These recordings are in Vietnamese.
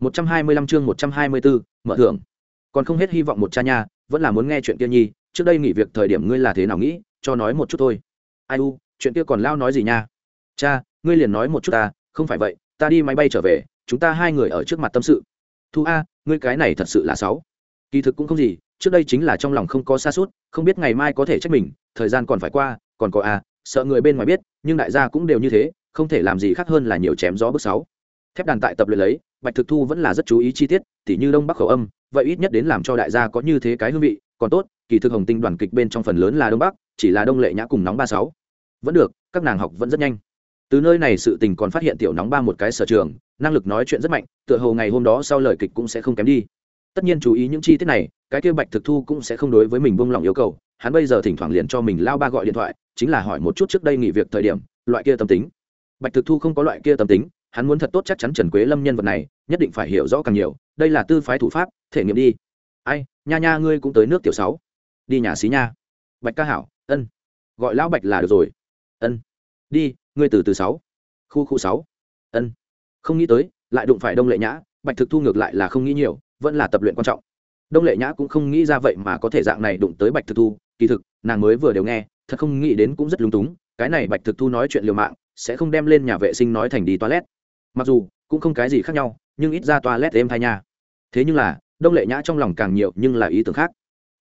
125 chương 124, mở thưởng. Còn không hết hy vọng một cha nha, vẫn là muốn nghe chuyện kia nhi, trước đây nghỉ việc thời điểm ngươi là thế nào nghĩ, cho nói một chút thôi. Ai u, chuyện kia còn lao nói gì nha? Cha, ngươi liền nói một chút ta, không phải vậy, ta đi máy bay trở về, chúng ta hai người ở trước mặt tâm sự. Thu a, ngươi cái này thật sự là xấu. Kỳ thực cũng không gì, trước đây chính là trong lòng không có xa suốt, không biết ngày mai có thể trách mình, thời gian còn phải qua, còn có a, sợ người bên ngoài biết, nhưng đại gia cũng đều như thế, không thể làm gì khác hơn là nhiều chém gió bước sáu thép đàn tại tập luyện lấy bạch thực thu vẫn là rất chú ý chi tiết, tỉ như đông bắc khẩu âm, vậy ít nhất đến làm cho đại gia có như thế cái hương vị, còn tốt, kỳ thực hồng tinh đoàn kịch bên trong phần lớn là đông bắc, chỉ là đông lệ nhã cùng nóng ba sáu. Vẫn được, các nàng học vẫn rất nhanh. Từ nơi này sự tình còn phát hiện tiểu nóng ba một cái sở trường, năng lực nói chuyện rất mạnh, tựa hồ ngày hôm đó sau lời kịch cũng sẽ không kém đi. Tất nhiên chú ý những chi tiết này, cái kia bạch thực thu cũng sẽ không đối với mình buông lỏng yêu cầu, hắn bây giờ thỉnh thoảng liền cho mình lao ba gọi điện thoại, chính là hỏi một chút trước đây nghỉ việc thời điểm, loại kia tâm tính. Bạch thực thu không có loại kia tâm tính hắn muốn thật tốt chắc chắn trần quế lâm nhân vật này, nhất định phải hiểu rõ càng nhiều, đây là tư phái thủ pháp, thể nghiệm đi. Ai, nha nha, ngươi cũng tới nước tiểu sáu. Đi nhà xí nha. Bạch ca hảo, ân. Gọi lão bạch là được rồi. Ân. Đi, ngươi từ từ sáu. Khu khu sáu. Ân. Không nghĩ tới, lại đụng phải đông lệ nhã, bạch thực thu ngược lại là không nghĩ nhiều, vẫn là tập luyện quan trọng. Đông lệ nhã cũng không nghĩ ra vậy mà có thể dạng này đụng tới bạch thực thu, kỳ thực, nàng mới vừa đều nghe, thật không nghĩ đến cũng rất lung túng, cái này bạch thực thu nói chuyện liều mạng, sẽ không đem lên nhà vệ sinh nói thành đi toilet mặc dù, cũng không cái gì khác nhau, nhưng ít ra toa lét êm thai nha. Thế nhưng là, đông lệ nhã trong lòng càng nhiều nhưng là ý tưởng khác.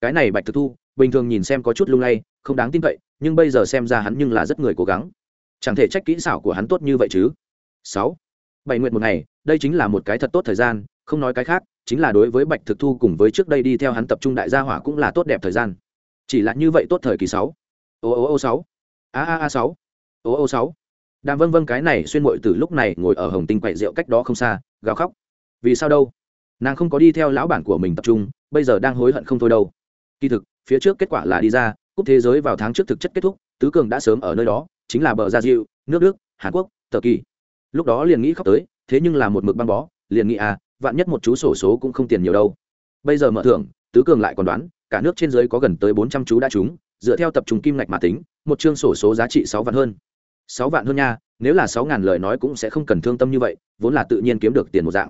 Cái này bạch thực thu, bình thường nhìn xem có chút lung lay, không đáng tin cậy, nhưng bây giờ xem ra hắn nhưng là rất người cố gắng. Chẳng thể trách kỹ xảo của hắn tốt như vậy chứ. Sáu. Bảy nguyện một ngày, đây chính là một cái thật tốt thời gian, không nói cái khác, chính là đối với bạch thực thu cùng với trước đây đi theo hắn tập trung đại gia hỏa cũng là tốt đẹp thời gian. Chỉ là như vậy tốt thời kỳ sáu. Ô ô ô sáu. A a a sáu. Ô ô sáu đàm vân vân cái này xuyên mội từ lúc này ngồi ở hồng tinh quậy rượu cách đó không xa, gào khóc. Vì sao đâu? Nàng không có đi theo lão bản của mình tập trung, bây giờ đang hối hận không thôi đâu. Kỳ thực, phía trước kết quả là đi ra, cúp thế giới vào tháng trước thực chất kết thúc, tứ cường đã sớm ở nơi đó, chính là bờ gia diệu, nước đức, hàn quốc tờ kỳ. Lúc đó liền nghĩ khóc tới, thế nhưng là một mực băng bó, liền nghĩ à vạn nhất một chú sổ số cũng không tiền nhiều đâu. Bây giờ mở thưởng, tứ cường lại còn đoán, cả nước trên giới có gần tới bốn trăm chú đã trúng, dựa theo tập trung kim ngạch mà tính, một chương sổ số giá trị sáu vạn hơn sáu vạn hơn nha nếu là sáu ngàn lời nói cũng sẽ không cần thương tâm như vậy vốn là tự nhiên kiếm được tiền một dạng.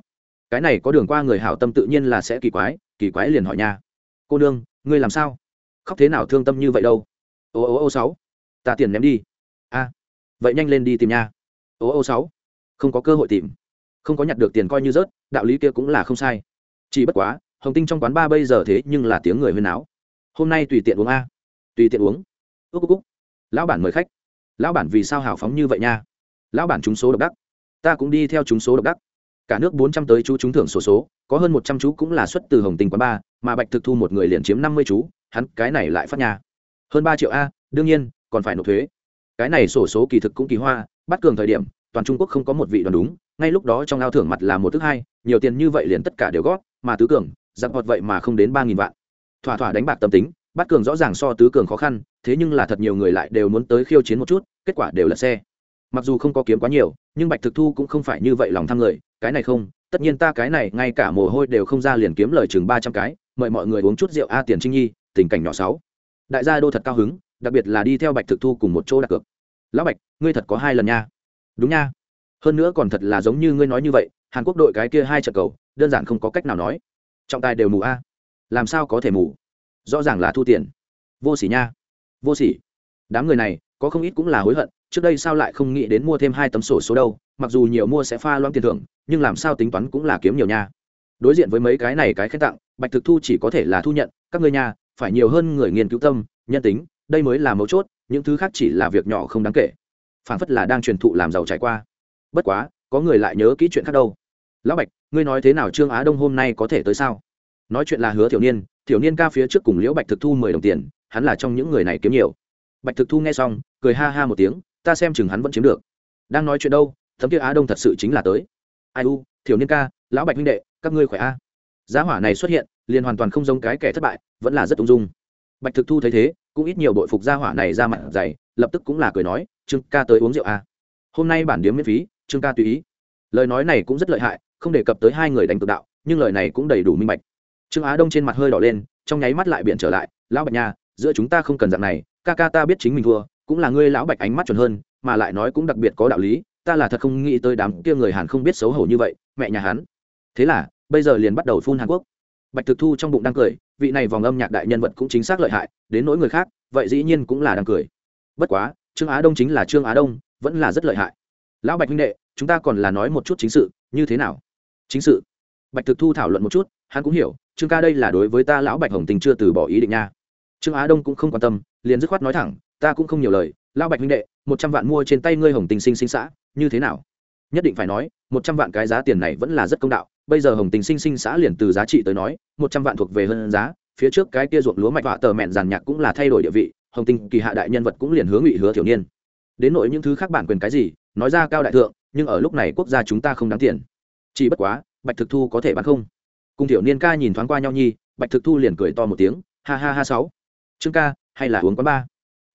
Cái này có đường qua người hảo tâm tự nhiên là sẽ kỳ quái kỳ quái liền hỏi nha. Cô nương ngươi làm sao? Khóc thế nào thương tâm như vậy đâu? Ô ô ô sáu. Ta tiền ném đi. A. Vậy nhanh lên đi tìm nha. Ô ô sáu. Không có cơ hội tìm. Không có nhặt được tiền coi như rớt đạo lý kia cũng là không sai. Chỉ bất quá hồng tinh trong quán ba bây giờ thế nhưng là tiếng người huyên áo hôm nay tùy tiện uống a. Tùy tiện uống. Ước úc, lão bản mời khách lão bản vì sao hào phóng như vậy nha? Lão bản trúng số độc đắc. Ta cũng đi theo trúng số độc đắc. Cả nước bốn trăm tới chú trúng thưởng sổ số, số có hơn một trăm chú cũng là xuất từ hồng tình quán ba mà bạch thực thu một người liền chiếm năm mươi chú hắn cái này lại phát nhà hơn ba triệu a đương nhiên còn phải nộp thuế. Cái này sổ số kỳ thực cũng kỳ hoa bắt cường thời điểm toàn trung quốc không có một vị đoàn đúng ngay lúc đó trong ao thưởng mặt là một thứ hai nhiều tiền như vậy liền tất cả đều gót mà tứ cường giặc hoạt vậy mà không đến ba nghìn vạn. Thỏa thỏa đánh bạc tâm tính bắt cường rõ ràng so tứ cường khó khăn thế nhưng là thật nhiều người lại đều muốn tới khiêu chiến một chút, kết quả đều là xe. Mặc dù không có kiếm quá nhiều, nhưng bạch thực thu cũng không phải như vậy lòng tham người, cái này không, tất nhiên ta cái này ngay cả mồ hôi đều không ra liền kiếm lời chừng ba trăm cái, mời mọi người uống chút rượu a tiền trinh nhi, tình cảnh nhỏ sáu. Đại gia đô thật cao hứng, đặc biệt là đi theo bạch thực thu cùng một chỗ đặt cược. Lão bạch, ngươi thật có hai lần nha. Đúng nha. Hơn nữa còn thật là giống như ngươi nói như vậy, hàn quốc đội cái kia hai trận cầu, đơn giản không có cách nào nói. Trọng tài đều mù a. Làm sao có thể mù? Rõ ràng là thu tiền. Vô s ỉ nha vô sỉ. Đám người này, có không ít cũng là hối hận, trước đây sao lại không nghĩ đến mua thêm hai tấm sổ số đâu, mặc dù nhiều mua sẽ pha loãng tiền thưởng, nhưng làm sao tính toán cũng là kiếm nhiều nha. Đối diện với mấy cái này cái khen tặng, bạch thực thu chỉ có thể là thu nhận, các người nhà phải nhiều hơn người nghiên cứu tâm, nhân tính, đây mới là mấu chốt, những thứ khác chỉ là việc nhỏ không đáng kể. Phản phất là đang truyền thụ làm giàu trải qua. Bất quá, có người lại nhớ kỹ chuyện khác đâu. Lão bạch, ngươi nói thế nào trương á đông hôm nay có thể tới sao? Nói chuyện là hứa thiểu niên thiểu niên ca phía trước cùng liễu bạch thực thu mười đồng tiền hắn là trong những người này kiếm nhiều. Bạch thực thu nghe xong, cười ha ha một tiếng, ta xem chừng hắn vẫn chiếm được. Đang nói chuyện đâu, thấm kia á đông thật sự chính là tới. Ai u, thiểu niên ca, lão bạch huynh đệ, các ngươi khỏe a? Giá hỏa này xuất hiện, liền hoàn toàn không giống cái kẻ thất bại, vẫn là rất ung dung. Bạch thực thu thấy thế, cũng ít nhiều đội phục gia hỏa này ra mặt dày, lập tức cũng là cười nói, trương ca tới uống rượu a. Hôm nay bản điếm miễn phí, trương ca tùy ý. Lời nói này cũng rất lợi hại, không đề cập tới hai người đánh tự đạo, nhưng lời này cũng đầy đủ minh bạch. Trương á đông trên mặt hơi đỏ lên, trong nháy mắt lại biện trở lại, lão bạch nha giữa chúng ta không cần dạng này, ca ca ta biết chính mình thua, cũng là ngươi lão bạch ánh mắt chuẩn hơn, mà lại nói cũng đặc biệt có đạo lý, ta là thật không nghĩ tới đám kia người hàn không biết xấu hổ như vậy, mẹ nhà hắn. Thế là, bây giờ liền bắt đầu phun hàn quốc. Bạch thực thu trong bụng đang cười, vị này vòng âm nhạc đại nhân vật cũng chính xác lợi hại, đến nỗi người khác, vậy dĩ nhiên cũng là đang cười. Bất quá, trương á đông chính là trương á đông, vẫn là rất lợi hại. Lão bạch huynh đệ, chúng ta còn là nói một chút chính sự, như thế nào? Chính sự. Bạch thực thu thảo luận một chút, hắn cũng hiểu, trương ca đây là đối với ta lão bạch hồng tình chưa từ bỏ ý định nha trương á đông cũng không quan tâm, liền dứt khoát nói thẳng, ta cũng không nhiều lời, lão bạch huynh đệ, một trăm vạn mua trên tay ngươi hồng tình sinh sinh xã, như thế nào? Nhất định phải nói, một trăm vạn cái giá tiền này vẫn là rất công đạo, bây giờ hồng tình sinh sinh xã liền từ giá trị tới nói, một trăm vạn thuộc về hơn giá, phía trước cái kia ruộng lúa mạch vạ tờ mẹn giàn nhạc cũng là thay đổi địa vị, hồng tình kỳ hạ đại nhân vật cũng liền hướng ủy hứa thiểu niên. Đến nội những thứ khác bản quyền cái gì, nói ra cao đại thượng, nhưng ở lúc này quốc gia chúng ta không đáng tiền. Chỉ bất quá, bạch thực thu có thể bán không? Cùng thiểu niên ca nhìn thoáng qua nhau nhi, bạch thực thu liền cười to một tiếng, ha ha ha sáu trương ca, hay là uống quán ba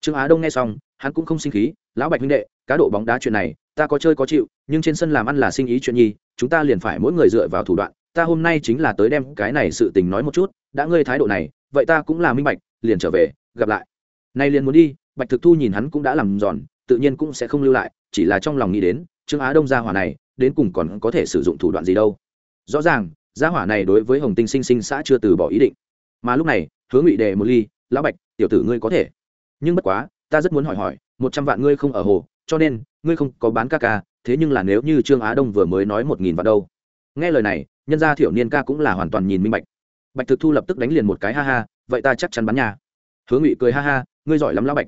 trương á đông nghe xong, hắn cũng không sinh khí, lão bạch huynh đệ, cá độ bóng đá chuyện này, ta có chơi có chịu, nhưng trên sân làm ăn là sinh ý chuyện nhi, chúng ta liền phải mỗi người dựa vào thủ đoạn, ta hôm nay chính là tới đem cái này sự tình nói một chút, đã ngươi thái độ này, vậy ta cũng là minh bạch, liền trở về, gặp lại. Nay liền muốn đi. Bạch thực thu nhìn hắn cũng đã làm giòn, tự nhiên cũng sẽ không lưu lại, chỉ là trong lòng nghĩ đến, trương á đông gia hỏa này, đến cùng còn có thể sử dụng thủ đoạn gì đâu. Rõ ràng, gia hỏa này đối với hồng tinh sinh sinh xã chưa từ bỏ ý định. Mà lúc này hứa ngụy đề một ly lão bạch, tiểu tử ngươi có thể. Nhưng bất quá, ta rất muốn hỏi hỏi, một trăm vạn ngươi không ở hồ, cho nên, ngươi không có bán ca ca, thế nhưng là nếu như trương á đông vừa mới nói một nghìn vạn đâu. Nghe lời này, nhân gia thiểu niên ca cũng là hoàn toàn nhìn minh bạch. Bạch thực thu lập tức đánh liền một cái, ha ha, vậy ta chắc chắn bán nhà. Hứa ngụy cười, ha ha, ngươi giỏi lắm lão bạch.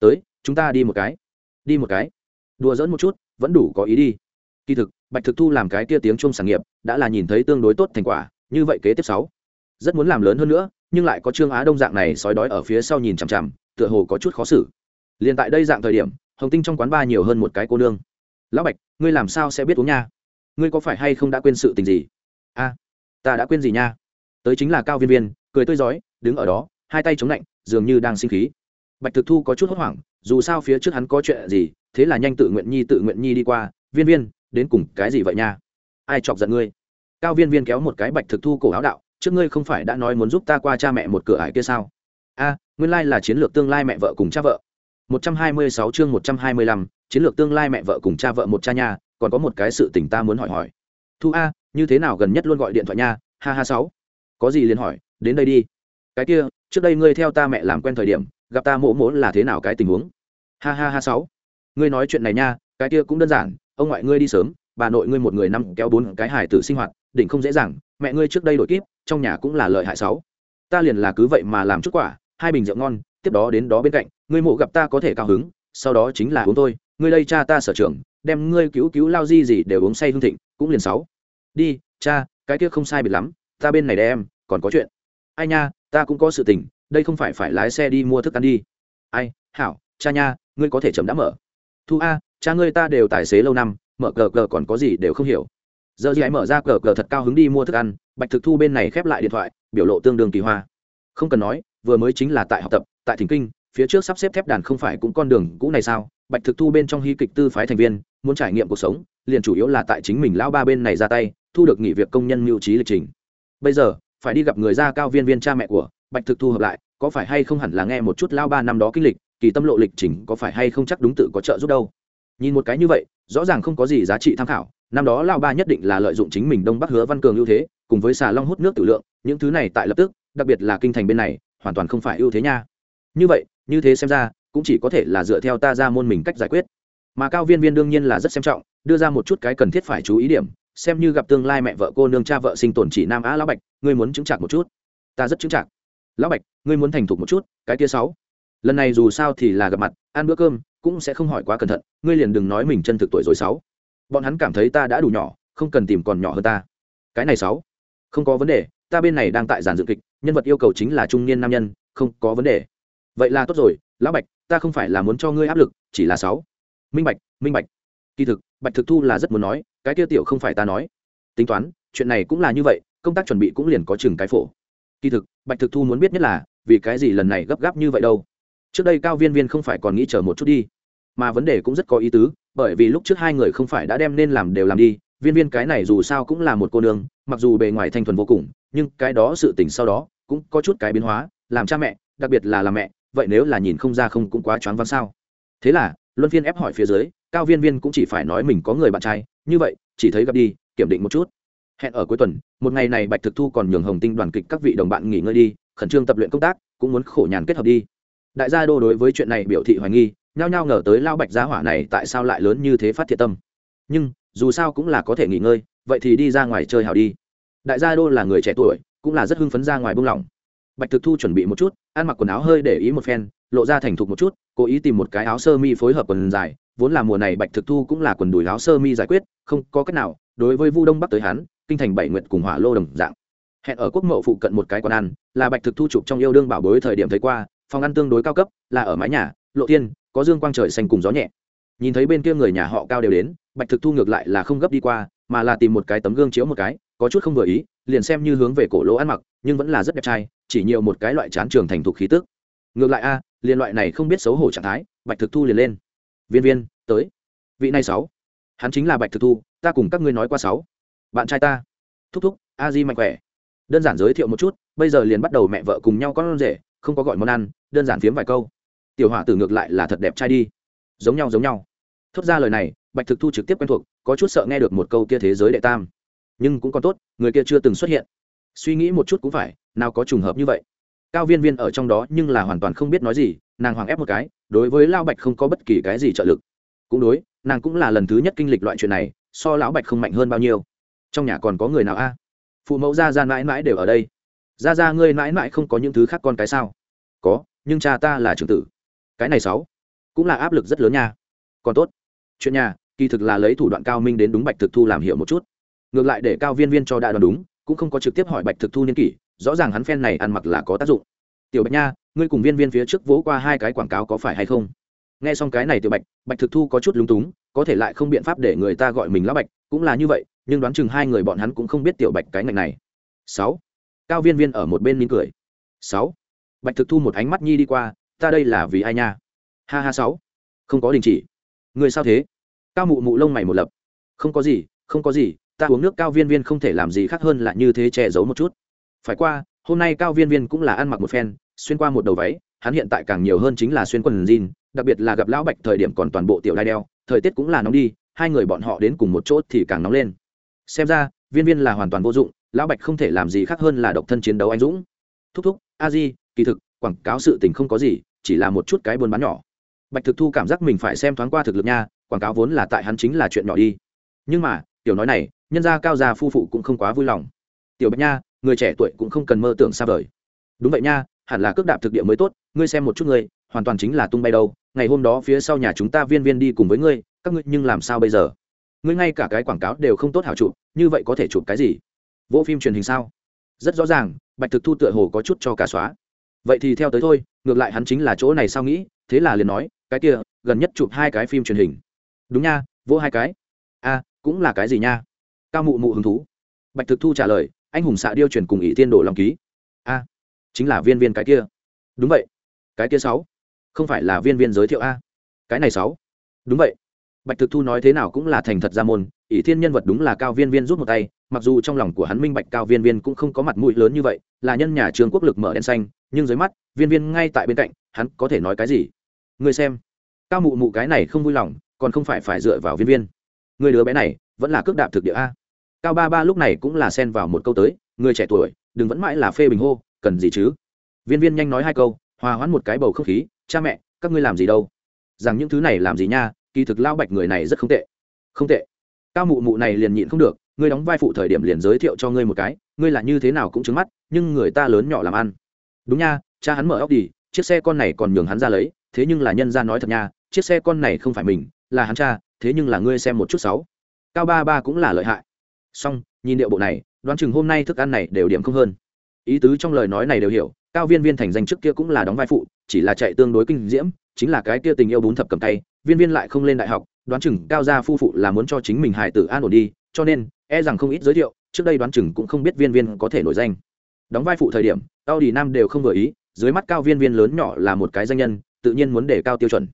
Tới, chúng ta đi một cái. Đi một cái? Đùa dỡn một chút, vẫn đủ có ý đi. Kỳ thực, bạch thực thu làm cái kia tiếng chung sản nghiệp, đã là nhìn thấy tương đối tốt thành quả, như vậy kế tiếp sáu. Rất muốn làm lớn hơn nữa nhưng lại có trương á đông dạng này sói đói ở phía sau nhìn chằm chằm, tựa hồ có chút khó xử. Liền tại đây dạng thời điểm, hồng tinh trong quán ba nhiều hơn một cái cô nương. Lão bạch, ngươi làm sao sẽ biết uống nha? Ngươi có phải hay không đã quên sự tình gì? A, ta đã quên gì nha? Tới chính là cao viên viên, cười tươi rói đứng ở đó, hai tay chống lạnh, dường như đang sinh khí. Bạch thực thu có chút hốt hoảng, dù sao phía trước hắn có chuyện gì, thế là nhanh tự nguyện nhi tự nguyện nhi đi qua, viên viên, đến cùng cái gì vậy nha? Ai chọc giận ngươi? Cao viên viên kéo một cái bạch thực thu cổ áo đạo trước ngươi không phải đã nói muốn giúp ta qua cha mẹ một cửa ải kia sao? A nguyên lai là chiến lược tương lai mẹ vợ cùng cha vợ. 126 chương 125, chiến lược tương lai mẹ vợ cùng cha vợ một cha nha còn có một cái sự tình ta muốn hỏi hỏi. Thu a như thế nào gần nhất luôn gọi điện thoại nha ha ha sáu. Có gì liền hỏi đến đây đi. Cái kia trước đây ngươi theo ta mẹ làm quen thời điểm gặp ta mỗ mỗ là thế nào cái tình huống? Ha ha ha sáu. Ngươi nói chuyện này nha cái kia cũng đơn giản ông ngoại ngươi đi sớm bà nội ngươi một người năm kéo bốn cái hải tử sinh hoạt đỉnh không dễ dàng mẹ ngươi trước đây đổi kíp trong nhà cũng là lợi hại sáu. Ta liền là cứ vậy mà làm chút quả, hai bình rượu ngon, tiếp đó đến đó bên cạnh ngươi mộ gặp ta có thể cao hứng, sau đó chính là uống tôi ngươi đây cha ta sở trường, đem ngươi cứu cứu lao di gì đều uống say hương thịnh, cũng liền sáu. Đi, cha, cái kia không sai biệt lắm, ta bên này đem còn có chuyện. Ai nha, ta cũng có sự tình, đây không phải phải lái xe đi mua thức ăn đi. Ai, hảo, cha nha, ngươi có thể chấm đã mở. Thu a, cha ngươi ta đều tài xế lâu năm, mở cờ cờ còn có gì đều không hiểu giờ gì ấy mở ra cờ cờ thật cao hứng đi mua thức ăn, bạch thực thu bên này khép lại điện thoại, biểu lộ tương đương kỳ hoa. Không cần nói, vừa mới chính là tại học tập, tại thỉnh kinh, phía trước sắp xếp thép đàn không phải cũng con đường cũ này sao? Bạch thực thu bên trong hy kịch tư phái thành viên, muốn trải nghiệm cuộc sống, liền chủ yếu là tại chính mình lão ba bên này ra tay, thu được nghỉ việc công nhân mưu trí lịch trình. Bây giờ, phải đi gặp người gia cao viên viên cha mẹ của bạch thực thu hợp lại, có phải hay không hẳn là nghe một chút lao ba năm đó kinh lịch, kỳ tâm lộ lịch trình có phải hay không chắc đúng tự có trợ giúp đâu. Nhìn một cái như vậy, rõ ràng không có gì giá trị tham khảo năm đó lao ba nhất định là lợi dụng chính mình đông bắc hứa văn cường ưu thế, cùng với xà long hút nước tử lượng, những thứ này tại lập tức, đặc biệt là kinh thành bên này, hoàn toàn không phải ưu thế nha. Như vậy, như thế xem ra, cũng chỉ có thể là dựa theo ta ra môn mình cách giải quyết. Mà cao viên viên đương nhiên là rất xem trọng, đưa ra một chút cái cần thiết phải chú ý điểm, xem như gặp tương lai mẹ vợ cô nương cha vợ sinh tồn chỉ nam á lão bạch, ngươi muốn chứng chạc một chút. Ta rất chứng chạc. Lão bạch, ngươi muốn thành thục một chút, cái kia sáu. Lần này dù sao thì là gặp mặt, ăn bữa cơm, cũng sẽ không hỏi quá cẩn thận, ngươi liền đừng nói mình chân thực tuổi rồi sáu bọn hắn cảm thấy ta đã đủ nhỏ, không cần tìm còn nhỏ hơn ta. Cái này sáu. Không có vấn đề, ta bên này đang tại giàn dựng kịch, nhân vật yêu cầu chính là trung niên nam nhân, không có vấn đề. Vậy là tốt rồi, lão bạch, ta không phải là muốn cho ngươi áp lực, chỉ là sáu. Minh bạch minh bạch. Kỳ thực, bạch thực thu là rất muốn nói, cái kia tiểu không phải ta nói. Tính toán, chuyện này cũng là như vậy, công tác chuẩn bị cũng liền có chừng cái phổ. Kỳ thực, bạch thực thu muốn biết nhất là, vì cái gì lần này gấp gáp như vậy đâu? Trước đây cao viên viên không phải còn nghĩ chờ một chút đi mà vấn đề cũng rất có ý tứ, bởi vì lúc trước hai người không phải đã đem nên làm đều làm đi, viên viên cái này dù sao cũng là một cô nương, mặc dù bề ngoài thanh thuần vô cùng, nhưng cái đó sự tình sau đó cũng có chút cái biến hóa, làm cha mẹ, đặc biệt là làm mẹ, vậy nếu là nhìn không ra không cũng quá choáng váng sao. Thế là, luân phiên ép hỏi phía dưới, cao viên viên cũng chỉ phải nói mình có người bạn trai, như vậy, chỉ thấy gặp đi, kiểm định một chút. Hẹn ở cuối tuần, một ngày này bạch thực thu còn nhường hồng tinh đoàn kịch các vị đồng bạn nghỉ ngơi đi, khẩn trương tập luyện công tác, cũng muốn khổ nhàn kết hợp đi. Đại gia đô đối với chuyện này biểu thị hoài nghi nhao nhao ngờ tới lao bạch gia hỏa này tại sao lại lớn như thế phát thiệt tâm. Nhưng, dù sao cũng là có thể nghỉ ngơi, vậy thì đi ra ngoài chơi hào đi. Đại gia đô là người trẻ tuổi, cũng là rất hưng phấn ra ngoài buông lỏng. Bạch thực thu chuẩn bị một chút, ăn mặc quần áo hơi để ý một phen, lộ ra thành thục một chút, cố ý tìm một cái áo sơ mi phối hợp quần dài, vốn là mùa này bạch thực thu cũng là quần đùi áo sơ mi giải quyết, không có cách nào, đối với vu đông bắc tới hắn, kinh thành bảy nguyện cùng hỏa lô đồng dạng. Hẹn ở quốc mậu phụ cận một cái quán ăn, là bạch thực thu chụp trong yêu đương bảo bối thời điểm thấy qua, phòng ăn tương đối cao cấp, là ở mái nhà, lộ tiên có dương quang trời xanh cùng gió nhẹ. Nhìn thấy bên kia người nhà họ cao đều đến, bạch thực thu ngược lại là không gấp đi qua, mà là tìm một cái tấm gương chiếu một cái, có chút không vừa ý, liền xem như hướng về cổ lỗ ăn mặc, nhưng vẫn là rất đẹp trai, chỉ nhiều một cái loại chán trường thành thục khí tức. Ngược lại a, liền loại này không biết xấu hổ trạng thái, bạch thực thu liền lên. Viên viên, tới. Vị này sáu. Hắn chính là bạch thực thu, ta cùng các ngươi nói qua sáu. Bạn trai ta. Thúc thúc, a di mạnh khỏe. Đơn giản giới thiệu một chút, bây giờ liền bắt đầu mẹ vợ cùng nhau con rể, không có gọi món ăn, đơn giản phiếm vài câu tiểu hỏa tử ngược lại là thật đẹp trai đi. Giống nhau giống nhau. Thốt ra lời này, bạch thực thu trực tiếp quen thuộc, có chút sợ nghe được một câu kia thế giới đệ tam. Nhưng cũng còn tốt, người kia chưa từng xuất hiện. Suy nghĩ một chút cũng phải, nào có trùng hợp như vậy. Cao viên viên ở trong đó nhưng là hoàn toàn không biết nói gì, nàng hoàng ép một cái, đối với lao bạch không có bất kỳ cái gì trợ lực. Cũng đối, nàng cũng là lần thứ nhất kinh lịch loại chuyện này, so lão bạch không mạnh hơn bao nhiêu. Trong nhà còn có người nào a? Phụ mẫu ra ra mãi mãi đều ở đây. Ra ra ngươi mãi mãi không có những thứ khác con cái sao? Có, nhưng cha ta là trưởng tử cái này sáu cũng là áp lực rất lớn nha. Còn tốt, chuyện nhà, kỳ thực là lấy thủ đoạn cao minh đến đúng bạch thực thu làm hiểu một chút. Ngược lại để cao viên viên cho đã đoán đúng, cũng không có trực tiếp hỏi bạch thực thu niên kỷ, rõ ràng hắn phen này ăn mặc là có tác dụng. Tiểu bạch nha, ngươi cùng viên viên phía trước vỗ qua hai cái quảng cáo có phải hay không? Nghe xong cái này tiểu bạch bạch thực thu có chút lúng túng, có thể lại không biện pháp để người ta gọi mình lá bạch, cũng là như vậy, nhưng đoán chừng hai người bọn hắn cũng không biết tiểu bạch cái ngành này. Sáu, cao viên viên ở một bên mỉm cười. Sáu, bạch thực thu một ánh mắt nhi đi qua ta đây là vì ai nha? Ha ha sáu. Không có đình chỉ. Người sao thế? Cao mụ mụ lông mày một lập. Không có gì, không có gì, ta uống nước cao viên viên không thể làm gì khác hơn là như thế che giấu một chút. Phải qua, hôm nay cao viên viên cũng là ăn mặc một phen, xuyên qua một đầu váy, hắn hiện tại càng nhiều hơn chính là xuyên quần jean, đặc biệt là gặp lão bạch thời điểm còn toàn bộ tiểu đai đeo, thời tiết cũng là nóng đi, hai người bọn họ đến cùng một chỗ thì càng nóng lên. Xem ra, viên viên là hoàn toàn vô dụng, lão bạch không thể làm gì khác hơn là độc thân chiến đấu anh dũng. Thúc thúc, a di, kỳ thực quảng cáo sự tình không có gì, chỉ là một chút cái buôn bán nhỏ. Bạch thực thu cảm giác mình phải xem thoáng qua thực lực nha, quảng cáo vốn là tại hắn chính là chuyện nhỏ đi. Nhưng mà, tiểu nói này, nhân gia cao già phu phụ cũng không quá vui lòng. Tiểu bạch nha, người trẻ tuổi cũng không cần mơ tưởng xa vời. Đúng vậy nha, hẳn là cước đạp thực địa mới tốt, ngươi xem một chút ngươi, hoàn toàn chính là tung bay đâu. Ngày hôm đó phía sau nhà chúng ta viên viên đi cùng với ngươi, các ngươi nhưng làm sao bây giờ? Ngươi ngay cả cái quảng cáo đều không tốt hảo chụp, như vậy có thể chụp cái gì? Vô phim truyền hình sao? Rất rõ ràng, bạch thực thu tựa hồ có chút cho cả xóa vậy thì theo tới thôi, ngược lại hắn chính là chỗ này sao nghĩ? Thế là liền nói, cái kia, gần nhất chụp hai cái phim truyền hình. Đúng nha, vô hai cái. A cũng là cái gì nha? Cao mụ mụ hứng thú. Bạch thực thu trả lời, anh hùng xạ điêu truyền cùng ỷ tiên đổ lòng ký. A chính là viên viên cái kia. Đúng vậy. Cái kia sáu. Không phải là viên viên giới thiệu a. Cái này sáu. Đúng vậy. Bạch thực thu nói thế nào cũng là thành thật ra môn, ỷ thiên nhân vật đúng là cao viên viên rút một tay mặc dù trong lòng của hắn minh bạch cao viên viên cũng không có mặt mũi lớn như vậy, là nhân nhà trường quốc lực mở đen xanh, nhưng dưới mắt, viên viên ngay tại bên cạnh, hắn có thể nói cái gì? Người xem, cao mụ mụ cái này không vui lòng, còn không phải phải dựa vào viên viên. Người đứa bé này, vẫn là cước đạp thực địa a. Cao ba ba lúc này cũng là xen vào một câu tới, người trẻ tuổi, đừng vẫn mãi là phê bình hô, cần gì chứ? Viên viên nhanh nói hai câu, hòa hoãn một cái bầu không khí, cha mẹ, các ngươi làm gì đâu? Rằng những thứ này làm gì nha, kỳ thực lao bạch người này rất không tệ. Không tệ. Cao mụ mụ này liền nhịn không được ngươi đóng vai phụ thời điểm liền giới thiệu cho ngươi một cái, ngươi là như thế nào cũng trứng mắt, nhưng người ta lớn nhỏ làm ăn. Đúng nha, cha hắn mở óc đi, chiếc xe con này còn nhường hắn ra lấy, thế nhưng là nhân ra nói thật nha, chiếc xe con này không phải mình, là hắn cha, thế nhưng là ngươi xem một chút sáu. Cao ba ba cũng là lợi hại. Song nhìn điệu bộ này, đoán chừng hôm nay thức ăn này đều điểm không hơn. Ý tứ trong lời nói này đều hiểu, cao viên viên thành danh trước kia cũng là đóng vai phụ, chỉ là chạy tương đối kinh diễm, chính là cái kia tình yêu bún thập cầm tay, viên viên lại không lên đại học, đoán chừng cao gia phu phụ là muốn cho chính mình hài tử an ổn đi, cho nên e rằng không ít giới thiệu, trước đây đoán chừng cũng không biết viên viên có thể nổi danh. Đóng vai phụ thời điểm tao đi nam đều không vừa ý, dưới mắt cao viên viên lớn nhỏ là một cái danh nhân, tự nhiên muốn để cao tiêu chuẩn.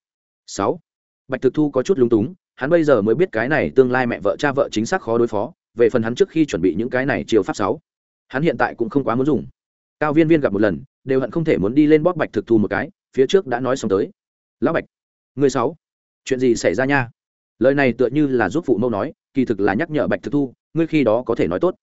Sáu. Bạch thực thu có chút lúng túng, hắn bây giờ mới biết cái này tương lai mẹ vợ cha vợ chính xác khó đối phó, về phần hắn trước khi chuẩn bị những cái này chiều pháp sáu. Hắn hiện tại cũng không quá muốn dùng. Cao viên viên gặp một lần, đều hận không thể muốn đi lên bóp bạch thực thu một cái, phía trước đã nói xong tới. Lão bạch, người sáu, chuyện gì xảy ra nha? Lời này tựa như là giúp phụ mẫu nói, kỳ thực là nhắc nhở bạch thực thu ngươi khi đó có thể nói tốt.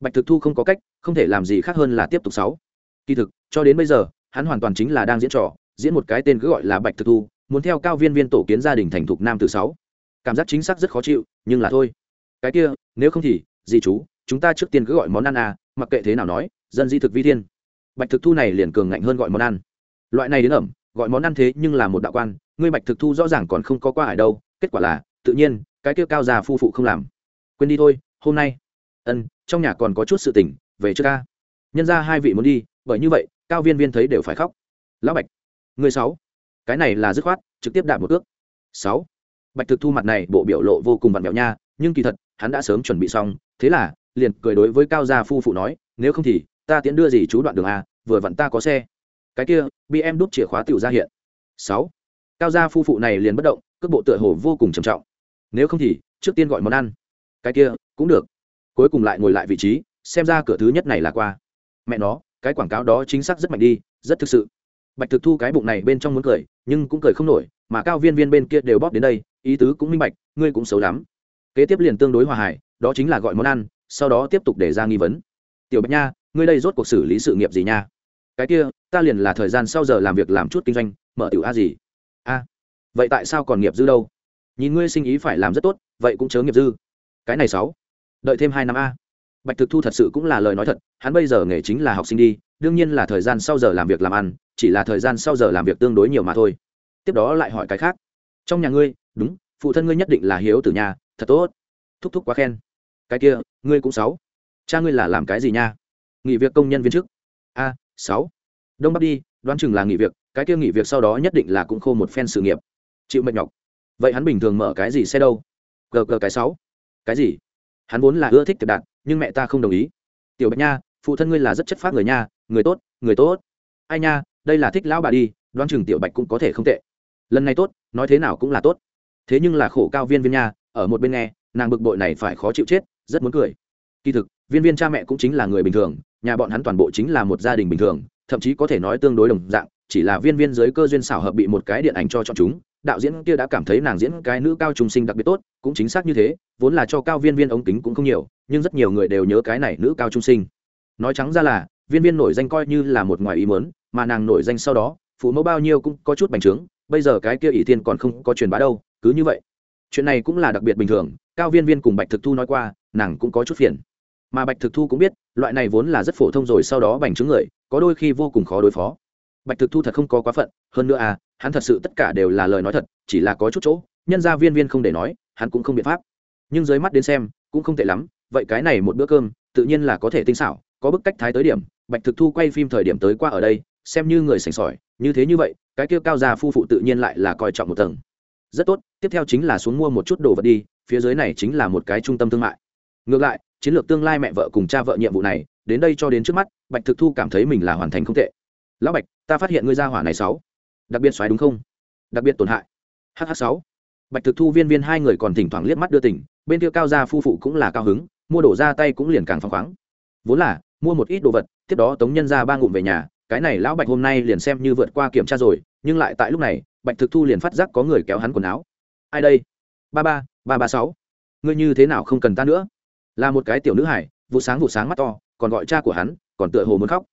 Bạch thực thu không có cách, không thể làm gì khác hơn là tiếp tục sáu. Kỳ thực, cho đến bây giờ, hắn hoàn toàn chính là đang diễn trò, diễn một cái tên cứ gọi là bạch thực thu, muốn theo cao viên viên tổ kiến gia đình thành thục nam từ sáu. Cảm giác chính xác rất khó chịu, nhưng là thôi. Cái kia, nếu không thì gì chú, chúng ta trước tiên cứ gọi món ăn à mặc kệ thế nào nói, dân di thực vi thiên. Bạch thực thu này liền cường ngạnh hơn gọi món ăn. Loại này đến ẩm, gọi món ăn thế nhưng là một đạo quan, ngươi bạch thực thu rõ ràng còn không có qua hải đâu, kết quả là, tự nhiên, cái kia cao già phu phụ không làm. Quên đi thôi hôm nay. Ân, trong nhà còn có chút sự tình, về trước ca. Nhân ra hai vị muốn đi, bởi như vậy, cao viên viên thấy đều phải khóc. Lão bạch, người sáu. Cái này là dứt khoát, trực tiếp đạp một ước. Sáu. Bạch thực thu mặt này bộ biểu lộ vô cùng vặn vẹo nha, nhưng kỳ thật, hắn đã sớm chuẩn bị xong, thế là, liền cười đối với cao gia phu phụ nói, nếu không thì, ta tiễn đưa gì chú đoạn đường a, vừa vặn ta có xe. Cái kia bị em đút chìa khóa tiểu ra hiện. Sáu. Cao gia phu phụ này liền bất động, cước bộ tựa hồ vô cùng trầm trọng. Nếu không thì, trước tiên gọi món ăn cái kia, cũng được. Cuối cùng lại ngồi lại vị trí, xem ra cửa thứ nhất này là qua. Mẹ nó, cái quảng cáo đó chính xác rất mạnh đi, rất thực sự. Bạch thực thu cái bụng này bên trong muốn cười, nhưng cũng cười không nổi, mà cao viên viên bên kia đều bóp đến đây, ý tứ cũng minh bạch, ngươi cũng xấu lắm. Kế tiếp liền tương đối hòa hải đó chính là gọi món ăn, sau đó tiếp tục để ra nghi vấn. Tiểu bạch nha, ngươi đây rốt cuộc xử lý sự nghiệp gì nha? Cái kia, ta liền là thời gian sau giờ làm việc làm chút kinh doanh, mở tiểu a gì? A, vậy tại sao còn nghiệp dư đâu? Nhìn ngươi sinh ý phải làm rất tốt, vậy cũng chớ nghiệp dư cái này sáu. Đợi thêm hai năm a. Bạch thực thu thật sự cũng là lời nói thật, hắn bây giờ nghề chính là học sinh đi, đương nhiên là thời gian sau giờ làm việc làm ăn, chỉ là thời gian sau giờ làm việc tương đối nhiều mà thôi. Tiếp đó lại hỏi cái khác. Trong nhà ngươi, đúng, phụ thân ngươi nhất định là hiếu tử nhà, thật tốt. Thúc thúc quá khen. Cái kia, ngươi cũng sáu. Cha ngươi là làm cái gì nha? Nghỉ việc công nhân viên chức. A, sáu. Đông bắc đi, đoán chừng là nghỉ việc, cái kia nghỉ việc sau đó nhất định là cũng khô một phen sự nghiệp. Chịu mệt nhọc. Vậy hắn bình thường mở cái gì xe đâu? Gờ gờ cái sáu cái gì? Hắn vốn là ưa thích tiệp đạt nhưng mẹ ta không đồng ý. Tiểu bạch nha, phụ thân ngươi là rất chất phát người nha, người tốt người tốt. Ai nha, đây là thích lão bà đi đoan chừng tiểu bạch cũng có thể không tệ. Lần này tốt, nói thế nào cũng là tốt. Thế nhưng là khổ cao viên viên nha, ở một bên nghe, nàng bực bội này phải khó chịu chết, rất muốn cười. Kỳ thực, viên viên cha mẹ cũng chính là người bình thường, nhà bọn hắn toàn bộ chính là một gia đình bình thường, thậm chí có thể nói tương đối đồng dạng, chỉ là viên viên giới cơ duyên xảo hợp bị một cái điện ảnh cho chọn chúng đạo diễn kia đã cảm thấy nàng diễn cái nữ cao trung sinh đặc biệt tốt, cũng chính xác như thế, vốn là cho cao viên viên ống kính cũng không nhiều, nhưng rất nhiều người đều nhớ cái này nữ cao trung sinh. Nói trắng ra là, viên viên nổi danh coi như là một ngoài ý mớn mà nàng nổi danh sau đó, phụ mẫu bao nhiêu cũng có chút bành trướng, bây giờ cái kia ỷ thiên còn không có truyền bá đâu, cứ như vậy. Chuyện này cũng là đặc biệt bình thường, cao viên viên cùng bạch thực thu nói qua, nàng cũng có chút phiền. Mà bạch thực thu cũng biết, loại này vốn là rất phổ thông rồi sau đó bành trướng người, có đôi khi vô cùng khó đối phó. Bạch thực thu thật không có quá phận, hơn nữa à hắn thật sự tất cả đều là lời nói thật, chỉ là có chút chỗ, nhân ra viên viên không để nói, hắn cũng không biện pháp. Nhưng dưới mắt đến xem, cũng không tệ lắm, vậy cái này một bữa cơm, tự nhiên là có thể tinh xảo, có bức cách thái tới điểm, bạch thực thu quay phim thời điểm tới qua ở đây, xem như người sành sỏi, như thế như vậy, cái kia cao già phu phụ tự nhiên lại là coi trọng một tầng. Rất tốt, tiếp theo chính là xuống mua một chút đồ vật đi, phía dưới này chính là một cái trung tâm thương mại. Ngược lại, chiến lược tương lai mẹ vợ cùng cha vợ nhiệm vụ này, đến đây cho đến trước mắt, bạch thực thu cảm thấy mình là hoàn thành không tệ. Lão bạch, ta phát hiện ngươi ra hỏa này sáu đặc biệt xoáy đúng không? Đặc biệt tổn hại. Hh sáu. Bạch thực thu viên viên hai người còn thỉnh thoảng liếc mắt đưa tỉnh bên kia cao gia phu phụ cũng là cao hứng, mua đổ ra tay cũng liền càng phăng khoáng. Vốn là, mua một ít đồ vật, tiếp đó tống nhân ra ba ngụm về nhà, cái này lão bạch hôm nay liền xem như vượt qua kiểm tra rồi, nhưng lại tại lúc này, bạch thực thu liền phát giác có người kéo hắn quần áo. Ai đây? Ba ba ba ba sáu. Ngươi như thế nào không cần ta nữa? Là một cái tiểu nữ hải, vụ sáng vụ sáng mắt to, còn gọi cha của hắn, còn tựa hồ muốn khóc.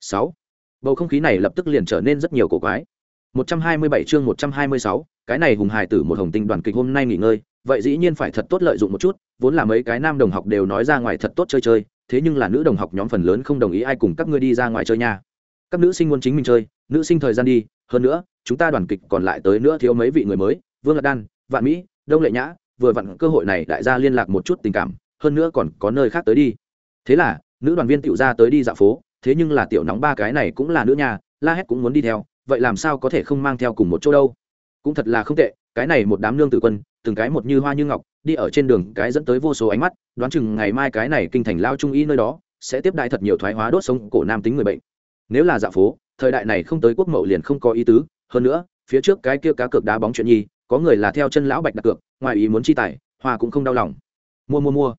Sáu. Bầu không khí này lập tức liền trở nên rất nhiều cổ quái. 127 chương 126, cái này hùng hài tử một hồng tinh đoàn kịch hôm nay nghỉ ngơi vậy dĩ nhiên phải thật tốt lợi dụng một chút vốn là mấy cái nam đồng học đều nói ra ngoài thật tốt chơi chơi thế nhưng là nữ đồng học nhóm phần lớn không đồng ý ai cùng các ngươi đi ra ngoài chơi nha. Các nữ sinh muốn chính mình chơi nữ sinh thời gian đi hơn nữa chúng ta đoàn kịch còn lại tới nữa thiếu mấy vị người mới vương lạc đan vạn mỹ đông lệ nhã vừa vặn cơ hội này đại gia liên lạc một chút tình cảm hơn nữa còn có nơi khác tới đi. Thế là nữ đoàn viên tiểu ra tới đi dạo phố thế nhưng là tiểu nóng ba cái này cũng là nữ nhà la hét cũng muốn đi theo vậy làm sao có thể không mang theo cùng một chỗ đâu? Cũng thật là không tệ, cái này một đám nương tử quân, từng cái một như hoa như ngọc, đi ở trên đường cái dẫn tới vô số ánh mắt, đoán chừng ngày mai cái này kinh thành lao trung y nơi đó, sẽ tiếp đại thật nhiều thoái hóa đốt sống cổ nam tính người bệnh. Nếu là dạ phố, thời đại này không tới quốc mậu liền không có ý tứ, hơn nữa, phía trước cái kia cá cược đá bóng chuyện nhi, có người là theo chân lão bạch đặt cược, ngoài ý muốn chi tài, hoa cũng không đau lòng. Mua mua mua.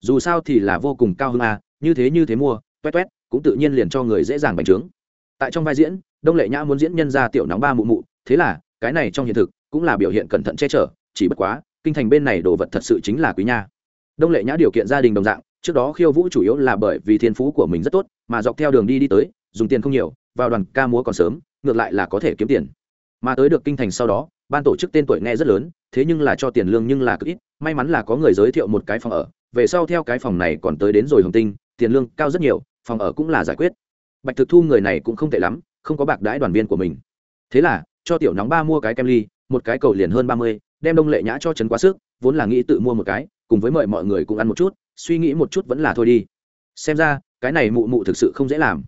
Dù sao thì là vô cùng cao hơn à như thế như thế mua, toét toét, cũng tự nhiên liền cho người dễ dàng bành trướng. Tại trong vai diễn đông lệ nhã muốn diễn nhân ra tiểu nóng ba mụ mụ, thế là, cái này trong hiện thực, cũng là biểu hiện cẩn thận che chở, chỉ bất quá, kinh thành bên này đồ vật thật sự chính là quý nha. Đông lệ nhã điều kiện gia đình đồng dạng, trước đó khiêu vũ chủ yếu là bởi vì thiên phú của mình rất tốt, mà dọc theo đường đi đi tới, dùng tiền không nhiều, vào đoàn ca múa còn sớm, ngược lại là có thể kiếm tiền. Mà tới được kinh thành sau đó, ban tổ chức tên tuổi nghe rất lớn, thế nhưng là cho tiền lương nhưng là cực ít, may mắn là có người giới thiệu một cái phòng ở, về sau theo cái phòng này còn tới đến rồi hồng tinh, tiền lương cao rất nhiều, phòng ở cũng là giải quyết. Bạch thực thu người này cũng không tệ lắm không có bạc đãi đoàn viên của mình. Thế là, cho tiểu nóng ba mua cái kem ly, một cái cầu liền hơn ba mươi, đem đông lệ nhã cho trấn quá sức, vốn là nghĩ tự mua một cái, cùng với mời mọi người cùng ăn một chút, suy nghĩ một chút vẫn là thôi đi. Xem ra, cái này mụ mụ thực sự không dễ làm.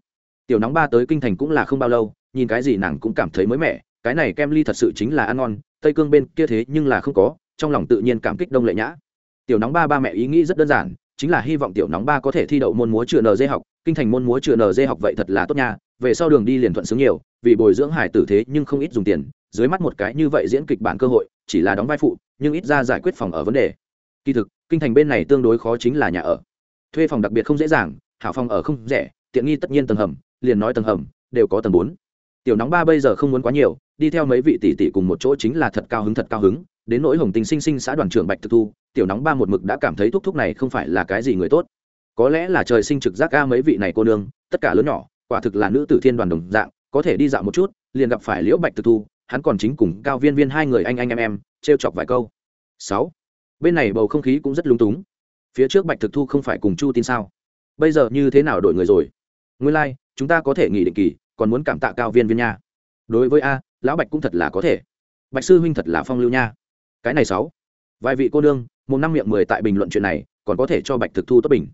Tiểu nóng ba tới kinh thành cũng là không bao lâu, nhìn cái gì nàng cũng cảm thấy mới mẻ, cái này kem ly thật sự chính là ăn ngon, tây cương bên kia thế nhưng là không có, trong lòng tự nhiên cảm kích đông lệ nhã. Tiểu nóng ba ba mẹ ý nghĩ rất đơn giản, chính là hy vọng tiểu nóng ba có thể thi đậu môn múa chữa nd học, kinh thành môn múa chữa nd học vậy thật là tốt nha về sau đường đi liền thuận sướng nhiều, vì bồi dưỡng hải tử thế nhưng không ít dùng tiền, dưới mắt một cái như vậy diễn kịch bản cơ hội, chỉ là đóng vai phụ, nhưng ít ra giải quyết phòng ở vấn đề. Kỳ thực, kinh thành bên này tương đối khó chính là nhà ở. Thuê phòng đặc biệt không dễ dàng, hảo phòng ở không rẻ, tiện nghi tất nhiên tầng hầm, liền nói tầng hầm, đều có tầng bốn. Tiểu nóng ba bây giờ không muốn quá nhiều, đi theo mấy vị tỷ tỷ cùng một chỗ chính là thật cao hứng thật cao hứng, đến nỗi hồng tình sinh sinh xã đoàn trưởng bạch thực thu, tiểu nóng ba một mực đã cảm thấy thúc thúc này không phải là cái gì người tốt. Có lẽ là trời sinh trực giác ca mấy vị này cô nương, tất cả lớn nhỏ quả thực là nữ tử thiên đoàn đồng dạng có thể đi dạo một chút liền gặp phải liễu bạch thực thu hắn còn chính cùng cao viên viên hai người anh anh em em t r e o chọc vài câu. Sáu bên này bầu không khí cũng rất lung túng. Phía trước bạch thực thu không phải cùng chu tin sao? Bây giờ như thế nào đổi người rồi? Nguyên lai、like, chúng ta có thể nghỉ định kỳ còn muốn cảm tạ cao viên viên nha. Đối với a lão bạch cũng thật là có thể. Bạch sư huynh thật là phong lưu nha. Cái này sáu vài vị cô nương một năm miệng mười tại bình luận chuyện này còn có thể cho bạch thực thu tốt bình.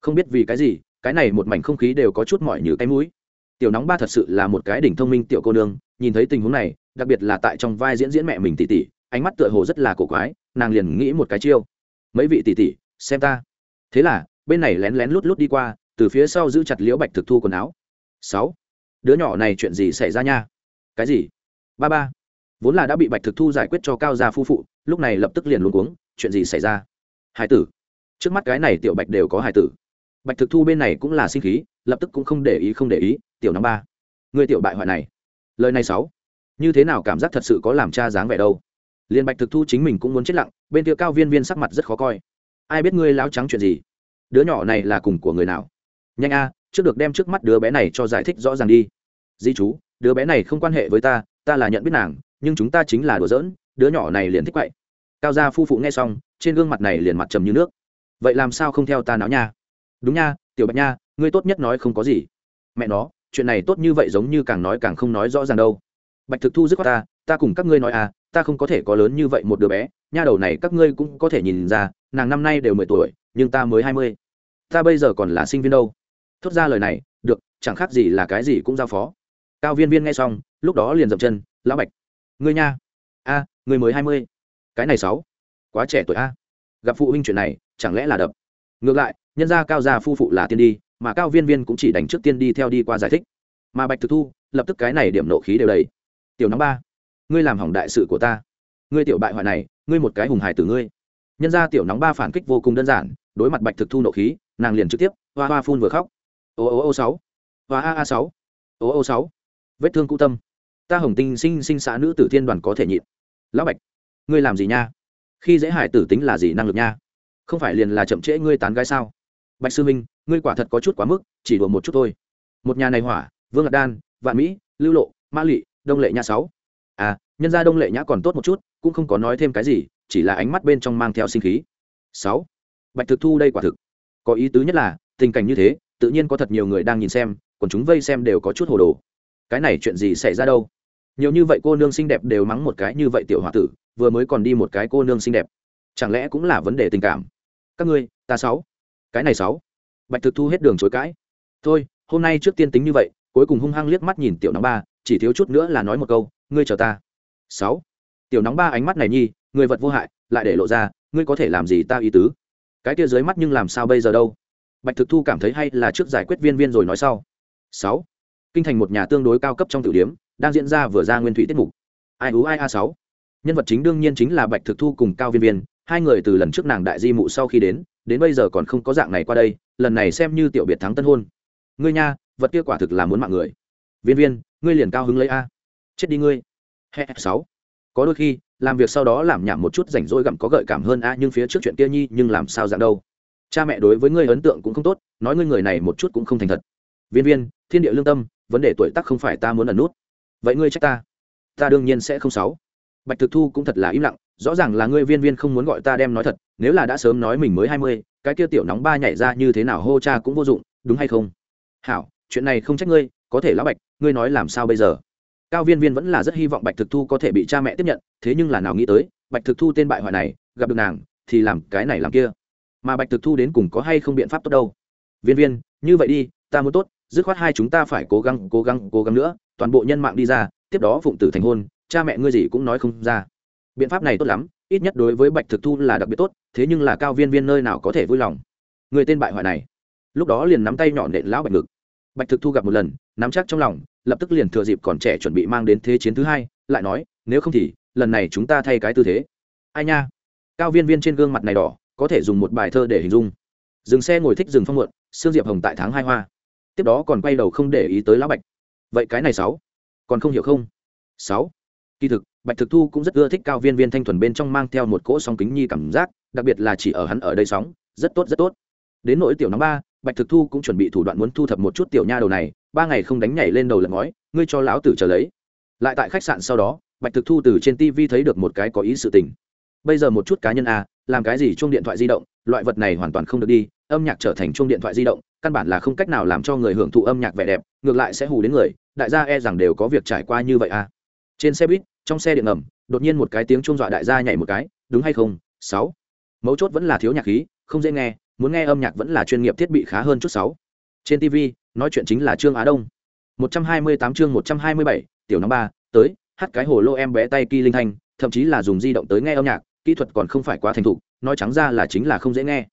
Không biết vì cái gì cái này một mảnh không khí đều có chút mỏi như cái mũi. Tiểu nóng ba thật sự là một cái đỉnh thông minh tiểu cô nương, nhìn thấy tình huống này, đặc biệt là tại trong vai diễn diễn mẹ mình tỉ tỉ ánh mắt tựa hồ rất là cổ quái, nàng liền nghĩ một cái chiêu. Mấy vị tỉ tỉ xem ta. Thế là, bên này lén lén lút lút đi qua, từ phía sau giữ chặt liễu bạch thực thu quần áo. Sáu, đứa nhỏ này chuyện gì xảy ra nha? Cái gì? Ba ba, vốn là đã bị bạch thực thu giải quyết cho cao gia phu phụ, lúc này lập tức liền luôn cuống, chuyện gì xảy ra? Hải tử. Trước mắt cái này tiểu bạch đều có hải tử bạch thực thu bên này cũng là sinh khí, lập tức cũng không để ý, không để ý, tiểu năm ba người tiểu bại hoại này, lời này sáu như thế nào cảm giác thật sự có làm cha dáng vẻ đâu? Liền bạch thực thu chính mình cũng muốn chết lặng, bên kia cao viên viên sắc mặt rất khó coi. Ai biết ngươi láo trắng chuyện gì? Đứa nhỏ này là cùng của người nào? Nhanh a, trước được đem trước mắt đứa bé này cho giải thích rõ ràng đi. Di chú, đứa bé này không quan hệ với ta ta là nhận biết nàng, nhưng chúng ta chính là đùa giỡn, đứa nhỏ này liền thích vậy cao gia phu phụ nghe xong, trên gương mặt này liền mặt trầm như nước. Vậy làm sao không theo ta náo nha? Đúng nha tiểu bạch nha ngươi tốt nhất nói không có gì. Mẹ nó chuyện này tốt như vậy giống như càng nói càng không nói rõ ràng đâu. Bạch thực thu dứt khoát ta ta cùng các ngươi nói à ta không có thể có lớn như vậy một đứa bé nha đầu này các ngươi cũng có thể nhìn ra nàng năm nay đều mười tuổi nhưng ta mới hai mươi. Ta bây giờ còn là sinh viên đâu. Thốt ra lời này được chẳng khác gì là cái gì cũng giao phó. Cao viên viên nghe xong lúc đó liền dậm chân lão bạch ngươi nha. A à, người mới hai mươi. Cái này sáu quá trẻ tuổi a. Gặp phụ huynh chuyện này chẳng lẽ là đập? Ngược lại nhân gia cao gia phu phụ là tiên đi, mà cao viên viên cũng chỉ đánh trước tiên đi theo đi qua giải thích. Mà bạch thực thu, lập tức cái này điểm nộ khí đều đầy. Tiểu năm ba, ngươi làm hỏng đại sự của ta. Ngươi tiểu bại hoại này, ngươi một cái hùng hài từ ngươi. Nhân gia tiểu nóng ba phản kích vô cùng đơn giản, đối mặt bạch thực thu nộ khí, nàng liền trực tiếp, hoa hoa phun vừa khóc. Ô ô ô sáu, hoa a a sáu, ô ô sáu. Vết thương cụ tâm. Ta hồng tinh sinh sinh xã nữ tử thiên đoàn có thể nhịn. Lão bạch, ngươi làm gì nha? Khi dễ hải tử tính là gì năng lực nha? Không phải liền là chậm trễ ngươi tán gái sao? Bạch sư minh ngươi quả thật có chút quá mức, chỉ đùa một chút thôi. Một nhà này hỏa, vương lạc đan, vạn mỹ, lưu lộ ma lị, đông lệ nhã sáu. À nhân gia đông lệ nhã còn tốt một chút, cũng không có nói thêm cái gì, chỉ là ánh mắt bên trong mang theo sinh khí. Sáu. Bạch thực thu đây quả thực. Có ý tứ nhất là, tình cảnh như thế, tự nhiên có thật nhiều người đang nhìn xem, còn chúng vây xem đều có chút hồ đồ. Cái này chuyện gì xảy ra đâu? Nhiều như vậy cô nương xinh đẹp đều mắng một cái như vậy tiểu h o a tử, vừa mới còn đi một cái cô nương xinh đẹp. Chẳng lẽ cũng là vấn đề tình cảm? Các ngươi, ta sáu cái này sáu. Bạch thực thu hết đường chối cãi. Thôi, hôm nay trước tiên tính như vậy, cuối cùng hung hăng liếc mắt nhìn tiểu nóng ba, chỉ thiếu chút nữa là nói một câu, ngươi chờ ta. Sáu. Tiểu nóng ba ánh mắt này nhi, người vật vô hại, lại để lộ ra, ngươi có thể làm gì ta ý tứ? Cái kia dưới mắt nhưng làm sao bây giờ đâu? Bạch thực thu cảm thấy hay là trước giải quyết viên viên rồi nói sau. Sáu. Kinh thành một nhà tương đối cao cấp trong tử điếm, đang diễn ra vừa ra nguyên thủy tiết mục. Ai ú ai a sáu. Nhân vật chính đương nhiên chính là bạch thực thu cùng cao viên viên, hai người từ lần trước nàng đại di mụ sau khi đến đến bây giờ còn không có dạng này qua đây, lần này xem như tiểu biệt thắng tân hôn. Ngươi nha, vật kia quả thực là muốn mạng người. Viên viên, ngươi liền cao hứng lấy a. Chết đi ngươi. Hè sáu. Có đôi khi, làm việc sau đó làm nhảm một chút rảnh rỗi gặm có gợi cảm hơn a, nhưng phía trước chuyện kia nhi, nhưng làm sao dạng đâu. Cha mẹ đối với ngươi ấn tượng cũng không tốt, nói ngươi người này một chút cũng không thành thật. Viên viên, thiên địa lương tâm, vấn đề tuổi tác không phải ta muốn ẩn nút. Vậy ngươi trách ta. Ta đương nhiên sẽ không sáu bạch thực thu cũng thật là im lặng, rõ ràng là ngươi viên viên không muốn gọi ta đem nói thật, nếu là đã sớm nói mình mới hai mươi, cái kia tiểu nóng ba nhảy ra như thế nào hô cha cũng vô dụng, đúng hay không? Hảo, chuyện này không trách ngươi, có thể lão bạch, ngươi nói làm sao bây giờ? Cao viên viên vẫn là rất hy vọng bạch thực thu có thể bị cha mẹ tiếp nhận, thế nhưng là nào nghĩ tới, bạch thực thu tên bại hoại này, gặp được nàng, thì làm cái này làm kia. Mà bạch thực thu đến cùng có hay không biện pháp tốt đâu? Viên viên, như vậy đi, ta muốn tốt, dứt khoát hai chúng ta phải cố gắng cố gắng cố gắng nữa, toàn bộ nhân mạng đi ra, tiếp đó phụng tử thành hôn cha mẹ ngươi gì cũng nói không ra. Biện pháp này tốt lắm, ít nhất đối với bạch thực thu là đặc biệt tốt, thế nhưng là cao viên viên nơi nào có thể vui lòng. Người tên bại hoại này. Lúc đó liền nắm tay nhọn nện lão bạch ngực. Bạch thực thu gặp một lần, nắm chắc trong lòng, lập tức liền thừa dịp còn trẻ chuẩn bị mang đến thế chiến thứ hai, lại nói, nếu không thì, lần này chúng ta thay cái tư thế. Ai nha? Cao viên viên trên gương mặt này đỏ, có thể dùng một bài thơ để hình dung. Dừng xe ngồi thích dừng phong muộn, sương diệp hồng tại tháng hai hoa. Tiếp đó còn quay đầu không để ý tới lão bạch. Vậy cái này sáu, còn không hiểu không? Sáu kỳ thực, bạch thực thu cũng rất ưa thích cao viên viên thanh thuần bên trong mang theo một cỗ sóng kính nhi cảm giác, đặc biệt là chỉ ở hắn ở đây sóng, rất tốt rất tốt. Đến nỗi tiểu nóng ba, bạch thực thu cũng chuẩn bị thủ đoạn muốn thu thập một chút tiểu nha đầu này, ba ngày không đánh nhảy lên đầu lật ngói, ngươi cho lão tử trở lấy. Lại tại khách sạn sau đó, bạch thực thu từ trên tv thấy được một cái có ý sự tình. Bây giờ một chút cá nhân a làm cái gì chung điện thoại di động, loại vật này hoàn toàn không được đi, âm nhạc trở thành chung điện thoại di động, căn bản là không cách nào làm cho người hưởng thụ âm nhạc vẻ đẹp, ngược lại sẽ hù đến người, đại gia e rằng đều có việc trải qua như vậy a trên xe buýt trong xe điện ngầm đột nhiên một cái tiếng trung dọa đại gia nhảy một cái đúng hay không? Sáu. Mấu chốt vẫn là thiếu nhạc khí không dễ nghe muốn nghe âm nhạc vẫn là chuyên nghiệp thiết bị khá hơn chút sáu. Trên tv nói chuyện chính là trương á đông. 128 chương 127, tiểu năm ba tới hát cái hồ lô em bé tay kỳ linh thanh thậm chí là dùng di động tới nghe âm nhạc kỹ thuật còn không phải quá thành thục nói trắng ra là chính là không dễ nghe.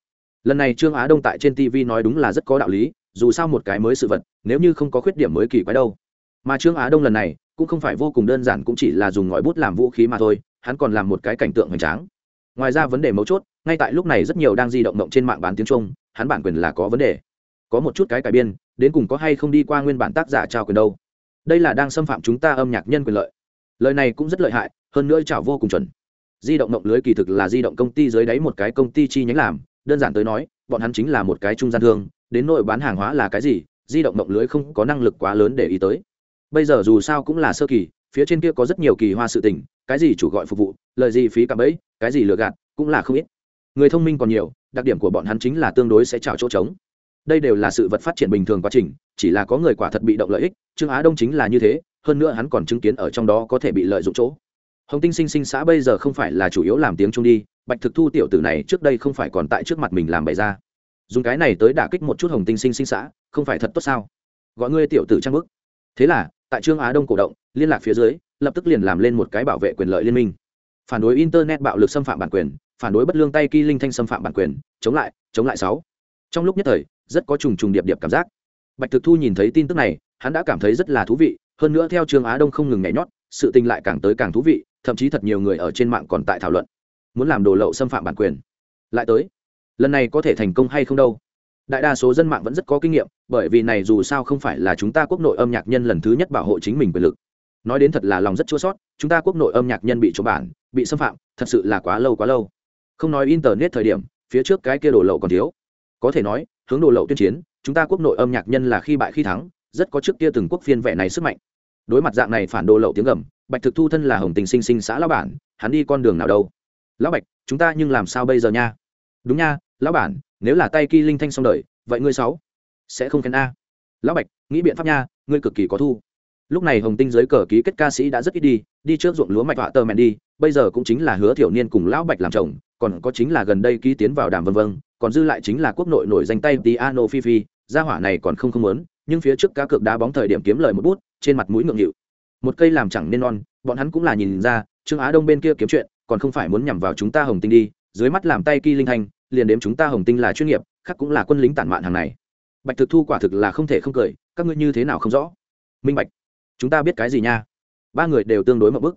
Lần này trương á đông tại trên tv nói đúng là rất có đạo lý dù sao một cái mới sự vật nếu như không có khuyết điểm mới kỳ quái đâu. Mà trương á đông lần này cũng không phải vô cùng đơn giản cũng chỉ là dùng ngòi bút làm vũ khí mà thôi, hắn còn làm một cái cảnh tượng hoành tráng. Ngoài ra vấn đề mấu chốt, ngay tại lúc này rất nhiều đang di động động trên mạng bán tiếng trung, hắn bản quyền là có vấn đề. Có một chút cái cải biên, đến cùng có hay không đi qua nguyên bản tác giả trao quyền đâu. Đây là đang xâm phạm chúng ta âm nhạc nhân quyền lợi. Lời này cũng rất lợi hại, hơn nữa chảo vô cùng chuẩn. Di động động lưới kỳ thực là di động công ty dưới đáy một cái công ty chi nhánh làm, đơn giản tới nói, bọn hắn chính là một cái trung gian thương, đến nội bán hàng hóa là cái gì, di động động lưới không có năng lực quá lớn để ý tới bây giờ dù sao cũng là sơ kỳ, phía trên kia có rất nhiều kỳ hoa sự tình, cái gì chủ gọi phục vụ, lời gì phí cả bẫy cái gì lừa gạt, cũng là không ít. Người thông minh còn nhiều, đặc điểm của bọn hắn chính là tương đối sẽ trào chỗ trống. Đây đều là sự vật phát triển bình thường quá trình, chỉ là có người quả thật bị động lợi ích, trương á đông chính là như thế, hơn nữa hắn còn chứng kiến ở trong đó có thể bị lợi dụng chỗ. Hồng tinh sinh sinh xã bây giờ không phải là chủ yếu làm tiếng trung đi, bạch thực thu tiểu tử này trước đây không phải còn tại trước mặt mình làm bày ra. Dùng cái này tới đả kích một chút hồng tinh sinh sinh xã, không phải thật tốt sao? Gọi ngươi tiểu tử trang bức. Thế là tại trương á đông cổ động, liên lạc phía dưới, lập tức liền làm lên một cái bảo vệ quyền lợi liên minh. Phản đối internet bạo lực xâm phạm bản quyền, phản đối bất lương tay ky linh thanh xâm phạm bản quyền, chống lại chống lại sáu. Trong lúc nhất thời, rất có trùng trùng điệp điệp cảm giác. Bạch thực thu nhìn thấy tin tức này, hắn đã cảm thấy rất là thú vị, hơn nữa theo trương á đông không ngừng nhảy nhót, sự tình lại càng tới càng thú vị, thậm chí thật nhiều người ở trên mạng còn tại thảo luận. Muốn làm đồ lậu xâm phạm bản quyền. Lại tới. Lần này có thể thành công hay không đâu? Đại đa số dân mạng vẫn rất có kinh nghiệm, bởi vì này dù sao không phải là chúng ta quốc nội âm nhạc nhân lần thứ nhất bảo hộ chính mình quyền lực. Nói đến thật là lòng rất chua sót, chúng ta quốc nội âm nhạc nhân bị trộm bản, bị xâm phạm, thật sự là quá lâu quá lâu. Không nói internet thời điểm, phía trước cái kia đồ lậu còn thiếu. Có thể nói, hướng đồ lậu tuyên chiến, chúng ta quốc nội âm nhạc nhân là khi bại khi thắng, rất có trước kia từng quốc phiên vẻ này sức mạnh. Đối mặt dạng này phản đồ lậu tiếng gầm, bạch thực thu thân là hồng tình sinh sinh xã lão bản, hắn đi con đường nào đâu? Lão bạch, chúng ta nhưng làm sao bây giờ nha? Đúng nha, lão bản nếu là tay kỳ linh thanh xong đời, vậy ngươi sáu sẽ không khen a. Lão bạch, nghĩ biện pháp nha, ngươi cực kỳ có thu. Lúc này hồng tinh giới cờ ký kết ca sĩ đã rất ít đi đi trước ruộng lúa mạch họa tờ mẹn đi, bây giờ cũng chính là hứa thiểu niên cùng lão bạch làm chồng, còn có chính là gần đây ký tiến vào đàm vân vân, còn dư lại chính là quốc nội nổi danh tay piano phi phi, gia hỏa này còn không không muốn, nhưng phía trước cá cược đá bóng thời điểm kiếm lời một bút, trên mặt mũi ngượng nghịu. Một cây làm chẳng nên non, bọn hắn cũng là nhìn ra, trương á đông bên kia kiếm chuyện, còn không phải muốn nhằm vào chúng ta hồng tinh đi, dưới mắt làm tay kỳ linh thanh liền đếm chúng ta hồng tinh là chuyên nghiệp, khác cũng là quân lính tản mạn hàng này. Bạch thực thu quả thực là không thể không cười, các ngươi như thế nào không rõ? Minh bạch, chúng ta biết cái gì nha? Ba người đều tương đối mậu bức.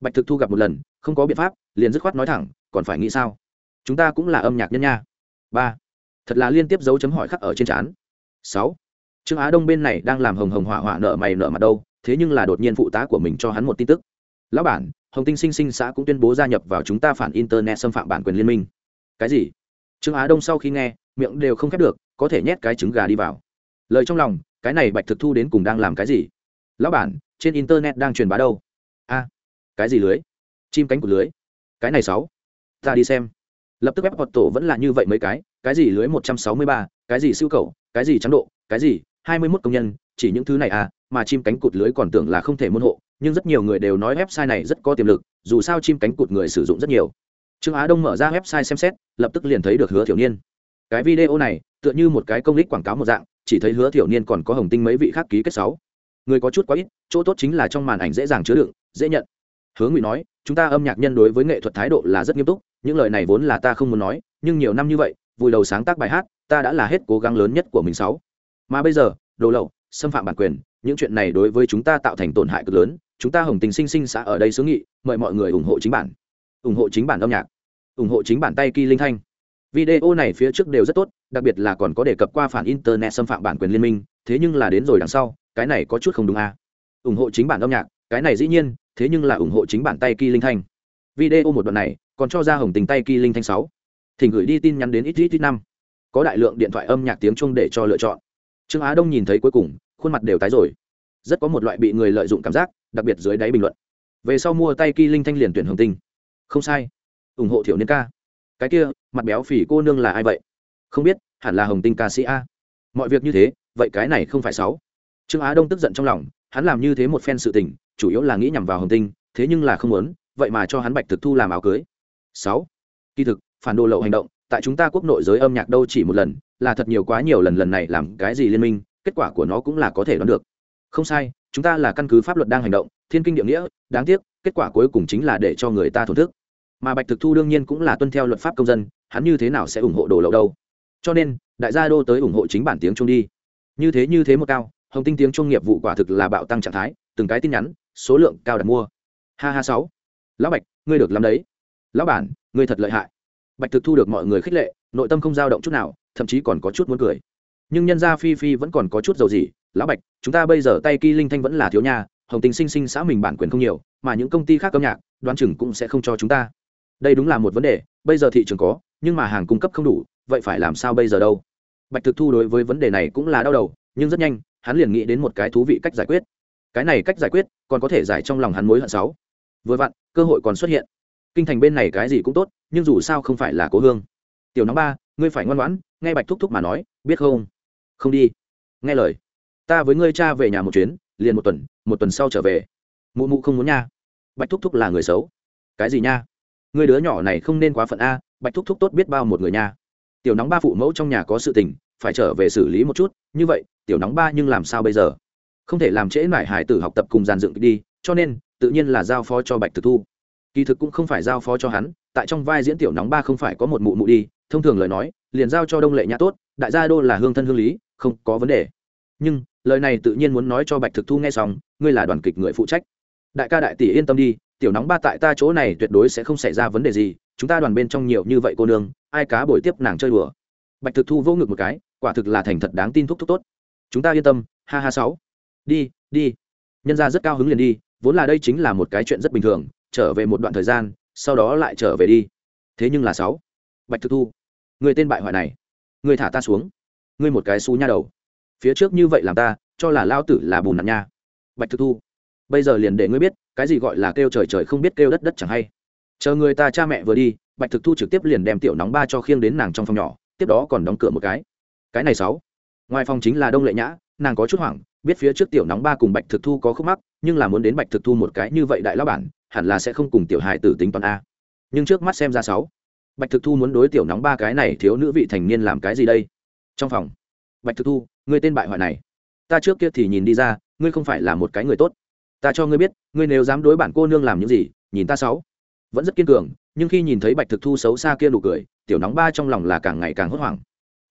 Bạch thực thu gặp một lần, không có biện pháp, liền dứt khoát nói thẳng, còn phải nghĩ sao? Chúng ta cũng là âm nhạc nhân nha. Ba, thật là liên tiếp dấu chấm hỏi khắc ở trên trán. Sáu, trương á đông bên này đang làm hồng hồng hỏa hỏa nợ mày nợ mặt đâu, thế nhưng là đột nhiên phụ tá của mình cho hắn một tin tức. Lão bản, hồng tinh sinh sinh xã cũng tuyên bố gia nhập vào chúng ta phản internet xâm phạm bản quyền liên minh. Cái gì? Trương á đông sau khi nghe, miệng đều không khép được, có thể nhét cái trứng gà đi vào. Lời trong lòng, cái này bạch thực thu đến cùng đang làm cái gì? Lão bản, trên internet đang truyền bá đâu? A, cái gì lưới? Chim cánh của lưới? Cái này sáu, ta đi xem. Lập tức web hoạt tổ vẫn là như vậy mấy cái cái gì lưới một trăm sáu mươi ba, cái gì siêu cầu, cái gì trắng độ, cái gì hai mươi 21 công nhân, chỉ những thứ này à mà chim cánh cụt lưới còn tưởng là không thể môn hộ, nhưng rất nhiều người đều nói website này rất có tiềm lực, dù sao chim cánh cụt người sử dụng rất nhiều trương á đông mở ra website xem xét, lập tức liền thấy được hứa thiểu niên. Cái video này, tựa như một cái công lích quảng cáo một dạng, chỉ thấy hứa thiểu niên còn có hồng tinh mấy vị khác ký kết sáu. Người có chút quá ít, chỗ tốt chính là trong màn ảnh dễ dàng chứa đựng, dễ nhận. Hứa ngụy nói, chúng ta âm nhạc nhân đối với nghệ thuật thái độ là rất nghiêm túc, những lời này vốn là ta không muốn nói, nhưng nhiều năm như vậy, vùi đầu sáng tác bài hát, ta đã là hết cố gắng lớn nhất của mình sáu. Mà bây giờ, đồ lậu, xâm phạm bản quyền, những chuyện này đối với chúng ta tạo thành tổn hại cực lớn, chúng ta hồng tình sinh sinh xã ở đây xứ nghị, mời mọi người ủng hộ chính bản ủng hộ chính bản âm nhạc, ủng hộ chính bản tay kỳ linh thanh. Video này phía trước đều rất tốt, đặc biệt là còn có đề cập qua phản internet xâm phạm bản quyền liên minh, thế nhưng là đến rồi đằng sau, cái này có chút không đúng à. ủng hộ chính bản âm nhạc, cái này dĩ nhiên, thế nhưng là ủng hộ chính bản tay kỳ linh thanh. Video một đoạn này, còn cho ra hồng tình tay kỳ linh thanh sáu. Thỉnh gửi đi tin nhắn đến ít ít ít năm. Có đại lượng điện thoại âm nhạc tiếng chung để cho lựa chọn. Trương á đông nhìn thấy cuối cùng, khuôn mặt đều tái rồi. Rất có một loại bị người lợi dụng cảm giác, đặc biệt dưới đáy bình luận. Về sau mua tay kỳ linh thanh liền tuyển hồng tinh không sai. Ủng hộ thiểu niên ca. Cái kia, mặt béo phì cô nương là ai vậy? Không biết, hẳn là hồng tinh ca sĩ a. Mọi việc như thế, vậy cái này không phải sáu. Trương á đông tức giận trong lòng, hắn làm như thế một phen sự tình, chủ yếu là nghĩ nhằm vào hồng tinh, thế nhưng là không muốn, vậy mà cho hắn bạch thực thu làm áo cưới. Sáu. Kỳ thực, phản đồ lậu hành động, tại chúng ta quốc nội giới âm nhạc đâu chỉ một lần, là thật nhiều quá nhiều lần lần này làm cái gì liên minh, kết quả của nó cũng là có thể đoán được. Không sai, chúng ta là căn cứ pháp luật đang hành động thiên kinh địa nghĩa, đáng tiếc, kết quả cuối cùng chính là để cho người ta thổn thức. Mà bạch thực thu đương nhiên cũng là tuân theo luật pháp công dân, hắn như thế nào sẽ ủng hộ đồ lậu đâu? Cho nên, đại gia đô tới ủng hộ chính bản tiếng trung đi. Như thế như thế một cao, hồng tinh tiếng trung nghiệp vụ quả thực là bạo tăng trạng thái, từng cái tin nhắn, số lượng cao đặt mua. Ha ha sáu. Lão bạch, ngươi được lắm đấy. Lão bản, ngươi thật lợi hại. Bạch thực thu được mọi người khích lệ, nội tâm không dao động chút nào, thậm chí còn có chút muốn cười. Nhưng nhân gia phi phi vẫn còn có chút dầu gì lão bạch, chúng ta bây giờ tay kỳ linh thanh vẫn là thiếu nha hồng tình sinh sinh xã mình bản quyền không nhiều, mà những công ty khác âm nhạc, đoán chừng cũng sẽ không cho chúng ta. Đây đúng là một vấn đề, bây giờ thị trường có, nhưng mà hàng cung cấp không đủ, vậy phải làm sao bây giờ đâu? Bạch thực thu đối với vấn đề này cũng là đau đầu, nhưng rất nhanh, hắn liền nghĩ đến một cái thú vị cách giải quyết. Cái này cách giải quyết, còn có thể giải trong lòng hắn mối hận sáu vừa vặn, cơ hội còn xuất hiện. Kinh thành bên này cái gì cũng tốt, nhưng dù sao không phải là cố hương. Tiểu nóng ba, ngươi phải ngoan ngoãn, nghe bạch thúc thúc mà nói, biết không? Không đi. Nghe lời. Ta với ngươi cha về nhà một chuyến liền một tuần một tuần sau trở về. Mụ mụ không muốn nha. Bạch thúc thúc là người xấu. Cái gì nha? Người đứa nhỏ này không nên quá phận a, bạch thúc thúc tốt biết bao một người nha. Tiểu nóng ba phụ mẫu trong nhà có sự tình, phải trở về xử lý một chút, như vậy, tiểu nóng ba nhưng làm sao bây giờ? Không thể làm trễ mải hải tử học tập cùng giàn dựng đi, cho nên, tự nhiên là giao phó cho bạch thực thu. Kỳ thực cũng không phải giao phó cho hắn, tại trong vai diễn tiểu nóng ba không phải có một mụ mụ đi, thông thường lời nói, liền giao cho đông lệ nhã tốt, đại gia đô là hương thân hương lý, không có vấn đề. Nhưng lời này tự nhiên muốn nói cho bạch thực thu nghe xong, ngươi là đoàn kịch người phụ trách. Đại ca đại tỷ yên tâm đi, tiểu nóng ba tại ta chỗ này tuyệt đối sẽ không xảy ra vấn đề gì, chúng ta đoàn bên trong nhiều như vậy cô nương, ai cá bồi tiếp nàng chơi đùa. Bạch thực thu vô ngực một cái, quả thực là thành thật đáng tin thúc thúc tốt. Chúng ta yên tâm, ha ha sáu. Đi đi. Nhân ra rất cao hứng liền đi, vốn là đây chính là một cái chuyện rất bình thường, trở về một đoạn thời gian, sau đó lại trở về đi. Thế nhưng là sáu. Bạch thực thu, người tên bại hoại này, người thả ta xuống. Ngươi một cái xú nha đầu phía trước như vậy làm ta, cho là lao tử là bùn nạn nha. Bạch thực thu, bây giờ liền để ngươi biết, cái gì gọi là kêu trời trời không biết kêu đất đất chẳng hay. Chờ người ta cha mẹ vừa đi, bạch thực thu trực tiếp liền đem tiểu nóng ba cho khiêng đến nàng trong phòng nhỏ, tiếp đó còn đóng cửa một cái. Cái này sáu. Ngoài phòng chính là đông lệ nhã, nàng có chút hoảng, biết phía trước tiểu nóng ba cùng bạch thực thu có khúc mắc, nhưng là muốn đến bạch thực thu một cái như vậy đại lao bản, hẳn là sẽ không cùng tiểu hài tử tính toán a. Nhưng trước mắt xem ra sáu. Bạch thực thu muốn đối tiểu nóng ba cái này thiếu nữ vị thành niên làm cái gì đây? Trong phòng, bạch thực thu Ngươi tên bại hoại này. Ta trước kia thì nhìn đi ra, ngươi không phải là một cái người tốt. Ta cho ngươi biết, ngươi nếu dám đối bản cô nương làm những gì, nhìn ta sáu. Vẫn rất kiên cường, nhưng khi nhìn thấy bạch thực thu xấu xa kia nụ cười, tiểu nóng ba trong lòng là càng ngày càng hốt hoảng.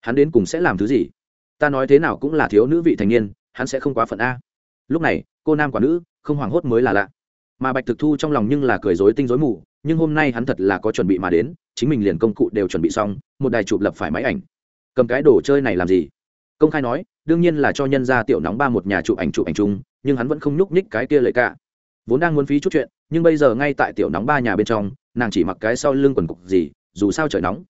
Hắn đến cùng sẽ làm thứ gì? Ta nói thế nào cũng là thiếu nữ vị thành niên, hắn sẽ không quá phận a. Lúc này, cô nam quả nữ, không hoảng hốt mới là lạ. Mà bạch thực thu trong lòng nhưng là cười dối tinh dối mù, nhưng hôm nay hắn thật là có chuẩn bị mà đến, chính mình liền công cụ đều chuẩn bị xong, một đài chụp lập phải máy ảnh. Cầm cái đồ chơi này làm gì? Công khai nói, đương nhiên là cho nhân gia tiểu nóng ba một nhà chụp ảnh chụp ảnh chung, nhưng hắn vẫn không nhúc nhích cái kia lợi cả. Vốn đang muốn phí chút chuyện, nhưng bây giờ ngay tại tiểu nóng ba nhà bên trong, nàng chỉ mặc cái sau lưng quần cục gì, dù sao trời nóng.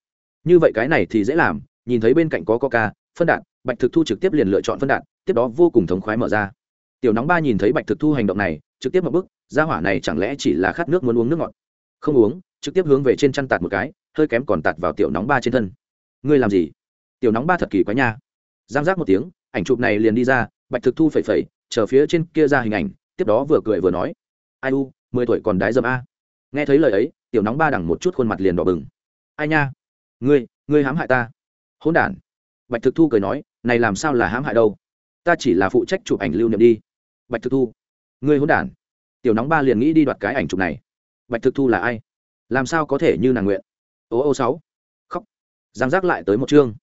Như vậy cái này thì dễ làm, nhìn thấy bên cạnh có coca, phân đạn bạch thực thu trực tiếp liền lựa chọn phân đạn tiếp đó vô cùng thống khoái mở ra. Tiểu nóng ba nhìn thấy bạch thực thu hành động này, trực tiếp một bức ra hỏa này chẳng lẽ chỉ là khát nước muốn uống nước ngọt? Không uống, trực tiếp hướng về trên chăn tạt một cái, hơi kém còn tạt vào tiểu nóng ba trên thân. Ngươi làm gì? Tiểu nóng ba thật kỳ quái nha giang giác một tiếng, ảnh chụp này liền đi ra, bạch thực thu phẩy phẩy, chờ phía trên kia ra hình ảnh, tiếp đó vừa cười vừa nói, ai u, mười tuổi còn đái dâm a. Nghe thấy lời ấy, tiểu nóng ba đằng một chút khuôn mặt liền đỏ bừng. Ai nha, ngươi ngươi hãm hại ta. Hỗn đản. Bạch thực thu cười nói, này làm sao là hãm hại đâu? Ta chỉ là phụ trách chụp ảnh lưu niệm đi. Bạch thực thu, ngươi hỗn đản. Tiểu nóng ba liền nghĩ đi đoạt cái ảnh chụp này. Bạch thực thu là ai? Làm sao có thể như nàng nguyện? Ô ô sáu. Khóc. Giang giác lại tới một chương.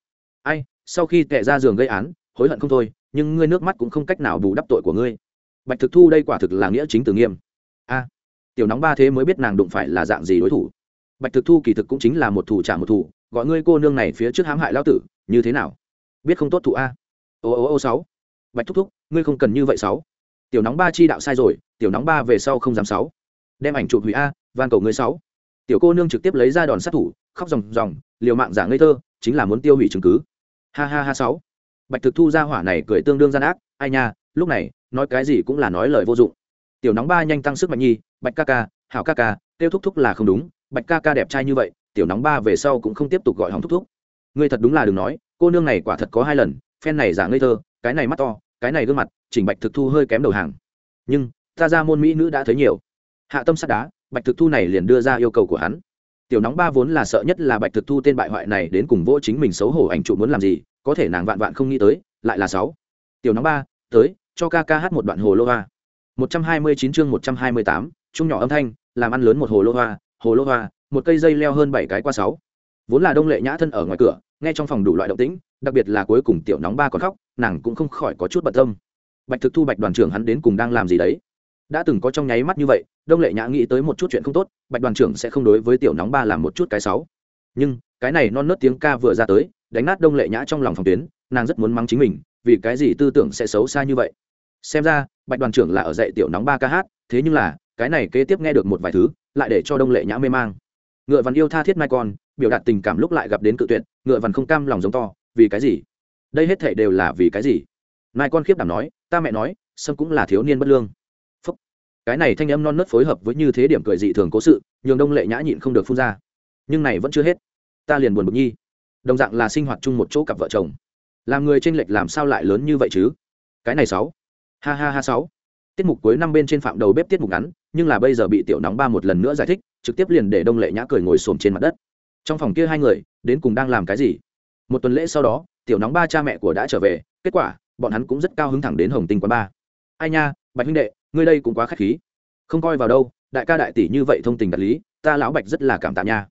Ai sau khi tệ ra giường gây án, hối hận không thôi, nhưng ngươi nước mắt cũng không cách nào bù đắp tội của ngươi. Bạch thực thu đây quả thực là nghĩa chính từ nghiêm. A, tiểu nóng ba thế mới biết nàng đụng phải là dạng gì đối thủ. Bạch thực thu kỳ thực cũng chính là một thủ trả một thủ, gọi ngươi cô nương này phía trước hãm hại lao tử, như thế nào? Biết không tốt thủ a. Ô ô ô, sáu. Bạch thúc thúc, ngươi không cần như vậy sáu. Tiểu nóng ba chi đạo sai rồi, tiểu nóng ba về sau không dám sáu. Đem ảnh chụp hủy a, van cầu ngươi sáu. Tiểu cô nương trực tiếp lấy ra đòn sát thủ, khóc ròng ròng, liều mạng giả ngây thơ, chính là muốn tiêu hủy chứng cứ ha ha ha sáu. Bạch thực thu ra hỏa này cười tương đương gian ác, ai nha, lúc này, nói cái gì cũng là nói lời vô dụng. Tiểu nóng ba nhanh tăng sức mạnh nhi, bạch ca ca, hảo ca ca tiêu thúc thúc là không đúng, bạch ca ca đẹp trai như vậy, tiểu nóng ba về sau cũng không tiếp tục gọi hỏng thúc thúc. Ngươi thật đúng là đừng nói, cô nương này quả thật có hai lần, phen này giả ngây thơ, cái này mắt to, cái này gương mặt, chỉnh bạch thực thu hơi kém đầu hàng. Nhưng, ta ra môn mỹ nữ đã thấy nhiều. Hạ tâm sắt đá, bạch thực thu này liền đưa ra yêu cầu của hắn tiểu nóng ba vốn là sợ nhất là bạch thực thu tên bại hoại này đến cùng vỗ chính mình xấu hổ ảnh trụ muốn làm gì, có thể nàng vạn vạn không nghĩ tới, lại là sáu. Tiểu nóng ba, tới, cho ca ca hát một đoạn hồ lô hoa. Một trăm hai mươi chín chương một trăm hai mươi tám, chung nhỏ âm thanh, làm ăn lớn một hồ lô hoa, hồ lô hoa, một cây dây leo hơn bảy cái qua sáu. Vốn là đông lệ nhã thân ở ngoài cửa, nghe trong phòng đủ loại động tĩnh, đặc biệt là cuối cùng tiểu nóng ba còn khóc, nàng cũng không khỏi có chút bận tâm. Bạch thực thu bạch đoàn trưởng hắn đến cùng đang làm gì đấy? Đã từng có trong nháy mắt như vậy, đông lệ nhã nghĩ tới một chút chuyện không tốt, bạch đoàn trưởng sẽ không đối với tiểu nóng ba làm một chút cái sáu nhưng, cái này non nớt tiếng ca vừa ra tới, đánh nát đông lệ nhã trong lòng phòng tuyến, nàng rất muốn mắng chính mình, vì cái gì tư tưởng sẽ xấu xa như vậy? Xem ra, bạch đoàn trưởng là ở dạy tiểu nóng ba ca hát, thế nhưng là, cái này kế tiếp nghe được một vài thứ, lại để cho đông lệ nhã mê mang. Ngựa văn yêu tha thiết mai con, biểu đạt tình cảm lúc lại gặp đến cự tuyệt, ngựa văn không cam lòng giống to, vì cái gì? Đây hết thể đều là vì cái gì? Mai con khiếp đảm nói, ta mẹ nói, sâm cũng là thiếu niên bất lương cái này thanh âm non nớt phối hợp với như thế điểm cười dị thường cố sự, nhường đông lệ nhã nhịn không được phun ra. Nhưng này vẫn chưa hết. Ta liền buồn bực nhi. Đồng dạng là sinh hoạt chung một chỗ cặp vợ chồng. Làm người tranh lệch làm sao lại lớn như vậy chứ? Cái này sáu. Ha ha ha sáu. Tiết mục cuối năm bên trên phạm đầu bếp tiết mục ngắn, nhưng là bây giờ bị tiểu nóng ba một lần nữa giải thích, trực tiếp liền để đông lệ nhã cười ngồi xổm trên mặt đất. Trong phòng kia hai người, đến cùng đang làm cái gì? Một tuần lễ sau đó, tiểu nóng ba cha mẹ của đã trở về, kết quả, bọn hắn cũng rất cao hứng thẳng đến hồng tinh quán ba. Ai nha, bạch huynh đệ ngươi đây cũng quá khách khí. Không coi vào đâu, đại ca đại tỷ như vậy thông tình đạt lý, ta lão bạch rất là cảm tạ nha.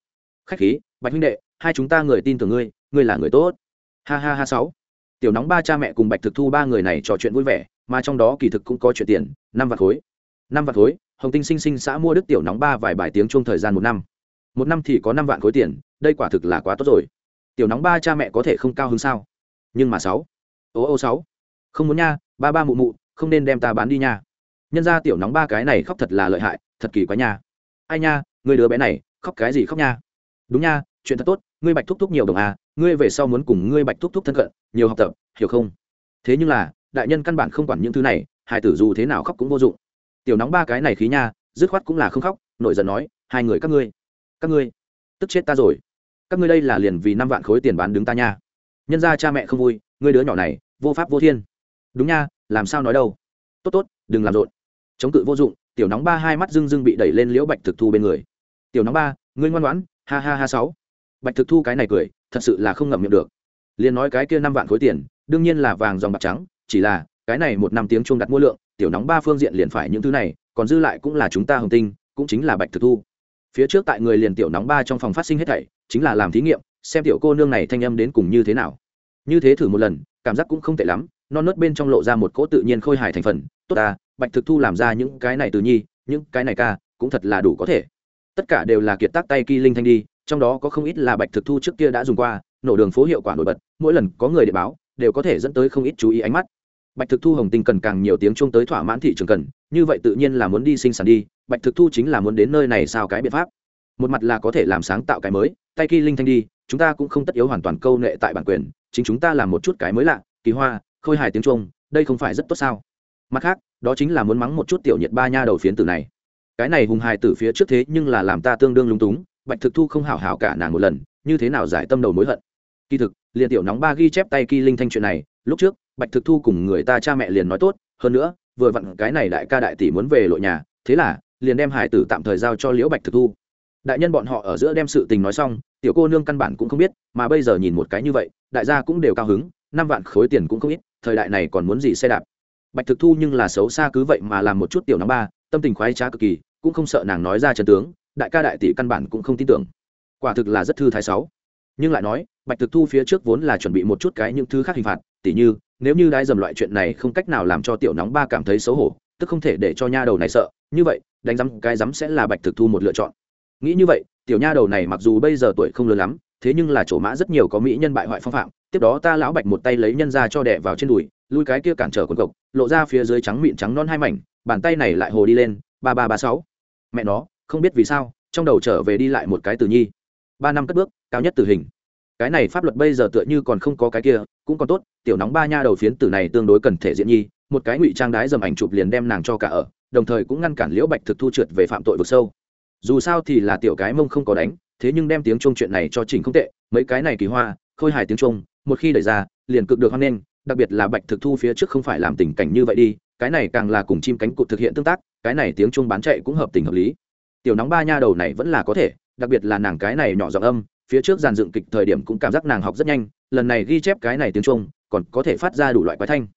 Khách khí, bạch huynh đệ, hai chúng ta người tin tưởng ngươi ngươi là người tốt. Ha ha ha sáu. Tiểu nóng ba cha mẹ cùng bạch thực thu ba người này trò chuyện vui vẻ, mà trong đó kỳ thực cũng có chuyện tiền, năm vạn khối. Năm vạn khối, hồng tinh sinh sinh xã mua đức tiểu nóng ba vài bài tiếng chung thời gian một năm. Một năm thì có năm vạn khối tiền, đây quả thực là quá tốt rồi. Tiểu nóng ba cha mẹ có thể không cao hơn sao? Nhưng mà sáu. Ô ô sáu. Không muốn nha, ba ba mụ mụ, không nên đem ta bán đi nha nhân ra tiểu nóng ba cái này khóc thật là lợi hại, thật kỳ quá nha. Ai nha người đứa bé này, khóc cái gì khóc nha? Đúng nha, chuyện thật tốt, ngươi bạch thúc thúc nhiều đồng à ngươi về sau muốn cùng ngươi bạch thúc thúc thân cận, nhiều học tập, hiểu không? Thế nhưng là, đại nhân căn bản không quản những thứ này hải tử dù thế nào khóc cũng vô dụng. Tiểu nóng ba cái này khí nha, dứt khoát cũng là không khóc, nổi giận nói, hai người các ngươi các ngươi, tức chết ta rồi. Các ngươi đây là liền vì năm vạn khối tiền bán đứng ta nha. Nhân ra cha mẹ không vui, ngươi đứa nhỏ này, vô pháp vô thiên. Đúng nha, làm sao nói đâu? Tốt tốt, đừng làm rộn chống cự vô dụng, tiểu nóng ba hai mắt dưng dưng bị đẩy lên liễu bạch thực thu bên người. Tiểu nóng ba, ngươi ngoan ngoãn, ha ha ha sáu. Bạch thực thu cái này cười, thật sự là không ngậm miệng được. Liền nói cái kia năm vạn khối tiền, đương nhiên là vàng dòng bạc trắng, chỉ là, cái này một năm tiếng chuông đặt mua lượng, tiểu nóng ba phương diện liền phải những thứ này, còn dư lại cũng là chúng ta hồng tinh, cũng chính là bạch thực thu. Phía trước tại người liền tiểu nóng ba trong phòng phát sinh hết thảy, chính là làm thí nghiệm, xem tiểu cô nương này thanh âm đến cùng như thế nào. Như thế thử một lần, cảm giác cũng không tệ lắm, non nớt bên trong lộ ra một cỗ tự nhiên khôi hài thành phần, tốt ta bạch thực thu làm ra những cái này từ nhi, những cái này ca, cũng thật là đủ có thể. Tất cả đều là kiệt tác tay kỳ linh thanh đi, trong đó có không ít là bạch thực thu trước kia đã dùng qua, nổ đường phố hiệu quả nổi bật, mỗi lần có người để báo, đều có thể dẫn tới không ít chú ý ánh mắt. Bạch thực thu hồng tinh cần càng nhiều tiếng chung tới thỏa mãn thị trường cần, như vậy tự nhiên là muốn đi sinh sản đi, bạch thực thu chính là muốn đến nơi này sao cái biện pháp? Một mặt là có thể làm sáng tạo cái mới, tay kỳ linh thanh đi, chúng ta cũng không tất yếu hoàn toàn câu nệ tại bản quyền, chính chúng ta làm một chút cái mới lạ, kỳ hoa, khôi hài tiếng trung đây không phải rất tốt sao? Mặt khác, đó chính là muốn mắng một chút tiểu nhiệt ba nha đầu phiến tử này. Cái này hùng hài tử phía trước thế nhưng là làm ta tương đương lung túng, bạch thực thu không hảo hảo cả nàng một lần, như thế nào giải tâm đầu mối hận? Kỳ thực, liền tiểu nóng ba ghi chép tay kỳ linh thanh chuyện này, lúc trước, bạch thực thu cùng người ta cha mẹ liền nói tốt, hơn nữa, vừa vặn cái này đại ca đại tỷ muốn về lộ nhà, thế là, liền đem hải tử tạm thời giao cho liễu bạch thực thu. Đại nhân bọn họ ở giữa đem sự tình nói xong, tiểu cô nương căn bản cũng không biết, mà bây giờ nhìn một cái như vậy, đại gia cũng đều cao hứng, năm vạn khối tiền cũng không ít, thời đại này còn muốn gì xe đạp bạch thực thu nhưng là xấu xa cứ vậy mà làm một chút tiểu nóng ba, tâm tình khoái trá cực kỳ, cũng không sợ nàng nói ra trần tướng, đại ca đại tỷ căn bản cũng không tin tưởng. Quả thực là rất thư thái sáu nhưng lại nói, bạch thực thu phía trước vốn là chuẩn bị một chút cái những thứ khác hình phạt, tỉ như, nếu như đái dầm loại chuyện này không cách nào làm cho tiểu nóng ba cảm thấy xấu hổ, tức không thể để cho nha đầu này sợ, như vậy, đánh rắm cái rắm sẽ là bạch thực thu một lựa chọn. Nghĩ như vậy, tiểu nha đầu này mặc dù bây giờ tuổi không lớn lắm, thế nhưng là chỗ mã rất nhiều có mỹ nhân bại hoại phong phạm, tiếp đó ta lão bạch một tay lấy nhân ra cho đẻ vào trên đùi lui cái kia cản trở quần cộc, lộ ra phía dưới trắng mịn trắng non hai mảnh, bàn tay này lại hồ đi lên, ba ba ba sáu. Mẹ nó, không biết vì sao, trong đầu trở về đi lại một cái từ nhi. Ba năm cất bước, cao nhất tử hình. Cái này pháp luật bây giờ tựa như còn không có cái kia, cũng còn tốt, tiểu nóng ba nha đầu phiến tử này tương đối cần thể diện nhi, một cái ngụy trang đái dầm ảnh chụp liền đem nàng cho cả ở, đồng thời cũng ngăn cản liễu bạch thực thu trượt về phạm tội vực sâu. Dù sao thì là tiểu cái mông không có đánh, thế nhưng đem tiếng chuông chuyện này cho chỉnh không tệ, mấy cái này kỳ hoa, khôi hài tiếng chuông một khi đẩy ra, liền cực được hoan nghênh đặc biệt là bạch thực thu phía trước không phải làm tình cảnh như vậy đi, cái này càng là cùng chim cánh cụt thực hiện tương tác, cái này tiếng chuông bán chạy cũng hợp tình hợp lý. Tiểu nóng ba nha đầu này vẫn là có thể, đặc biệt là nàng cái này nhỏ giọng âm, phía trước giàn dựng kịch thời điểm cũng cảm giác nàng học rất nhanh, lần này ghi chép cái này tiếng chuông, còn có thể phát ra đủ loại quái thanh.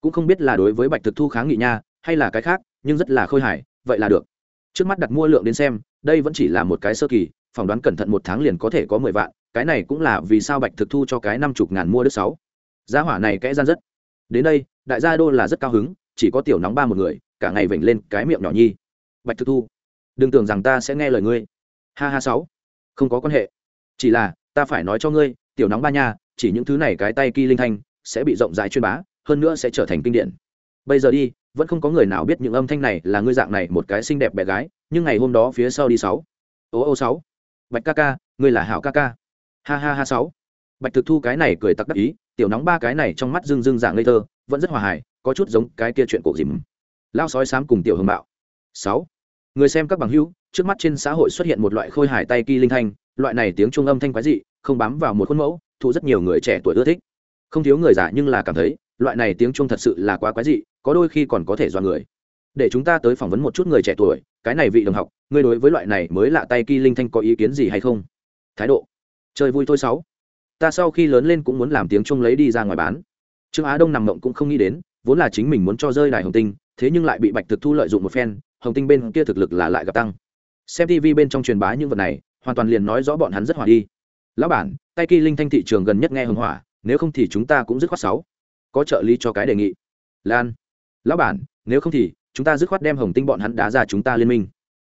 Cũng không biết là đối với bạch thực thu kháng nghị nha, hay là cái khác, nhưng rất là khôi hài, vậy là được. Trước mắt đặt mua lượng đến xem, đây vẫn chỉ là một cái sơ kỳ, phỏng đoán cẩn thận một tháng liền có thể có mười vạn, cái này cũng là vì sao bạch thực thu cho cái năm chục ngàn mua đứt sáu giá hỏa này kẽ gian rất. Đến đây, đại gia đô là rất cao hứng, chỉ có tiểu nóng ba một người, cả ngày vểnh lên cái miệng nhỏ nhi. Bạch thực thu, đừng tưởng rằng ta sẽ nghe lời ngươi. Ha ha sáu, không có quan hệ. Chỉ là, ta phải nói cho ngươi, tiểu nóng ba nha, chỉ những thứ này cái tay kỳ linh thanh sẽ bị rộng rãi truyền bá, hơn nữa sẽ trở thành kinh điển. Bây giờ đi, vẫn không có người nào biết những âm thanh này là ngươi dạng này một cái xinh đẹp bé gái, nhưng ngày hôm đó phía sau đi sáu. Ô ô sáu. Bạch ca ca, ngươi là hảo ca ca. Ha ha ha sáu. Bạch thực thu cái này cười tặc đắc ý tiểu nóng ba cái này trong mắt dưng dưng dạng ngây thơ, vẫn rất hòa hài, có chút giống cái kia chuyện cổ dìm. Lao sói sám cùng tiểu hương bạo. Sáu. Người xem các bằng hữu, trước mắt trên xã hội xuất hiện một loại khôi hài tay kỳ linh thanh, loại này tiếng trung âm thanh quái dị, không bám vào một khuôn mẫu thu rất nhiều người trẻ tuổi ưa thích. Không thiếu người già nhưng là cảm thấy, loại này tiếng trung thật sự là quá quái dị, có đôi khi còn có thể do người. Để chúng ta tới phỏng vấn một chút người trẻ tuổi, cái này vị đồng học, ngươi đối với loại này mới lạ tay kỳ linh thanh có ý kiến gì hay không? Thái độ. Chơi vui thôi, sáu ta sau khi lớn lên cũng muốn làm tiếng trung lấy đi ra ngoài bán. Trương á đông nằm mộng cũng không nghĩ đến, vốn là chính mình muốn cho rơi đài hồng tinh, thế nhưng lại bị bạch thực thu lợi dụng một phen, hồng tinh bên kia thực lực là lại gặp tăng. Xem tv bên trong truyền bá những vật này, hoàn toàn liền nói rõ bọn hắn rất hỏa đi. Lão bản, tay kỳ linh thanh thị trường gần nhất nghe hưng hỏa, nếu không thì chúng ta cũng dứt khoát sáu. Có trợ lý cho cái đề nghị. Lan. Lão bản, nếu không thì, chúng ta dứt khoát đem hồng tinh bọn hắn đá ra chúng ta liên minh.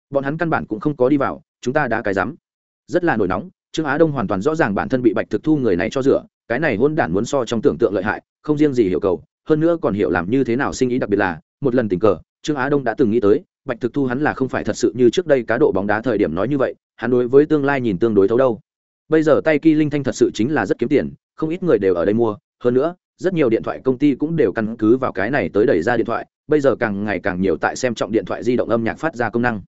Bọn hắn căn bản cũng không có đi vào, chúng ta đã cái dám rất là nổi nóng trương á đông hoàn toàn rõ ràng bản thân bị bạch thực thu người này cho rửa, cái này hôn đản muốn so trong tưởng tượng lợi hại, không riêng gì hiểu cầu, hơn nữa còn hiểu làm như thế nào sinh ý đặc biệt là, một lần tình cờ, trương á đông đã từng nghĩ tới, bạch thực thu hắn là không phải thật sự như trước đây cá độ bóng đá thời điểm nói như vậy, hắn đối với tương lai nhìn tương đối thấu đâu. Bây giờ tay ky linh thanh thật sự chính là rất kiếm tiền, không ít người đều ở đây mua, hơn nữa, rất nhiều điện thoại công ty cũng đều căn cứ vào cái này tới đẩy ra điện thoại, bây giờ càng ngày càng nhiều tại xem trọng điện thoại di động âm nhạc phát ra công năng.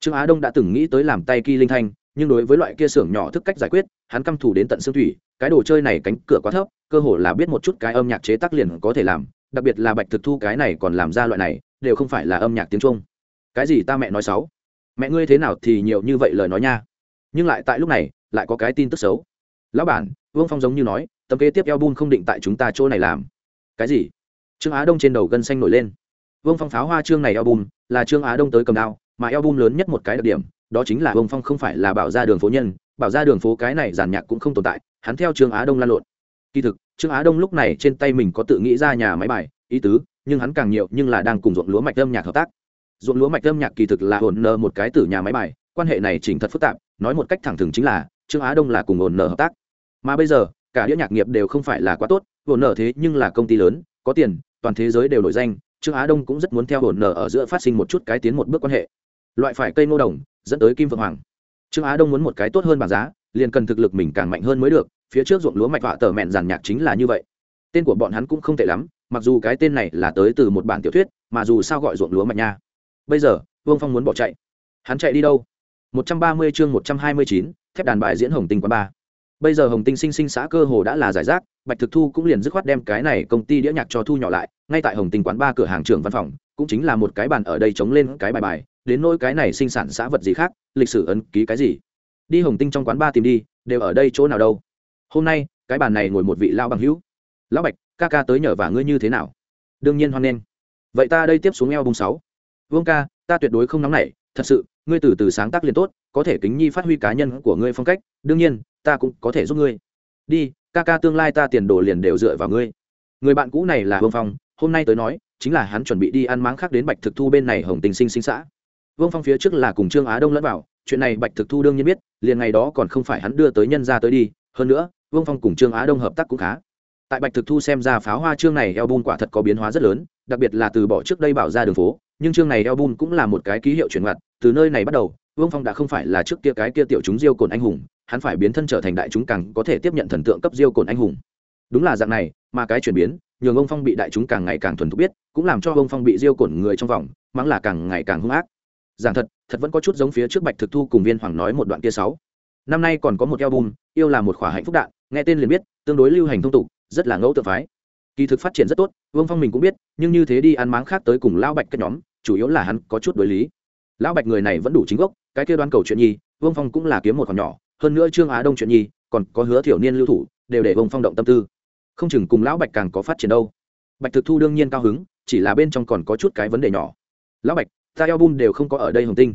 Trương á đông đã từng nghĩ tới làm tay ky linh thanh nhưng đối với loại kia xưởng nhỏ thức cách giải quyết, hắn căm thủ đến tận xương thủy, cái đồ chơi này cánh cửa quá thấp, cơ hồ là biết một chút cái âm nhạc chế tác liền có thể làm, đặc biệt là bạch thực thu cái này còn làm ra loại này, đều không phải là âm nhạc tiếng trung. Cái gì ta mẹ nói xấu? Mẹ ngươi thế nào thì nhiều như vậy lời nói nha? Nhưng lại tại lúc này, lại có cái tin tức xấu. Lão bản, vương phong giống như nói, tấm kế tiếp eo bun không định tại chúng ta chỗ này làm. Cái gì? Trương á đông trên đầu gân xanh nổi lên. Vương phong pháo hoa trương này eo bun là trương á đông tới cầm đao, mà eo bun lớn nhất một cái đặc điểm đó chính là ông phong không phải là bảo ra đường phố nhân, bảo ra đường phố cái này giàn nhạc cũng không tồn tại, hắn theo trương á đông lan lộn. Kỳ thực, trương á đông lúc này trên tay mình có tự nghĩ ra nhà máy bài, ý tứ, nhưng hắn càng nhiều nhưng là đang cùng ruộng lúa mạch âm nhạc hợp tác. Ruộng lúa mạch âm nhạc kỳ thực là hồn nợ một cái từ nhà máy bài, quan hệ này chỉnh thật phức tạp, nói một cách thẳng thừng chính là, trương á đông là cùng hồn nợ hợp tác. Mà bây giờ, cả đĩa nhạc nghiệp đều không phải là quá tốt hồn nợ thế nhưng là công ty lớn, có tiền, toàn thế giới đều nổi danh, trương á đông cũng rất muốn theo hồn nợ ở giữa phát sinh một chút cái tiến một bước quan hệ loại phải cây ngô đồng dẫn tới kim Vượng hoàng. Trương á đông muốn một cái tốt hơn bảng giá liền cần thực lực mình càng mạnh hơn mới được phía trước ruộng lúa mạch họa tờ mẹn giàn nhạc chính là như vậy. Tên của bọn hắn cũng không tệ lắm mặc dù cái tên này là tới từ một bản tiểu thuyết mà dù sao gọi ruộng lúa mạch nha. Bây giờ vương phong muốn bỏ chạy. Hắn chạy đi đâu? 130 chương 129, thép đàn bài diễn hồng tinh quán ba. Bây giờ hồng tinh sinh sinh xã cơ hồ đã là giải rác bạch thực thu cũng liền dứt khoát đem cái này công ty đĩa nhạc cho thu nhỏ lại ngay tại hồng tinh quán ba cửa hàng trưởng văn phòng cũng chính là một cái bàn ở đây chống lên cái bài bài đến nỗi cái này sinh sản xã vật gì khác, lịch sử ấn ký cái gì? Đi hồng tinh trong quán ba tìm đi, đều ở đây chỗ nào đâu? Hôm nay, cái bàn này ngồi một vị lao bằng hữu. Lão bạch, ca ca tới nhờ và ngươi như thế nào? Đương nhiên hoan nghênh. Vậy ta đây tiếp xuống eo bùng sáu. Vương ca, ta tuyệt đối không nóng nảy, thật sự, ngươi từ từ sáng tác liền tốt, có thể kính nhi phát huy cá nhân của ngươi phong cách, đương nhiên, ta cũng có thể giúp ngươi. Đi, ca ca tương lai ta tiền đồ liền đều dựa vào ngươi. Người bạn cũ này là vương phong, hôm nay tới nói, chính là hắn chuẩn bị đi ăn máng khác đến bạch thực thu bên này hồng tình sinh sinh xã vương phong phía trước là cùng trương á đông lẫn vào, chuyện này bạch thực thu đương nhiên biết, liền ngày đó còn không phải hắn đưa tới nhân ra tới đi, hơn nữa, vương phong cùng trương á đông hợp tác cũng khá. Tại bạch thực thu xem ra pháo hoa chương này eo bun quả thật có biến hóa rất lớn, đặc biệt là từ bỏ trước đây bảo ra đường phố, nhưng chương này eo bun cũng là một cái ký hiệu chuyển mặt từ nơi này bắt đầu, vương phong đã không phải là trước kia cái kia tiểu chúng diêu cồn anh hùng, hắn phải biến thân trở thành đại chúng càng có thể tiếp nhận thần tượng cấp diêu cồn anh hùng. Đúng là dạng này, mà cái chuyển biến, nhường ông phong bị đại chúng càng ngày càng thuần thục biết, cũng làm cho ông phong bị diêu cồn người trong vòng, mắng là càng ngày càng hung ác giảng thật thật vẫn có chút giống phía trước bạch thực thu cùng viên hoàng nói một đoạn kia sáu. Năm nay còn có một album, yêu là một khỏa hạnh phúc đạn, nghe tên liền biết, tương đối lưu hành thông tục, rất là ngẫu tự phái. Kỳ thực phát triển rất tốt, vương phong mình cũng biết, nhưng như thế đi ăn máng khác tới cùng lão bạch các nhóm, chủ yếu là hắn có chút đối lý. Lão bạch người này vẫn đủ chính gốc, cái kia đoan cầu chuyện nhi, vương phong cũng là kiếm một khoản nhỏ, hơn nữa trương á đông chuyện nhi, còn có hứa thiểu niên lưu thủ, đều để vương phong động tâm tư. Không chừng cùng lão bạch càng có phát triển đâu. Bạch thực thu đương nhiên cao hứng, chỉ là bên trong còn có chút cái vấn đề nhỏ. Lão bạch ta eo bun đều không có ở đây hồng tinh.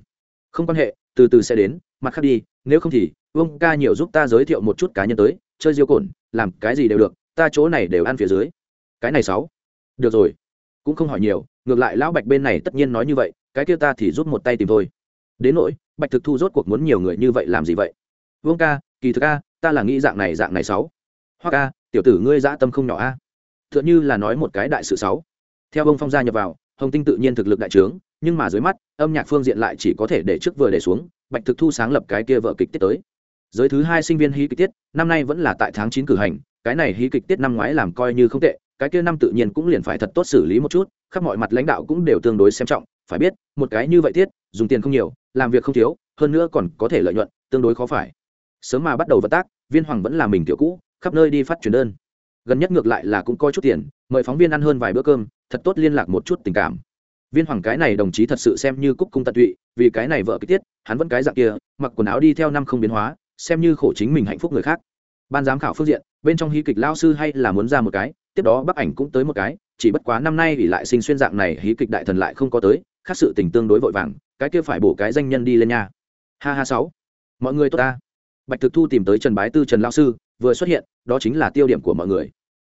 Không quan hệ, từ từ sẽ đến, mặt khác đi, nếu không thì, vương ca nhiều giúp ta giới thiệu một chút cá nhân tới, chơi diêu cồn, làm cái gì đều được, ta chỗ này đều ăn phía dưới. Cái này sáu. Được rồi. Cũng không hỏi nhiều, ngược lại lão bạch bên này tất nhiên nói như vậy, cái kia ta thì giúp một tay tìm thôi. Đến nỗi, bạch thực thu rốt cuộc muốn nhiều người như vậy làm gì vậy? Vương ca, kỳ thực a, ta là nghĩ dạng này dạng này sáu. Hoặc a tiểu tử ngươi dã tâm không nhỏ a. Thượng như là nói một cái đại sự sáu. Theo ông phong gia nhập vào, hồng tinh tự nhiên thực lực đại trướng nhưng mà dưới mắt, âm nhạc phương diện lại chỉ có thể để trước vừa để xuống, bạch thực thu sáng lập cái kia vợ kịch tiết tới. Giới thứ hai sinh viên hí kịch tiết, năm nay vẫn là tại tháng chín cử hành, cái này hí kịch tiết năm ngoái làm coi như không tệ, cái kia năm tự nhiên cũng liền phải thật tốt xử lý một chút, khắp mọi mặt lãnh đạo cũng đều tương đối xem trọng, phải biết, một cái như vậy tiết, dùng tiền không nhiều, làm việc không thiếu, hơn nữa còn có thể lợi nhuận, tương đối khó phải. Sớm mà bắt đầu vận tác, viên hoàng vẫn là mình tiểu cũ, khắp nơi đi phát truyền đơn. Gần nhất ngược lại là cũng coi chút tiền, mời phóng viên ăn hơn vài bữa cơm, thật tốt liên lạc một chút tình cảm viên hoàng cái này đồng chí thật sự xem như cúc cung tận tụy, vì cái này vợ cái tiết, hắn vẫn cái dạng kia, mặc quần áo đi theo năm không biến hóa, xem như khổ chính mình hạnh phúc người khác. Ban giám khảo phương diện, bên trong hí kịch lao sư hay là muốn ra một cái, tiếp đó bác ảnh cũng tới một cái, chỉ bất quá năm nay ỷ lại sinh xuyên dạng này, hí kịch đại thần lại không có tới, khác sự tình tương đối vội vàng, cái kia phải bổ cái danh nhân đi lên nha. Ha ha sáu. Mọi người tốt ta. Bạch thực thu tìm tới trần bái tư trần lao sư, vừa xuất hiện, đó chính là tiêu điểm của mọi người.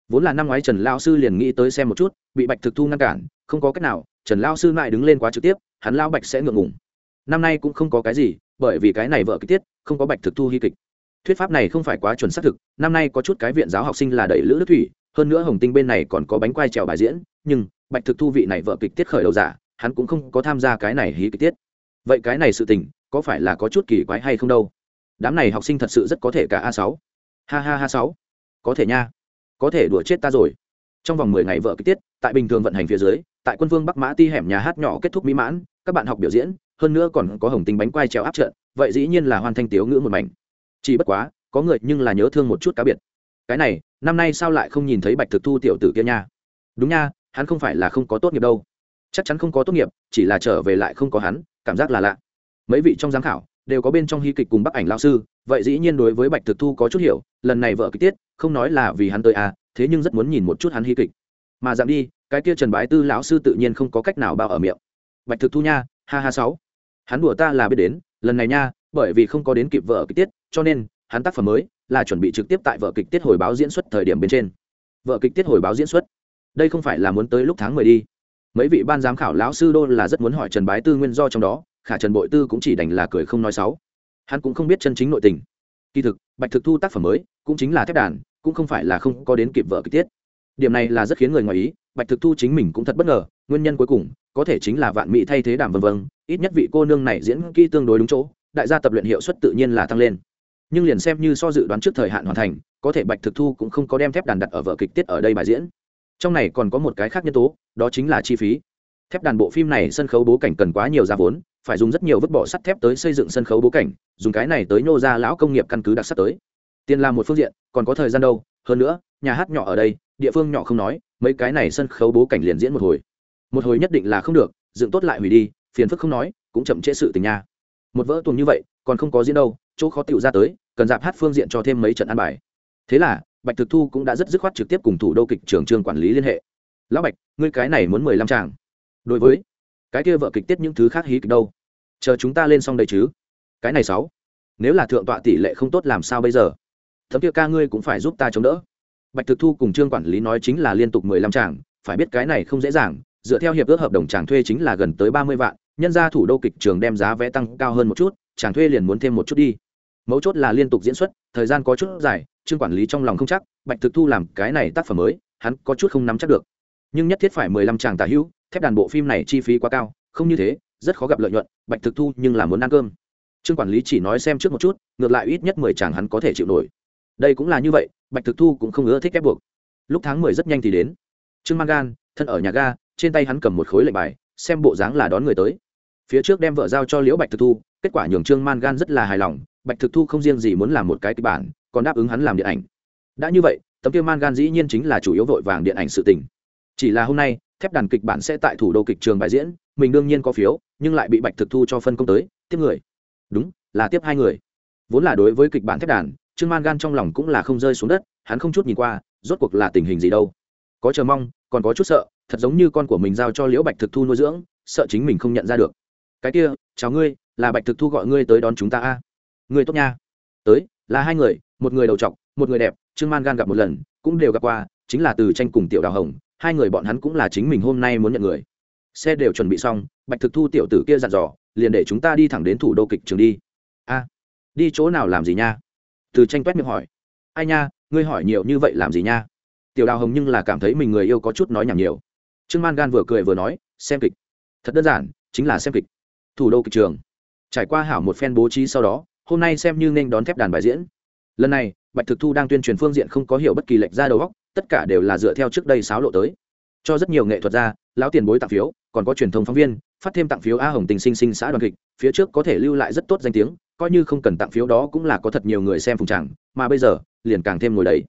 Vốn là năm ngoái trần lao sư liền nghĩ tới xem một chút, bị bạch thực thu ngăn cản, không có cách nào trần lao sư lại đứng lên quá trực tiếp, hắn lao bạch sẽ ngượng ngùng. Năm nay cũng không có cái gì, bởi vì cái này vợ kịch tiết, không có bạch thực thu hy kịch. Thuyết pháp này không phải quá chuẩn xác thực, năm nay có chút cái viện giáo học sinh là đẩy lữ đức thủy, hơn nữa hồng tinh bên này còn có bánh quai trèo bài diễn, nhưng bạch thực thu vị này vợ kịch tiết khởi đầu giả, hắn cũng không có tham gia cái này hí kịch tiết. Vậy cái này sự tình, có phải là có chút kỳ quái hay không đâu? Đám này học sinh thật sự rất có thể cả a sáu. Ha ha ha sáu. Có thể nha. Có thể đùa chết ta rồi trong vòng mười ngày vợ kịch tiết, tại bình thường vận hành phía dưới, tại quân vương bắc mã ti hẻm nhà hát nhỏ kết thúc mỹ mãn, các bạn học biểu diễn, hơn nữa còn có hồng tinh bánh quai trèo áp trận, vậy dĩ nhiên là hoàn thành tiếu ngữ một mảnh. Chỉ bất quá, có người nhưng là nhớ thương một chút cá biệt. Cái này, năm nay sao lại không nhìn thấy bạch thực thu tiểu tử kia nha? Đúng nha, hắn không phải là không có tốt nghiệp đâu. Chắc chắn không có tốt nghiệp, chỉ là trở về lại không có hắn, cảm giác là lạ. Mấy vị trong giám khảo đều có bên trong hy kịch cùng bác ảnh lao sư, vậy dĩ nhiên đối với bạch thực thu có chút hiểu, lần này vợ kịch tiết, không nói là vì hắn tới à thế nhưng rất muốn nhìn một chút hắn hy kịch. Mà dạng đi, cái kia trần bái tư lão sư tự nhiên không có cách nào bao ở miệng. Bạch thực thu nha, ha ha sáu. Hắn đùa ta là biết đến, lần này nha, bởi vì không có đến kịp vợ kịch tiết, cho nên, hắn tác phẩm mới là chuẩn bị trực tiếp tại vợ kịch tiết hồi báo diễn xuất thời điểm bên trên. Vợ kịch tiết hồi báo diễn xuất. Đây không phải là muốn tới lúc tháng mười đi. Mấy vị ban giám khảo lão sư đô là rất muốn hỏi trần bái tư nguyên do trong đó, khả trần bội tư cũng chỉ đành là cười không nói sáu. Hắn cũng không biết chân chính nội tình. Kỳ thực, bạch thực thu tác phẩm mới cũng chính là thép đàn cũng không phải là không có đến kịp vợ kịch tiết. Điểm này là rất khiến người ngoài ý, bạch thực thu chính mình cũng thật bất ngờ, nguyên nhân cuối cùng có thể chính là vạn mỹ thay thế đàm vân vân, ít nhất vị cô nương này diễn kỹ tương đối đúng chỗ, đại gia tập luyện hiệu suất tự nhiên là tăng lên. Nhưng liền xem như so dự đoán trước thời hạn hoàn thành, có thể bạch thực thu cũng không có đem thép đàn đặt ở vở kịch tiết ở đây bài diễn. Trong này còn có một cái khác nhân tố, đó chính là chi phí. Thép đàn bộ phim này sân khấu bố cảnh cần quá nhiều giá vốn, phải dùng rất nhiều vứt bỏ sắt thép tới xây dựng sân khấu bố cảnh, dùng cái này tới nô ra lão công nghiệp căn cứ đặc sắc tới tiền làm một phương diện, còn có thời gian đâu? Hơn nữa, nhà hát nhỏ ở đây, địa phương nhỏ không nói, mấy cái này sân khấu bố cảnh liền diễn một hồi. Một hồi nhất định là không được, dựng tốt lại hủy đi, phiền phức không nói, cũng chậm trễ sự tình nha. Một vỡ tuồng như vậy, còn không có diễn đâu, chỗ khó tựu ra tới, cần dạp hát phương diện cho thêm mấy trận ăn bài. Thế là, bạch thực thu cũng đã rất dứt khoát trực tiếp cùng thủ đô kịch trường trường quản lý liên hệ. Lão bạch, ngươi cái này muốn mười lăm tràng. Đối với cái kia vợ kịch tiết những thứ khác hí kịch đâu? Chờ chúng ta lên xong đây chứ. Cái này sáu. Nếu là thượng tọa tỷ lệ không tốt làm sao bây giờ? Thấm kia ca ngươi cũng phải giúp ta chống đỡ. Bạch thực thu cùng trương quản lý nói chính là liên tục mười lăm tràng, phải biết cái này không dễ dàng, dựa theo hiệp ước hợp đồng tràng thuê chính là gần tới ba mươi vạn, nhân ra thủ đô kịch trường đem giá vé tăng cao hơn một chút, tràng thuê liền muốn thêm một chút đi. Mấu chốt là liên tục diễn xuất, thời gian có chút dài, trương quản lý trong lòng không chắc, bạch thực thu làm cái này tác phẩm mới, hắn có chút không nắm chắc được. Nhưng nhất thiết phải mười lăm tràng tả hữu, thép đàn bộ phim này chi phí quá cao, không như thế, rất khó gặp lợi nhuận, bạch thực thu nhưng là muốn ăn cơm. Trương quản lý chỉ nói xem trước một chút, ngược lại ít nhất mười chàng hắn có thể chịu nổi đây cũng là như vậy, bạch thực thu cũng không ưa thích ép buộc. Lúc tháng mười rất nhanh thì đến. Trương mang gan, thân ở nhà ga, trên tay hắn cầm một khối lệnh bài, xem bộ dáng là đón người tới. Phía trước đem vợ giao cho liễu bạch thực thu, kết quả nhường trương man gan rất là hài lòng, bạch thực thu không riêng gì muốn làm một cái kịch bản, còn đáp ứng hắn làm điện ảnh. Đã như vậy, tấm kia man gan dĩ nhiên chính là chủ yếu vội vàng điện ảnh sự tình. Chỉ là hôm nay, thép đàn kịch bản sẽ tại thủ đô kịch trường bài diễn, mình đương nhiên có phiếu, nhưng lại bị bạch thực thu cho phân công tới, tiếp người. Đúng, là tiếp hai người. Vốn là đối với kịch bản thép đàn trương man gan trong lòng cũng là không rơi xuống đất, hắn không chút nhìn qua, rốt cuộc là tình hình gì đâu. Có chờ mong, còn có chút sợ, thật giống như con của mình giao cho liễu bạch thực thu nuôi dưỡng, sợ chính mình không nhận ra được. Cái kia, chào ngươi, là bạch thực thu gọi ngươi tới đón chúng ta a. À? ngươi tốt nha. Tới, là hai người, một người đầu t một người đẹp, trương man gan gặp một lần, cũng đều gặp qua, chính là từ tranh cùng tiểu đào hồng, hai người bọn hắn cũng là chính mình hôm nay muốn nhận người. Xe đều chuẩn bị xong, bạch thực thu tiểu tử kia dặn dò, liền để chúng ta đi thẳng đến thủ đô kịch trường đi. A, đi chỗ nào làm gì nha? Từ tranh quét miệng hỏi. Ai nha, ngươi hỏi nhiều như vậy làm gì nha? Tiểu đào hồng nhưng là cảm thấy mình người yêu có chút nói nhảm nhiều. Trương man gan vừa cười vừa nói, xem kịch. Thật đơn giản, chính là xem kịch. Thủ đô kịch trường. Trải qua hảo một phen bố trí sau đó, hôm nay xem như nên đón thép đàn bài diễn. Lần này, bạch thực thu đang tuyên truyền phương diện không có hiểu bất kỳ lệnh ra đầu góc tất cả đều là dựa theo trước đây sáo lộ tới. Cho rất nhiều nghệ thuật gia lão tiền bối tặng phiếu, còn có truyền thông phóng viên, phát thêm tặng phiếu a hồng tình sinh sinh xã đoàn kịch, phía trước có thể lưu lại rất tốt danh tiếng coi như không cần tặng phiếu đó cũng là có thật nhiều người xem phùng tràng, mà bây giờ, liền càng thêm ngồi đấy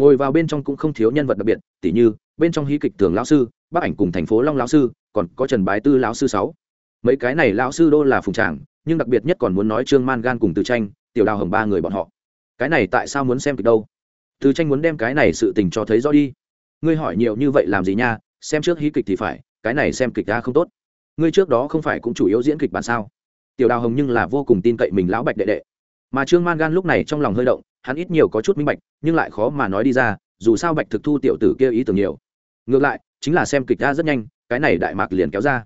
ngồi vào bên trong cũng không thiếu nhân vật đặc biệt, tỉ như, bên trong hí kịch thường lão sư, bác ảnh cùng thành phố long lão sư, còn có trần bái tư lão sư sáu. Mấy cái này lão sư đô là phùng tràng, nhưng đặc biệt nhất còn muốn nói trương man gan cùng từ tranh, tiểu đào hồng ba người bọn họ. Cái này tại sao muốn xem kịch đâu? Từ tranh muốn đem cái này sự tình cho thấy rõ đi. Ngươi hỏi nhiều như vậy làm gì nha, xem trước hí kịch thì phải, cái này xem kịch ra không tốt. Ngươi trước đó không phải cũng chủ yếu diễn kịch bản sao? Tiểu đào hồng nhưng là vô cùng tin cậy mình lão bạch đệ đệ. Mà trương man gan lúc này trong lòng hơi động, hắn ít nhiều có chút minh bạch, nhưng lại khó mà nói đi ra, dù sao bạch thực thu tiểu tử kia ý tưởng nhiều. Ngược lại, chính là xem kịch ra rất nhanh, cái này đại mạc liền kéo ra.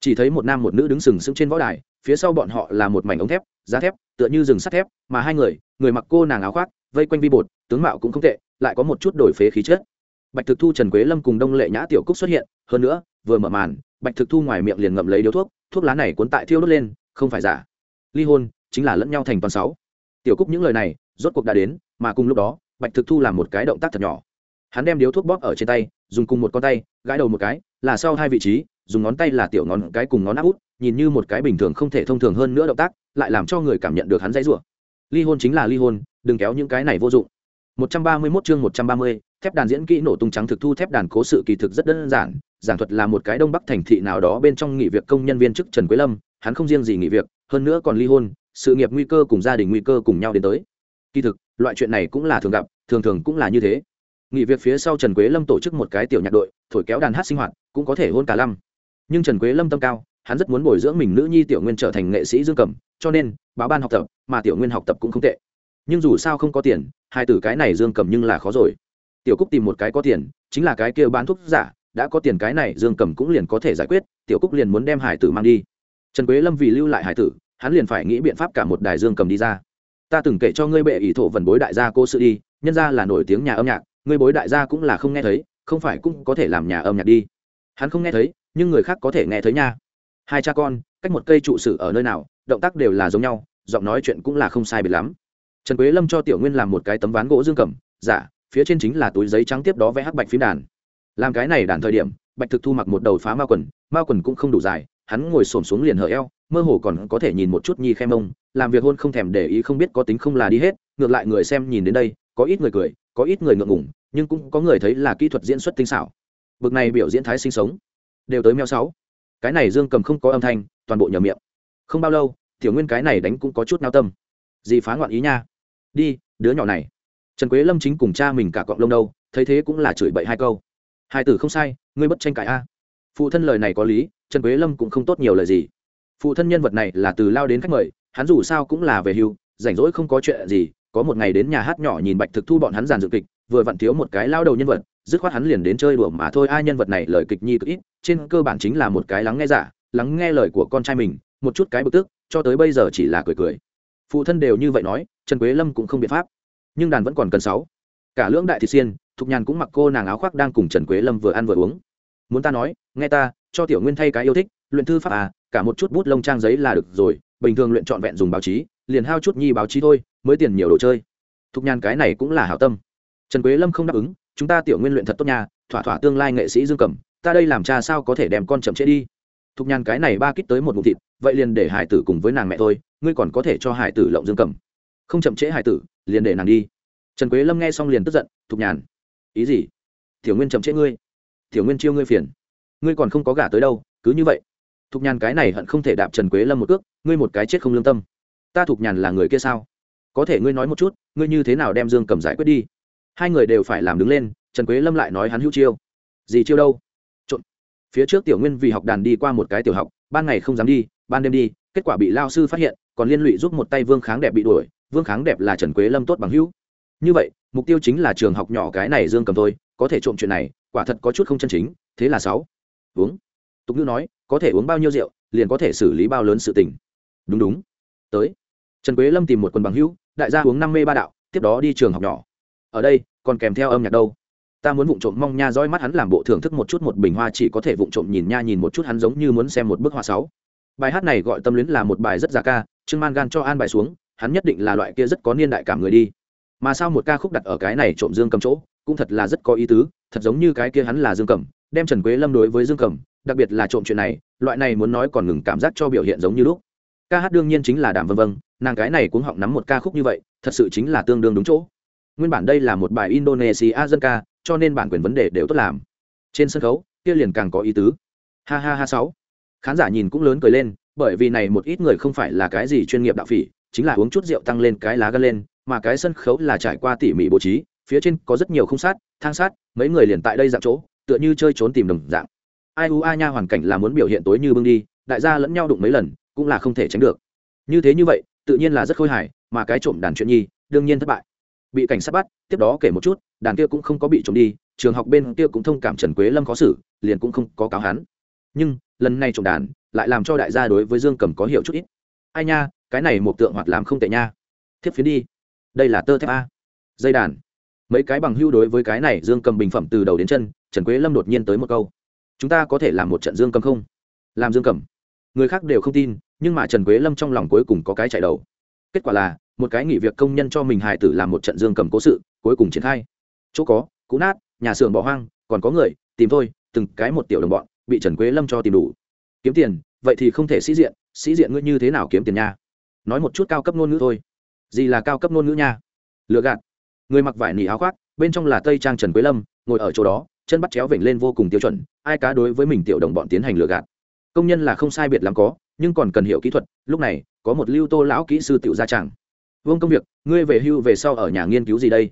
Chỉ thấy một nam một nữ đứng sừng sững trên võ đài, phía sau bọn họ là một mảnh ống thép, giá thép, tựa như rừng sắt thép, mà hai người người mặc cô nàng áo khoác, vây quanh vi bột, tướng mạo cũng không tệ, lại có một chút đổi phế khí chất. Bạch thực thu trần quế lâm cùng đông lệ nhã tiểu cúc xuất hiện, hơn nữa, vừa mở màn, bạch thực thu ngoài miệng liền ngậm lấy điếu thuốc thuốc lá này cuốn tại thiêu đốt lên không phải giả. Ly hôn chính là lẫn nhau thành toàn sáu. Tiểu cúc những lời này rốt cuộc đã đến mà cùng lúc đó bạch thực thu làm một cái động tác thật nhỏ. Hắn đem điếu thuốc bóp ở trên tay dùng cùng một con tay gãi đầu một cái là sau hai vị trí dùng ngón tay là tiểu ngón cái cùng ngón áp út nhìn như một cái bình thường không thể thông thường hơn nữa động tác lại làm cho người cảm nhận được hắn dãy rủa. Ly hôn chính là ly hôn đừng kéo những cái này vô dụng. 131 chương 130, thép đàn diễn kỹ nổ tung trắng thực thu thép đàn cố sự kỳ thực rất đơn giản giảng thuật là một cái đông bắc thành thị nào đó bên trong nghỉ việc công nhân viên chức trần quế lâm hắn không riêng gì nghỉ việc, hơn nữa còn ly hôn, sự nghiệp nguy cơ cùng gia đình nguy cơ cùng nhau đến tới. Kỳ thực, loại chuyện này cũng là thường gặp, thường thường cũng là như thế. Nghỉ việc phía sau trần quế lâm tổ chức một cái tiểu nhạc đội, thổi kéo đàn hát sinh hoạt, cũng có thể hôn cả lâm nhưng trần quế lâm tâm cao, hắn rất muốn bồi dưỡng mình nữ nhi tiểu nguyên trở thành nghệ sĩ dương cầm cho nên, báo ban học tập, mà tiểu nguyên học tập cũng không tệ. Nhưng dù sao không có tiền, hai tử cái này dương cầm nhưng là khó rồi. Tiểu cúc tìm một cái có tiền, chính là cái kia bán thuốc giả, đã có tiền cái này dương cầm cũng liền có thể giải quyết, tiểu cúc liền muốn đem hải tử mang đi trần quế lâm vì lưu lại hải tử, hắn liền phải nghĩ biện pháp cả một đài dương cầm đi ra. Ta từng kể cho ngươi bệ ỷ thổ vần bối đại gia cô sự đi, nhân ra là nổi tiếng nhà âm nhạc, ngươi bối đại gia cũng là không nghe thấy, không phải cũng có thể làm nhà âm nhạc đi. Hắn không nghe thấy, nhưng người khác có thể nghe thấy nha. Hai cha con, cách một cây trụ sử ở nơi nào, động tác đều là giống nhau, giọng nói chuyện cũng là không sai biệt lắm. Trần quế lâm cho tiểu nguyên làm một cái tấm ván gỗ dương cầm giả phía trên chính là túi giấy trắng tiếp đó vẽ hắc bạch phím đàn. Làm cái này đàn thời điểm, bạch thực thu mặc một đầu phá ma quần ma quần cũng không đủ dài hắn ngồi xổm xuống liền hở eo, mơ hồ còn có thể nhìn một chút nhi khe mông, làm việc hôn không thèm để ý không biết có tính không là đi hết, ngược lại người xem nhìn đến đây, có ít người cười, có ít người ngượng ngủng nhưng cũng có người thấy là kỹ thuật diễn xuất tinh xảo. Bực này biểu diễn thái sinh sống. Đều tới meo sáu. Cái này dương cầm không có âm thanh, toàn bộ nhờ miệng. Không bao lâu, tiểu nguyên cái này đánh cũng có chút nao tâm. Gì phá ngoạn ý nha. Đi, đứa nhỏ này. Trần quế lâm chính cùng cha mình cả cọng lông đâu, thấy thế cũng là chửi bậy hai câu. Hai tử không sai, ngươi bất tranh cãi a phụ thân lời này có lý, trần quế lâm cũng không tốt nhiều lời gì. Phụ thân nhân vật này là từ lao đến khách mời, hắn dù sao cũng là về hưu, rảnh rỗi không có chuyện gì, có một ngày đến nhà hát nhỏ nhìn bạch thực thu bọn hắn giàn dự kịch, vừa vặn thiếu một cái lao đầu nhân vật, dứt khoát hắn liền đến chơi đùa mà thôi, ai nhân vật này lời kịch nhi cực ít, trên cơ bản chính là một cái lắng nghe giả, lắng nghe lời của con trai mình, một chút cái bực tức, cho tới bây giờ chỉ là cười cười. Phụ thân đều như vậy nói, trần quế lâm cũng không biện pháp. Nhưng đàn vẫn còn cần sáu. Cả lưỡng đại thị xiên, thục nhàn cũng mặc cô nàng áo khoác đang cùng trần quế lâm vừa ăn vừa uống muốn ta nói, nghe ta, cho tiểu nguyên thay cái yêu thích, luyện thư pháp à cả một chút bút lông trang giấy là được rồi, bình thường luyện trọn vẹn dùng báo chí, liền hao chút nhi báo chí thôi, mới tiền nhiều đồ chơi. Thục nhàn cái này cũng là hảo tâm. Trần quế lâm không đáp ứng, chúng ta tiểu nguyên luyện thật tốt nhà thỏa thỏa tương lai nghệ sĩ dương cẩm, ta đây làm cha sao có thể đem con chậm trễ đi. Thục nhàn cái này ba kích tới một mụ thịt, vậy liền để hải tử cùng với nàng mẹ thôi, ngươi còn có thể cho hải tử lộng dương cẩm. Không chậm trễ hải tử, liền để nàng đi. Trần quế lâm nghe xong liền tức giận, thục nhàn ý gì? Tiểu nguyên chậm trễ ngươi tiểu nguyên chiêu ngươi phiền. Ngươi còn không có gả tới đâu, cứ như vậy. Thục nhàn cái này hận không thể đạp trần quế lâm một cước, ngươi một cái chết không lương tâm. Ta thục nhàn là người kia sao? Có thể ngươi nói một chút, ngươi như thế nào đem dương cầm giải quyết đi? Hai người đều phải làm đứng lên, trần quế lâm lại nói hắn hữu chiêu. Gì chiêu đâu? Trộn. phía trước tiểu nguyên vì học đàn đi qua một cái tiểu học, ban ngày không dám đi, ban đêm đi, kết quả bị lao sư phát hiện, còn liên lụy giúp một tay vương kháng đẹp bị đuổi, vương kháng đẹp là trần quế lâm tốt bằng hữu. Như vậy, mục tiêu chính là trường học nhỏ cái này dương cầm thôi, có thể trộm chuyện này quả thật có chút không chân chính, thế là sáu. Uống. Tục ngữ nói, có thể uống bao nhiêu rượu, liền có thể xử lý bao lớn sự tình. Đúng đúng. Tới. Trần quế lâm tìm một quần bằng hữu, đại gia uống năm mê ba đạo, tiếp đó đi trường học nhỏ. Ở đây, còn kèm theo âm nhạc đâu. Ta muốn vụng trộm mong nha dõi mắt hắn làm bộ thưởng thức một chút một bình hoa chỉ có thể vụng trộm nhìn nha nhìn một chút hắn giống như muốn xem một bức hoa sáu. Bài hát này gọi tâm luyến là một bài rất già ca, trương man gan cho an bài xuống, hắn nhất định là loại kia rất có niên đại cảm người đi. Mà sao một ca khúc đặt ở cái này trộm dương cầm chỗ, cũng thật là rất có ý tứ thật giống như cái kia hắn là dương cầm đem trần quế lâm đối với dương cầm đặc biệt là trộm chuyện này, loại này muốn nói còn ngừng cảm giác cho biểu hiện giống như lúc. Ca hát đương nhiên chính là đàm vân vân, nàng cái này cũng họng nắm một ca khúc như vậy, thật sự chính là tương đương đúng chỗ. Nguyên bản đây là một bài indonesia dân ca, cho nên bản quyền vấn đề đều tốt làm. Trên sân khấu, kia liền càng có ý tứ. Ha ha ha sáu. Khán giả nhìn cũng lớn cười lên, bởi vì này một ít người không phải là cái gì chuyên nghiệp đạo phỉ, chính là uống chút rượu tăng lên cái lá gân lên, mà cái sân khấu là trải qua tỉ mỉ bố trí phía trên có rất nhiều không sát thang sát mấy người liền tại đây dạng chỗ, tựa như chơi trốn tìm đồng dạng. Ai u a nha hoàn cảnh là muốn biểu hiện tối như bưng đi, đại gia lẫn nhau đụng mấy lần, cũng là không thể tránh được. Như thế như vậy, tự nhiên là rất khôi hài, mà cái trộm đàn chuyện nhi, đương nhiên thất bại. Bị cảnh sát bắt, tiếp đó kể một chút, đàn kia cũng không có bị trộm đi, trường học bên kia cũng thông cảm trần quế lâm khó xử, liền cũng không có cáo hắn. Nhưng, lần này trộm đàn, lại làm cho đại gia đối với dương cầm có hiểu chút ít. Ai nha, cái này một tượng hoạt làm không tệ nha. Thiếp phiến đi. Đây là tơ thép a. Dây đàn mấy cái bằng hưu đối với cái này dương cầm bình phẩm từ đầu đến chân, trần quế lâm đột nhiên tới một câu. Chúng ta có thể làm một trận dương cầm không? Làm dương cầm. Người khác đều không tin, nhưng mà trần quế lâm trong lòng cuối cùng có cái chạy đầu. Kết quả là, một cái nghỉ việc công nhân cho mình hài tử làm một trận dương cầm cố sự, cuối cùng triển khai. Chỗ có, cũ nát, nhà xưởng bỏ hoang, còn có người, tìm thôi, từng cái một tiểu đồng bọn, bị trần quế lâm cho tìm đủ. Kiếm tiền, vậy thì không thể sĩ diện sĩ diện ngươi như thế nào kiếm tiền nha? Nói một chút cao cấp ngôn ngữ thôi. Gì là cao cấp ngôn ngữ nha? Lựa gạt người mặc vải nỉ áo khoác, bên trong là tây trang trần quế lâm, ngồi ở chỗ đó, chân bắt chéo vểnh lên vô cùng tiêu chuẩn, ai cá đối với mình tiểu đồng bọn tiến hành lừa gạt. Công nhân là không sai biệt lắm có, nhưng còn cần hiểu kỹ thuật, lúc này, có một lưu tô lão kỹ sư tiểu gia chẳng vương công việc, ngươi về hưu về sau ở nhà nghiên cứu gì đây?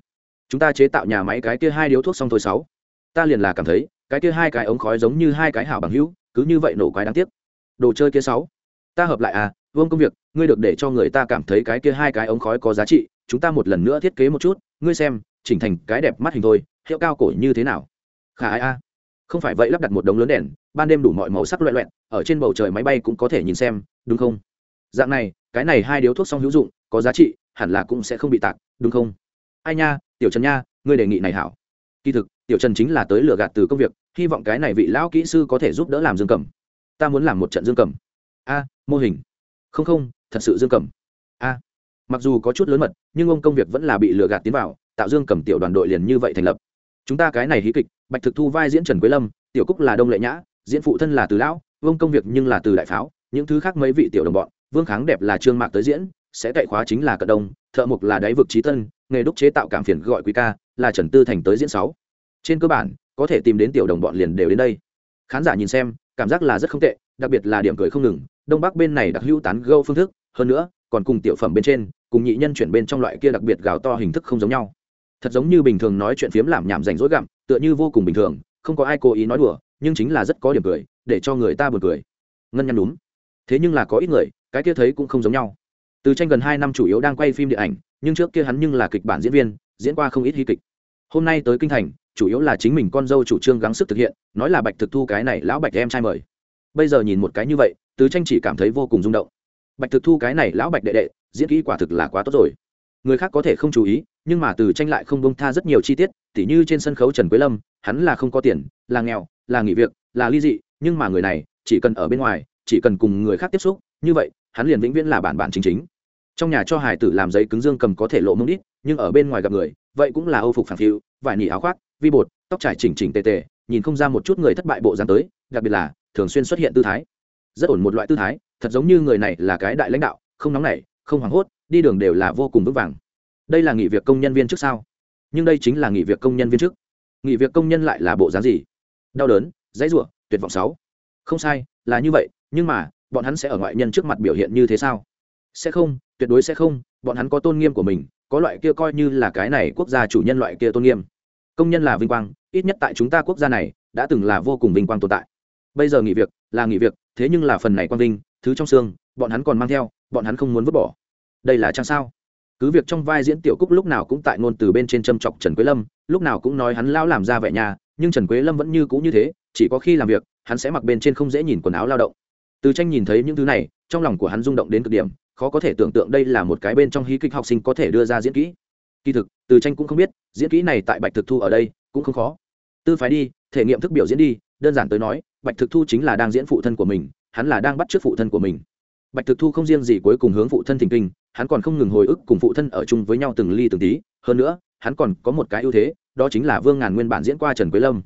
Chúng ta chế tạo nhà máy cái kia hai điếu thuốc xong thôi sáu. Ta liền là cảm thấy, cái kia hai cái ống khói giống như hai cái hảo bằng hữu, cứ như vậy nổ quái đáng tiếc. Đồ chơi kia sáu. Ta hợp lại à vương công việc, ngươi được để cho người ta cảm thấy cái kia hai cái ống khói có giá trị chúng ta một lần nữa thiết kế một chút, ngươi xem, chỉnh thành cái đẹp mắt hình thôi, hiệu cao cổ như thế nào? Khả ai a? Không phải vậy lắp đặt một đống lớn đèn, ban đêm đủ mọi màu sắc loẹ loẹn ở trên bầu trời máy bay cũng có thể nhìn xem, đúng không? Dạng này, cái này hai điếu thuốc xong hữu dụng, có giá trị, hẳn là cũng sẽ không bị tạc, đúng không? Ai nha, tiểu trần nha, ngươi đề nghị này hảo. Kỳ thực, tiểu trần chính là tới lừa gạt từ công việc, hy vọng cái này vị lão kỹ sư có thể giúp đỡ làm dương cầm. Ta muốn làm một trận dương cầm. A, mô hình. Không không, thật sự dương cầm mặc dù có chút lớn mật, nhưng ông công việc vẫn là bị lừa gạt tiến vào, tạo dương cầm tiểu đoàn đội liền như vậy thành lập. Chúng ta cái này hí kịch, bạch thực thu vai diễn trần quế lâm, tiểu cúc là đông lệ nhã, diễn phụ thân là từ lão vương công việc nhưng là từ đại pháo, những thứ khác mấy vị tiểu đồng bọn, vương kháng đẹp là trương mạc tới diễn, sẽ cậy khóa chính là cận đông, thợ mục là đáy vực trí tân, nghề đúc chế tạo cảm phiền gọi quý ca, là trần tư thành tới diễn sáu. Trên cơ bản, có thể tìm đến tiểu đồng bọn liền đều đến đây. Khán giả nhìn xem, cảm giác là rất không tệ, đặc biệt là điểm cười không ngừng, đông bắc bên này đặc hữu tán gâu phương thức, hơn nữa, còn cùng tiểu phẩm bên trên cùng nhị nhân chuyển bên trong loại kia đặc biệt gào to hình thức không giống nhau. Thật giống như bình thường nói chuyện phiếm làm nhảm rảnh rỗi gặm, tựa như vô cùng bình thường, không có ai cố ý nói đùa, nhưng chính là rất có điểm cười, để cho người ta buồn cười. Ngân nhăn đúng thế nhưng là có ít người, cái kia thấy cũng không giống nhau. Từ tranh gần hai năm chủ yếu đang quay phim điện ảnh, nhưng trước kia hắn nhưng là kịch bản diễn viên, diễn qua không ít hy kịch. Hôm nay tới kinh thành, chủ yếu là chính mình con dâu chủ trương gắng sức thực hiện, nói là bạch thực thu cái này lão bạch em trai mời. Bây giờ nhìn một cái như vậy, từ tranh chỉ cảm thấy vô cùng rung động. Bạch thực thu cái này lão bạch đệ đệ diễn kỹ quả thực là quá tốt rồi. Người khác có thể không chú ý, nhưng mà từ tranh lại không bông tha rất nhiều chi tiết, tỉ như trên sân khấu trần quế lâm, hắn là không có tiền, là nghèo, là nghỉ việc, là ly dị, nhưng mà người này, chỉ cần ở bên ngoài, chỉ cần cùng người khác tiếp xúc, như vậy, hắn liền vĩnh viễn là bản bản chính chính. Trong nhà cho hải tử làm giấy cứng dương cầm có thể lộ mông đít, nhưng ở bên ngoài gặp người, vậy cũng là âu phục phản phiu, vải nỉ áo khoác, vi bột, tóc trải chỉnh chỉnh tề tề, nhìn không ra một chút người thất bại bộ dáng tới, đặc biệt là thường xuyên xuất hiện tư thái. Rất ổn một loại tư thái, thật giống như người này là cái đại lãnh đạo, không nóng nảy không hoảng hốt, đi đường đều là vô cùng vững vàng. Đây là nghỉ việc công nhân viên trước sao? Nhưng đây chính là nghỉ việc công nhân viên trước nghỉ việc công nhân lại là bộ dáng gì? Đau đớn, dãy ruộng tuyệt vọng sáu. Không sai, là như vậy, nhưng mà, bọn hắn sẽ ở ngoại nhân trước mặt biểu hiện như thế sao? Sẽ không, tuyệt đối sẽ không, bọn hắn có tôn nghiêm của mình, có loại kia coi như là cái này quốc gia chủ nhân loại kia tôn nghiêm. Công nhân là vinh quang, ít nhất tại chúng ta quốc gia này, đã từng là vô cùng vinh quang tồn tại. Bây giờ nghỉ việc, là nghỉ việc, thế nhưng là phần này quang vinh, thứ trong xương, bọn hắn còn mang theo bọn hắn không muốn vứt bỏ. Đây là chăng sao? Cứ việc trong vai diễn tiểu cúc lúc nào cũng tại ngôn từ bên trên châm chọc trần quế lâm, lúc nào cũng nói hắn lao làm ra vẻ nhà, nhưng trần quế lâm vẫn như cũ như thế, chỉ có khi làm việc, hắn sẽ mặc bên trên không dễ nhìn quần áo lao động. Từ tranh nhìn thấy những thứ này, trong lòng của hắn rung động đến cực điểm, khó có thể tưởng tượng đây là một cái bên trong hí kịch học sinh có thể đưa ra diễn kỹ. Kỳ thực, từ tranh cũng không biết, diễn kỹ này tại bạch thực thu ở đây, cũng không khó. Tư phái đi, thể nghiệm thức biểu diễn đi, đơn giản tới nói, bạch thực thu chính là đang diễn phụ thân của mình, hắn là đang bắt t r ư ớ c phụ thân của mình bạch thực thu không riêng gì cuối cùng hướng phụ thân thỉnh kinh, hắn còn không ngừng hồi ức cùng phụ thân ở chung với nhau từng ly từng tí, hơn nữa, hắn còn có một cái ưu thế, đó chính là vương ngàn nguyên bản diễn qua trần quế lâm.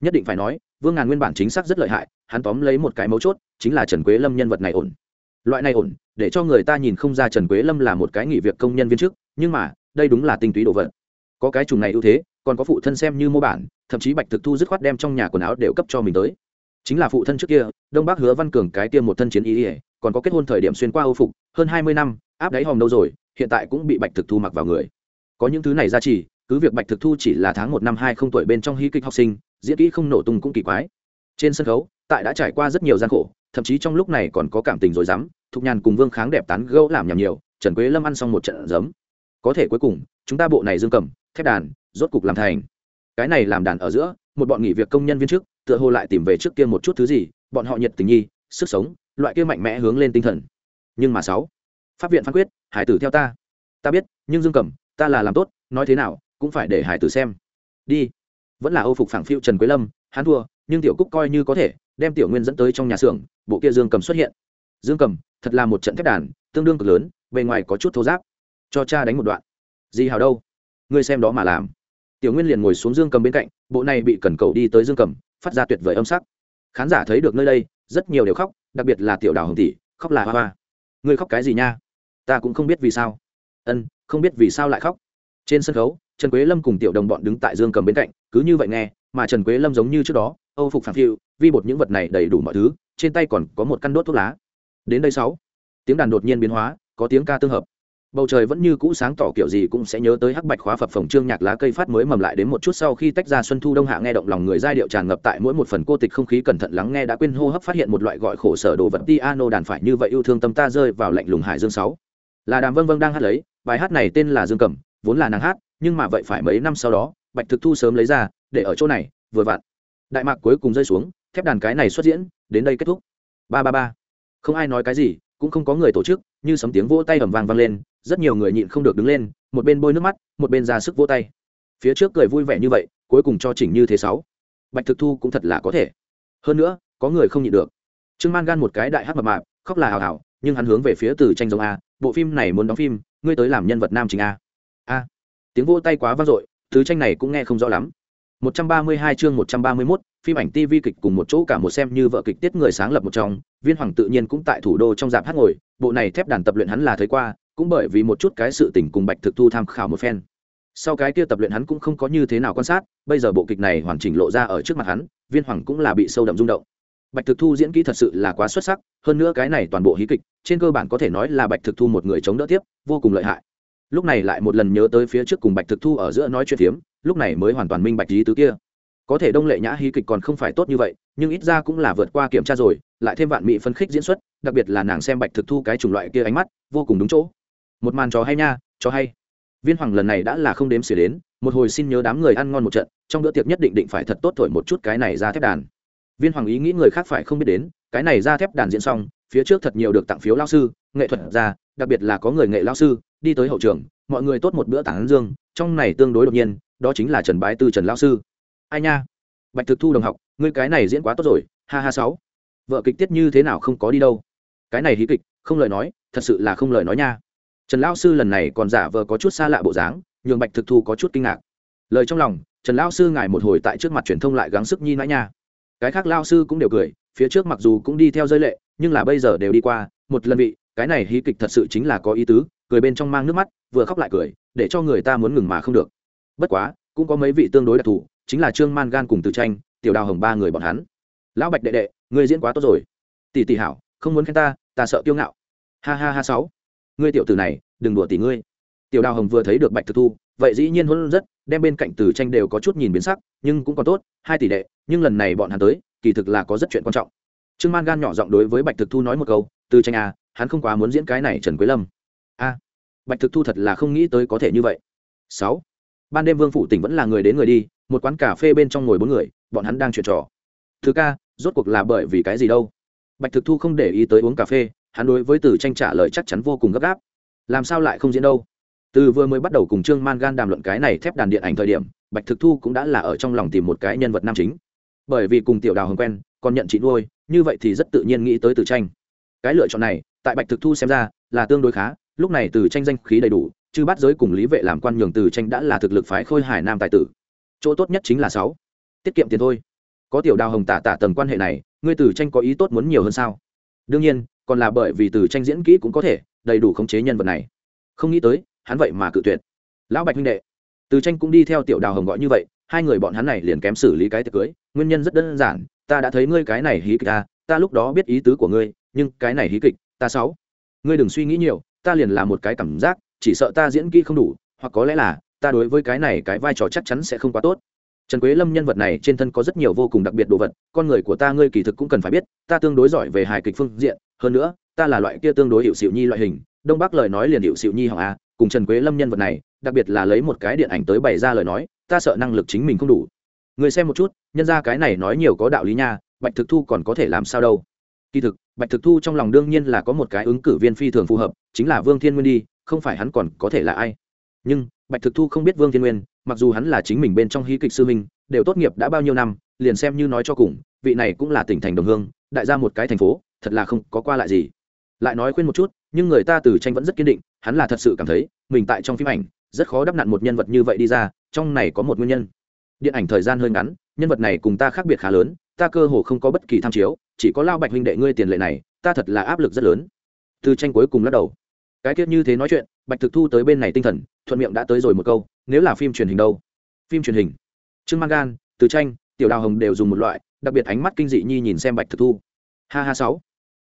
Nhất định phải nói, vương ngàn nguyên bản chính xác rất lợi hại, hắn tóm lấy một cái mấu chốt, chính là trần quế lâm nhân vật này ổn. Loại này ổn, để cho người ta nhìn không ra trần quế lâm là một cái nghỉ việc công nhân viên chức, nhưng mà, đây đúng là tinh túy đồ vật. Có cái chủng này ưu thế, còn có phụ thân xem như mô bản, thậm chí bạch thực thu dứt khoát đem trong nhà quần áo đều cấp cho mình tới. Chính là phụ thân trước kia, đông bắc hứa văn cường cái kia một thân chiến ý ỉa còn có kết hôn thời điểm xuyên qua âu phục, hơn hai mươi năm, áp đáy hòm đâu rồi, hiện tại cũng bị bạch thực thu mặc vào người. Có những thứ này ra chỉ, cứ việc bạch thực thu chỉ là tháng một năm hai không tuổi bên trong hí kịch học sinh, diễn kỹ không nổ tung cũng kỳ quái. Trên sân khấu, tại đã trải qua rất nhiều gian khổ, thậm chí trong lúc này còn có cảm tình rồi dám, thục nhàn cùng vương kháng đẹp tán gẫu làm nhầm nhiều, trần quế lâm ăn xong một trận giấm. Có thể cuối cùng, chúng ta bộ này dương cầm, thép đàn, rốt cục làm thành. Cái này làm đàn ở giữa, một bọn nghỉ việc công nhân viên chức tựa hồ lại tìm về trước kia một chút thứ gì, bọn họ nhiệt tình nhi, sức sống loại kia mạnh mẽ hướng lên tinh thần. Nhưng mà sáu, pháp viện phán quyết, hải tử theo ta. Ta biết, nhưng dương cầm ta là làm tốt, nói thế nào, cũng phải để hải tử xem. Đi. Vẫn là âu phục phảng phiu trần quế lâm, hắn thua, nhưng tiểu cúc coi như có thể, đem tiểu nguyên dẫn tới trong nhà xưởng, bộ kia dương cầm xuất hiện. Dương cầm thật là một trận thép đàn, tương đương cực lớn, bề ngoài có chút thô giáp. Cho cha đánh một đoạn. Gì hào đâu? Ngươi xem đó mà làm. Tiểu nguyên liền ngồi xuống dương cầm bên cạnh, bộ này bị cần cầu đi tới dương cầm phát ra tuyệt vời âm sắc. Khán giả thấy được nơi đây, rất nhiều đều khóc đặc biệt là tiểu đào hồng tỷ, khóc là hoa hoa. Ngươi khóc cái gì nha? Ta cũng không biết vì sao. Ân, không biết vì sao lại khóc. Trên sân khấu, trần quế lâm cùng tiểu đồng bọn đứng tại dương cầm bên cạnh, cứ như vậy nghe, mà trần quế lâm giống như trước đó, âu phục phản phiu, vi bột những vật này đầy đủ mọi thứ, trên tay còn có một căn đốt thuốc lá. Đến đây sáu, tiếng đàn đột nhiên biến hóa, có tiếng ca tương hợp bầu trời vẫn như cũ sáng tỏ kiểu gì cũng sẽ nhớ tới hắc bạch khóa phập phồng trương nhạc lá cây phát mới mầm lại đến một chút sau khi tách ra xuân thu đông hạ nghe động lòng người giai điệu tràn ngập tại mỗi một phần cô tịch không khí cẩn thận lắng nghe đã quên hô hấp phát hiện một loại gọi khổ sở đồ vật piano đàn phải như vậy yêu thương tâm ta rơi vào lạnh lùng hải dương sáu. Là đàm vân vân đang hát lấy, bài hát này tên là dương cẩm, vốn là nàng hát, nhưng mà vậy phải mấy năm sau đó, bạch thực thu sớm lấy ra, để ở chỗ này, vừa vặn. Đại mạc cuối cùng rơi xuống, thép đàn cái này xuất diễn, đến đây kết thúc. Ba ba ba. Không ai nói cái gì cũng không có người tổ chức như sấm tiếng vỗ tay ầm vang vang lên rất nhiều người nhịn không được đứng lên một bên bôi nước mắt một bên ra sức vỗ tay. Phía trước cười vui vẻ như vậy cuối cùng cho chỉnh như thế sáu. Bạch thực thu cũng thật là có thể. Hơn nữa có người không nhịn được. Trương man gan một cái đại hát mập mạp khóc là hào hào nhưng hắn hướng về phía từ tranh giống a bộ phim này muốn đóng phim ngươi tới làm nhân vật nam chính a. A. Tiếng vỗ tay quá vang dội thứ tranh này cũng nghe không rõ lắm. 132 chương 131, phim ảnh TV kịch cùng một chỗ cả một xem như vợ kịch tiết người sáng lập một trong, Viên Hoàng tự nhiên cũng tại thủ đô trong dạp hát ngồi, bộ này thép đàn tập luyện hắn là thấy qua, cũng bởi vì một chút cái sự tình cùng Bạch Thực Thu tham khảo một phen. Sau cái kia tập luyện hắn cũng không có như thế nào quan sát, bây giờ bộ kịch này hoàn chỉnh lộ ra ở trước mặt hắn, Viên Hoàng cũng là bị sâu đậm rung động. Bạch Thực Thu diễn kỹ thật sự là quá xuất sắc, hơn nữa cái này toàn bộ hí kịch, trên cơ bản có thể nói là Bạch Thực Thu một người chống đỡ tiếp, vô cùng lợi hại. Lúc này lại một lần nhớ tới phía trước cùng Bạch Thực Thu ở giữa nói chuyện phiếm, lúc này mới hoàn toàn minh bạch lý tứ kia có thể đông lệ nhã hí kịch còn không phải tốt như vậy, nhưng ít ra cũng là vượt qua kiểm tra rồi, lại thêm vạn mỹ phân khích diễn xuất, đặc biệt là nàng xem bạch thực thu cái chủng loại kia ánh mắt, vô cùng đúng chỗ. Một màn trò hay nha, trò hay. Viên hoàng lần này đã là không đếm xỉa đến, một hồi xin nhớ đám người ăn ngon một trận, trong bữa tiệc nhất định định phải thật tốt thổi một chút cái này ra thép đàn. Viên hoàng ý nghĩ người khác phải không biết đến, cái này ra thép đàn diễn xong, phía trước thật nhiều được tặng phiếu lao sư, nghệ thuật ra, đặc biệt là có người nghệ lao sư, đi tới hậu trường, mọi người tốt một bữa tảng dương, trong này tương đối đột nhiên, đó chính là trần bái tư trần lao sư ai nha? Bạch thực thu đồng học, ngươi cái này diễn quá tốt rồi, ha ha sáu. Vợ kịch tiết như thế nào không có đi đâu. Cái này hí kịch, không lời nói, thật sự là không lời nói nha. Trần lão sư lần này còn giả vờ có chút xa lạ bộ dáng, nhường bạch thực thu có chút kinh ngạc. Lời trong lòng, trần lão sư ngài một hồi tại trước mặt truyền thông lại gắng sức nhi nãi nha. Cái khác lao sư cũng đều cười, phía trước mặc dù cũng đi theo rơi lệ, nhưng là bây giờ đều đi qua, một lần vị cái này hí kịch thật sự chính là có ý tứ, cười bên trong mang nước mắt, vừa khóc lại cười, để cho người ta muốn ngừng mà không được. Bất quá, cũng có mấy vị tương đối đặc thù chính là trương man gan cùng từ tranh, tiểu đào hồng ba người bọn hắn. Lão bạch đệ đệ người diễn quá tốt rồi. Tỷ tỷ hảo, không muốn khen ta ta sợ kiêu ngạo. Ha ha ha sáu. Ngươi tiểu tử này, đừng đùa tỷ ngươi. Tiểu đào hồng vừa thấy được bạch thực thu, vậy dĩ nhiên huấn rất, đem bên cạnh từ tranh đều có chút nhìn biến sắc, nhưng cũng còn tốt, hai tỷ đệ, nhưng lần này bọn hắn tới, kỳ thực là có rất chuyện quan trọng. Trương man gan nhỏ giọng đối với bạch thực thu nói một câu, từ tranh à hắn không quá muốn diễn cái này trần quế lâm. A. Bạch thực thu thật là không nghĩ tới có thể như vậy. Sáu ban đêm vương phủ tỉnh vẫn là người đến người đi, một quán cà phê bên trong ngồi bốn người, bọn hắn đang chuyện trò. Thứ ca, rốt cuộc là bởi vì cái gì đâu? Bạch thực thu không để ý tới uống cà phê, hắn đối với từ tranh trả lời chắc chắn vô cùng gấp gáp. Làm sao lại không diễn đâu? Từ vừa mới bắt đầu cùng trương man gan đàm luận cái này thép đàn điện ảnh thời điểm, bạch thực thu cũng đã là ở trong lòng tìm một cái nhân vật nam chính. Bởi vì cùng tiểu đào hồng quen, còn nhận chị nuôi, như vậy thì rất tự nhiên nghĩ tới từ tranh. Cái lựa chọn này, tại bạch thực thu xem ra, là tương đối khá, lúc này từ tranh danh khí đầy đủ chứ bắt giới cùng lý vệ làm quan nhường từ tranh đã là thực lực phái khôi hải nam tài tử. Chỗ tốt nhất chính là sáu. Tiết kiệm tiền thôi. Có tiểu đào hồng tả tả tầng quan hệ này, ngươi từ tranh có ý tốt muốn nhiều hơn sao? Đương nhiên, còn là bởi vì từ tranh diễn kỹ cũng có thể, đầy đủ khống chế nhân vật này. Không nghĩ tới, hắn vậy mà cự tuyệt. Lão bạch huynh đệ, từ tranh cũng đi theo tiểu đào hồng gọi như vậy, hai người bọn hắn này liền kém xử lý cái tiệc cưới, nguyên nhân rất đơn giản, ta đã thấy ngươi cái này hí kịch ta ta lúc đó biết ý tứ của ngươi, nhưng cái này hí kịch, ta sáu. Ngươi đừng suy nghĩ nhiều, ta liền là một cái cảm giác chỉ sợ ta diễn kỹ không đủ, hoặc có lẽ là, ta đối với cái này cái vai trò chắc chắn sẽ không quá tốt. Trần quế lâm nhân vật này trên thân có rất nhiều vô cùng đặc biệt đồ vật, con người của ta ngươi kỳ thực cũng cần phải biết, ta tương đối giỏi về hài kịch phương diện, hơn nữa, ta là loại kia tương đối hiệu xịu nhi loại hình, đông bắc lời nói liền hiệu xịu nhi hỏng a cùng trần quế lâm nhân vật này, đặc biệt là lấy một cái điện ảnh tới bày ra lời nói, ta sợ năng lực chính mình không đủ. Người xem một chút, nhân ra cái này nói nhiều có đạo lý nha, bạch thực thu còn có thể làm sao đâu. Kỳ thực, bạch thực thu trong lòng đương nhiên là có một cái ứng cử viên phi thường phù hợp, chính là vương thiên nguyên đi không phải hắn còn có thể là ai. Nhưng, bạch thực thu không biết vương thiên nguyên, mặc dù hắn là chính mình bên trong hí kịch sư minh đều tốt nghiệp đã bao nhiêu năm, liền xem như nói cho cùng, vị này cũng là tỉnh thành đồng hương, đại ra một cái thành phố, thật là không có qua lại gì. Lại nói khuyên một chút, nhưng người ta từ tranh vẫn rất kiên định, hắn là thật sự cảm thấy, mình tại trong phim ảnh, rất khó đắp nặn một nhân vật như vậy đi ra, trong này có một nguyên nhân. Điện ảnh thời gian hơi ngắn, nhân vật này cùng ta khác biệt khá lớn, ta cơ hồ không có bất kỳ tham chiếu, chỉ có lao bạch huynh đệ ngươi tiền lệ này, ta thật là áp lực rất lớn. Từ tranh cuối cùng lắc đầu cái kiết như thế nói chuyện, bạch thực thu tới bên này tinh thần, thuận miệng đã tới rồi một câu, nếu là phim truyền hình đâu? Phim truyền hình? Trương mang gan, từ tranh, tiểu đào hồng đều dùng một loại, đặc biệt ánh mắt kinh dị nhi nhìn xem bạch thực thu. Ha ha, sáu.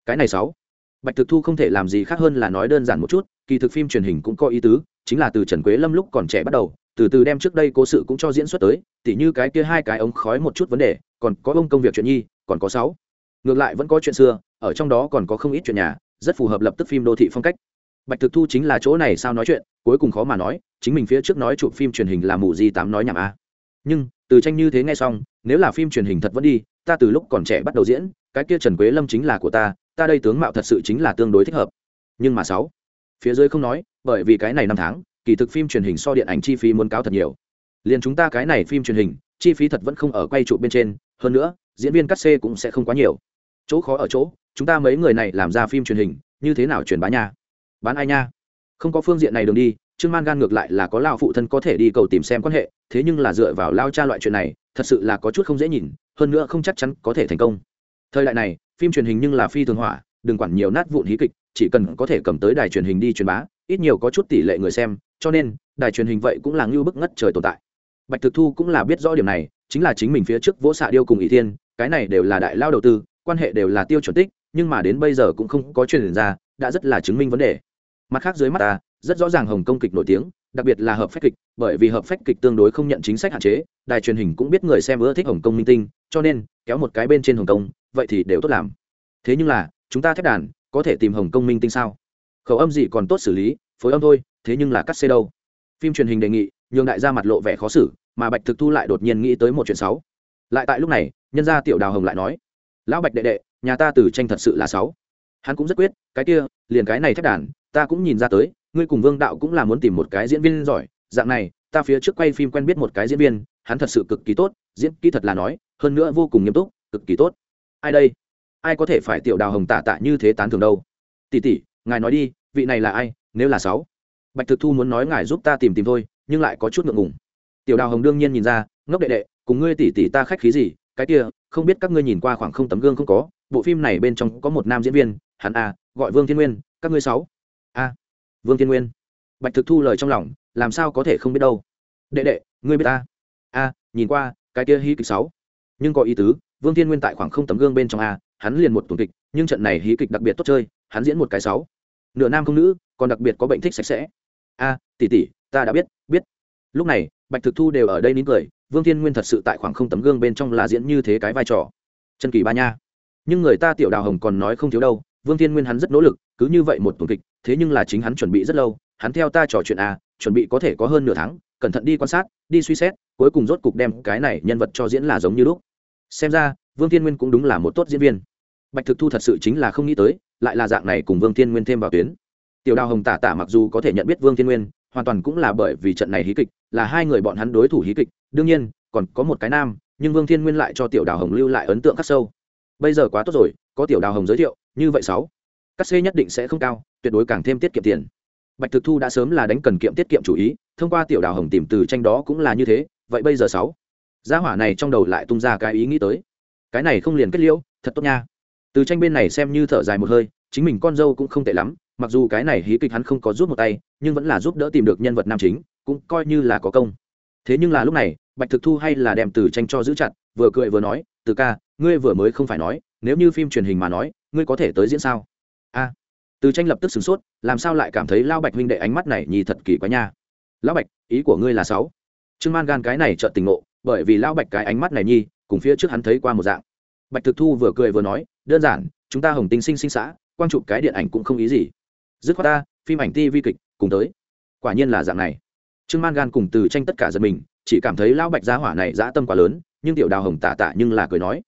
Cái này sáu. Bạch thực thu không thể làm gì khác hơn là nói đơn giản một chút, kỳ thực phim truyền hình cũng có ý tứ, chính là từ trần quế lâm lúc còn trẻ bắt đầu, từ từ đem trước đây cố sự cũng cho diễn xuất tới, tỉ như cái kia hai cái ống khói một chút vấn đề, còn có ông công việc chuyện nhi, còn có sáu. Ngược lại vẫn có chuyện xưa, ở trong đó còn có không ít chuyện nhà, rất phù hợp lập tức phim đô thị phong cách bạch thực thu chính là chỗ này sao nói chuyện, cuối cùng khó mà nói, chính mình phía trước nói chụp phim truyền hình là mù di tám nói nhảm a nhưng, từ tranh như thế nghe xong, nếu là phim truyền hình thật vẫn đi, ta từ lúc còn trẻ bắt đầu diễn, cái kia trần quế lâm chính là của ta ta đây tướng mạo thật sự chính là tương đối thích hợp. Nhưng mà sáu, phía dưới không nói, bởi vì cái này năm tháng, kỳ thực phim truyền hình so điện ảnh chi phí muốn cao thật nhiều. Liền chúng ta cái này phim truyền hình, chi phí thật vẫn không ở quay trụ bên trên, hơn nữa, diễn viên cắt xê cũng sẽ không quá nhiều. Chỗ khó ở chỗ, chúng ta mấy người này làm ra phim truyền hình, như thế nào truyền bá nha? Bán ai nha? Không có phương diện này đường đi, trương man gan ngược lại là có lao phụ thân có thể đi cầu tìm xem quan hệ, thế nhưng là dựa vào lao cha loại chuyện này, thật sự là có chút không dễ nhìn, hơn nữa không chắc chắn có thể thành công. Thời đại này, phim truyền hình nhưng là phi thường hỏa, đừng quản nhiều nát vụn hí kịch, chỉ cần có thể cầm tới đài truyền hình đi truyền bá, ít nhiều có chút tỷ lệ người xem, cho nên, đài truyền hình vậy cũng là ngưu bức ngất trời tồn tại. Bạch thực thu cũng là biết rõ điểm này, chính là chính mình phía trước vỗ xạ điêu cùng ỷ thiên, cái này đều là đại lao đầu tư, quan hệ đều là tiêu chuẩn tích, nhưng mà đến bây giờ cũng không có truyền ra, đã rất là chứng minh vấn đề mặt khác dưới mắt ta, rất rõ ràng hồng công kịch nổi tiếng, đặc biệt là hợp phách kịch, bởi vì hợp phách kịch tương đối không nhận chính sách hạn chế, đài truyền hình cũng biết người xem ưa thích hồng công minh tinh, cho nên, kéo một cái bên trên hồng công vậy thì đều tốt làm. Thế nhưng là, chúng ta thép đàn, có thể tìm hồng công minh tinh sao? Khẩu âm gì còn tốt xử lý, phối âm thôi, thế nhưng là cắt xê đâu? Phim truyền hình đề nghị, nhường đại gia mặt lộ vẻ khó xử, mà bạch thực thu lại đột nhiên nghĩ tới một chuyện sáu lại tại lúc này, nhân gia tiểu đào hồng lại nói, lão bạch đệ đệ, nhà ta từ tranh thật sự là sáu hắn cũng rất quyết, cái kia, liền cái này thép đàn ta cũng nhìn ra tới ngươi cùng vương đạo cũng là muốn tìm một cái diễn viên giỏi dạng này ta phía trước quay phim quen biết một cái diễn viên hắn thật sự cực kỳ tốt diễn kỹ thật là nói hơn nữa vô cùng nghiêm túc cực kỳ tốt. Ai đây? Ai có thể phải tiểu đào hồng tạ tạ như thế tán thường đâu? Tỷ tỷ ngài nói đi vị này là ai nếu là sáu? Bạch thực thu muốn nói ngài giúp ta tìm tìm thôi nhưng lại có chút ngượng ngùng. Tiểu đào hồng đương nhiên nhìn ra ngốc đệ đệ cùng ngươi tỷ tỷ ta khách khí gì cái kia không biết các ngươi nhìn qua khoảng không tấm gương không có bộ phim này bên trong có một nam diễn viên hắn à, gọi vương thiên nguyên các ngươi sáu? A, vương thiên nguyên. Bạch thực thu lời trong lòng, làm sao có thể không biết đâu. Đệ đệ, ngươi biết ta? A, nhìn qua, cái kia hí kịch sáu. Nhưng có ý tứ, vương thiên nguyên tại khoảng không tấm gương bên trong a, hắn liền một tuần kịch, nhưng trận này hí kịch đặc biệt tốt chơi, hắn diễn một cái sáu. Nửa nam không nữ, còn đặc biệt có bệnh thích sạch sẽ. A, tỷ tỷ, ta đã biết biết. Lúc này, bạch thực thu đều ở đây nín cười, vương thiên nguyên thật sự tại khoảng không tấm gương bên trong là diễn như thế cái vai trò. Chân kỳ ba nha. Nhưng người ta tiểu đào hồng còn nói không thiếu đâu vương thiên nguyên hắn rất nỗ lực cứ như vậy một tuần kịch thế nhưng là chính hắn chuẩn bị rất lâu hắn theo ta trò chuyện à, chuẩn bị có thể có hơn nửa tháng cẩn thận đi quan sát đi suy xét cuối cùng rốt cục đem cái này nhân vật cho diễn là giống như lúc. Xem ra vương thiên nguyên cũng đúng là một tốt diễn viên. Bạch thực thu thật sự chính là không nghĩ tới lại là dạng này cùng vương thiên nguyên thêm vào tuyến. Tiểu đào hồng tả tả mặc dù có thể nhận biết vương thiên nguyên hoàn toàn cũng là bởi vì trận này hí kịch là hai người bọn hắn đối thủ hí kịch đương nhiên còn có một cái nam nhưng vương thiên nguyên lại cho tiểu đào hồng lưu lại ấn tượng khắc sâu bây giờ quá tốt rồi, có tiểu đào hồng giới thiệu, như vậy sáu. Các xê nhất định sẽ không cao, tuyệt đối càng thêm tiết kiệm tiền. Bạch thực thu đã sớm là đánh cần kiệm tiết kiệm chủ ý, thông qua tiểu đào hồng tìm từ tranh đó cũng là như thế, vậy bây giờ sáu. Gia hỏa này trong đầu lại tung ra cái ý nghĩ tới. Cái này không liền kết liễu, thật tốt nha. Từ tranh bên này xem như thở dài một hơi, chính mình con dâu cũng không tệ lắm, mặc dù cái này hí kịch hắn không có giúp một tay, nhưng vẫn là giúp đỡ tìm được nhân vật nam chính, cũng coi như là có công. Thế nhưng là lúc này, bạch thực thu hay là đem từ tranh cho giữ chặt, vừa cười vừa nói, từ ca ngươi vừa mới không phải nói, nếu như phim truyền hình mà nói, ngươi có thể tới diễn sao? A. Từ tranh lập tức sửng sốt, làm sao lại cảm thấy lao bạch huynh đệ ánh mắt này nhì thật kỳ quá nha? Lão bạch, ý của ngươi là sáu. Trương man gan cái này trợn tình ngộ, bởi vì lão bạch cái ánh mắt này nhi, cùng phía trước hắn thấy qua một dạng. Bạch thực thu vừa cười vừa nói, đơn giản, chúng ta hồng tinh sinh sinh xã, quang chụp cái điện ảnh cũng không ý gì. Dứt khoát ta, phim ảnh ti vi kịch, cùng tới. Quả nhiên là dạng này. Trương man gan cùng từ tranh tất cả giật mình, chỉ cảm thấy lão bạch gia hỏa này dã tâm quá lớn, nhưng tiểu đào hồng tả tả nhưng là cười nói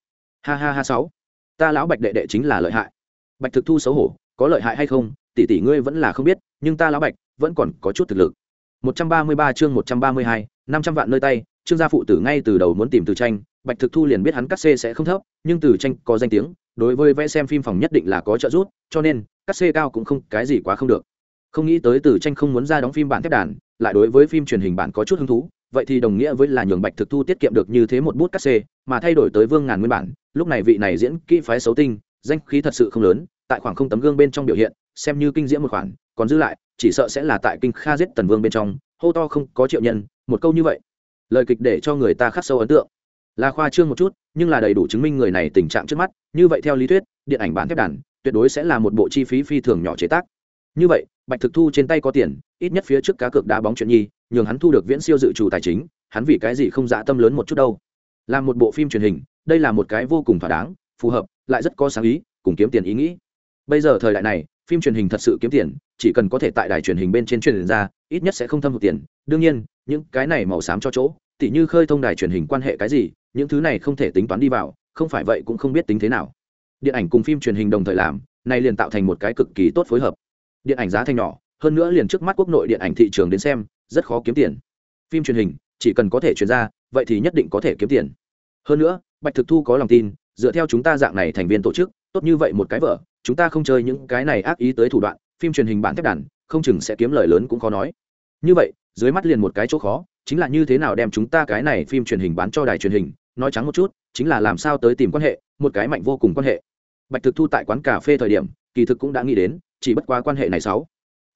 ha ha ha sáu. Ta lão bạch đệ đệ chính là lợi hại. Bạch thực thu xấu hổ có lợi hại hay không tỷ tỷ ngươi vẫn là không biết nhưng ta lão bạch vẫn còn có chút thực lực. 133 chương 132, 500 vạn nơi tay trương gia phụ tử ngay từ đầu muốn tìm từ tranh bạch thực thu liền biết hắn cắt xê sẽ không thấp nhưng từ tranh có danh tiếng đối với vẽ xem phim phòng nhất định là có trợ giúp cho nên cắt xê cao cũng không cái gì quá không được. Không nghĩ tới từ tranh không muốn ra đóng phim bản thép đàn lại đối với phim truyền hình bản có chút hứng thú vậy thì đồng nghĩa với là nhường bạch thực thu tiết kiệm được như thế một bút cắt xê, mà thay đổi tới vương ngàn nguyên bản, lúc này vị này diễn kỹ phái xấu tinh, danh khí thật sự không lớn, tại khoảng không tấm gương bên trong biểu hiện, xem như kinh diễm một khoản, còn giữ lại, chỉ sợ sẽ là tại kinh kha giết tần vương bên trong, hô to không có triệu nhân, một câu như vậy. Lời kịch để cho người ta khắc sâu ấn tượng. Là khoa trương một chút, nhưng là đầy đủ chứng minh người này tình trạng trước mắt, như vậy theo lý thuyết, điện ảnh bản thép đàn, tuyệt đối sẽ là một bộ chi phí phi thường nhỏ chế tác. Như vậy, bạch thực thu trên tay có tiền, ít nhất phía trước cá cược đá bóng chuyện nhi nhường hắn thu được viễn siêu dự trù tài chính, hắn vì cái gì không dã tâm lớn một chút đâu. Làm một bộ phim truyền hình, đây là một cái vô cùng thỏa đáng, phù hợp, lại rất có sáng ý, cùng kiếm tiền ý nghĩ. Bây giờ thời đại này, phim truyền hình thật sự kiếm tiền, chỉ cần có thể tại đài truyền hình bên trên truyền ra, ít nhất sẽ không thâm hụt tiền. Đương nhiên, những cái này màu xám cho chỗ, tỉ như khơi thông đài truyền hình quan hệ cái gì, những thứ này không thể tính toán đi vào, không phải vậy cũng không biết tính thế nào. Điện ảnh cùng phim truyền hình đồng thời làm, này liền tạo thành một cái cực kỳ tốt phối hợp. Điện ảnh giá thành nhỏ, hơn nữa liền trước mắt quốc nội điện ảnh thị trường đến xem rất khó kiếm tiền. Phim truyền hình, chỉ cần có thể chuyển ra, vậy thì nhất định có thể kiếm tiền. Hơn nữa, bạch thực thu có lòng tin, dựa theo chúng ta dạng này thành viên tổ chức, tốt như vậy một cái vở chúng ta không chơi những cái này ác ý tới thủ đoạn, phim truyền hình bản thép đàn, không chừng sẽ kiếm lời lớn cũng khó nói. Như vậy, dưới mắt liền một cái chỗ khó, chính là như thế nào đem chúng ta cái này phim truyền hình bán cho đài truyền hình, nói trắng một chút, chính là làm sao tới tìm quan hệ, một cái mạnh vô cùng quan hệ. Bạch thực thu tại quán cà phê thời điểm, kỳ thực cũng đã nghĩ đến, chỉ bất quá quan hệ này sáu,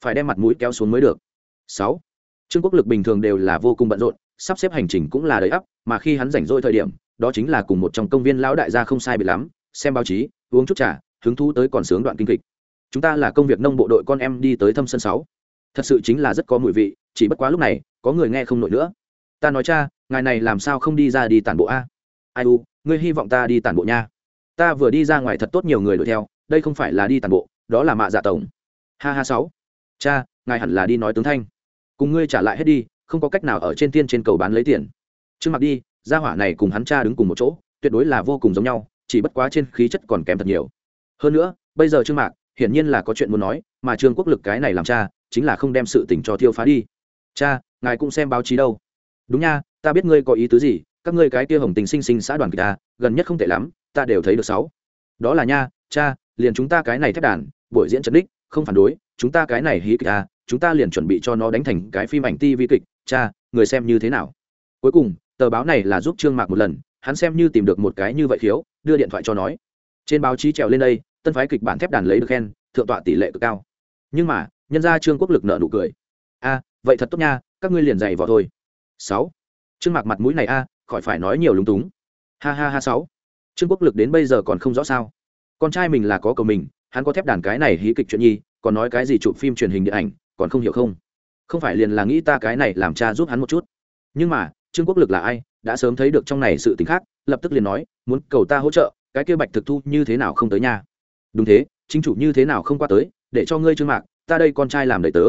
phải đem mặt mũi kéo xuống mới được. Sáu trương quốc lực bình thường đều là vô cùng bận rộn, sắp xếp hành trình cũng là đầy ắp, mà khi hắn rảnh rỗi thời điểm, đó chính là cùng một trong công viên lão đại gia không sai bị lắm, xem báo chí, uống chút trà, hứng thú tới còn sướng đoạn kinh kịch. Chúng ta là công việc nông bộ đội con em đi tới thâm sân sáu. Thật sự chính là rất có mùi vị, chỉ bất quá lúc này, có người nghe không nổi nữa. Ta nói cha, ngài này làm sao không đi ra đi tản bộ a? Ai u, ngươi hy vọng ta đi tản bộ nha. Ta vừa đi ra ngoài thật tốt nhiều người đuổi theo, đây không phải là đi tản bộ, đó là mạ dạ tổng. Ha ha sáu. Cha, ngài hẳn là đi nói tướng thanh cùng ngươi trả lại hết đi, không có cách nào ở trên tiên trên cầu bán lấy tiền. Trương mặc đi, gia hỏa này cùng hắn cha đứng cùng một chỗ, tuyệt đối là vô cùng giống nhau, chỉ bất quá trên khí chất còn kém thật nhiều. Hơn nữa, bây giờ trương mạc, hiển nhiên là có chuyện muốn nói, mà trương quốc lực cái này làm cha, chính là không đem sự tình cho thiêu phá đi. Cha, ngài cũng xem báo chí đâu. Đúng nha, ta biết ngươi có ý tứ gì, các ngươi cái kia hồng tình sinh sinh xã đoàn kịch ta gần nhất không tệ lắm, ta đều thấy được sáu. Đó là nha, cha, liền chúng ta cái này thép đàn, buổi diễn trấn đích, không phản đối, chúng ta cái này hí kịch ta chúng ta liền chuẩn bị cho nó đánh thành cái phim ảnh ti vi kịch, cha, người xem như thế nào? Cuối cùng, tờ báo này là giúp trương mạc một lần, hắn xem như tìm được một cái như vậy khiếu, đưa điện thoại cho nói. Trên báo chí trèo lên đây, tân phái kịch bản thép đàn lấy được khen, thượng tọa tỷ lệ cực cao. Nhưng mà, nhân ra trương quốc lực nợ nụ cười. A, vậy thật tốt nha, các ngươi liền dày vào thôi. Sáu. Trương mạc mặt mũi này a, khỏi phải nói nhiều lúng túng. Ha ha ha, sáu. Trương quốc lực đến bây giờ còn không rõ sao. Con trai mình là có cầu mình, hắn có thép đàn cái này hí kịch chuyện nhi, còn nói cái gì chụp phim truyền hình điện ảnh còn không hiểu không? Không phải liền là nghĩ ta cái này làm cha giúp hắn một chút. Nhưng mà, trương quốc lực là ai, đã sớm thấy được trong này sự t ì n h khác, lập tức liền nói, muốn cầu ta hỗ trợ, cái kia bạch thực thu như thế nào không tới nhà? Đúng thế, chính chủ như thế nào không qua tới, để cho ngươi trương mạc, ta đây con trai làm đầy tớ.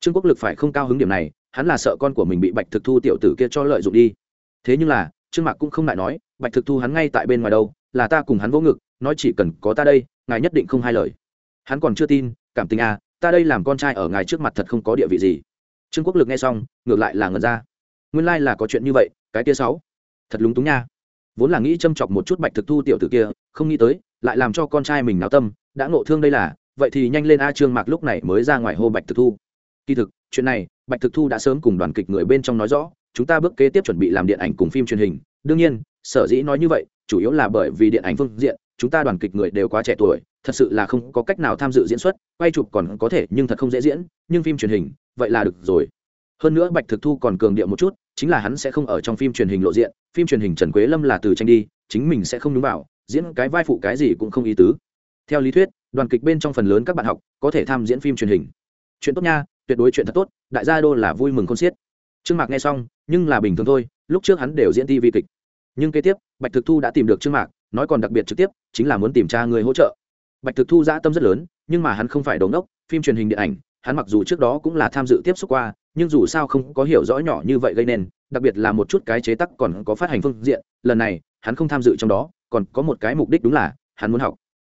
Trương quốc lực phải không cao hứng điểm này, hắn là sợ con của mình bị bạch thực thu tiểu tử kia cho lợi dụng đi. Thế nhưng là, trương mạc cũng không lại nói, bạch thực thu hắn ngay tại bên ngoài đâu, là ta cùng hắn vỗ ngực, nói chỉ cần có ta đây, ngài nhất định không hai lời. Hắn còn chưa tin, cảm tình à ta đây làm con trai ở ngài trước mặt thật không có địa vị gì. Trương quốc lực nghe xong, ngược lại là ngần ra. Nguyên lai là có chuyện như vậy, cái kia sáu. Thật lúng túng nha. Vốn là nghĩ châm chọc một chút bạch thực thu tiểu tử kia, không nghĩ tới, lại làm cho con trai mình náo tâm, đã ngộ thương đây là, vậy thì nhanh lên a trương mạc lúc này mới ra ngoài hô bạch thực thu. Kỳ thực, chuyện này, bạch thực thu đã sớm cùng đoàn kịch người bên trong nói rõ, chúng ta bước kế tiếp chuẩn bị làm điện ảnh cùng phim truyền hình. Đương nhiên, sở dĩ nói như vậy, chủ yếu là bởi vì điện ảnh phương diện, chúng ta đoàn kịch người đều quá trẻ tuổi thật sự là không có cách nào tham dự diễn xuất, quay chụp còn có thể nhưng thật không dễ diễn, nhưng phim truyền hình, vậy là được rồi. Hơn nữa bạch thực thu còn cường điệu một chút, chính là hắn sẽ không ở trong phim truyền hình lộ diện, phim truyền hình trần quế lâm là từ tranh đi, chính mình sẽ không đúng vào, diễn cái vai phụ cái gì cũng không ý tứ. Theo lý thuyết, đoàn kịch bên trong phần lớn các bạn học có thể tham diễn phim truyền hình. Chuyện tốt nha, tuyệt đối chuyện thật tốt, đại gia đô là vui mừng con xiết. Trương mạc nghe xong, nhưng là bình thường thôi, lúc trước hắn đều diễn tv kịch. Nhưng kế tiếp, bạch thực thu đã tìm được trương mạc, nói còn đặc biệt trực tiếp, chính là muốn tìm tra người hỗ trợ bạch thực thu dã tâm rất lớn, nhưng mà hắn không phải đống đốc phim truyền hình điện ảnh, hắn mặc dù trước đó cũng là tham dự tiếp xúc qua, nhưng dù sao không có hiểu rõ nhỏ như vậy gây nên, đặc biệt là một chút cái chế tắc còn có phát hành phương diện, lần này, hắn không tham dự trong đó, còn có một cái mục đích đúng là hắn muốn học.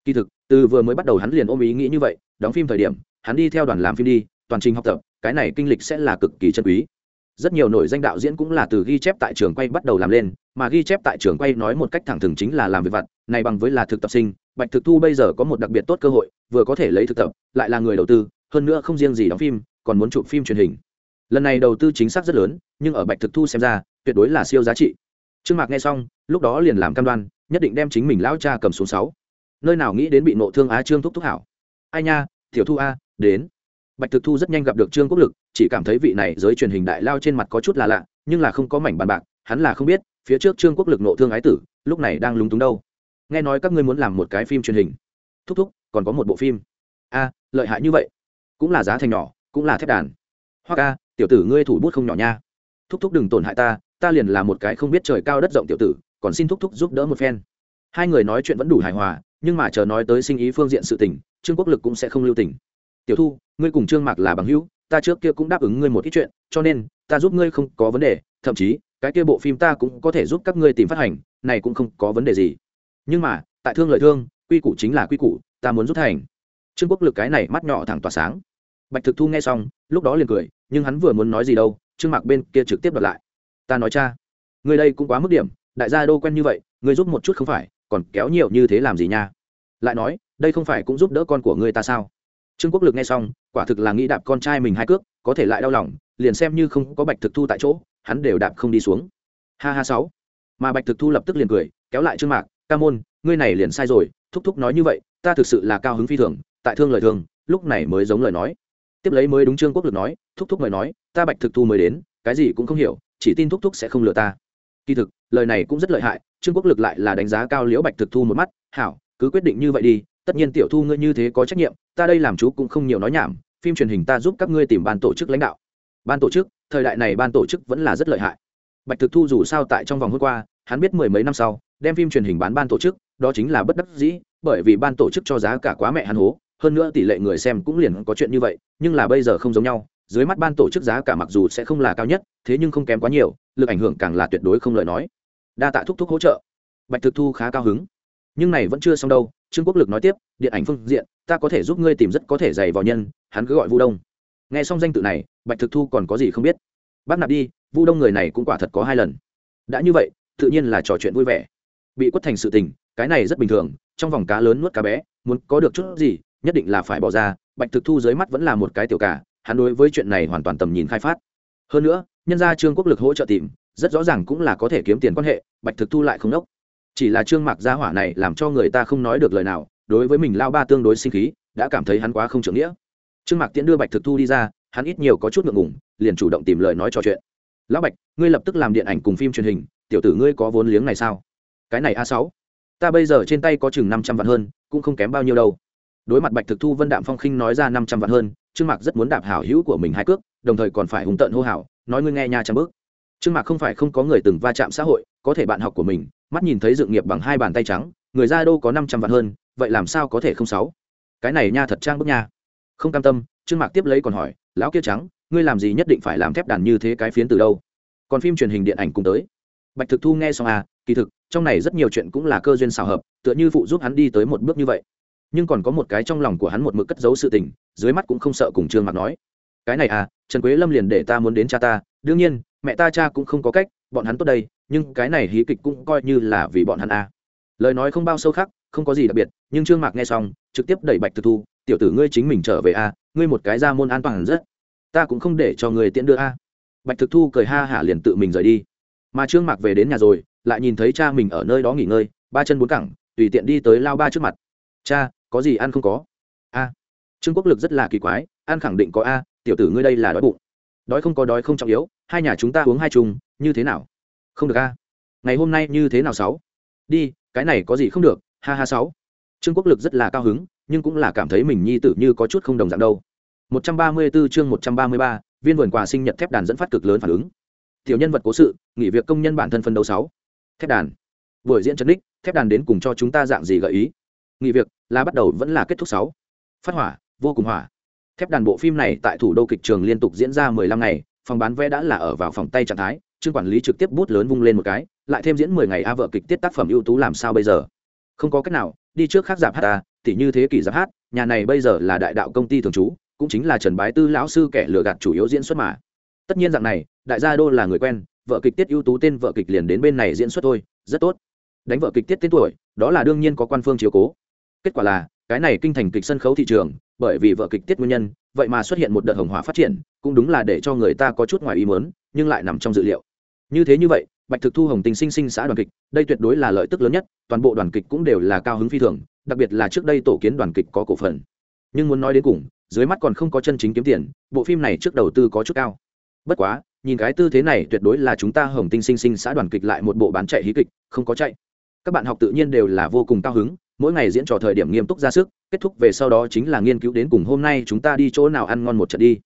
Kỳ thực, từ vừa mới bắt đầu hắn liền ôm ý nghĩ như vậy, đóng phim thời điểm, hắn đi theo đoàn làm phim đi, toàn trình học tập, cái này kinh lịch sẽ là cực kỳ chân quý. Rất nhiều nổi danh đạo diễn cũng là từ ghi chép tại trường quay bắt đầu làm lên, mà ghi chép tại trường quay nói một cách thẳng thừng chính là làm việc vặt, này bằng với là thực tập sinh bạch thực thu bây giờ có một đặc biệt tốt cơ hội, vừa có thể lấy thực tập, lại là người đầu tư, hơn nữa không riêng gì đóng phim, còn muốn chụp phim truyền hình. Lần này đầu tư chính xác rất lớn, nhưng ở bạch thực thu xem ra, tuyệt đối là siêu giá trị. Trương mạc nghe xong, lúc đó liền làm cam đoan, nhất định đem chính mình lão cha cầm xuống sáu. Nơi nào nghĩ đến bị nộ thương á trương thúc thúc hảo. Ai nha, tiểu thu a, đến. Bạch thực thu rất nhanh gặp được trương quốc lực, chỉ cảm thấy vị này giới truyền hình đại lao trên mặt có chút là lạ, nhưng là không có mảnh bàn bạc, hắn là không biết, phía trước trương quốc lực nộ thương ái tử, lúc này đang lúng túng đâu nghe nói các ngươi muốn làm một cái phim truyền hình. Thúc thúc, còn có một bộ phim. A, lợi hại như vậy. Cũng là giá thành nhỏ, cũng là thép đàn. Hoặc a, tiểu tử ngươi thủ bút không nhỏ nha. Thúc thúc đừng tổn hại ta ta liền là một cái không biết trời cao đất rộng tiểu tử, còn xin thúc thúc giúp đỡ một phen. Hai người nói chuyện vẫn đủ hài hòa, nhưng mà chờ nói tới sinh ý phương diện sự tình, trương quốc lực cũng sẽ không lưu tình. Tiểu thu, ngươi cùng trương mạc là bằng hữu, ta trước kia cũng đáp ứng ngươi một ít chuyện, cho nên, ta giúp ngươi không có vấn đề, thậm chí, cái kia bộ phim ta cũng có thể giúp các ngươi tìm phát hành, này cũng không có vấn đề gì nhưng mà, tại thương lợi thương, quy củ chính là quy củ, ta muốn rút thành. Trương quốc lực cái này mắt nhỏ thẳng tỏa sáng. Bạch thực thu nghe xong, lúc đó liền cười, nhưng hắn vừa muốn nói gì đâu, trương mạc bên kia trực tiếp đọc lại. Ta nói, cha người đây cũng quá mức điểm, đại gia đô quen như vậy người giúp một chút không phải, còn kéo nhiều như thế làm gì nha? Lại nói, đây không phải cũng giúp đỡ con của người ta sao? Trương quốc lực nghe xong, quả thực là nghĩ đạp con trai mình hai cước, có thể lại đau lòng, liền xem như không có bạch thực thu tại chỗ, hắn đều đạp không đi xuống. Ha ha sáu. Mà bạch thực thu lập tức liền cười, kéo lại trương mạc ca môn, ngươi này liền sai rồi, thúc thúc nói như vậy, ta thực sự là cao hứng phi thường, tại thương lời thường, lúc này mới giống lời nói. Tiếp lấy mới đúng trương quốc lực nói, thúc thúc mời nói, ta bạch thực thu mới đến, cái gì cũng không hiểu, chỉ tin thúc thúc sẽ không lừa ta. Kỳ thực, lời này cũng rất lợi hại, trương quốc lực lại là đánh giá cao liễu bạch thực thu một mắt, hảo, cứ quyết định như vậy đi, tất nhiên tiểu thu ngươi như thế có trách nhiệm, ta đây làm chú cũng không nhiều nói nhảm, phim truyền hình ta giúp các ngươi tìm ban tổ chức lãnh đạo. Ban tổ chức, thời đại này ban tổ chức vẫn là rất lợi hại. Bạch thực thu dù sao tại trong vòng hôm qua, hắn biết mười mấy năm sau đem phim truyền hình bán ban tổ chức, đó chính là bất đắc dĩ, bởi vì ban tổ chức cho giá cả quá mẹ hắn hố, hơn nữa tỷ lệ người xem cũng liền có chuyện như vậy, nhưng là bây giờ không giống nhau, dưới mắt ban tổ chức giá cả mặc dù sẽ không là cao nhất, thế nhưng không kém quá nhiều, lực ảnh hưởng càng là tuyệt đối không lời nói. Đa tạ thúc thúc hỗ trợ. Bạch thực thu khá cao hứng. Nhưng này vẫn chưa xong đâu, trương quốc lực nói tiếp, điện ảnh phương diện, ta có thể giúp ngươi tìm rất có thể dày vào nhân, hắn cứ gọi vu đông. Nghe xong danh tự này, bạch thực thu còn có gì không biết? Bác nạp đi, vu đông người này cũng quả thật có hai lần. Đã như vậy, tự nhiên là trò chuyện vui vẻ bị quất thành sự tình, cái này rất bình thường, trong vòng cá lớn nuốt cá bé, muốn có được chút gì, nhất định là phải bỏ ra, bạch thực thu dưới mắt vẫn là một cái tiểu cả, hắn đối với chuyện này hoàn toàn tầm nhìn khai phát. Hơn nữa, nhân ra trương quốc lực hỗ trợ tìm, rất rõ ràng cũng là có thể kiếm tiền quan hệ, bạch thực thu lại không đốc. Chỉ là trương mạc gia hỏa này làm cho người ta không nói được lời nào, đối với mình lao ba tương đối sinh khí, đã cảm thấy hắn quá không trưởng nghĩa. Trương mạc tiễn đưa bạch thực thu đi ra, hắn ít nhiều có chút ngượng ngùng, liền chủ động tìm lời nói trò chuyện. Lão bạch, ngươi lập tức làm điện ảnh cùng phim truyền hình, tiểu tử ngươi có vốn liếng này sao? Cái này a sáu, ta bây giờ trên tay có chừng năm trăm vạn hơn, cũng không kém bao nhiêu đâu. Đối mặt bạch thực thu vân đạm phong khinh nói ra năm trăm vạn hơn, trương mạc rất muốn đạp hảo hữu của mình hai cước, đồng thời còn phải hùng tận hô hào, nói ngươi nghe nha trăm bước. Trương mạc không phải không có người từng va chạm xã hội, có thể bạn học của mình, mắt nhìn thấy dự nghiệp bằng hai bàn tay trắng, người ra đô có năm trăm vạn hơn, vậy làm sao có thể không sáu? Cái này nha thật trang bức nha. Không cam tâm, trương mạc tiếp lấy còn hỏi, lão kia trắng, ngươi làm gì nhất định phải làm thép đàn như thế cái phiến từ đâu? Còn phim truyền hình điện ảnh cũng tới. Bạch thực thu nghe xong à kỳ thực trong này rất nhiều chuyện cũng là cơ duyên xào hợp tựa như phụ giúp hắn đi tới một bước như vậy. Nhưng còn có một cái trong lòng của hắn một mực cất giấu sự tình dưới mắt cũng không sợ cùng trương mạc nói. Cái này à trần quế lâm liền để ta muốn đến cha ta đương nhiên mẹ ta cha cũng không có cách bọn hắn tốt đây nhưng cái này hí kịch cũng coi như là vì bọn hắn à. lời nói không bao sâu khác không có gì đặc biệt nhưng trương mạc nghe xong trực tiếp đẩy bạch thực thu tiểu tử ngươi chính mình trở về à, ngươi một cái ra môn an toàn rất ta cũng không để cho người tiễn đưa a bạch thực thu cười ha hả liền tự mình rời đi. Mà trương mạc về đến nhà rồi lại nhìn thấy cha mình ở nơi đó nghỉ ngơi ba chân bốn cẳng tùy tiện đi tới lao ba trước mặt. Cha có gì ăn không có? A. Trương quốc lực rất là kỳ quái ăn khẳng định có a tiểu tử ngươi đây là đói bụng. Đói không có đói không trọng yếu hai nhà chúng ta uống hai chung như thế nào? Không được a. Ngày hôm nay như thế nào sáu? Đi cái này có gì không được ha ha sáu. Trương quốc lực rất là cao hứng nhưng cũng là cảm thấy mình nhi tử như có chút không đồng dạng đâu. 134 chương 133, viên vườn quà sinh nhật thép đàn dẫn phát cực lớn phản ứng. Tiểu nhân vật cố sự nghỉ việc công nhân bản thân phân đấu sáu thép đàn. Buổi diễn trấn đích, thép đàn đến cùng cho chúng ta dạng gì gợi ý? Nghỉ việc, là bắt đầu vẫn là kết thúc sáu. Phát hỏa, vô cùng hỏa. Thép đàn bộ phim này tại thủ đô kịch trường liên tục diễn ra 15 ngày, phòng bán vé đã là ở vào phòng tay trạng thái, trương quản lý trực tiếp bút lớn vung lên một cái, lại thêm diễn 10 ngày a vợ kịch tiết tác phẩm ưu tú làm sao bây giờ? Không có cách nào, đi trước khác giảm hát ta thì như thế kỷ giảm hát, nhà này bây giờ là đại đạo công ty thường trú, cũng chính là trần bái tư lão sư kẻ lừa gạt chủ yếu diễn xuất mà. Tất nhiên dạng này, đại gia đô là người quen vợ kịch tiết ưu tú tên vợ kịch liền đến bên này diễn xuất thôi, rất tốt. Đánh vợ kịch tiết tên tuổi, đó là đương nhiên có quan phương chiếu cố. Kết quả là, cái này kinh thành kịch sân khấu thị trường, bởi vì vợ kịch tiết nguyên nhân, vậy mà xuất hiện một đợt hồng hỏa phát triển, cũng đúng là để cho người ta có chút ngoài ý muốn, nhưng lại nằm trong dự liệu. Như thế như vậy, bạch thực thu hồng tình sinh sinh xã đoàn kịch, đây tuyệt đối là lợi tức lớn nhất, toàn bộ đoàn kịch cũng đều là cao hứng phi thường, đặc biệt là trước đây tổ kiến đoàn kịch có cổ phần. Nhưng muốn nói đến cùng, dưới mắt còn không có chân chính kiếm tiền, bộ phim này trước đầu tư có chút cao. Bất quá nhìn cái tư thế này, tuyệt đối là chúng ta hồng tinh sinh sinh xã đoàn kịch lại một bộ bán chạy hí kịch, không có chạy. Các bạn học tự nhiên đều là vô cùng cao hứng, mỗi ngày diễn trò thời điểm nghiêm túc ra sức, kết thúc về sau đó chính là nghiên cứu đến cùng hôm nay chúng ta đi chỗ nào ăn ngon một trận đi.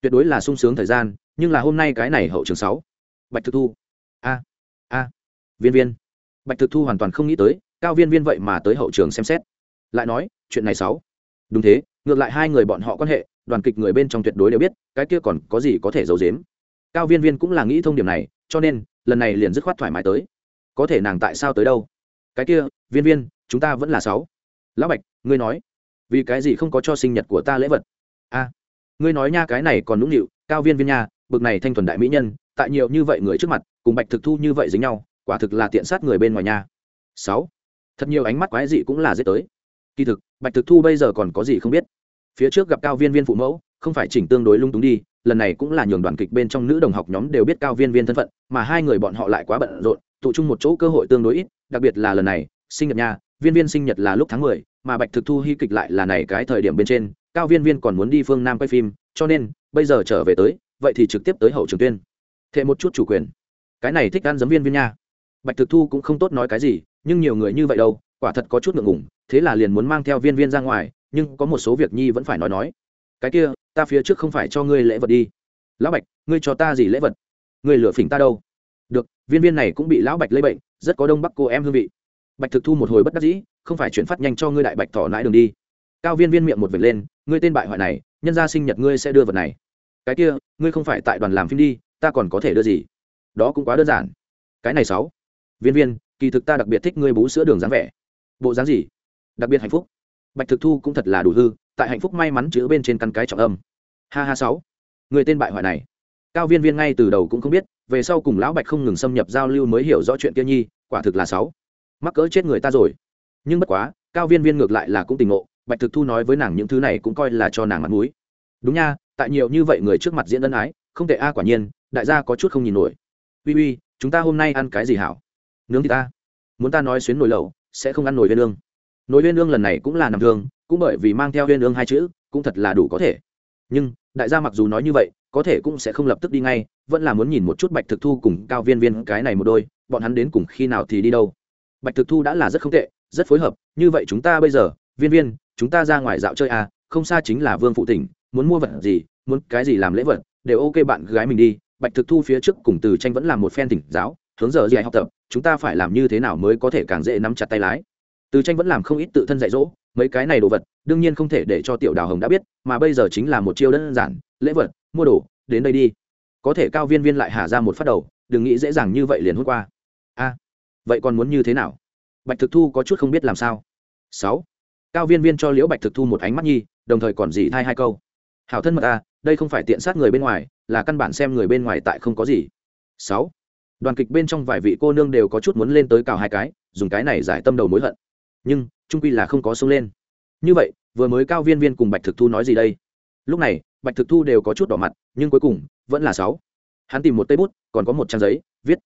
Tuyệt đối là sung sướng thời gian, nhưng là hôm nay cái này hậu trường sáu. Bạch thực thu. A a. Viên viên. Bạch thực thu hoàn toàn không nghĩ tới, cao viên viên vậy mà tới hậu trường xem xét. Lại nói, chuyện này sáu. Đúng thế, ngược lại hai người bọn họ quan hệ, đoàn kịch người bên trong tuyệt đối đều biết, cái kia còn có gì có thể giấu giếm cao viên viên cũng là nghĩ thông điểm này, cho nên, lần này liền dứt khoát thoải mái tới. Có thể nàng tại sao tới đâu? Cái kia, viên viên, chúng ta vẫn là sáu. Lão bạch, ngươi nói, vì cái gì không có cho sinh nhật của ta lễ vật? A, ngươi nói nha, cái này còn nũng nịu, cao viên viên nha, bực này thanh thuần đại mỹ nhân, tại nhiều như vậy người trước mặt, cùng bạch thực thu như vậy dính nhau, quả thực là tiện sát người bên ngoài nha. Sáu, thật nhiều ánh mắt quái dị cũng là dễ tới. Kỳ thực, bạch thực thu bây giờ còn có gì không biết? Phía trước gặp cao viên viên phụ mẫu, không phải chỉnh tương đối lung túng đi lần này cũng là nhường đoàn kịch bên trong nữ đồng học nhóm đều biết cao viên viên thân phận, mà hai người bọn họ lại quá bận rộn, tụ chung một chỗ cơ hội tương đối ít, đặc biệt là lần này, sinh nhật nha viên viên sinh nhật là lúc tháng mười, mà bạch thực thu hy kịch lại là này cái thời điểm bên trên, cao viên viên còn muốn đi phương nam quay phim, cho nên, bây giờ trở về tới, vậy thì trực tiếp tới hậu trường tuyên. Thệ một chút chủ quyền. Cái này thích ăn giấm viên viên nha. Bạch thực thu cũng không tốt nói cái gì, nhưng nhiều người như vậy đâu, quả thật có chút ngượng ngủng thế là liền muốn mang theo viên viên ra ngoài, nhưng có một số việc nhi vẫn phải nói nói. Cái kia ta phía trước không phải cho ngươi lễ vật đi. Lão bạch, ngươi cho ta gì lễ vật? Ngươi lừa phỉnh ta đâu? Được, viên viên này cũng bị lão bạch lây bệnh, rất có đông bắc cô em hương vị. Bạch thực thu một hồi bất đắc dĩ, không phải chuyển phát nhanh cho ngươi đại bạch thỏ nãi đường đi. Cao viên viên miệng một vệt lên, ngươi tên bại hoại này, nhân gia sinh nhật ngươi sẽ đưa vật này. Cái kia, ngươi không phải tại đoàn làm phim đi, ta còn có thể đưa gì? Đó cũng quá đơn giản. Cái này sáu. Viên viên, kỳ thực ta đặc biệt thích ngươi bú sữa đường dáng vẻ. Bộ dáng gì? Đặc biệt hạnh phúc. Bạch thực thu cũng thật là đủ hư tại hạnh phúc may mắn chữ bên trên căn cái trọng âm. Ha ha sáu. Người tên bại hoại này. Cao viên viên ngay từ đầu cũng không biết, về sau cùng lão bạch không ngừng xâm nhập giao lưu mới hiểu rõ chuyện kia nhi, quả thực là sáu. Mắc cỡ chết người ta rồi. Nhưng bất quá, cao viên viên ngược lại là cũng tình ngộ, bạch thực thu nói với nàng những thứ này cũng coi là cho nàng mặt mũi. Đúng nha, tại nhiều như vậy người trước mặt diễn ân ái, không tệ a, quả nhiên, đại gia có chút không nhìn nổi. Uy uy, chúng ta hôm nay ăn cái gì hảo? Nướng thì ta. Muốn ta nói xuyến nồi lẩu, sẽ không ăn nồi viên lương nối viên ương lần này cũng là nằm thương, cũng bởi vì mang theo viên ương hai chữ, cũng thật là đủ có thể. Nhưng, đại gia mặc dù nói như vậy, có thể cũng sẽ không lập tức đi ngay, vẫn là muốn nhìn một chút bạch thực thu cùng cao viên viên cái này một đôi, bọn hắn đến cùng khi nào thì đi đâu. Bạch thực thu đã là rất không tệ, rất phối hợp, như vậy chúng ta bây giờ, viên viên, chúng ta ra ngoài dạo chơi à không xa chính là vương phụ tỉnh, muốn mua vật gì, muốn cái gì làm lễ vật, đều ok bạn gái mình đi. Bạch thực thu phía trước cùng từ tranh vẫn là một phen tỉnh giáo, hướng giờ gì học tập, chúng ta phải làm như thế nào mới có thể càng dễ nắm chặt tay lái từ tranh vẫn làm không ít tự thân dạy dỗ, mấy cái này đồ vật, đương nhiên không thể để cho tiểu đào hồng đã biết, mà bây giờ chính là một chiêu đơn giản, lễ vật, mua đồ, đến đây đi. Có thể cao viên viên lại hạ ra một phát đầu, đừng nghĩ dễ dàng như vậy liền hút qua. A, vậy còn muốn như thế nào? Bạch thực thu có chút không biết làm sao. Sáu, cao viên viên cho liễu bạch thực thu một ánh mắt nhi, đồng thời còn dì thay hai câu. Hảo thân mật a đây không phải tiện sát người bên ngoài, là căn bản xem người bên ngoài tại không có gì. Sáu, đoàn kịch bên trong vài vị cô nương đều có chút muốn lên tới cào hai cái, dùng cái này giải tâm đầu mối hận nhưng trung quy là không có sông lên. Như vậy, vừa mới cao viên viên cùng bạch thực thu nói gì đây? Lúc này, bạch thực thu đều có chút đỏ mặt, nhưng cuối cùng, vẫn là sáu. Hắn tìm một tay bút, còn có một trang giấy, viết,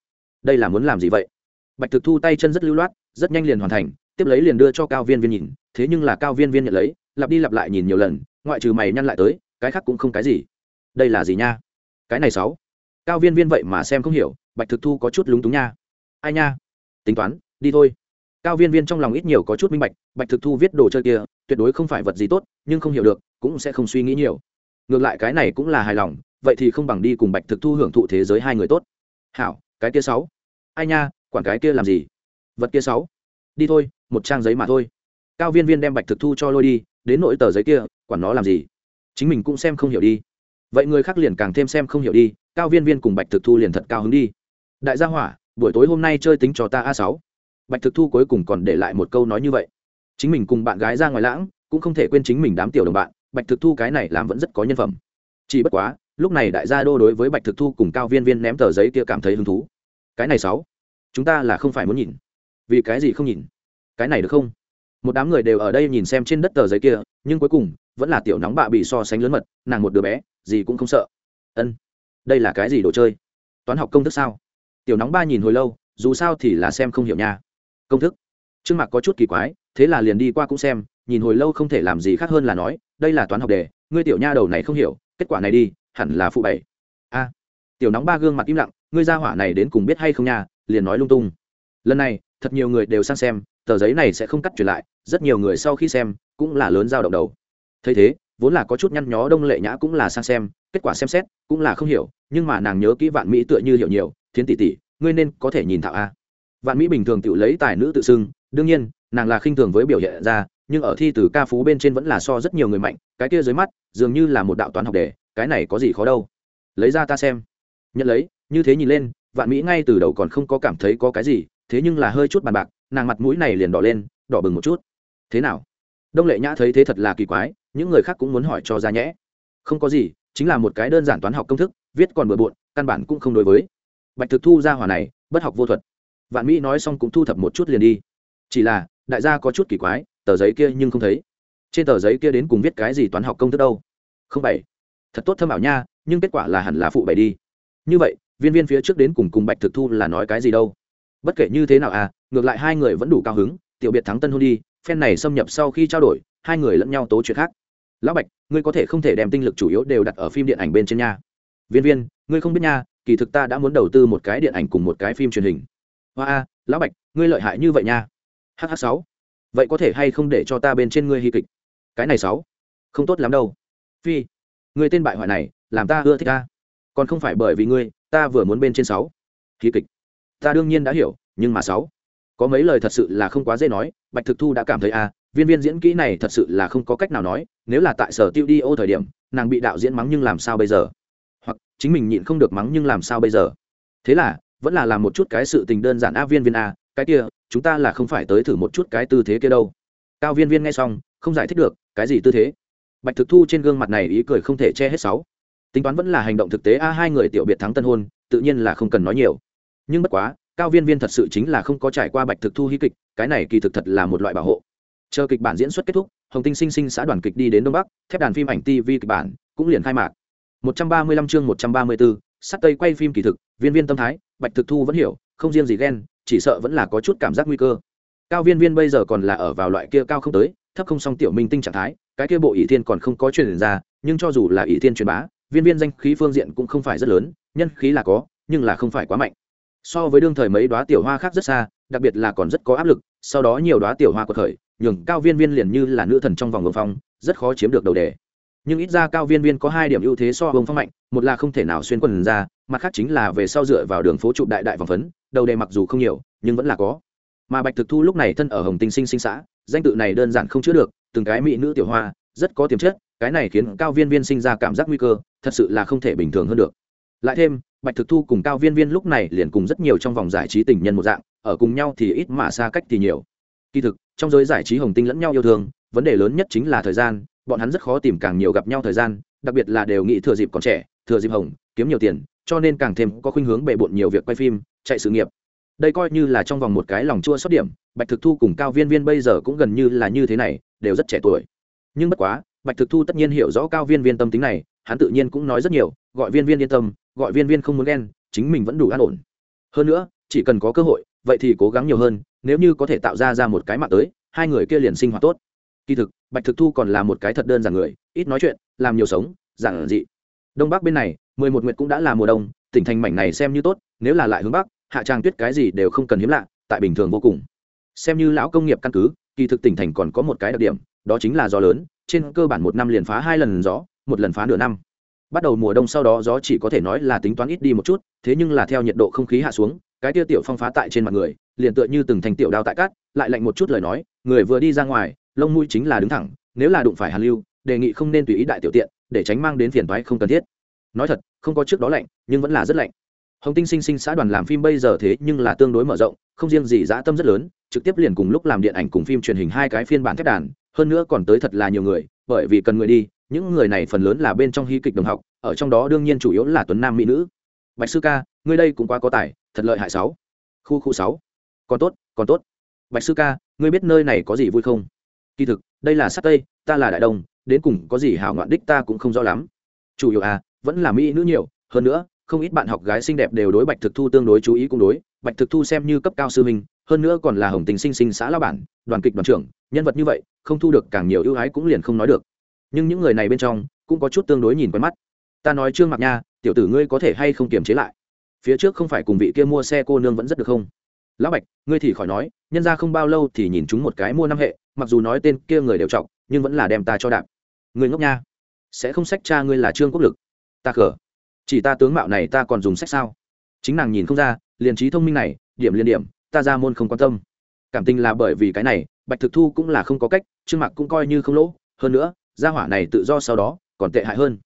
đây là muốn làm gì vậy? Bạch thực thu tay chân rất lưu loát, rất nhanh liền hoàn thành, tiếp lấy liền đưa cho cao viên viên nhìn, thế nhưng là cao viên viên nhận lấy, lặp đi lặp lại nhìn nhiều lần, ngoại trừ mày nhăn lại tới, cái khác cũng không cái gì. Đây là gì nha? Cái này sáu. Cao viên viên vậy mà xem không hiểu, bạch thực thu có chút lúng túng nha. Ai nha? Tính toán, đi thôi cao viên viên trong lòng ít nhiều có chút minh bạch bạch thực thu viết đồ chơi kia, tuyệt đối không phải vật gì tốt, nhưng không hiểu được, cũng sẽ không suy nghĩ nhiều. Ngược lại cái này cũng là hài lòng, vậy thì không bằng đi cùng bạch thực thu hưởng thụ thế giới hai người tốt. Hảo, cái kia sáu. Ai nha, quản cái kia làm gì? Vật kia sáu. Đi thôi, một trang giấy mà thôi. Cao viên viên đem bạch thực thu cho lôi đi, đến nỗi tờ giấy kia, quản nó làm gì? Chính mình cũng xem không hiểu đi. Vậy người khác liền càng thêm xem không hiểu đi, cao viên viên cùng bạch thực thu liền thật cao hứng đi. Đại gia hỏa, buổi tối hôm nay chơi tính cho ta a sáu bạch thực thu cuối cùng còn để lại một câu nói như vậy. Chính mình cùng bạn gái ra ngoài lãng, cũng không thể quên chính mình đám tiểu đồng bạn, bạch thực thu cái này làm vẫn rất có nhân phẩm. Chỉ bất quá, lúc này đại gia đô đối với bạch thực thu cùng cao viên viên ném tờ giấy kia cảm thấy hứng thú. Cái này sáu, chúng ta là không phải muốn nhìn. Vì cái gì không nhìn? Cái này được không? Một đám người đều ở đây nhìn xem trên đất tờ giấy kia, nhưng cuối cùng, vẫn là tiểu nóng bạ bị so sánh lớn mật, nàng một đứa bé, gì cũng không sợ. Ân, đây là cái gì đồ chơi? Toán học công thức sao? Tiểu nóng ba nhìn hồi lâu, dù sao thì là xem không hiểu nha công thức. Trương mạc có chút kỳ quái, thế là liền đi qua cũng xem, nhìn hồi lâu không thể làm gì khác hơn là nói, đây là toán học đề, ngươi tiểu nha đầu này không hiểu, kết quả này đi, hẳn là phụ bảy. A, tiểu nóng ba gương mặt im lặng, ngươi ra hỏa này đến cùng biết hay không nha, liền nói lung tung. Lần này, thật nhiều người đều sang xem, tờ giấy này sẽ không cắt truyền lại, rất nhiều người sau khi xem, cũng là lớn dao động đầu. Thấy thế, vốn là có chút nhăn nhó đông lệ nhã cũng là sang xem, kết quả xem xét, cũng là không hiểu, nhưng mà nàng nhớ kỹ vạn mỹ tựa như hiểu nhiều, thiến tỷ tỷ, ngươi nên có thể nhìn thạo a vạn mỹ bình thường tự lấy tài nữ tự xưng, đương nhiên, nàng là khinh thường với biểu hiện ra, nhưng ở thi từ ca phú bên trên vẫn là so rất nhiều người mạnh, cái kia dưới mắt, dường như là một đạo toán học đề, cái này có gì khó đâu. Lấy ra ta xem. Nhận lấy, như thế nhìn lên, vạn mỹ ngay từ đầu còn không có cảm thấy có cái gì, thế nhưng là hơi chút bàn bạc, nàng mặt mũi này liền đỏ lên, đỏ bừng một chút. Thế nào? Đông lệ nhã thấy thế thật là kỳ quái, những người khác cũng muốn hỏi cho ra nhẽ. Không có gì, chính là một cái đơn giản toán học công thức, viết còn bừa bộn, căn bản cũng không đối với. Bạch thực thu ra hỏa này, bất học vô thuật vạn mỹ nói xong cũng thu thập một chút liền đi. Chỉ là, đại gia có chút kỳ quái, tờ giấy kia nhưng không thấy. Trên tờ giấy kia đến cùng viết cái gì toán học công thức đâu? Không bảy. Thật tốt thâm ảo nha, nhưng kết quả là hẳn là phụ bảy đi. Như vậy, viên viên phía trước đến cùng cùng bạch thực thu là nói cái gì đâu? Bất kể như thế nào à ngược lại hai người vẫn đủ cao hứng, tiểu biệt thắng tân hôn đi, phen này xâm nhập sau khi trao đổi, hai người lẫn nhau tố chuyện khác. Lão bạch, ngươi có thể không thể đem tinh lực chủ yếu đều đặt ở phim điện ảnh bên trên nha. Viên viên, ngươi không biết nha, kỳ thực ta đã muốn đầu tư một cái điện ảnh cùng một cái phim truyền hình hoa a, lão bạch, ngươi lợi hại như vậy nha. Hh sáu. Vậy có thể hay không để cho ta bên trên ngươi hy kịch? Cái này sáu. Không tốt lắm đâu. Phi, ngươi tên bại hoại này, làm ta ưa thích ta. Còn không phải bởi vì ngươi, ta vừa muốn bên trên sáu. Hy kịch. Ta đương nhiên đã hiểu, nhưng mà sáu. Có mấy lời thật sự là không quá dễ nói, bạch thực thu đã cảm thấy a viên viên diễn kỹ này thật sự là không có cách nào nói, nếu là tại sở tiêu đi ô thời điểm, nàng bị đạo diễn mắng nhưng làm sao bây giờ? Hoặc, chính mình nhịn không được mắng nhưng làm sao bây giờ? Thế là vẫn là làm một chút cái sự tình đơn giản. A viên viên a cái kia chúng ta là không phải tới thử một chút cái tư thế kia đâu. Cao viên viên nghe xong không giải thích được cái gì tư thế? Bạch thực thu trên gương mặt này ý cười không thể che hết sáu. Tính toán vẫn là hành động thực tế. A hai người tiểu biệt thắng tân hôn tự nhiên là không cần nói nhiều. Nhưng bất quá cao viên viên thật sự chính là không có trải qua bạch thực thu hy kịch cái này kỳ thực thật là một loại bảo hộ. Chờ kịch bản diễn xuất kết thúc hồng tinh sinh sinh xã đoàn kịch đi đến đông bắc thép đàn phim ảnh tv kịch bản cũng liền khai mạc. 135 chương 134, sắt tây quay phim kỳ thực viên viên tâm thái bạch thực thu vẫn hiểu, không riêng gì ghen, chỉ sợ vẫn là có chút cảm giác nguy cơ. Cao viên viên bây giờ còn là ở vào loại kia cao không tới, thấp không song tiểu minh tinh trạng thái, cái kia bộ ỷ thiên còn không có truyền ra, nhưng cho dù là ỷ thiên truyền bá, viên viên danh khí phương diện cũng không phải rất lớn, nhân khí là có, nhưng là không phải quá mạnh. So với đương thời mấy đoá tiểu hoa khác rất xa, đặc biệt là còn rất có áp lực, sau đó nhiều đoá tiểu hoa của khởi, nhường cao viên viên liền như là nữ thần trong vòng vương phong, rất khó chiếm được đầu đề. Nhưng ít ra cao viên viên có hai điểm ưu thế so vương phong mạnh, một là không thể nào xuyên quần ra mặt khác chính là về sau dựa vào đường phố trụ đại đại vòng phấn, đầu đề mặc dù không nhiều, nhưng vẫn là có. Mà bạch thực thu lúc này thân ở hồng tinh sinh sinh xã, danh tự này đơn giản không chữa được, từng cái mỹ nữ tiểu hoa, rất có tiềm chất, cái này khiến cao viên viên sinh ra cảm giác nguy cơ, thật sự là không thể bình thường hơn được. Lại thêm, bạch thực thu cùng cao viên viên lúc này liền cùng rất nhiều trong vòng giải trí tình nhân một dạng, ở cùng nhau thì ít mà xa cách thì nhiều. Kỳ thực, trong giới giải trí hồng tinh lẫn nhau yêu thương, vấn đề lớn nhất chính là thời gian, bọn hắn rất khó tìm càng nhiều gặp nhau thời gian, đặc biệt là đều nghĩ thừa dịp còn trẻ thừa dịp hồng, kiếm nhiều tiền, cho nên càng thêm có khuynh hướng bệ bộn nhiều việc quay phim, chạy sự nghiệp. Đây coi như là trong vòng một cái lòng chua xuất điểm, bạch thực thu cùng cao viên viên bây giờ cũng gần như là như thế này, đều rất trẻ tuổi. Nhưng bất quá, bạch thực thu tất nhiên hiểu rõ cao viên viên tâm tính này, hắn tự nhiên cũng nói rất nhiều, gọi viên viên yên tâm, gọi viên viên không muốn ghen, chính mình vẫn đủ an ổn. Hơn nữa, chỉ cần có cơ hội, vậy thì cố gắng nhiều hơn, nếu như có thể tạo ra ra một cái mạng tới, hai người kia liền sinh hoạt tốt. Kỳ thực, bạch thực thu còn là một cái thật đơn giản người, ít nói chuyện, làm nhiều sống, giản dị đông bắc bên này, mười một nguyệt cũng đã là mùa đông, tỉnh thành mảnh này xem như tốt, nếu là lại hướng bắc, hạ trang tuyết cái gì đều không cần hiếm lạ, tại bình thường vô cùng. Xem như lão công nghiệp căn cứ, kỳ thực tỉnh thành còn có một cái đặc điểm, đó chính là gió lớn, trên cơ bản một năm liền phá hai lần gió, một lần phá nửa năm. Bắt đầu mùa đông sau đó gió chỉ có thể nói là tính toán ít đi một chút, thế nhưng là theo nhiệt độ không khí hạ xuống, cái tia tiểu phong phá tại trên mặt người, liền tựa như từng thành tiểu đao tại cát, lại lạnh một chút lời nói, người vừa đi ra ngoài, lông mũi chính là đứng thẳng, nếu là đụng phải hàn lưu, đề nghị không nên tùy ý đại tiểu tiện để tránh mang đến phiền toái không cần thiết. Nói thật, không có trước đó lạnh, nhưng vẫn là rất lạnh. Hồng tinh sinh sinh xã đoàn làm phim bây giờ thế nhưng là tương đối mở rộng, không riêng gì dã tâm rất lớn, trực tiếp liền cùng lúc làm điện ảnh cùng phim truyền hình hai cái phiên bản thép đàn, hơn nữa còn tới thật là nhiều người, bởi vì cần người đi, những người này phần lớn là bên trong hy kịch đồng học, ở trong đó đương nhiên chủ yếu là tuấn nam mỹ nữ. Bạch sư ca, ngươi đây cũng quá có tài, thật lợi hại sáu. Khu khu sáu. Còn tốt còn tốt. Bạch sư ca, ngươi biết nơi này có gì vui không? Kỳ thực, đây là sát tây, ta là đại đông đến cùng có gì hảo ngoạn đích ta cũng không rõ lắm. Chủ yếu à vẫn là mỹ nữ nhiều, hơn nữa, không ít bạn học gái xinh đẹp đều đối bạch thực thu tương đối chú ý cũng đối, bạch thực thu xem như cấp cao sư minh hơn nữa còn là hồng tình sinh sinh xã lao bản, đoàn kịch đoàn trưởng, nhân vật như vậy, không thu được càng nhiều ưu ái cũng liền không nói được. Nhưng những người này bên trong, cũng có chút tương đối nhìn quen mắt. Ta nói trương mặc nha, tiểu tử ngươi có thể hay không kiềm chế lại? Phía trước không phải cùng vị kia mua xe cô nương vẫn rất được không? Lão bạch, ngươi thì khỏi nói, nhân ra không bao lâu thì nhìn chúng một cái mua năm hệ, mặc dù nói tên kia người đều trọng nhưng vẫn là đem ta cho đạp người ngốc nha. Sẽ không sách cha ngươi là trương quốc lực. Ta khở chỉ ta tướng mạo này ta còn dùng sách sao? Chính nàng nhìn không ra, liền trí thông minh này, điểm liên điểm, ta ra môn không quan tâm. Cảm tình là bởi vì cái này, bạch thực thu cũng là không có cách, trương mặc cũng coi như không lỗ. Hơn nữa, gia hỏa này tự do sau đó, còn tệ hại hơn.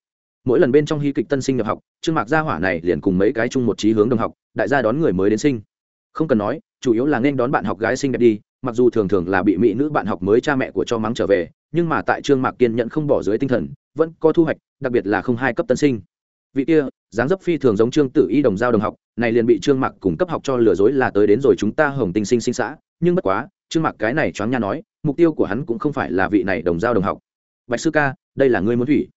Mỗi lần bên trong hy kịch tân sinh nhập học, trương mạc gia hỏa này liền cùng mấy cái chung một trí hướng đồng học, đại gia đón người mới đến sinh. Không cần nói, chủ yếu là nên đón bạn học gái sinh đẹp đi mặc dù thường thường là bị mỹ nữ bạn học mới cha mẹ của cho mắng trở về, nhưng mà tại trương mạc kiên nhận không bỏ dưới tinh thần, vẫn có thu hoạch, đặc biệt là không hai cấp tân sinh. Vị kia, dáng dấp phi thường giống trương tử y đồng giao đồng học, này liền bị trương mạc cùng cấp học cho lừa dối là tới đến rồi chúng ta hồng tinh sinh sinh xã, nhưng bất quá, trương mạc cái này choáng nha nói, mục tiêu của hắn cũng không phải là vị này đồng giao đồng học. Bạch sư ca, đây là ngươi muốn thủy.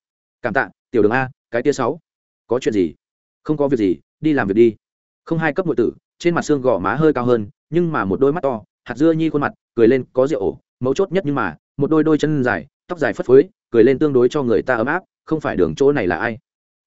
Cảm tạ, tiểu đường a, cái tia sáu. Có chuyện gì? Không có việc gì, đi làm việc đi. Không hai cấp nội tử, trên mặt xương gò má hơi cao hơn, nhưng mà một đôi mắt to hạt dưa nhi khuôn mặt, cười lên, có rượu ổ, mấu chốt nhất nhưng mà, một đôi đôi chân dài, tóc dài phất phới, cười lên tương đối cho người ta ấm áp, không phải đường chỗ này là ai.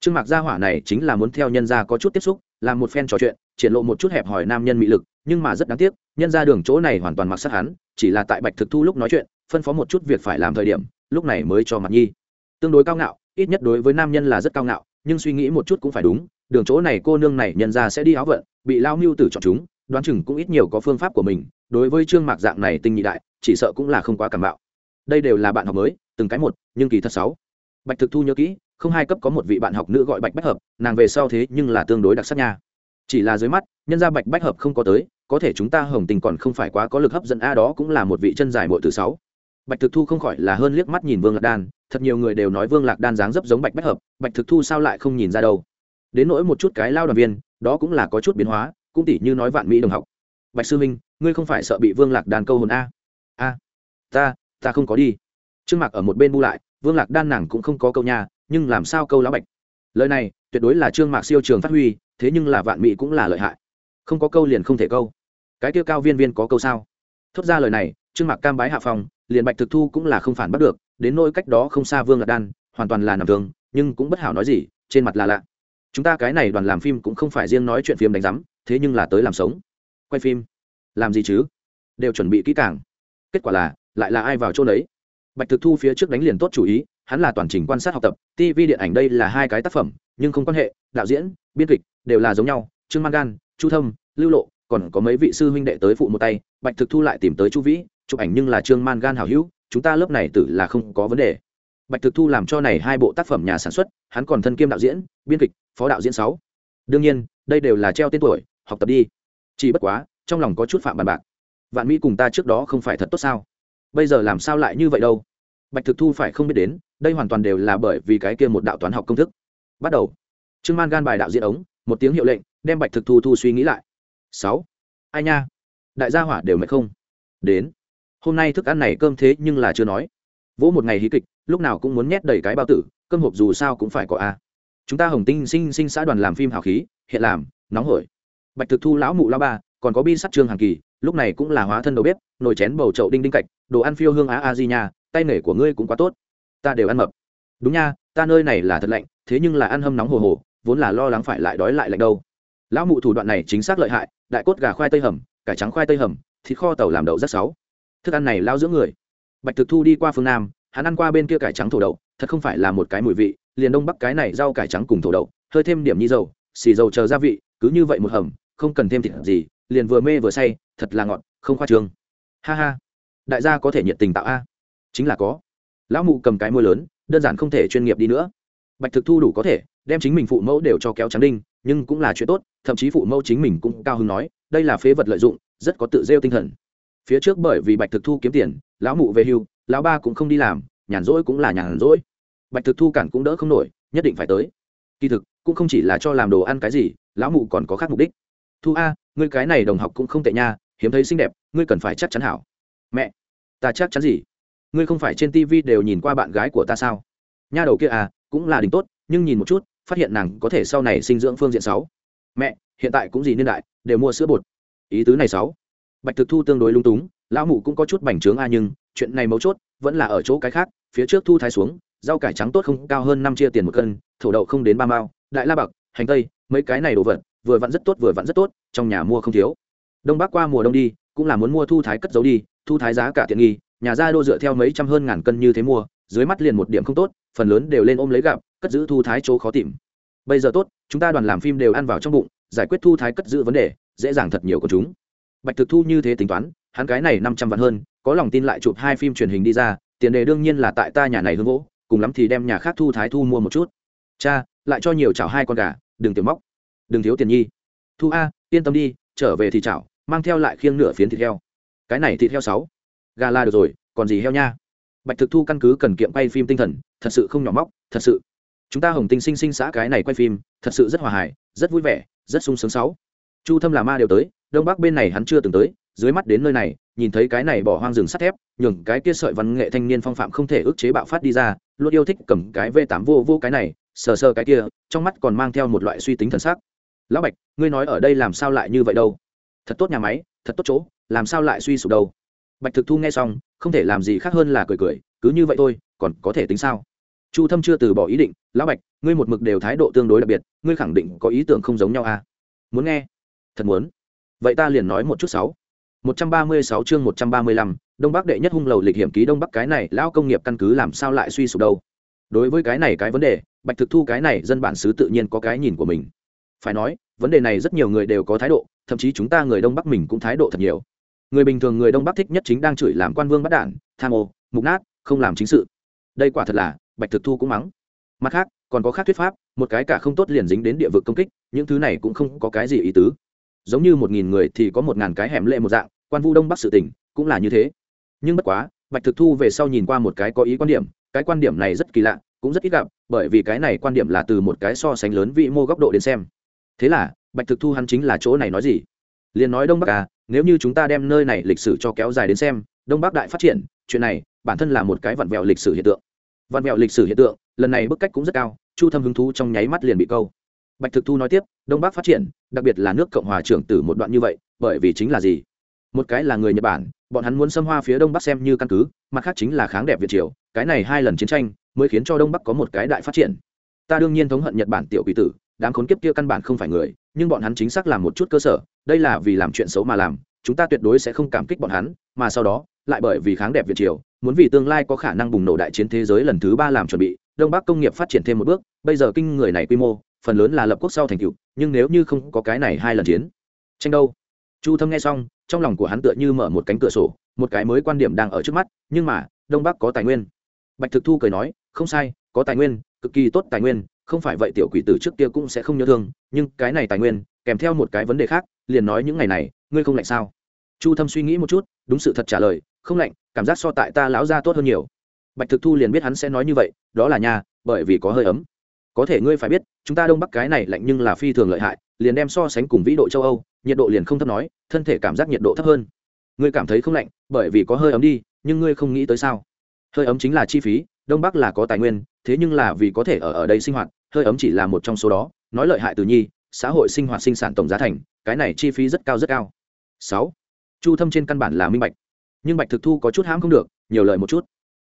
Trương mạc gia hỏa này chính là muốn theo nhân gia có chút tiếp xúc, làm một phen trò chuyện, triển lộ một chút hẹp hỏi nam nhân mị lực, nhưng mà rất đáng tiếc, nhân gia đường chỗ này hoàn toàn mặc sát hắn, chỉ là tại bạch thực thu lúc nói chuyện, phân phó một chút việc phải làm thời điểm, lúc này mới cho mặt nhi. Tương đối cao ngạo, ít nhất đối với nam nhân là rất cao ngạo, nhưng suy nghĩ một chút cũng phải đúng, đường chỗ này cô nương này nhân ra sẽ đi áo vận, bị lao mưu tử chọn chúng đoán chừng cũng ít nhiều có phương pháp của mình, đối với trương mạc dạng này tinh nhị đại, chỉ sợ cũng là không quá cảm bạo. Đây đều là bạn học mới, từng cái một, nhưng kỳ thật sáu. Bạch thực thu nhớ kỹ, không hai cấp có một vị bạn học nữ gọi bạch bách hợp, nàng về sau thế nhưng là tương đối đặc sắc nha. Chỉ là dưới mắt, nhân gia bạch bách hợp không có tới, có thể chúng ta hồng tình còn không phải quá có lực hấp dẫn, a đó cũng là một vị chân dài bội từ sáu. Bạch thực thu không khỏi là hơn liếc mắt nhìn vương lạc đan, thật nhiều người đều nói vương lạc đan dáng dấp giống bạch bách hợp, bạch thực thu sao lại không nhìn ra đâu. Đến nỗi một chút cái lao đoàn viên, đó cũng là có chút biến hóa cũng tỷ như nói vạn mỹ đồng học. Bạch sư minh ngươi không phải sợ bị vương lạc đan câu hồn a? A, ta ta không có đi. Trương mạc ở một bên bu lại, vương lạc đan nàng cũng không có câu nhà nhưng làm sao câu lão bạch? Lời này, tuyệt đối là trương mạc siêu trường phát huy, thế nhưng là vạn mỹ cũng là lợi hại. Không có câu liền không thể câu. Cái tiêu cao viên viên có câu sao? Thốt ra lời này, trương mạc cam bái hạ phòng, liền bạch thực thu cũng là không phản bắt được, đến nỗi cách đó không xa vương lạc đan, hoàn toàn là nằm thường, nhưng cũng bất hảo nói gì, trên mặt là lạ. Chúng ta cái này đoàn làm phim cũng không phải riêng nói chuyện phim đánh giám thế nhưng là tới làm sống. Quay phim. Làm gì chứ? Đều chuẩn bị kỹ càng. Kết quả là, lại là ai vào chỗ đấy bạch thực thu phía trước đánh liền tốt chủ ý, hắn là toàn trình quan sát học tập tv điện ảnh đây là hai cái tác phẩm, nhưng không quan hệ, đạo diễn, biên kịch đều là giống nhau, trương man gan chu thâm, lưu lộ, còn có mấy vị sư huynh đệ tới phụ một tay, bạch thực thu lại tìm tới chu vĩ, chụp ảnh nhưng là trương man gan hảo hữu, chúng ta lớp này tử là không có vấn đề. Bạch thực thu làm cho này hai bộ tác phẩm nhà sản xuất, hắn còn thân kiêm đạo diễn, biên kịch, phó đạo diễn sáu đương nhiên, đây đều là treo tên tuổi, học tập đi. Chỉ bất quá, trong lòng có chút phạm bàn bạc. Vạn mỹ cùng ta trước đó không phải thật tốt sao? Bây giờ làm sao lại như vậy đâu? Bạch thực thu phải không biết đến, đây hoàn toàn đều là bởi vì cái kia một đạo toán học công thức. Bắt đầu. Trương man gan bài đạo diễn ống, một tiếng hiệu lệnh, đem bạch thực thu thu suy nghĩ lại. Sáu. Ai nha? Đại gia hỏa đều mệt không? Đến. Hôm nay thức ăn này cơm thế nhưng là chưa nói. Vỗ một ngày hí kịch, lúc nào cũng muốn nhét đầy cái bao tử, cơm hộp dù sao cũng phải có a chúng ta hồng tinh sinh sinh xã đoàn làm phim hào khí, hiện làm, nóng hổi. Bạch thực thu lão mụ lão ba, còn có bi sắt trương hàng kỳ, lúc này cũng là hóa thân đầu bếp, nồi chén bầu chậu đinh đinh cạch, đồ ăn phiêu hương á a di nha, tay nghề của ngươi cũng quá tốt. Ta đều ăn mập. Đúng nha, ta nơi này là thật lạnh, thế nhưng là ăn hâm nóng hồ hồ, vốn là lo lắng phải lại đói lại lạnh đâu. Lão mụ thủ đoạn này chính xác lợi hại, đại cốt gà khoai tây hầm, cải trắng khoai tây hầm, thịt kho tàu làm đậu rất sáu. Thức ăn này lao giữa người. Bạch thực thu đi qua phương nam, hắn ăn qua bên kia cải trắng thổ đậu, thật không phải là một cái mùi vị liền đông bắc cái này rau cải trắng cùng thổ đậu, hơi thêm điểm nhi dầu, xì dầu chờ gia vị, cứ như vậy một hầm, không cần thêm thịt gì, liền vừa mê vừa say, thật là ngọt, không khoa trương. Ha ha, đại gia có thể nhiệt tình tạo a. Chính là có. Lão mụ cầm cái môi lớn, đơn giản không thể chuyên nghiệp đi nữa. Bạch thực thu đủ có thể, đem chính mình phụ mẫu đều cho kéo trắng đinh, nhưng cũng là chuyện tốt, thậm chí phụ mẫu chính mình cũng cao hứng nói, đây là phế vật lợi dụng, rất có tự rêu tinh thần. Phía trước bởi vì bạch thực thu kiếm tiền, lão mụ về hưu, lão ba cũng không đi làm, nhàn rỗi cũng là nhàn rỗi bạch thực thu cản cũng đỡ không nổi, nhất định phải tới. Kỳ thực, cũng không chỉ là cho làm đồ ăn cái gì, lão mụ còn có khác mục đích. Thu a, ngươi cái này đồng học cũng không tệ nha, hiếm thấy xinh đẹp, ngươi cần phải chắc chắn hảo. Mẹ, ta chắc chắn gì? Ngươi không phải trên tv đều nhìn qua bạn gái của ta sao? Nha đầu kia à cũng là đỉnh tốt, nhưng nhìn một chút, phát hiện nàng có thể sau này sinh dưỡng phương diện sáu. Mẹ, hiện tại cũng gì niên đại, đều mua sữa bột. Ý tứ này sáu. Bạch thực thu tương đối lung túng, lão mụ cũng có chút bành trướng a, nhưng chuyện này mấu chốt vẫn là ở chỗ cái khác, phía trước thu thái xuống rau cải trắng tốt không cao hơn năm chia tiền một cân thổ đậu không đến ba mao đại la bạc hành tây mấy cái này đồ vật vừa vặn rất tốt vừa vặn rất tốt trong nhà mua không thiếu. Đông bắc qua mùa đông đi cũng là muốn mua thu thái cất giấu đi thu thái giá cả tiện nghi nhà ra đô dựa theo mấy trăm hơn ngàn cân như thế mua dưới mắt liền một điểm không tốt phần lớn đều lên ôm lấy gặp, cất giữ thu thái chỗ khó tìm. Bây giờ tốt chúng ta đoàn làm phim đều ăn vào trong bụng giải quyết thu thái cất giữ vấn đề dễ dàng thật nhiều của chúng. Bạch thực thu như thế tính toán hắn cái này năm trăm vạn hơn có lòng tin lại chụp hai phim truyền hình đi ra tiền đề đương nhiên là tại ta nhà này hương gỗ cùng lắm thì đem nhà khác thu thái thu mua một chút. Cha, lại cho nhiều chảo hai con gà, đừng tiểu móc. Đừng thiếu tiền nhi. Thu a, yên tâm đi, trở về thì chảo, mang theo lại khiêng nửa phiến thịt heo. Cái này thịt heo sáu. Gà là được rồi, còn gì heo nha. Bạch thực thu căn cứ cần kiệm quay phim tinh thần, thật sự không nhỏ móc, thật sự. Chúng ta hồng tinh sinh sinh xã cái này quay phim, thật sự rất hòa hài, rất vui vẻ, rất sung sướng sáu. Chu thâm là ma đều tới, đông bắc bên này hắn chưa từng tới, dưới mắt đến nơi này, nhìn thấy cái này bỏ hoang rừng sắt thép, nhường cái kia sợi văn nghệ thanh niên phong phạm không thể ức chế bạo phát đi ra luôn yêu thích cầm cái v 8 vô vô cái này sờ sờ cái kia trong mắt còn mang theo một loại suy tính thần sắc. Lão bạch ngươi nói ở đây làm sao lại như vậy đâu? Thật tốt nhà máy thật tốt chỗ làm sao lại suy sụp đâu? Bạch thực thu nghe xong không thể làm gì khác hơn là cười cười cứ như vậy thôi còn có thể tính sao? Chu thâm chưa từ bỏ ý định lão bạch ngươi một mực đều thái độ tương đối đặc biệt ngươi khẳng định có ý tưởng không giống nhau à? Muốn nghe? Thật muốn. Vậy ta liền nói một chút sáu. 136 chương 135, đông bắc đệ nhất hung lầu lịch hiểm ký đông bắc cái này, lão công nghiệp căn cứ làm sao lại suy sụp đâu? Đối với cái này cái vấn đề, bạch thực thu cái này dân bản xứ tự nhiên có cái nhìn của mình. Phải nói, vấn đề này rất nhiều người đều có thái độ, thậm chí chúng ta người đông bắc mình cũng thái độ thật nhiều. Người bình thường người đông bắc thích nhất chính đang chửi làm quan vương bắt đản, tham ô, mục nát, không làm chính sự. Đây quả thật là, bạch thực thu cũng mắng. Mặt khác, còn có khác thuyết pháp, một cái cả không tốt liền dính đến địa vực công kích, những thứ này cũng không có cái gì ý tứ. Giống như một nghìn người thì có một ngàn cái hẻm lệ một dạng, quan vu đông bắc sự tỉnh cũng là như thế nhưng bất quá, bạch thực thu về sau nhìn qua một cái có ý quan điểm, cái quan điểm này rất kỳ lạ, cũng rất ít gặp, bởi vì cái này quan điểm là từ một cái so sánh lớn vị mô góc độ đến xem. Thế là, bạch thực thu hắn chính là chỗ này nói gì? Liền nói đông bắc à nếu như chúng ta đem nơi này lịch sử cho kéo dài đến xem, đông bắc đại phát triển, chuyện này, bản thân là một cái vặn vẹo lịch sử hiện tượng. Vặn vẹo lịch sử hiện tượng, lần này bức cách cũng rất cao, chu thâm hứng thú trong nháy mắt liền bị câu. Bạch thực thu nói tiếp, đông bắc phát triển, đặc biệt là nước cộng hòa trưởng tử một đoạn như vậy, bởi vì chính là gì? Một cái là người nhật bản bọn hắn muốn xâm hoa phía đông bắc xem như căn cứ mặt khác chính là kháng đẹp việt triều cái này hai lần chiến tranh mới khiến cho đông bắc có một cái đại phát triển ta đương nhiên thống hận nhật bản tiểu quỷ tử đám khốn kiếp kia căn bản không phải người nhưng bọn hắn chính xác làm một chút cơ sở đây là vì làm chuyện xấu mà làm chúng ta tuyệt đối sẽ không cảm kích bọn hắn mà sau đó lại bởi vì kháng đẹp việt triều muốn vì tương lai có khả năng bùng nổ đại chiến thế giới lần thứ ba làm chuẩn bị đông bắc công nghiệp phát triển thêm một bước bây giờ kinh người này quy mô phần lớn là lập quốc sau thành tựu nhưng nếu như không có cái này hai lần chiến tranh đâu chu thâm nghe xong trong lòng của hắn tựa như mở một cánh cửa sổ, một cái mới quan điểm đang ở trước mắt, nhưng mà, đông bắc có tài nguyên. Bạch thực thu cười nói, không sai, có tài nguyên, cực kỳ tốt tài nguyên, không phải vậy tiểu quỷ tử trước kia cũng sẽ không nhớ thương, nhưng cái này tài nguyên, kèm theo một cái vấn đề khác, liền nói những ngày này, ngươi không lạnh sao? Chu thâm suy nghĩ một chút, đúng sự thật trả lời, không lạnh, cảm giác so tại ta lão ra tốt hơn nhiều. Bạch thực thu liền biết hắn sẽ nói như vậy, đó là nhà bởi vì có hơi ấm. Có thể ngươi phải biết, chúng ta đông bắc cái này lạnh nhưng là phi thường lợi hại, liền đem so sánh cùng vĩ độ châu âu nhiệt độ liền không thấp nói, thân thể cảm giác nhiệt độ thấp hơn. Ngươi cảm thấy không lạnh, bởi vì có hơi ấm đi, nhưng ngươi không nghĩ tới sao? Hơi ấm chính là chi phí, đông bắc là có tài nguyên, thế nhưng là vì có thể ở ở đây sinh hoạt, hơi ấm chỉ là một trong số đó, nói lợi hại từ nhi, xã hội sinh hoạt sinh sản tổng giá thành, cái này chi phí rất cao rất cao. Sáu, chu thâm trên căn bản là minh bạch, nhưng bạch thực thu có chút hãm không được, nhiều lời một chút.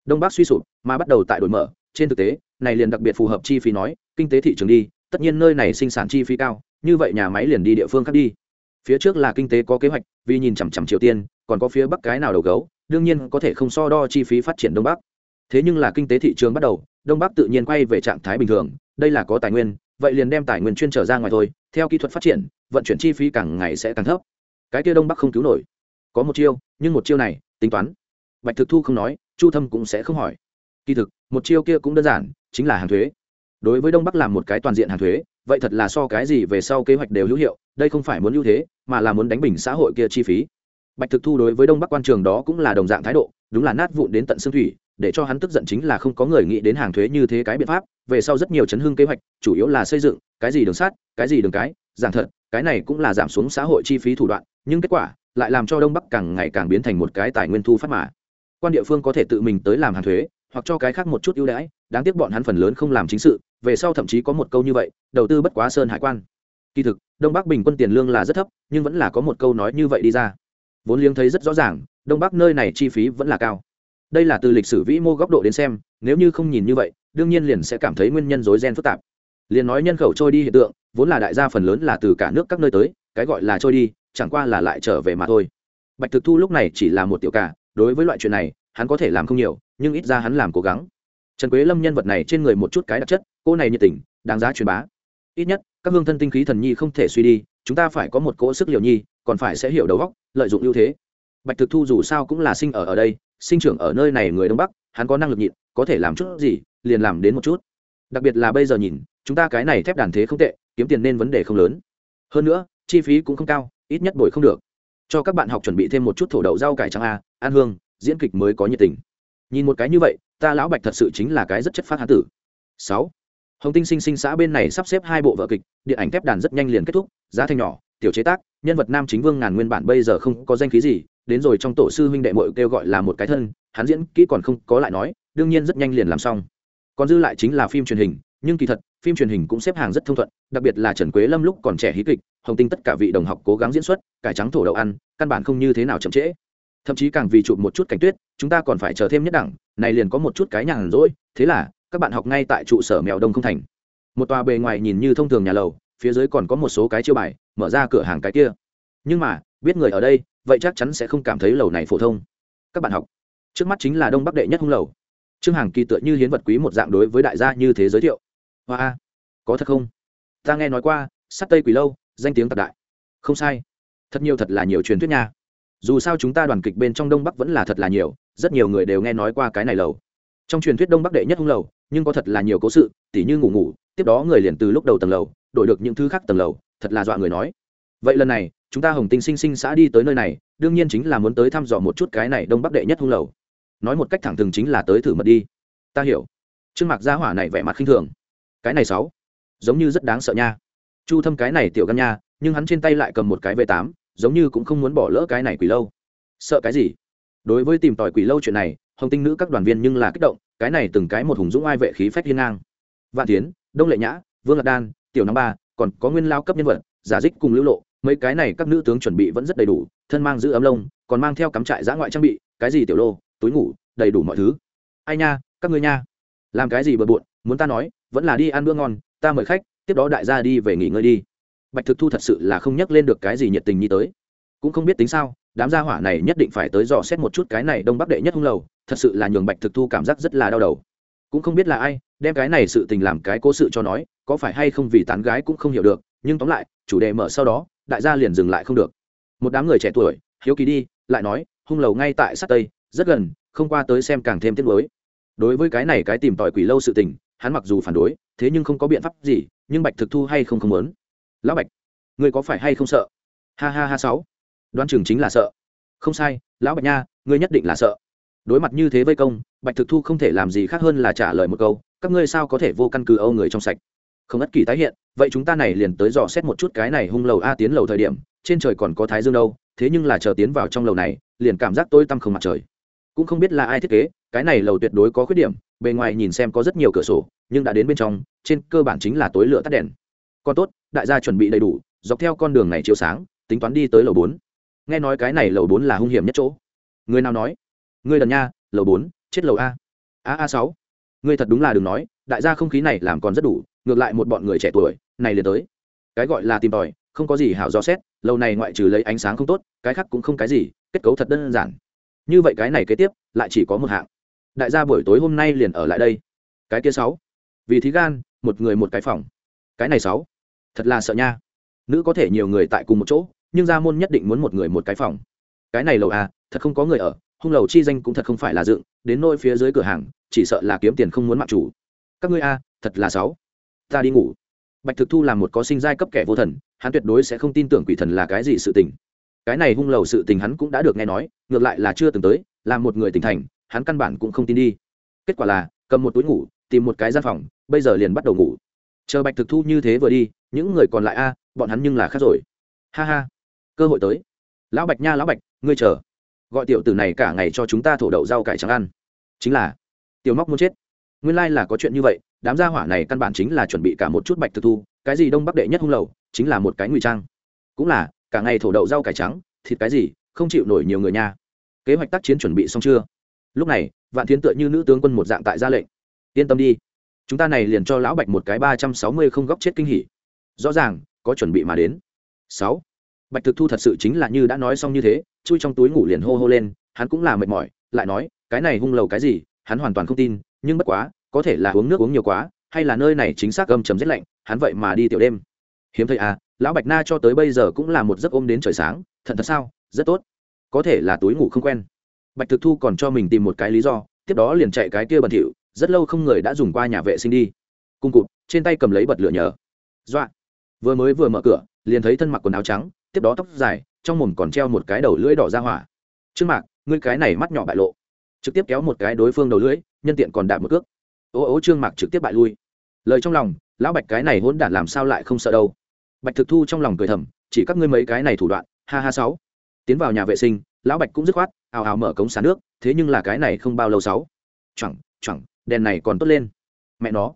Đông bắc suy sụp, mà bắt đầu tại đổi mở, trên thực tế, này liền đặc biệt phù hợp chi phí nói, kinh tế thị trường đi, tất nhiên nơi này sinh sản chi phí cao, như vậy nhà máy liền đi địa phương khác đi phía trước là kinh tế có kế hoạch, vì nhìn chằm chằm triều tiên, còn có phía bắc cái nào đầu gấu, đương nhiên có thể không so đo chi phí phát triển đông bắc. Thế nhưng là kinh tế thị trường bắt đầu, đông bắc tự nhiên quay về trạng thái bình thường, đây là có tài nguyên, vậy liền đem tài nguyên chuyên trở ra ngoài thôi, theo kỹ thuật phát triển, vận chuyển chi phí càng ngày sẽ càng thấp. Cái kia đông bắc không cứu nổi. Có một chiêu, nhưng một chiêu này, tính toán. Bạch thực thu không nói, chu thâm cũng sẽ không hỏi. Kỳ thực, một chiêu kia cũng đơn giản, chính là hàng thuế. Đối với đông bắc làm một cái toàn diện hàng thuế vậy thật là so cái gì về sau kế hoạch đều hữu hiệu, đây không phải muốn ưu thế, mà là muốn đánh bình xã hội kia chi phí. Bạch thực thu đối với đông bắc quan trường đó cũng là đồng dạng thái độ, đúng là nát vụn đến tận xương thủy, để cho hắn tức giận chính là không có người nghĩ đến hàng thuế như thế cái biện pháp, về sau rất nhiều chấn hưng kế hoạch, chủ yếu là xây dựng, cái gì đường sắt, cái gì đường cái, giảng thật, cái này cũng là giảm xuống xã hội chi phí thủ đoạn, nhưng kết quả lại làm cho đông bắc càng ngày càng biến thành một cái tài nguyên thu phát mà. Quan địa phương có thể tự mình tới làm hàng thuế, hoặc cho cái khác một chút ưu đãi, đáng tiếc bọn hắn phần lớn không làm chính sự về sau thậm chí có một câu như vậy, đầu tư bất quá sơn hải quan. Kỳ thực, đông bắc bình quân tiền lương là rất thấp, nhưng vẫn là có một câu nói như vậy đi ra. Vốn liếng thấy rất rõ ràng, đông bắc nơi này chi phí vẫn là cao. Đây là từ lịch sử vĩ mô góc độ đến xem, nếu như không nhìn như vậy, đương nhiên liền sẽ cảm thấy nguyên nhân rối ren phức tạp. Liền nói nhân khẩu trôi đi hiện tượng, vốn là đại gia phần lớn là từ cả nước các nơi tới, cái gọi là trôi đi, chẳng qua là lại trở về mà thôi. Bạch thực thu lúc này chỉ là một tiểu cả đối với loại chuyện này, hắn có thể làm không nhiều, nhưng ít ra hắn làm cố gắng. Trần quế lâm nhân vật này trên người một chút cái đặc chất cô này nhiệt tình, đáng giá truyền bá. Ít nhất, các hương thân tinh khí thần nhi không thể suy đi, chúng ta phải có một cỗ sức liều nhi, còn phải sẽ hiểu đầu góc lợi dụng ưu thế. Bạch thực thu dù sao cũng là sinh ở ở đây, sinh trưởng ở nơi này người đông bắc, hắn có năng lực nhịn, có thể làm chút gì, liền làm đến một chút. Đặc biệt là bây giờ nhìn, chúng ta cái này thép đàn thế không tệ, kiếm tiền nên vấn đề không lớn. Hơn nữa, chi phí cũng không cao, ít nhất bồi không được. Cho các bạn học chuẩn bị thêm một chút thổ đậu rau cải trắng a an hương, diễn kịch mới có nhiệt tình. Nhìn một cái như vậy, ta lão bạch thật sự chính là cái rất chất phát hán tử. Sáu hồng tinh sinh sinh xã bên này sắp xếp hai bộ vợ kịch, điện ảnh thép đàn rất nhanh liền kết thúc, giá thành nhỏ, tiểu chế tác, nhân vật nam chính vương ngàn nguyên bản bây giờ không có danh khí gì, đến rồi trong tổ sư huynh đệ mội kêu gọi là một cái thân, hắn diễn kỹ còn không có lại nói, đương nhiên rất nhanh liền làm xong. Còn dư lại chính là phim truyền hình, nhưng kỳ thật, phim truyền hình cũng xếp hàng rất thông thuận, đặc biệt là trần quế lâm lúc còn trẻ hí kịch, hồng tinh tất cả vị đồng học cố gắng diễn xuất, cải trắng thổ đậu ăn, căn bản không như thế nào chậm trễ. Thậm chí càng vì chụp một chút cảnh tuyết, chúng ta còn phải chờ thêm nhất đẳng, này liền có một chút cái nhàn rỗi, thế là các bạn học ngay tại trụ sở mèo đông không thành. Một tòa bề ngoài nhìn như thông thường nhà lầu, phía dưới còn có một số cái chiêu bài, mở ra cửa hàng cái kia. Nhưng mà, biết người ở đây, vậy chắc chắn sẽ không cảm thấy lầu này phổ thông. Các bạn học, trước mắt chính là đông bắc đệ nhất hung lầu. Trương hàng kỳ tựa như hiến vật quý một dạng đối với đại gia như thế giới thiệu. Hoa có thật không? Ta nghe nói qua sắt tây quỷ lâu, danh tiếng tạc đại. Không sai. Thật nhiều thật là nhiều truyền thuyết nha. Dù sao chúng ta đoàn kịch bên trong đông bắc vẫn là thật là nhiều, rất nhiều người đều nghe nói qua cái này lầu trong truyền thuyết đông bắc đệ nhất hung lầu, nhưng có thật là nhiều cố sự, tỉ như ngủ ngủ, tiếp đó người liền từ lúc đầu tầng lầu, đổi được những thứ khác tầng lầu, thật là dọa người nói. Vậy lần này, chúng ta hồng tinh sinh sinh xã đi tới nơi này, đương nhiên chính là muốn tới thăm dò một chút cái này đông bắc đệ nhất hung lầu. Nói một cách thẳng thừng chính là tới thử mật đi. Ta hiểu. Trương mạc gia hỏa này vẻ mặt khinh thường. Cái này sáu, giống như rất đáng sợ nha. Chu thâm cái này tiểu gan nha, nhưng hắn trên tay lại cầm một cái v tám, giống như cũng không muốn bỏ lỡ cái này quỷ lâu. Sợ cái gì? Đối với tìm tòi quỷ lâu chuyện này hồng tinh nữ các đoàn viên nhưng là kích động, cái này từng cái một hùng dũng ai vệ khí phách hiên ngang. Vạn tiến đông lệ nhã, vương lạc đan, tiểu năm ba, còn có nguyên lao cấp nhân vật, giả dích cùng lưu lộ, mấy cái này các nữ tướng chuẩn bị vẫn rất đầy đủ, thân mang giữ ấm lông, còn mang theo cắm trại giã ngoại trang bị, cái gì tiểu lô, túi ngủ, đầy đủ mọi thứ. Ai nha, các ngươi nha. Làm cái gì bừa bộn, muốn ta nói, vẫn là đi ăn bữa ngon, ta mời khách, tiếp đó đại gia đi về nghỉ ngơi đi. Bạch thực thu thật sự là không nhắc lên được cái gì nhiệt tình như tới. Cũng không biết tính sao đám gia hỏa này nhất định phải tới dò xét một chút cái này đông bắc đệ nhất hung lầu, thật sự là nhường bạch thực thu cảm giác rất là đau đầu. Cũng không biết là ai, đem cái này sự tình làm cái cố sự cho nói, có phải hay không vì tán gái cũng không hiểu được, nhưng tóm lại, chủ đề mở sau đó, đại gia liền dừng lại không được. Một đám người trẻ tuổi, hiếu kỳ đi, lại nói, hung lầu ngay tại sát tây, rất gần, không qua tới xem càng thêm tiếc nuối. Đối với cái này cái tìm tòi quỷ lâu sự tình, hắn mặc dù phản đối, thế nhưng không có biện pháp gì, nhưng bạch thực thu hay không không muốn. Lão bạch, ngươi có phải hay không sợ? Ha ha ha, sáu đoán chừng chính là sợ. Không sai, lão bạch nha, ngươi nhất định là sợ. Đối mặt như thế vây công, bạch thực thu không thể làm gì khác hơn là trả lời một câu, các ngươi sao có thể vô căn cứ âu người trong sạch? Không ất kỳ tái hiện, vậy chúng ta này liền tới dò xét một chút cái này hung lầu a tiến lầu thời điểm, trên trời còn có thái dương đâu, thế nhưng là chờ tiến vào trong lầu này, liền cảm giác tôi tăm không mặt trời. Cũng không biết là ai thiết kế, cái này lầu tuyệt đối có khuyết điểm, bề ngoài nhìn xem có rất nhiều cửa sổ, nhưng đã đến bên trong, trên cơ bản chính là tối lửa tắt đèn. Còn tốt, đại gia chuẩn bị đầy đủ, dọc theo con đường này chiếu sáng, tính toán đi tới lầu bốn nghe nói cái này lầu bốn là hung hiểm nhất chỗ. Người nào nói? Người đần nha, lầu bốn, chết lầu a. A a sáu. Người thật đúng là đừng nói, đại gia không khí này làm còn rất đủ, ngược lại một bọn người trẻ tuổi, này liền tới. Cái gọi là tìm tòi, không có gì hảo do xét lâu này ngoại trừ lấy ánh sáng không tốt, cái khác cũng không cái gì, kết cấu thật đơn giản. Như vậy cái này kế tiếp, lại chỉ có một hạng. Đại gia buổi tối hôm nay liền ở lại đây. Cái kia sáu. Vì thí gan, một người một cái phòng. Cái này sáu. Thật là sợ nha. Nữ có thể nhiều người tại cùng một chỗ nhưng Ra môn nhất định muốn một người một cái phòng. Cái này lầu à thật không có người ở, hung lầu chi danh cũng thật không phải là dựng, đến nôi phía dưới cửa hàng, chỉ sợ là kiếm tiền không muốn mặc chủ. Các ngươi a, thật là sáu ta đi ngủ. Bạch thực thu là một có sinh giai cấp kẻ vô thần, hắn tuyệt đối sẽ không tin tưởng quỷ thần là cái gì sự tình. Cái này hung lầu sự tình hắn cũng đã được nghe nói, ngược lại là chưa từng tới, là một người tỉnh thành, hắn căn bản cũng không tin đi. Kết quả là, cầm một túi ngủ, tìm một cái gian phòng, bây giờ liền bắt đầu ngủ. Chờ bạch thực thu như thế vừa đi, những người còn lại a, bọn hắn nhưng là khác rồi. Ha ha cơ hội tới. Lão bạch nha, lão bạch, ngươi chờ. Gọi tiểu tử này cả ngày cho chúng ta thổ đậu rau cải trắng ăn. Chính là, tiểu móc muốn chết. Nguyên lai là có chuyện như vậy, đám gia hỏa này căn bản chính là chuẩn bị cả một chút bạch thực thu, cái gì đông bắc đệ nhất hung lầu, chính là một cái ngụy trang. Cũng là, cả ngày thổ đậu rau cải trắng, thịt cái gì, không chịu nổi nhiều người nha. Kế hoạch tác chiến chuẩn bị xong chưa? Lúc này, vạn thiến tựa như nữ tướng quân một dạng tại ra lệnh. Yên tâm đi. Chúng ta này liền cho lão bạch một cái ba trăm sáu mươi không góc chết kinh hỉ. Rõ ràng, có chuẩn bị mà đến. Sáu bạch thực thu thật sự chính là như đã nói xong như thế, chui trong túi ngủ liền hô hô lên, hắn cũng là mệt mỏi, lại nói, cái này hung lầu cái gì, hắn hoàn toàn không tin, nhưng bất quá, có thể là uống nước uống nhiều quá, hay là nơi này chính xác gầm chấm rét lạnh, hắn vậy mà đi tiểu đêm. Hiếm thấy à lão bạch na cho tới bây giờ cũng là một giấc ôm đến trời sáng, thật thật sao, rất tốt, có thể là túi ngủ không quen. Bạch thực thu còn cho mình tìm một cái lý do, tiếp đó liền chạy cái kia bẩn thỉu, rất lâu không người đã dùng qua nhà vệ sinh đi. Cung cụt, trên tay cầm lấy bật lửa nhờ. Dọa. Vừa mới vừa mở cửa, liền thấy thân mặc quần áo trắng tiếp đó tóc dài, trong mồm còn treo một cái đầu lưỡi đỏ ra hỏa. Trương mạc, ngươi cái này mắt nhỏ bại lộ. Trực tiếp kéo một cái đối phương đầu lưỡi, nhân tiện còn đạp một cước. Ố ố trương mạc trực tiếp bại lui. Lời trong lòng, lão bạch cái này hỗn đản làm sao lại không sợ đâu. Bạch thực thu trong lòng cười thầm, chỉ các ngươi mấy cái này thủ đoạn, ha ha sáu. Tiến vào nhà vệ sinh, lão bạch cũng dứt khoát, ào ào mở cống xả nước, thế nhưng là cái này không bao lâu sáu. Chẳng chẳng đèn này còn tốt lên. Mẹ nó.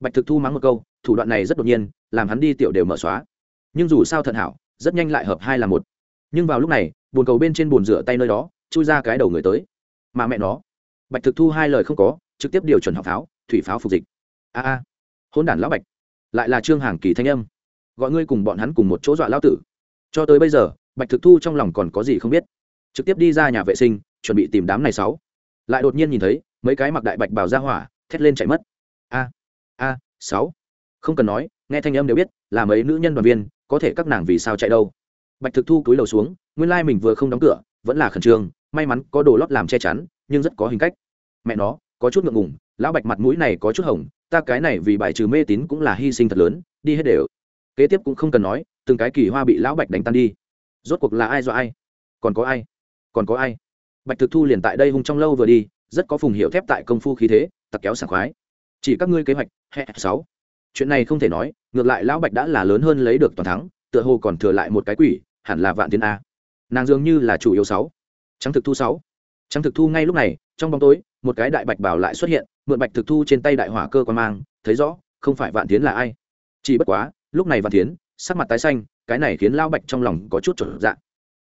Bạch thực thu mắng một câu, thủ đoạn này rất đột nhiên, làm hắn đi tiểu đều mở xóa. Nhưng dù sao thận hảo rất nhanh lại hợp hai là một. Nhưng vào lúc này bồn cầu bên trên bồn rửa tay nơi đó, chui ra cái đầu người tới. Mà mẹ nó, bạch thực thu hai lời không có, trực tiếp điều chuẩn học pháo, thủy pháo phục dịch. A a hôn đản lão bạch, lại là trương hàng kỳ thanh âm. Gọi ngươi cùng bọn hắn cùng một chỗ dọa lao tử. Cho tới bây giờ, bạch thực thu trong lòng còn có gì không biết. Trực tiếp đi ra nhà vệ sinh, chuẩn bị tìm đám này sáu. Lại đột nhiên nhìn thấy, mấy cái mặc đại bạch bào ra hỏa, thét lên chạy mất. A a, sáu. Không cần nói, nghe thanh âm đều biết, là mấy nữ nhân đoàn viên có thể các nàng vì sao chạy đâu? Bạch thực thu cúi đầu xuống, nguyên lai mình vừa không đóng cửa, vẫn là khẩn trương, may mắn có đồ lót làm che chắn, nhưng rất có hình cách. Mẹ nó, có chút ngượng ngùng, lão bạch mặt mũi này có chút hỏng. ta cái này vì bài trừ mê tín cũng là hy sinh thật lớn, đi hết đều. Kế tiếp cũng không cần nói, từng cái kỳ hoa bị lão bạch đánh tan đi. Rốt cuộc là ai do ai? Còn có ai? Còn có ai? Bạch thực thu liền tại đây hung trong lâu vừa đi, rất có phùng hiệu thép tại công phu khí thế, tặc kéo sảng khoái. Chỉ các ngươi kế hoạch hẹ sáu chuyện này không thể nói, ngược lại lão bạch đã là lớn hơn lấy được toàn thắng, tựa hồ còn thừa lại một cái quỷ, hẳn là vạn tiến a. Nàng dường như là chủ yếu sáu. Trắng thực thu sáu. Trắng thực thu ngay lúc này, trong bóng tối, một cái đại bạch bảo lại xuất hiện, mượn bạch thực thu trên tay đại hỏa cơ quan mang, thấy rõ, không phải vạn tiến là ai. Chỉ bất quá, lúc này vạn tiến, sắc mặt tái xanh, cái này khiến lão bạch trong lòng có chút trở dạng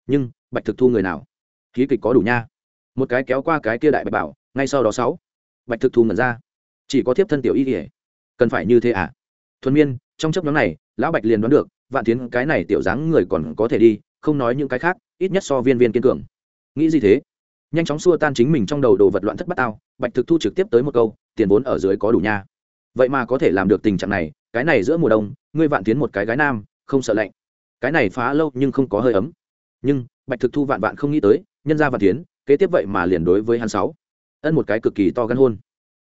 nhưng, bạch thực thu người nào? Khí kịch có đủ nha. Một cái kéo qua cái kia đại bạch bảo, ngay sau đó sáu. Bạch thực thu ngẩn ra. Chỉ có thiếp thân tiểu y kỉa cần phải như thế à? Thuần miên, trong chấp nhóm này, lão bạch liền đoán được, vạn tiến cái này tiểu dáng người còn có thể đi, không nói những cái khác, ít nhất so viên viên kiên cường. Nghĩ gì thế? Nhanh chóng xua tan chính mình trong đầu đồ vật loạn thất bát ao bạch thực thu trực tiếp tới một câu, tiền vốn ở dưới có đủ nha. Vậy mà có thể làm được tình trạng này, cái này giữa mùa đông, ngươi vạn tiến một cái gái nam, không sợ lạnh. Cái này phá lâu nhưng không có hơi ấm. Nhưng, bạch thực thu vạn vạn không nghĩ tới, nhân ra vạn tiến kế tiếp vậy mà liền đối với hắn sáu. Ân một cái cực kỳ to gan hôn.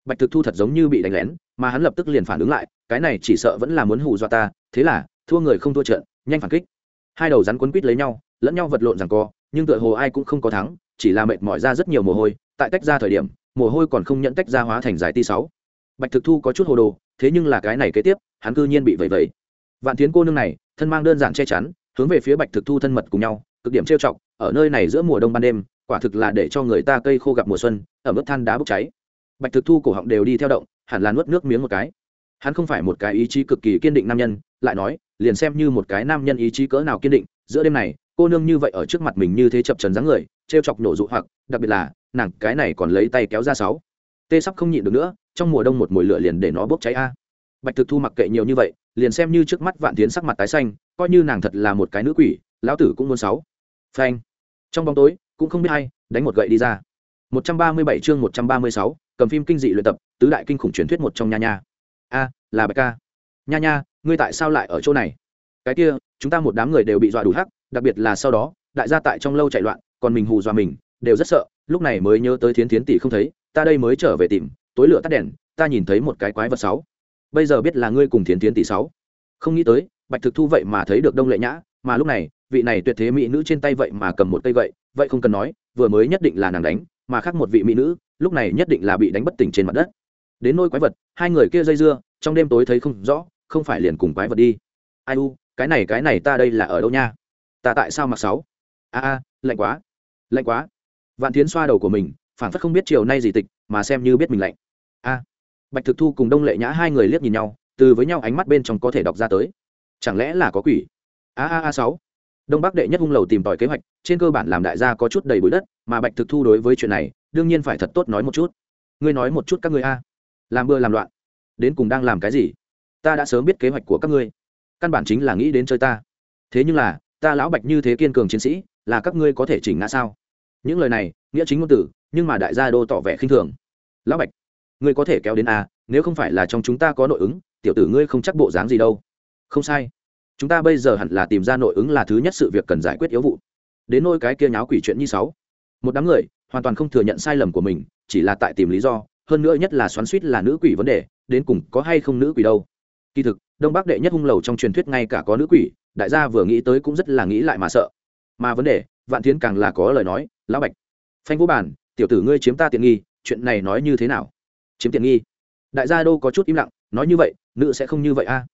Bạch thực thu thật giống như bị đánh lén mà hắn lập tức liền phản ứng lại, cái này chỉ sợ vẫn là muốn hù dọa ta, thế là, thua người không thua trận, nhanh phản kích. Hai đầu rắn quấn quít lấy nhau, lẫn nhau vật lộn rằng co, nhưng tựa hồ ai cũng không có thắng, chỉ là mệt mỏi ra rất nhiều mồ hôi, tại tách ra thời điểm, mồ hôi còn không nhận tách ra hóa thành giải ti sáu. Bạch thực thu có chút hồ đồ, thế nhưng là cái này kế tiếp, hắn cư nhiên bị vẩy vẩy. Vạn tiến cô nương này, thân mang đơn giản che chắn, hướng về phía bạch thực thu thân mật cùng nhau, cực điểm trêu chọc, ở nơi này giữa mùa đông ban đêm, quả thực là để cho người ta cây khô gặp mùa xuân ở mức than đá bốc cháy bạch thực thu cổ họng đều đi theo động hẳn là nuốt nước miếng một cái. Hắn không phải một cái ý chí cực kỳ kiên định nam nhân lại nói liền xem như một cái nam nhân ý chí cỡ nào kiên định giữa đêm này cô nương như vậy ở trước mặt mình như thế chập trần dáng người t chọc nổ dụ hoặc đặc biệt là nàng cái này còn lấy tay kéo ra sáu. Tê sắp không nhịn được nữa trong mùa đông một mùi lửa liền để nó bốc cháy a. Bạch thực thu mặc kệ nhiều như vậy liền xem như trước mắt vạn tiến sắc mặt tái xanh coi như nàng thật là một cái nữ quỷ lão tử cũng muốn sáu. Phanh. Trong bóng tối cũng không biết hay đánh một gậy đi ra. 137 chương 136, cầm phim kinh dị luyện tập, tứ đại kinh khủng truyền thuyết một trong nha nha. A, là bạch ca. Nha nha, ngươi tại sao lại ở chỗ này? Cái kia, chúng ta một đám người đều bị dọa đủ hắc, đặc biệt là sau đó, đại gia tại trong lâu chạy loạn, còn mình hù dọa mình, đều rất sợ, lúc này mới nhớ tới thiến thiến tỷ không thấy, ta đây mới trở về tìm, tối lửa tắt đèn, ta nhìn thấy một cái quái vật sáu. Bây giờ biết là ngươi cùng thiến thiến tỷ sáu. Không nghĩ tới, bạch thực thu vậy mà thấy được đông lệ nhã, mà lúc này, vị này tuyệt thế mỹ nữ trên tay vậy mà cầm một cây vậy vậy không cần nói, vừa mới nhất định là nàng đánh mà khác một vị mỹ nữ, lúc này nhất định là bị đánh bất tỉnh trên mặt đất. Đến nôi quái vật, hai người kia dây dưa, trong đêm tối thấy không rõ, không phải liền cùng quái vật đi. Ai u, cái này cái này ta đây là ở đâu nha? Ta tại sao mặc sáu? A a, lạnh quá lạnh quá. Vạn tiến xoa đầu của mình phản phất không biết chiều nay gì tịch, mà xem như biết mình lạnh. A, bạch thực thu cùng đông lệ nhã hai người liếc nhìn nhau, từ với nhau ánh mắt bên trong có thể đọc ra tới. Chẳng lẽ là có quỷ? A a a sáu đông bắc đệ nhất hung lầu tìm tòi kế hoạch, trên cơ bản làm đại gia có chút đầy bụi đất, mà bạch thực thu đối với chuyện này, đương nhiên phải thật tốt nói một chút. Ngươi nói một chút các ngươi a. Làm bừa làm loạn. Đến cùng đang làm cái gì? Ta đã sớm biết kế hoạch của các ngươi. Căn bản chính là nghĩ đến chơi ta. Thế nhưng là, ta lão bạch như thế kiên cường chiến sĩ, là các ngươi có thể chỉnh ngã sao? Những lời này, nghĩa chính ngôn tử, nhưng mà đại gia đô tỏ vẻ khinh thường. Lão bạch, ngươi có thể kéo đến a, nếu không phải là trong chúng ta có nội ứng, tiểu tử ngươi không chắc bộ dáng gì đâu. Không sai chúng ta bây giờ hẳn là tìm ra nội ứng là thứ nhất sự việc cần giải quyết yếu vụ. Đến nôi cái kia nháo quỷ chuyện như sáu. Một đám người hoàn toàn không thừa nhận sai lầm của mình, chỉ là tại tìm lý do, hơn nữa nhất là xoắn suýt là nữ quỷ vấn đề, đến cùng có hay không nữ quỷ đâu. Kỳ thực, đông bắc đệ nhất hung lầu trong truyền thuyết ngay cả có nữ quỷ, đại gia vừa nghĩ tới cũng rất là nghĩ lại mà sợ. Mà vấn đề, vạn thiến càng là có lời nói, lão bạch, phanh vũ bản, tiểu tử ngươi chiếm ta tiện nghi, chuyện này nói như thế nào? Chiếm tiện nghi? Đại gia đô có chút im lặng, nói như vậy, nữ sẽ không như vậy a.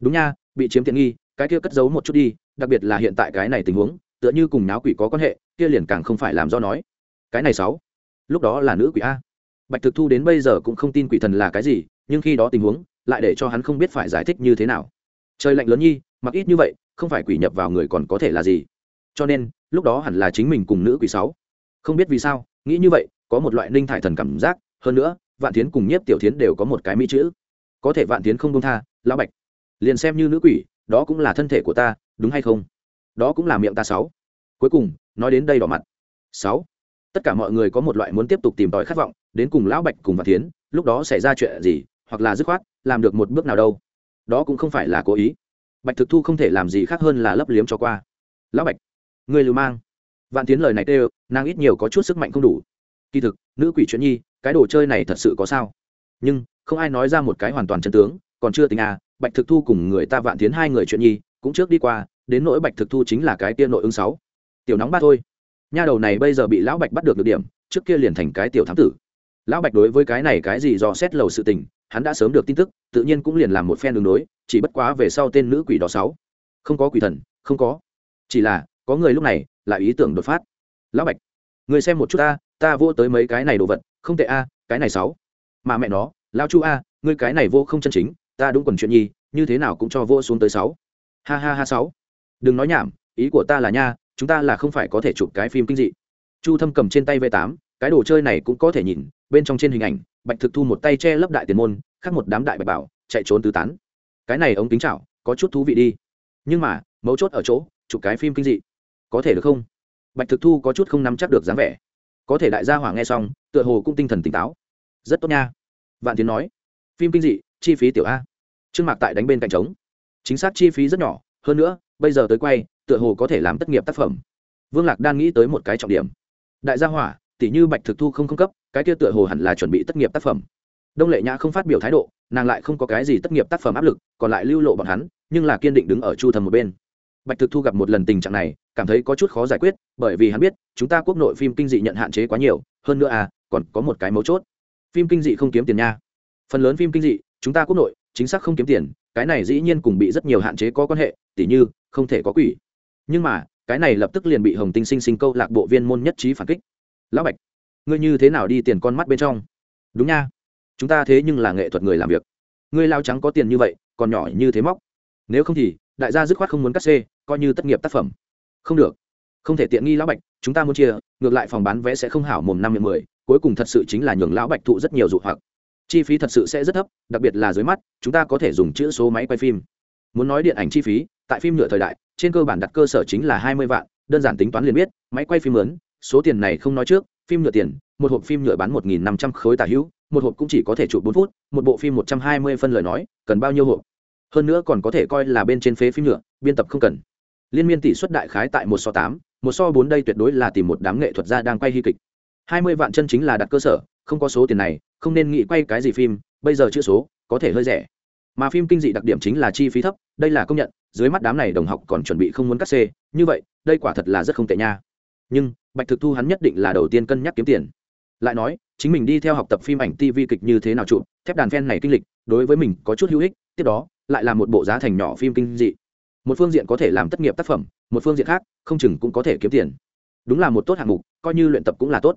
Đúng nha, bị chiếm tiện nghi cái kia cất giấu một chút đi, đặc biệt là hiện tại cái này tình huống, tựa như cùng náo quỷ có quan hệ, kia liền càng không phải làm do nói. Cái này sáu, lúc đó là nữ quỷ a. Bạch thực thu đến bây giờ cũng không tin quỷ thần là cái gì, nhưng khi đó tình huống, lại để cho hắn không biết phải giải thích như thế nào. Trời lạnh lớn nhi, mặc ít như vậy, không phải quỷ nhập vào người còn có thể là gì? Cho nên, lúc đó hẳn là chính mình cùng nữ quỷ sáu. Không biết vì sao, nghĩ như vậy, có một loại ninh thải thần cảm giác, hơn nữa, vạn tiến cùng nhiếp tiểu tiến đều có một cái mỹ chữ. Có thể vạn tiến không công tha, lão bạch. Liền xem như nữ quỷ đó cũng là thân thể của ta, đúng hay không? Đó cũng là miệng ta sáu. Cuối cùng, nói đến đây đỏ mặt. Sáu. Tất cả mọi người có một loại muốn tiếp tục tìm tòi khát vọng, đến cùng lão bạch cùng vạn tiến lúc đó xảy ra chuyện gì, hoặc là dứt khoát, làm được một bước nào đâu. Đó cũng không phải là cố ý. Bạch thực thu không thể làm gì khác hơn là lấp liếm cho qua. Lão bạch người lưu mang. Vạn tiến lời này tê, nàng ít nhiều có chút sức mạnh không đủ. Kỳ thực, nữ quỷ chuyện nhi, cái đồ chơi này thật sự có sao. Nhưng, không ai nói ra một cái hoàn toàn chân tướng, còn chưa tính à bạch thực thu cùng người ta vạn tiến hai người chuyện nhi, cũng trước đi qua, đến nỗi bạch thực thu chính là cái tiên nội ứng sáu. Tiểu nóng ba thôi. Nha đầu này bây giờ bị lão bạch bắt được được điểm, trước kia liền thành cái tiểu thám tử. Lão bạch đối với cái này cái gì do xét lầu sự tình, hắn đã sớm được tin tức, tự nhiên cũng liền làm một phen đường đối, chỉ bất quá về sau tên nữ quỷ đó sáu. Không có quỷ thần, không có. Chỉ là, có người lúc này, lại ý tưởng đột phát. Lão bạch, người xem một chút ta ta vô tới mấy cái này đồ vật, không tệ a, cái này sáu. Mà mẹ nó Lão chu a ngươi cái này vô không chân chính ta đúng quần chuyện nhi, như thế nào cũng cho vô xuống tới sáu. Ha ha ha sáu. Đừng nói nhảm, ý của ta là nha, chúng ta là không phải có thể chụp cái phim kinh dị. Chu thâm cầm trên tay v 8 cái đồ chơi này cũng có thể nhìn, bên trong trên hình ảnh, bạch thực thu một tay che lấp đại tiền môn, khác một đám đại bạch bảo, chạy trốn tứ tán. Cái này ống kính chảo, có chút thú vị đi. Nhưng mà, mấu chốt ở chỗ, chụp cái phim kinh dị, có thể được không? Bạch thực thu có chút không nắm chắc được dáng vẻ. Có thể đại gia hỏa nghe xong, tựa hồ cũng tinh thần tỉnh táo. Rất tốt nha. Vạn tiến nói, phim kinh dị chi phí tiểu a. Trương mạc tại đánh bên cạnh trống. Chính xác chi phí rất nhỏ, hơn nữa, bây giờ tới quay, tựa hồ có thể làm tất nghiệp tác phẩm. Vương lạc đang nghĩ tới một cái trọng điểm. Đại gia hỏa tỷ như bạch thực thu không cung cấp, cái kia tựa hồ hẳn là chuẩn bị tất nghiệp tác phẩm. Đông lệ nhã không phát biểu thái độ, nàng lại không có cái gì tất nghiệp tác phẩm áp lực, còn lại lưu lộ bọn hắn, nhưng là kiên định đứng ở chu thầm một bên. Bạch thực thu gặp một lần tình trạng này, cảm thấy có chút khó giải quyết, bởi vì hắn biết, chúng ta quốc nội phim kinh dị nhận hạn chế quá nhiều, hơn nữa à còn có một cái mấu chốt. Phim kinh dị không kiếm tiền nha. Phần lớn phim kinh dị chúng ta quốc nội, chính xác không kiếm tiền, cái này dĩ nhiên cùng bị rất nhiều hạn chế có quan hệ, tỉ như, không thể có quỷ. Nhưng mà, cái này lập tức liền bị hồng tinh sinh sinh câu lạc bộ viên môn nhất trí phản kích. Lão bạch, ngươi như thế nào đi tiền con mắt bên trong? Đúng nha. Chúng ta thế nhưng là nghệ thuật người làm việc. Ngươi lao trắng có tiền như vậy, còn nhỏ như thế móc. Nếu không thì, đại gia dứt khoát không muốn cắt xê, coi như tất nghiệp tác phẩm. Không được. Không thể tiện nghi lão bạch, chúng ta muốn chia, ngược lại phòng bán vé sẽ không hảo mồm năm miệng mười, cuối cùng thật sự chính là nhường lão bạch thụ rất nhiều dụ hoặc chi phí thật sự sẽ rất thấp, đặc biệt là dưới mắt, chúng ta có thể dùng chữ số máy quay phim. Muốn nói điện ảnh chi phí, tại phim nhựa thời đại, trên cơ bản đặt cơ sở chính là hai mươi vạn, đơn giản tính toán liền biết, máy quay phim lớn, số tiền này không nói trước, phim nhựa tiền, một hộp phim nhựa bán một nghìn năm trăm khối tả hữu, một hộp cũng chỉ có thể chụp bốn phút, một bộ phim một trăm hai mươi phân lời nói, cần bao nhiêu hộp? Hơn nữa còn có thể coi là bên trên phế phim nhựa, biên tập không cần. Liên miên tỷ suất đại khái tại một so tám, một so bốn đây tuyệt đối là tìm một đám nghệ thuật gia đang quay hy kịch. hai mươi vạn chân chính là đặt cơ sở không có số tiền này, không nên nghĩ quay cái gì phim, bây giờ chữ số có thể hơi rẻ. Mà phim kinh dị đặc điểm chính là chi phí thấp, đây là công nhận, dưới mắt đám này đồng học còn chuẩn bị không muốn cắt xê, như vậy, đây quả thật là rất không tệ nha. Nhưng, bạch thực thu hắn nhất định là đầu tiên cân nhắc kiếm tiền. Lại nói, chính mình đi theo học tập phim ảnh tv kịch như thế nào chụp, thép đàn phen này kinh lịch, đối với mình có chút hữu ích, tiếp đó, lại là một bộ giá thành nhỏ phim kinh dị. Một phương diện có thể làm tất nghiệp tác phẩm, một phương diện khác, không chừng cũng có thể kiếm tiền. Đúng là một tốt hạng mục, coi như luyện tập cũng là tốt.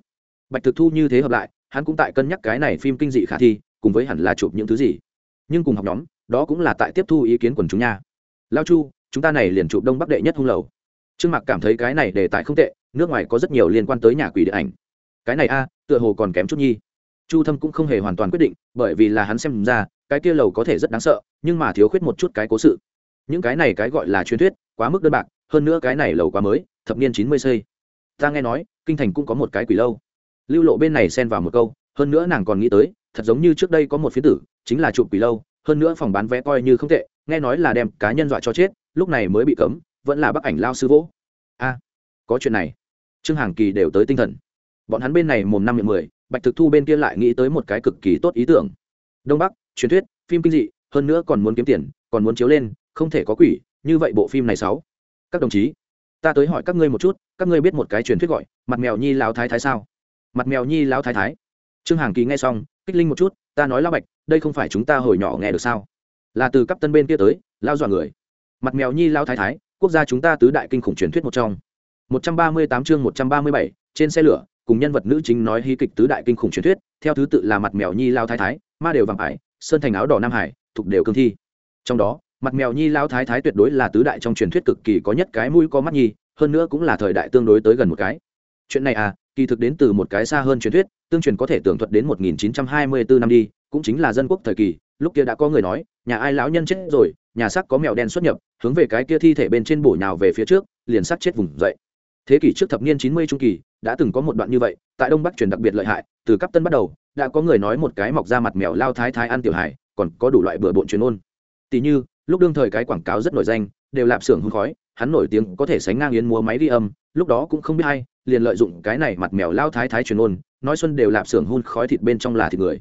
Bạch thực thu như thế hợp lại hắn cũng tại cân nhắc cái này phim kinh dị khả thi, cùng với hẳn là chụp những thứ gì. Nhưng cùng học nhóm, đó cũng là tại tiếp thu ý kiến quần chúng nha. Lao chu, chúng ta này liền chụp đông bắc đệ nhất hung lầu. Trương mạc cảm thấy cái này đề tài không tệ, nước ngoài có rất nhiều liên quan tới nhà quỷ điện ảnh. Cái này a, tựa hồ còn kém chút nhi. Chu thâm cũng không hề hoàn toàn quyết định, bởi vì là hắn xem ra, cái kia lầu có thể rất đáng sợ, nhưng mà thiếu khuyết một chút cái cố sự. Những cái này cái gọi là truyền thuyết, quá mức đơn bạc, hơn nữa cái này lầu quá mới, thập niên chín mươi xây. Ta nghe nói, kinh thành cũng có một cái quỷ lâu lưu lộ bên này xen vào một câu, hơn nữa nàng còn nghĩ tới, thật giống như trước đây có một phiến tử, chính là chụp quỷ lâu, hơn nữa phòng bán vé coi như không tệ, nghe nói là đem cá nhân dọa cho chết, lúc này mới bị cấm, vẫn là bức ảnh lao sư vỗ. A, có chuyện này. Trương hàng kỳ đều tới tinh thần. Bọn hắn bên này mồm năm miệng mười, bạch thực thu bên kia lại nghĩ tới một cái cực kỳ tốt ý tưởng. Đông bắc, truyền thuyết, phim kinh dị, hơn nữa còn muốn kiếm tiền, còn muốn chiếu lên, không thể có quỷ, như vậy bộ phim này sáu. Các đồng chí, ta tới hỏi các ngươi một chút, các ngươi biết một cái truyền thuyết gọi, mặt mèo nhi lão thái thái sao? Mặt mèo nhi lão thái thái. Trương hàng kỳ nghe xong, kích linh một chút, ta nói lao bạch, đây không phải chúng ta hồi nhỏ nghe được sao? Là từ cấp tân bên kia tới lao dọa người. Mặt mèo nhi lao thái thái, quốc gia chúng ta tứ đại kinh khủng truyền thuyết một trong. Một trăm ba mươi tám chương một trăm ba mươi bảy, trên xe lửa, cùng nhân vật nữ chính nói hí kịch tứ đại kinh khủng truyền thuyết, theo thứ tự là mặt mèo nhi lao thái thái, ma đều vàng ải, sơn thành áo đỏ nam hải thuộc đều cương thi. Trong đó, mặt mèo nhi lao thái thái tuyệt đối là tứ đại trong truyền thuyết cực kỳ có nhất cái mũi có mắt nhi, hơn nữa cũng là thời đại tương đối tới gần một cái. Chuyện này à kỳ thực đến từ một cái xa hơn truyền thuyết, tương truyền có thể tưởng thuật đến 1924 năm đi, cũng chính là dân quốc thời kỳ, lúc kia đã có người nói, nhà ai lão nhân chết rồi, nhà xác có mèo đen xuất nhập, hướng về cái kia thi thể bên trên bổ nhào về phía trước, liền xác chết vùng dậy. Thế kỷ trước thập niên 90 trung kỳ, đã từng có một đoạn như vậy, tại đông bắc truyền đặc biệt lợi hại, từ cấp tân bắt đầu, đã có người nói một cái mọc ra mặt mèo lao thái thái ăn tiểu hải còn có đủ loại bừa bộn truyền ôn tỷ như, lúc đương thời cái quảng cáo rất nổi danh, đều lạp xưởng hôn khói, hắn nổi tiếng có thể sánh ngang yến múa máy đi âm lúc đó cũng không biết hay liền lợi dụng cái này mặt mèo lao thái thái truyền ôn nói xuân đều lạp xưởng hun khói thịt bên trong là thịt người.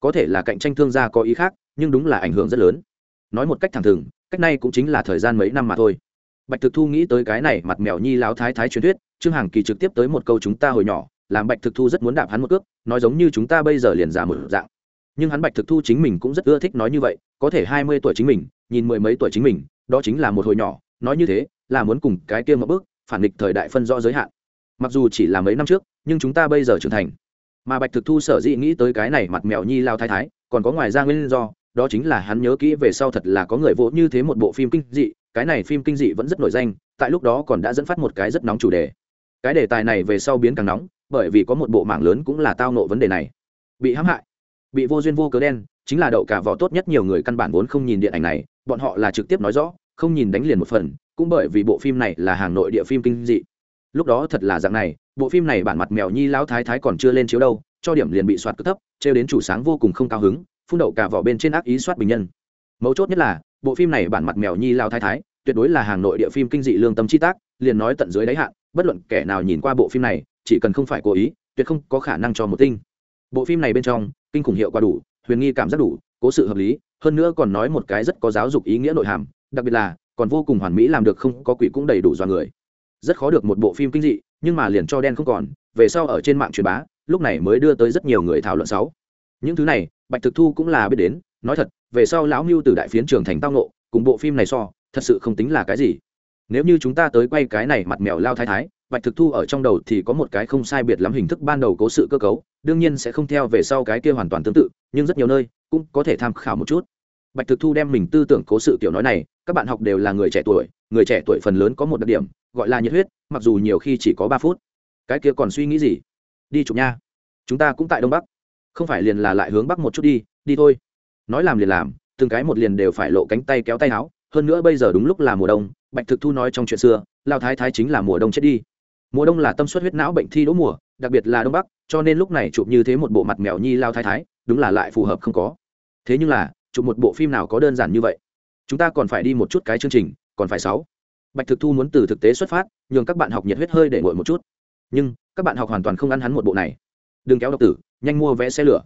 Có thể là cạnh tranh thương gia có ý khác, nhưng đúng là ảnh hưởng rất lớn. Nói một cách thẳng thừng, cách này cũng chính là thời gian mấy năm mà thôi. Bạch thực thu nghĩ tới cái này mặt mèo nhi lao thái thái truyền thuyết, trương hằng kỳ trực tiếp tới một câu chúng ta hồi nhỏ, làm bạch thực thu rất muốn đạp hắn một cước, nói giống như chúng ta bây giờ liền giả một dạng. Nhưng hắn bạch thực thu chính mình cũng rất ưa thích nói như vậy, có thể hai mươi tuổi chính mình, nhìn mười mấy tuổi chính mình, đó chính là một hồi nhỏ, nói như thế, là muốn cùng cái kia một bước phản nghịch thời đại phân rõ giới hạn. Mặc dù chỉ là mấy năm trước, nhưng chúng ta bây giờ trưởng thành. Mà bạch thực thu sở dĩ nghĩ tới cái này mặt mèo nhi lao thái thái, còn có ngoài ra nguyên do, đó chính là hắn nhớ kỹ về sau thật là có người vỗ như thế một bộ phim kinh dị, cái này phim kinh dị vẫn rất nổi danh, tại lúc đó còn đã dẫn phát một cái rất nóng chủ đề. Cái đề tài này về sau biến càng nóng, bởi vì có một bộ mảng lớn cũng là tao nộ vấn đề này. Bị hãm hại, bị vô duyên vô cớ đen, chính là đậu cả vỏ tốt nhất nhiều người căn bản vốn không nhìn điện ảnh này, bọn họ là trực tiếp nói rõ không nhìn đánh liền một phần, cũng bởi vì bộ phim này là hàng nội địa phim kinh dị. Lúc đó thật là dạng này, bộ phim này bản mặt mèo nhi lão thái thái còn chưa lên chiếu đâu, cho điểm liền bị soạt cất thấp, trêu đến chủ sáng vô cùng không cao hứng, phun đậu cả vỏ bên trên ác ý soát bình nhân. Mấu chốt nhất là, bộ phim này bản mặt mèo nhi lão thái thái, tuyệt đối là hàng nội địa phim kinh dị lương tâm chi tác, liền nói tận dưới đáy hạn, bất luận kẻ nào nhìn qua bộ phim này, chỉ cần không phải cố ý, tuyệt không có khả năng cho một tinh. Bộ phim này bên trong, kinh khủng hiệu quả đủ, huyền nghi cảm giác đủ, cố sự hợp lý, hơn nữa còn nói một cái rất có giáo dục ý nghĩa nội hàm đặc biệt là, còn vô cùng hoàn mỹ làm được không có quỷ cũng đầy đủ do người. Rất khó được một bộ phim kinh dị, nhưng mà liền cho đen không còn, về sau ở trên mạng truyền bá, lúc này mới đưa tới rất nhiều người thảo luận sáu. Những thứ này, bạch thực thu cũng là biết đến, nói thật, về sau lão mưu từ đại phiến trường thành tao nộ cùng bộ phim này so, thật sự không tính là cái gì. Nếu như chúng ta tới quay cái này mặt mèo lao thái thái, bạch thực thu ở trong đầu thì có một cái không sai biệt lắm hình thức ban đầu cố sự cơ cấu, đương nhiên sẽ không theo về sau cái kia hoàn toàn tương tự, nhưng rất nhiều nơi cũng có thể tham khảo một chút bạch thực thu đem mình tư tưởng cố sự tiểu nói này, các bạn học đều là người trẻ tuổi, người trẻ tuổi phần lớn có một đặc điểm, gọi là nhiệt huyết, mặc dù nhiều khi chỉ có ba phút. Cái kia còn suy nghĩ gì? Đi chụp nha. Chúng ta cũng tại đông bắc. Không phải liền là lại hướng bắc một chút đi đi thôi. Nói làm liền làm, từng cái một liền đều phải lộ cánh tay kéo tay áo. Hơn nữa bây giờ đúng lúc là mùa đông, bạch thực thu nói trong chuyện xưa, lao thái thái chính là mùa đông chết đi. Mùa đông là tâm suất huyết não bệnh thi đỗ mùa, đặc biệt là đông bắc, cho nên lúc này chụp như thế một bộ mặt mèo nhi lao thái thái, đúng là lại phù hợp không có. Thế nhưng là chụp một bộ phim nào có đơn giản như vậy. Chúng ta còn phải đi một chút cái chương trình, còn phải sáu. Bạch thực thu muốn từ thực tế xuất phát, nhường các bạn học nhiệt huyết hơi để ngồi một chút. Nhưng, các bạn học hoàn toàn không ăn hắn một bộ này. Đừng kéo độc tử, nhanh mua vé xe lửa.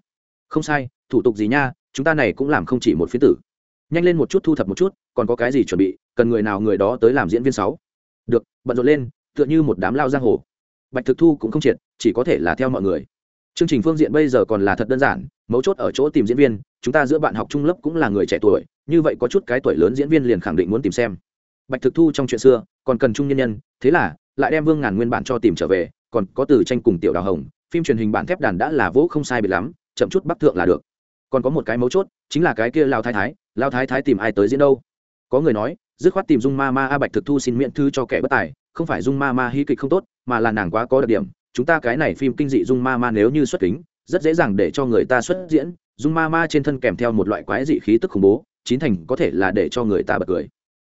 Không sai, thủ tục gì nha, chúng ta này cũng làm không chỉ một phiến tử. Nhanh lên một chút thu thập một chút, còn có cái gì chuẩn bị, cần người nào người đó tới làm diễn viên sáu. Được, bận rộn lên, tựa như một đám lao giang hồ. Bạch thực thu cũng không triệt, chỉ có thể là theo mọi người. Chương trình phương diện bây giờ còn là thật đơn giản, mấu chốt ở chỗ tìm diễn viên chúng ta giữa bạn học trung lớp cũng là người trẻ tuổi, như vậy có chút cái tuổi lớn diễn viên liền khẳng định muốn tìm xem. Bạch thực thu trong chuyện xưa, còn cần trung nhân nhân, thế là, lại đem vương ngàn nguyên bản cho tìm trở về, còn có từ tranh cùng tiểu đào hồng, phim truyền hình bản thép đàn đã là vỗ không sai biệt lắm, chậm chút bắc thượng là được. Còn có một cái mấu chốt, chính là cái kia lao thái thái, lao thái thái tìm ai tới diễn đâu? Có người nói, dứt khoát tìm dung ma ma a bạch thực thu xin miễn thư cho kẻ bất tài, không phải dung ma ma hy kịch không tốt, mà là nàng quá có đặc điểm, chúng ta cái này phim kinh dị dung ma ma nếu như xuất kính, rất dễ dàng để cho người ta xuất diễn dung ma ma trên thân kèm theo một loại quái dị khí tức khủng bố, chín thành có thể là để cho người ta bật cười.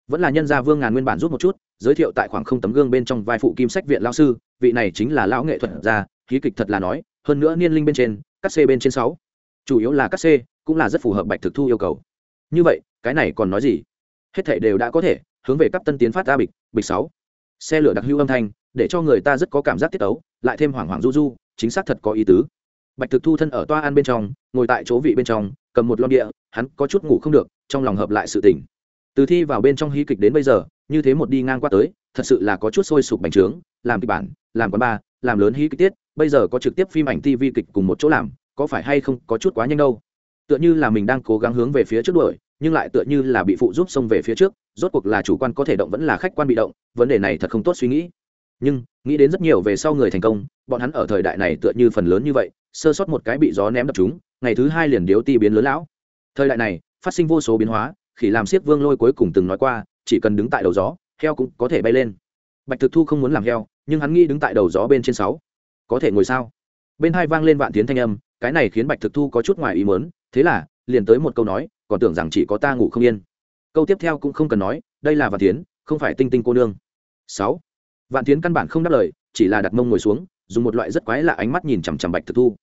Vẫn là nhân gia vương ngàn nguyên bản rút một chút, giới thiệu tại khoảng không tấm gương bên trong vai phụ kim sách viện lao sư, vị này chính là lão nghệ thuật gia, khí kịch thật là nói, hơn nữa niên linh bên trên cắt c bên trên sáu. Chủ yếu là cắt c, cũng là rất phù hợp bạch thực thu yêu cầu. Như vậy, cái này còn nói gì? Hết thảy đều đã có thể, hướng về cấp tân tiến phát ra bịch bịch sáu. Xe lửa đặc hữu âm thanh, để cho người ta rất có cảm giác tiết tấu, lại thêm hoảng hoảng du du, chính xác thật có ý tứ bạch thực thu thân ở toa ăn bên trong, ngồi tại chỗ vị bên trong, cầm một lon địa, hắn có chút ngủ không được, trong lòng hợp lại sự tỉnh từ thi vào bên trong hí kịch đến bây giờ, như thế một đi ngang qua tới, thật sự là có chút sôi sục bành trướng, làm kịch bản, làm quán bar, làm lớn hí kịch tiết, bây giờ có trực tiếp phim ảnh tv kịch cùng một chỗ làm, có phải hay không có chút quá nhanh đâu. Tựa như là mình đang cố gắng hướng về phía trước đuổi, nhưng lại tựa như là bị phụ giúp xông về phía trước, rốt cuộc là chủ quan có thể động vẫn là khách quan bị động, vấn đề này thật không tốt suy nghĩ nhưng, nghĩ đến rất nhiều về sau người thành công, bọn hắn ở thời đại này tựa như phần lớn như vậy, sơ sót một cái bị gió ném đập chúng, ngày thứ hai liền điếu ti biến lớn lão. Thời đại này, phát sinh vô số biến hóa, khỉ làm siết vương lôi cuối cùng từng nói qua, chỉ cần đứng tại đầu gió, heo cũng có thể bay lên. Bạch thực thu không muốn làm heo, nhưng hắn nghĩ đứng tại đầu gió bên trên sáu, có thể ngồi sao? Bên hai vang lên vạn tiến thanh âm, cái này khiến bạch thực thu có chút ngoài ý mớn thế là, liền tới một câu nói, còn tưởng rằng chỉ có ta ngủ không yên. Câu tiếp theo cũng không cần nói, đây là vạn tiến không phải tinh tinh cô nương. Sáu vạn tiến căn bản không đáp lời, chỉ là đặt mông ngồi xuống, dùng một loại rất quái lạ ánh mắt nhìn chằm chằm bạch thực thu.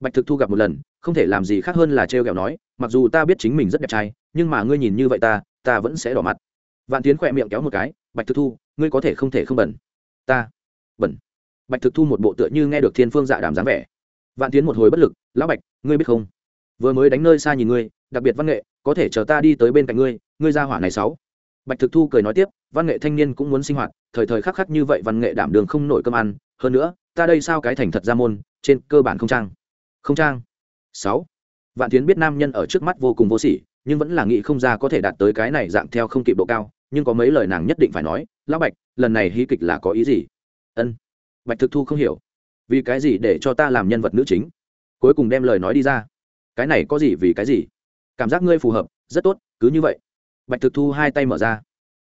Bạch thực thu gặp một lần, không thể làm gì khác hơn là trêu ghẹo nói, mặc dù ta biết chính mình rất đẹp trai, nhưng mà ngươi nhìn như vậy ta ta vẫn sẽ đỏ mặt. Vạn tiến khỏe miệng kéo một cái, bạch thực thu, ngươi có thể không thể không bẩn ta bẩn bạch thực thu một bộ tựa như nghe được thiên phương dạ đàm dáng vẻ. Vạn tiến một hồi bất lực, lão bạch, ngươi biết không? Vừa mới đánh nơi xa nhìn ngươi, đặc biệt văn nghệ, có thể chờ ta đi tới bên cạnh ngươi ngươi ra hỏa này sáu bạch thực thu cười nói tiếp, văn nghệ thanh niên cũng muốn sinh hoạt, thời thời khắc khắc như vậy văn nghệ đảm đường không nổi cơm ăn. Hơn nữa, ta đây sao cái thành thật ra môn, trên cơ bản không trang. Không trang. Sáu. Vạn tiến biết nam nhân ở trước mắt vô cùng vô sỉ, nhưng vẫn là nghĩ không ra có thể đạt tới cái này dạng theo không kịp độ cao, nhưng có mấy lời nàng nhất định phải nói, lão bạch, lần này hí kịch là có ý gì? Ân. Bạch thực thu không hiểu. Vì cái gì để cho ta làm nhân vật nữ chính? Cuối cùng đem lời nói đi ra. Cái này có gì vì cái gì? Cảm giác ngươi phù hợp, rất tốt, cứ như vậy bạch thực thu hai tay mở ra.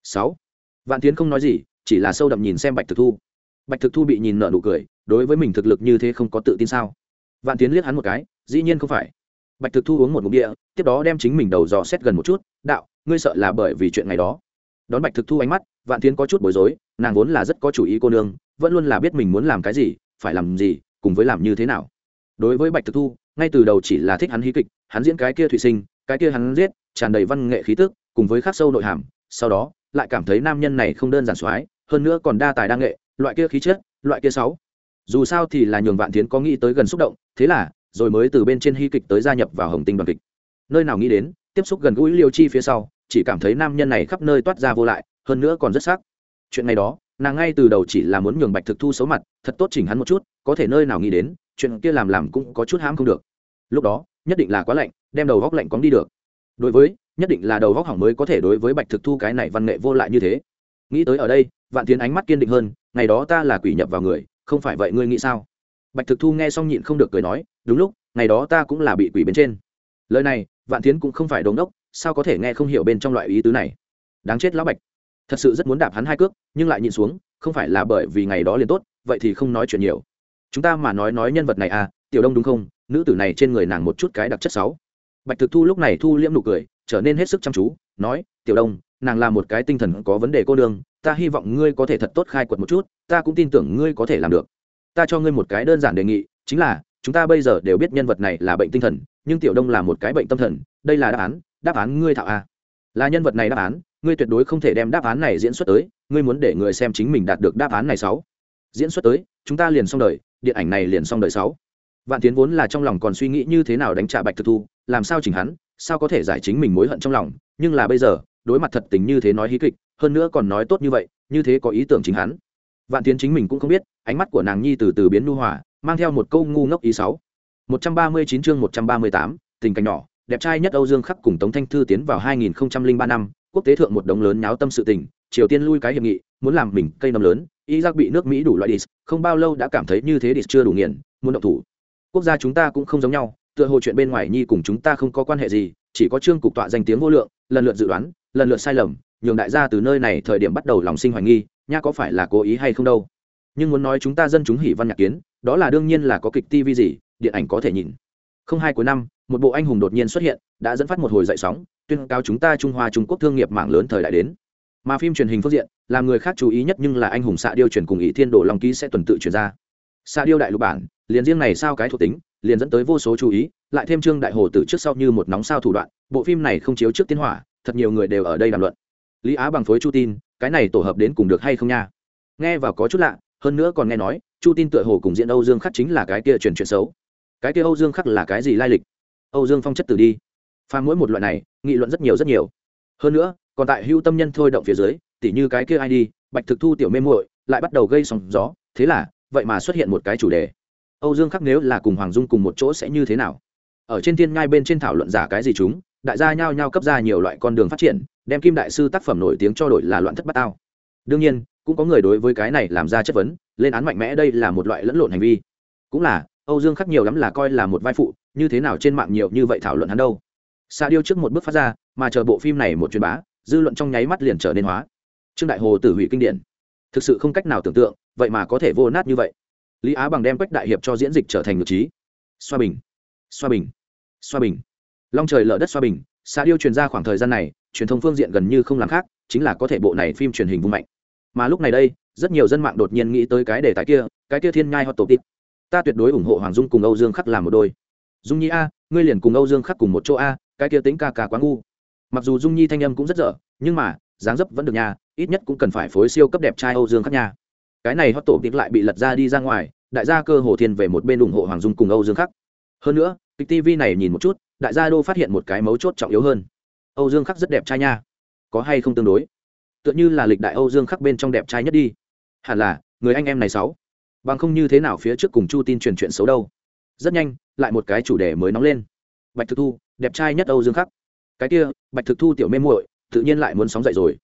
Sáu. Vạn tiến không nói gì, chỉ là sâu đậm nhìn xem bạch thực thu. Bạch thực thu bị nhìn nợ nụ cười, đối với mình thực lực như thế không có tự tin sao? Vạn tiến liếc hắn một cái, dĩ nhiên không phải. Bạch thực thu uống một ngụm địa tiếp đó đem chính mình đầu dò xét gần một chút, đạo, ngươi sợ là bởi vì chuyện ngày đó. Đón bạch thực thu ánh mắt, vạn tiến có chút bối rối, nàng vốn là rất có chủ ý cô nương, vẫn luôn là biết mình muốn làm cái gì, phải làm gì, cùng với làm như thế nào. Đối với bạch thực thu, ngay từ đầu chỉ là thích hắn hí kịch, hắn diễn cái kia thủy sinh, cái kia hắn giết, tràn đầy văn nghệ khí tức cùng với khắc sâu nội hàm, sau đó, lại cảm thấy nam nhân này không đơn giản soái, hơn nữa còn đa tài đa nghệ, loại kia khí chất, loại kia sáu. Dù sao thì là nhường vạn tiến có nghĩ tới gần xúc động, thế là, rồi mới từ bên trên hy kịch tới gia nhập vào hồng tinh đoàn kịch. Nơi nào nghĩ đến, tiếp xúc gần gũi liêu chi phía sau, chỉ cảm thấy nam nhân này khắp nơi toát ra vô lại, hơn nữa còn rất sắc. Chuyện này đó, nàng ngay từ đầu chỉ là muốn nhường bạch thực thu xấu mặt, thật tốt chỉnh hắn một chút, có thể nơi nào nghĩ đến, chuyện kia làm làm cũng có chút hãm không được. Lúc đó, nhất định là quá lạnh, đem đầu góc lạnh cóng đi được. Đối với nhất định là đầu góc hỏng mới có thể đối với bạch thực thu cái này văn nghệ vô lại như thế. Nghĩ tới ở đây, vạn tiến ánh mắt kiên định hơn, ngày đó ta là quỷ nhập vào người, không phải vậy ngươi nghĩ sao? Bạch thực thu nghe xong nhịn không được cười nói, đúng lúc, ngày đó ta cũng là bị quỷ bên trên. Lời này, vạn tiến cũng không phải đống đốc, sao có thể nghe không hiểu bên trong loại ý tứ này? Đáng chết lão bạch. Thật sự rất muốn đạp hắn hai cước, nhưng lại nhìn xuống, không phải là bởi vì ngày đó liền tốt, vậy thì không nói chuyện nhiều. Chúng ta mà nói nói nhân vật này à tiểu đông đúng không? Nữ tử này trên người nàng một chút cái đặc chất sáu bạch thực thu lúc này thu liễm nụ cười trở nên hết sức chăm chú, nói, tiểu đông, nàng là một cái tinh thần có vấn đề cô đương ta hy vọng ngươi có thể thật tốt khai quật một chút, ta cũng tin tưởng ngươi có thể làm được. Ta cho ngươi một cái đơn giản đề nghị, chính là, chúng ta bây giờ đều biết nhân vật này là bệnh tinh thần, nhưng tiểu đông là một cái bệnh tâm thần, đây là đáp án đáp án ngươi thạo a. À. là nhân vật này đáp án, ngươi tuyệt đối không thể đem đáp án này diễn xuất tới, ngươi muốn để người xem chính mình đạt được đáp án này sáu. Diễn xuất tới, chúng ta liền xong đời, điện ảnh này liền xong đời sáu. Vạn tiến vốn là trong lòng còn suy nghĩ như thế nào đánh trả bạch thực thu, làm sao chỉnh hắn sao có thể giải chính mình mối hận trong lòng, nhưng là bây giờ, đối mặt thật tình như thế nói hí kịch, hơn nữa còn nói tốt như vậy, như thế có ý tưởng chính hắn. Vạn tiến chính mình cũng không biết, ánh mắt của nàng nhi từ từ biến nu hòa, mang theo một câu ngu ngốc ý sáu. Một trăm ba mươi chín chương một trăm ba mươi tám, tình cảnh nhỏ, đẹp trai nhất âu dương khắc cùng tống thanh thư tiến vào hai nghìn ba năm, quốc tế thượng một đống lớn nháo tâm sự tình, triều tiên lui cái hiệp nghị, muốn làm mình cây nấm lớn, iraq bị nước mỹ đủ loại dis, không bao lâu đã cảm thấy như thế dis chưa đủ nghiền, muốn động thủ. Quốc gia chúng ta cũng không giống nhau tựa hồ chuyện bên ngoài nhi cùng chúng ta không có quan hệ gì, chỉ có trương cục tọa danh tiếng vô lượng, lần lượt dự đoán, lần lượt sai lầm, nhường đại gia từ nơi này thời điểm bắt đầu lòng sinh hoài nghi nha có phải là cố ý hay không đâu. Nhưng muốn nói chúng ta dân chúng hỉ văn nhạc kiến, đó là đương nhiên là có kịch tv gì, điện ảnh có thể nhìn. Không hai cuối năm, một bộ anh hùng đột nhiên xuất hiện, đã dẫn phát một hồi dậy sóng, tuyên cao chúng ta trung hoa trung quốc thương nghiệp mạng lớn thời đại đến. Mà phim truyền hình phương diện, làm người khác chú ý nhất nhưng là anh hùng xạ điêu truyền cùng ý thiên đồ long ký sẽ tuần tự chuyển ra. Xạ điêu đại lục bản, liền riêng này sao cái thuộc tính liền dẫn tới vô số chú ý, lại thêm trương đại hồ từ trước sau như một nóng sao thủ đoạn, bộ phim này không chiếu trước tiến hỏa, thật nhiều người đều ở đây đàm luận. Lý á bằng phối chu tin, cái này tổ hợp đến cùng được hay không nha? Nghe vào có chút lạ, hơn nữa còn nghe nói, chu tin tựa hồ cùng diễn âu dương khắc chính là cái kia truyền chuyện xấu. Cái kia âu dương khắc là cái gì lai lịch? Âu dương phong chất tử đi. Pha mỗi một loại này, nghị luận rất nhiều rất nhiều. Hơn nữa, còn tại hưu tâm nhân thôi động phía dưới, tỉ như cái kia ai đi bạch thực thu tiểu mê muội, lại bắt đầu gây sóng gió, thế là, vậy mà xuất hiện một cái chủ đề âu dương khắc nếu là cùng hoàng dung cùng một chỗ sẽ như thế nào? Ở trên thiên ngai bên trên thảo luận giả cái gì chúng? Đại gia nhao nhao cấp ra nhiều loại con đường phát triển, đem kim đại sư tác phẩm nổi tiếng cho đổi là loạn thất bát tao. Đương nhiên, cũng có người đối với cái này làm ra chất vấn, lên án mạnh mẽ đây là một loại lẫn lộn hành vi. Cũng là, âu dương khắc nhiều lắm là coi là một vai phụ, như thế nào trên mạng nhiều như vậy thảo luận hắn đâu? Xa điêu trước một bước phát ra, mà chờ bộ phim này một truyền bá, dư luận trong nháy mắt liền trở nên hóa. Trương đại hồ tử hủy kinh điển. Thực sự không cách nào tưởng tượng, vậy mà có thể vô nát như vậy lý á bằng đem quách đại hiệp cho diễn dịch trở thành ngược trí. Xoa bình xoa bình xoa bình. Long trời lở đất xoa bình xa điêu truyền ra khoảng thời gian này, truyền thông phương diện gần như không làm khác, chính là có thể bộ này phim truyền hình vung mạnh. Mà lúc này đây, rất nhiều dân mạng đột nhiên nghĩ tới cái đề tài kia, cái kia thiên nhai hoặc tổ tịp ta tuyệt đối ủng hộ hoàng dung cùng âu dương khắc làm một đôi. Dung nhi a, ngươi liền cùng âu dương khắc cùng một chỗ a, cái kia tính ca ca quá ngu. Mặc dù dung nhi thanh âm cũng rất dở, nhưng mà, dáng dấp vẫn được nha, ít nhất cũng cần phải phối siêu cấp đẹp trai âu dương khắc nha cái này hot tổ tịp lại bị lật ra đi ra ngoài, đại gia cơ hồ thiên về một bên ủng hộ hoàng dung cùng âu dương khắc. Hơn nữa, kịch tv này nhìn một chút, đại gia đô phát hiện một cái mấu chốt trọng yếu hơn. Âu dương khắc rất đẹp trai nha. Có hay không tương đối? Tựa như là lịch đại âu dương khắc bên trong đẹp trai nhất đi. Hẳn là, người anh em này sáu. Bằng không như thế nào phía trước cùng chu tin truyền chuyện xấu đâu. Rất nhanh, lại một cái chủ đề mới nóng lên. Bạch thực thu, đẹp trai nhất âu dương khắc. Cái kia, bạch thực thu tiểu mê muội, tự nhiên lại muốn sóng dậy rồi.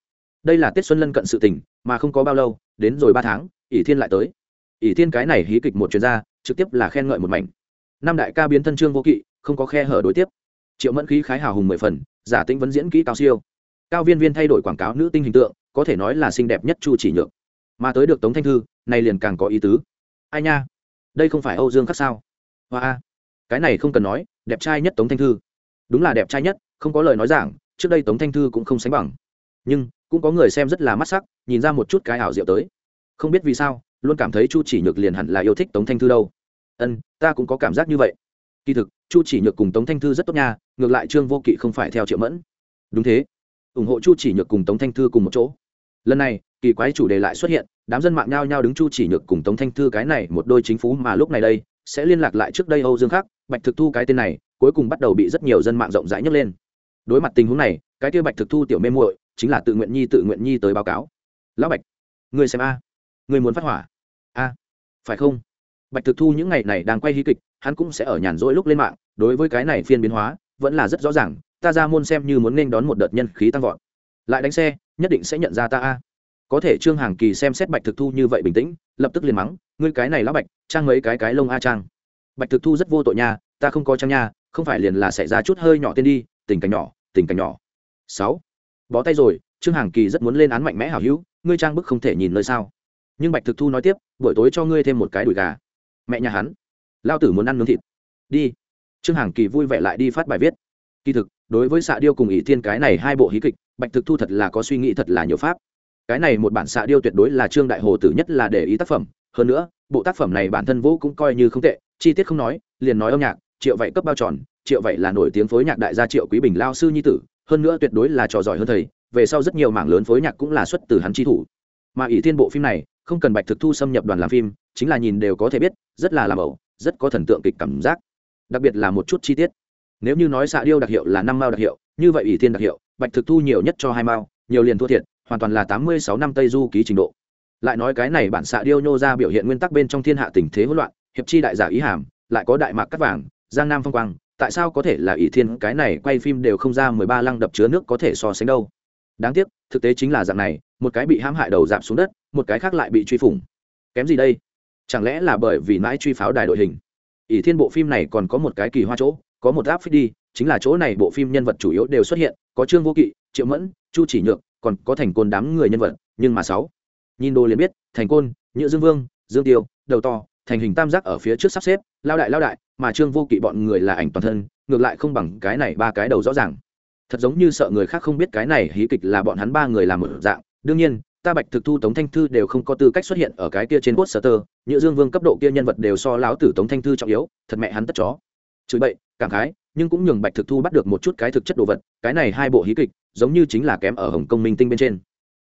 Đây là tết xuân lân cận sự tình mà không có bao lâu, đến rồi ba tháng, ỷ thiên lại tới. Ỷ thiên cái này hí kịch một chuyên gia, trực tiếp là khen ngợi một mảnh. Năm đại ca biến thân trương vô kỵ, không có khe hở đối tiếp. Triệu mẫn khí khái hào hùng mười phần, giả tĩnh vẫn diễn kỹ cao siêu. Cao viên viên thay đổi quảng cáo nữ tinh hình tượng, có thể nói là xinh đẹp nhất chu chỉ nhược. Mà tới được tống thanh thư này liền càng có ý tứ. Ai nha? Đây không phải âu dương khắc sao? Hoa a. Cái này không cần nói, đẹp trai nhất tống thanh thư. Đúng là đẹp trai nhất, không có lời nói giảng, trước đây tống thanh thư cũng không sánh bằng. Nhưng cũng có người xem rất là mắt sắc, nhìn ra một chút cái ảo diệu tới. Không biết vì sao, luôn cảm thấy chu chỉ nhược liền hẳn là yêu thích tống thanh thư đâu. Ân, ta cũng có cảm giác như vậy. Kỳ thực, chu chỉ nhược cùng tống thanh thư rất tốt nha, ngược lại trương vô kỵ không phải theo triệu mẫn. Đúng thế. Ủng hộ chu chỉ nhược cùng tống thanh thư cùng một chỗ. Lần này, kỳ quái chủ đề lại xuất hiện, đám dân mạng nhao nhao đứng chu chỉ nhược cùng tống thanh thư cái này một đôi chính phú mà lúc này đây, sẽ liên lạc lại trước đây âu dương khắc, bạch thực thu cái tên này, cuối cùng bắt đầu bị rất nhiều dân mạng rộng rãi nhấc lên. Đối mặt tình huống này, cái kia bạch thực thu tiểu mê muội chính là tự nguyện nhi tự nguyện nhi tới báo cáo. Lão bạch người xem a à. người muốn phát hỏa? A, phải không? Bạch thực thu những ngày này đang quay hí kịch, hắn cũng sẽ ở nhàn rỗi lúc lên mạng, đối với cái này phiên biến hóa, vẫn là rất rõ ràng, ta ra môn xem như muốn nên đón một đợt nhân khí tăng vọt. Lại đánh xe, nhất định sẽ nhận ra ta a. Có thể trương hàng kỳ xem xét bạch thực thu như vậy bình tĩnh, lập tức liền mắng, ngươi cái này lão bạch, trang mấy cái cái lông a trang. Bạch thực thu rất vô tội nha, ta không có trang nha, không phải liền là xảy ra chút hơi nhỏ tên đi, tình cảnh nhỏ, tình cảnh nhỏ. Sáu bó tay rồi, trương hàng kỳ rất muốn lên án mạnh mẽ hảo hữu, ngươi trang bức không thể nhìn nơi sao? Nhưng bạch thực thu nói tiếp, buổi tối cho ngươi thêm một cái đùi gà. Mẹ nhà hắn, lao tử muốn ăn nướng thịt. Đi. Trương hàng kỳ vui vẻ lại đi phát bài viết. Kỳ thực, đối với xạ điêu cùng ỷ thiên cái này hai bộ hí kịch, bạch thực thu thật là có suy nghĩ thật là nhiều pháp. Cái này một bản xạ điêu tuyệt đối là trương đại hồ tử nhất là để ý tác phẩm. Hơn nữa, bộ tác phẩm này bản thân vũ cũng coi như không tệ, chi tiết không nói, liền nói âm nhạc, triệu vậy cấp bao tròn triệu vậy là nổi tiếng phối nhạc đại gia triệu quý bình lao sư nhi tử, hơn nữa tuyệt đối là trò giỏi hơn thầy, về sau rất nhiều mảng lớn phối nhạc cũng là xuất từ hắn chi thủ. Mà ỷ thiên bộ phim này, không cần bạch thực thu xâm nhập đoàn làm phim, chính là nhìn đều có thể biết, rất là làm ẩu, rất có thần tượng kịch cảm giác. Đặc biệt là một chút chi tiết. Nếu như nói xạ điêu đặc hiệu là năm mao đặc hiệu, như vậy ỷ thiên đặc hiệu, bạch thực thu nhiều nhất cho hai mao, nhiều liền thua thiệt, hoàn toàn là tám mươi sáu năm tây du ký trình độ. Lại nói cái này bản xạ điêu nhô ra biểu hiện nguyên tắc bên trong thiên hạ tình thế hỗn loạn, hiệp chi đại giả ý hàm, lại có đại mạc cắt vàng, giang nam phong quang tại sao có thể là ỷ thiên? Cái này quay phim đều không ra mười ba lăng đập chứa nước có thể so sánh đâu. Đáng tiếc, thực tế chính là dạng này, một cái bị hãm hại đầu giảm xuống đất, một cái khác lại bị truy phủng. Kém gì đây? Chẳng lẽ là bởi vì mãi truy pháo đài đội hình? Ỷ thiên bộ phim này còn có một cái kỳ hoa chỗ, có một áp phích đi, chính là chỗ này bộ phim nhân vật chủ yếu đều xuất hiện, có trương vô kỵ, triệu mẫn, chu chỉ nhược, còn có thành côn đám người nhân vật, nhưng mà sáu. Nhìn đồ liền biết, thành côn, nhữ dương vương, dương tiêu, đầu to thành hình tam giác ở phía trước sắp xếp, lao đại lao đại, mà trương vô kỵ bọn người là ảnh toàn thân, ngược lại không bằng cái này ba cái đầu rõ ràng. Thật giống như sợ người khác không biết cái này hí kịch là bọn hắn ba người làm một dạng. Đương nhiên, ta bạch thực thu, tống thanh thư đều không có tư cách xuất hiện ở cái kia trên quốc sở tơ. Nhựa dương vương cấp độ kia nhân vật đều so láo tử tống thanh thư trọng yếu, thật mẹ hắn tất chó. Chửi bậy, cảm khái, nhưng cũng nhường bạch thực thu bắt được một chút cái thực chất đồ vật, cái này hai bộ hí kịch, giống như chính là kém ở hồng kông minh tinh bên trên.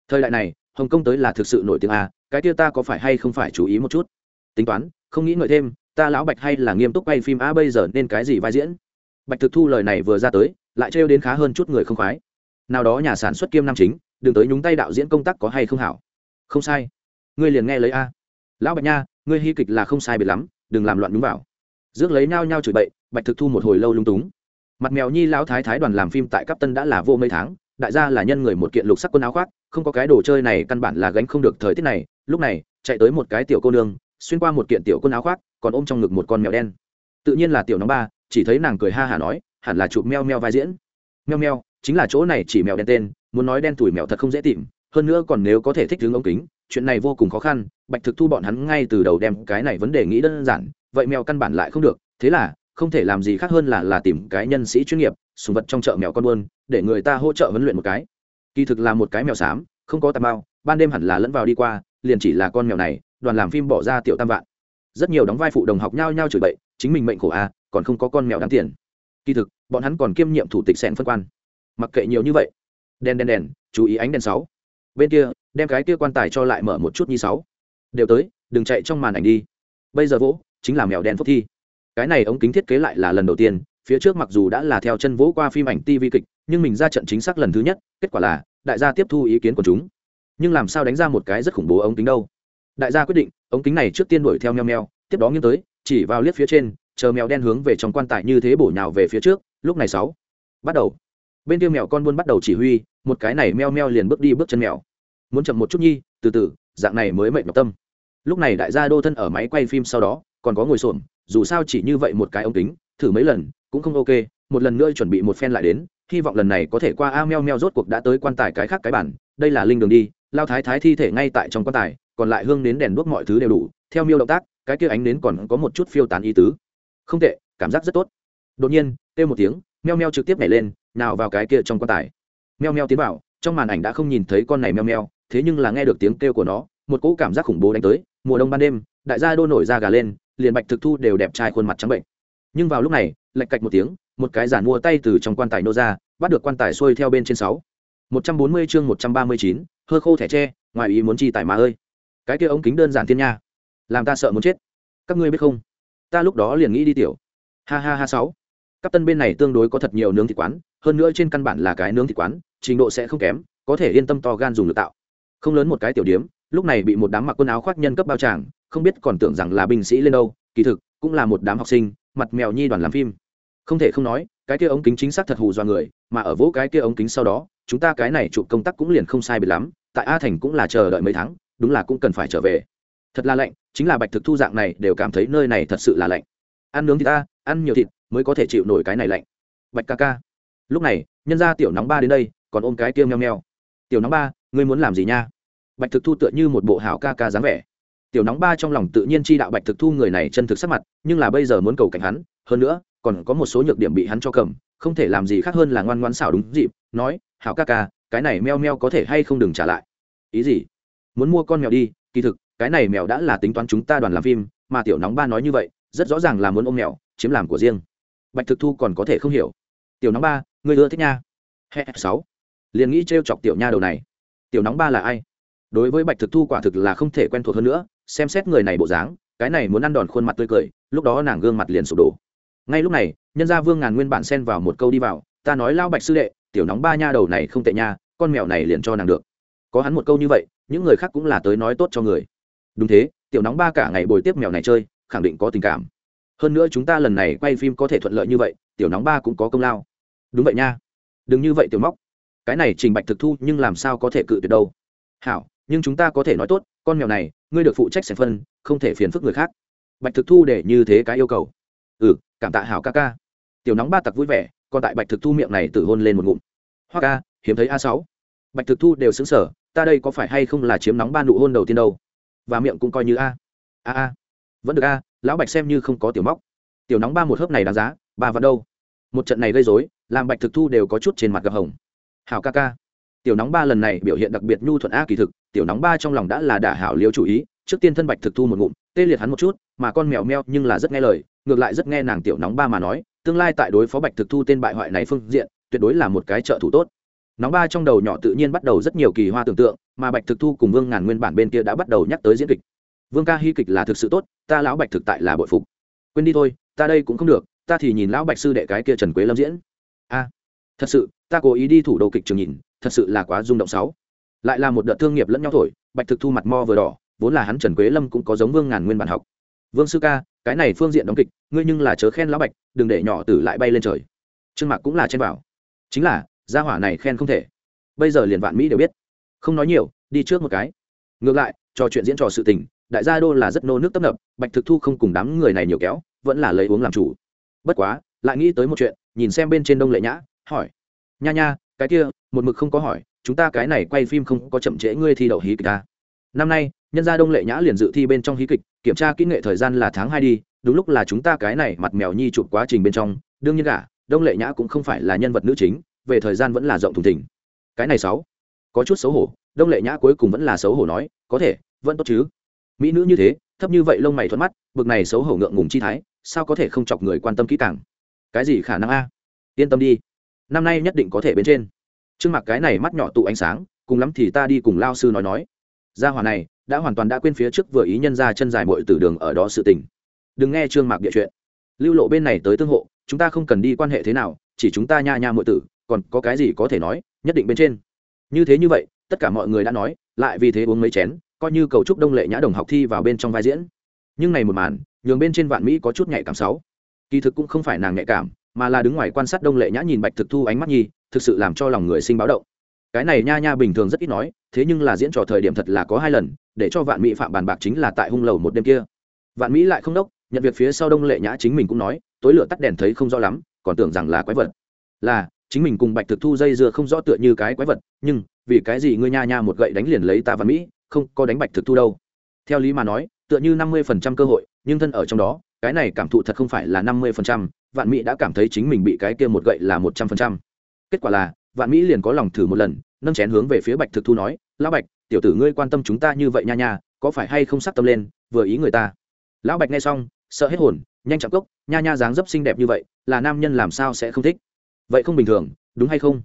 Thời đại này, hồng kông tới là thực sự nổi tiếng a cái kia ta có phải hay không phải chú ý một chút? Tính toán, không nghĩ ngợi thêm, ta lão bạch hay là nghiêm túc quay phim a bây giờ nên cái gì vai diễn? Bạch thực thu lời này vừa ra tới, lại trêu đến khá hơn chút người không khoái. Nào đó nhà sản xuất kiêm nam chính, đừng tới nhúng tay đạo diễn công tác có hay không hảo? Không sai. Ngươi liền nghe lấy a lão bạch nha, ngươi hy kịch là không sai biệt lắm, đừng làm loạn nhúng vào. Rước lấy nhau nhau chửi bậy, bạch thực thu một hồi lâu lung túng. Mặt mèo nhi lão thái thái đoàn làm phim tại cấp tân đã là vô mấy tháng, đại gia là nhân người một kiện lục sắc quần áo khoác, không có cái đồ chơi này căn bản là gánh không được thời tiết này. Lúc này, chạy tới một cái tiểu cô nương xuyên qua một kiện tiểu quần áo khoác, còn ôm trong ngực một con mèo đen. Tự nhiên là tiểu nóng ba, chỉ thấy nàng cười ha hả nói, hẳn là chụp meo meo vai diễn. Meo meo, chính là chỗ này chỉ mèo đen tên, muốn nói đen tuổi mèo thật không dễ tìm, hơn nữa còn nếu có thể thích hướng ống kính, chuyện này vô cùng khó khăn, bạch thực thu bọn hắn ngay từ đầu đem cái này vấn đề nghĩ đơn giản, vậy mèo căn bản lại không được, thế là, không thể làm gì khác hơn là là tìm cái nhân sĩ chuyên nghiệp, sùng vật trong chợ mèo con buôn, để người ta hỗ trợ huấn luyện một cái. Kỳ thực là một cái mèo xám, không có tà bao ban đêm hẳn là lẫn vào đi qua, liền chỉ là con mèo này đoàn làm phim bỏ ra tiểu tam vạn. Rất nhiều đóng vai phụ đồng học nhau nhau chửi bậy, chính mình mệnh khổ a còn không có con mèo đáng tiền. Kỳ thực, bọn hắn còn kiêm nhiệm thủ tịch sẻn phân quan. Mặc kệ nhiều như vậy. Đèn đèn đèn, chú ý ánh đèn sáu. Bên kia, đem cái kia quan tài cho lại mở một chút như sáu. Đều tới, đừng chạy trong màn ảnh đi. Bây giờ vỗ, chính là mèo đen phúc thi. Cái này ống kính thiết kế lại là lần đầu tiên, phía trước mặc dù đã là theo chân vỗ qua phim ảnh tv kịch, nhưng mình ra trận chính xác lần thứ nhất, kết quả là, đại gia tiếp thu ý kiến của chúng. Nhưng làm sao đánh ra một cái rất khủng bố ống kính đâu? Đại gia quyết định, ống kính này trước tiên đuổi theo meo meo, tiếp đó nghiêng tới, chỉ vào liếc phía trên, chờ mèo đen hướng về trong quan tài như thế bổ nhào về phía trước, lúc này sáu, bắt đầu. Bên kia mèo con buôn bắt đầu chỉ huy, một cái này meo meo liền bước đi bước chân mèo. Muốn chậm một chút nhi, từ từ, dạng này mới mệnh ngọc tâm. Lúc này đại gia đô thân ở máy quay phim sau đó, còn có ngồi xổm, dù sao chỉ như vậy một cái ống kính, thử mấy lần, cũng không ok, một lần nữa chuẩn bị một phen lại đến, hy vọng lần này có thể qua, a, meo meo rốt cuộc đã tới quan tài cái khác cái bản, đây là linh đường đi, lao thái thái thi thể ngay tại trong quan tài còn lại hương đến đèn đuốc mọi thứ đều đủ, theo miêu động tác, cái kia ánh đến còn có một chút phiêu tán ý tứ. Không tệ, cảm giác rất tốt. Đột nhiên, kêu một tiếng, meo meo trực tiếp nhảy lên, nào vào cái kia trong quan tài. Meo meo tiến vào, trong màn ảnh đã không nhìn thấy con này meo meo, thế nhưng là nghe được tiếng kêu của nó, một cỗ cảm giác khủng bố đánh tới, mùa đông ban đêm, đại gia đô nổi da gà lên, liền bạch thực thu đều đẹp trai khuôn mặt trắng bệnh. Nhưng vào lúc này, lạch cạch một tiếng, một cái giản mua tay từ trong quan tài nô ra, bắt được quan tài xuôi theo bên trên sáu. Một trăm bốn mươi chương một trăm ba mươi chín, hơ khô thẻ tre, ngoài ý muốn chi tài mà ơi cái kia ống kính đơn giản thiên nha. Làm ta sợ muốn chết. Các ngươi biết không? Ta lúc đó liền nghĩ đi tiểu. Ha ha ha sáu. Các tân bên này tương đối có thật nhiều nướng thịt quán, hơn nữa trên căn bản là cái nướng thịt quán, trình độ sẽ không kém, có thể yên tâm to gan dùng được tạo. Không lớn một cái tiểu điếm, lúc này bị một đám mặc quần áo khoác nhân cấp bao tràng, không biết còn tưởng rằng là binh sĩ lên đâu, kỳ thực, cũng là một đám học sinh, mặt mèo nhi đoàn làm phim. Không thể không nói, cái kia ống kính chính xác thật hù do người, mà ở vỗ cái kia ống kính sau đó, chúng ta cái này chụp công tác cũng liền không sai biệt lắm, tại a thành cũng là chờ đợi mấy tháng đúng là cũng cần phải trở về. Thật là lạnh, chính là bạch thực thu dạng này đều cảm thấy nơi này thật sự là lạnh. Ăn nướng thịt ta, ăn nhiều thịt mới có thể chịu nổi cái này lạnh. Bạch ca ca. Lúc này, nhân ra tiểu nóng ba đến đây, còn ôm cái tiêm nheo nheo tiểu nóng ba, ngươi muốn làm gì nha? Bạch thực thu tựa như một bộ hảo ca ca dáng vẻ. Tiểu nóng ba trong lòng tự nhiên chi đạo bạch thực thu người này chân thực sắc mặt, nhưng là bây giờ muốn cầu cảnh hắn, hơn nữa, còn có một số nhược điểm bị hắn cho cầm, không thể làm gì khác hơn là ngoan ngoan xảo đúng dịp, nói, hảo ca ca, cái này meo meo có thể hay không đừng trả lại? Ý gì? Muốn mua con mèo đi, kỳ thực, cái này mèo đã là tính toán chúng ta đoàn làm phim, mà tiểu nóng ba nói như vậy, rất rõ ràng là muốn ôm mèo, chiếm làm của riêng. Bạch thực thu còn có thể không hiểu. Tiểu nóng ba người ưa thích nha. Hè, sáu. Liền nghĩ t chọc tiểu nha đầu này. Tiểu nóng ba là ai? Đối với bạch thực thu quả thực là không thể quen thuộc hơn nữa, xem xét người này bộ dáng, cái này muốn ăn đòn khuôn mặt tươi cười, lúc đó nàng gương mặt liền sụp đổ. Ngay lúc này, nhân gia vương ngàn nguyên bản xen vào một câu đi vào, ta nói lao bạch sư đệ, tiểu nóng ba nha đầu này không tệ nha, con mèo này liền cho nàng được. Có hắn một câu như vậy những người khác cũng là tới nói tốt cho người. Đúng thế, tiểu nóng ba cả ngày bồi tiếp mèo này chơi, khẳng định có tình cảm. Hơn nữa chúng ta lần này quay phim có thể thuận lợi như vậy, tiểu nóng ba cũng có công lao. Đúng vậy nha. Đừng như vậy tiểu móc. Cái này trình bạch thực thu nhưng làm sao có thể cự tuyệt đâu. Hảo, nhưng chúng ta có thể nói tốt, con mèo này, ngươi được phụ trách sẻ phân, không thể phiền phức người khác. Bạch thực thu để như thế cái yêu cầu. Ừ cảm tạ hảo ca ca. Tiểu nóng ba tặc vui vẻ, còn tại bạch thực thu miệng này tự hôn lên một ngụm. Hoa ca, hiếm thấy a sáu. Bạch thực thu đều xứng sở ta đây có phải hay không là chiếm nóng ba nụ hôn đầu tiên đâu? Và miệng cũng coi như a. A a. Vẫn được a, lão bạch xem như không có tiểu móc. Tiểu nóng ba một hớp này đáng giá, ba vẫn đâu? Một trận này gây dối làm bạch thực thu đều có chút trên mặt gặp hồng. Hảo ca ca. Tiểu nóng ba lần này biểu hiện đặc biệt nhu thuận a kỳ thực, tiểu nóng ba trong lòng đã là đả hảo liêu chủ ý, trước tiên thân bạch thực thu một ngụm, tê liệt hắn một chút, mà con mèo meo nhưng là rất nghe lời, ngược lại rất nghe nàng tiểu nóng ba mà nói, tương lai tại đối phó bạch thực thu tên bại hoại này phương diện, tuyệt đối là một cái trợ thủ tốt nóng ba trong đầu nhỏ tự nhiên bắt đầu rất nhiều kỳ hoa tưởng tượng, mà bạch thực thu cùng vương ngàn nguyên bản bên kia đã bắt đầu nhắc tới diễn kịch. Vương ca hy kịch là thực sự tốt, ta lão bạch thực tại là bội phục. Quên đi thôi, ta đây cũng không được, ta thì nhìn lão bạch sư đệ cái kia trần quế lâm diễn. A, thật sự, ta cố ý đi thủ đô kịch trường nhìn, thật sự là quá rung động sáu. Lại là một đợt thương nghiệp lẫn nhau thổi, bạch thực thu mặt mo vừa đỏ, vốn là hắn trần quế lâm cũng có giống vương ngàn nguyên bản học. Vương sư ca, cái này phương diện đóng kịch, ngươi nhưng là chớ khen lão bạch, đừng để nhỏ tử lại bay lên trời. Trương mạc cũng là trên bảo chính là gia hỏa này khen không thể. Bây giờ liền vạn mỹ đều biết. Không nói nhiều, đi trước một cái. Ngược lại, trò chuyện diễn trò sự tình, đại gia đô là rất nô nước tấp nập, bạch thực thu không cùng đám người này nhiều kéo, vẫn là lấy uống làm chủ. Bất quá, lại nghĩ tới một chuyện, nhìn xem bên trên đông lệ nhã, hỏi. Nha nha, cái kia, một mực không có hỏi, chúng ta cái này quay phim không có chậm trễ ngươi thi đậu hí kịch ta năm nay, nhân gia đông lệ nhã liền dự thi bên trong hí kịch, kiểm tra kỹ nghệ thời gian là tháng hai đi, đúng lúc là chúng ta cái này mặt mèo nhi chụp quá trình bên trong. Đương nhiên cả, đông lệ nhã cũng không phải là nhân vật nữ chính về thời gian vẫn là rộng thùng thỉnh cái này sáu, có chút xấu hổ, đông lệ nhã cuối cùng vẫn là xấu hổ nói, có thể, vẫn tốt chứ. Mỹ nữ như thế, thấp như vậy lông mày thuận mắt, bực này xấu hổ ngượng ngùng chi thái, sao có thể không chọc người quan tâm kỹ càng? Cái gì khả năng a? Yên tâm đi, năm nay nhất định có thể bên trên. Trương mặc cái này mắt nhỏ tụ ánh sáng, cùng lắm thì ta đi cùng lao sư nói nói. Gia hòa này, đã hoàn toàn đã quên phía trước vừa ý nhân ra chân dài mội từ đường ở đó sự tình. Đừng nghe trương mạc địa chuyện. Lưu lộ bên này tới tương hộ, chúng ta không cần đi quan hệ thế nào, chỉ chúng ta nha nha mội tử còn có cái gì có thể nói, nhất định bên trên. Như thế như vậy, tất cả mọi người đã nói, lại vì thế uống mấy chén, coi như cầu trúc đông lệ nhã đồng học thi vào bên trong vai diễn. Nhưng này một màn, nhường bên trên vạn mỹ có chút nhạy cảm sáu. Kỳ thực cũng không phải nàng nhạy cảm, mà là đứng ngoài quan sát đông lệ nhã nhìn bạch thực thu ánh mắt nhi, thực sự làm cho lòng người sinh báo động. Cái này nha nha bình thường rất ít nói, thế nhưng là diễn trò thời điểm thật là có hai lần, để cho vạn mỹ phạm bàn bạc chính là tại hung lầu một đêm kia. Vạn mỹ lại không đốc, nhận việc phía sau đông lệ nhã chính mình cũng nói, tối lửa tắt đèn thấy không rõ lắm, còn tưởng rằng là quái vật. Là chính mình cùng bạch thực thu dây dưa không rõ tựa như cái quái vật, nhưng vì cái gì ngươi nha nha một gậy đánh liền lấy ta vạn mỹ, không có đánh bạch thực thu đâu. Theo lý mà nói, tựa như năm mươi phần trăm cơ hội, nhưng thân ở trong đó, cái này cảm thụ thật không phải là năm mươi phần trăm, vạn mỹ đã cảm thấy chính mình bị cái kia một gậy là một trăm phần trăm. Kết quả là, vạn mỹ liền có lòng thử một lần, nâng chén hướng về phía bạch thực thu nói, lão bạch, tiểu tử ngươi quan tâm chúng ta như vậy nha nha, có phải hay không sắc tâm lên, vừa ý người ta? Lão bạch nghe xong, sợ hết hồn, nhanh chóng cốc, nha nha dáng dấp xinh đẹp như vậy, là nam nhân làm sao sẽ không thích? Vậy không bình thường, đúng hay không?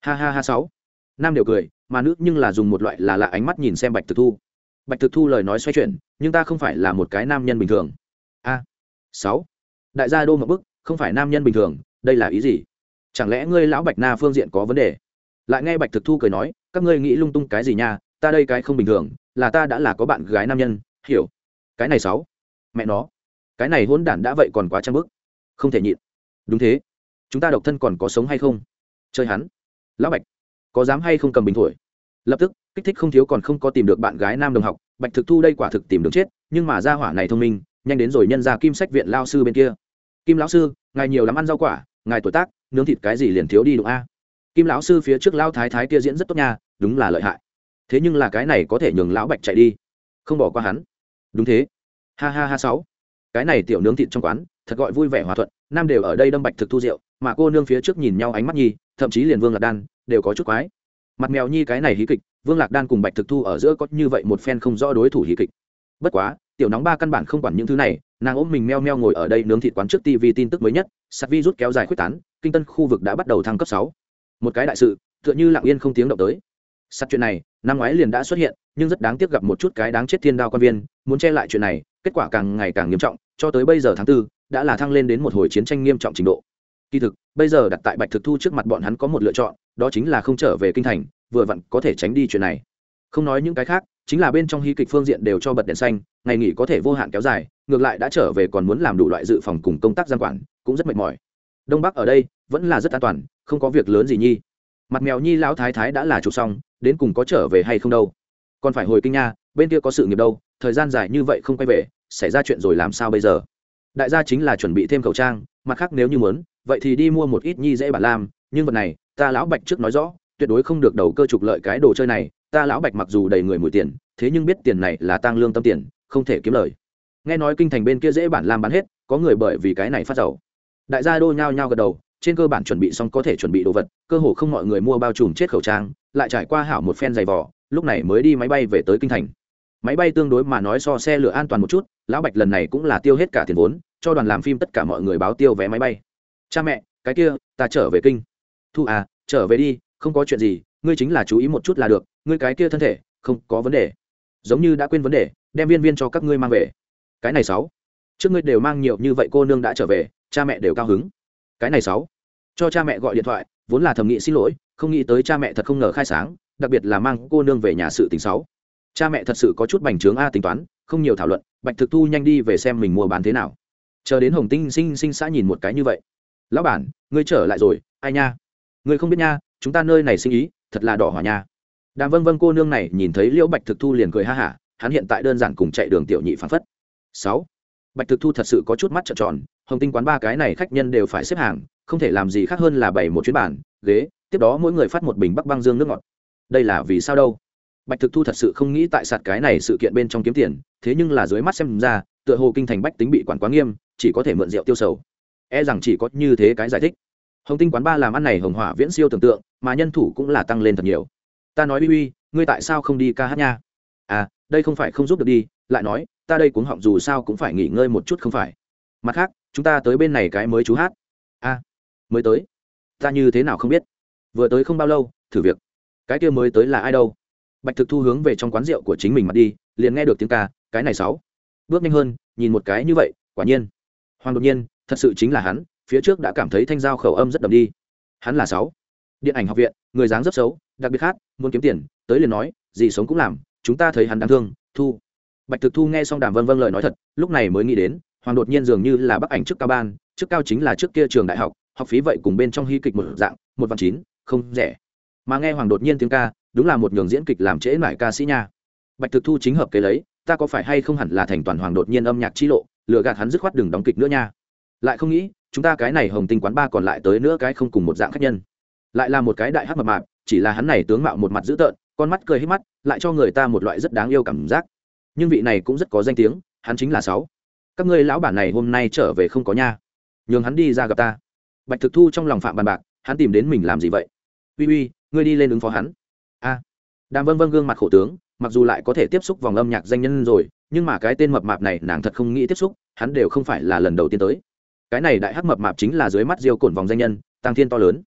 Ha ha ha sáu. Nam đều cười, mà nữ nhưng là dùng một loại là lạ ánh mắt nhìn xem bạch thực thu. Bạch thực thu lời nói xoay chuyển, nhưng ta không phải là một cái nam nhân bình thường. A, sáu. Đại gia đô một bức, không phải nam nhân bình thường, đây là ý gì? Chẳng lẽ ngươi lão bạch na phương diện có vấn đề? Lại nghe bạch thực thu cười nói, các ngươi nghĩ lung tung cái gì nha, ta đây cái không bình thường, là ta đã là có bạn gái nam nhân, hiểu. Cái này sáu. Mẹ nó, cái này hôn đản đã vậy còn quá trang bức. Không thể nhịn. Đúng thế chúng ta độc thân còn có sống hay không? Chơi hắn. Lão bạch, có dám hay không cầm bình thổi? Lập tức, kích thích không thiếu còn không có tìm được bạn gái nam đồng học, bạch thực thu đây quả thực tìm được chết, nhưng mà gia hỏa này thông minh, nhanh đến rồi nhân ra kim sách viện lao sư bên kia. Kim lão sư, ngài nhiều lắm ăn rau quả, ngài tuổi tác, nướng thịt cái gì liền thiếu đi đúng a? Kim lão sư phía trước lao thái thái kia diễn rất tốt nha, đúng là lợi hại. Thế nhưng là cái này có thể nhường lão bạch chạy đi. Không bỏ qua hắn. Đúng thế. Ha ha ha sáu. Cái này tiểu nướng thịt trong quán thật gọi vui vẻ hòa thuận, nam đều ở đây đâm bạch thực thu rượu, mà cô nương phía trước nhìn nhau ánh mắt nhi, thậm chí liền vương lạc đan, đều có chút quái. Mặt mèo nhi cái này hí kịch, vương lạc đan cùng bạch thực thu ở giữa có như vậy một phen không rõ đối thủ hí kịch. Bất quá, tiểu nóng ba căn bản không quản những thứ này, nàng ôm mình meo meo ngồi ở đây nướng thịt quán trước tv tin tức mới nhất, sạt vi rút kéo dài quyết tán, kinh tân khu vực đã bắt đầu thăng cấp sáu. Một cái đại sự, tựa như lặng yên không tiếng động tới. Sạt chuyện này, năm ngoái liền đã xuất hiện, nhưng rất đáng tiếc gặp một chút cái đáng chết thiên đao quan viên, muốn che lại chuyện này, kết quả càng ngày càng nghiêm trọng, cho tới bây giờ tháng tư đã là thăng lên đến một hồi chiến tranh nghiêm trọng trình độ. Kỳ thực, bây giờ đặt tại bạch thực thu trước mặt bọn hắn có một lựa chọn, đó chính là không trở về kinh thành, vừa vặn có thể tránh đi chuyện này. Không nói những cái khác, chính là bên trong hy kịch phương diện đều cho bật đèn xanh, ngày nghỉ có thể vô hạn kéo dài, ngược lại đã trở về còn muốn làm đủ loại dự phòng cùng công tác giam quản, cũng rất mệt mỏi. Đông bắc ở đây, vẫn là rất an toàn, không có việc lớn gì nhi. Mặt mèo nhi lão thái thái đã là chụp xong, đến cùng có trở về hay không đâu. Còn phải hồi kinh nha, bên kia có sự nghiệp đâu, thời gian dài như vậy không quay về, xảy ra chuyện rồi làm sao bây giờ? Đại gia chính là chuẩn bị thêm khẩu trang, mặt khác nếu như muốn, vậy thì đi mua một ít nhi dễ bản lam nhưng vật này, ta lão bạch trước nói rõ, tuyệt đối không được đầu cơ trục lợi cái đồ chơi này, ta lão bạch mặc dù đầy người mùi tiền, thế nhưng biết tiền này là tăng lương tâm tiền, không thể kiếm lời. Nghe nói kinh thành bên kia dễ bản lam bán hết, có người bởi vì cái này phát giàu. Đại gia đô nhao nhao gật đầu, trên cơ bản chuẩn bị xong có thể chuẩn bị đồ vật, cơ hồ không mọi người mua bao trùm chết khẩu trang, lại trải qua hảo một phen giày vỏ lúc này mới đi máy bay về tới kinh thành. Máy bay tương đối mà nói so xe lửa an toàn một chút lão bạch lần này cũng là tiêu hết cả tiền vốn, cho đoàn làm phim tất cả mọi người báo tiêu vé máy bay. Cha mẹ, cái kia, ta trở về kinh. Thu à trở về đi, không có chuyện gì, ngươi chính là chú ý một chút là được, ngươi cái kia thân thể, không có vấn đề. Giống như đã quên vấn đề, đem viên viên cho các ngươi mang về. Cái này sáu. Trước ngươi đều mang nhiều như vậy cô nương đã trở về, cha mẹ đều cao hứng. Cái này sáu. Cho cha mẹ gọi điện thoại, vốn là thầm nghĩ xin lỗi, không nghĩ tới cha mẹ thật không ngờ khai sáng, đặc biệt là mang cô nương về nhà sự tình sáu. Cha mẹ thật sự có chút bành trướng a tính toán không nhiều thảo luận, bạch thực thu nhanh đi về xem mình mua bán thế nào. Chờ đến hồng tinh sinh sinh xã nhìn một cái như vậy. Lão bản, ngươi trở lại rồi, ai nha? Ngươi không biết nha, chúng ta nơi này sinh ý, thật là đỏ hỏa nha. Đàm vân vân cô nương này nhìn thấy liễu bạch thực thu liền cười ha hả, hắn hiện tại đơn giản cùng chạy đường tiểu nhị phán phất. Sáu. Bạch thực thu thật sự có chút mắt trợn tròn, hồng tinh quán ba cái này khách nhân đều phải xếp hàng, không thể làm gì khác hơn là bày một chuyến bàn, ghế, tiếp đó mỗi người phát một bình bắc băng dương nước ngọt. Đây là vì sao đâu? Bạch thực thu thật sự không nghĩ tại sạt cái này sự kiện bên trong kiếm tiền thế nhưng là dưới mắt xem ra tựa hồ kinh thành bách tính bị quản quá nghiêm chỉ có thể mượn rượu tiêu sầu. E rằng chỉ có như thế cái giải thích. Hồng tinh quán ba làm ăn này hồng hỏa viễn siêu tưởng tượng mà nhân thủ cũng là tăng lên thật nhiều. Ta nói uy uy ngươi tại sao không đi ca hát nha? À đây không phải không giúp được đi lại nói ta đây cuống họng dù sao cũng phải nghỉ ngơi một chút không phải. Mặt khác chúng ta tới bên này cái mới chú hát. A à, mới tới. Ta như thế nào không biết. Vừa tới không bao lâu thử việc. Cái kia mới tới là ai đâu? Bạch thực thu hướng về trong quán rượu của chính mình mặt đi, liền nghe được tiếng ca, cái này sáu. Bước nhanh hơn, nhìn một cái như vậy, quả nhiên. Hoàng đột nhiên, thật sự chính là hắn, phía trước đã cảm thấy thanh giao khẩu âm rất đậm đi. Hắn là sáu. Điện ảnh học viện, người dáng rất xấu, đặc biệt khác muốn kiếm tiền, tới liền nói, gì sống cũng làm, chúng ta thấy hắn đáng thương, thu. Bạch thực thu nghe xong đàm vân vân lời nói thật, lúc này mới nghĩ đến, hoàng đột nhiên dường như là bác ảnh trước cao ban, trước cao chính là trước kia trường đại học học phí vậy cùng bên trong hy kịch một dạng, một vạn chín, không rẻ. Mà nghe hoàng đột nhiên tiếng ca đúng là một nhường diễn kịch làm trễ mải ca sĩ nha. Bạch thực thu chính hợp kế lấy, ta có phải hay không hẳn là thành toàn hoàng đột nhiên âm nhạc chi lộ lựa gạt hắn dứt khoát đừng đóng kịch nữa nha. Lại không nghĩ, chúng ta cái này hồng tinh quán ba còn lại tới nữa cái không cùng một dạng khách nhân. Lại là một cái đại hát mập mạp, chỉ là hắn này tướng mạo một mặt dữ tợn, con mắt cười hết mắt, lại cho người ta một loại rất đáng yêu cảm giác. Nhưng vị này cũng rất có danh tiếng, hắn chính là sáu. Các ngươi lão bản này hôm nay trở về không có nha. Nhường hắn đi ra gặp ta. Bạch thực thu trong lòng phạm bàn bạc, hắn tìm đến mình làm gì vậy? Uy uy, ngươi đi lên ứng phó hắn đàm vân vân gương mặt khổ tướng mặc dù lại có thể tiếp xúc vòng âm nhạc danh nhân rồi nhưng mà cái tên mập mạp này nàng thật không nghĩ tiếp xúc hắn đều không phải là lần đầu tiên tới. Cái này đại hắc mập mạp chính là dưới mắt diêu cổn vòng danh nhân tăng thiên to lớn.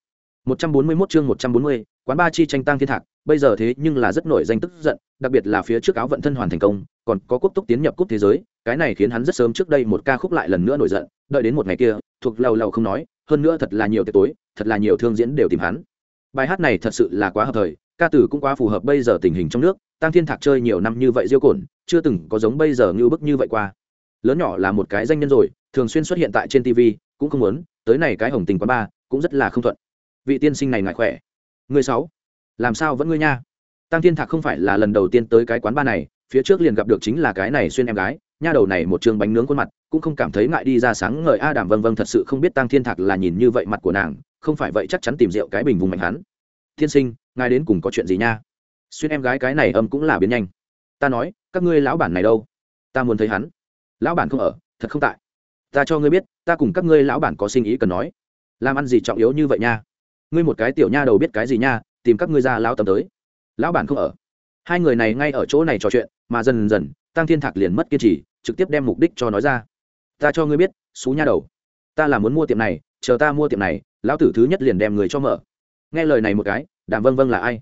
141 chương 140, quán ba chi tranh tăng thiên thạc bây giờ thế nhưng là rất nổi danh tức giận đặc biệt là phía trước áo vận thân hoàn thành công còn có quốc túc tiến nhập cúp thế giới cái này khiến hắn rất sớm trước đây một ca khúc lại lần nữa nổi giận đợi đến một ngày kia thuộc lâu lâu không nói hơn nữa thật là nhiều tiệc tối thật là nhiều thương diễn đều tìm hắn bài hát này thật sự là quá hợp thời, ca tử cũng quá phù hợp bây giờ tình hình trong nước tăng thiên thạc chơi nhiều năm như vậy diêu cổn, chưa từng có giống bây giờ như bức như vậy qua. Lớn nhỏ là một cái danh nhân rồi, thường xuyên xuất hiện tại trên tv cũng không muốn, tới này cái hồng tình quán ba, cũng rất là không thuận. Vị tiên sinh này ngại khỏe. Người sáu, làm sao vẫn ngươi nha? Tăng thiên thạc không phải là lần đầu tiên tới cái quán ba này, phía trước liền gặp được chính là cái này xuyên em gái, nha đầu này một trường bánh nướng khuôn mặt, cũng không cảm thấy ngại đi ra sáng ngời. A đàm vân vân thật sự không biết tăng thiên thạc là nhìn như vậy mặt của nàng không phải vậy chắc chắn tìm rượu cái bình vùng mạnh hắn. Thiên sinh, ngài đến cùng có chuyện gì nha? Xuyên em gái cái này âm cũng là biến nhanh. Ta nói, các ngươi lão bản này đâu? Ta muốn thấy hắn. Lão bản không ở, thật không tại. Ta cho ngươi biết, ta cùng các ngươi lão bản có sinh ý cần nói. Làm ăn gì trọng yếu như vậy nha? Ngươi một cái tiểu nha đầu biết cái gì nha? Tìm các ngươi ra lão tầm tới. Lão bản không ở. Hai người này ngay ở chỗ này trò chuyện, mà dần dần, tăng thiên thạc liền mất kiên trì, trực tiếp đem mục đích cho nói ra. Ta cho ngươi biết, xú nha đầu. Ta là muốn mua tiệm này, chờ ta mua tiệm này lão tử thứ nhất liền đem người cho mở. Nghe lời này một cái, đàm vâng vâng là ai?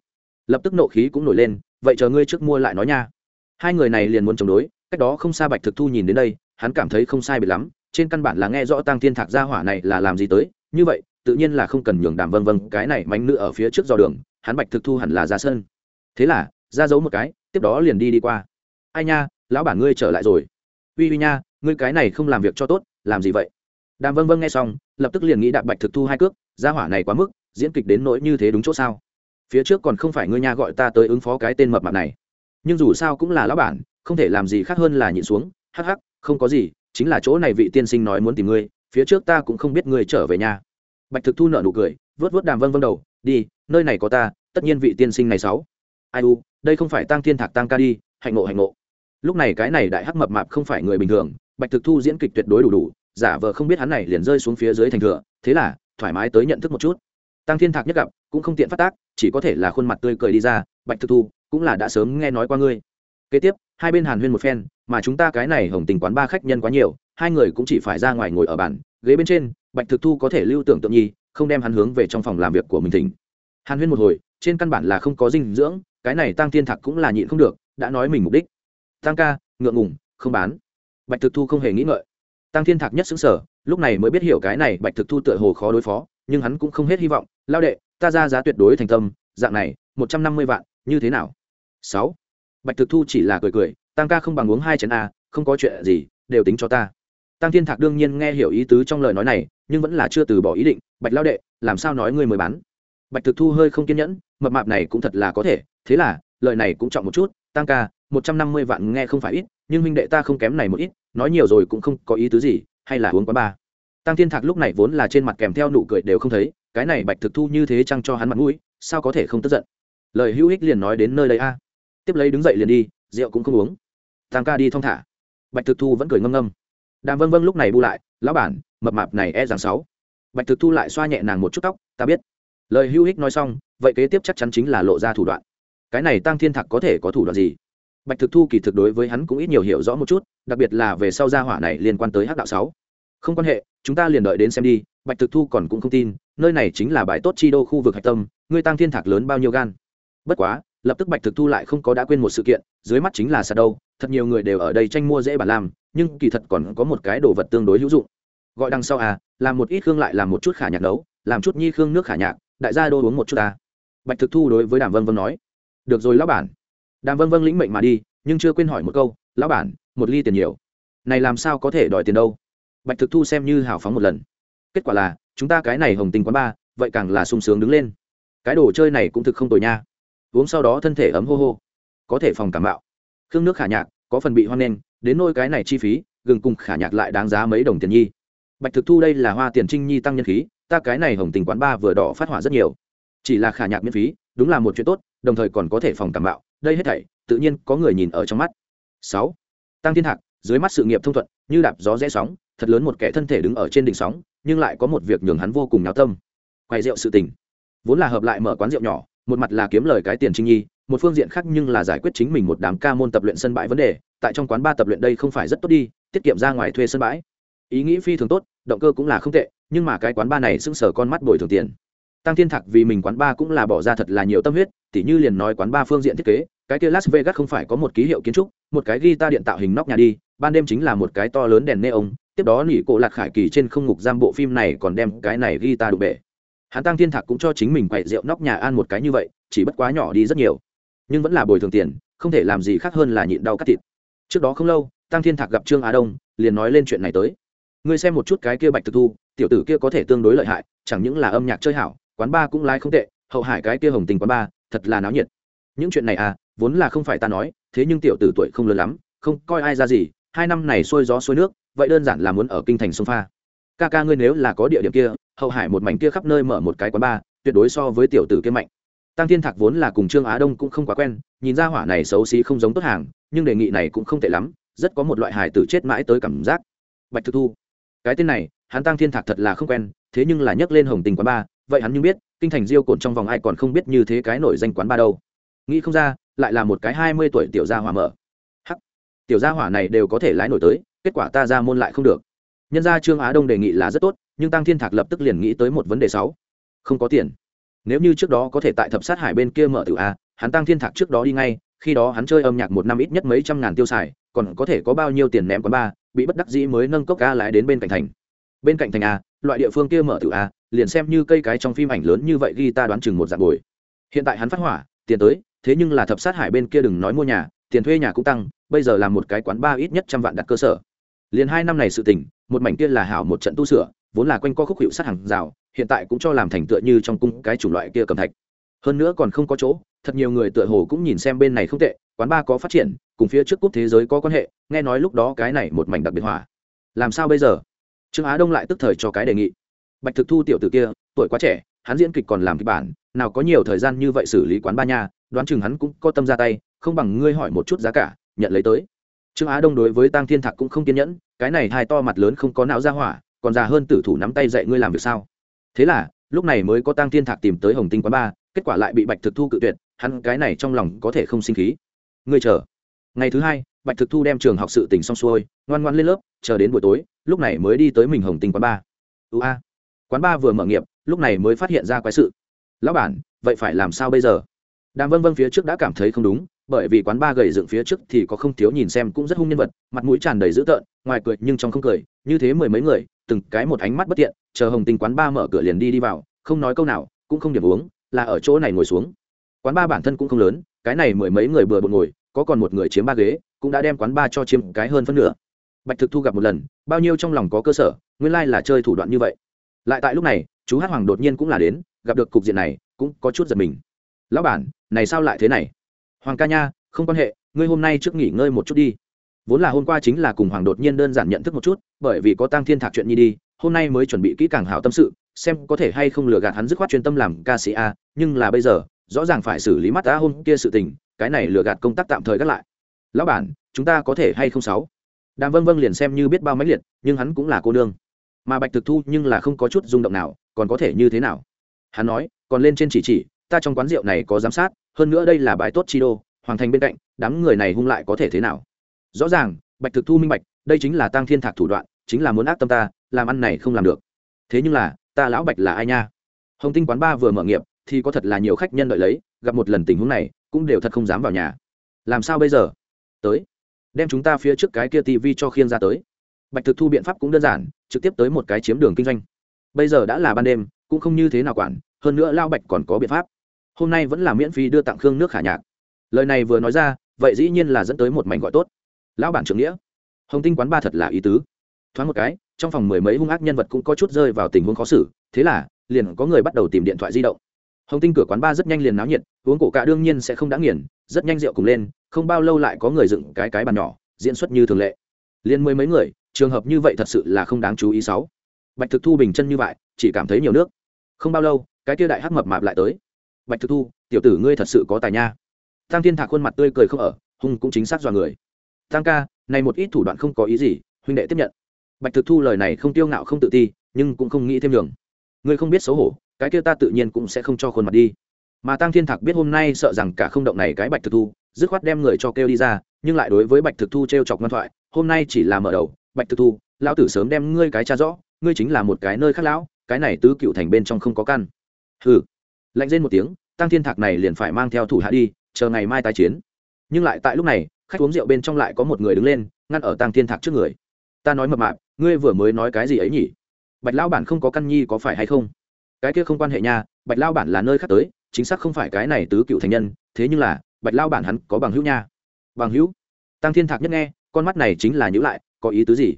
Lập tức nộ khí cũng nổi lên, vậy chờ ngươi trước mua lại nói nha. Hai người này liền muốn chống đối, cách đó không xa bạch thực thu nhìn đến đây, hắn cảm thấy không sai biệt lắm, trên căn bản là nghe rõ tăng thiên thạc gia hỏa này là làm gì tới, như vậy, tự nhiên là không cần nhường đàm vâng vâng cái này mánh nữ ở phía trước dò đường, hắn bạch thực thu hẳn là ra sân. Thế là, ra giấu một cái, tiếp đó liền đi đi qua. Ai nha, lão bản ngươi trở lại rồi. Uy uy nha, ngươi cái này không làm việc cho tốt, làm gì vậy? Đàm vâng vâng nghe xong, lập tức liền nghĩ đạp bạch thực thu hai cước, gia hỏa này quá mức, diễn kịch đến nỗi như thế đúng chỗ sao? Phía trước còn không phải ngươi nha gọi ta tới ứng phó cái tên mập mạp này. Nhưng dù sao cũng là lão bản, không thể làm gì khác hơn là nhịn xuống, hắc hắc, không có gì, chính là chỗ này vị tiên sinh nói muốn tìm ngươi, phía trước ta cũng không biết ngươi trở về nhà bạch thực thu nợ nụ cười, vớt vớt đàm vân vân đầu, đi, nơi này có ta, tất nhiên vị tiên sinh này sáu. Ai u, đây không phải tăng thiên thạc tăng ca đi, hạnh ngộ hạnh ngộ. Lúc này cái này đại hắc mập mạp không phải người bình thường, bạch thực thu diễn kịch tuyệt đối đủ đủ giả vờ không biết hắn này liền rơi xuống phía dưới thành thừa, thế là, thoải mái tới nhận thức một chút. Tăng thiên thạc nhất gặp, cũng không tiện phát tác, chỉ có thể là khuôn mặt tươi cười đi ra, bạch thực thu, cũng là đã sớm nghe nói qua ngươi. Kế tiếp, hai bên hàn huyên một phen, mà chúng ta cái này hồng tình quán ba khách nhân quá nhiều, hai người cũng chỉ phải ra ngoài ngồi ở bàn, ghế bên trên, bạch thực thu có thể lưu tưởng tượng nhi, không đem hắn hướng về trong phòng làm việc của mình thỉnh. Hàn huyên một hồi, trên căn bản là không có dinh dưỡng, cái này tăng thiên thạc cũng là nhịn không được, đã nói mình mục đích. Tăng ca, ngượng ngùng, không bán. Bạch thực thu không hề nghĩ ngợi tăng thiên thạc nhất xứng sở, lúc này mới biết hiểu cái này bạch thực thu tựa hồ khó đối phó, nhưng hắn cũng không hết hy vọng, lao đệ, ta ra giá tuyệt đối thành tâm, dạng này, một trăm năm mươi vạn, như thế nào? Sáu. Bạch thực thu chỉ là cười cười, tăng ca không bằng uống hai chén a, không có chuyện gì, đều tính cho ta. Tăng thiên thạc đương nhiên nghe hiểu ý tứ trong lời nói này, nhưng vẫn là chưa từ bỏ ý định, bạch lao đệ, làm sao nói ngươi mới bán? Bạch thực thu hơi không kiên nhẫn, mập mạp này cũng thật là có thể, thế là, lời này cũng trọng một chút, tăng ca, một trăm năm mươi vạn nghe không phải ít nhưng minh đệ ta không kém này một ít, nói nhiều rồi cũng không có ý tứ gì, hay là uống quá ba tăng thiên thạc lúc này vốn là trên mặt kèm theo nụ cười đều không thấy, cái này bạch thực thu như thế chăng cho hắn mặt mũi, sao có thể không tức giận? Lời hữu ích liền nói đến nơi đây a. Tiếp lấy đứng dậy liền đi, rượu cũng không uống. Tăng ca đi thong thả. Bạch thực thu vẫn cười ngâm ngâm. Đàm vân vân lúc này bu lại, lão bản, mập mạp này e rằng sáu. Bạch thực thu lại xoa nhẹ nàng một chút tóc, ta biết. Lời hữu ích nói xong, vậy kế tiếp chắc chắn chính là lộ ra thủ đoạn. Cái này tăng thiên thạc có thể có thủ đoạn gì? Bạch thực thu kỳ thực đối với hắn cũng ít nhiều hiểu rõ một chút, đặc biệt là về sau gia hỏa này liên quan tới hắc đạo sáu. Không quan hệ, chúng ta liền đợi đến xem đi, bạch thực thu còn cũng không tin, nơi này chính là bài tốt chi đô khu vực hạch tâm, ngươi tăng thiên thạc lớn bao nhiêu gan? Bất quá, lập tức bạch thực thu lại không có đã quên một sự kiện, dưới mắt chính là sạt đâu, thật nhiều người đều ở đây tranh mua dễ bản làm, nhưng kỳ thật còn có một cái đồ vật tương đối hữu dụng. Gọi đằng sau à làm một ít khương lại làm một chút khả nhạc nấu, làm chút nhi khương nước khả nhạc, đại gia đô uống một chút ta. Bạch thực thu đối với đàm vân vân nói, được rồi lão bản đàm vân vân lĩnh mệnh mà đi, nhưng chưa quên hỏi một câu, lão bản, một ly tiền nhiều. Này làm sao có thể đòi tiền đâu? Bạch thực thu xem như hào phóng một lần. Kết quả là, chúng ta cái này hồng tình quán ba, vậy càng là sung sướng đứng lên. Cái đồ chơi này cũng thực không tồi nha. Uống sau đó thân thể ấm hô hô. Có thể phòng cảm bạo khương nước khả nhạc, có phần bị hoan nghênh, đến nôi cái này chi phí, gừng cùng khả nhạc lại đáng giá mấy đồng tiền nhi. Bạch thực thu đây là hoa tiền trinh nhi tăng nhân khí, ta cái này hồng tình quán ba vừa đỏ phát hỏa rất nhiều. Chỉ là khả nhạc miễn phí đúng là một chuyện tốt, đồng thời còn có thể phòng cảm bạo đây hết thảy, tự nhiên có người nhìn ở trong mắt. Sáu, tăng thiên hạc, dưới mắt sự nghiệp thông thuận, như đạp gió rẽ sóng, thật lớn một kẻ thân thể đứng ở trên đỉnh sóng, nhưng lại có một việc nhường hắn vô cùng nháo tâm. Quay rượu sự tình. Vốn là hợp lại mở quán rượu nhỏ, một mặt là kiếm lời cái tiền trinh nhi, một phương diện khác nhưng là giải quyết chính mình một đám ca môn tập luyện sân bãi vấn đề, tại trong quán ba tập luyện đây không phải rất tốt đi, tiết kiệm ra ngoài thuê sân bãi. Ý nghĩ phi thường tốt, động cơ cũng là không tệ, nhưng mà cái quán ba này sững sờ con mắt bồi thường tiền tăng thiên thạc vì mình quán ba cũng là bỏ ra thật là nhiều tâm huyết, tỉ như liền nói quán ba phương diện thiết kế, cái kia las vegas không phải có một ký hiệu kiến trúc, một cái guitar điện tạo hình nóc nhà đi, ban đêm chính là một cái to lớn đèn neon, tiếp đó nỉ cổ lạc khải kỳ trên không ngục giam bộ phim này còn đem cái này guitar đục bể. Hắn tăng thiên thạc cũng cho chính mình quậy rượu nóc nhà an một cái như vậy, chỉ bất quá nhỏ đi rất nhiều, nhưng vẫn là bồi thường tiền, không thể làm gì khác hơn là nhịn đau cắt thịt. Trước đó không lâu, tăng thiên thạc gặp trương á đông, liền nói lên chuyện này tới. Ngươi xem một chút cái kia bạch thực thu, tiểu tử kia có thể tương đối lợi hại, chẳng những là âm nhạc chơi hảo quán ba cũng lái không tệ, hậu hải cái kia hồng tình quán ba thật là náo nhiệt. Những chuyện này à vốn là không phải ta nói, thế nhưng tiểu tử tuổi không lớn lắm, không coi ai ra gì, hai năm này xuôi gió xuôi nước, vậy đơn giản là muốn ở kinh thành sông pha. Ca ca ngươi nếu là có địa điểm kia, hậu hải một mảnh kia khắp nơi mở một cái quán ba tuyệt đối so với tiểu tử kia mạnh. Tăng thiên thạc vốn là cùng trương á đông cũng không quá quen, nhìn ra hỏa này xấu xí không giống tốt hàng, nhưng đề nghị này cũng không tệ lắm, rất có một loại hải tử chết mãi tới cảm giác. Bạch thực thu, cái tên này, hắn tăng thiên thạc thật là không quen, thế nhưng là nhắc lên hồng tình quán ba vậy hắn như biết, kinh thành diêu cồn trong vòng ai còn không biết như thế cái nổi danh quán ba đâu. Nghĩ không ra, lại là một cái hai mươi tuổi tiểu gia hỏa mở. Hắc, tiểu gia hỏa này đều có thể lái nổi tới, kết quả ta ra môn lại không được. Nhân gia trương á đông đề nghị là rất tốt, nhưng tăng thiên thạc lập tức liền nghĩ tới một vấn đề sáu. Không có tiền. Nếu như trước đó có thể tại thập sát hải bên kia mở tự a, hắn tăng thiên thạc trước đó đi ngay, khi đó hắn chơi âm nhạc một năm ít nhất mấy trăm ngàn tiêu xài, còn có thể có bao nhiêu tiền ném quán ba, bị bất đắc dĩ mới nâng cốc a lại đến bên cạnh thành. Bên cạnh thành a, loại địa phương kia mở tự a liền xem như cây cái trong phim ảnh lớn như vậy ghi ta đoán chừng một dạng bồi. Hiện tại hắn phát hỏa, tiền tới, thế nhưng là thập sát hải bên kia đừng nói mua nhà, tiền thuê nhà cũng tăng, bây giờ là một cái quán ba ít nhất trăm vạn đặt cơ sở. Liền hai năm này sự tỉnh một mảnh kia là hảo một trận tu sửa, vốn là quanh co khúc hiệu sát hàng rào, hiện tại cũng cho làm thành tựa như trong cung cái chủng loại kia cầm thạch. Hơn nữa còn không có chỗ, thật nhiều người tựa hồ cũng nhìn xem bên này không tệ, quán ba có phát triển, cùng phía trước cúp thế giới có quan hệ, nghe nói lúc đó cái này một mảnh đặc biệt hỏa. Làm sao bây giờ? Trương á đông lại tức thời cho cái đề nghị bạch thực thu tiểu t ử kia, tuổi quá trẻ, hắn diễn kịch còn làm kịch bản, nào có nhiều thời gian như vậy xử lý quán ba nha, đoán chừng hắn cũng có tâm ra tay, không bằng ngươi hỏi một chút giá cả, nhận lấy tới. Trương á đông đối với tăng thiên thạc cũng không kiên nhẫn, cái này hai to mặt lớn không có não ra hỏa, còn già hơn tử thủ nắm tay dạy ngươi làm việc sao? Thế là, lúc này mới có tăng thiên thạc tìm tới hồng tinh quán ba, kết quả lại bị bạch thực thu cự tuyệt, hắn cái này trong lòng có thể không sinh khí. Ngươi chờ. Ngày thứ hai, bạch thực thu đem trường học sự tỉnh xong xuôi, ngoan ngoan lên lớp, chờ đến buổi tối, lúc này mới đi tới mình hồng tinh quán ba. Ưu a quán ba vừa mở nghiệp, lúc này mới phát hiện ra quái sự. Lão bản, vậy phải làm sao bây giờ? Đàm vân vân phía trước đã cảm thấy không đúng, bởi vì quán ba gầy dựng phía trước thì có không thiếu nhìn xem cũng rất hung nhân vật, mặt mũi tràn đầy dữ tợn, ngoài cười nhưng trong không cười, như thế mười mấy người, từng cái một ánh mắt bất tiện, chờ hồng tình quán ba mở cửa liền đi đi vào, không nói câu nào, cũng không điểm uống, là ở chỗ này ngồi xuống. Quán ba bản thân cũng không lớn, cái này mười mấy người vừa bộn ngồi, có còn một người chiếm ba ghế, cũng đã đem quán ba cho chiếm cái hơn phân nửa. Bạch thực thu gặp một lần, bao nhiêu trong lòng có cơ sở, nguyên lai là chơi thủ đoạn như vậy lại tại lúc này, chú hát hoàng đột nhiên cũng là đến, gặp được cục diện này, cũng có chút giật mình. Lão bản, này sao lại thế này? Hoàng ca nha, không quan hệ, ngươi hôm nay trước nghỉ ngơi một chút đi. Vốn là hôm qua chính là cùng hoàng đột nhiên đơn giản nhận thức một chút, bởi vì có tăng thiên thạc chuyện nhi đi, hôm nay mới chuẩn bị kỹ càng hảo tâm sự, xem có thể hay không lừa gạt hắn dứt khoát chuyên tâm làm ca sĩ a, nhưng là bây giờ, rõ ràng phải xử lý mắt đã hôm kia sự tình, cái này lừa gạt công tác tạm thời gác lại. Lão bản, chúng ta có thể hay không sáu? Đàm vân vân liền xem như biết bao máy liệt, nhưng hắn cũng là cô nương mà bạch thực thu nhưng là không có chút rung động nào, còn có thể như thế nào? Hắn nói, còn lên trên chỉ chỉ, ta trong quán rượu này có giám sát, hơn nữa đây là bãi tốt chi đô, hoàng thành bên cạnh, đám người này hung lại có thể thế nào? Rõ ràng, bạch thực thu minh bạch, đây chính là tăng thiên thạc thủ đoạn, chính là muốn ác tâm ta, làm ăn này không làm được. Thế nhưng là, ta lão bạch là ai nha? Hồng tinh quán ba vừa mở nghiệp, thì có thật là nhiều khách nhân đợi lấy, gặp một lần tình huống này, cũng đều thật không dám vào nhà. Làm sao bây giờ? Tới, đem chúng ta phía trước cái kia tivi cho khiên ra tới. Bạch thực thu biện pháp cũng đơn giản trực tiếp tới một cái chiếm đường kinh doanh. Bây giờ đã là ban đêm, cũng không như thế nào quản, hơn nữa lao bạch còn có biện pháp. Hôm nay vẫn là miễn phí đưa tặng khương nước khả nhạc. Lời này vừa nói ra, vậy dĩ nhiên là dẫn tới một mảnh gọi tốt. Lão bản trưởng nghĩa. Hồng tinh quán ba thật là ý tứ. Thoáng một cái, trong phòng mười mấy hung ác nhân vật cũng có chút rơi vào tình huống khó xử, thế là, liền có người bắt đầu tìm điện thoại di động. Hồng tinh cửa quán ba rất nhanh liền náo nhiệt, uống cổ cả đương nhiên sẽ không đã nghiền, rất nhanh rượu cùng lên, không bao lâu lại có người dựng cái cái bàn nhỏ, diễn xuất như thường lệ. Liền mười mấy người trường hợp như vậy thật sự là không đáng chú ý sáu. Bạch thực thu bình chân như vậy, chỉ cảm thấy nhiều nước. Không bao lâu, cái kia đại hắc mập mạp lại tới. Bạch thực thu, tiểu tử ngươi thật sự có tài nha. Tăng thiên thạc khuôn mặt tươi cười không ở, hung cũng chính xác dọa người. Tăng ca, này một ít thủ đoạn không có ý gì, huynh đệ tiếp nhận. Bạch thực thu lời này không tiêu ngạo không tự ti, nhưng cũng không nghĩ thêm đường ngươi không biết xấu hổ, cái kia ta tự nhiên cũng sẽ không cho khuôn mặt đi. Mà tăng thiên thạc biết hôm nay sợ rằng cả không động này cái bạch thực thu, dứt khoát đem người cho kêu đi ra, nhưng lại đối với bạch thực thu t r e o chọc ngoan thoại, hôm nay chỉ là mở đầu bạch thực thu, lão tử sớm đem ngươi cái cha rõ, ngươi chính là một cái nơi khác lão, cái này tứ cựu thành bên trong không có căn. Hừ. Lạnh lên một tiếng, tăng thiên thạc này liền phải mang theo thủ hạ đi, chờ ngày mai tái chiến. Nhưng lại tại lúc này, khách uống rượu bên trong lại có một người đứng lên, ngăn ở tăng thiên thạc trước người. Ta nói mập mạp, ngươi vừa mới nói cái gì ấy nhỉ? Bạch lao bản không có căn nhi có phải hay không? Cái kia không quan hệ nha, bạch lao bản là nơi khác tới, chính xác không phải cái này tứ cựu thành nhân, thế nhưng là, bạch lao bản hắn có bằng hữu nha. Bằng hữu? Tăng thiên thạc nhất nghe, con mắt này chính là nhữ lại có ý tứ gì?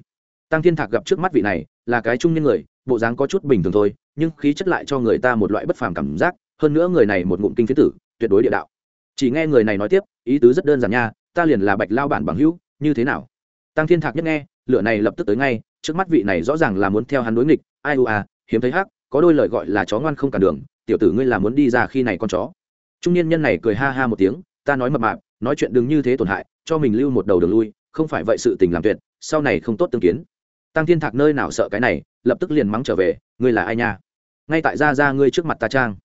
Tăng thiên thạc gặp trước mắt vị này, là cái trung niên người, bộ dáng có chút bình thường thôi, nhưng khí chất lại cho người ta một loại bất phàm cảm giác, hơn nữa người này một ngụm kinh phiến tử, tuyệt đối địa đạo. Chỉ nghe người này nói tiếp, ý tứ rất đơn giản nha, ta liền là bạch lao bản bằng hữu, như thế nào? Tăng thiên thạc nhất nghe lựa này lập tức tới ngay, trước mắt vị này rõ ràng là muốn theo hắn đối nghịch, ai u à hiếm thấy hắc, có đôi lời gọi là chó ngoan không cản đường, tiểu tử ngươi là muốn đi ra khi này con chó. Trung niên nhân này cười ha ha một tiếng, ta nói mập mạp, nói chuyện đừng như thế tổn hại, cho mình lưu một đầu đường lui, không phải vậy sự tình làm tuyệt sau này không tốt tương kiến. Tăng thiên thạc nơi nào sợ cái này lập tức liền mắng trở về ngươi là ai nha? Ngay tại gia ra ngươi trước mặt ta trang.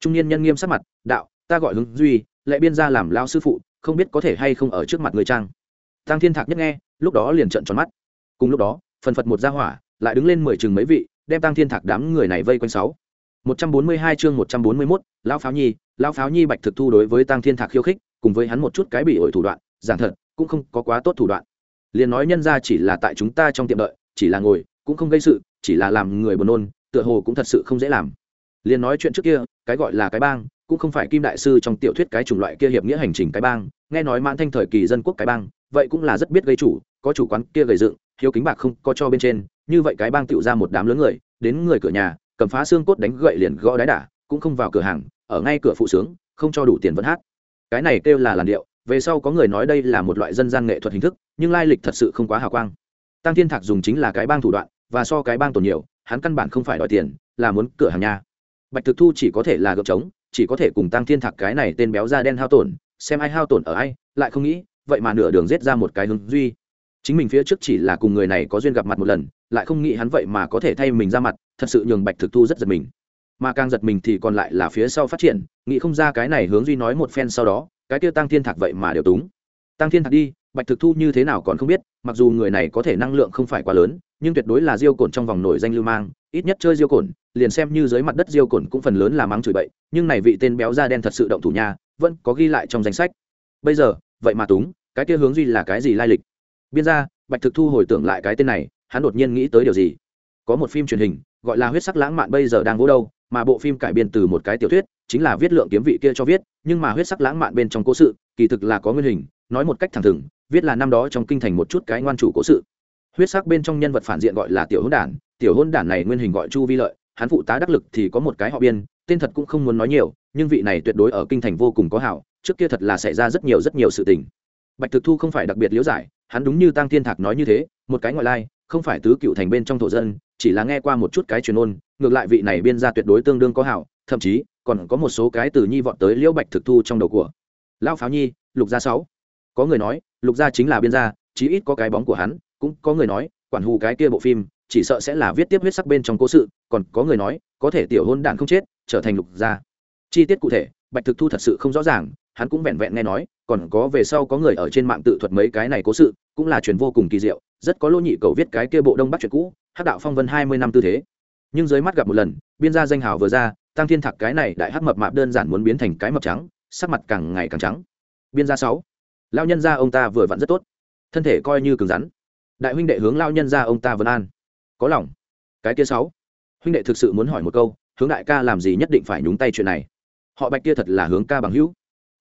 Trung niên nhân nghiêm sắc mặt đạo ta gọi hướng duy lệ biên gia làm lao sư phụ không biết có thể hay không ở trước mặt người trang. Tăng thiên thạc nhất nghe lúc đó liền trợn tròn mắt. Cùng lúc đó phần phật một gia hỏa lại đứng lên mười chừng mấy vị đem tăng thiên thạc đám người này vây quanh sáu. Một trăm bốn mươi hai chương một trăm bốn mươi 141, lão pháo nhi lão pháo nhi bạch thực thu đối với tăng thiên thạc khiêu khích cùng với hắn một chút cái bị ổi thủ đoạn giảng thật cũng không có quá tốt thủ đoạn liền nói nhân ra chỉ là tại chúng ta trong tiệm đợi, chỉ là ngồi, cũng không gây sự, chỉ là làm người buồn nôn, tựa hồ cũng thật sự không dễ làm. Liền nói chuyện trước kia, cái gọi là cái bang, cũng không phải kim đại sư trong tiểu thuyết cái chủng loại kia hiệp nghĩa hành trình cái bang, nghe nói mãn thanh thời kỳ dân quốc cái bang, vậy cũng là rất biết gây chủ, có chủ quán kia gầy dựng, hiếu kính bạc không có cho bên trên, như vậy cái bang tựu ra một đám lớn người, đến người cửa nhà, cầm phá xương cốt đánh gậy liền gõ đáy đả, cũng không vào cửa hàng, ở ngay cửa phụ sướng, không cho đủ tiền vẫn hát. Cái này kêu là làn điệu về sau có người nói đây là một loại dân gian nghệ thuật hình thức, nhưng lai lịch thật sự không quá hào quang. Tăng thiên thạc dùng chính là cái bang thủ đoạn, và so cái bang tổn nhiều, hắn căn bản không phải đòi tiền, là muốn cửa hàng nhà. Bạch thực thu chỉ có thể là gợp trống, chỉ có thể cùng tăng thiên thạc cái này tên béo da đen hao tổn, xem ai hao tổn ở ai, lại không nghĩ, vậy mà nửa đường giết ra một cái hướng duy. Chính mình phía trước chỉ là cùng người này có duyên gặp mặt một lần, lại không nghĩ hắn vậy mà có thể thay mình ra mặt, thật sự nhường bạch thực thu rất giật mình. Mà càng giật mình thì còn lại là phía sau phát triển, nghĩ không ra cái này hướng duy nói một phen sau đó cái kia tăng thiên thạc vậy mà đều túng. Tăng thiên thạc đi, bạch thực thu như thế nào còn không biết, mặc dù người này có thể năng lượng không phải quá lớn, nhưng tuyệt đối là diêu cồn trong vòng nổi danh lưu mang, ít nhất chơi diêu cồn liền xem như dưới mặt đất diêu cồn cũng phần lớn là mắng chửi bậy, nhưng này vị tên béo da đen thật sự động thủ nhà vẫn có ghi lại trong danh sách. Bây giờ, vậy mà túng, cái kia hướng duy là cái gì lai lịch? Biên ra, bạch thực thu hồi tưởng lại cái tên này, hắn đột nhiên nghĩ tới điều gì? Có một phim truyền hình, gọi là huyết sắc lãng mạn bây giờ đang vô đâu, mà bộ phim cải biên từ một cái tiểu thuyết chính là viết lượng kiếm vị kia cho viết, nhưng mà huyết sắc lãng mạn bên trong cố sự, kỳ thực là có nguyên hình, nói một cách thẳng thừng, viết là năm đó trong kinh thành một chút cái ngoan chủ cố sự. Huyết sắc bên trong nhân vật phản diện gọi là tiểu hôn đản, tiểu hôn đản này nguyên hình gọi chu vi lợi, hắn phụ tá đắc lực thì có một cái họ biên, tên thật cũng không muốn nói nhiều, nhưng vị này tuyệt đối ở kinh thành vô cùng có hảo, trước kia thật là xảy ra rất nhiều rất nhiều sự tình. Bạch thực thu không phải đặc biệt liễu giải, hắn đúng như tăng thiên thạc nói như thế, một cái ngoại lai, không phải tứ cựu thành bên trong thổ dân, chỉ là nghe qua một chút cái truyền ôn, ngược lại vị này biên ra tuyệt đối tương đương có hảo, thậm chí còn có một số cái từ nhi vọt tới liễu bạch thực thu trong đầu của. Lão pháo nhi, lục gia sáu. Có người nói, lục gia chính là biên gia, chí ít có cái bóng của hắn, cũng có người nói, quản hù cái kia bộ phim, chỉ sợ sẽ là viết tiếp huyết sắc bên trong cố sự, còn có người nói, có thể tiểu hôn đạn không chết, trở thành lục gia. Chi tiết cụ thể, bạch thực thu thật sự không rõ ràng, hắn cũng vẹn vẹn nghe nói, còn có về sau có người ở trên mạng tự thuật mấy cái này cố sự, cũng là chuyện vô cùng kỳ diệu, rất có lỗ nhị cầu viết cái kia bộ đông bắc chuyện cũ, hắc đạo phong vân hai mươi năm tư thế. Nhưng dưới mắt gặp một lần, biên gia danh hào vừa ra tăng thiên thạc cái này đại hắc mập mạp đơn giản muốn biến thành cái mập trắng, sắc mặt càng ngày càng trắng. Biên gia sáu lao nhân gia ông ta vừa vặn rất tốt. Thân thể coi như cứng rắn. Đại huynh đệ hướng lao nhân gia ông ta vân an. Có lòng. Cái kia sáu, huynh đệ thực sự muốn hỏi một câu, hướng đại ca làm gì nhất định phải nhúng tay chuyện này. Họ bạch kia thật là hướng ca bằng hữu.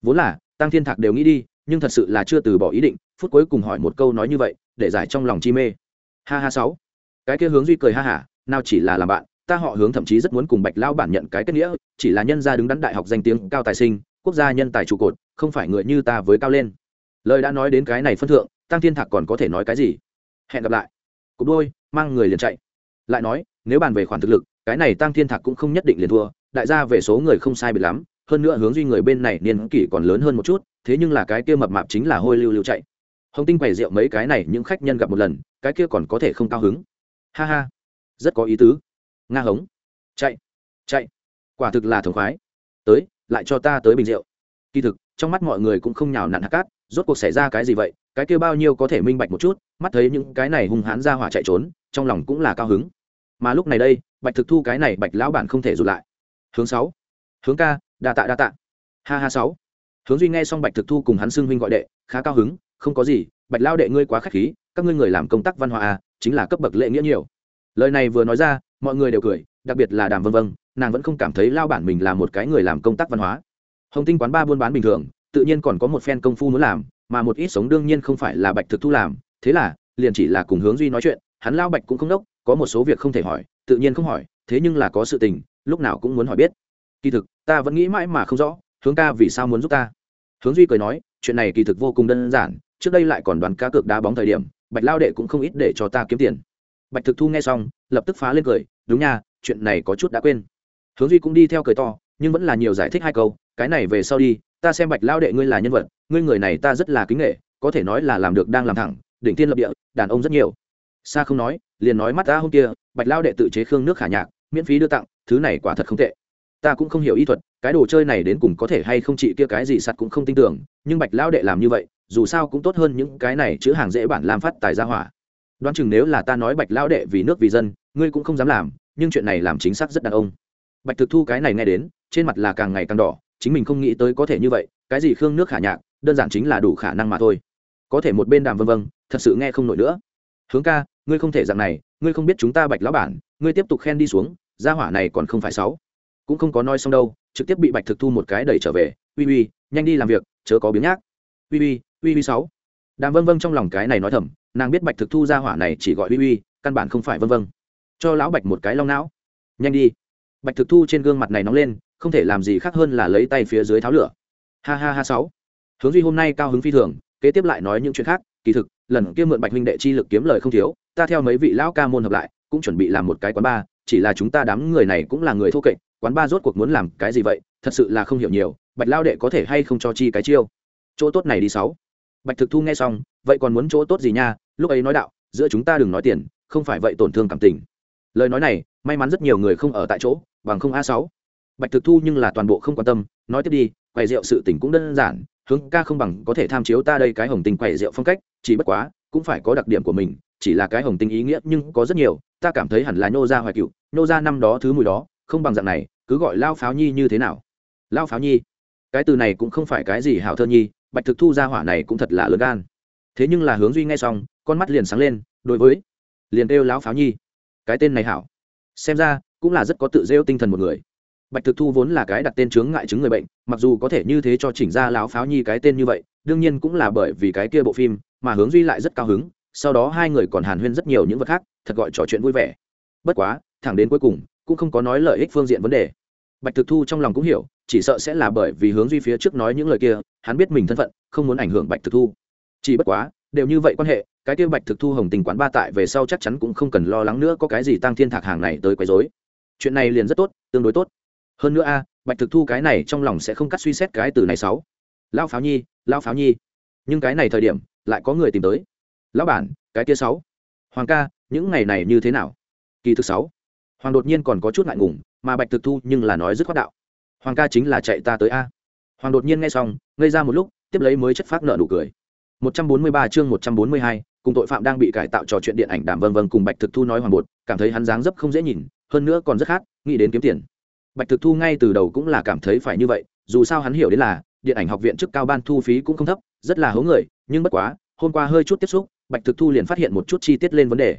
Vốn là tăng thiên thạc đều nghĩ đi, nhưng thật sự là chưa từ bỏ ý định, phút cuối cùng hỏi một câu nói như vậy, để giải trong lòng chi mê. Ha ha sáu, cái kia hướng duy cười ha hả, nào chỉ là làm bạn ta họ hướng thậm chí rất muốn cùng bạch lao bản nhận cái kết nghĩa, chỉ là nhân gia đứng đắn đại học danh tiếng cao tài sinh, quốc gia nhân tài trụ cột, không phải người như ta với cao lên. Lời đã nói đến cái này phân thượng, tăng thiên thạc còn có thể nói cái gì? Hẹn gặp lại. Cục đôi, mang người liền chạy. Lại nói, nếu bàn về khoản thực lực, cái này tăng thiên thạc cũng không nhất định liền thua, đại gia về số người không sai biệt lắm, hơn nữa hướng duy người bên này niên kỷ còn lớn hơn một chút, thế nhưng là cái kia mập mạp chính là hôi lưu lưu chạy. Hồng tinh quầy rượu mấy cái này những khách nhân gặp một lần, cái kia còn có thể không cao hứng. Ha ha. Rất có ý tứ nga hống. Chạy chạy. Quả thực là thống khoái. Tới, lại cho ta tới bình rượu. Kỳ thực, trong mắt mọi người cũng không nhào nặn hạt cát, rốt cuộc xảy ra cái gì vậy, cái kia bao nhiêu có thể minh bạch một chút, mắt thấy những cái này hung hãn ra hỏa chạy trốn, trong lòng cũng là cao hứng. Mà lúc này đây, bạch thực thu cái này bạch lão bản không thể rụt lại. Hướng sáu. Hướng ca, đa tạ đa tạ. Ha ha sáu. Hướng duy nghe xong bạch thực thu cùng hắn xưng huynh gọi đệ, khá cao hứng, không có gì, bạch lao đệ ngươi quá k h á c h khí, các ngươi người làm công tác văn hóa à chính là cấp bậc lễ nghĩa nhiều lời này vừa nói ra, mọi người đều cười, đặc biệt là đàm vân vân, nàng vẫn không cảm thấy lao bản mình là một cái người làm công tác văn hóa. Hồng tinh quán ba buôn bán bình thường, tự nhiên còn có một phen công phu muốn làm, mà một ít sống đương nhiên không phải là bạch thực thu làm, thế là, liền chỉ là cùng hướng duy nói chuyện, hắn lao bạch cũng không đốc, có một số việc không thể hỏi, tự nhiên không hỏi, thế nhưng là có sự tình, lúc nào cũng muốn hỏi biết. Kỳ thực, ta vẫn nghĩ mãi mà không rõ, hướng ca vì sao muốn giúp ta? Hướng duy cười nói, chuyện này kỳ thực vô cùng đơn giản, trước đây lại còn đoán cá cược đá bóng thời điểm, bạch lao đệ cũng không ít để cho ta kiếm tiền bạch thực thu nghe xong, lập tức phá lên cười, đúng nha, chuyện này có chút đã quên. Hướng duy cũng đi theo cười to, nhưng vẫn là nhiều giải thích hai câu, cái này về sau đi, ta xem bạch lao đệ ngươi là nhân vật, ngươi người này ta rất là kính nghệ có thể nói là làm được đang làm thẳng, đỉnh tiên lập địa, đàn ông rất nhiều. Xa không nói, liền nói mắt ta hôm kia, bạch lao đệ tự chế khương nước khả nhạc, miễn phí đưa tặng, thứ này quả thật không tệ. Ta cũng không hiểu y thuật, cái đồ chơi này đến cùng có thể hay không chị kia cái gì sắt cũng không tin tưởng, nhưng bạch lao đệ làm như vậy, dù sao cũng tốt hơn những cái này chữ hàng dễ bản làm phát tài ra hỏa đoán chừng nếu là ta nói bạch lão đệ vì nước vì dân, ngươi cũng không dám làm, nhưng chuyện này làm chính xác rất đàn ông. Bạch thực thu cái này nghe đến, trên mặt là càng ngày càng đỏ, chính mình không nghĩ tới có thể như vậy, cái gì khương nước khả nhạc, đơn giản chính là đủ khả năng mà thôi. Có thể một bên đàm vân vân, thật sự nghe không nổi nữa. Hướng ca, ngươi không thể dạng này, ngươi không biết chúng ta bạch lão bản, ngươi tiếp tục khen đi xuống, gia hỏa này còn không phải sáu cũng không có nói xong đâu, trực tiếp bị bạch thực thu một cái đẩy trở về, uy uy, nhanh đi làm việc, chớ có biếng nhác. Uy uy uy uy sáu đàm vân vân trong lòng cái này nói thầm, nàng biết bạch thực thu ra hỏa này chỉ gọi uy uy căn bản không phải vân vân. Cho lão bạch một cái long não. Nhanh đi. Bạch thực thu trên gương mặt này nóng lên, không thể làm gì khác hơn là lấy tay phía dưới tháo lửa. Ha ha ha sáu. Hướng duy hôm nay cao hứng phi thường, kế tiếp lại nói những chuyện khác, kỳ thực, lần kia mượn bạch huynh đệ chi lực kiếm lời không thiếu, ta theo mấy vị lão ca môn hợp lại, cũng chuẩn bị làm một cái quán bar chỉ là chúng ta đám người này cũng là người thô kệch, quán bar rốt cuộc muốn làm cái gì vậy, thật sự là không hiểu nhiều, bạch lao đệ có thể hay không cho chi cái chiêu. Chỗ tốt này đi sáu bạch thực thu nghe xong, vậy còn muốn chỗ tốt gì nha? Lúc ấy nói đạo, giữa chúng ta đừng nói tiền, không phải vậy tổn thương cảm tình. Lời nói này, may mắn rất nhiều người không ở tại chỗ, bằng không a sáu. Bạch thực thu nhưng là toàn bộ không quan tâm, nói tiếp đi, quầy rượu sự tình cũng đơn giản, hướng ca không bằng có thể tham chiếu ta đây cái hồng tinh quầy rượu phong cách, chỉ bất quá, cũng phải có đặc điểm của mình, chỉ là cái hồng tinh ý nghĩa nhưng có rất nhiều, ta cảm thấy hẳn là nhô ra hoài cựu nhô ra năm đó thứ mùi đó, không bằng dạng này, cứ gọi lao pháo nhi như thế nào? Lao pháo nhi? Cái từ này cũng không phải cái gì hảo thơ nhi bạch thực thu ra hỏa này cũng thật là lớn gan. Thế nhưng là hướng duy nghe xong, con mắt liền sáng lên, đối với, liền kêu lão pháo nhi. Cái tên này hảo. Xem ra, cũng là rất có tự rêu tinh thần một người. Bạch thực thu vốn là cái đặt tên chướng ngại chứng người bệnh, mặc dù có thể như thế cho chỉnh ra lão pháo nhi cái tên như vậy, đương nhiên cũng là bởi vì cái kia bộ phim, mà hướng duy lại rất cao hứng, sau đó hai người còn hàn huyên rất nhiều những vật khác, thật gọi trò chuyện vui vẻ. Bất quá, thẳng đến cuối cùng, cũng không có nói lợi ích phương diện vấn đề bạch thực thu trong lòng cũng hiểu, chỉ sợ sẽ là bởi vì hướng duy phía trước nói những lời kia, hắn biết mình thân phận, không muốn ảnh hưởng bạch thực thu. Chỉ bất quá, đều như vậy quan hệ, cái kia bạch thực thu hồng tình quán ba tại về sau chắc chắn cũng không cần lo lắng nữa có cái gì tăng thiên thạc hàng này tới quấy rối. Chuyện này liền rất tốt, tương đối tốt. Hơn nữa a, bạch thực thu cái này trong lòng sẽ không cắt suy xét cái từ này sáu. Lao pháo nhi lao pháo nhi. Nhưng cái này thời điểm, lại có người tìm tới. Lão bản, cái kia sáu. Hoàng ca, những ngày này như thế nào? Kỳ thứ sáu hoàng đột nhiên còn có chút ngại ngùng mà bạch thực thu nhưng là nói dứt khoát đạo. Hoàng ca chính là chạy ta tới a. Hoàng đột nhiên nghe xong ngây ra một lúc tiếp lấy mới chất phát nợ nụ cười. 143 chương 142, cùng tội phạm đang bị cải tạo trò chuyện điện ảnh đàm vân vân cùng bạch thực thu nói hoàng bột cảm thấy hắn dáng dấp không dễ nhìn hơn nữa còn rất khác nghĩ đến kiếm tiền. Bạch thực thu ngay từ đầu cũng là cảm thấy phải như vậy dù sao hắn hiểu đến là điện ảnh học viện chức cao ban thu phí cũng không thấp rất là hố người nhưng bất quá hôm qua hơi chút tiếp xúc bạch thực thu liền phát hiện một chút chi tiết lên vấn đề.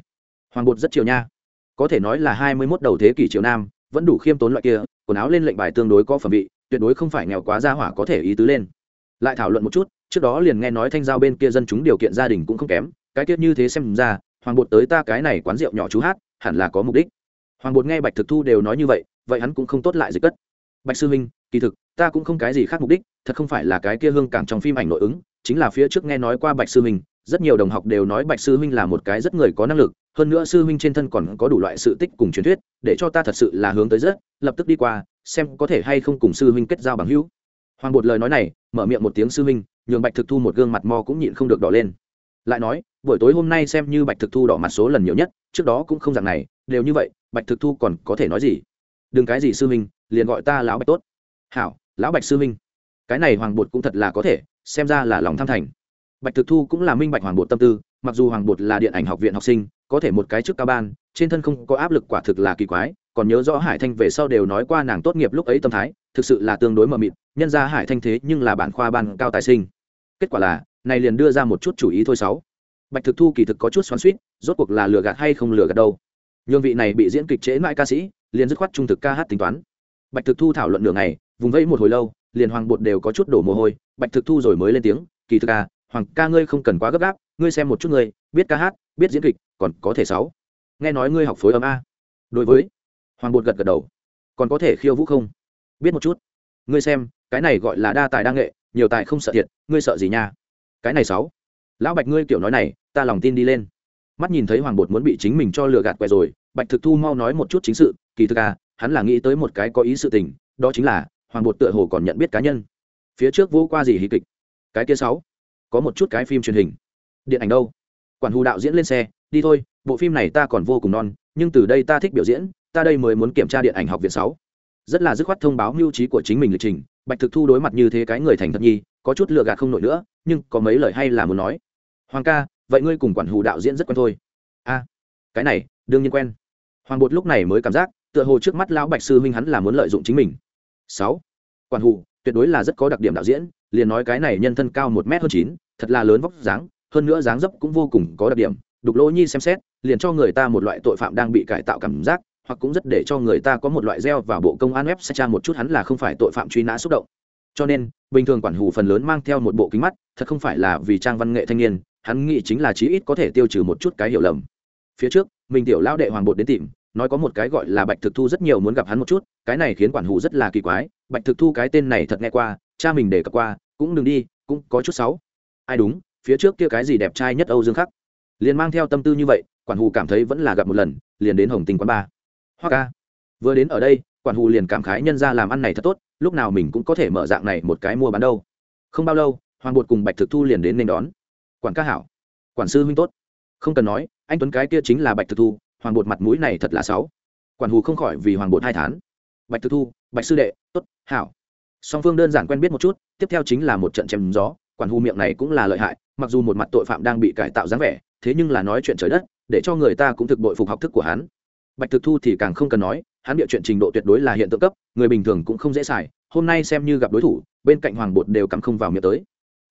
Hoàng bột rất chiều nha có thể nói là hai mươi 21 đầu thế kỷ triều nam, vẫn đủ khiêm tốn loại kia, quần áo lên lệnh bài tương đối có phẩm vị, tuyệt đối không phải nghèo quá gia hỏa có thể ý tứ lên. Lại thảo luận một chút, trước đó liền nghe nói thanh giao bên kia dân chúng điều kiện gia đình cũng không kém, cái tiết như thế xem ra, hoàng bột tới ta cái này quán rượu nhỏ chú hát, hẳn là có mục đích. Hoàng bột nghe bạch thực thu đều nói như vậy vậy hắn cũng không tốt lại dịch cất. Bạch sư huynh, kỳ thực, ta cũng không cái gì khác mục đích, thật không phải là cái kia hương cảng trong phim ảnh nội ứng, chính là phía trước nghe nói qua bạch sư huynh rất nhiều đồng học đều nói bạch sư huynh là một cái rất người có năng lực, hơn nữa sư huynh trên thân còn có đủ loại sự tích cùng truyền thuyết, để cho ta thật sự là hướng tới rất, lập tức đi qua, xem có thể hay không cùng sư huynh kết giao bằng hữu. Hoàng bột lời nói này, mở miệng một tiếng sư huynh nhường bạch thực thu một gương mặt mo cũng nhịn không được đỏ lên. Lại nói, buổi tối hôm nay xem như bạch thực thu đỏ mặt số lần nhiều nhất, trước đó cũng không dạng này, đều như vậy, bạch thực thu còn có thể nói gì? Đừng cái gì sư huynh, liền gọi ta lão bạch tốt. Hảo, lão bạch sư huynh. Cái này hoàng bột cũng thật là có thể, xem ra là lòng tham thành bạch thực thu cũng là minh bạch hoàng bột tâm tư, mặc dù hoàng bột là điện ảnh học viện học sinh, có thể một cái trước cao ban, trên thân không có áp lực quả thực là kỳ quái, còn nhớ rõ hải thanh về sau đều nói qua nàng tốt nghiệp lúc ấy tâm thái, thực sự là tương đối mờ mịt, nhân ra hải thanh thế nhưng là bản khoa ban cao tài sinh. Kết quả là, này liền đưa ra một chút chủ ý thôi sáu. Bạch thực thu kỳ thực có chút xoắn suýt rốt cuộc là lừa gạt hay không lừa gạt đâu. Nhương vị này bị diễn kịch trễ mãi ca sĩ, liền dứt khoát trung thực ca hát tính toán. Bạch thực thu thảo luận nửa ngày, vùng vẫy một hồi lâu, liền hoàng bột đều có chút đổ mồ hôi, bạch thực thu rồi mới lên tiếng, kỳ thực ca hoàng ca ngươi không cần quá gấp gáp, ngươi xem một chút ngươi, biết ca hát, biết diễn kịch, còn có thể sáu. Nghe nói ngươi học phối âm a. Đối với, hoàng bột gật gật đầu. Còn có thể khiêu vũ không? Biết một chút. Ngươi xem, cái này gọi là đa tài đa nghệ, nhiều tài không sợ thiệt, ngươi sợ gì nha? Cái này sáu. Lão bạch ngươi kiểu nói này, ta lòng tin đi lên. Mắt nhìn thấy hoàng bột muốn bị chính mình cho lừa gạt quẹ rồi, bạch thực thu mau nói một chút chính sự, kỳ thực à hắn là nghĩ tới một cái có ý sự tình, đó chính là, hoàng bột tựa hồ còn nhận biết cá nhân. Phía trước vô qua gì hí kịch. Cái kia sáu có một chút cái phim truyền hình. Điện ảnh đâu? Quản hù đạo diễn lên xe, đi thôi, bộ phim này ta còn vô cùng non, nhưng từ đây ta thích biểu diễn, ta đây mới muốn kiểm tra điện ảnh học viện sáu. Rất là dứt khoát thông báo mưu trí của chính mình lịch trình, bạch thực thu đối mặt như thế cái người thành thật nhi, có chút lừa gạt không nổi nữa, nhưng có mấy lời hay là muốn nói. Hoàng ca, vậy ngươi cùng quản hù đạo diễn rất quen thôi. A, cái này, đương nhiên quen. Hoàng bột lúc này mới cảm giác, tựa hồ trước mắt lão bạch sư huynh hắn là muốn lợi dụng chính mình. Sáu, quản hù tuyệt đối là rất có đặc điểm đạo diễn, liền nói cái này nhân thân cao một m hơn chín, thật là lớn vóc dáng, hơn nữa dáng dấp cũng vô cùng có đặc điểm, đục lỗ nhi xem xét, liền cho người ta một loại tội phạm đang bị cải tạo cảm giác, hoặc cũng rất để cho người ta có một loại gieo vào bộ công an web sẽ tra một chút hắn là không phải tội phạm truy nã xúc động. Cho nên, bình thường quản hủ phần lớn mang theo một bộ kính mắt, thật không phải là vì trang văn nghệ thanh niên, hắn nghĩ chính là chí ít có thể tiêu trừ một chút cái hiểu lầm. Phía trước mình tiểu lao đệ hoàng bột đến tìm nói có một cái gọi là bạch thực thu rất nhiều muốn gặp hắn một chút, cái này khiến quản hủ rất là kỳ quái, bạch thực thu cái tên này thật nghe qua, cha mình để cập qua, cũng đừng đi, cũng có chút xấu. Ai đúng, phía trước kia cái gì đẹp trai nhất âu dương khắc? Liền mang theo tâm tư như vậy, quản hủ cảm thấy vẫn là gặp một lần, liền đến hồng tình quán ba. Hoa ca. Vừa đến ở đây, quản hủ liền cảm khái nhân ra làm ăn này thật tốt, lúc nào mình cũng có thể mở dạng này một cái mua bán đâu. Không bao lâu, hoàng bột cùng bạch thực thu liền đến nên đón. Quản ca hảo. Quản sư huynh tốt. Không cần nói, anh tuấn cái kia chính là bạch thực thu hoàng bột mặt mũi này thật là sáu. Quản hù không khỏi vì hoàng bột hai tháng bạch thực thu, bạch sư đệ, tốt, hảo. Song phương đơn giản quen biết một chút, tiếp theo chính là một trận chém gió, quản hù miệng này cũng là lợi hại, mặc dù một mặt tội phạm đang bị cải tạo dáng vẻ, thế nhưng là nói chuyện trời đất, để cho người ta cũng thực bội phục học thức của hắn. Bạch thực thu thì càng không cần nói, hắn địa chuyện trình độ tuyệt đối là hiện tượng cấp, người bình thường cũng không dễ xài, hôm nay xem như gặp đối thủ, bên cạnh hoàng bột đều cắm không vào miệng tới.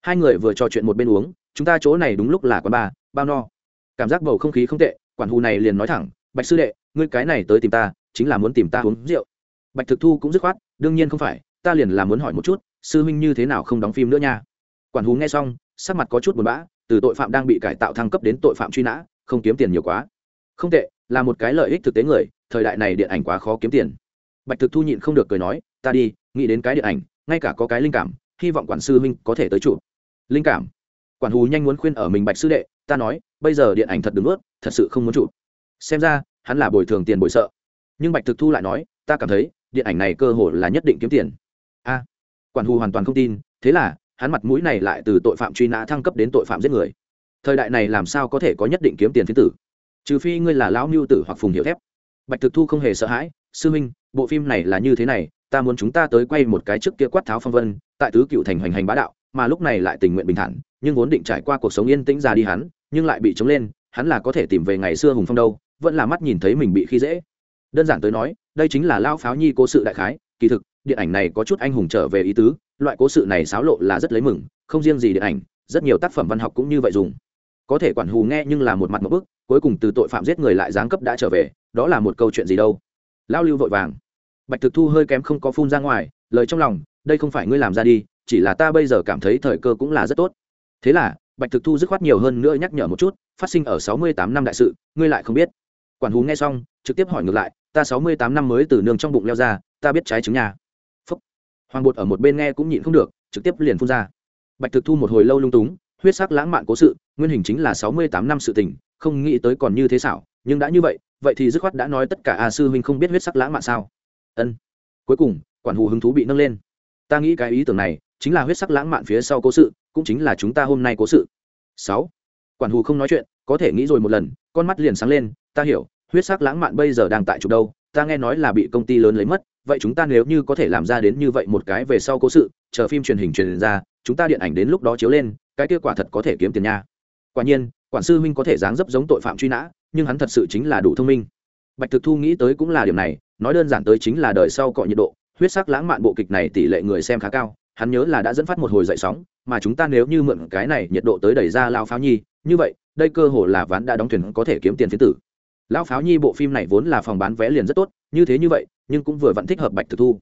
Hai người vừa trò chuyện một bên uống, chúng ta chỗ này đúng lúc là quán bà bao no. Cảm giác bầu không khí không tệ quản hù này liền nói thẳng, bạch sư đệ, ngươi cái này tới tìm ta, chính là muốn tìm ta uống rượu. Bạch thực thu cũng dứt khoát, đương nhiên không phải, ta liền là muốn hỏi một chút, sư huynh như thế nào không đóng phim nữa nha? Quản hù nghe xong, sắc mặt có chút buồn bã, từ tội phạm đang bị cải tạo thăng cấp đến tội phạm truy nã, không kiếm tiền nhiều quá. Không tệ, là một cái lợi ích thực tế người, thời đại này điện ảnh quá khó kiếm tiền. Bạch thực thu nhịn không được cười nói, ta đi, nghĩ đến cái điện ảnh, ngay cả có cái linh cảm, hy vọng quản sư huynh có thể tới chủ. linh cảm? Quản hù nhanh muốn khuyên ở mình bạch sư đệ, ta nói, bây giờ điện ảnh thật đứng ướt thật sự không muốn chụp. Xem ra, hắn là bồi thường tiền bồi sợ. Nhưng bạch thực thu lại nói, ta cảm thấy, điện ảnh này cơ hội là nhất định kiếm tiền. A, quản hù hoàn toàn không tin, thế là, hắn mặt mũi này lại từ tội phạm truy nã thăng cấp đến tội phạm giết người. Thời đại này làm sao có thể có nhất định kiếm tiền phiến tử? Trừ phi ngươi là lão mưu tử hoặc phùng hiệu thép. Bạch thực thu không hề sợ hãi, sư minh bộ phim này là như thế này, ta muốn chúng ta tới quay một cái trước kia quát tháo phong vân, tại tứ cựu thành hoành hành bá đạo, mà lúc này lại tình nguyện bình thản, nhưng vốn định trải qua cuộc sống yên tĩnh già đi hắn, nhưng lại bị chống lên hắn là có thể tìm về ngày xưa hùng phong đâu, vẫn là mắt nhìn thấy mình bị khi dễ. Đơn giản tới nói, đây chính là lao pháo nhi cố sự đại khái, kỳ thực, điện ảnh này có chút anh hùng trở về ý tứ, loại cố sự này xáo lộ là rất lấy mừng, không riêng gì điện ảnh, rất nhiều tác phẩm văn học cũng như vậy dùng. Có thể quản hù nghe nhưng là một mặt một bức, cuối cùng từ tội phạm giết người lại giáng cấp đã trở về, đó là một câu chuyện gì đâu. Lao lưu vội vàng. Bạch thực thu hơi kém không có phun ra ngoài, lời trong lòng, đây không phải ngươi làm ra đi, chỉ là ta bây giờ cảm thấy thời cơ cũng là rất tốt. Thế là bạch thực thu dứt khoát nhiều hơn nữa nhắc nhở một chút, phát sinh ở sáu mươi tám năm đại sự, ngươi lại không biết. Quản hú nghe xong, trực tiếp hỏi ngược lại, ta sáu mươi tám năm mới từ nương trong bụng leo ra, ta biết trái trứng nhà. Phúc. Hoàng bột ở một bên nghe cũng nhịn không được, trực tiếp liền phun ra. Bạch thực thu một hồi lâu lung túng, huyết sắc lãng mạn cố sự, nguyên hình chính là sáu mươi tám năm sự tình, không nghĩ tới còn như thế xảo, nhưng đã như vậy vậy thì dứt khoát đã nói tất cả a sư huynh không biết huyết sắc lãng mạn sao. Ân. Cuối cùng, quản hù hứng thú bị nâng lên. Ta nghĩ cái ý tưởng này chính là huyết sắc lãng mạn phía sau cố sự, cũng chính là chúng ta hôm nay cố sự. Sáu. Quản hù không nói chuyện, có thể nghĩ rồi một lần, con mắt liền sáng lên, ta hiểu, huyết sắc lãng mạn bây giờ đang tại chụp đâu, ta nghe nói là bị công ty lớn lấy mất, vậy chúng ta nếu như có thể làm ra đến như vậy một cái về sau cố sự, chờ phim truyền hình truyền ra, chúng ta điện ảnh đến lúc đó chiếu lên, cái kết quả thật có thể kiếm tiền nha. Quả nhiên, quản sư huynh có thể dáng dấp giống tội phạm truy nã, nhưng hắn thật sự chính là đủ thông minh. Bạch thực thu nghĩ tới cũng là điểm này, nói đơn giản tới chính là đời sau cọ nhiệt độ, huyết sắc lãng mạn bộ kịch này tỷ lệ người xem khá cao hắn nhớ là đã dẫn phát một hồi dậy sóng, mà chúng ta nếu như mượn cái này nhiệt độ tới đẩy ra lao pháo nhi, như vậy, đây cơ hồ là ván đã đóng thuyền có thể kiếm tiền phiến tử. Lão pháo nhi bộ phim này vốn là phòng bán vé liền rất tốt, như thế như vậy, nhưng cũng vừa vẫn thích hợp bạch thực thu.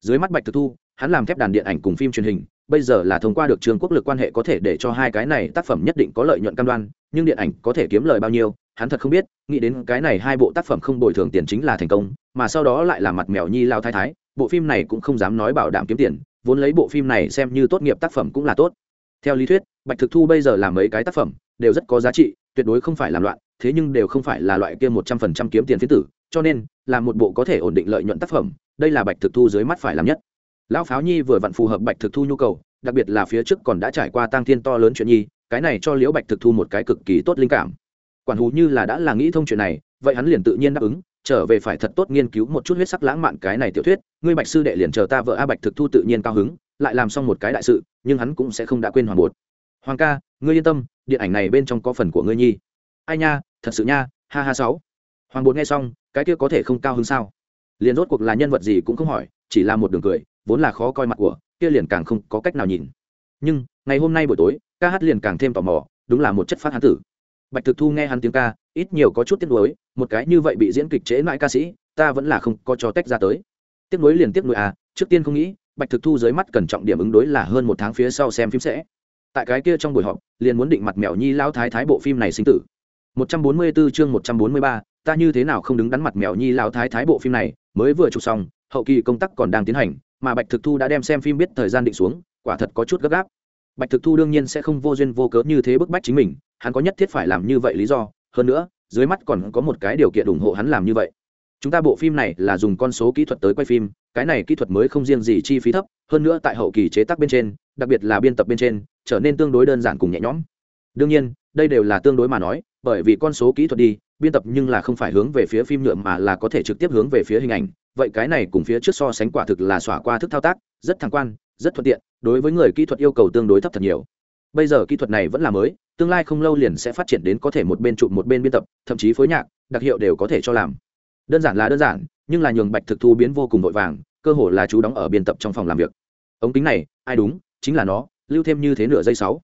Dưới mắt bạch thực thu, hắn làm thép đàn điện ảnh cùng phim truyền hình, bây giờ là thông qua được trường quốc lực quan hệ có thể để cho hai cái này tác phẩm nhất định có lợi nhuận cam đoan, nhưng điện ảnh có thể kiếm lời bao nhiêu, hắn thật không biết, nghĩ đến cái này hai bộ tác phẩm không bồi thường tiền chính là thành công, mà sau đó lại là mặt mèo nhi lao thái thái, bộ phim này cũng không dám nói bảo đảm kiếm tiền vốn lấy bộ phim này xem như tốt nghiệp tác phẩm cũng là tốt. Theo lý thuyết, bạch thực thu bây giờ làm mấy cái tác phẩm, đều rất có giá trị, tuyệt đối không phải làm loạn, thế nhưng đều không phải là loại kia một trăm phần trăm kiếm tiền phiến tử, cho nên, là một bộ có thể ổn định lợi nhuận tác phẩm, đây là bạch thực thu dưới mắt phải làm nhất. Lão pháo nhi vừa vặn phù hợp bạch thực thu nhu cầu, đặc biệt là phía trước còn đã trải qua tăng thiên to lớn chuyện nhi, cái này cho liễu bạch thực thu một cái cực kỳ tốt linh cảm. Quản hú như là đã là nghĩ thông chuyện này, vậy hắn liền tự nhiên đáp ứng trở về phải thật tốt nghiên cứu một chút huyết sắc lãng mạn cái này tiểu thuyết, ngươi bạch sư đệ liền chờ ta vợ a bạch thực thu tự nhiên cao hứng, lại làm xong một cái đại sự, nhưng hắn cũng sẽ không đã quên hoàng bột. Hoàng ca, ngươi yên tâm, điện ảnh này bên trong có phần của ngươi nhi. Ai nha, thật sự nha, ha ha sáu. Hoàng bột nghe xong, cái kia có thể không cao hứng sao? Liền rốt cuộc là nhân vật gì cũng không hỏi, chỉ là một đường cười, vốn là khó coi mặt của, kia liền càng không có cách nào nhìn. Nhưng, ngày hôm nay buổi tối, ca hát liền càng thêm tò mò, đúng là một chất phát hán tử. Bạch thực thu nghe hắn tiếng ca ít nhiều có chút tiếc nuối một cái như vậy bị diễn kịch trễ mãi ca sĩ ta vẫn là không có cho tách ra tới. Tiếc nuối liền tiếc nuối à trước tiên không nghĩ bạch thực thu dưới mắt cần trọng điểm ứng đối là hơn một tháng phía sau xem phim sẽ. Tại cái kia trong buổi họp liền muốn định mặt mèo nhi lao thái thái bộ phim này sinh tử. 144 chương 143, ta như thế nào không đứng đắn mặt mèo nhi lao thái thái bộ phim này mới vừa chụp xong hậu kỳ công tác còn đang tiến hành mà bạch thực thu đã đem xem phim biết thời gian định xuống quả thật có chút gấp gáp. Bạch thực thu đương nhiên sẽ không vô duyên vô cớ như thế bức bách chính mình hắn có nhất thiết phải làm như vậy lý do hơn nữa, dưới mắt còn có một cái điều kiện ủng hộ hắn làm như vậy. Chúng ta bộ phim này là dùng con số kỹ thuật tới quay phim, cái này kỹ thuật mới không riêng gì chi phí thấp, hơn nữa tại hậu kỳ chế tác bên trên, đặc biệt là biên tập bên trên, trở nên tương đối đơn giản cùng nhẹ nhõm. Đương nhiên, đây đều là tương đối mà nói, bởi vì con số kỹ thuật đi, biên tập nhưng là không phải hướng về phía phim nhựa mà là có thể trực tiếp hướng về phía hình ảnh. Vậy cái này cùng phía trước so sánh quả thực là xỏa qua thức thao tác, rất thẳng quan, rất thuận tiện, đối với người kỹ thuật yêu cầu tương đối thấp thật nhiều. Bây giờ kỹ thuật này vẫn là mới tương lai không lâu liền sẽ phát triển đến có thể một bên chụp một bên biên tập, thậm chí phối nhạc, đặc hiệu đều có thể cho làm. Đơn giản là đơn giản, nhưng là nhường bạch thực thu biến vô cùng vội vàng, cơ hồ là chú đóng ở biên tập trong phòng làm việc. Ống kính này, ai đúng, chính là nó, lưu thêm như thế nửa giây sáu.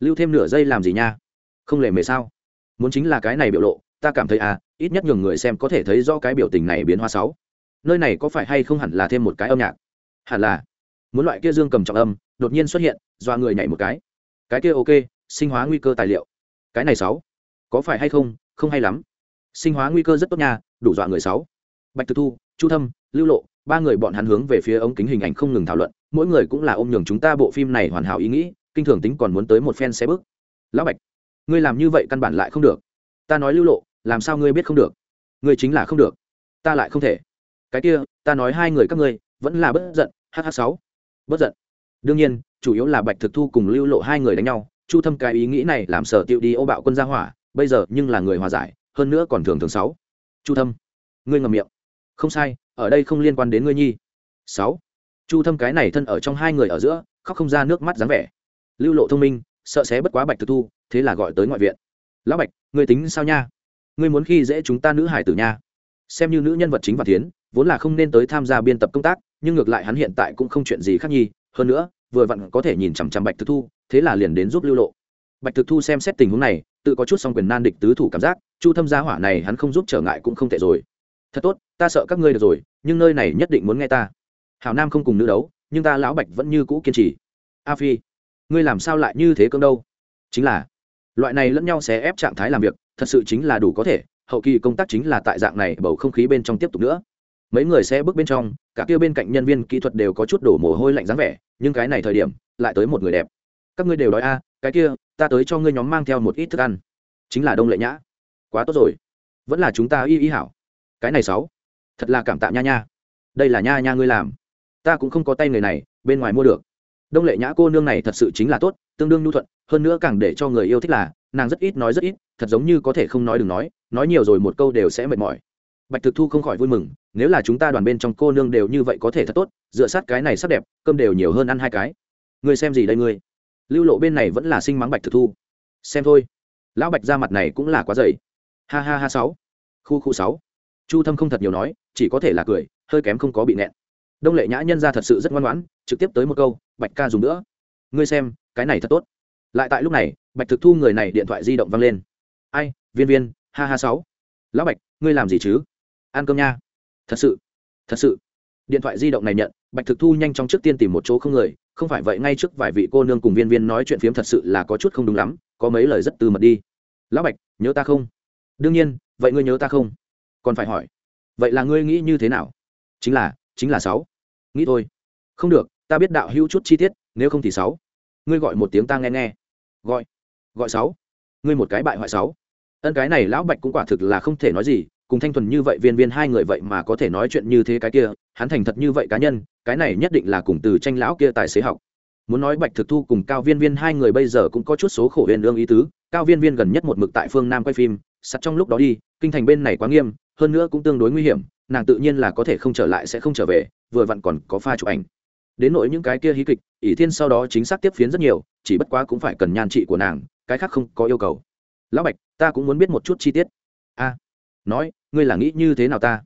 Lưu thêm nửa giây làm gì nha? Không lề mề sao? Muốn chính là cái này biểu lộ, ta cảm thấy à ít nhất nhường người xem có thể thấy rõ cái biểu tình này biến hoa sáu. Nơi này có phải hay không hẳn là thêm một cái âm nhạc? Hẳn là. Muốn loại kia dương cầm trọng âm, đột nhiên xuất hiện do người nhảy một cái. Cái kia ok sinh hóa nguy cơ tài liệu. Cái này sáu, có phải hay không? Không hay lắm. Sinh hóa nguy cơ rất tốt nha, đủ dọa người sáu. Bạch thực thu, chu thâm, lưu lộ, ba người bọn hắn hướng về phía ống kính hình ảnh không ngừng thảo luận, mỗi người cũng là ôm nhường chúng ta bộ phim này hoàn hảo ý nghĩ, kinh thường tính còn muốn tới một phen xe bước. Lão bạch, ngươi làm như vậy căn bản lại không được. Ta nói lưu lộ, làm sao ngươi biết không được? Ngươi chính là không được. Ta lại không thể. Cái kia, ta nói hai người các ngươi, vẫn là bất giận. Hh sáu. Bất giận. Đương nhiên, chủ yếu là bạch thực thu cùng lưu lộ hai người đánh nhau chu thâm cái ý nghĩ này làm sở tiệu đi ô bạo quân gia hỏa, bây giờ nhưng là người hòa giải, hơn nữa còn thường thường sáu. Chu thâm, ngươi ngầm miệng. Không sai, ở đây không liên quan đến ngươi nhi. Sáu. Chu thâm cái này thân ở trong hai người ở giữa, khóc không ra nước mắt dáng vẻ. Lưu lộ thông minh, sợ sẽ bất quá bạch thực thu, thế là gọi tới ngoại viện. Lão bạch, ngươi tính sao nha? Ngươi muốn khi dễ chúng ta nữ hải tử nha. Xem như nữ nhân vật chính và tiến vốn là không nên tới tham gia biên tập công tác, nhưng ngược lại hắn hiện tại cũng không chuyện gì khác nhi. Hơn nữa vừa vặn có thể nhìn chằm chằm bạch thực thu, thế là liền đến giúp lưu lộ. Bạch thực thu xem xét tình huống này, tự có chút song quyền nan địch tứ thủ cảm giác, chu thâm gia hỏa này hắn không giúp trở ngại cũng không tệ rồi. Thật tốt, ta sợ các ngươi được rồi, nhưng nơi này nhất định muốn nghe ta. Hảo nam không cùng nữ đấu, nhưng ta lão bạch vẫn như cũ kiên trì. A phi, ngươi làm sao lại như thế cơn đâu? Chính là, loại này lẫn nhau sẽ ép trạng thái làm việc, thật sự chính là đủ có thể, hậu kỳ công tác chính là tại dạng này bầu không khí bên trong tiếp tục nữa mấy người sẽ bước bên trong, cả kia bên cạnh nhân viên kỹ thuật đều có chút đổ mồ hôi lạnh dáng vẻ, nhưng cái này thời điểm, lại tới một người đẹp. Các ngươi đều đói a cái kia, ta tới cho ngươi nhóm mang theo một ít thức ăn. Chính là đông lệ nhã. Quá tốt rồi. Vẫn là chúng ta y y hảo. Cái này sáu. Thật là cảm tạ nha nha. Đây là nha nha ngươi làm. Ta cũng không có tay người này, bên ngoài mua được. Đông lệ nhã cô nương này thật sự chính là tốt, tương đương nhu thuận, hơn nữa càng để cho người yêu thích là, nàng rất ít nói rất ít, thật giống như có thể không nói đừng nói nói nhiều rồi một câu đều sẽ mệt mỏi bạch thực thu không khỏi vui mừng, nếu là chúng ta đoàn bên trong cô nương đều như vậy có thể thật tốt, dựa sát cái này sắc đẹp, cơm đều nhiều hơn ăn hai cái. Ngươi xem gì đây ngươi? Lưu lộ bên này vẫn là sinh mắng bạch thực thu. Xem thôi. Lão bạch ra mặt này cũng là quá dày. Ha ha ha sáu. Khu khu sáu. Chu thâm không thật nhiều nói, chỉ có thể là cười, hơi kém không có bị nẹn. Đông lệ nhã nhân ra thật sự rất ngoan ngoãn, trực tiếp tới một câu, bạch ca dùng nữa. Ngươi xem, cái này thật tốt. Lại tại lúc này, bạch thực thu người này điện thoại di động văng lên. Ai, viên viên, ha ha sáu. Lão bạch, ngươi làm gì chứ? Ăn cơm nha. Thật sự thật sự. Điện thoại di động này nhận, bạch thực thu nhanh chóng trước tiên tìm một chỗ không người, không phải vậy ngay trước vài vị cô nương cùng viên viên nói chuyện phiếm thật sự là có chút không đúng lắm, có mấy lời rất từ mật đi. Lão bạch, nhớ ta không? Đương nhiên, vậy ngươi nhớ ta không? Còn phải hỏi. Vậy là ngươi nghĩ như thế nào? Chính là chính là sáu. Nghĩ thôi. Không được, ta biết đạo hữu chút chi tiết, nếu không thì sáu. Ngươi gọi một tiếng ta nghe nghe. Gọi. Gọi sáu. Ngươi một cái bại hoại sáu. Ân cái này lão bạch cũng quả thực là không thể nói gì cùng thanh thuần như vậy viên viên hai người vậy mà có thể nói chuyện như thế cái kia, hắn thành thật như vậy cá nhân, cái này nhất định là cùng từ tranh lão kia tài xế học. Muốn nói bạch thực thu cùng cao viên viên hai người bây giờ cũng có chút số khổ huyền lương ý tứ, cao viên viên gần nhất một mực tại phương nam quay phim sắt trong lúc đó đi, kinh thành bên này quá nghiêm, hơn nữa cũng tương đối nguy hiểm, nàng tự nhiên là có thể không trở lại sẽ không trở về, vừa vặn còn có pha chụp ảnh. Đến nỗi những cái kia hí kịch, ỷ thiên sau đó chính xác tiếp phiến rất nhiều, chỉ bất quá cũng phải cần nhan trị của nàng, cái khác không có yêu cầu. Lão bạch, ta cũng muốn biết một chút chi tiết. A, nói ngươi là nghĩ như thế nào ta?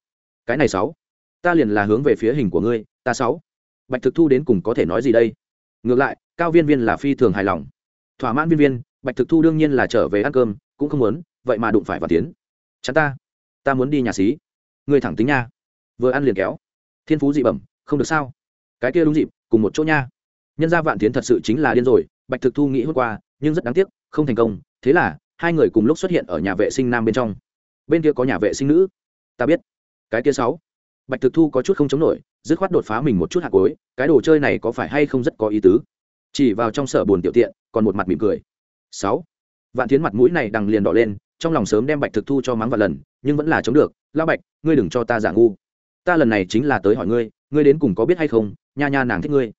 Cái này sáu. Ta liền là hướng về phía hình của ngươi, ta sáu. Bạch thực thu đến cùng có thể nói gì đây? Ngược lại, cao viên viên là phi thường hài lòng. Thỏa mãn viên viên, bạch thực thu đương nhiên là trở về ăn cơm, cũng không muốn, vậy mà đụng phải và tiến. Chắn ta. Ta muốn đi nhà xí. Ngươi thẳng tính nha. Vừa ăn liền kéo. Thiên phú dị bẩm, không được sao? Cái kia đúng dịp, cùng một chỗ nha. Nhân gia vạn tiến thật sự chính là điên rồi, bạch thực thu nghĩ hôm qua, nhưng rất đáng tiếc, không thành công. Thế là, hai người cùng lúc xuất hiện ở nhà vệ sinh nam bên trong bên kia có nhà vệ sinh nữ. Ta biết. Cái kia sáu. Bạch thực thu có chút không chống nổi, dứt khoát đột phá mình một chút hạt cối cái đồ chơi này có phải hay không rất có ý tứ? Chỉ vào trong sở buồn tiểu tiện, còn một mặt mỉm cười. Sáu. Vạn tiến mặt mũi này đằng liền đỏ lên, trong lòng sớm đem bạch thực thu cho mắng vài lần, nhưng vẫn là chống được. Lao bạch, ngươi đừng cho ta giả ngu. Ta lần này chính là tới hỏi ngươi ngươi đến cùng có biết hay không, nha nha nàng thích ngươi.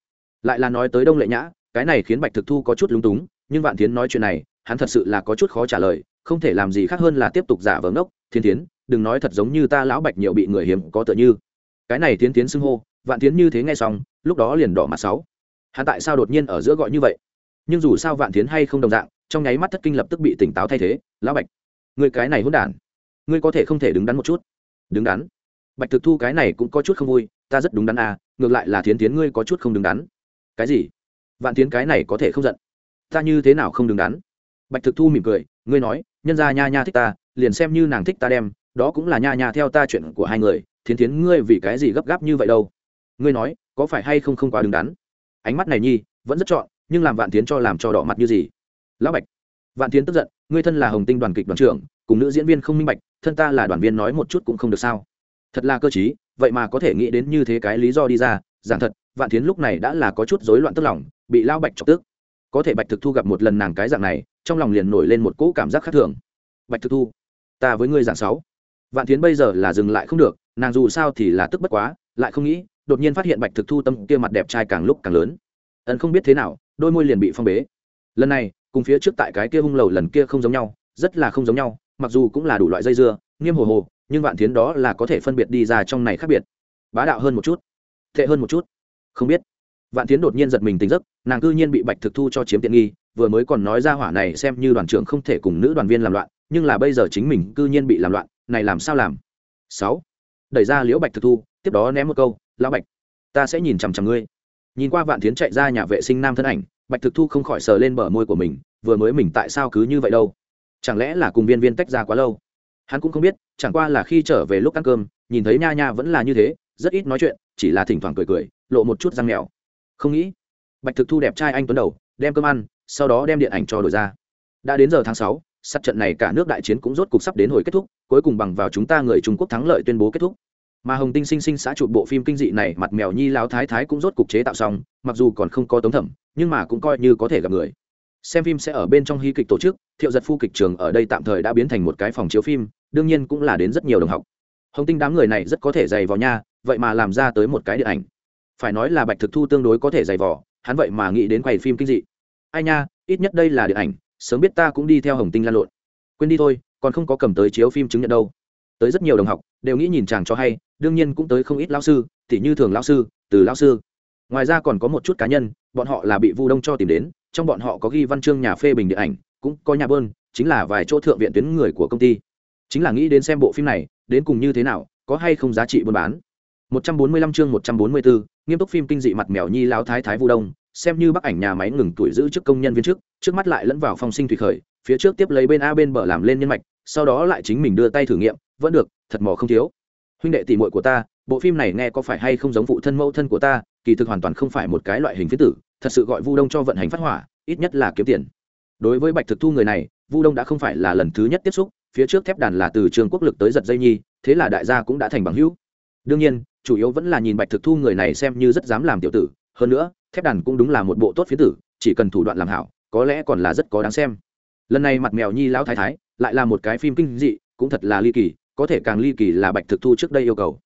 Lại là nói tới đông lệ nhã, cái này khiến bạch thực thu có chút lúng túng, nhưng vạn tiến nói chuyện này, hắn thật sự là có chút khó trả lời không thể làm gì khác hơn là tiếp tục giả vờ ngốc, thiên tiến đừng nói thật giống như ta lão bạch nhiều bị người hiếm có tựa như. Cái này tiến tiến xưng hô, vạn tiến như thế nghe xong, lúc đó liền đỏ mặt sáu. Hắn tại sao đột nhiên ở giữa gọi như vậy? Nhưng dù sao vạn tiến hay không đồng dạng, trong nháy mắt thất kinh lập tức bị tỉnh táo thay thế, lão bạch người cái này hỗn đản, ngươi có thể không thể đứng đắn một chút? Đứng đắn? Bạch thực thu cái này cũng có chút không vui, ta rất đúng đắn à ngược lại là thiến tiến ngươi có chút không đứng đắn. Cái gì? Vạn tiến cái này có thể không giận. Ta như thế nào không đứng đắn? Bạch thực thu mỉm cười, ngươi nói, nhân ra nha nha thích ta, liền xem như nàng thích ta đem, đó cũng là nha nha theo ta chuyện của hai người, thiến Thiến ngươi vì cái gì gấp gáp như vậy đâu? Ngươi nói, có phải hay không không quá đứng đắn? Ánh mắt này nhi, vẫn rất chọn, nhưng làm vạn tiến cho làm cho đỏ mặt như gì? Lão bạch. Vạn tiến tức giận, ngươi thân là hồng tinh đoàn kịch đoàn trưởng, cùng nữ diễn viên không minh bạch, thân ta là đoàn viên nói một chút cũng không được sao? Thật là cơ t vậy mà có thể nghĩ đến như thế cái lý do đi ra, giảng thật, vạn tiến lúc này đã là có chút rối loạn tức lòng, bị lao bạch chọc tức. Có thể bạch thực thu gặp một lần nàng cái dạng này trong lòng liền nổi lên một cỗ cảm giác khác thường. Bạch thực thu, ta với ngươi giảng sáu. Vạn tiến bây giờ là dừng lại không được, nàng dù sao thì là tức bất quá, lại không nghĩ, đột nhiên phát hiện bạch thực thu tâm kia mặt đẹp trai càng lúc càng lớn. Ẩn không biết thế nào, đôi môi liền bị phong bế. Lần này, cùng phía trước tại cái kia hung lầu lần kia không giống nhau, rất là không giống nhau, mặc dù cũng là đủ loại dây dưa, nghiêm hồ hồ, nhưng vạn thiến đó là có thể phân biệt đi ra trong này khác biệt. Bá đạo hơn một chút, tệ hơn một chút. Không biết. Vạn tiến đột nhiên giật mình tỉnh giấc, nàng cư nhiên bị bạch thực thu cho chiếm tiện nghi vừa mới còn nói ra hỏa này xem như đoàn trưởng không thể cùng nữ đoàn viên làm loạn, nhưng là bây giờ chính mình cư nhiên bị làm loạn, này làm sao làm? Sáu. Đẩy ra liễu bạch thực thu, tiếp đó ném một câu, lão bạch, ta sẽ nhìn chằm chằm ngươi. Nhìn qua vạn tiến chạy ra nhà vệ sinh nam thân ảnh, bạch thực thu không khỏi sờ lên bờ môi của mình, vừa mới mình tại sao cứ như vậy đâu? Chẳng lẽ là cùng viên viên tách ra quá lâu? Hắn cũng không biết, chẳng qua là khi trở về lúc ăn cơm, nhìn thấy nha nha vẫn là như thế, rất ít nói chuyện, chỉ là thỉnh thoảng cười cười, lộ một chút răng mèo. Không nghĩ, bạch thực thu đẹp trai anh tuấn đầu, đem cơm ăn sau đó đem điện ảnh cho đổi ra. Đã đến giờ tháng sáu, sát trận này cả nước đại chiến cũng rốt cục sắp đến hồi kết thúc, cuối cùng bằng vào chúng ta người trung quốc thắng lợi tuyên bố kết thúc. Mà hồng tinh sinh sinh xã chụp bộ phim kinh dị này, mặt mèo nhi láo thái thái cũng rốt cục chế tạo xong, mặc dù còn không có tống thẩm, nhưng mà cũng coi như có thể gặp người. Xem phim sẽ ở bên trong hy kịch tổ chức, thiệu giật phu kịch trường ở đây tạm thời đã biến thành một cái phòng chiếu phim, đương nhiên cũng là đến rất nhiều đồng học. Hồng tinh đám người này rất có thể dày vào nha, vậy mà làm ra tới một cái điện ảnh. Phải nói là bạch thực thu tương đối có thể dày vỏ hắn vậy mà nghĩ đến quay phim kinh dị ai nha ít nhất đây là điện ảnh sớm biết ta cũng đi theo hồng tinh lan lộn. Quên đi thôi còn không có cầm tới chiếu phim chứng nhận đâu. Tới rất nhiều đồng học đều nghĩ nhìn chàng cho hay đương nhiên cũng tới không ít lao sư tỉ như thường lao sư từ lao sư. Ngoài ra còn có một chút cá nhân bọn họ là bị vu đông cho tìm đến trong bọn họ có ghi văn chương nhà phê bình điện ảnh cũng có nhà bơn chính là vài chỗ thượng viện tuyến người của công ty. Chính là nghĩ đến xem bộ phim này đến cùng như thế nào có hay không giá trị buôn bán. 145 chương 144, nghiêm túc phim kinh dị mặt mèo nhi lão thái thái vu đông xem như bắc ảnh nhà máy ngừng tuổi giữ chức công nhân viên trước trước mắt lại lẫn vào phong sinh thủy khởi, phía trước tiếp lấy bên a bên bờ làm lên nhân mạch, sau đó lại chính mình đưa tay thử nghiệm, vẫn được, thật mò không thiếu. Huynh đệ tỷ muội của ta, bộ phim này nghe có phải hay không giống phụ thân mẫu thân của ta, kỳ thực hoàn toàn không phải một cái loại hình phiến tử, thật sự gọi vu đông cho vận hành phát hỏa, ít nhất là kiếm tiền. Đối với bạch thực thu người này, vu đông đã không phải là lần thứ nhất tiếp xúc, phía trước thép đàn là từ trường quốc lực tới giật dây nhi, thế là đại gia cũng đã thành bằng hữu. Đương nhiên, chủ yếu vẫn là nhìn bạch thực thu người này xem như rất dám làm tiểu tử hơn nữa, thép đàn cũng đúng là một bộ tốt phía tử, chỉ cần thủ đoạn làm hảo, có lẽ còn là rất có đáng xem. Lần này mặt mèo nhi lão thái thái lại là một cái phim kinh dị, cũng thật là ly kỳ, có thể càng ly kỳ là bạch thực thu trước đây yêu cầu.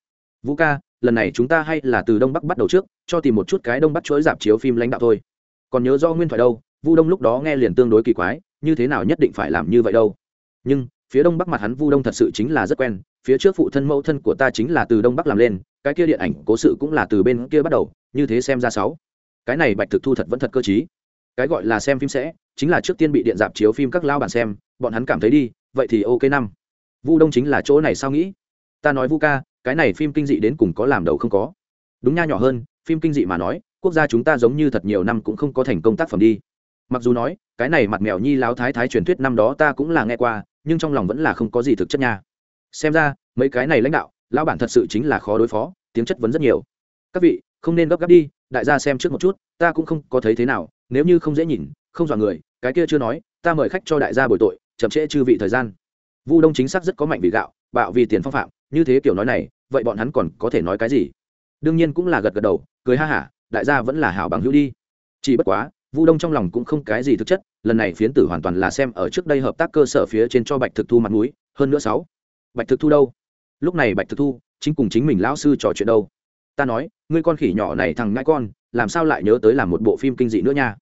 Vũ ca, lần này chúng ta hay là từ đông bắc bắt đầu trước, cho tìm một chút cái đông bắc chuỗi dạp chiếu phim lãnh đạo thôi. Còn nhớ do nguyên thoại đâu, vu đông lúc đó nghe liền tương đối kỳ quái, như thế nào nhất định phải làm như vậy đâu. Nhưng, phía đông bắc mặt hắn vu đông thật sự chính là rất quen, phía trước phụ thân mẫu thân của ta chính là từ đông bắc làm lên, cái kia điện ảnh cố sự cũng là từ bên kia bắt đầu như thế xem ra sáu. Cái này bạch thực thu thật vẫn thật cơ t cái gọi là xem phim sẽ, chính là trước tiên bị điện dạp chiếu phim các lao bản xem, bọn hắn cảm thấy đi, vậy thì ok năm. Vu đông chính là chỗ này sao nghĩ? Ta nói vu ca, cái này phim kinh dị đến cùng có làm đầu không có. Đúng nha, nhỏ hơn, phim kinh dị mà nói, quốc gia chúng ta giống như thật nhiều năm cũng không có thành công tác phẩm đi. Mặc dù nói, cái này mặt mèo nhi láo thái thái truyền thuyết năm đó ta cũng là nghe qua, nhưng trong lòng vẫn là không có gì thực chất nha. Xem ra, mấy cái này lãnh đạo, lão bản thật sự chính là khó đối phó, tiếng chất vấn rất nhiều. Các vị không nên gấp gáp đi, đại gia xem trước một chút, ta cũng không có thấy thế nào, nếu như không dễ nhìn, không dọa người, cái kia chưa nói, ta mời khách cho đại gia bồi tội, chậm trễ chư vị thời gian. Vu đông chính xác rất có mạnh vì gạo, bạo vì tiền phong phạm, như thế kiểu nói này, vậy bọn hắn còn có thể nói cái gì? Đương nhiên cũng là gật gật đầu, cười ha hả, đại gia vẫn là hảo bằng hữu đi. Chỉ bất quá, vu đông trong lòng cũng không cái gì thực chất, lần này phiến tử hoàn toàn là xem ở trước đây hợp tác cơ sở phía trên cho bạch thực thu mặt mũi, hơn nữa sáu. Bạch thực thu đâu? Lúc này bạch thực thu chính cùng chính mình lão sư trò chuyện đâu? Ta nói ngươi con khỉ nhỏ này thằng ngãi con, làm sao lại nhớ tới làm một bộ phim kinh dị nữa nha?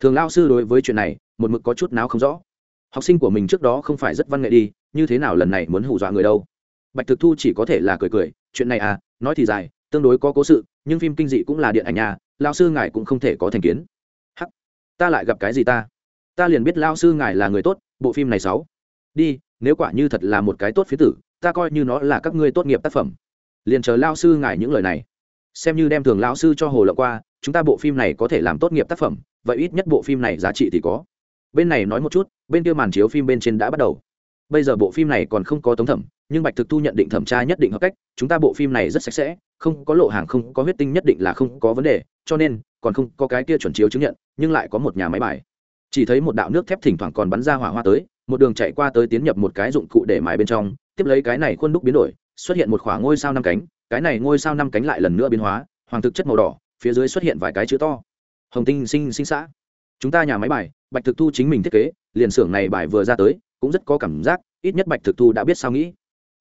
Thường lao sư đối với chuyện này, một mực có chút nào không rõ. Học sinh của mình trước đó không phải rất văn nghệ đi, như thế nào lần này muốn hù dọa người đâu? Bạch thực thu chỉ có thể là cười cười, chuyện này à nói thì dài, tương đối có cố sự, nhưng phim kinh dị cũng là điện ảnh nhà lao sư ngài cũng không thể có thành kiến. Hắc, ta lại gặp cái gì ta? Ta liền biết lao sư ngài là người tốt, bộ phim này sáu. Đi, nếu quả như thật là một cái tốt phía tử, ta coi như nó là các ngươi tốt nghiệp tác phẩm. Liền chờ lao sư ngài những lời này xem như đem thường lão sư cho hồ lộng qua, chúng ta bộ phim này có thể làm tốt nghiệp tác phẩm, vậy ít nhất bộ phim này giá trị thì có. Bên này nói một chút, bên kia màn chiếu phim bên trên đã bắt đầu. Bây giờ bộ phim này còn không có tống thẩm, nhưng bạch thực thu nhận định thẩm tra nhất định hợp cách, chúng ta bộ phim này rất sạch sẽ, không có lộ hàng, không có huyết tinh nhất định là không có vấn đề, cho nên, còn không có cái kia chuẩn chiếu chứng nhận, nhưng lại có một nhà máy bài. Chỉ thấy một đạo nước thép thỉnh thoảng còn bắn ra hỏa hoa tới, một đường chạy qua tới tiến nhập một cái dụng cụ để mài bên trong, tiếp lấy cái này khuôn đúc biến đổi, xuất hiện một khoảng ngôi sao năm cánh cái này ngôi sao năm cánh lại lần nữa biến hóa, hoàng thực chất màu đỏ, phía dưới xuất hiện vài cái chữ to. Hồng tinh sinh sinh xã. Chúng ta nhà máy bài, bạch thực thu chính mình thiết kế, liền xưởng này bài vừa ra tới, cũng rất có cảm giác, ít nhất bạch thực thu đã biết sao nghĩ.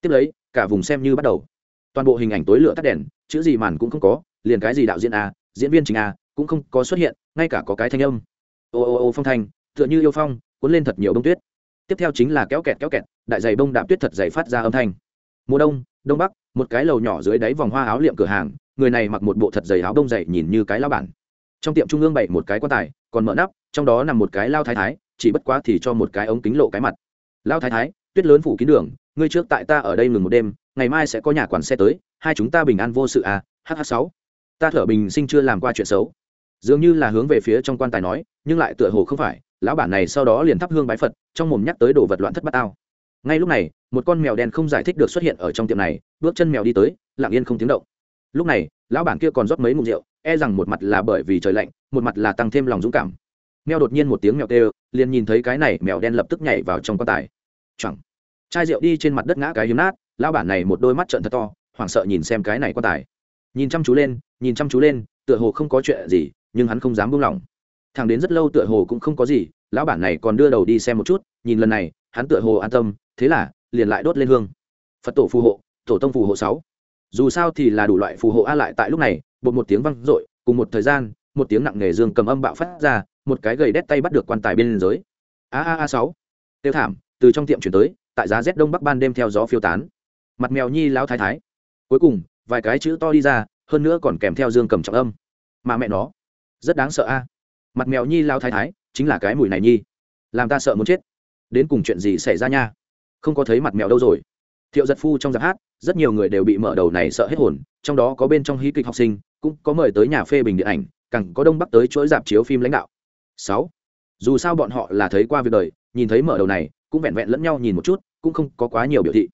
Tiếp lấy, cả vùng xem như bắt đầu. Toàn bộ hình ảnh tối lửa tắt đèn, chữ gì màn cũng không có, liền cái gì đạo diễn a, diễn viên chính a, cũng không có xuất hiện, ngay cả có cái thanh âm. Ô ô ô phong thanh, tựa như yêu phong, cuốn lên thật nhiều bông tuyết. Tiếp theo chính là kéo kẹt kéo kẹt, đại dày bông đạp tuyết thật dày phát ra âm thanh mùa đông đông bắc, một cái lầu nhỏ dưới đáy vòng hoa áo liệm cửa hàng, người này mặc một bộ thật dày áo đông dày nhìn như cái lao bản. Trong tiệm trung ương bày một cái quan tài, còn mở nắp, trong đó nằm một cái lao thái thái, chỉ bất quá thì cho một cái ống kính lộ cái mặt. Lao thái thái, tuyết lớn phủ kín đường, ngươi trước tại ta ở đây ngừng một đêm, ngày mai sẽ có nhà quản xe tới, hai chúng ta bình an vô sự à hh sáu. Ta thở bình sinh chưa làm qua chuyện xấu. Dường như là hướng về phía trong quan tài nói, nhưng lại tựa hồ không phải, lão bản này sau đó liền thắp hương bái phật, trong mồm nhắc tới đồ vật loạn thất bát ao ngay lúc này, một con mèo đen không giải thích được xuất hiện ở trong tiệm này, bước chân mèo đi tới, lặng yên không tiếng động. Lúc này, lão bản kia còn rót mấy ngụm rượu e rằng một mặt là bởi vì trời lạnh, một mặt là tăng thêm lòng dũng cảm. Mèo đột nhiên một tiếng mèo tê liền nhìn thấy cái này mèo đen lập tức nhảy vào trong quan tài. Chẳng chai rượu đi trên mặt đất ngã cái hiếm nát, lão bản này một đôi mắt trợn thật to, hoảng sợ nhìn xem cái này quan tài. Nhìn chăm chú lên, nhìn chăm chú lên, tựa hồ không có chuyện gì, nhưng hắn không dám buông lỏng. Thằng đến rất lâu tựa hồ cũng không có gì, lão bản này còn đưa đầu đi xem một chút, nhìn lần này, hắn tựa hồ an tâm thế là, liền lại đốt lên hương. Phật tổ phù hộ, tổ tông phù hộ sáu. Dù sao thì là đủ loại phù hộ a lại tại lúc này, bột một tiếng văng r ộ i cùng một thời gian, một tiếng nặng nề dương cầm âm bạo phát ra, một cái gầy đét tay bắt được quan tài bên d ư ớ i a a a sáu. Tiêu thảm, từ trong tiệm chuyển tới, tại giá rét đông bắc ban đêm theo gió phiêu tán. Mặt mèo nhi lao thái thái. Cuối cùng, vài cái chữ to đi ra, hơn nữa còn kèm theo dương cầm trọng âm. Mà mẹ nó, rất đáng sợ a. Mặt mèo nhi lao thái thái, chính là cái mùi này nhi. Làm ta sợ muốn chết. Đến cùng chuyện gì xảy ra nha? Không có thấy mặt mèo đâu rồi. Thiệu giật phu trong giáp hát, rất nhiều người đều bị mở đầu này sợ hết hồn, trong đó có bên trong hí kịch học sinh, cũng có mời tới nhà phê bình điện ảnh, càng có đông bắc tới chuỗi dạp chiếu phim lãnh đạo. Sáu, dù sao bọn họ là thấy qua việc đời, nhìn thấy mở đầu này, cũng vẹn vẹn lẫn nhau nhìn một chút, cũng không có quá nhiều biểu thị.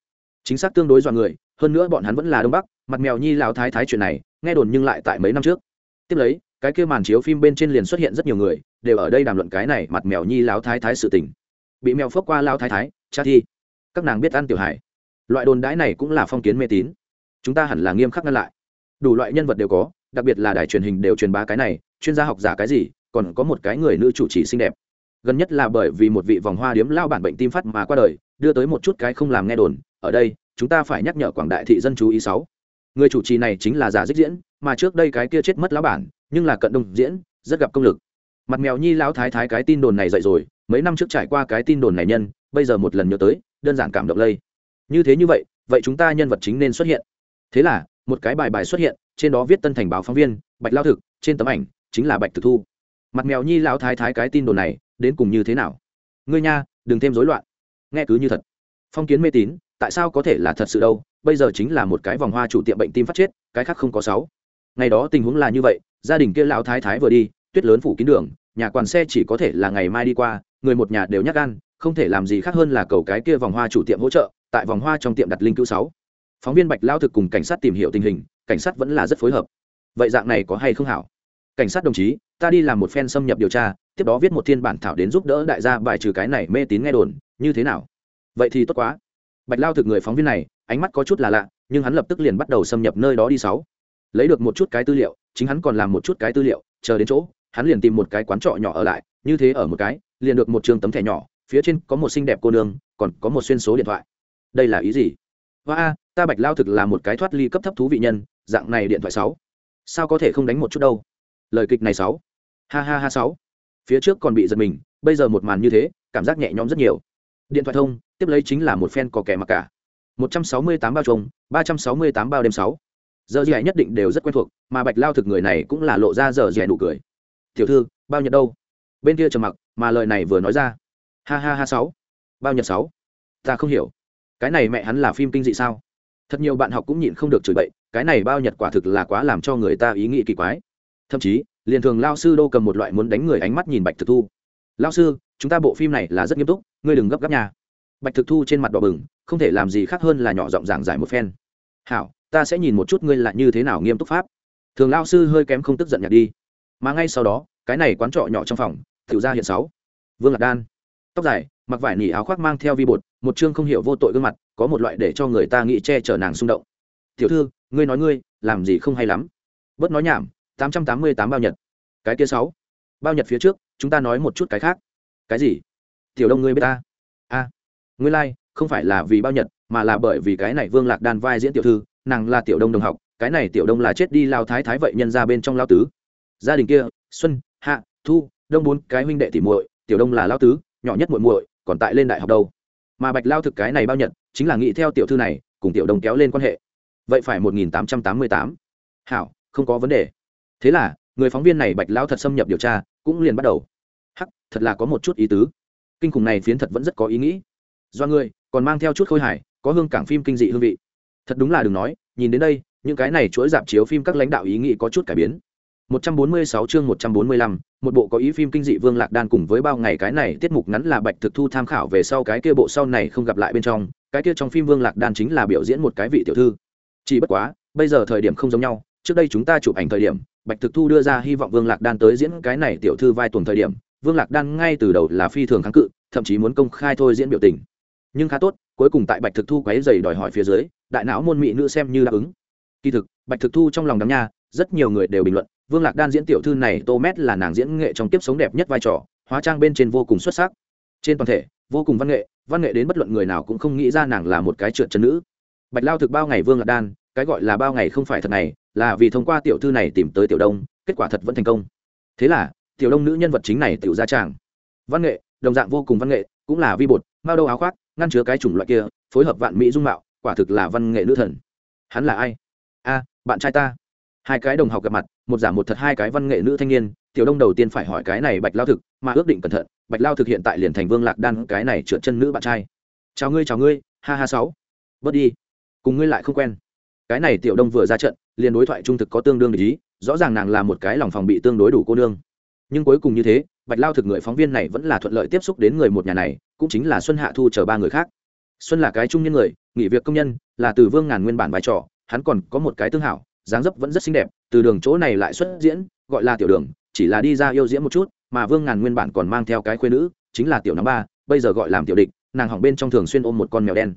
Chính xác tương đối dọa người, hơn nữa bọn hắn vẫn là đông bắc, mặt mèo nhi lao thái thái chuyện này, nghe đồn nhưng lại tại mấy năm trước. Tiếp lấy, cái kia màn chiếu phim bên trên liền xuất hiện rất nhiều người, đều ở đây đàm luận cái này mặt mèo nhi lao thái thái sự tình. Bị mèo phước qua lao thái thái, cha thi các nàng biết ăn tiểu hải. Loại đồn đãi này cũng là phong kiến mê tín. Chúng ta hẳn là nghiêm khắc ngăn lại. Đủ loại nhân vật đều có, đặc biệt là đài truyền hình đều truyền bá cái này, chuyên gia học giả cái gì, còn có một cái người nữ chủ trì xinh đẹp. Gần nhất là bởi vì một vị vòng hoa điếm lao bản bệnh tim phát mà qua đời, đưa tới một chút cái không làm nghe đồn, ở đây, chúng ta phải nhắc nhở quảng đại thị dân chú ý sáu. Người chủ trì này chính là giả dích diễn, mà trước đây cái kia chết mất lão bản, nhưng là cận đông diễn, rất gặp công lực. Mặt mèo nhi lão thái thái cái tin đồn này dậy rồi, mấy năm trước trải qua cái tin đồn này nhân, bây giờ một lần nhớ tới đơn giản cảm động lây. Như thế như vậy vậy chúng ta nhân vật chính nên xuất hiện. Thế là, một cái bài bài xuất hiện, trên đó viết tân thành báo phóng viên, bạch lao thực, trên tấm ảnh chính là bạch thực thu. Mặt mèo nhi lão thái thái cái tin đồn này, đến cùng như thế nào? Ngươi nha, đừng thêm rối loạn. Nghe cứ như thật. Phong kiến mê tín, tại sao có thể là thật sự đâu? Bây giờ chính là một cái vòng hoa chủ tiệm bệnh tim phát chết, cái khác không có sáu. Ngày đó tình huống là như vậy, gia đình kia lão thái thái vừa đi, tuyết lớn phủ kín đường, nhà quản xe chỉ có thể là ngày mai đi qua, người một nhà đều nhắc gan không thể làm gì khác hơn là cầu cái kia vòng hoa chủ tiệm hỗ trợ, tại vòng hoa trong tiệm đặt linh cứu sáu. Phóng viên bạch lao thực cùng cảnh sát tìm hiểu tình hình, cảnh sát vẫn là rất phối hợp. Vậy dạng này có hay không hảo? Cảnh sát đồng chí, ta đi làm một phen xâm nhập điều tra, tiếp đó viết một thiên bản thảo đến giúp đỡ đại gia bài trừ cái này mê tín nghe đồn, như thế nào? Vậy thì tốt quá. Bạch lao thực người phóng viên này, ánh mắt có chút là lạ, nhưng hắn lập tức liền bắt đầu xâm nhập nơi đó đi sáu. Lấy được một chút cái tư liệu, chính hắn còn làm một chút cái tư liệu, chờ đến chỗ, hắn liền tìm một cái quán trọ nhỏ ở lại, như thế ở một cái, liền được một trường tấm thẻ nhỏ phía trên có một xinh đẹp cô nương, còn có một xuyên số điện thoại. Đây là ý gì? Hoa a, ta bạch lao thực là một cái thoát ly cấp thấp thú vị nhân, dạng này điện thoại sáu. Sao có thể không đánh một chút đâu? Lời kịch này sáu. Ha ha ha sáu. Phía trước còn bị giật mình, bây giờ một màn như thế, cảm giác nhẹ nhõm rất nhiều. Điện thoại thông, tiếp lấy chính là một phen có kẻ mặc cả. Một trăm sáu mươi tám bao trống ba trăm sáu mươi tám bao đêm sáu. Giờ giải nhất định đều rất quen thuộc, mà bạch lao thực người này cũng là lộ ra giờ giải nụ cười. Tiểu thư, bao nhiêu đâu? Bên kia trầm mặc, mà lời này vừa nói ra ha ha ha sáu. Bao nhật sáu. Ta không hiểu. Cái này mẹ hắn là phim kinh dị sao? Thật nhiều bạn học cũng nhịn không được chửi bậy, cái này bao nhật quả thực là quá làm cho người ta ý nghĩ kỳ quái. Thậm chí, liền thường lao sư đô cầm một loại muốn đánh người ánh mắt nhìn bạch thực thu. Lao sư, chúng ta bộ phim này là rất nghiêm túc, ngươi đừng gấp gáp nhà bạch thực thu trên mặt đỏ bừng, không thể làm gì khác hơn là nhỏ giọng giảng giải một phen. Hảo, ta sẽ nhìn một chút ngươi là như thế nào nghiêm túc pháp. Thường lao sư hơi kém không tức giận nhặt đi. Mà ngay sau đó, cái này quán trọ nhỏ trong phòng thử ra hiện sáu. Vương lạc đan tóc dài mặc vải nỉ áo khoác mang theo vi bột một chương không hiểu vô tội gương mặt có một loại để cho người ta nghĩ che chở nàng xung động. Tiểu thư ngươi nói ngươi làm gì không hay lắm. Bớt nói nhảm tám trăm tám mươi tám bao nhật. Cái kia sáu. Bao nhật phía trước chúng ta nói một chút cái khác. Cái gì? Tiểu đông ngươi biết ta. A à, ngươi lai、like, không phải là vì bao nhật mà là bởi vì cái này vương lạc đan vai diễn tiểu thư nàng là tiểu đông đồng học cái này tiểu đông là chết đi lao thái thái vậy nhân ra bên trong lao tứ. Gia đình kia xuân hạ thu đông bốn cái huynh đệ tỉ muội tiểu đông là lao tứ nhỏ nhất muội muội, còn tại lên đại học đâu. Mà bạch lao thực cái này bao nhận chính là nghĩ theo tiểu thư này, cùng tiểu đồng kéo lên quan hệ. Vậy phải một nghìn tám trăm tám mươi tám. Hảo, không có vấn đề. Thế là, người phóng viên này bạch lao thật xâm nhập điều tra, cũng liền bắt đầu. Hắc, thật là có một chút ý tứ. Kinh khủng này phiến thật vẫn rất có ý nghĩ. Do người, còn mang theo chút khôi hài, có hương cảng phim kinh dị hương vị. Thật đúng là đừng nói, nhìn đến đây, những cái này chuỗi dạp chiếu phim các lãnh đạo ý nghĩ có chút cải biến. 146 chương 145, một bộ có ý phim kinh dị Vương Lạc Đan cùng với bao ngày cái này tiết mục ngắn là Bạch Thực Thu tham khảo về sau cái kia bộ sau này không gặp lại bên trong, cái kia trong phim Vương Lạc Đan chính là biểu diễn một cái vị tiểu thư. Chỉ bất quá, bây giờ thời điểm không giống nhau, trước đây chúng ta chụp ảnh thời điểm, Bạch Thực Thu đưa ra hy vọng Vương Lạc Đan tới diễn cái này tiểu thư vai tuần thời điểm, Vương Lạc Đan ngay từ đầu là phi thường kháng cự, thậm chí muốn công khai thôi diễn biểu tình. Nhưng khá tốt, cuối cùng tại Bạch Thực Thu quấy giày đòi hỏi phía dưới, đại não môn mỹ nữ xem như đáp ứng. Kỳ thực, Bạch Thực Thu trong lòng đám nha, rất nhiều người đều bình luận, vương lạc đan diễn tiểu thư này tô mét là nàng diễn nghệ trong tiếp sống đẹp nhất vai trò, hóa trang bên trên vô cùng xuất sắc. Trên toàn thể, vô cùng văn nghệ văn nghệ đến bất luận người nào cũng không nghĩ ra nàng là một cái trượt chân nữ. Bạch lao thực bao ngày vương lạc đan, cái gọi là bao ngày không phải thật này, là vì thông qua tiểu thư này tìm tới tiểu đông, kết quả thật vẫn thành công. Thế là, tiểu đông nữ nhân vật chính này tiểu ra tràng. Văn nghệ, đồng dạng vô cùng văn nghệ, cũng là vi bột, mao đâu áo khoác, ngăn chứa cái chủng loại kia, phối hợp vạn mỹ dung mạo, quả thực là văn nghệ nữ thần. Hắn là ai? A, bạn trai ta hai cái đồng học gặp mặt, một giả một thật hai cái văn nghệ nữ thanh niên, tiểu đông đầu tiên phải hỏi cái này bạch lao thực, mà ước định cẩn thận, bạch lao thực hiện tại liền thành vương lạc đan, cái này trượt chân nữ bạn trai. Chào ngươi chào ngươi, ha ha sáu, bớt đi, cùng ngươi lại không quen. Cái này tiểu đông vừa ra trận, liền đối thoại trung thực có tương đương để ý, rõ ràng nàng là một cái lòng phòng bị tương đối đủ cô nương. Nhưng cuối cùng như thế, bạch lao thực người phóng viên này vẫn là thuận lợi tiếp xúc đến người một nhà này, cũng chính là xuân hạ thu chờ ba người khác. Xuân là cái trung nhân người, nghỉ việc công nhân, là từ vương ngàn nguyên bản vai trò, hắn còn có một cái tương hảo dáng dấp vẫn rất xinh đẹp, từ đường chỗ này lại xuất diễn, gọi là tiểu đường, chỉ là đi ra yêu diễn một chút, mà vương ngàn nguyên bản còn mang theo cái khuyên nữ, chính là tiểu năm ba, bây giờ gọi làm tiểu địch, nàng hỏng bên trong thường xuyên ôm một con mèo đen.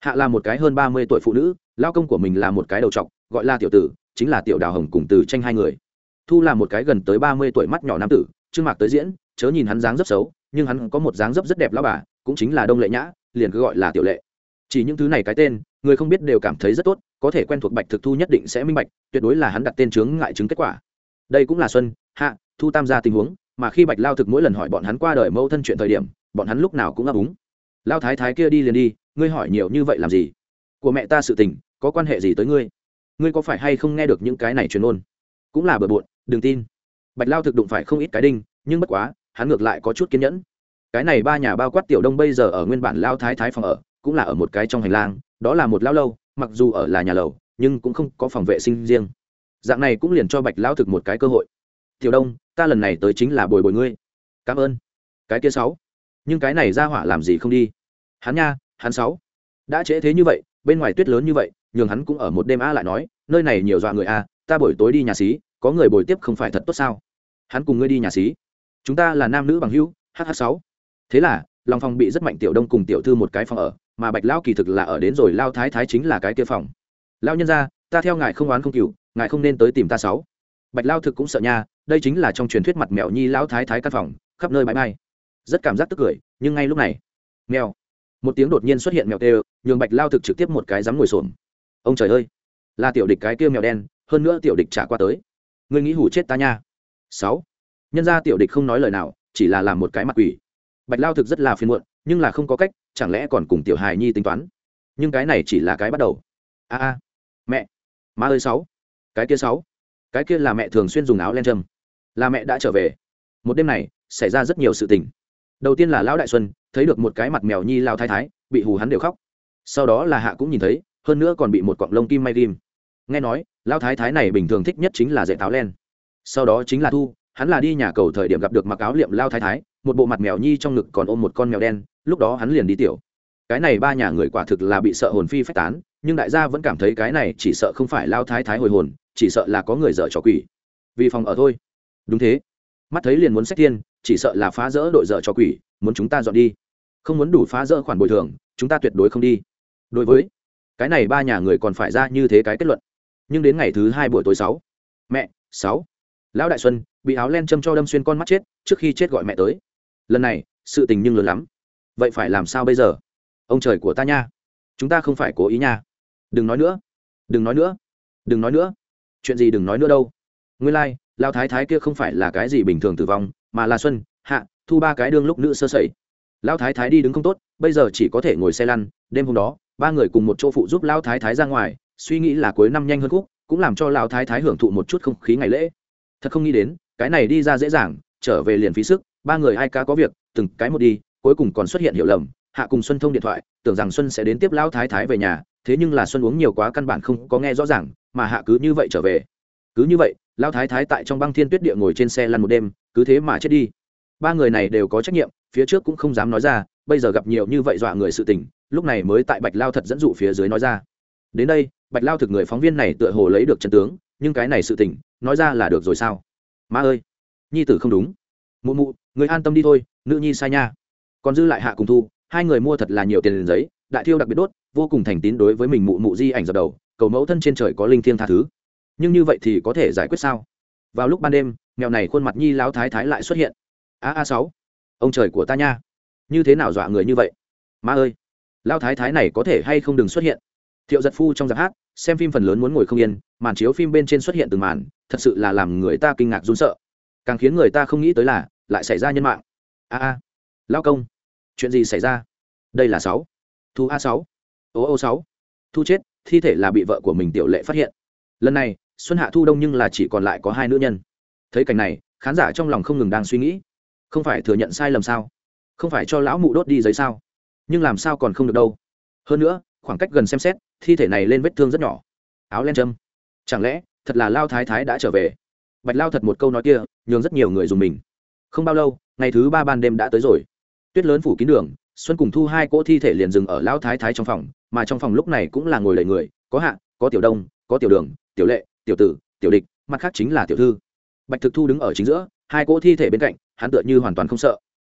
Hạ là một cái hơn ba mươi tuổi phụ nữ, lao công của mình là một cái đầu trọc, gọi là tiểu tử, chính là tiểu đào hồng cùng từ tranh hai người. Thu là một cái gần tới ba mươi tuổi mắt nhỏ nam tử, trương mạc tới diễn, chớ nhìn hắn dáng dấp xấu, nhưng hắn có một dáng dấp rất đẹp lao bà, cũng chính là đông lệ nhã, liền cứ gọi là tiểu lệ. Chỉ những thứ này cái tên người không biết đều cảm thấy rất tốt, có thể quen thuộc bạch thực thu nhất định sẽ minh bạch, tuyệt đối là hắn đặt tên chướng ngại chứng kết quả. Đây cũng là xuân, hạ, thu tam gia tình huống, mà khi bạch lao thực mỗi lần hỏi bọn hắn qua đời mâu thân chuyện thời điểm, bọn hắn lúc nào cũng ấp úng. Lao thái thái kia đi liền đi, ngươi hỏi nhiều như vậy làm gì? Của mẹ ta sự tình, có quan hệ gì tới ngươi? Ngươi có phải hay không nghe được những cái này truyền ôn? Cũng là bừa bộn, đừng tin. Bạch lao thực đụng phải không ít cái đinh, nhưng bất quá, hắn ngược lại có chút kiên nhẫn. Cái này ba nhà bao quát tiểu đông bây giờ ở nguyên bản lao thái thái phòng ở, cũng là ở một cái trong hành lang đó là một lao lâu, mặc dù ở là nhà lầu, nhưng cũng không có phòng vệ sinh riêng. Dạng này cũng liền cho bạch lão thực một cái cơ hội. Tiểu đông, ta lần này tới chính là bồi bồi ngươi. Cảm ơn. Cái kia sáu. Nhưng cái này ra hỏa làm gì không đi? Hắn nha, hắn sáu. Đã trễ thế như vậy, bên ngoài tuyết lớn như vậy, nhường hắn cũng ở một đêm a lại nói, nơi này nhiều dọa người a ta buổi tối đi nhà xí, có người bồi tiếp không phải thật tốt sao? Hắn cùng ngươi đi nhà xí. Chúng ta là nam nữ bằng hữu hh sáu. Thế là, lòng phòng bị rất mạnh tiểu đông cùng tiểu thư một cái phòng ở mà bạch lão kỳ thực là ở đến rồi lao thái thái chính là cái kia phòng. Lao nhân ra, ta theo ngài không oán không cựu ngài không nên tới tìm ta sáu. Bạch lao thực cũng sợ nha, đây chính là trong truyền thuyết mặt mèo nhi lão thái thái căn phòng, khắp nơi bãi bay rất cảm giác tức cười, nhưng ngay lúc này, mèo, một tiếng đột nhiên xuất hiện mèo tê, nhường bạch lao thực trực tiếp một cái dám ngồi xổm. Ông trời ơi, là tiểu địch cái kia mèo đen, hơn nữa tiểu địch trả qua tới. Ngươi nghĩ hủ chết ta nha. Sáu, nhân ra tiểu địch không nói lời nào, chỉ là làm một cái mặt quỷ. Bạch lao thực rất là phiền muộn nhưng là không có cách, chẳng lẽ còn cùng tiểu hài nhi tính toán? Nhưng cái này chỉ là cái bắt đầu. A a. Mẹ. Má ơi sáu. Cái kia sáu. Cái kia là mẹ thường xuyên dùng áo len trâm là mẹ đã trở về. Một đêm này, xảy ra rất nhiều sự tình. Đầu tiên là lão đại xuân, thấy được một cái mặt mèo nhi lao thái thái, bị hù hắn đều khóc. Sau đó là hạ cũng nhìn thấy, hơn nữa còn bị một cọng lông kim may kim nghe nói lao thái thái này bình thường thích nhất chính là dạy táo len. Sau đó chính là thu, hắn là đi nhà cầu thời điểm gặp được mặc áo liệm lao thái thái, một bộ mặt mèo nhi trong ngực còn ôm một con mèo đen lúc đó hắn liền đi tiểu. Cái này ba nhà người quả thực là bị sợ hồn phi phách tán, nhưng đại gia vẫn cảm thấy cái này chỉ sợ không phải lao thái thái hồi hồn, chỉ sợ là có người dở trò quỷ. Vì phòng ở thôi. Đúng thế. Mắt thấy liền muốn xét thiên chỉ sợ là phá rỡ đội dở trò quỷ, muốn chúng ta dọn đi. Không muốn đủ phá rỡ khoản bồi thường, chúng ta tuyệt đối không đi. Đối với, cái này ba nhà người còn phải ra như thế cái kết luận. Nhưng đến ngày thứ hai buổi tối sáu, mẹ, sáu, lão đại xuân bị áo len châm cho đâm xuyên con mắt chết, trước khi chết gọi mẹ tới. Lần này, sự tình nhưng lớn lắm vậy phải làm sao bây giờ? Ông trời của ta nha. Chúng ta không phải cố ý nha. Đừng nói nữa. Đừng nói nữa. Đừng nói nữa. Chuyện gì đừng nói nữa đâu. Nguyên lai、like, lao thái thái kia không phải là cái gì bình thường tử vong mà là xuân hạ thu ba cái đương lúc nữ sơ sẩy. Lao thái thái đi đứng không tốt bây giờ chỉ có thể ngồi xe lăn. Đêm hôm đó ba người cùng một chỗ phụ giúp lao thái thái ra ngoài suy nghĩ là cuối năm nhanh hơn khúc cũng làm cho lao thái thái hưởng thụ một chút không khí ngày lễ. Thật không nghĩ đến cái này đi ra dễ dàng trở về liền phí sức ba người ai cá có việc từng cái một đi cuối cùng còn xuất hiện hiểu lầm, hạ cùng xuân thông điện thoại, tưởng rằng xuân sẽ đến tiếp Lão thái thái về nhà, thế nhưng là xuân uống nhiều quá căn bản không có nghe rõ ràng, mà hạ cứ như vậy trở về. Cứ như vậy, Lão thái thái tại trong băng thiên tuyết địa ngồi trên xe lăn một đêm, cứ thế mà chết đi. Ba người này đều có trách nhiệm, phía trước cũng không dám nói ra, bây giờ gặp nhiều như vậy dọa người sự tình, lúc này mới tại bạch lao thật dẫn dụ phía dưới nói ra. Đến đây, bạch lao thực người phóng viên này tựa hồ lấy được chân tướng, nhưng cái này sự tình, nói ra là được rồi sao? Ma ơi! Nhi tử không đúng. Mụ mụ, người an tâm đi thôi, nữ nhi sai nha còn dư lại hạ cùng thu, hai người mua thật là nhiều tiền giấy, đại thiêu đặc biệt đốt, vô cùng thành tín đối với mình mụ mụ di ảnh dập đầu, cầu mẫu thân trên trời có linh thiêng tha thứ. Nhưng như vậy thì có thể giải quyết sao? Vào lúc ban đêm, mèo này khuôn mặt nhi láo thái thái lại xuất hiện. A a sáu, ông trời của ta nha. Như thế nào dọa người như vậy? Ma ơi, lão thái thái này có thể hay không đừng xuất hiện? Thiệu giật phu trong giặc hát, xem phim phần lớn muốn ngồi không yên, màn chiếu phim bên trên xuất hiện từng màn, thật sự là làm người ta kinh ngạc run sợ. Càng khiến người ta không nghĩ tới là, lại xảy ra nhân mạng. A a lao công, chuyện gì xảy ra? Đây là sáu. Thu a sáu. Ô ô sáu. Thu chết, thi thể là bị vợ của mình tiểu lệ phát hiện. Lần này, xuân hạ thu đông nhưng là chỉ còn lại có hai nữ nhân. Thấy cảnh này, khán giả trong lòng không ngừng đang suy nghĩ. Không phải thừa nhận sai lầm sao? Không phải cho lão mụ đốt đi giấy sao? Nhưng làm sao còn không được đâu? Hơn nữa, khoảng cách gần xem xét, thi thể này lên vết thương rất nhỏ. Áo len châm. Chẳng lẽ, thật là lao thái thái đã trở về? Bạch lao thật một câu nói kia, nhường rất nhiều người dùng mình. Không bao lâu, ngày thứ ba ban đêm đã tới rồi tuyết lớn phủ kín đường xuân cùng thu hai cỗ thi thể liền dừng ở lão thái thái trong phòng mà trong phòng lúc này cũng là ngồi đầy người có hạ có tiểu đông có tiểu đường tiểu lệ tiểu tử tiểu địch mặt khác chính là tiểu thư. Bạch thực thu đứng ở chính giữa hai cỗ thi thể bên cạnh hắn tựa như hoàn toàn không sợ.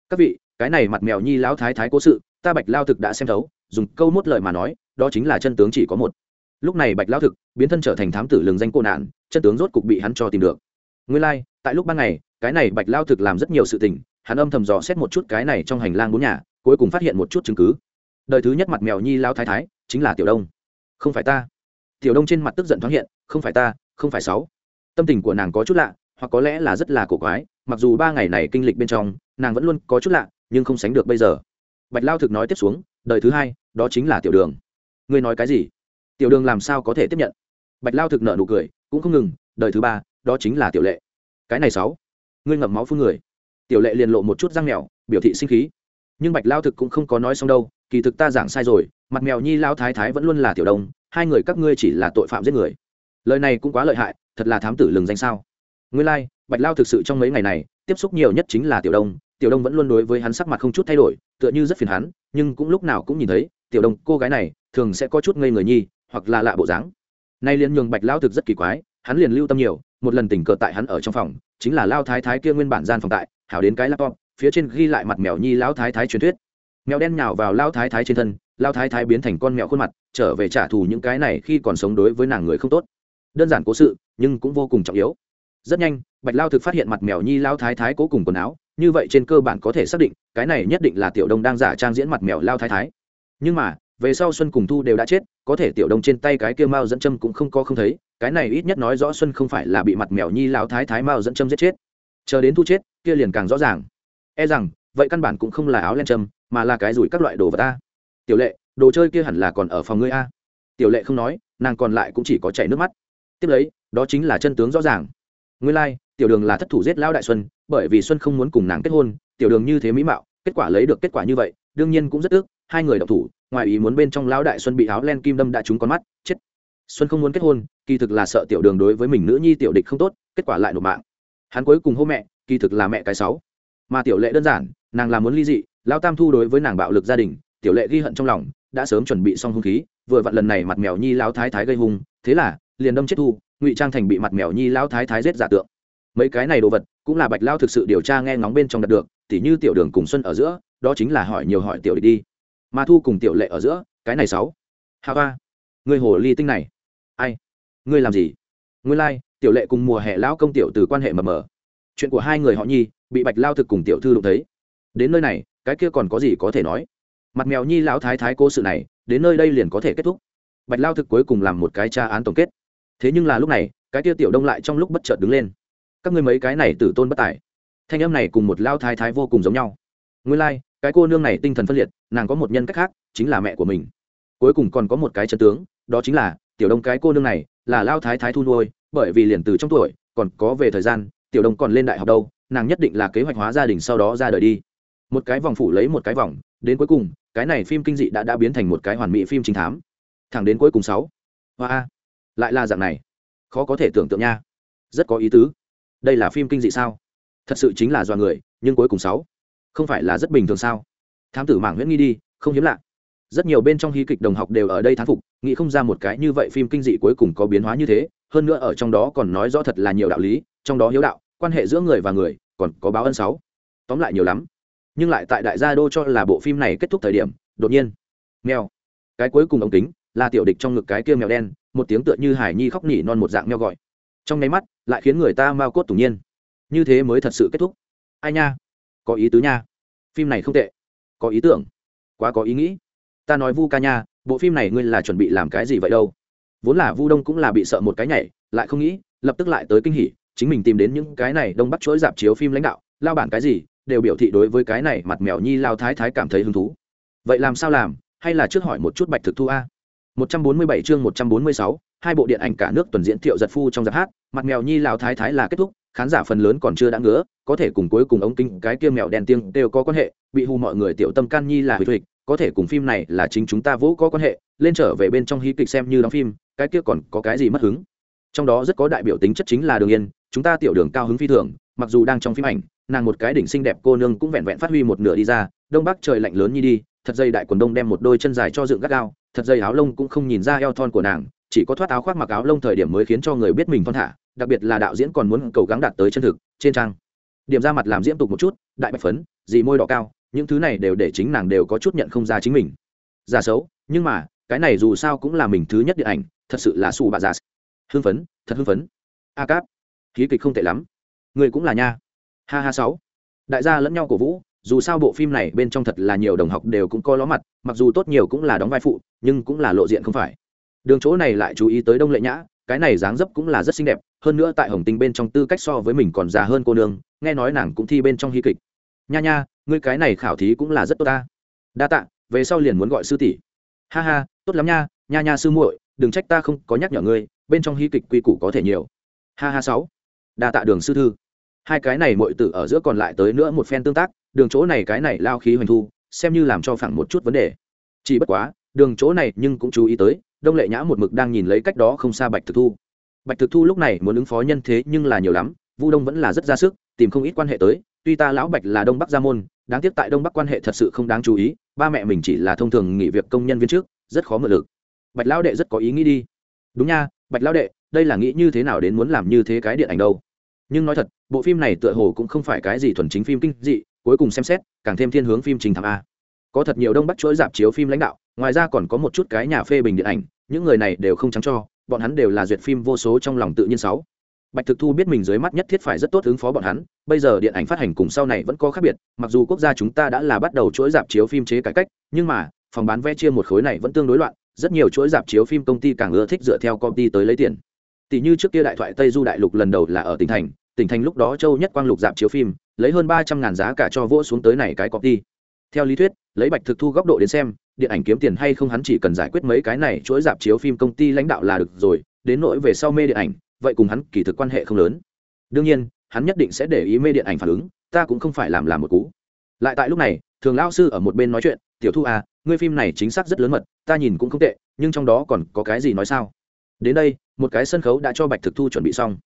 Các vị cái này mặt mèo nhi lão thái thái cố sự ta bạch lao thực đã xem thấu dùng câu mốt lời mà nói đó chính là chân tướng chỉ có một. Lúc này bạch lao thực biến thân trở thành thám tử lường danh cô nạn chân tướng rốt cục bị hắn cho tìm được. Nguyên lai、like, tại lúc ban ngày cái này bạch lao thực làm rất nhiều sự tình hắn âm thầm dò xét một chút cái này trong hành lang bốn nhà, cuối cùng phát hiện một chút chứng cứ. Đời thứ nhất mặt mèo nhi lao thái thái, chính là tiểu đông. Không phải ta. Tiểu đông trên mặt tức giận thoáng hiện, không phải ta, không phải sáu. Tâm tình của nàng có chút lạ, hoặc có lẽ là rất là cổ quái, mặc dù ba ngày này kinh lịch bên trong, nàng vẫn luôn có chút lạ, nhưng không sánh được bây giờ. Bạch lao thực nói tiếp xuống, đời thứ hai, đó chính là tiểu đường. Ngươi nói cái gì? Tiểu đường làm sao có thể tiếp nhận? Bạch lao thực nợ nụ cười, cũng không ngừng, đời thứ ba, đó chính là tiểu lệ. Cái này sáu. Ngươi ngậm máu phun người tiểu lệ liền lộ một chút răng mèo biểu thị sinh khí. Nhưng bạch lao thực cũng không có nói xong đâu kỳ thực ta giảng sai rồi mặt mèo nhi lao thái thái vẫn luôn là tiểu đông hai người các ngươi chỉ là tội phạm giết người. Lời này cũng quá lợi hại thật là thám tử lừng danh sao. Nguyên lai、like, bạch lao thực sự trong mấy ngày này tiếp xúc nhiều nhất chính là tiểu đông tiểu đông vẫn luôn đối với hắn sắc mặt không chút thay đổi tựa như rất phiền hắn nhưng cũng lúc nào cũng nhìn thấy tiểu đông cô gái này thường sẽ có chút ngây người nhi hoặc là lạ bộ dáng. Nay liền nhường bạch lao thực rất kỳ quái hắn liền lưu tâm nhiều một lần tình cờ tại hắn ở trong phòng chính là lao thái thái kia nguyên bản gian phòng tại hảo đến cái laptop, phía trên ghi lại mặt mèo nhi lão thái thái truyền thuyết. Mèo đen nhào vào lao thái thái trên thân lao thái thái biến thành con mèo khuôn mặt, trở về trả thù những cái này khi còn sống đối với nàng người không tốt. Đơn giản cố sự, nhưng cũng vô cùng trọng yếu. Rất nhanh, bạch lao thực phát hiện mặt mèo nhi lao thái thái cố cùng quần áo, như vậy trên cơ bản có thể xác định, cái này nhất định là tiểu đông đang giả trang diễn mặt mèo lao thái thái. Nhưng mà, về sau xuân cùng thu đều đã chết, có thể tiểu đông trên tay cái kia mao dẫn châm cũng không có không thấy, cái này ít nhất nói rõ xuân không phải là bị mặt mèo nhi lao thái thái mao dẫn châm giết chết chờ đến thu chết kia liền càng rõ ràng. E rằng vậy căn bản cũng không là áo len trâm, mà là cái rủi các loại đồ vật ta. Tiểu lệ đồ chơi kia hẳn là còn ở phòng ngươi a. Tiểu lệ không nói nàng còn lại cũng chỉ có chảy nước mắt. Tiếp lấy đó chính là chân tướng rõ ràng. Nguyên lai、like, tiểu đường là thất thủ giết lão đại xuân bởi vì xuân không muốn cùng nàng kết hôn tiểu đường như thế mỹ mạo kết quả lấy được kết quả như vậy đương nhiên cũng rất ước hai người đọc thủ ngoài ý muốn bên trong lão đại xuân bị áo len kim đâm đã trúng con mắt chết. Xuân không muốn kết hôn kỳ thực là sợ tiểu đường đối với mình nữ nhi tiểu địch không tốt kết quả lại nộp mạng hắn cuối cùng hô mẹ kỳ thực là mẹ cái sáu. Mà tiểu lệ đơn giản nàng là muốn ly dị lao tam thu đối với nàng bạo lực gia đình tiểu lệ ghi hận trong lòng đã sớm chuẩn bị xong hung khí vừa vặn lần này mặt mèo nhi lao thái thái gây hung thế là liền đâm chết thu ngụy trang thành bị mặt mèo nhi lao thái thái giết giả tượng. Mấy cái này đồ vật cũng là bạch lao thực sự điều tra nghe ngóng bên trong đạt được tỉ như tiểu đường cùng xuân ở giữa đó chính là hỏi nhiều hỏi tiểu địch đi. Mà thu cùng tiểu lệ ở giữa cái này sáu. Hà ba người hồ ly tinh này. Ai? Ngươi làm gì? Ngươi lai、like, tiểu lệ cùng mùa hè lão công tiểu từ quan hệ mờ mờ. Chuyện của hai người họ nhi bị bạch lao thực cùng tiểu thư đụng thấy. Đến nơi này cái kia còn có gì có thể nói? Mặt mèo nhi lão thái thái cố sự này đến nơi đây liền có thể kết thúc. Bạch lao thực cuối cùng làm một cái tra án tổng kết. Thế nhưng là lúc này cái kia tiểu đông lại trong lúc bất chợt đứng lên. Các ngươi mấy cái này tử tôn bất tài. Thanh âm này cùng một lao thái thái vô cùng giống nhau. Nguyên lai、like, cái cô nương này tinh thần phân liệt nàng có một nhân cách khác chính là mẹ của mình. Cuối cùng còn có một cái chân tướng đó chính là tiểu đông cái cô nương này là lao thái thái thu nuôi bởi vì liền từ trong tuổi, còn có về thời gian, tiểu đông còn lên đại học đâu, nàng nhất định là kế hoạch hóa gia đình sau đó ra đời đi. Một cái vòng phủ lấy một cái vòng, đến cuối cùng, cái này phim kinh dị đã đã biến thành một cái hoàn mỹ phim trinh thám. Thẳng đến cuối cùng sáu. Hoa lại là dạng này. Khó có thể tưởng tượng nha. Rất có ý tứ. Đây là phim kinh dị sao? Thật sự chính là do người, nhưng cuối cùng sáu. Không phải là rất bình thường sao? Thám tử mảng huyễn nghi đi, không hiếm lạ rất nhiều bên trong hí kịch đồng học đều ở đây thán phục, nghĩ không ra một cái như vậy phim kinh dị cuối cùng có biến hóa như thế, hơn nữa ở trong đó còn nói rõ thật là nhiều đạo lý, trong đó hiếu đạo, quan hệ giữa người và người, còn có báo ân sáu. Tóm lại nhiều lắm. Nhưng lại tại đại gia đô cho là bộ phim này kết thúc thời điểm, đột nhiên, mèo. Cái cuối cùng ống kính, là tiểu địch trong ngực cái kia mèo đen, một tiếng tựa như hải nhi khóc nỉ non một dạng mèo gọi. Trong nháy mắt, lại khiến người ta mau cốt tủng nhiên. Như thế mới thật sự kết thúc. Ai nha? Có ý tứ nha. Phim này không tệ. Có ý tưởng. Quá có ý nghĩ ta nói vu ca nha bộ phim này ngươi là chuẩn bị làm cái gì vậy đâu? Vốn là vu đông cũng là bị sợ một cái nhảy lại không nghĩ lập tức lại tới kinh hỉ chính mình tìm đến những cái này đông bắc chuỗi dạp chiếu phim lãnh đạo lao bản cái gì đều biểu thị đối với cái này mặt mèo nhi lao thái thái cảm thấy hứng thú. Vậy làm sao làm hay là trước hỏi một chút bạch thực thu a? 147 chương 146, hai bộ điện ảnh cả nước tuần diễn thiệu giật phu trong giáp hát mặt mèo nhi lao thái thái là kết thúc khán giả phần lớn còn chưa đã ngứa có thể cùng cuối cùng ống kinh cái kia mèo đen tiếng đều có quan hệ bị hù mọi người tiểu tâm can nhi là hủy thuyết có thể cùng phim này là chính chúng ta vũ có quan hệ, lên trở về bên trong hí kịch xem như đóng phim, cái kia còn có cái gì mất hứng? Trong đó rất có đại biểu tính chất chính là đường yên, chúng ta tiểu đường cao hứng phi thường, mặc dù đang trong phim ảnh, nàng một cái đỉnh xinh đẹp cô nương cũng vẹn vẹn phát huy một nửa đi ra, đông bắc trời lạnh lớn như đi, thật dây đại quần đông đem một đôi chân dài cho dựng gắt gao, thật dây áo lông cũng không nhìn ra eo thon của nàng, chỉ có thoát áo khoác mặc áo lông thời điểm mới khiến cho người biết mình thon thả, đặc biệt là đạo diễn còn muốn cầu gắng đạt tới chân thực, trên trang. Điểm ra mặt làm diễm tục một chút, đại bạch phấn, dì môi đỏ cao những thứ này đều để chính nàng đều có chút nhận không ra chính mình. Giả xấu, nhưng mà, cái này dù sao cũng là mình thứ nhất điện ảnh, thật sự là xù bà giả. Hưng phấn, thật hưng phấn. A cáp khí kịch không tệ lắm. Người cũng là nha. Ha ha sáu. Đại gia lẫn nhau cổ vũ, dù sao bộ phim này bên trong thật là nhiều đồng học đều cũng coi ló mặt, mặc dù tốt nhiều cũng là đóng vai phụ, nhưng cũng là lộ diện không phải. Đường chỗ này lại chú ý tới đông lệ nhã, cái này dáng dấp cũng là rất xinh đẹp, hơn nữa tại hồng tinh bên trong tư cách so với mình còn già hơn cô nương, nghe nói nàng cũng thi bên trong hy kịch nha nha, ngươi cái này khảo thí cũng là rất tốt ta. Đa tạ, về sau liền muốn gọi sư tỷ. Ha ha, tốt lắm nha nha nha sư muội, đừng trách ta không có nhắc nhở ngươi, bên trong hy kịch quy củ có thể nhiều. Ha ha sáu. Đa tạ đường sư thư. Hai cái này muội tử ở giữa còn lại tới nữa một phen tương tác, đường chỗ này cái này lao khí hoành thu, xem như làm cho phẳng một chút vấn đề. Chỉ bất quá, đường chỗ này nhưng cũng chú ý tới, đông lệ nhã một mực đang nhìn lấy cách đó không xa bạch thực thu. Bạch thực thu lúc này muốn ứng phó nhân thế nhưng là nhiều lắm, vu đông vẫn là rất ra sức, tìm không ít quan hệ tới tuy ta lão bạch là đông bắc gia môn, đáng tiếc tại đông bắc quan hệ thật sự không đáng chú ý, ba mẹ mình chỉ là thông thường nghỉ việc công nhân viên trước, rất khó mượn lực. Bạch lão đệ rất có ý nghĩ đi. Đúng nha, bạch lão đệ, đây là nghĩ như thế nào đến muốn làm như thế cái điện ảnh đâu? Nhưng nói thật, bộ phim này tựa hồ cũng không phải cái gì thuần chính phim kinh dị, cuối cùng xem xét, càng thêm thiên hướng phim trình thảm a. Có thật nhiều đông bắc chuỗi dạp chiếu phim lãnh đạo, ngoài ra còn có một chút cái nhà phê bình điện ảnh, những người này đều không trắng cho, bọn hắn đều là duyệt phim vô số trong lòng tự nhiên sáu bạch thực thu biết mình dưới mắt nhất thiết phải rất tốt ứng phó bọn hắn, bây giờ điện ảnh phát hành cùng sau này vẫn có khác biệt, mặc dù quốc gia chúng ta đã là bắt đầu chuỗi dạp chiếu phim chế cải cách, nhưng mà, phòng bán vé chia một khối này vẫn tương đối loạn, rất nhiều chuỗi dạp chiếu phim công ty càng ưa thích dựa theo công ty tới lấy tiền. Tỷ như trước kia đại thoại tây du đại lục lần đầu là ở tỉnh thành tỉnh thành lúc đó châu nhất quang lục dạp chiếu phim, lấy hơn ba trăm ngàn giá cả cho vỗ xuống tới này cái công ty theo lý thuyết, lấy bạch thực thu góc độ đến xem, điện ảnh kiếm tiền hay không hắn chỉ cần giải quyết mấy cái này, chuỗi dạp chiếu phim công ty lãnh đạo là được rồi, đến nỗi về sau mê điện ảnh vậy cùng hắn kỳ thực quan hệ không lớn. Đương nhiên, hắn nhất định sẽ để ý mê điện ảnh phản ứng, ta cũng không phải làm làm một cú. Lại tại lúc này, thường lao sư ở một bên nói chuyện, tiểu thu à ngươi phim này chính xác rất lớn mật, ta nhìn cũng không tệ, nhưng trong đó còn có cái gì nói sao? Đến đây, một cái sân khấu đã cho bạch thực thu chuẩn bị xong.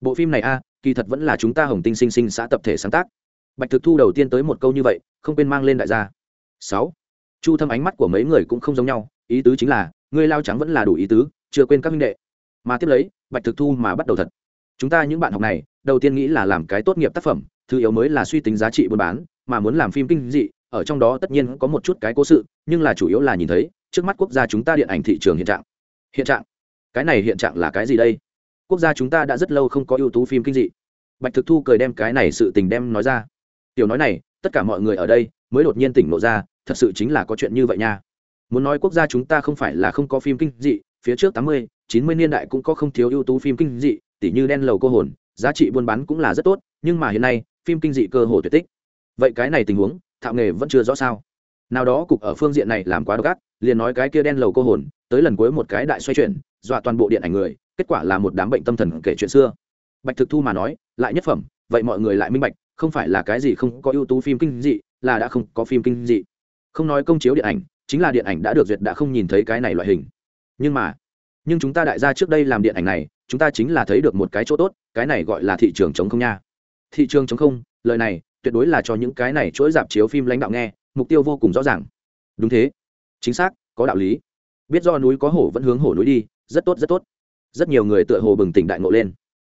Bộ phim này a kỳ thật vẫn là chúng ta hồng tinh sinh sinh xã tập thể sáng tác. Bạch thực thu đầu tiên tới một câu như vậy, không quên mang lên đại gia. Sáu, chu thâm ánh mắt của mấy người cũng không giống nhau, ý tứ chính là, ngươi lao trắng vẫn là đủ ý tứ, chưa quên các minh đệ mà tiếp lấy, bạch thực thu mà bắt đầu thật. Chúng ta những bạn học này, đầu tiên nghĩ là làm cái tốt nghiệp tác phẩm, thứ yếu mới là suy tính giá trị buôn bán, mà muốn làm phim kinh dị, ở trong đó tất nhiên có một chút cái cố sự, nhưng là chủ yếu là nhìn thấy, trước mắt quốc gia chúng ta điện ảnh thị trường hiện trạng. Hiện trạng? Cái này hiện trạng là cái gì đây? Quốc gia chúng ta đã rất lâu không có ưu tú phim kinh dị. Bạch thực thu cười đem cái này sự tình đem nói ra. Tiểu nói này, tất cả mọi người ở đây mới đột nhiên tỉnh lộ ra, thật sự chính là có chuyện như vậy nha. Muốn nói quốc gia chúng ta không phải là không có phim kinh dị, phía trước tám mươi chín mươi niên đại cũng có không thiếu ưu tú phim kinh dị, tỉ như đen lầu cô hồn, giá trị buôn bán cũng là rất tốt, nhưng mà hiện nay, phim kinh dị cơ hồ tuyệt tích. Vậy cái này tình huống, thạo nghề vẫn chưa rõ sao? Nào đó cục ở phương diện này làm quá độc ác, liền nói cái kia đen lầu cô hồn, tới lần cuối một cái đại xoay chuyển, dọa toàn bộ điện ảnh người, kết quả là một đám bệnh tâm thần kể chuyện xưa. Bạch thực thu mà nói, lại nhất phẩm, vậy mọi người lại minh bạch, không phải là cái gì không có ưu tú phim kinh dị, là đã không có phim kinh dị. Không nói công chiếu điện ảnh, chính là điện ảnh đã được duyệt đã không nhìn thấy cái này loại hình. Nhưng mà nhưng chúng ta đại gia trước đây làm điện ảnh này, chúng ta chính là thấy được một cái chỗ tốt, cái này gọi là thị trường chống không nha. Thị trường chống không, lời này tuyệt đối là cho những cái này chuỗi dạp chiếu phim lãnh đạo nghe, mục tiêu vô cùng rõ ràng. Đúng thế. Chính xác, có đạo lý. Biết do núi có hổ vẫn hướng hổ núi đi, rất tốt rất tốt. Rất nhiều người tựa hồ bừng tỉnh đại ngộ lên.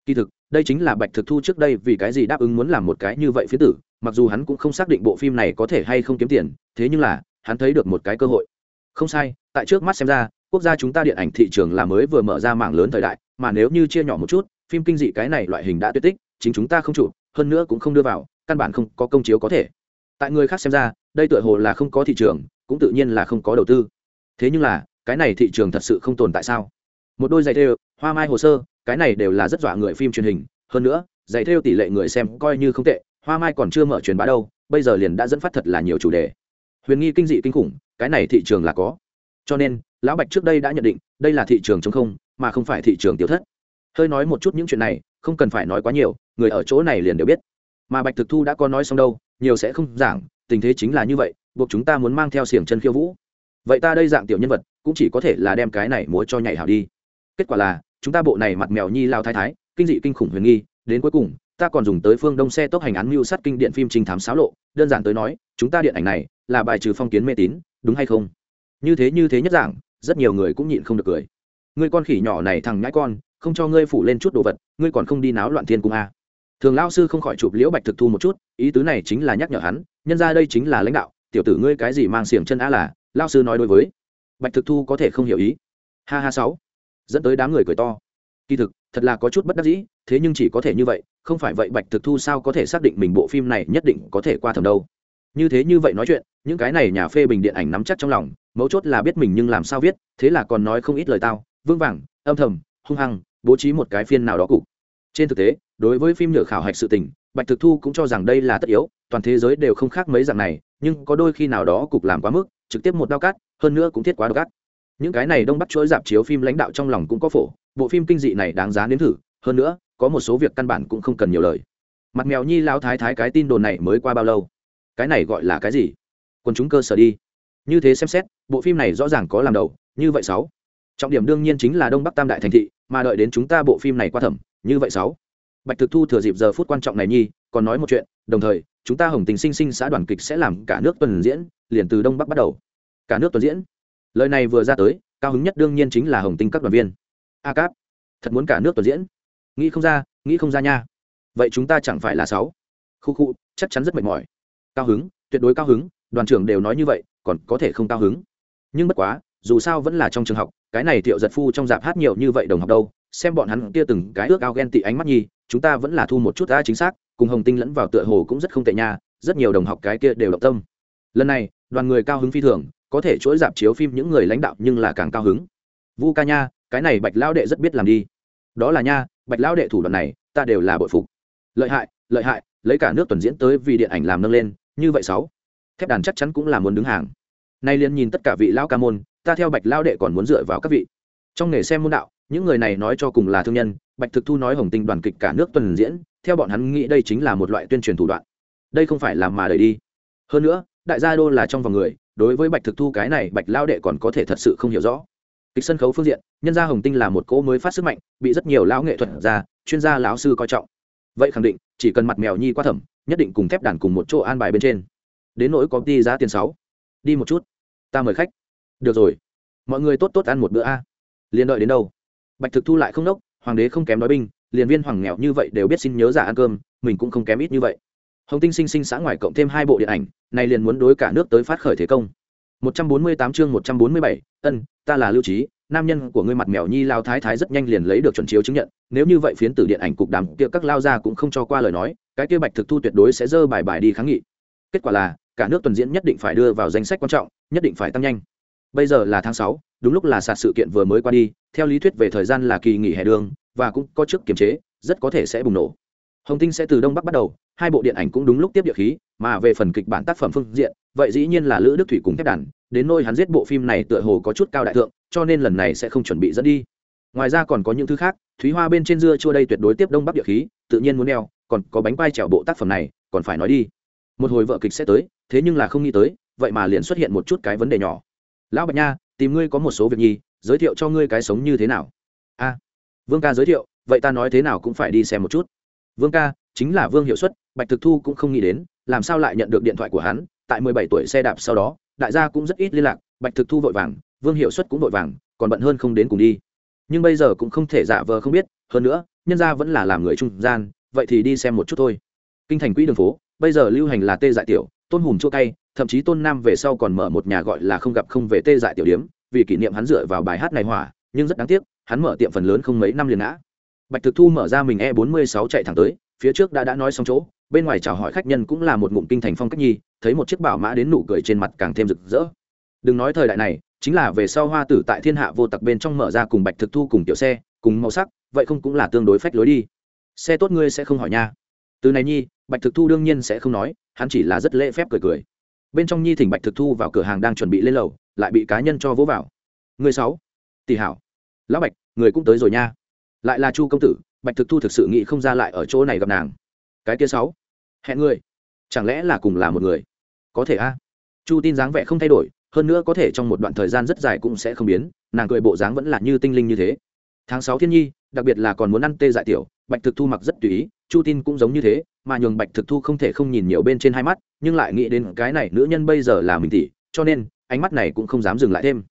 Kỳ thực, đây chính là bạch thực thu trước đây vì cái gì đáp ứng muốn làm một cái như vậy phía tử, mặc dù hắn cũng không xác định bộ phim này có thể hay không kiếm tiền, thế nhưng là, hắn thấy được một cái cơ hội. Không sai, tại trước mắt xem ra quốc gia chúng ta điện ảnh thị trường là mới vừa mở ra mảng lớn thời đại, mà nếu như chia nhỏ một chút, phim kinh dị cái này loại hình đã tuyệt tích, chính chúng ta không chủ, hơn nữa cũng không đưa vào, căn bản không có công chiếu có thể. Tại người khác xem ra, đây tựa hồ là không có thị trường, cũng tự nhiên là không có đầu tư. Thế nhưng là, cái này thị trường thật sự không tồn tại sao? Một đôi giày thêu, hoa mai hồ sơ, cái này đều là rất dọa người phim truyền hình. Hơn nữa, giày thêu tỷ lệ người xem coi như không tệ, hoa mai còn chưa mở truyền bá đâu, bây giờ liền đã dẫn phát thật là nhiều chủ đề. Huyền nghi kinh dị kinh khủng, cái này thị trường là có. Cho nên lão bạch trước đây đã nhận định, đây là thị trường chống không, mà không phải thị trường tiêu thất. Hơi nói một chút những chuyện này, không cần phải nói quá nhiều, người ở chỗ này liền đều biết. Mà bạch thực thu đã có nói xong đâu, nhiều sẽ không giảng, tình thế chính là như vậy, buộc chúng ta muốn mang theo xiềng chân khiêu vũ. Vậy ta đây dạng tiểu nhân vật, cũng chỉ có thể là đem cái này múa cho nhảy hảo đi. Kết quả là, chúng ta bộ này mặt mèo nhi lao thái thái, kinh dị kinh khủng huyền nghi, đến cuối cùng, ta còn dùng tới phương đông xe tốc hành án mưu sát kinh điện phim trình thám xáo lộ, đơn giản tới nói, chúng ta điện ảnh này là bài trừ phong kiến mê tín, đúng hay không? Như thế như thế nhất giảng rất nhiều người cũng nhịn không được cười. Ngươi con khỉ nhỏ này thằng nhãi con, không cho ngươi phủ lên chút đồ vật, ngươi còn không đi náo loạn thiên cung a thường lao sư không khỏi chụp liễu bạch thực thu một chút, ý tứ này chính là nhắc nhở hắn, nhân ra đây chính là lãnh đạo, tiểu tử ngươi cái gì mang xiềng chân a là lao sư nói đối với. Bạch thực thu có thể không hiểu ý. Ha ha sáu. Dẫn tới đám người cười to. Kỳ thực, thật là có chút bất đắc dĩ, thế nhưng chỉ có thể như vậy, không phải vậy bạch thực thu sao có thể xác định mình bộ phim này nhất định có thể qua thẩm đâu? Như thế như vậy nói chuyện, những cái này nhà phê bình điện ảnh nắm chắc trong lòng, mấu chốt là biết mình nhưng làm sao viết, thế là còn nói không ít lời tao, vương vàng, âm thầm, hung hăng, bố trí một cái phiên nào đó cục. Trên thực tế, đối với phim nhựa khảo hạch sự tình, bạch thực thu cũng cho rằng đây là tất yếu, toàn thế giới đều không khác mấy dạng này, nhưng có đôi khi nào đó cục làm quá mức, trực tiếp một đao cát hơn nữa cũng thiết quá đao cát những cái này đông bắt chuỗi dạp chiếu phim lãnh đạo trong lòng cũng có phổ, bộ phim kinh dị này đáng giá nếm thử, hơn nữa, có một số việc căn bản cũng không cần nhiều lời. Mặt mèo nhi lao thái thái cái tin đồn này mới qua bao lâu? Cái này gọi là cái gì? Quần chúng cơ sở đi. Như thế xem xét, bộ phim này rõ ràng có làm đầu, như vậy sáu. Trọng điểm đương nhiên chính là đông bắc tam đại thành thị, mà đợi đến chúng ta bộ phim này qua thẩm, như vậy sáu. Bạch thực thu thừa dịp giờ phút quan trọng này nhi, còn nói một chuyện, đồng thời, chúng ta hồng tình sinh sinh xã đoàn kịch sẽ làm cả nước tuần diễn, liền từ đông bắc bắt đầu. Cả nước tuần diễn. Lời này vừa ra tới, cao hứng nhất đương nhiên chính là hồng tinh các đoàn viên. A cáp, thật muốn cả nước tuần diễn? Nghĩ không ra, nghĩ không ra nha. Vậy chúng ta chẳng phải là sáu. Khu khu, chắc chắn rất mệt mỏi cao hứng, tuyệt đối cao hứng, đoàn trưởng đều nói như vậy, còn có thể không cao hứng. Nhưng bất quá, dù sao vẫn là trong trường học, cái này thiệu giật phu trong dạp hát nhiều như vậy đồng học đâu, xem bọn hắn kia từng cái ước ao ghen tị ánh mắt nhi, chúng ta vẫn là thu một chút đã chính xác, cùng hồng tinh lẫn vào tựa hồ cũng rất không tệ nha, rất nhiều đồng học cái kia đều động tâm. Lần này, đoàn người cao hứng phi thường, có thể chuỗi dạp chiếu phim những người lãnh đạo nhưng là càng cao hứng. Vu ca nha, cái này bạch lão đệ rất biết làm đi. Đó là nha, bạch lão đệ thủ đoạn này, ta đều là bội phục. Lợi hại lợi hại, lấy cả nước tuần diễn tới vì điện ảnh làm nâng lên như vậy sáu. Thép đàn chắc chắn cũng là muốn đứng hàng. Nay liền nhìn tất cả vị lão ca môn, ta theo bạch lão đệ còn muốn dựa vào các vị. Trong nghề xem môn đạo, những người này nói cho cùng là thương nhân, bạch thực thu nói hồng tinh đoàn kịch cả nước tuần diễn, theo bọn hắn nghĩ đây chính là một loại tuyên truyền thủ đoạn. Đây không phải là mà đời đi. Hơn nữa, đại gia đô là trong vòng người, đối với bạch thực thu cái này bạch lao đệ còn có thể thật sự không hiểu rõ. Kịch sân khấu phương diện, nhân gia hồng tinh là một cỗ mới phát sức mạnh, bị rất nhiều lão nghệ thuật gia, chuyên gia lão sư coi trọng. Vậy khẳng định, chỉ cần mặt mèo nhi qua thẩm nhất định cùng thép đàn cùng một chỗ an bài bên trên. Đến nỗi có đi giá tiền sáu đi một chút ta mời khách. Được rồi mọi người tốt tốt ăn một bữa a. Liền đợi đến đâu? Bạch thực thu lại không đốc hoàng đế không kém nói binh liền viên hoàng nghèo như vậy đều biết xin nhớ giả ăn cơm mình cũng không kém ít như vậy. Hồng tinh sinh sinh xã ngoài cộng thêm hai bộ điện ảnh này liền muốn đối cả nước tới phát khởi thế công. 148 chương 147, ân ta là lưu trí nam nhân của ngươi mặt mèo nhi lao thái thái rất nhanh liền lấy được chuẩn chiếu chứng nhận nếu như vậy phiến tử điện ảnh cục đàm kia các lao ra cũng không cho qua lời nói cái kia bạch thực thu tuyệt đối sẽ dơ bài bài đi kháng nghị. Kết quả là, cả nước tuần diễn nhất định phải đưa vào danh sách quan trọng, nhất định phải tăng nhanh. Bây giờ là tháng sáu, đúng lúc là sạt sự kiện vừa mới qua đi, theo lý thuyết về thời gian là kỳ nghỉ hè đường, và cũng có chức kiềm chế, rất có thể sẽ bùng nổ. Hồng tinh sẽ từ đông bắc bắt đầu, hai bộ điện ảnh cũng đúng lúc tiếp địa khí, mà về phần kịch bản tác phẩm phương diện, vậy dĩ nhiên là lữ đức thủy cùng thép đàn, đến nôi hắn giết bộ phim này tựa hồ có chút cao đại thượng, cho nên lần này sẽ không chuẩn bị dẫn đi. Ngoài ra còn có những thứ khác, thúy hoa bên trên dưa chua đây tuyệt đối tiếp đông bắc địa khí, tự nhiên muốn neo còn có bánh quai trèo bộ tác phẩm này, còn phải nói đi. Một hồi vợ kịch sẽ tới, thế nhưng là không nghĩ tới, vậy mà liền xuất hiện một chút cái vấn đề nhỏ. Lão bạch nha, tìm ngươi có một số việc nhi, giới thiệu cho ngươi cái sống như thế nào. A. Vương ca giới thiệu, vậy ta nói thế nào cũng phải đi xem một chút. Vương ca, chính là vương hiệu suất bạch thực thu cũng không nghĩ đến, làm sao lại nhận được điện thoại của hắn, tại mười bảy tuổi xe đạp sau đó, đại gia cũng rất ít liên lạc, bạch thực thu vội vàng, vương hiệu suất cũng vội vàng, còn bận hơn không đến cùng đi. Nhưng bây giờ cũng không thể giả vờ không biết, hơn nữa, nhân gia vẫn là làm người trung gian vậy thì đi xem một chút thôi. Kinh thành quỹ đường phố, bây giờ lưu hành là tê dại tiểu, tôn hùm chua cay, thậm chí tôn nam về sau còn mở một nhà gọi là không gặp không về tê dại tiểu điếm, vì kỷ niệm hắn dựa vào bài hát này hỏa, nhưng rất đáng tiếc, hắn mở tiệm phần lớn không mấy năm liền ngã. Bạch thực thu mở ra mình e 46 chạy thẳng tới, phía trước đã đã nói xong chỗ, bên ngoài chào hỏi khách nhân cũng là một ngụm kinh thành phong cách nhi, thấy một chiếc bảo mã đến nụ cười trên mặt càng thêm rực rỡ. Đừng nói thời đại này, chính là về sau hoa tử tại thiên hạ vô tặc bên trong mở ra cùng bạch thực thu cùng tiểu xe, cùng màu sắc, vậy không cũng là tương đối phách lối đi xe tốt ngươi sẽ không hỏi nha. Từ này nhi, bạch thực thu đương nhiên sẽ không nói, hắn chỉ là rất lễ phép cười cười. Bên trong nhi thỉnh bạch thực thu vào cửa hàng đang chuẩn bị lên lầu, lại bị cá nhân cho vỗ vào. Người sáu, tỷ hảo. Lão bạch, người cũng tới rồi nha. Lại là chu công tử, bạch thực thu thực sự nghĩ không ra lại ở chỗ này gặp nàng. Cái kia sáu, hẹn người. Chẳng lẽ là cùng là một người? Có thể a. Chu tin dáng vẻ không thay đổi, hơn nữa có thể trong một đoạn thời gian rất dài cũng sẽ không biến, nàng cười bộ dáng vẫn là như tinh linh như thế. Tháng sáu thiên nhi đặc biệt là còn muốn ăn tê dại tiểu, bạch thực thu mặc rất tùy ý, chu tin cũng giống như thế, mà nhường bạch thực thu không thể không nhìn nhiều bên trên hai mắt, nhưng lại nghĩ đến cái này nữ nhân bây giờ là mình tỷ, cho nên, ánh mắt này cũng không dám dừng lại thêm.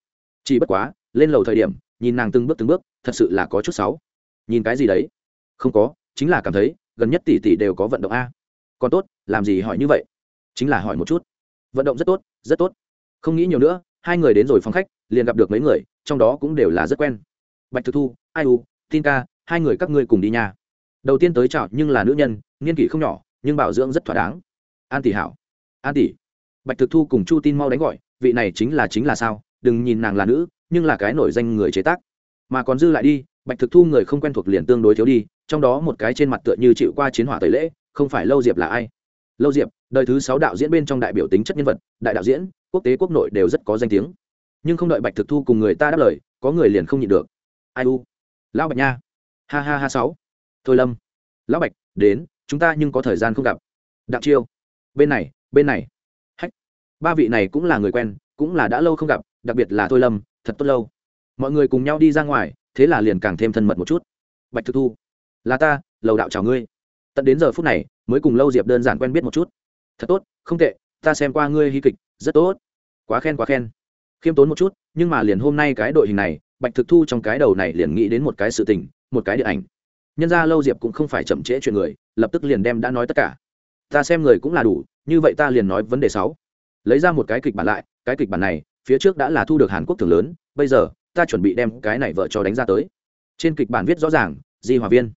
Chỉ bất quá, lên lầu thời điểm, nhìn nàng từng bước từng bước, thật sự là có chút sáu nhìn cái gì đấy? Không có, chính là cảm thấy, gần nhất tỷ tỷ đều có vận động a. Còn tốt, làm gì hỏi như vậy? Chính là hỏi một chút. Vận động rất tốt rất tốt. Không nghĩ nhiều nữa, hai người đến rồi phòng khách, liền gặp được mấy người, trong đó cũng đều là rất quen. Bạch thực thu, ai u tin ca, hai người các ngươi cùng đi nha. Đầu tiên tới chào nhưng là nữ nhân, niên kỷ không nhỏ, nhưng bảo dưỡng rất thỏa đáng. An tỷ hảo. An tỷ. Bạch thực thu cùng chu tin mau đánh gọi, vị này chính là chính là sao, đừng nhìn nàng là nữ, nhưng là cái nổi danh người chế tác. Mà còn dư lại đi, bạch thực thu người không quen thuộc liền tương đối thiếu đi, trong đó một cái trên mặt tựa như chịu qua chiến hỏa tẩy lễ, không phải lâu diệp là ai? Lâu diệp, đời thứ sáu đạo diễn bên trong đại biểu tính chất nhân vật, đại đạo diễn, quốc tế quốc nội đều rất có danh tiếng. Nhưng không đợi bạch thực thu cùng người ta đáp lời, có người liền không nhịn được. Ai u? Lão bạch nha. Ha ha ha sáu. Thôi lâm. Lão bạch, đến, chúng ta nhưng có thời gian không gặp. Đặng chiêu. Bên này bên này. Hách. Ba vị này cũng là người quen, cũng là đã lâu không gặp, đặc biệt là thôi lâm, thật tốt lâu. Mọi người cùng nhau đi ra ngoài, thế là liền càng thêm thân mật một chút. Bạch thực thu. Là ta, lầu đạo chào ngươi. Tận đến giờ phút này, mới cùng lâu diệp đơn giản quen biết một chút. Thật tốt, không tệ, ta xem qua ngươi hy kịch, rất tốt. Quá khen quá khen. Khiêm tốn một chút, nhưng mà liền hôm nay cái đội hình này bạch thực thu trong cái đầu này liền nghĩ đến một cái sự tình, một cái điện ảnh. Nhân ra lâu diệp cũng không phải chậm trễ chuyện người, lập tức liền đem đã nói tất cả. Ta xem người cũng là đủ, như vậy ta liền nói vấn đề sáu. Lấy ra một cái kịch bản lại, cái kịch bản này, phía trước đã là thu được hàn quốc thường lớn, bây giờ, ta chuẩn bị đem cái này vợ cho đánh ra tới. Trên kịch bản viết rõ ràng, di hòa viên.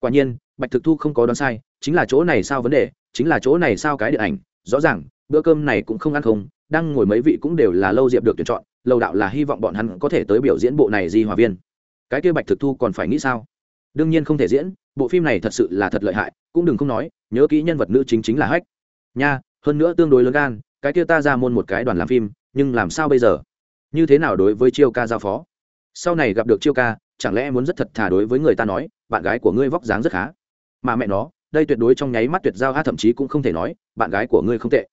Quả nhiên, bạch thực thu không có đoán sai, chính là chỗ này sao vấn đề, chính là chỗ này sao cái điện ảnh, rõ ràng, bữa cơm này cũng không ăn không, đang ngồi mấy vị cũng đều là lâu diệp được tuyển chọn Lầu đạo là hy vọng bọn hắn có thể tới biểu diễn bộ này di hòa viên. Cái kia bạch thực thu còn phải nghĩ sao? Đương nhiên không thể diễn, bộ phim này thật sự là thật lợi hại, cũng đừng không nói, nhớ kỹ nhân vật nữ chính chính là hách. Nha, hơn nữa tương đối lớn gan, cái kia ta ra môn một cái đoàn làm phim, nhưng làm sao bây giờ? Như thế nào đối với chiêu ca giao phó? Sau này gặp được chiêu ca, chẳng lẽ muốn rất thật thà đối với người ta nói, bạn gái của ngươi vóc dáng rất khá? Mà mẹ nó, đây tuyệt đối trong nháy mắt tuyệt giao, a thậm chí cũng không thể nói, bạn gái của ngươi không tệ.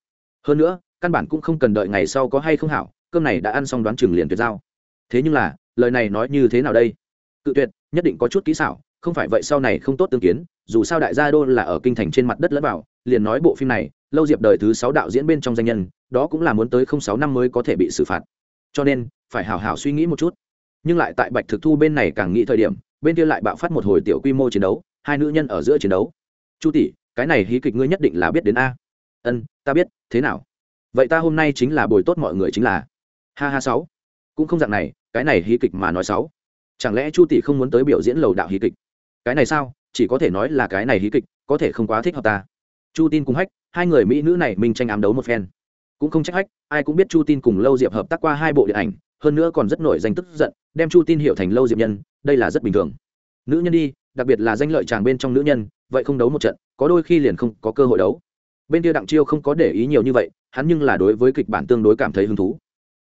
Hơn nữa, căn bản cũng không cần đợi ngày sau có hay không hảo cơm này đã ăn xong đoán chừng liền tuyệt giao. Thế nhưng là, lời này nói như thế nào đây? Cự tuyệt, nhất định có chút kỹ xảo, không phải vậy sau này không tốt tương kiến, dù sao đại gia đô là ở kinh thành trên mặt đất lẫn vào, liền nói bộ phim này, lâu diệp đời thứ sáu đạo diễn bên trong danh nhân, đó cũng là muốn tới không sáu năm mới có thể bị xử phạt. Cho nên, phải hào hào suy nghĩ một chút. Nhưng lại tại bạch thực thu bên này càng nghĩ thời điểm, bên kia lại bạo phát một hồi tiểu quy mô chiến đấu, hai nữ nhân ở giữa chiến đấu. Chu tỷ, cái này hí kịch ngươi nhất định là biết đến a. Ân, ta biết, thế nào? Vậy ta hôm nay chính là bồi tốt mọi người chính là ha ha sáu. Cũng không dạng này, cái này hí kịch mà nói sáu. Chẳng lẽ chu tỷ không muốn tới biểu diễn lầu đạo hí kịch? Cái này sao? Chỉ có thể nói là cái này hí kịch, có thể không quá thích hợp ta. Chu tin cùng hách, hai người mỹ nữ này mình tranh ám đấu một phen. Cũng không trách hách, ai cũng biết chu tin cùng lâu diệp hợp tác qua hai bộ điện ảnh, hơn nữa còn rất nổi danh tức giận, đem chu tin hiểu thành lâu diệp nhân, đây là rất bình thường. Nữ nhân đi, đặc biệt là danh lợi chàng bên trong nữ nhân, vậy không đấu một trận, có đôi khi liền không có cơ hội đấu. Bên kia đặng chiêu không có để ý nhiều như vậy, hắn nhưng là đối với kịch bản tương đối cảm thấy hứng thú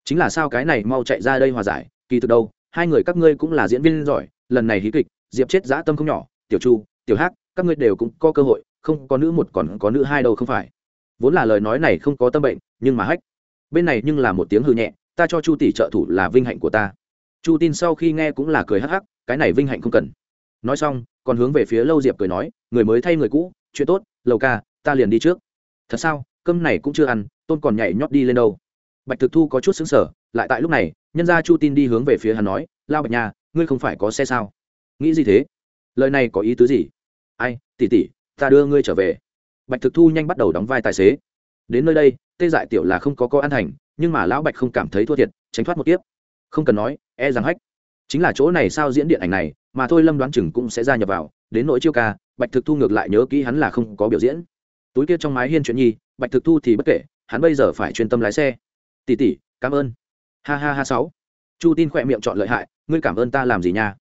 chính là sao cái này mau chạy ra đây hòa giải, kỳ thực đâu, hai người các ngươi cũng là diễn viên giỏi, lần này hí kịch, diệp chết dã tâm không nhỏ, tiểu chu, tiểu hắc, các ngươi đều cũng có cơ hội, không có nữ một còn có nữ hai đâu không phải. Vốn là lời nói này không có tâm bệnh, nhưng mà hách. Bên này nhưng là một tiếng hư nhẹ, ta cho chu tỷ trợ thủ là vinh hạnh của ta. Chu tin sau khi nghe cũng là cười hắc hắc, cái này vinh hạnh không cần. Nói xong, còn hướng về phía lâu diệp cười nói, người mới thay người cũ, chuyện tốt, lầu ca, ta liền đi trước. Thật sao, cơm này cũng chưa ăn, tôn còn nhảy nhót đi lên đâu bạch thực thu có chút xứng sở lại tại lúc này, nhân gia chu tin đi hướng về phía hắn nói, lao bạch nhà ngươi không phải có xe sao? Nghĩ gì thế? Lời này có ý tứ gì? Ai tỉ tỉ ta đưa ngươi trở về. Bạch thực thu nhanh bắt đầu đóng vai tài xế. Đến nơi đây, tê dại tiểu là không có có an thành, nhưng mà lão bạch không cảm thấy thua thiệt, tránh thoát một tiếp không cần nói e rằng hách. Chính là chỗ này sao diễn điện ảnh này, mà thôi lâm đoán chừng cũng sẽ gia nhập vào, đến nỗi chiêu ca. Bạch thực thu ngược lại nhớ kỹ hắn là không có biểu diễn. Túi kia trong mái hiên chuyện nhi, bạch thực thu thì bất kể, hắn bây giờ phải chuyên tâm lái xe tỷ tỷ cảm ơn. Ha ha ha sáu. Chu tin khỏe miệng chọn lợi hại, ngươi cảm ơn ta làm gì nha?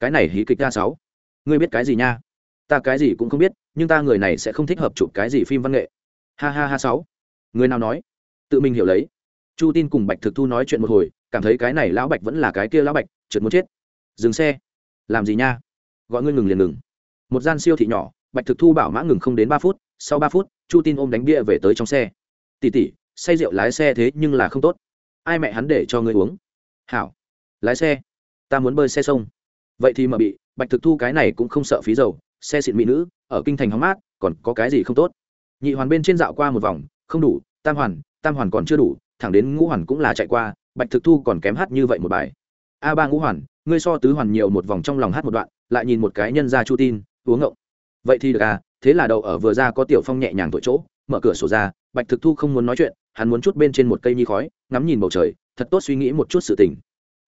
Cái này hí kịch ta sáu. Ngươi biết cái gì nha? Ta cái gì cũng không biết, nhưng ta người này sẽ không thích hợp chụp cái gì phim văn nghệ. Ha ha ha sáu. Người nào nói? Tự mình hiểu lấy. Chu tin cùng bạch thực thu nói chuyện một hồi, cảm thấy cái này lão bạch vẫn là cái kia lão bạch, trượt muốn chết. Dừng xe. Làm gì nha? Gọi ngươi ngừng liền ngừng. Một gian siêu thị nhỏ, bạch thực thu bảo mã ngừng không đến ba phút, sau ba phút, chu tin ôm đánh bia về tới trong xe. Tỉ tỉ say rượu lái xe thế nhưng là không tốt. Ai mẹ hắn để cho ngươi uống? Hảo, lái xe. Ta muốn bơi xe sông. Vậy thì mà bị, bạch thực thu cái này cũng không sợ phí dầu, xe xịn mỹ nữ, ở kinh thành hóng mát, còn có cái gì không tốt? Nhị hoàn bên trên dạo qua một vòng, không đủ, tam hoàn tam hoàn còn chưa đủ, thẳng đến ngũ hoàn cũng là chạy qua, bạch thực thu còn kém hát như vậy một bài. A ba ngũ hoàn, ngươi so tứ hoàn nhiều một vòng trong lòng hát một đoạn, lại nhìn một cái nhân ra chu tin, uống ngộng. Vậy thì được à thế là đầu ở vừa ra có tiểu phong nhẹ nhàng tội chỗ, mở cửa sổ ra, bạch thực thu không muốn nói chuyện hắn muốn chút bên trên một cây nhi khói, ngắm nhìn bầu trời, thật tốt suy nghĩ một chút sự tình.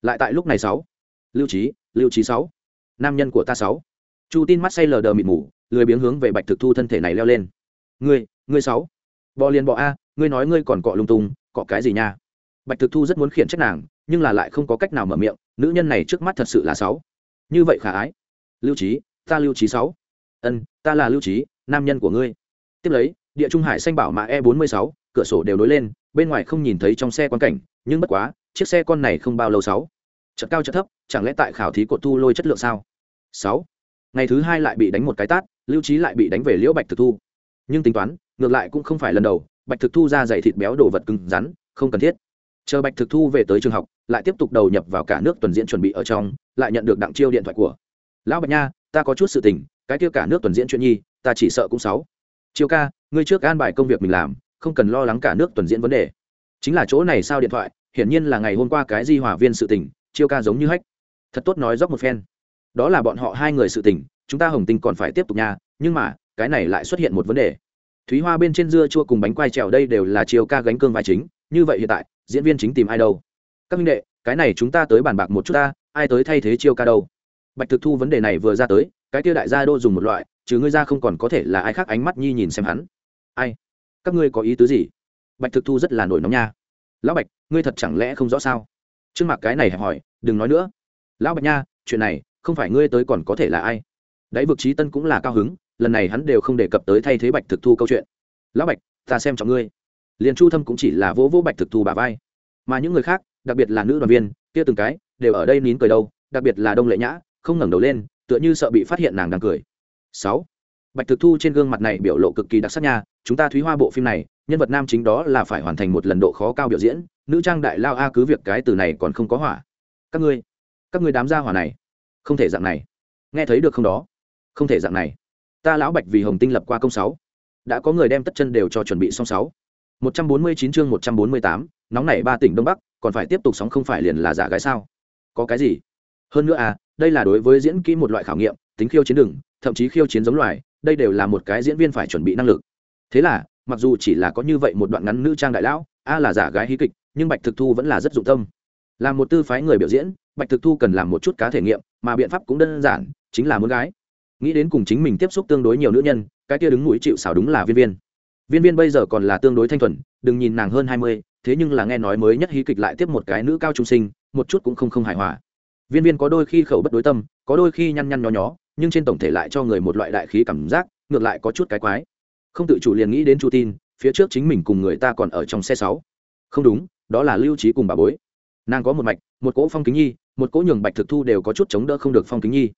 Lại tại lúc này sáu. Lưu trí lưu trí sáu. Nam nhân của ta sáu. Chu tin mắt say lờ đờ mịt mù, lười biếng hướng về bạch thực thu thân thể này leo lên. Ngươi ngươi sáu. Bò liền bò a, ngươi nói ngươi còn cọ lung tung, cọ cái gì nha? Bạch thực thu rất muốn khiển trách nàng, nhưng là lại không có cách nào mở miệng, nữ nhân này trước mắt thật sự là sáu. Như vậy khả ái. Lưu trí ta lưu trí sáu. Ân, ta là lưu trí nam nhân của ngươi. Tiếp lấy địa trung hải xanh bảo mã e bốn mươi sáu, cửa sổ đều nối lên, bên ngoài không nhìn thấy trong xe quan cảnh, nhưng bất quá, chiếc xe con này không bao lâu sáu. Chật cao chật thấp, chẳng lẽ tại khảo thí cột thu lôi chất lượng sao? Sáu. Ngày thứ hai lại bị đánh một cái tát, lưu trí lại bị đánh về liễu bạch thực thu. Nhưng tính toán, ngược lại cũng không phải lần đầu, bạch thực thu ra dày thịt béo đồ vật cứng rắn, không cần thiết. Chờ bạch thực thu về tới trường học, lại tiếp tục đầu nhập vào cả nước tuần diễn chuẩn bị ở trong, lại nhận được đặng chiêu điện thoại của. Lão bạch nha, ta có chút sự tình, cái kia cả nước tuần diễn chuyện nhi, ta chỉ sợ cũng sáu chiêu ca, ngươi trước an bài công việc mình làm, không cần lo lắng cả nước tuần diễn vấn đề. Chính là chỗ này sao điện thoại, hiển nhiên là ngày hôm qua cái di hòa viên sự tình, chiêu ca giống như hách. Thật tốt nói dốc một phen. Đó là bọn họ hai người sự tình, chúng ta hồng tinh còn phải tiếp tục nha, nhưng mà, cái này lại xuất hiện một vấn đề. Thúy hoa bên trên dưa chua cùng bánh quai trèo đây đều là chiêu ca gánh cương vai chính, như vậy hiện tại, diễn viên chính tìm ai đâu? Các minh đệ, cái này chúng ta tới bàn bạc một chút ta, ai tới thay thế chiêu ca đâu? Bạch thực thu vấn đề này vừa ra tới, cái kia đại gia đô dùng một loại chứ ngươi ra không còn có thể là ai khác ánh mắt nhi nhìn xem hắn. Ai? Các ngươi có ý tứ gì? Bạch thực thu rất là nổi nóng nha. Lão bạch, ngươi thật chẳng lẽ không rõ sao? Trước mặt cái này hẹp hỏi, đừng nói nữa. Lão bạch nha, chuyện này, không phải ngươi tới còn có thể là ai? Đáy vực trí tân cũng là cao hứng, lần này hắn đều không đề cập tới thay thế bạch thực thu câu chuyện. Lão bạch, ta xem trọng ngươi. Liền chu thâm cũng chỉ là vỗ vỗ bạch thực thu bà vai. Mà những người khác, đặc biệt là nữ đoàn viên, kia từng cái, đều ở đây nín cười đâu, đặc biệt là đông lệ nhã, không ngẩng đầu lên, tựa như sợ bị phát hiện nàng đang cười sáu. Bạch thực thu trên gương mặt này biểu lộ cực kỳ đặc sắc nha, chúng ta thúy hoa bộ phim này, nhân vật nam chính đó là phải hoàn thành một lần độ khó cao biểu diễn, nữ trang đại lao a cứ việc cái từ này còn không có hỏa. Các ngươi các ngươi đám gia hỏa này, không thể dạng này. Nghe thấy được không đó? Không thể dạng này. Ta lão bạch vì hồng tinh lập qua công sáu. Đã có người đem tất chân đều cho chuẩn bị xong sáu. Một trăm bốn mươi chín chương một trăm bốn mươi tám, nóng nảy ba tỉnh đông bắc, còn phải tiếp tục sóng không phải liền là giả gái sao? Có cái gì? Hơn nữa à đây là đối với diễn kỹ một loại khảo nghiệm, tính khiêu chiến đường thậm chí khiêu chiến giống loài, đây đều là một cái diễn viên phải chuẩn bị năng lực. Thế là, mặc dù chỉ là có như vậy một đoạn ngắn nữ trang đại lão, a là giả gái hí kịch, nhưng bạch thực thu vẫn là rất dụng tâm. Là một tư phái người biểu diễn, bạch thực thu cần làm một chút cá thể nghiệm, mà biện pháp cũng đơn giản, chính là muốn gái. Nghĩ đến cùng chính mình tiếp xúc tương đối nhiều nữ nhân, cái kia đứng mũi chịu xảo đúng là viên viên. Viên viên bây giờ còn là tương đối thanh thuần, đừng nhìn nàng hơn hai mươi, thế nhưng là nghe nói mới nhất hí kịch lại tiếp một cái nữ cao trung sinh, một chút cũng không không hài hòa. Viên viên có đôi khi khẩu bất đối tâm, có đôi khi nhăn nhăn nhó nhó nhưng trên tổng thể lại cho người một loại đại khí cảm giác, ngược lại có chút cái quái. Không tự chủ liền nghĩ đến chu tin, phía trước chính mình cùng người ta còn ở trong xe sáu. Không đúng, đó là lưu trí cùng bà bối. Nàng có một mạch, một cỗ phong kính nhi, một cỗ nhường bạch thực thu đều có chút chống đỡ không được phong kính nhi.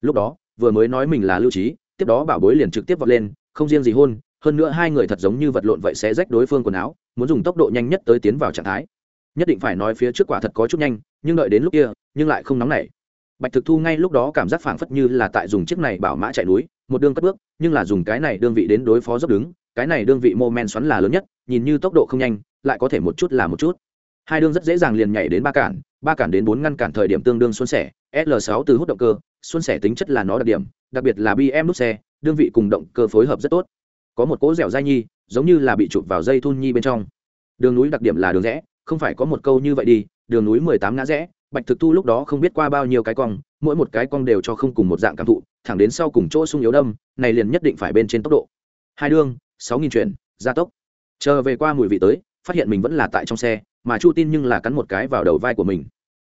Lúc đó, vừa mới nói mình là lưu trí tiếp đó bảo bối liền trực tiếp vọt lên, không riêng gì hôn, hơn nữa hai người thật giống như vật lộn vậy sẽ rách đối phương quần áo, muốn dùng tốc độ nhanh nhất tới tiến vào trạng thái. Nhất định phải nói phía trước quả thật có chút nhanh, nhưng đợi đến lúc kia, nhưng lại không nóng nảy bạch thực thu ngay lúc đó cảm giác phảng phất như là tại dùng chiếc này bảo mã chạy núi, một đường cất bước, nhưng là dùng cái này đương vị đến đối phó dốc đứng, cái này đương vị mô men xoắn là lớn nhất, nhìn như tốc độ không nhanh, lại có thể một chút là một chút. Hai đương rất dễ dàng liền nhảy đến ba cản ba cản đến bốn ngăn cản thời điểm tương đương xuân sẻ, l 6 từ hút động cơ, xuân sẻ tính chất là nó đặc điểm, đặc biệt là bm nút xe đương vị cùng động cơ phối hợp rất tốt. Có một cỗ dẻo dai nhi, giống như là bị chụp vào dây thun nhi bên trong. Đường núi đặc điểm là đường rẽ, không phải có một câu như vậy đi, đường núi mười tám ngã rẽ bạch thực thu lúc đó không biết qua bao nhiêu cái cong, mỗi một cái cong đều cho không cùng một dạng cảm thụ, thẳng đến sau cùng chỗ sung yếu đâm, này liền nhất định phải bên trên tốc độ. Hai đương sáu nghìn chuyển, gia tốc. Chờ về qua mùi vị tới, phát hiện mình vẫn là tại trong xe, mà chu tin nhưng là cắn một cái vào đầu vai của mình.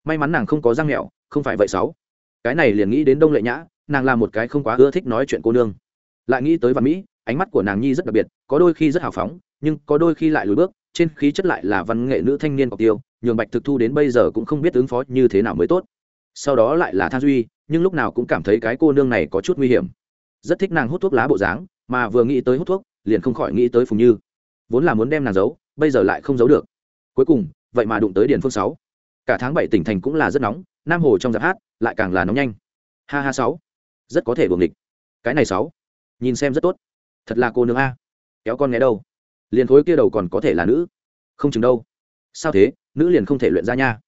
May mắn nàng không có răng mẹo, không phải vậy sáu. Cái này liền nghĩ đến đông lệ nhã, nàng là một cái không quá ưa thích nói chuyện cô nương. Lại nghĩ tới văn mỹ, ánh mắt của nàng nhi rất đặc biệt, có đôi khi rất hào phóng, nhưng có đôi khi lại lùi bước trên khí chất lại là văn nghệ nữ thanh niên cọc tiêu, nhường bạch thực thu đến bây giờ cũng không biết ứng phó như thế nào mới tốt. Sau đó lại là than duy, nhưng lúc nào cũng cảm thấy cái cô nương này có chút nguy hiểm. Rất thích nàng hút thuốc lá bộ dáng, mà vừa nghĩ tới hút thuốc, liền không khỏi nghĩ tới phùng như. Vốn là muốn đem nàng giấu, bây giờ lại không giấu được. Cuối cùng, vậy mà đụng tới điền phương sáu. Cả tháng bảy tỉnh thành cũng là rất nóng, nam hồ trong giáp hát lại càng là nóng nhanh. Ha ha sáu. Rất có thể buồng địch cái này sáu. Nhìn xem rất tốt. Thật là cô nương a. Kéo con nghe đâu liền khối kia đầu còn có thể là nữ. Không chừng đâu. Sao thế? Nữ liền không thể luyện ra nha.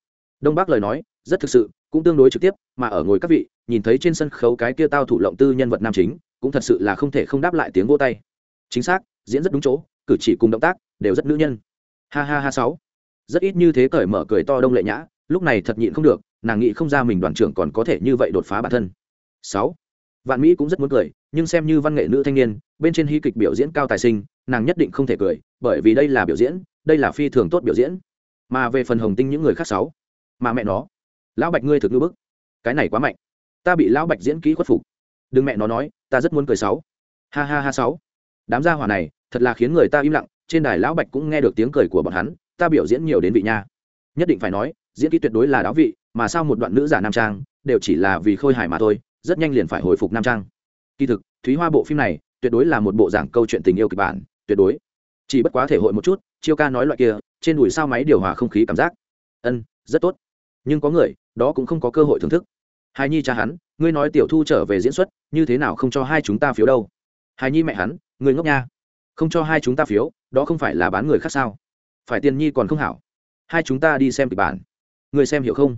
Đông bác lời nói, rất thực sự, cũng tương đối trực tiếp, mà ở ngồi các vị, nhìn thấy trên sân khấu cái kia tao thủ lộng tư nhân vật nam chính, cũng thật sự là không thể không đáp lại tiếng vô tay. Chính xác, diễn rất đúng chỗ, cử chỉ cùng động tác, đều rất nữ nhân. Ha ha ha sáu. Rất ít như thế cởi mở cười to đông lệ nhã, lúc này thật nhịn không được, nàng nghĩ không ra mình đoàn trưởng còn có thể như vậy đột phá bản thân. Sáu vạn mỹ cũng rất muốn cười, nhưng xem như văn nghệ nữ thanh niên, bên trên hí kịch biểu diễn cao tài sinh, nàng nhất định không thể cười, bởi vì đây là biểu diễn, đây là phi thường tốt biểu diễn. Mà về phần hồng tinh những người khác sáu, mà mẹ nó, lão bạch ngươi thực ngư bức. Cái này quá mạnh. Ta bị lão bạch diễn kỹ khuất phục. Đừng mẹ nó nói, ta rất muốn cười sáu. Ha ha ha sáu. Đám gia hỏa này, thật là khiến người ta im lặng, trên đài lão bạch cũng nghe được tiếng cười của bọn hắn, ta biểu diễn nhiều đến vị nha. Nhất định phải nói, diễn kỹ tuyệt đối là đáo vị, mà sao một đoạn nữ giả nam trang, đều chỉ là vì khôi hài mà thôi rất nhanh liền phải hồi phục nam trang. Kỳ thực, thúy hoa bộ phim này tuyệt đối là một bộ giảng câu chuyện tình yêu kịch bản, tuyệt đối. Chỉ bất quá thể hội một chút, chiêu ca nói loại kia, trên đùi sao máy điều hòa không khí cảm giác. Ân, rất tốt. Nhưng có người, đó cũng không có cơ hội thưởng thức. Hài nhi cha hắn, ngươi nói tiểu thu trở về diễn xuất, như thế nào không cho hai chúng ta phiếu đâu? Hài nhi mẹ hắn người ngốc nha. Không cho hai chúng ta phiếu, đó không phải là bán người khác sao? Phải tiền nhi còn không hảo. Hai chúng ta đi xem kịch bản. Người xem hiểu không?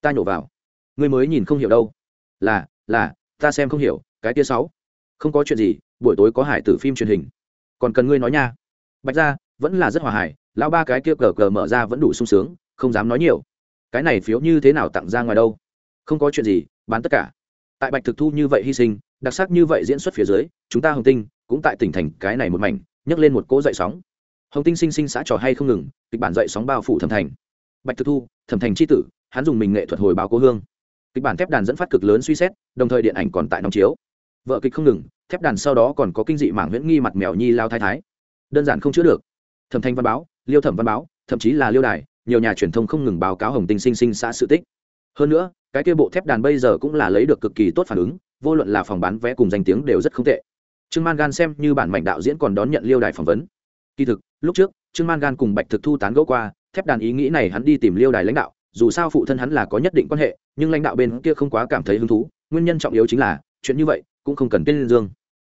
Ta nhổ vào. Người mới nhìn không hiểu đâu. Là là, ta xem không hiểu, cái tia sáu. Không có chuyện gì, buổi tối có hải tử phim truyền hình. Còn cần ngươi nói nha. Bạch ra vẫn là rất hòa hải, lão ba cái kia cờ cờ mở ra vẫn đủ sung sướng, không dám nói nhiều. Cái này phiếu như thế nào tặng ra ngoài đâu? Không có chuyện gì, bán tất cả. Tại bạch thực thu như vậy hy sinh, đặc sắc như vậy diễn xuất phía dưới, chúng ta hồng tinh cũng tại tỉnh thành cái này một mảnh, nhấc lên một cỗ dậy sóng. Hồng tinh sinh sinh xã trò hay không ngừng, kịch bản dậy sóng bao phủ thẩm thành. Bạch thực thu, thẩm thành c tử, hắn dùng mình nghệ thuật hồi báo cố hương kịch bản thép đàn dẫn phát cực lớn suy xét, đồng thời điện ảnh còn tại nóng chiếu. Vợ kịch không ngừng, thép đàn sau đó còn có kinh dị mảng nguyễn nghi mặt mèo nhi lao thái thái. Đơn giản không chữa được. Thẩm thanh văn báo, liêu thẩm văn báo, thậm chí là liêu đài, nhiều nhà truyền thông không ngừng báo cáo hồng tinh sinh sinh xã sự tích. Hơn nữa, cái kia bộ thép đàn bây giờ cũng là lấy được cực kỳ tốt phản ứng, vô luận là phòng bán vé cùng danh tiếng đều rất không tệ. Trương man gan xem như bản mảnh đạo diễn còn đón nhận liêu đài phỏng vấn. Kỳ thực, lúc trước, trương man gan cùng bạch thực thu tán gẫu qua, thép đàn ý nghĩ này hắn đi tìm liêu đài lãnh đạo dù sao phụ thân hắn là có nhất định quan hệ, nhưng lãnh đạo bên kia không quá cảm thấy hứng thú, nguyên nhân trọng yếu chính là, chuyện như vậy cũng không cần tên dương.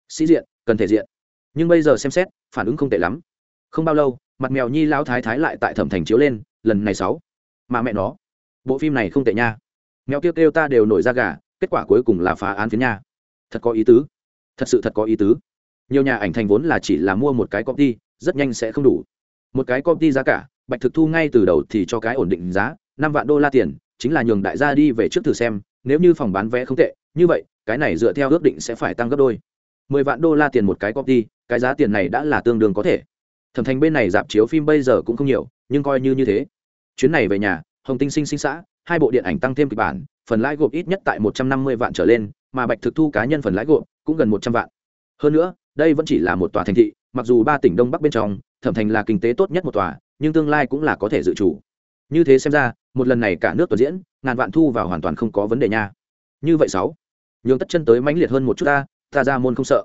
Sĩ diện, cần thể diện. Nhưng bây giờ xem xét, phản ứng không tệ lắm. Không bao lâu, mặt mèo nhi lão thái thái lại tại thẩm thành chiếu lên, lần này sáu. Mà mẹ nó, bộ phim này không tệ nha. Mèo kêu kêu ta đều nổi ra gà, kết quả cuối cùng là phá án phiến nha. Thật có ý tứ. Thật sự thật có ý tứ. Nhiều nhà ảnh thành vốn là chỉ là mua một cái công ty rất nhanh sẽ không đủ. Một cái công ty giá cả, bạch thực thu ngay từ đầu thì cho cái ổn định giá năm vạn đô la tiền, chính là nhường đại gia đi về trước thử xem, nếu như phòng bán vé không tệ, như vậy, cái này dựa theo ước định sẽ phải tăng gấp đôi. Mười vạn đô la tiền một cái copy, cái giá tiền này đã là tương đương có thể. Thẩm thành bên này dạp chiếu phim bây giờ cũng không nhiều, nhưng coi như như thế. Chuyến này về nhà, hồng tinh sinh sinh xã, hai bộ điện ảnh tăng thêm kịch bản, phần lãi gộp ít nhất tại một trăm năm mươi vạn trở lên, mà bạch thực thu cá nhân phần lãi gộp cũng gần một trăm vạn. Hơn nữa, đây vẫn chỉ là một tòa thành thị, mặc dù ba tỉnh đông bắc bên trong, thẩm thành là kinh tế tốt nhất một tòa, nhưng tương lai cũng là có thể dự chủ như thế xem ra một lần này cả nước tuần diễn, ngàn vạn thu vào hoàn toàn không có vấn đề nha. Như vậy sáu, nhường tất chân tới mãnh liệt hơn một chút ta ta ra môn không sợ.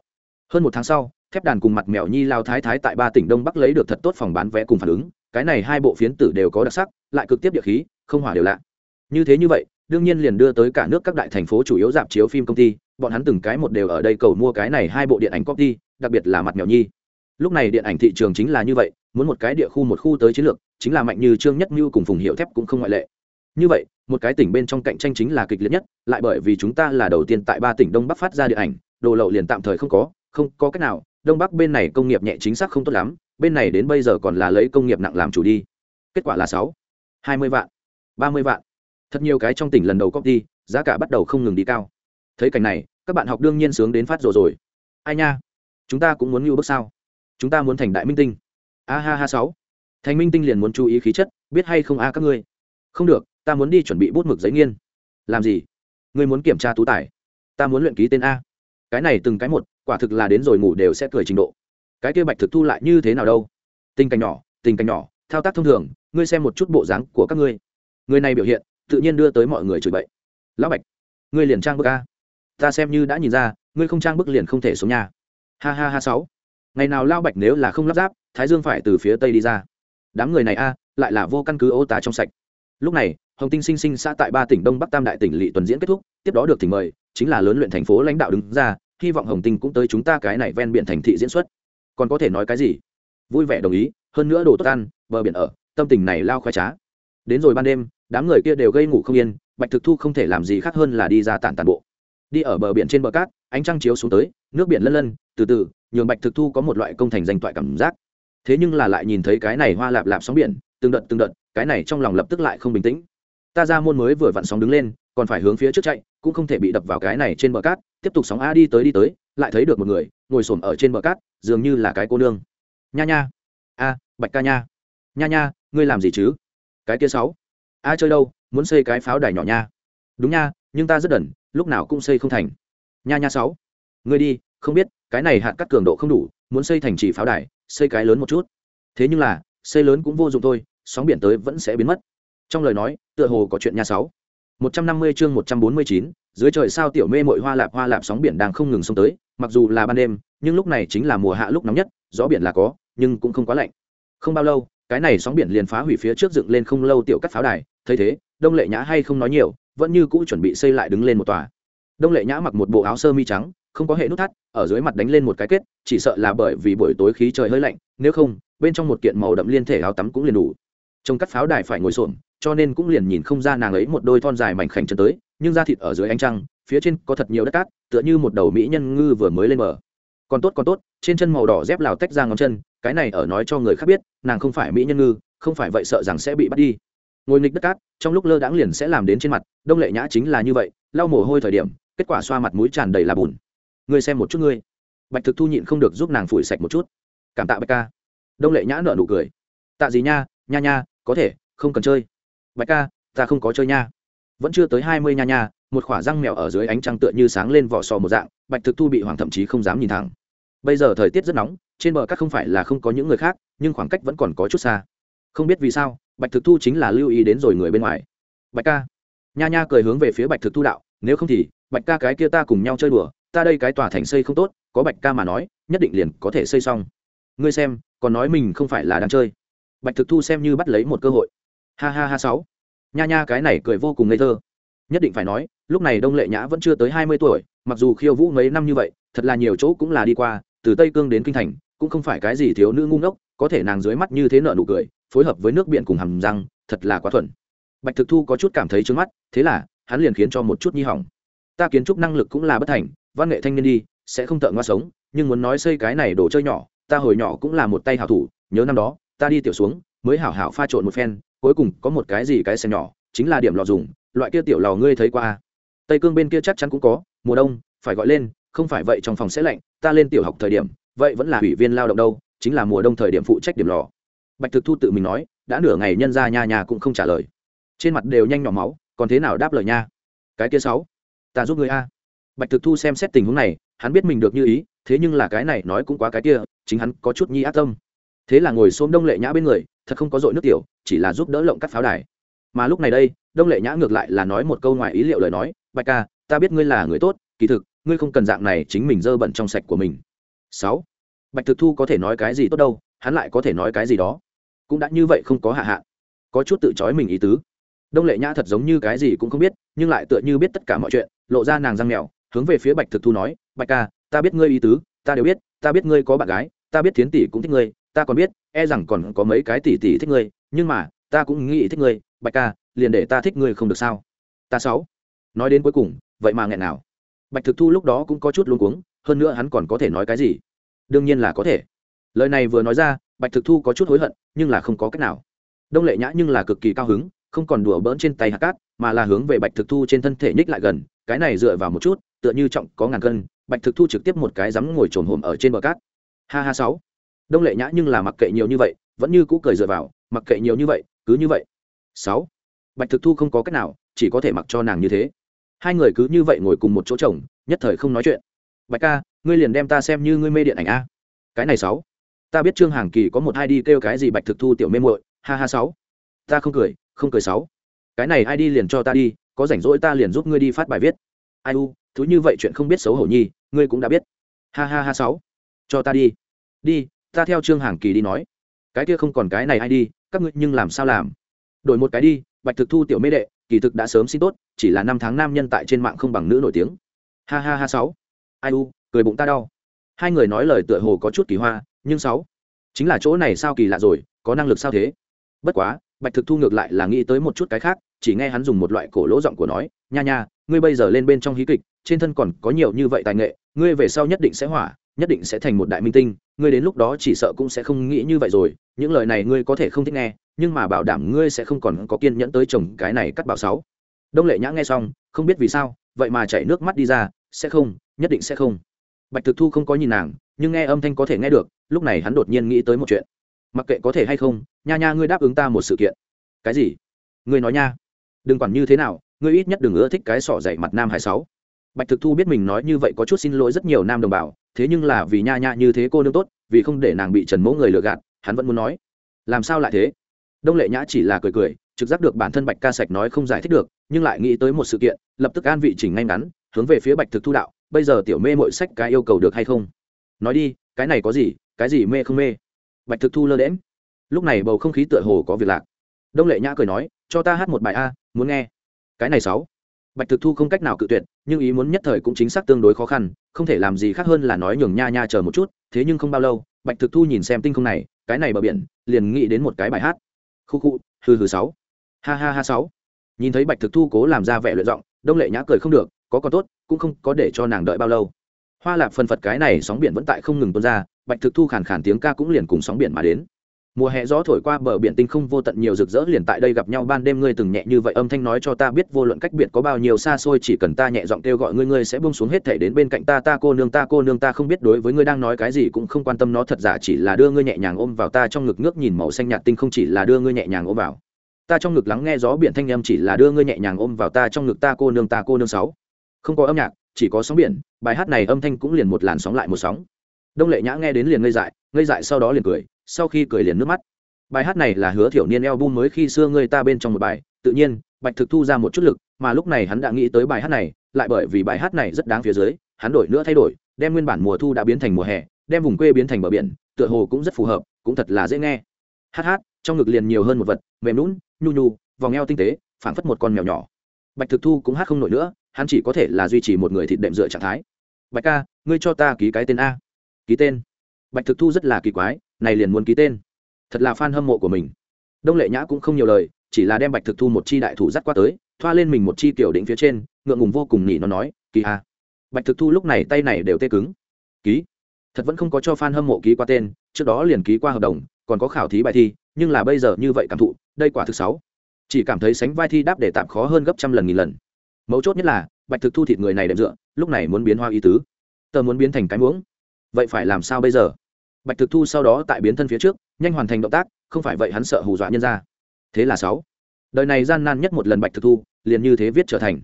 Hơn một tháng sau, thép đàn cùng mặt mèo nhi lao thái thái tại ba tỉnh đông bắc lấy được thật tốt phòng bán vé cùng phản ứng, cái này hai bộ phiến tử đều có đặc sắc, lại cực tiếp địa khí, không hỏa đều lạ. Như thế như vậy, đương nhiên liền đưa tới cả nước các đại thành phố chủ yếu dạp chiếu phim công ty, bọn hắn từng cái một đều ở đây cầu mua cái này hai bộ điện ảnh copy đặc biệt là mặt mèo nhi. Lúc này điện ảnh thị trường chính là như vậy muốn một cái địa khu một khu tới chiến lược, chính là mạnh như trương nhất mưu cùng phùng hiệu thép cũng không ngoại lệ. Như vậy, một cái tỉnh bên trong cạnh tranh chính là kịch liệt nhất, lại bởi vì chúng ta là đầu tiên tại ba tỉnh đông bắc phát ra địa ảnh, đồ lậu liền tạm thời không có không có cách nào, đông bắc bên này công nghiệp nhẹ chính xác không tốt lắm, bên này đến bây giờ còn là lấy công nghiệp nặng làm chủ đi. Kết quả là sáu, hai mươi vạn, ba mươi vạn. Thật nhiều cái trong tỉnh lần đầu copy, giá cả bắt đầu không ngừng đi cao. Thấy cảnh này, các bạn học đương nhiên sướng đến phát rồi rồi. Ai nha? Chúng ta cũng muốn như bước sao? Chúng ta muốn thành đại minh tinh a ha ha sáu. Thành minh tinh liền muốn chú ý khí chất, biết hay không a các ngươi? Không được, ta muốn đi chuẩn bị bút mực giấy nghiên. Làm gì? Ngươi muốn kiểm tra tú tài. Ta muốn luyện ký tên a. Cái này từng cái một, quả thực là đến rồi ngủ đều sẽ cười trình độ. Cái kia bạch thực thu lại như thế nào đâu? Tình cảnh nhỏ, tình cảnh nhỏ, thao tác thông thường, ngươi xem một chút bộ dáng của các ngươi. Người này biểu hiện, tự nhiên đưa tới mọi người chửi bậy. Lão bạch, ngươi liền trang bức a. Ta xem như đã nhìn ra, ngươi không trang bức liền không thể xuống nhà ha ha ha sáu. Ngày nào lao bạch nếu là không lắp ráp thái dương phải từ phía tây đi ra. Đám người này a, lại là vô căn cứ ô tá trong sạch. Lúc này, hồng tinh sinh sinh xã tại ba tỉnh đông bắc tam đại tỉnh lỵ tuần diễn kết thúc, tiếp đó được thỉnh mời, chính là lớn luyện thành phố lãnh đạo đứng ra, hy vọng hồng tinh cũng tới chúng ta cái này ven biển thành thị diễn xuất. Còn có thể nói cái gì? Vui vẻ đồng ý, hơn nữa đồ tốt ăn, bờ biển ở, tâm tình này lao khoai trá. Đến rồi ban đêm, đám người kia đều gây ngủ không yên, bạch thực thu không thể làm gì khác hơn là đi ra tản tàn bộ. Đi ở bờ biển trên bờ cát, ánh trăng chiếu xuống tới, nước biển lân lân, từ từ, nhường bạch thực thu có một loại công thành danh toại cảm giác thế nhưng là lại nhìn thấy cái này hoa lạp lạp sóng biển, từng đợt từng đợt, cái này trong lòng lập tức lại không bình tĩnh. Ta ra môn mới vừa vặn sóng đứng lên, còn phải hướng phía trước chạy, cũng không thể bị đập vào cái này trên bờ cát, tiếp tục sóng a đi tới đi tới, lại thấy được một người, ngồi xổm ở trên bờ cát, dường như là cái cô nương. Nha nha. A, bạch ca nha. Nha nha, ngươi làm gì chứ? Cái kia sáu. A chơi đâu, muốn xây cái pháo đài nhỏ nha. Đúng nha, nhưng ta rất đần, lúc nào cũng xây không thành. Nha nha sáu. Ngươi đi, không biết, cái này hạt cắt cường độ không đủ, muốn xây thành chỉ pháo đài xây cái lớn một chút. Thế nhưng là, xây lớn cũng vô dụng thôi, sóng biển tới vẫn sẽ biến mất. Trong lời nói, tựa hồ có chuyện nha sáu. Một trăm năm mươi chương một trăm bốn mươi chín, dưới trời sao tiểu mê mội hoa lạp hoa lạp sóng biển đang không ngừng xông tới, mặc dù là ban đêm, nhưng lúc này chính là mùa hạ lúc nóng nhất, gió biển là có, nhưng cũng không quá lạnh. Không bao lâu, cái này sóng biển liền phá hủy phía trước dựng lên không lâu tiểu cắt pháo đài, thấy thế, đông lệ nhã hay không nói nhiều, vẫn như cũ chuẩn bị xây lại đứng lên một tòa. Đông lệ nhã mặc một bộ áo sơ mi trắng không có hệ nút thắt, ở dưới mặt đánh lên một cái kết, chỉ sợ là bởi vì buổi tối khí trời hơi lạnh, nếu không, bên trong một kiện màu đậm liên thể áo tắm cũng liền đủ. Trong cắt pháo đài phải ngồi xổm, cho nên cũng liền nhìn không ra nàng ấy một đôi thon dài mảnh khảnh chân tới, nhưng da thịt ở dưới ánh trăng, phía trên có thật nhiều đất cát, tựa như một đầu mỹ nhân ngư vừa mới lên bờ. Còn tốt còn tốt, trên chân màu đỏ dép lào tách ra ngón chân, cái này ở nói cho người khác biết, nàng không phải mỹ nhân ngư, không phải vậy sợ rằng sẽ bị bắt đi. Ngồi nghịch đất cát, trong lúc lơ đãng liền sẽ làm đến trên mặt, đông lệ nhã chính là như vậy, lau mồ hôi thời điểm, kết quả xoa mặt mũi tràn đầy là bùn ngươi xem một chút ngươi. Bạch thực thu nhịn không được giúp nàng phủi sạch một chút. Cảm tạ bạch ca. Đông lệ nhã nở nụ cười. Tạ gì nha nha nha, có thể, không cần chơi. Bạch ca, ta không có chơi nha. Vẫn chưa tới hai mươi nha nha, một khỏa răng mèo ở dưới ánh trăng tựa như sáng lên vỏ sò một dạng, bạch thực thu bị hoàng thậm chí không dám nhìn thẳng. Bây giờ thời tiết rất nóng, trên bờ các không phải là không có những người khác, nhưng khoảng cách vẫn còn có chút xa. Không biết vì sao, bạch thực thu chính là lưu ý đến rồi người bên ngoài. Bạch ca. Nha nha cười hướng về phía bạch thực thu đạo, nếu không thì, bạch ca cái kia ta cùng nhau chơi đùa ta đây cái tòa thành xây không tốt, có bạch ca mà nói, nhất định liền có thể xây xong. Ngươi xem, còn nói mình không phải là đang chơi. Bạch thực thu xem như bắt lấy một cơ hội. Ha ha ha sáu. Nha nha, cái này cười vô cùng ngây thơ. Nhất định phải nói, lúc này đông lệ nhã vẫn chưa tới hai mươi tuổi, mặc dù khiêu vũ mấy năm như vậy, thật là nhiều chỗ cũng là đi qua, từ tây cương đến kinh thành, cũng không phải cái gì thiếu nữ ngu ngốc, có thể nàng dưới mắt như thế nợ nụ cười, phối hợp với nước biển cùng hầm răng, thật là quá thuận bạch thực thu có chút cảm thấy trướng mắt, thế là, hắn liền khiến cho một chút nhi hỏng. Ta kiến trúc năng lực cũng là bất thành văn nghệ thanh niên đi, sẽ không thợ ngoa sống, nhưng muốn nói xây cái này đồ chơi nhỏ, ta hồi nhỏ cũng là một tay hảo thủ, nhớ năm đó, ta đi tiểu xuống, mới hảo hảo pha trộn một phen, cuối cùng có một cái gì cái xe nhỏ, chính là điểm lò dùng, loại kia tiểu lò ngươi thấy qua à? tây cương bên kia chắc chắn cũng có, mùa đông, phải gọi lên, không phải vậy trong phòng sẽ lạnh, ta lên tiểu học thời điểm, vậy vẫn là ủy viên lao động đâu, chính là mùa đông thời điểm phụ trách điểm lò. Bạch thực thu tự mình nói, đã nửa ngày nhân ra nhà nhà cũng không trả lời. Trên mặt đều nhanh nhỏ máu, còn thế nào đáp lời nha? Cái kia sáu, ta giúp người a bạch thực thu xem xét tình huống này, hắn biết mình được như ý, thế nhưng là cái này nói cũng quá cái kia, chính hắn có chút nhi ác tâm. Thế là ngồi xôm đông lệ nhã bên người, thật không có dội nước tiểu, chỉ là giúp đỡ lộng cắt pháo đài. Mà lúc này đây, đông lệ nhã ngược lại là nói một câu ngoài ý liệu lời nói, bạch ca, ta biết ngươi là người tốt, kỳ thực, ngươi không cần dạng này chính mình dơ bẩn trong sạch của mình. Sáu. Bạch thực thu có thể nói cái gì tốt đâu, hắn lại có thể nói cái gì đó. Cũng đã như vậy không có hạ hạ có chút tự trói mình ý tứ. Đông lệ nhã thật giống như cái gì cũng không biết, nhưng lại tựa như biết tất cả mọi chuyện, lộ ra nàng răng mèo hướng về phía bạch thực thu nói, bạch ca, ta biết ngươi ý tứ, ta đều biết, ta biết ngươi có bạn gái, ta biết thiến tỷ cũng thích ngươi, ta còn biết e rằng còn có mấy cái tỷ tỷ thích ngươi, nhưng mà, ta cũng nghĩ thích ngươi, bạch ca, liền để ta thích ngươi không được sao? Ta sáu. Nói đến cuối cùng, vậy mà nghẹn nào. Bạch thực thu lúc đó cũng có chút luống cuống, hơn nữa hắn còn có thể nói cái gì? Đương nhiên là có thể. Lời này vừa nói ra, bạch thực thu có chút hối hận, nhưng là không có cách nào. Đông lệ nhã nhưng là cực kỳ cao hứng, không còn đùa bỡn trên tay hạt cát, mà là hướng về bạch thực thu trên thân thể nhích lại gần, cái này dựa vào một chút tựa như trọng có ngàn cân, bạch thực thu trực tiếp một cái rắm ngồi trồn hồm ở trên bờ cát. Ha ha sáu. Đông lệ nhã nhưng là mặc kệ nhiều như vậy, vẫn như cũ cười dựa vào, mặc kệ nhiều như vậy, cứ như vậy. Sáu. Bạch thực thu không có cách nào, chỉ có thể mặc cho nàng như thế. Hai người cứ như vậy ngồi cùng một chỗ chồng, nhất thời không nói chuyện. Bạch ca, ngươi liền đem ta xem như ngươi mê điện ảnh a. Cái này sáu. Ta biết trương hàng kỳ có một hai đi kêu cái gì bạch thực thu tiểu mê muội, ha ha sáu. Ta không cười không cười sáu. Cái này ai đi liền cho ta đi, có rảnh rỗi ta liền giúp ngươi đi phát bài viết. Ai u thứ như vậy chuyện không biết xấu hổ nhi, ngươi cũng đã biết. Ha ha ha sáu. Cho ta đi. Đi, ta theo trương hàng kỳ đi nói. Cái kia không còn cái này ai đi, các ngươi nhưng làm sao làm? Đổi một cái đi, bạch thực thu tiểu mê đệ, kỳ thực đã sớm xin tốt, chỉ là năm tháng nam nhân tại trên mạng không bằng nữ nổi tiếng. Ha ha ha sáu. Ai u, cười bụng ta đau. Hai người nói lời tựa hồ có chút kỳ hoa, nhưng sáu, chính là chỗ này sao kỳ lạ rồi, có năng lực sao thế? Bất quá, bạch thực thu ngược lại là nghĩ tới một chút cái khác, chỉ nghe hắn dùng một loại cổ lỗ giọng của nói, nha nha ngươi bây giờ lên bên trong hí kịch, trên thân còn có nhiều như vậy tài nghệ, ngươi về sau nhất định sẽ hỏa, nhất định sẽ thành một đại minh tinh, ngươi đến lúc đó chỉ sợ cũng sẽ không nghĩ như vậy rồi, những lời này ngươi có thể không thích nghe, nhưng mà bảo đảm ngươi sẽ không còn có kiên nhẫn tới chồng cái này cắt bảo sáu. Đông lệ nhã nghe xong, không biết vì sao, vậy mà chảy nước mắt đi ra, sẽ không, nhất định sẽ không. Bạch thực thu không có nhìn nàng, nhưng nghe âm thanh có thể nghe được, lúc này hắn đột nhiên nghĩ tới một chuyện. Mặc kệ có thể hay không, nha nha ngươi đáp ứng ta một sự kiện. Cái gì? Ngươi nói nha. Đừng quản như thế nào ngươi ít nhất đừng ưa thích cái sỏ dậy mặt nam hải sáu. Bạch thực thu biết mình nói như vậy có chút xin lỗi rất nhiều nam đồng bào, thế nhưng là vì nha nha như thế cô nương tốt, vì không để nàng bị trần mẫu người lừa gạt, hắn vẫn muốn nói. Làm sao lại thế? Đông lệ nhã chỉ là cười cười, trực giác được bản thân bạch ca sạch nói không giải thích được, nhưng lại nghĩ tới một sự kiện, lập tức an vị chỉnh ngay ngắn, hướng về phía bạch thực thu đạo, bây giờ tiểu mê mội sách cái yêu cầu được hay không? Nói đi, cái này có gì, cái gì mê không mê? Bạch thực thu lơ đễm lúc này bầu không khí tựa hồ có việc lạc. Đông lệ nhã cười nói, cho ta hát một bài a, muốn nghe cái này sáu. Bạch thực thu không cách nào cự tuyệt, nhưng ý muốn nhất thời cũng chính xác tương đối khó khăn, không thể làm gì khác hơn là nói nhường nha nha chờ một chút, thế nhưng không bao lâu, bạch thực thu nhìn xem tinh không này, cái này bờ biển, liền nghĩ đến một cái bài hát. Khu khu, hừ hừ sáu. Ha ha ha sáu. Nhìn thấy bạch thực thu cố làm ra vẻ luyện giọng, đông lệ nhã cười không được, có còn tốt, cũng không có để cho nàng đợi bao lâu. Hoa lạc phần phật cái này sóng biển vẫn tại không ngừng tuôn ra, bạch thực thu khàn khàn tiếng ca cũng liền cùng sóng biển mà đến mùa hè gió thổi qua bờ biển tinh không vô tận nhiều rực rỡ liền tại đây gặp nhau ban đêm ngươi từng nhẹ như vậy âm thanh nói cho ta biết vô luận cách biệt có bao nhiêu xa xôi, chỉ cần ta nhẹ giọng kêu gọi ngươi ngươi sẽ buông xuống hết thể đến bên cạnh ta ta cô nương, ta cô nương, ta không biết đối với ngươi đang nói cái gì cũng không quan tâm, nó thật giả chỉ là đưa ngươi nhẹ nhàng ôm vào ta trong ngực, ngước nhìn màu xanh nhạt tinh không chỉ là đưa ngươi nhẹ nhàng ôm vào. Ta trong ngực lắng nghe gió biển thanh âm chỉ là đưa ngươi nhẹ nhàng ôm vào ta trong ngực, ta cô nương, ta cô nương sáu. Không có âm nhạc, chỉ có sóng biển, bài hát này âm thanh cũng liền một làn sóng lại một sóng. Đông lệ nhã nghe đến liền ngây dại ngây dại sau đó liền cười sau khi cười liền nước mắt. Bài hát này là hứa thiểu niên eo bun mới khi xưa người ta bên trong một bài, tự nhiên, bạch thực thu ra một chút lực, mà lúc này hắn đã nghĩ tới bài hát này, lại bởi vì bài hát này rất đáng phía dưới, hắn đổi nữa thay đổi, đem nguyên bản mùa thu đã biến thành mùa hè, đem vùng quê biến thành bờ biển, tựa hồ cũng rất phù hợp, cũng thật là dễ nghe. Hát hát, trong ngực liền nhiều hơn một vật, mềm lún nhu nhu, vòng eo tinh tế, phảng phất một con mèo nhỏ. Bạch thực thu cũng hát không nổi nữa, hắn chỉ có thể là duy trì một người thịt đệm dựa trạng thái. Bạch ca, ngươi cho ta ký cái tên a. Ký tên? Bạch thực thu rất là kỳ quái này liền muốn ký tên. Thật là fan hâm mộ của mình. Đông lệ nhã cũng không nhiều lời, chỉ là đem bạch thực thu một chi đại thủ dắt qua tới, thoa lên mình một chi kiểu đỉnh phía trên, ngượng ngùng vô cùng nhỉ nó nói kỳ a. Bạch thực thu lúc này tay này đều tê cứng. Ký? Thật vẫn không có cho fan hâm mộ ký qua tên, trước đó liền ký qua hợp đồng, còn có khảo thí bài thi, nhưng là bây giờ như vậy cảm thụ, đây quả thực sáu chỉ cảm thấy sánh vai thi đáp để tạm khó hơn gấp trăm lần nghìn lần. Mấu chốt nhất là, bạch thực thu thịt người này đệm dựa, lúc này muốn biến hoa ý tứ. Tờ muốn biến thành cái muỗng. Vậy phải làm sao bây giờ? Bạch thực thu sau đó tại biến thân phía trước, nhanh hoàn thành động tác, không phải vậy hắn sợ hù dọa nhân ra. Thế là sáu. Đời này gian nan nhất một lần bạch thực thu, liền như thế viết trở thành.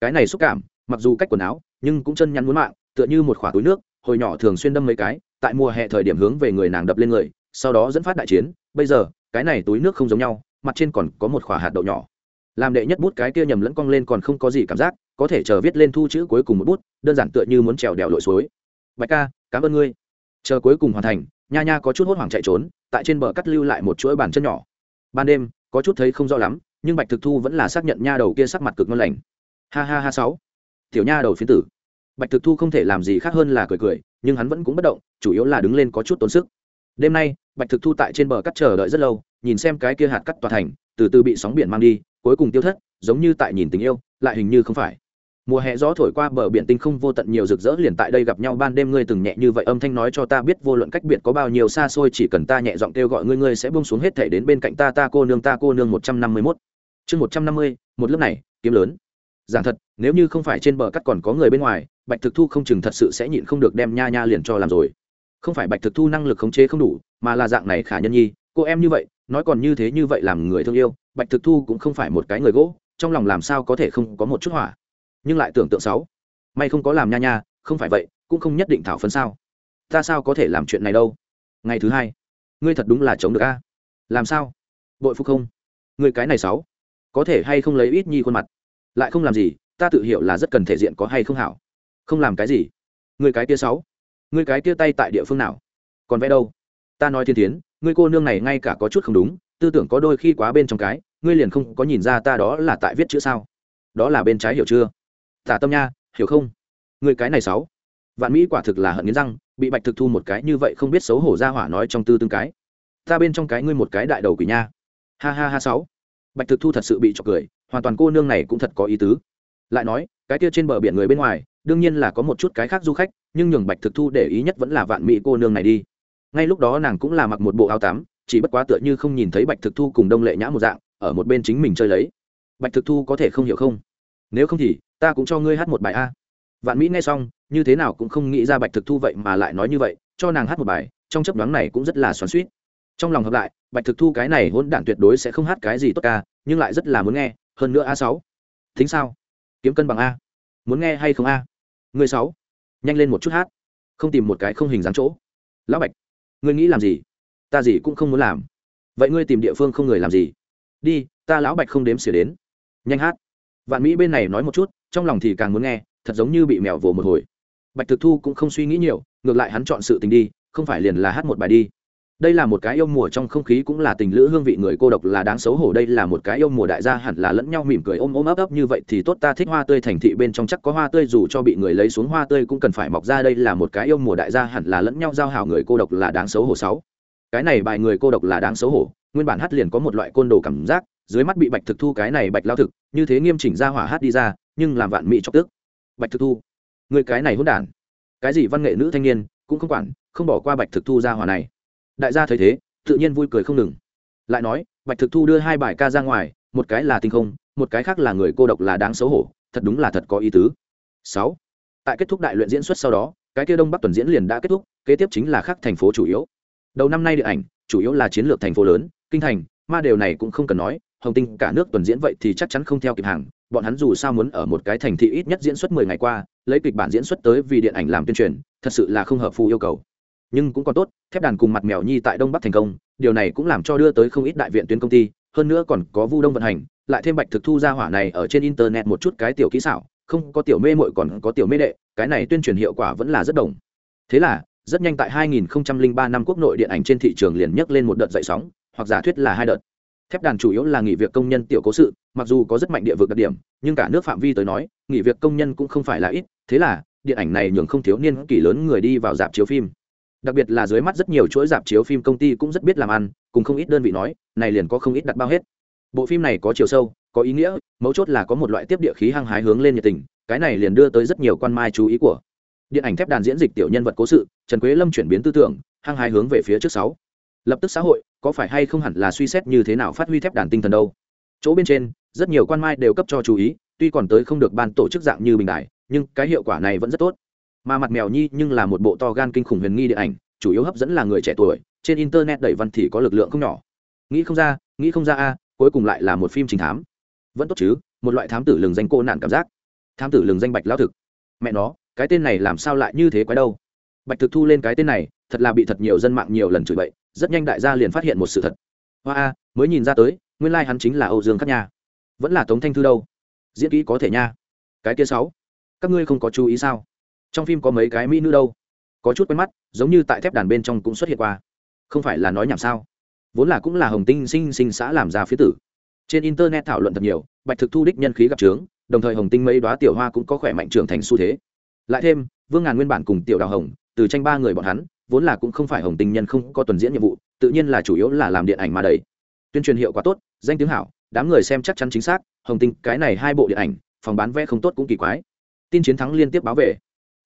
Cái này xúc cảm, mặc dù cách quần áo, nhưng cũng chân nhắn muốn mạng, tựa như một khỏa túi nước, hồi nhỏ thường xuyên đâm mấy cái, tại mùa hè thời điểm hướng về người nàng đập lên người, sau đó dẫn phát đại chiến. Bây giờ, cái này túi nước không giống nhau, mặt trên còn có một khỏa hạt đậu nhỏ. Làm đệ nhất bút cái kia nhầm lẫn cong lên còn không có gì cảm giác, có thể chờ viết lên thu chữ cuối cùng một bút, đơn giản tựa như muốn trèo đèo lội suối. Bạch ca, cảm ơn ngươi chờ cuối cùng hoàn thành, nha nha có chút hốt hoảng chạy trốn, tại trên bờ cắt lưu lại một chuỗi bàn chân nhỏ. Ban đêm, có chút thấy không rõ lắm, nhưng bạch thực thu vẫn là xác nhận nha đầu kia sắc mặt cực ngon lành. Ha ha ha sáu. Tiểu nha đầu phiến tử. Bạch thực thu không thể làm gì khác hơn là cười cười, nhưng hắn vẫn cũng bất động, chủ yếu là đứng lên có chút tốn sức. Đêm nay, bạch thực thu tại trên bờ cắt chờ đợi rất lâu, nhìn xem cái kia hạt cắt tòa thành, từ từ bị sóng biển mang đi, cuối cùng tiêu thất, giống như tại nhìn tình yêu, lại hình như không phải mùa hè gió thổi qua bờ biển tinh không vô tận nhiều rực rỡ liền tại đây gặp nhau. Ban đêm ngươi từng nhẹ như vậy âm thanh nói cho ta biết vô luận cách biệt có bao nhiêu xa xôi, chỉ cần ta nhẹ giọng kêu gọi ngươi ngươi sẽ buông xuống hết thể đến bên cạnh ta. Ta cô nương, ta cô nương một trăm năm mươi mốt. Chương một trăm năm mươi, một lớp này, kiếm lớn. Giản thật, nếu như không phải trên bờ cắt còn có người bên ngoài, bạch thực thu không chừng thật sự sẽ nhịn không được đem nha nha liền cho làm rồi. Không phải bạch thực thu năng lực khống chế không đủ, mà là dạng này khả nhân nhi. Cô em như vậy, nói còn như thế như vậy làm người thương yêu, bạch thực thu cũng không phải một cái người gỗ, trong lòng làm sao có thể không có một chút hỏa nhưng lại tưởng tượng sáu. May không có làm nha nha, không phải vậy, cũng không nhất định thảo phấn sao. Ta sao có thể làm chuyện này đâu? Ngày thứ hai, ngươi thật đúng là chống được a. Làm sao? Bội phục không? Ngươi cái này sáu, có thể hay không lấy ít nhi khuôn mặt? Lại không làm gì, ta tự hiểu là rất cần thể diện có hay không hảo. Không làm cái gì. Ngươi cái kia sáu, ngươi cái kia tay tại địa phương nào? Còn vẽ đâu? Ta nói thiên tiến, ngươi cô nương này ngay cả có chút không đúng, tư tưởng có đôi khi quá bên trong cái, ngươi liền không có nhìn ra ta đó là tại viết chữ sao? Đó là bên trái hiểu chưa? Tả tâm nha, hiểu không? Người cái này sáu. Vạn mỹ quả thực là hận nghiến răng, bị bạch thực thu một cái như vậy không biết xấu hổ ra hỏa nói trong tư tương cái. Ta bên trong cái ngươi một cái đại đầu quỷ nha. Ha ha ha sáu. Bạch thực thu thật sự bị trọc cười, hoàn toàn cô nương này cũng thật có ý tứ. Lại nói, cái kia trên bờ biển người bên ngoài, đương nhiên là có một chút cái khác du khách, nhưng nhường bạch thực thu để ý nhất vẫn là vạn mỹ cô nương này đi. Ngay lúc đó nàng cũng là mặc một bộ áo tắm, chỉ bất quá tựa như không nhìn thấy bạch thực thu cùng đông lệ nhã một dạng, ở một bên chính mình chơi lấy. Bạch thực thu có thể không hiểu không? Nếu không thì ta cũng cho ngươi hát một bài a. Vạn mỹ nghe xong, như thế nào cũng không nghĩ ra bạch thực thu vậy mà lại nói như vậy, cho nàng hát một bài, trong chấp đoán này cũng rất là xoắn suýt trong lòng hợp lại, bạch thực thu cái này hôn đản tuyệt đối sẽ không hát cái gì tốt ca, nhưng lại rất là muốn nghe, hơn nữa a sáu. Thính sao? Kiếm cân bằng a. Muốn nghe hay không a? Người sáu. Nhanh lên một chút hát. Không tìm một cái không hình dáng chỗ. Lão bạch, ngươi nghĩ làm gì? Ta gì cũng không muốn làm. Vậy ngươi tìm địa phương không người làm gì? Đi, ta lão bạch không đếm xỉa đến. Nhanh hát. Vạn mỹ bên này nói một chút trong lòng thì càng muốn nghe, thật giống như bị mèo vồ một hồi. Bạch thực thu cũng không suy nghĩ nhiều, ngược lại hắn chọn sự tình đi, không phải liền là hát một bài đi. Đây là một cái yêu mùa trong không khí cũng là tình lữ hương vị người cô độc là đáng xấu hổ, đây là một cái yêu mùa đại gia hẳn là lẫn nhau mỉm cười ôm ôm ấp ấp như vậy thì tốt, ta thích hoa tươi thành thị bên trong chắc có hoa tươi, dù cho bị người lấy xuống hoa tươi cũng cần phải mọc ra, đây là một cái yêu mùa đại gia hẳn là lẫn nhau giao hảo, người cô độc là đáng xấu hổ sáu. Cái này bài người cô độc là đáng xấu hổ, nguyên bản hát liền có một loại côn đồ cảm giác, dưới mắt bị bạch thực thu cái này bạch lao thực, như thế nghiêm chỉnh ra hỏa hát đi ra nhưng làm vạn mỹ chọc tức. Bạch thực thu, người cái này hỗn đản. Cái gì văn nghệ nữ thanh niên, cũng không quản, không bỏ qua bạch thực thu ra hỏa này. Đại gia thấy thế, tự nhiên vui cười không ngừng. Lại nói, bạch thực thu đưa hai bài ca ra ngoài, một cái là tinh không, một cái khác là người cô độc là đáng xấu hổ, thật đúng là thật có ý tứ. Sáu, tại kết thúc đại luyện diễn xuất sau đó, cái kia đông bắc tuần diễn liền đã kết thúc, kế tiếp chính là khác thành phố chủ yếu. Đầu năm nay điện ảnh, chủ yếu là chiến lược thành phố lớn, kinh thành, ma đều này cũng không cần nói, hồng tinh cả nước tuần diễn vậy thì chắc chắn không theo kịp hàng bọn hắn dù sao muốn ở một cái thành thị ít nhất diễn xuất mười ngày qua, lấy kịch bản diễn xuất tới vì điện ảnh làm tuyên truyền, thật sự là không hợp phù yêu cầu. Nhưng cũng còn tốt, thép đàn cùng mặt mèo nhi tại đông bắc thành công, điều này cũng làm cho đưa tới không ít đại viện tuyến công ty, hơn nữa còn có vu đông vận hành, lại thêm bạch thực thu ra hỏa này ở trên internet một chút cái tiểu kỹ xảo, không có tiểu mê mội còn có tiểu mê đệ, cái này tuyên truyền hiệu quả vẫn là rất đồng. Thế là, rất nhanh tại 2003 năm quốc nội điện ảnh trên thị trường liền nhấc lên một đợt dậy sóng, hoặc giả thuyết là hai đợt thép đàn chủ yếu là nghỉ việc công nhân tiểu cố sự, mặc dù có rất mạnh địa vực đặc điểm, nhưng cả nước phạm vi tới nói, nghỉ việc công nhân cũng không phải là ít, thế là, điện ảnh này nhường không thiếu niên kỳ lớn người đi vào dạp chiếu phim. Đặc biệt là dưới mắt rất nhiều chuỗi dạp chiếu phim công ty cũng rất biết làm ăn, cùng không ít đơn vị nói, này liền có không ít đặt bao hết. Bộ phim này có chiều sâu, có ý nghĩa, mấu chốt là có một loại tiếp địa khí hăng hái hướng lên nhiệt tình, cái này liền đưa tới rất nhiều quan mai chú ý của điện ảnh thép đàn diễn dịch tiểu nhân vật cố sự, trần quế lâm chuyển biến tư tưởng, hăng hái hướng về phía trước sáu. Lập tức xã hội có phải hay không hẳn là suy xét như thế nào phát huy thép đàn tinh thần đâu? Chỗ bên trên, rất nhiều quan mai đều cấp cho chú ý, tuy còn tới không được ban tổ chức dạng như bình đại, nhưng cái hiệu quả này vẫn rất tốt. Mà mặt mèo nhi nhưng là một bộ to gan kinh khủng huyền nghi điện ảnh, chủ yếu hấp dẫn là người trẻ tuổi, trên internet đẩy văn thì có lực lượng không nhỏ. Nghĩ không ra, nghĩ không ra a, cuối cùng lại là một phim trình thám. Vẫn tốt chứ, một loại thám tử lừng danh cô nạn cảm giác. Thám tử lừng danh bạch lão thực. Mẹ nó, cái tên này làm sao lại như thế quái đâu? Bạch thực thu lên cái tên này, thật là bị thật nhiều dân mạng nhiều lần chửi bậy rất nhanh đại gia liền phát hiện một sự thật. Hoa a, mới nhìn ra tới, nguyên lai hắn chính là âu dương khắc nha. Vẫn là tống thanh thư đâu? Diễn kỹ có thể nha. Cái kia sáu, các ngươi không có chú ý sao? Trong phim có mấy cái mỹ nữ đâu? Có chút quen mắt, giống như tại thép đàn bên trong cũng xuất hiện qua. Không phải là nói nhảm sao? Vốn là cũng là hồng tinh sinh sinh xã làm ra phía tử. Trên internet thảo luận thật nhiều, bạch thực thu đích nhân khí gặp trướng, đồng thời hồng tinh mấy đoá tiểu hoa cũng có khỏe mạnh trưởng thành xu thế. Lại thêm, vương ngàn nguyên bản cùng tiểu đào hồng, từ tranh ba người bọn hắn vốn là cũng không phải hồng tinh nhân không có tuần diễn nhiệm vụ, tự nhiên là chủ yếu là làm điện ảnh mà đầy tuyên truyền hiệu quả tốt, danh tiếng hảo, đám người xem chắc chắn chính xác, hồng tinh, cái này hai bộ điện ảnh, phòng bán vé không tốt cũng kỳ quái. Tin chiến thắng liên tiếp báo về.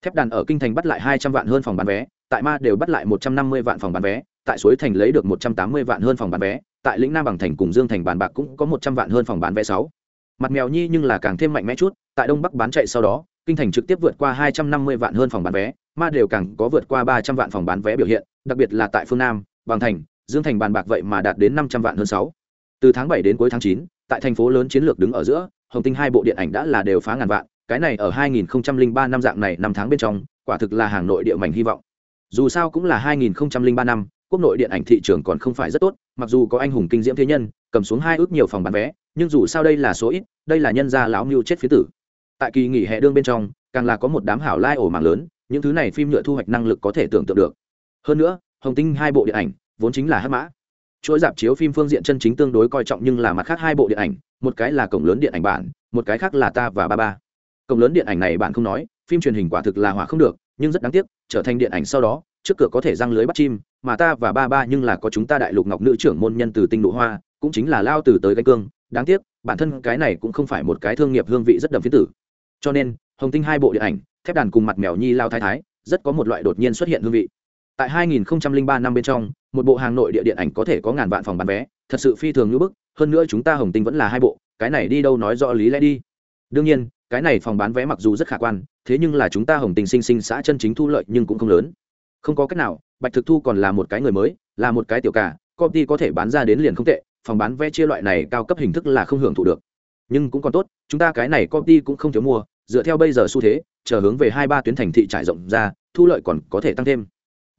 Thép đàn ở kinh thành bắt lại hai trăm vạn hơn phòng bán vé, tại ma đều bắt lại một trăm năm mươi vạn phòng bán vé, tại suối thành lấy được một trăm tám mươi vạn hơn phòng bán vé, tại lĩnh nam bằng thành cùng dương thành bàn bạc cũng có một trăm vạn hơn phòng bán vé sáu. Mặt mèo nhi nhưng là càng thêm mạnh mẽ chút, tại đông bắc bán chạy sau đó kinh thành trực tiếp vượt qua hai trăm năm mươi vạn hơn phòng bán vé mà đều càng có vượt qua ba trăm vạn phòng bán vé biểu hiện, đặc biệt là tại phương nam, bằng thành, dương thành bàn bạc vậy mà đạt đến năm trăm vạn hơn sáu. Từ tháng bảy đến cuối tháng chín, tại thành phố lớn chiến lược đứng ở giữa, hồng tinh hai bộ điện ảnh đã là đều phá ngàn vạn, cái này ở 2003 năm dạng này năm tháng bên trong, quả thực là hàng nội địa mảnh hy vọng. Dù sao cũng là 2003 năm, quốc nội điện ảnh thị trường còn không phải rất tốt, mặc dù có anh hùng kinh diễm thế nhân, cầm xuống hai ước nhiều phòng bán vé, nhưng dù sao đây là số ít, đây là nhân gia lão mưu chết phía tử tại kỳ nghỉ hè đương bên trong, càng là có một đám hảo lai ổ mạng lớn, những thứ này phim nhựa thu hoạch năng lực có thể tưởng tượng được. Hơn nữa, hồng tinh hai bộ điện ảnh, vốn chính là hát mã. Chuỗi dạp chiếu phim phương diện chân chính tương đối coi trọng nhưng là mặt khác hai bộ điện ảnh, một cái là cổng lớn điện ảnh bản, một cái khác là ta và ba ba. Cổng lớn điện ảnh này bạn không nói, phim truyền hình quả thực là hỏa không được, nhưng rất đáng tiếc, trở thành điện ảnh sau đó, trước cửa có thể răng lưới bắt chim, mà ta và ba ba nhưng là có chúng ta đại lục ngọc nữ trưởng môn nhân từ tinh nụ hoa, cũng chính là lao từ tới gánh cương. Đáng tiếc, bản thân cái này cũng không phải một cái thương nghiệp hương vị rất đậm phiến tử cho nên, hồng tinh hai bộ điện ảnh, thép đàn cùng mặt mèo nhi lao thái thái, rất có một loại đột nhiên xuất hiện hương vị. Tại 2003 năm bên trong, một bộ hàng nội địa điện ảnh có thể có ngàn vạn phòng bán vé, thật sự phi thường như bức, hơn nữa chúng ta hồng tinh vẫn là hai bộ, cái này đi đâu nói rõ lý lẽ đi. Đương nhiên, cái này phòng bán vé mặc dù rất khả quan, thế nhưng là chúng ta hồng tình sinh sinh xã chân chính thu lợi nhưng cũng không lớn. Không có cách nào, bạch thực thu còn là một cái người mới, là một cái tiểu cả công ty có thể bán ra đến liền không tệ, phòng bán vé chia loại này cao cấp hình thức là không hưởng thụ được. Nhưng cũng còn tốt, chúng ta cái này công ty cũng không thiếu mua dựa theo bây giờ xu thế, chờ hướng về hai ba tuyến thành thị trải rộng ra, thu lợi còn có thể tăng thêm.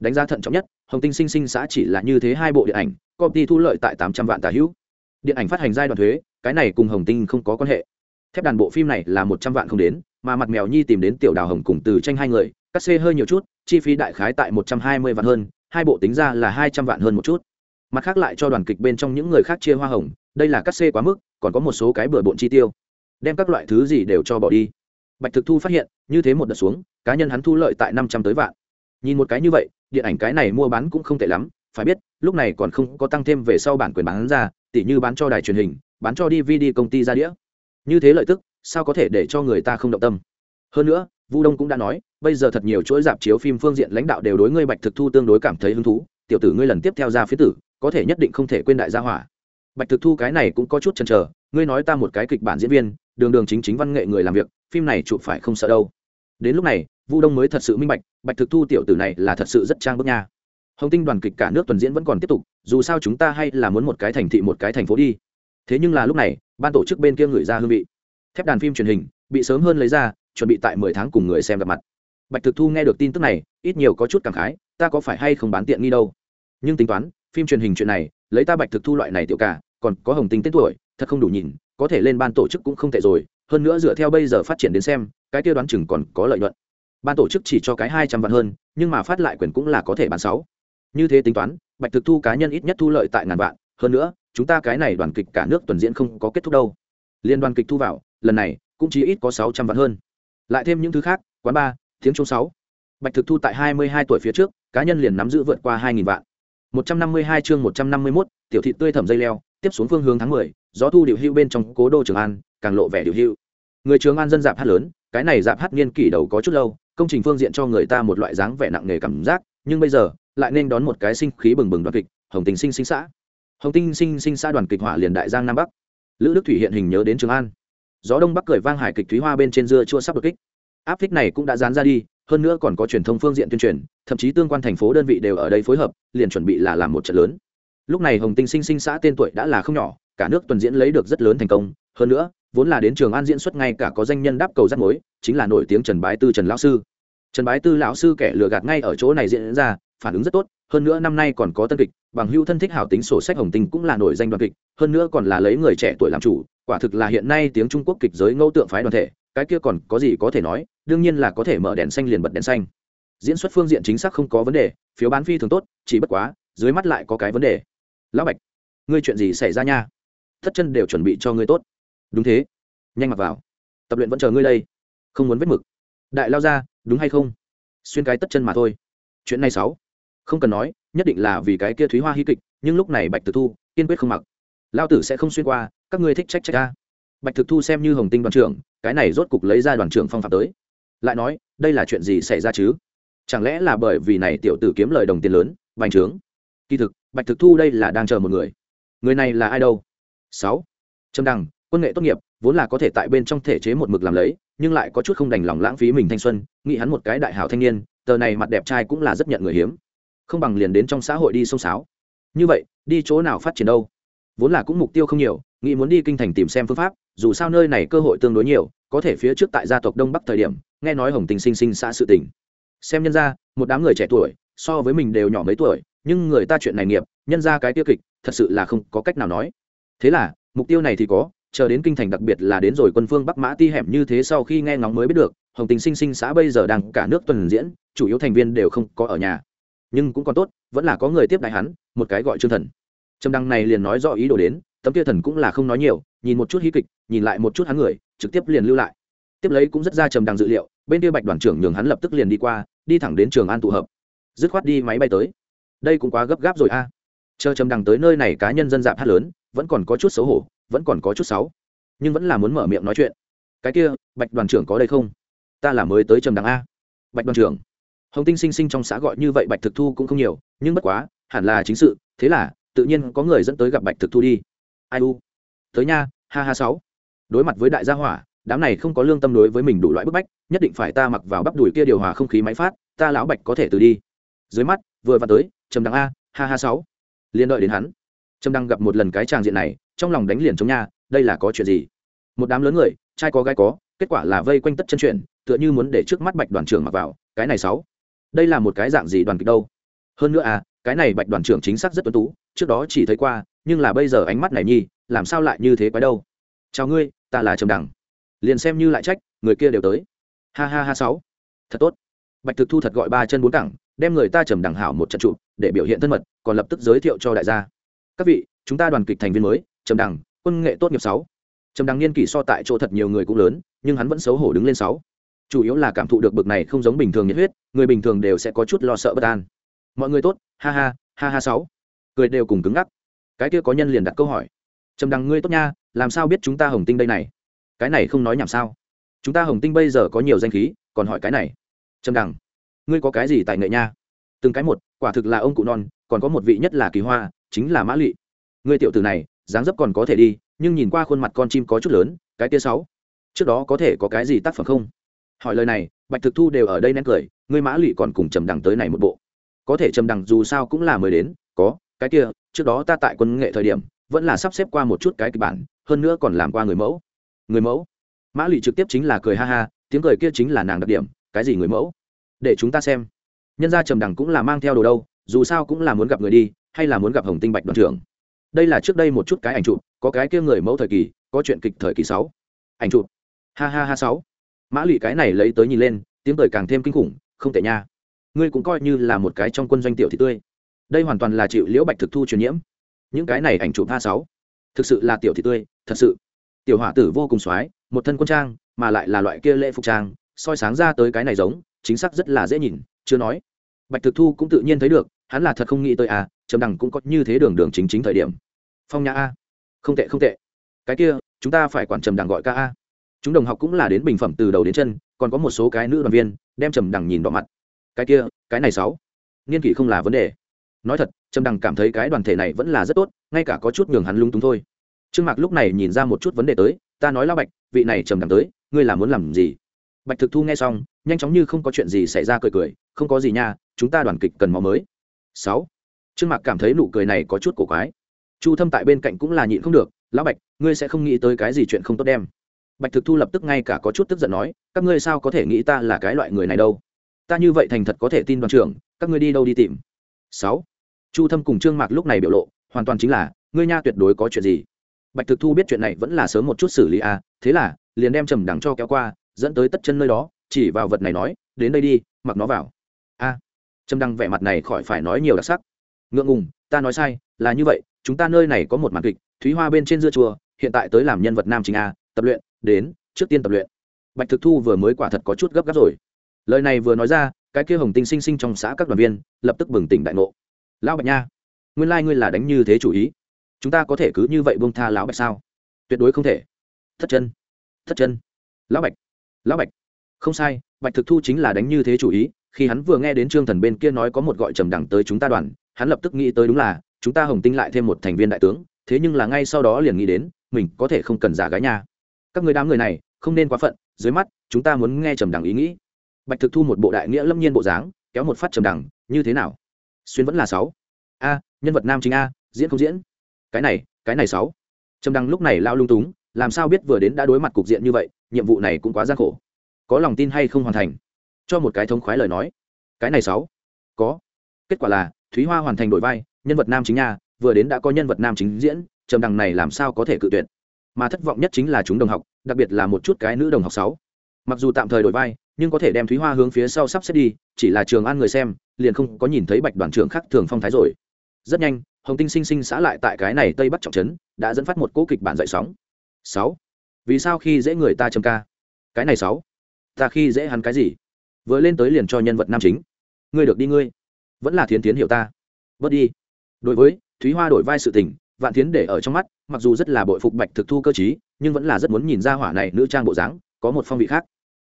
Đánh giá thận trọng nhất, hồng tinh sinh sinh xã chỉ là như thế hai bộ điện ảnh, công ty thu lợi tại tám trăm vạn tà hữu. Điện ảnh phát hành giai đoạn thuế, cái này cùng hồng tinh không có quan hệ. Thép đàn bộ phim này là một trăm vạn không đến, mà mặt mèo nhi tìm đến tiểu đào hồng cùng từ tranh hai người, cắt xê hơi nhiều chút, chi phí đại khái tại một trăm hai mươi vạn hơn, hai bộ tính ra là hai trăm vạn hơn một chút. Mặt khác lại cho đoàn kịch bên trong những người khác chia hoa hồng, đây là cắt xê quá mức, còn có một số cái bừa bộn chi tiêu. Đem các loại thứ gì đều cho bỏ đi bạch thực thu phát hiện, như thế một đợt xuống, cá nhân hắn thu lợi tại năm trăm tới vạn. Nhìn một cái như vậy, điện ảnh cái này mua bán cũng không tệ lắm, phải biết, lúc này còn không có tăng thêm về sau bản quyền bán ra, tỉ như bán cho đài truyền hình, bán cho dvd công ty ra đĩa. Như thế lợi tức, sao có thể để cho người ta không động tâm? Hơn nữa, vu đông cũng đã nói, bây giờ thật nhiều chuỗi dạp chiếu phim phương diện lãnh đạo đều đối ngươi bạch thực thu tương đối cảm thấy hứng thú, tiểu tử ngươi lần tiếp theo ra phía tử, có thể nhất định không thể quên đại gia hỏa. Bạch thực thu cái này cũng có chút chần chờ ngươi nói ta một cái kịch bản diễn viên, đường đường chính chính văn nghệ người làm việc, phim này chụp phải không sợ đâu. Đến lúc này, vu đông mới thật sự minh bạch bạch thực thu tiểu tử này là thật sự rất trang bước nha. Hồng tinh đoàn kịch cả nước tuần diễn vẫn còn tiếp tục, dù sao chúng ta hay là muốn một cái thành thị một cái thành phố đi. Thế nhưng là lúc này, ban tổ chức bên kia gửi ra hương vị. Thép đàn phim truyền hình, bị sớm hơn lấy ra, chuẩn bị tại mười tháng cùng người xem gặp mặt. Bạch thực thu nghe được tin tức này, ít nhiều có chút cảm khái, ta có phải hay không bán tiện nghi đâu. Nhưng tính toán, phim truyền hình chuyện này, lấy ta bạch thực thu loại này tiểu cả còn có hồng tinh tên tuổi thật không đủ nhìn có thể lên ban tổ chức cũng không tệ rồi hơn nữa dựa theo bây giờ phát triển đến xem cái kia đoán chừng còn có lợi nhuận. Ban tổ chức chỉ cho cái hai trăm vạn hơn nhưng mà phát lại quyền cũng là có thể bán sáu. Như thế tính toán bạch thực thu cá nhân ít nhất thu lợi tại ngàn vạn hơn nữa chúng ta cái này đoàn kịch cả nước tuần diễn không có kết thúc đâu. Liên đoàn kịch thu vào lần này cũng chỉ ít có sáu trăm vạn hơn. Lại thêm những thứ khác quán ba tiếng chung sáu. Bạch thực thu tại hai mươi hai tuổi phía trước cá nhân liền nắm giữ vượt qua hai nghìn vạn. một trăm năm mươi hai chương một trăm năm mươi 151, tiểu thị tươi thẩm dây leo tiếp xuống phương hướng tháng mười, gió thu điệu hưu bên trong cố đô trường an, càng lộ vẻ điệu hưu. Người trường an dân dạp hát lớn, cái này dạp hát niên kỷ đầu có chút lâu, công trình phương diện cho người ta một loại dáng vẻ nặng nề cảm giác, nhưng bây giờ, lại nên đón một cái sinh khí bừng bừng đoàn kịch, hồng tình sinh sinh xã. Hồng tinh sinh sinh xã đoàn kịch hỏa liền đại giang nam bắc. Lữ đức thủy hiện hình nhớ đến trường an. Gió đông bắc cười vang hải kịch thúy hoa bên trên dưa chua sắp đột kích. Áp thích này cũng đã dán ra đi, hơn nữa còn có truyền thông phương diện tuyên truyền, thậm chí tương quan thành phố đơn vị đều ở đây phối hợp, liền chuẩn bị là làm một trận lớn lúc này hồng tinh sinh sinh xã tên tuổi đã là không nhỏ, cả nước tuần diễn lấy được rất lớn thành công. Hơn nữa, vốn là đến trường an diễn xuất ngay cả có danh nhân đáp cầu rắt mối, chính là nổi tiếng trần bái tư trần lão sư. Trần bái tư lão sư kẻ lừa gạt ngay ở chỗ này diễn ra, phản ứng rất tốt. Hơn nữa năm nay còn có tân kịch, bằng hữu thân thích hảo tính sổ sách hồng tinh cũng là nổi danh đoàn kịch. Hơn nữa còn là lấy người trẻ tuổi làm chủ, quả thực là hiện nay tiếng trung quốc kịch giới ngẫu tượng phái đoàn thể. Cái kia còn có gì có thể nói, đương nhiên là có thể mở đèn xanh liền bật đèn xanh. Diễn xuất phương diện chính xác không có vấn đề, phiếu bán phi thường tốt, chỉ bất quá, dưới mắt lại có cái vấn đề lão bạch, ngươi chuyện gì xảy ra nha? Thất chân đều chuẩn bị cho ngươi tốt. Đúng thế. Nhanh mặc vào. Tập luyện vẫn chờ ngươi đây. Không muốn vết mực. Đại lao ra, đúng hay không? Xuyên cái tất chân mà thôi. Chuyện này sáu. Không cần nói, nhất định là vì cái kia thúy hoa hy kịch, nhưng lúc này bạch thực thu, kiên quyết không mặc. Lao tử sẽ không xuyên qua, các ngươi thích trách trách ta. Bạch thực thu xem như hồng tinh đoàn trưởng, cái này rốt cục lấy ra đoàn trưởng phong phạm tới. Lại nói, đây là chuyện gì xảy ra chứ? Chẳng lẽ là bởi vì này tiểu tử kiếm lời đồng tiền lớn, bành trướng? Kỳ thực bạch thực thu đây là đang chờ một người. Người này là ai đâu? Sáu. Trâm Đằng, quân nghệ tốt nghiệp vốn là có thể tại bên trong thể chế một mực làm lấy nhưng lại có chút không đành lòng lãng phí mình thanh xuân nghĩ hắn một cái đại hảo thanh niên tờ này mặt đẹp trai cũng là rất nhận người hiếm. Không bằng liền đến trong xã hội đi sông sáo. Như vậy đi chỗ nào phát triển đâu? Vốn là cũng mục tiêu không nhiều nghĩ muốn đi kinh thành tìm xem phương pháp dù sao nơi này cơ hội tương đối nhiều có thể phía trước tại gia tộc đông bắc thời điểm nghe nói hồng tình sinh sinh xã sự tỉnh xem nhân ra một đám người trẻ tuổi so với mình đều nhỏ mấy tuổi nhưng người ta chuyện này nghiệp, nhân ra cái tiêu kịch, thật sự là không có cách nào nói. Thế là, mục tiêu này thì có, chờ đến kinh thành đặc biệt là đến rồi quân phương bắc mã ti hẻm như thế sau khi nghe ngóng mới biết được, hồng tình sinh sinh xã bây giờ đang cả nước tuần diễn, chủ yếu thành viên đều không có ở nhà. Nhưng cũng còn tốt, vẫn là có người tiếp đại hắn, một cái gọi trương thần. Trầm đăng này liền nói rõ ý đồ đến, tấm kia thần cũng là không nói nhiều, nhìn một chút hí kịch, nhìn lại một chút hắn người, trực tiếp liền lưu lại. Tiếp lấy cũng rất ra trầm đăng dự liệu, bên kia bạch đoàn trưởng nhường hắn lập tức liền đi qua, đi thẳng đến trường an tụ hợp. Dứt khoát đi máy bay tới đây cũng quá gấp gáp rồi a. Chờ chấm đăng tới nơi này cá nhân dân dạp hát lớn, vẫn còn có chút xấu hổ, vẫn còn có chút xấu. Nhưng vẫn là muốn mở miệng nói chuyện. Cái kia, bạch đoàn trưởng có đây không? Ta là mới tới trầm đăng a. Bạch đoàn trưởng. Hồng tinh sinh sinh trong xã gọi như vậy bạch thực thu cũng không nhiều, nhưng bất quá, hẳn là chính sự, thế là, tự nhiên có người dẫn tới gặp bạch thực thu đi. Ai u? Tới nha, ha ha sáu. Đối mặt với đại gia hỏa, đám này không có lương tâm đối với mình đủ loại bức bách, nhất định phải ta mặc vào bắp đùi kia điều hòa không khí máy phát, ta lão bạch có thể từ đi. Dưới mắt, vừa vào tới trầm đăng a, ha ha sáu. Liền đợi đến hắn. Trầm đăng gặp một lần cái tràng diện này, trong lòng đánh liền chống nha, đây là có chuyện gì? Một đám lớn người, trai có gái có, kết quả là vây quanh tất chân chuyện tựa như muốn để trước mắt bạch đoàn trưởng mặc vào, cái này sáu. Đây là một cái dạng gì đoàn kịch đâu? Hơn nữa à cái này bạch đoàn trưởng chính xác rất tuấn tú, trước đó chỉ thấy qua, nhưng là bây giờ ánh mắt này nhi, làm sao lại như thế quái đâu? Chào ngươi, ta là trầm đằng. Liền xem như lại trách, người kia đều tới. Ha ha ha sáu. Thật tốt. Bạch thực thu thật gọi ba chân bốn cẳng đem người ta trầm đẳng hảo một trận trụ để biểu hiện thân mật còn lập tức giới thiệu cho đại gia. Các vị chúng ta đoàn kịch thành viên mới trầm đẳng, quân nghệ tốt nghiệp sáu. Trầm đẳng niên kỷ so tại chỗ thật nhiều người cũng lớn nhưng hắn vẫn xấu hổ đứng lên sáu. Chủ yếu là cảm thụ được bực này không giống bình thường nhiệt huyết người bình thường đều sẽ có chút lo sợ bất an. Mọi người tốt ha ha ha ha sáu. Cười đều cùng cứng ngắc. Cái kia có nhân liền đặt câu hỏi. Trầm đằng ngươi tốt nha làm sao biết chúng ta hồng tinh đây này? Cái này không nói nhảm sao? Chúng ta hồng tinh bây giờ có nhiều danh khí còn hỏi cái này. Trầm đằng ngươi có cái gì tài nghệ nha? Từng cái một, quả thực là ông cụ non, còn có một vị nhất là kỳ hoa, chính là mã lụy ngươi tiểu tử này, dáng dấp còn có thể đi, nhưng nhìn qua khuôn mặt con chim có chút lớn, cái tia sáu. Trước đó có thể có cái gì tác phẩm không? Hỏi lời này, bạch thực thu đều ở đây nén cười, ngươi mã lụy còn cùng trầm đằng tới này một bộ. Có thể trầm đằng dù sao cũng là mới đến, có, cái kia, trước đó ta tại quân nghệ thời điểm, vẫn là sắp xếp qua một chút cái kịch bản, hơn nữa còn làm qua người mẫu. Người mẫu? Mã lụy trực tiếp chính là cười ha ha, tiếng cười kia chính là nàng đặc điểm, cái gì người mẫu? Để chúng ta xem. Nhân gia trầm đẳng cũng là mang theo đồ đâu, dù sao cũng là muốn gặp người đi, hay là muốn gặp hồng tinh bạch đoàn trưởng. Đây là trước đây một chút cái ảnh chụp, có cái kia người mẫu thời kỳ, có chuyện kịch thời kỳ sáu. Ảnh chụp. Ha ha ha sáu. Mã lụy cái này lấy tới nhìn lên, tiếng cười càng thêm kinh khủng, không tệ nha. Ngươi cũng coi như là một cái trong quân doanh tiểu thị tươi. Đây hoàn toàn là chịu liễu bạch thực thu truyền nhiễm. Những cái này ảnh chụp a sáu. Thực sự là tiểu thị tươi, thật sự. Tiểu hỏa tử vô cùng soái, một thân quân trang, mà lại là loại kia lễ phục trang, soi sáng ra tới cái này giống chính xác rất là dễ nhìn, chưa nói. Bạch thực thu cũng tự nhiên thấy được, hắn là thật không nghĩ tới à trầm đằng cũng có như thế đường đường chính chính thời điểm. Phong nhã a. Không tệ không tệ. Cái kia, chúng ta phải quản trầm đằng gọi ca a. Chúng đồng học cũng là đến bình phẩm từ đầu đến chân, còn có một số cái nữ đoàn viên, đem trầm đằng nhìn đỏ mặt. Cái kia, cái này sáu. Niên kỷ không là vấn đề. Nói thật, trầm đằng cảm thấy cái đoàn thể này vẫn là rất tốt, ngay cả có chút nhường hắn lung túng thôi. Trương mạc lúc này nhìn ra một chút vấn đề tới, ta nói lao bạch, vị này trầm đằng tới, ngươi là muốn làm gì? Bạch thực thu nghe xong, nhanh chóng như không có chuyện gì xảy ra cười cười, không có gì nha, chúng ta đoàn kịch cần máu mới. Sáu. Trương mạc cảm thấy nụ cười này có chút cổ quái. Chu thâm tại bên cạnh cũng là nhịn không được, lão bạch, ngươi sẽ không nghĩ tới cái gì chuyện không tốt đem. Bạch thực thu lập tức ngay cả có chút tức giận nói, các ngươi sao có thể nghĩ ta là cái loại người này đâu? Ta như vậy thành thật có thể tin đoàn trưởng, các ngươi đi đâu đi tìm? Sáu. Chu thâm cùng trương mạc lúc này biểu lộ, hoàn toàn chính là, ngươi nha tuyệt đối có chuyện gì? Bạch thực thu biết chuyện này vẫn là sớm một chút xử lý à thế là, liền đem trầm đằng cho kéo qua dẫn tới tất chân nơi đó, chỉ vào vật này nói, đến đây đi, mặc nó vào. A, trâm đăng vẻ mặt này khỏi phải nói nhiều đặc sắc. Ngượng ngùng, ta nói sai, là như vậy, chúng ta nơi này có một màn kịch, thúy hoa bên trên dưa chùa hiện tại tới làm nhân vật nam chính a, tập luyện, đến, trước tiên tập luyện. Bạch thực thu vừa mới quả thật có chút gấp gáp rồi. Lời này vừa nói ra, cái kia hồng tinh sinh sinh trong xã các đoàn viên, lập tức bừng tỉnh đại ngộ. Lão bạch nha, nguyên lai、like、ngươi là đánh như thế chủ ý. Chúng ta có thể cứ như vậy buông tha lão bạch sao? Tuyệt đối không thể. Thất chân thất chân. Lão bạch lão bạch. Không sai, bạch thực thu chính là đánh như thế chủ ý, khi hắn vừa nghe đến trương thần bên kia nói có một gọi trầm đẳng tới chúng ta đoàn, hắn lập tức nghĩ tới đúng là, chúng ta hồng tinh lại thêm một thành viên đại tướng, thế nhưng là ngay sau đó liền nghĩ đến, mình có thể không cần giả gái nha. Các người đám người này, không nên quá phận, dưới mắt, chúng ta muốn nghe trầm đẳng ý nghĩ. Bạch thực thu một bộ đại nghĩa lâm nhiên bộ dáng, kéo một phát trầm đẳng, như thế nào? Xuyên vẫn là sáu. A, nhân vật nam chính a, diễn không diễn? Cái này cái này sáu. Trầm đăng lúc này lao lung túng, làm sao biết vừa đến đã đối mặt cục diện như vậy nhiệm vụ này cũng quá gian khổ. Có lòng tin hay không hoàn thành? Cho một cái thông khoái lời nói. Cái này sáu. Có. Kết quả là, thúy hoa hoàn thành đổi vai, nhân vật nam chính nha vừa đến đã có nhân vật nam chính diễn, trầm đằng này làm sao có thể cự tuyệt? Mà thất vọng nhất chính là chúng đồng học, đặc biệt là một chút cái nữ đồng học sáu. Mặc dù tạm thời đổi vai, nhưng có thể đem thúy hoa hướng phía sau sắp xếp đi, chỉ là trường an người xem, liền không có nhìn thấy bạch đoàn trưởng khác thường phong thái rồi. Rất nhanh, hồng tinh sinh sinh xã lại tại cái này tây bắc trọng trấn, đã dẫn phát một cỗ kịch bản dậy sóng. Sáu vì sao khi dễ người ta châm ca? Cái này sáu. Ta khi dễ hắn cái gì? Vừa lên tới liền cho nhân vật nam chính. Ngươi được đi ngươi. Vẫn là thiến tiến hiểu ta. Bớt đi. Đối với, thúy hoa đổi vai sự tình, vạn tiến để ở trong mắt, mặc dù rất là bội phục bạch thực thu cơ chí nhưng vẫn là rất muốn nhìn ra hỏa này nữ trang bộ dáng, có một phong vị khác.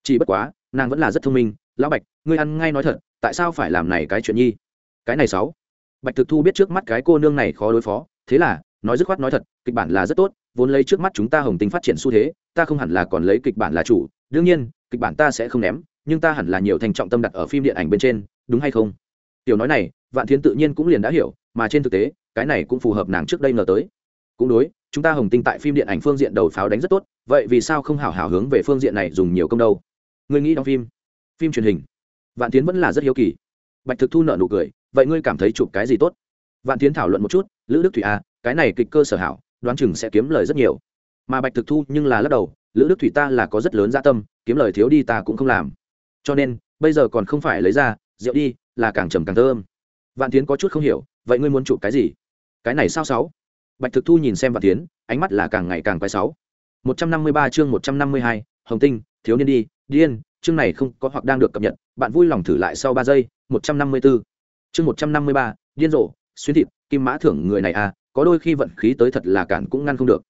Chỉ bất quá, nàng vẫn là rất thông minh. Lão bạch, ngươi ăn ngay nói thật, tại sao phải làm này cái chuyện nhi? Cái này sáu. Bạch thực thu biết trước mắt cái cô nương này khó đối phó, thế là nói dứt khoát nói thật, kịch bản là rất tốt, vốn lấy trước mắt chúng ta hồng tinh phát triển xu thế, ta không hẳn là còn lấy kịch bản là chủ. Đương nhiên, kịch bản ta sẽ không ném, nhưng ta hẳn là nhiều thành trọng tâm đặt ở phim điện ảnh bên trên, đúng hay không? Tiểu nói này, vạn thiến tự nhiên cũng liền đã hiểu, mà trên thực tế, cái này cũng phù hợp nàng trước đây ngờ tới. Cũng đối, chúng ta hồng tinh tại phim điện ảnh phương diện đầu pháo đánh rất tốt, vậy vì sao không hảo hảo hướng về phương diện này dùng nhiều công đâu? Người nghĩ đóng phim? Phim truyền hình. Vạn tiến vẫn là rất hiếu kỳ. Bạch thực thu nợ nụ cười, vậy ngươi cảm thấy chụp cái gì tốt? Vạn tiến thảo luận một chút, lữ đức thủy a cái này kịch cơ sở hảo, đoán chừng sẽ kiếm lời rất nhiều. Mà bạch thực thu nhưng là lắc đầu, lữ đức thủy ta là có rất lớn gia dạ tâm, kiếm lời thiếu đi ta cũng không làm. Cho nên, bây giờ còn không phải lấy ra, rượu đi, là càng trầm càng thơm. Vạn tiến có chút không hiểu, vậy ngươi muốn chụp cái gì? Cái này sao sáu? Bạch thực thu nhìn xem vạn tiến, ánh mắt là càng ngày càng quái sáu. Một trăm năm mươi ba chương một trăm năm mươi hai, hồng tinh, thiếu niên đi, điên, chương này không có hoặc đang được cập nhật, bạn vui lòng thử lại sau ba giây, một trăm năm mươi bốn chương một trăm năm mươi ba, điên rồ xuyên thịt, kim mã thưởng người này à có đôi khi vận khí tới thật là cản cũng ngăn không được.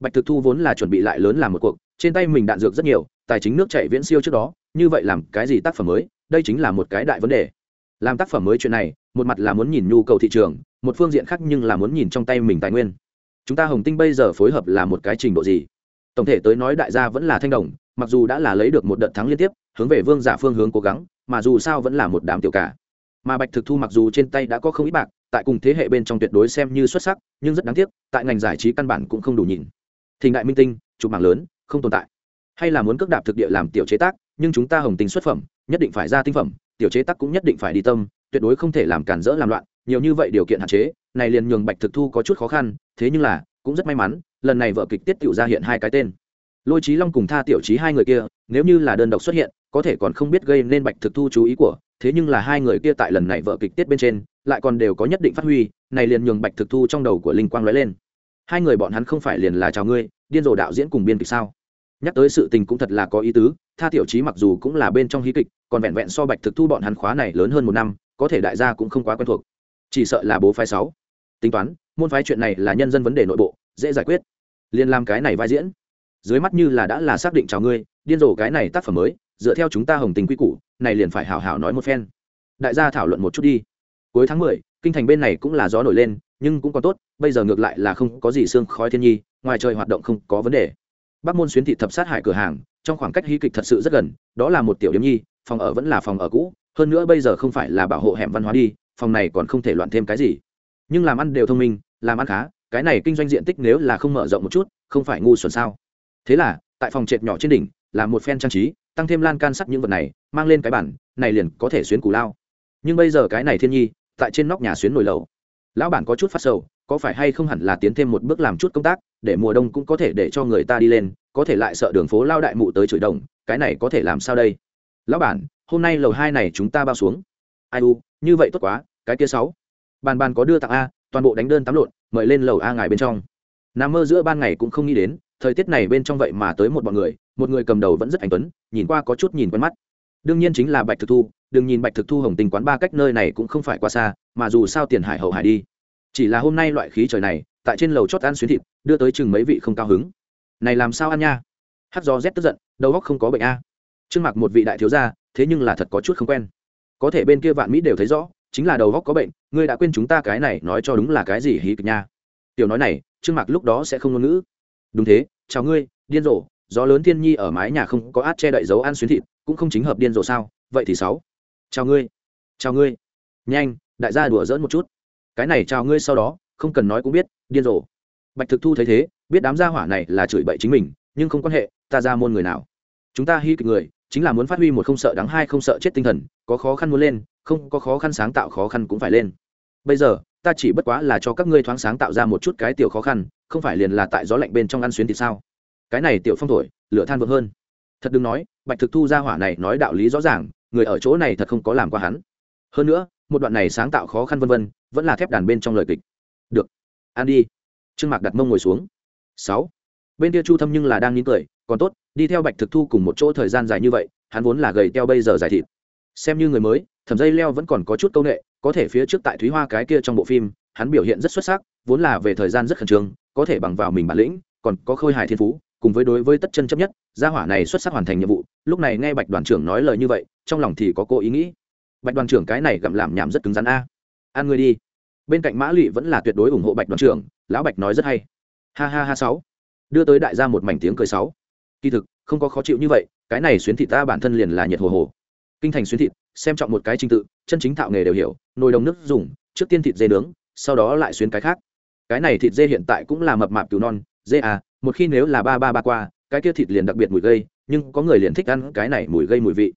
Bạch thực thu vốn là chuẩn bị lại lớn làm một cuộc, trên tay mình đạn dược rất nhiều, tài chính nước chạy viễn siêu trước đó, như vậy làm cái gì tác phẩm mới, đây chính là một cái đại vấn đề. Làm tác phẩm mới chuyện này, một mặt là muốn nhìn nhu cầu thị trường, một phương diện khác nhưng là muốn nhìn trong tay mình tài nguyên. Chúng ta hồng tinh bây giờ phối hợp là một cái trình độ gì? Tổng thể tới nói đại gia vẫn là thanh đồng, mặc dù đã là lấy được một đợt thắng liên tiếp, hướng về vương giả phương hướng cố gắng, mà dù sao vẫn là một đám tiểu cả mà bạch thực thu mặc dù trên tay đã có không ít bạc, tại cùng thế hệ bên trong tuyệt đối xem như xuất sắc, nhưng rất đáng tiếc, tại ngành giải trí căn bản cũng không đủ nhìn. Thì đại minh tinh, chụp mạng lớn, không tồn tại. Hay là muốn cước đạp thực địa làm tiểu chế tác, nhưng chúng ta hồng tinh xuất phẩm, nhất định phải ra tinh phẩm, tiểu chế tác cũng nhất định phải đi tâm, tuyệt đối không thể làm cản rỡ làm loạn, nhiều như vậy điều kiện hạn chế, này liền nhường bạch thực thu có chút khó khăn, thế nhưng là, cũng rất may mắn, lần này vợ kịch tiết tiểu ra hiện hai cái tên. Lôi trí long cùng tha tiểu trí hai người kia, nếu như là đơn độc xuất hiện, có thể còn không biết gây nên bạch thực thu chú ý của thế nhưng là hai người kia tại lần này vợ kịch tiết bên trên, lại còn đều có nhất định phát huy, này liền nhường bạch thực thu trong đầu của linh quang lóe lên. Hai người bọn hắn không phải liền là chào ngươi, điên rồ đạo diễn cùng biên kịch sao? Nhắc tới sự tình cũng thật là có ý tứ, tha tiểu trí mặc dù cũng là bên trong hí kịch, còn vẹn vẹn so bạch thực thu bọn hắn khóa này lớn hơn một năm, có thể đại gia cũng không quá quen thuộc. Chỉ sợ là bố phái sáu. Tính toán, môn phái chuyện này là nhân dân vấn đề nội bộ, dễ giải quyết. Liền làm cái này vai diễn. Dưới mắt như là đã là xác định chào ngươi, điên rồ cái này tác phẩm mới dựa theo chúng ta hồng tình quy củ, này liền phải hảo hảo nói một phen. Đại gia thảo luận một chút đi. Cuối tháng mười, kinh thành bên này cũng là gió nổi lên, nhưng cũng còn tốt, bây giờ ngược lại là không có gì xương khói thiên nhi, ngoài trời hoạt động không có vấn đề. Bắc môn xuyến thị thập sát hải cửa hàng, trong khoảng cách hí kịch thật sự rất gần, đó là một tiểu điểm nhi, phòng ở vẫn là phòng ở cũ, hơn nữa bây giờ không phải là bảo hộ hẻm văn hóa đi, phòng này còn không thể loạn thêm cái gì. Nhưng làm ăn đều thông minh, làm ăn khá, cái này kinh doanh diện tích nếu là không mở rộng một chút, không phải ngu xuẩn sao? Thế là, tại phòng trệt nhỏ trên đỉnh, là một phen trang trí tăng thêm lan can sắt những vật này, mang lên cái bản, này liền có thể xuyến cù lao. Nhưng bây giờ cái này thiên nhi, tại trên nóc nhà xuyến nồi lầu lão bản có chút phát sầu, có phải hay không hẳn là tiến thêm một bước làm chút công tác, để mùa đông cũng có thể để cho người ta đi lên, có thể lại sợ đường phố lao đại mụ tới chửi đồng, cái này có thể làm sao đây? Lão bản, hôm nay lầu hai này chúng ta bao xuống. Ai u, như vậy tốt quá, cái kia sáu. Bàn bàn có đưa tặng a, toàn bộ đánh đơn tắm lộn, mời lên lầu a ngài bên trong. Nằm mơ giữa ban ngày cũng không nghĩ đến thời tiết này bên trong vậy mà tới một bọn người, một người cầm đầu vẫn rất anh tuấn, nhìn qua có chút nhìn quen mắt. Đương nhiên chính là bạch thực thu, đừng nhìn bạch thực thu hồng tình quán ba cách nơi này cũng không phải quá xa, mà dù sao tiền hải hậu hải đi. Chỉ là hôm nay loại khí trời này, tại trên lầu chót ăn xuyến thịt, đưa tới chừng mấy vị không cao hứng. Này làm sao ăn nha? Hát do rét tức giận, đầu góc không có bệnh a. Trương mặc một vị đại thiếu gia, thế nhưng là thật có chút không quen. Có thể bên kia vạn mỹ đều thấy rõ, chính là đầu góc có bệnh, ngươi đã quên chúng ta cái này nói cho đúng là cái gì hí kịch nha. Tiểu nói này, trương mặc lúc đó sẽ không ngôn ngữ đúng thế, chào ngươi, điên rồ, gió lớn thiên nhi ở mái nhà không có át che đậy dấu ăn xuyến thịt, cũng không chính hợp điên rồ sao, vậy thì sáu. Chào ngươi chào ngươi. Nhanh, đại gia đùa dỡn một chút. Cái này chào ngươi sau đó, không cần nói cũng biết, điên rồ. Bạch thực thu thấy thế, biết đám gia hỏa này là chửi bậy chính mình, nhưng không quan hệ, ta ra môn người nào. Chúng ta hy kịch người, chính là muốn phát huy một không sợ đắng hai không sợ chết tinh thần, có khó khăn muốn lên, không có khó khăn sáng tạo khó khăn cũng phải lên. Bây giờ ta chỉ bất quá là cho các ngươi thoáng sáng tạo ra một chút cái tiểu khó khăn, không phải liền là tại gió lạnh bên trong ăn xuyến thì sao? Cái này tiểu phong thổi, lửa than vượng hơn. Thật đừng nói, bạch thực thu ra hỏa này nói đạo lý rõ ràng, người ở chỗ này thật không có làm qua hắn. Hơn nữa, một đoạn này sáng tạo khó khăn vân vân, vẫn là thép đàn bên trong lời kịch. Được, ăn đi. Trương mạc đặt mông ngồi xuống. Sáu. Bên kia chu thâm nhưng là đang nín cười, còn tốt, đi theo bạch thực thu cùng một chỗ thời gian dài như vậy, hắn vốn là gầy teo bây giờ dài thịt. Xem như người mới, thẩm dây leo vẫn còn có chút c â u n ệ có thể phía trước tại thúy hoa cái kia trong bộ phim, hắn biểu hiện rất xuất sắc, vốn là về thời gian rất khẩn trương, có thể bằng vào mình bản lĩnh, còn có khôi hài thiên phú, cùng với đối với tất chân chấp nhất, gia hỏa này xuất sắc hoàn thành nhiệm vụ, lúc này nghe bạch đoàn trưởng nói lời như vậy, trong lòng thì có cô ý nghĩ. Bạch đoàn trưởng cái này gặm làm nhảm rất cứng rắn a. An người đi. Bên cạnh mã lụy vẫn là tuyệt đối ủng hộ bạch đoàn trưởng, lão bạch nói rất hay. Ha ha ha sáu. Đưa tới đại gia một mảnh tiếng cười sáu. Kỳ thực, không có khó chịu như vậy, cái này xuyến thị ta bản thân liền là nhiệt hồ hồ kinh thành xuyến thịt, xem trọng một cái trình tự, chân chính thạo nghề đều hiểu, nồi đồng nước dùng, trước tiên thịt dê nướng, sau đó lại xuyến cái khác. Cái này thịt dê hiện tại cũng là mập mạp cứu non, dê à một khi nếu là ba ba ba qua, cái kia thịt liền đặc biệt mùi gây, nhưng có người liền thích ăn cái này mùi gây mùi vị.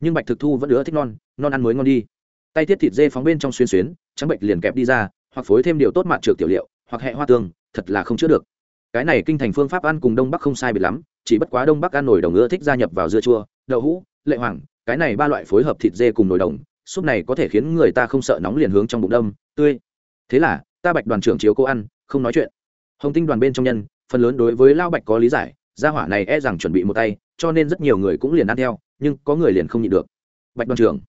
Nhưng bạch thực thu vẫn ưa thích non non ăn mới ngon đi. Tay thiết thịt dê phóng bên trong xuyên xuyến, trắng bệnh liền kẹp đi ra, hoặc phối thêm điều tốt mạt trượt tiểu liệu, hoặc hẹ hoa tương, thật là không chữa được. Cái này kinh thành phương pháp ăn cùng đông bắc không sai biệt lắm, chỉ bất quá đông bắc ăn nổi đồng ưa thích gia nhập vào dưa chua, đậu hũ, lệ hoàng cái này ba loại phối hợp thịt dê cùng nồi đồng, súp này có thể khiến người ta không sợ nóng liền hướng trong bụng đông tươi. Thế là, ta bạch đoàn trưởng chiếu cô ăn, không nói chuyện. Hồng tinh đoàn bên trong nhân, phần lớn đối với lao bạch có lý giải, gia hỏa này e rằng chuẩn bị một tay, cho nên rất nhiều người cũng liền ăn theo, nhưng có người liền không nhịn được. Bạch đoàn trưởng,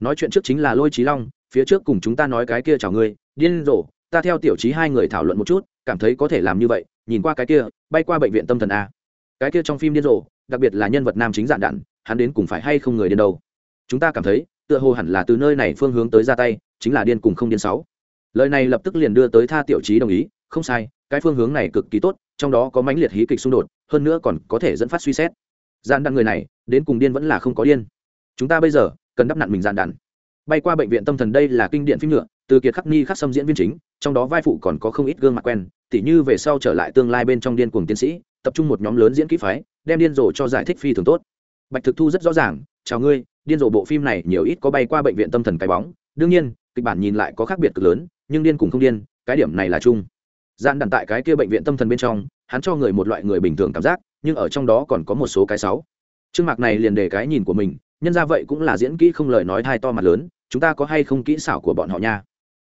nói chuyện trước chính là lôi trí long, phía trước cùng chúng ta nói cái kia chào ngươi, điên rồ, ta theo tiểu trí hai người thảo luận một chút, cảm thấy có thể làm như vậy, nhìn qua cái kia, bay qua bệnh viện tâm thần a. Cái kia trong phim điên rồ, đặc biệt là nhân vật nam chính dạn đạn hắn đến cùng phải hay không người điên đâu? Chúng ta cảm thấy, tựa hồ hẳn là từ nơi này phương hướng tới ra tay, chính là điên cùng không điên sáu. Lời này lập tức liền đưa tới tha tiểu trí đồng ý, không sai, cái phương hướng này cực kỳ tốt, trong đó có mãnh liệt hí kịch xung đột, hơn nữa còn có thể dẫn phát suy xét. Gian đặng người này, đến cùng điên vẫn là không có điên. Chúng ta bây giờ, cần đắp nặn mình gian đặn bay qua bệnh viện tâm thần đây là kinh điển phim nhựa, từ kiệt khắc ni khắc xâm diễn viên chính, trong đó vai phụ còn có không ít gương mặt quen, tỉ như về sau trở lại tương lai bên trong điên cuồng tiến sĩ, tập trung một nhóm lớn diễn kỹ phái, đem điên rồ cho giải thích phi thường tốt bạch thực thu rất rõ ràng, chào ngươi, điên rồ bộ phim này nhiều ít có bay qua bệnh viện tâm thần cái bóng. Đương nhiên, kịch bản nhìn lại có khác biệt cực lớn, nhưng điên cùng không điên, cái điểm này là chung. Gian đặn tại cái kia bệnh viện tâm thần bên trong, hắn cho người một loại người bình thường cảm giác, nhưng ở trong đó còn có một số cái sáu. Trương mạc này liền đề cái nhìn của mình, nhân ra vậy cũng là diễn kỹ không lời nói thai to mặt lớn, chúng ta có hay không kỹ xảo của bọn họ nha?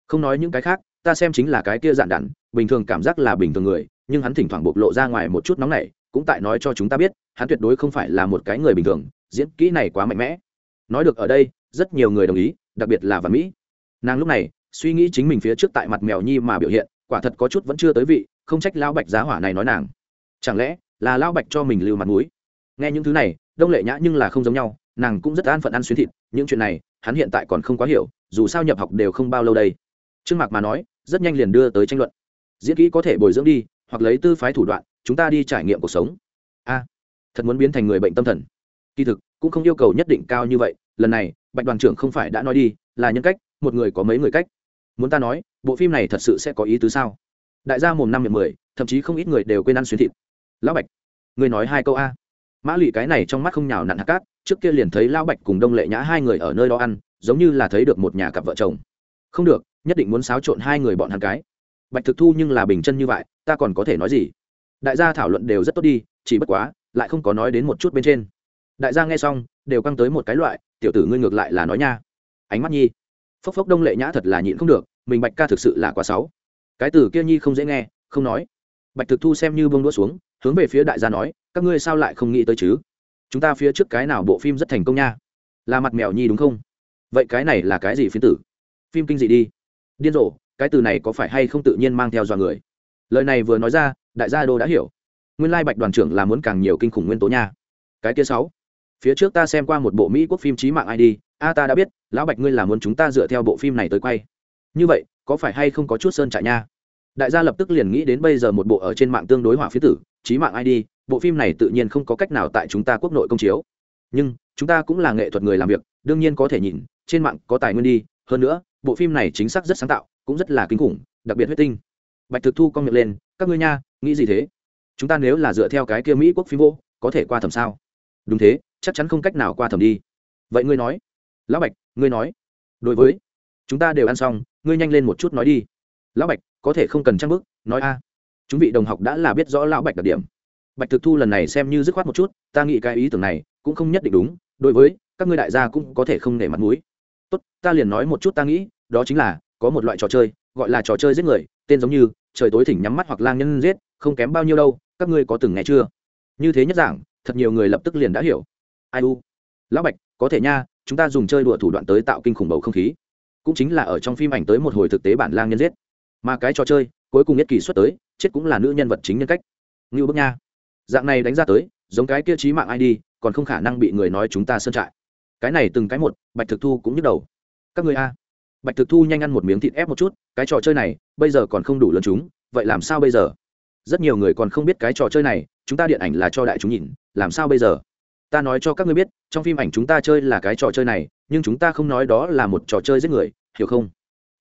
Không nói những cái khác, ta xem chính là cái kia dạn đặn bình thường cảm giác là bình thường người, nhưng hắn thỉnh thoảng bộc lộ ra ngoài một chút nóng này cũng tại nói cho chúng ta biết, hắn tuyệt đối không phải là một cái người bình thường, diễn kỹ này quá mạnh mẽ. Nói được ở đây, rất nhiều người đồng ý, đặc biệt là văn mỹ. Nàng lúc này, suy nghĩ chính mình phía trước tại mặt mèo nhi mà biểu hiện, quả thật có chút vẫn chưa tới vị, không trách lão bạch giá hỏa này nói nàng. Chẳng lẽ là lão bạch cho mình lưu mặt mũi? Nghe những thứ này, đông lệ nhã nhưng là không giống nhau, nàng cũng rất an phận ăn xuyến thịt, những chuyện này, hắn hiện tại còn không quá hiểu, dù sao nhập học đều không bao lâu đây. Trương mạc mà nói, rất nhanh liền đưa tới tranh luận. Diễn kỹ có thể bồi dưỡng đi, hoặc lấy tư phái thủ đoạn chúng ta đi trải nghiệm cuộc sống. A, thật muốn biến thành người bệnh tâm thần. Kỳ thực, cũng không yêu cầu nhất định cao như vậy, lần này, bạch đoàn trưởng không phải đã nói đi, là nhân cách, một người có mấy người cách. Muốn ta nói, bộ phim này thật sự sẽ có ý tứ sao? Đại gia mồm năm miệng mười, thậm chí không ít người đều quên ăn xuyến thịt. Lão bạch người nói hai câu a. Mã lụy cái này trong mắt không nhào nặn hạt cát, trước kia liền thấy lão bạch cùng đông lệ nhã hai người ở nơi đó ăn, giống như là thấy được một nhà cặp vợ chồng. Không được, nhất định muốn xáo trộn hai người bọn hắn cái. Bạch thực thu nhưng là bình chân như vậy, ta còn có thể nói gì? Đại gia thảo luận đều rất tốt đi, chỉ bất quá, lại không có nói đến một chút bên trên. Đại gia nghe xong, đều căng tới một cái loại, tiểu tử ngươi ngược lại là nói nha. Ánh mắt nhi. Phốc phốc đông lệ nhã thật là nhịn không được, mình bạch ca thực sự là quá sáu cái từ kia nhi không dễ nghe, không nói. Bạch thực thu xem như bông đũa xuống, hướng về phía đại gia nói, các ngươi sao lại không nghĩ tới chứ? Chúng ta phía trước cái nào bộ phim rất thành công nha? Là mặt mèo nhi đúng không? Vậy cái này là cái gì phiến tử? Phim kinh dị đi. Điên rồ, cái từ này có phải hay không tự nhiên mang theo dọa người? Lời này vừa nói ra, đại gia đô đã hiểu. Nguyên lai bạch đoàn trưởng là muốn càng nhiều kinh khủng nguyên tố nha. Cái kia sáu. Phía trước ta xem qua một bộ mỹ quốc phim trí mạng id a ta đã biết, lão bạch ngươi là muốn chúng ta dựa theo bộ phim này tới quay. Như vậy, có phải hay không có chút sơn trại nha? Đại gia lập tức liền nghĩ đến bây giờ một bộ ở trên mạng tương đối hỏa phía tử trí mạng id bộ phim này tự nhiên không có cách nào tại chúng ta quốc nội công chiếu. Nhưng, chúng ta cũng là nghệ thuật người làm việc, đương nhiên có thể nhìn, trên mạng có tài nguyên đi. Hơn nữa, bộ phim này chính xác rất sáng tạo, cũng rất là kinh khủng, đặc biệt huyết tinh bạch thực thu con miệng lên, các ngươi nha, nghĩ gì thế? Chúng ta nếu là dựa theo cái kia mỹ quốc phim vô có thể qua thẩm sao? Đúng thế, chắc chắn không cách nào qua thẩm đi. Vậy ngươi nói. Lão bạch, ngươi nói. Đối với, chúng ta đều ăn xong, ngươi nhanh lên một chút nói đi. Lão bạch, có thể không cần trang bức, nói a. Chúng vị đồng học đã là biết rõ lão bạch đặc điểm. Bạch thực thu lần này xem như dứt khoát một chút, ta nghĩ cái ý tưởng này cũng không nhất định đúng, đối với, các ngươi đại gia cũng có thể không nể mặt mũi. Tốt, ta liền nói một chút ta nghĩ, đó chính là, có một loại trò chơi, gọi là trò chơi giết người, tên giống như trời tối thỉnh nhắm mắt hoặc lang nhân giết, không kém bao nhiêu đâu, các ngươi có từng nghe chưa? Như thế nhất giảng thật nhiều người lập tức liền đã hiểu. Ai u? Lão bạch, có thể nha, chúng ta dùng chơi đùa thủ đoạn tới tạo kinh khủng bầu không khí. Cũng chính là ở trong phim ảnh tới một hồi thực tế bản lang nhân giết. Mà cái trò chơi, cuối cùng nhất kỳ xuất tới, chết cũng là nữ nhân vật chính nhân cách. Ngưu bức nha. Dạng này đánh ra tới, giống cái kia trí mạng id còn không khả năng bị người nói chúng ta sơn trại. Cái này từng cái một, bạch thực thu cũng nhức đầu. Các người a? Bạch thực thu nhanh ăn một miếng thịt ép một chút, cái trò chơi này, bây giờ còn không đủ lớn chúng, vậy làm sao bây giờ? Rất nhiều người còn không biết cái trò chơi này, chúng ta điện ảnh là cho đại chúng nhìn, làm sao bây giờ? Ta nói cho các ngươi biết, trong phim ảnh chúng ta chơi là cái trò chơi này, nhưng chúng ta không nói đó là một trò chơi giết người, hiểu không?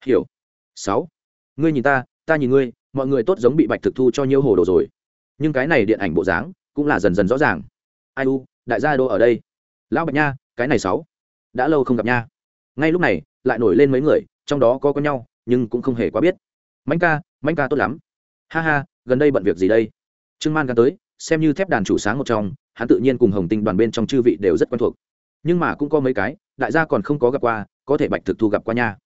Hiểu. Sáu. Ngươi nhìn ta ta nhìn ngươi, mọi người tốt giống bị bạch thực thu cho nhiều hồ đồ rồi. Nhưng cái này điện ảnh bộ dáng, cũng là dần dần rõ ràng. Ai u, đại gia đô ở đây. Lão bạch nha, cái này sáu. Đã lâu không gặp nha ngay lúc này, lại nổi lên mấy người, trong đó có có nhau, nhưng cũng không hề quá biết. Mạnh ca mạnh ca tốt lắm. Ha ha, gần đây bận việc gì đây? Trương man ca tới, xem như thép đàn chủ sáng một trong, hắn tự nhiên cùng hồng tinh đoàn bên trong chư vị đều rất quen thuộc. Nhưng mà cũng có mấy cái, đại gia còn không có gặp qua, có thể bạch thực thu gặp qua nha.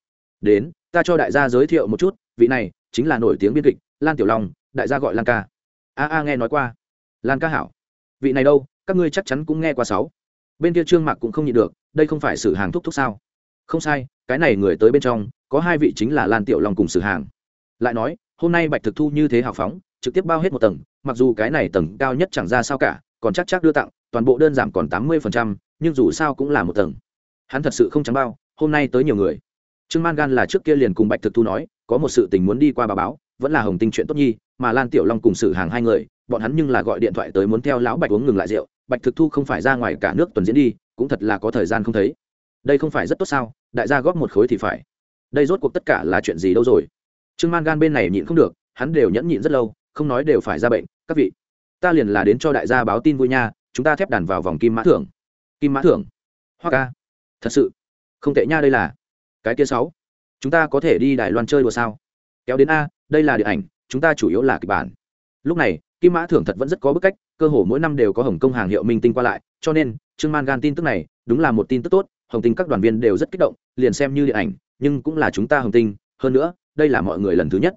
Đến, ta cho đại gia giới thiệu một chút, vị này chính là nổi tiếng biên kịch, lan tiểu long, đại gia gọi lan ca. A a nghe nói qua. Lan ca hảo. Vị này đâu, các ngươi chắc chắn cũng nghe qua sáu. Bên kia trương mạc cũng không nhịn được, đây không phải sự hàng thúc thúc sao? Không sai, cái này người tới bên trong, có hai vị chính là lan tiểu long cùng sử hàng. Lại nói, hôm nay bạch thực thu như thế hào phóng, trực tiếp bao hết một tầng, mặc dù cái này tầng cao nhất chẳng ra sao cả, còn chắc chắc đưa tặng, toàn bộ đơn giảm còn tám mươi nhưng dù sao cũng là một tầng. Hắn thật sự không trắng bao, hôm nay tới nhiều người. Trương man gan là trước kia liền cùng bạch thực thu nói, có một sự tình muốn đi qua bà báo, vẫn là hồng tinh chuyện tốt nhi, mà lan tiểu long cùng sử hàng hai người, bọn hắn nhưng là gọi điện thoại tới muốn theo lão bạch uống ngừng lại rượu. Bạch thực thu không phải ra ngoài cả nước tuần diễn đi, cũng thật là có thời gian không thấy đây không phải rất tốt sao, đại gia góp một khối thì phải. Đây rốt cuộc tất cả là chuyện gì đâu rồi? Trương man gan bên này nhịn không được, hắn đều nhẫn nhịn rất lâu, không nói đều phải ra bệnh, các vị. Ta liền là đến cho đại gia báo tin vui nha, chúng ta thép đàn vào vòng kim mã thưởng. Kim mã thưởng? Hoa ca. Thật sự. Không tệ nha đây là. Cái kia sáu. Chúng ta có thể đi đài loan chơi đùa sao? Kéo đến a, đây là điện ảnh, chúng ta chủ yếu là kịch bản. Lúc này, kim mã thưởng thật vẫn rất có bức cách, cơ hồ mỗi năm đều có hồng công hàng hiệu minh tinh qua lại, cho nên trương man gan tin tức này, đúng là một tin tức tốt hồng tinh các đoàn viên đều rất kích động liền xem như điện ảnh nhưng cũng là chúng ta hồng tinh hơn nữa đây là mọi người lần thứ nhất.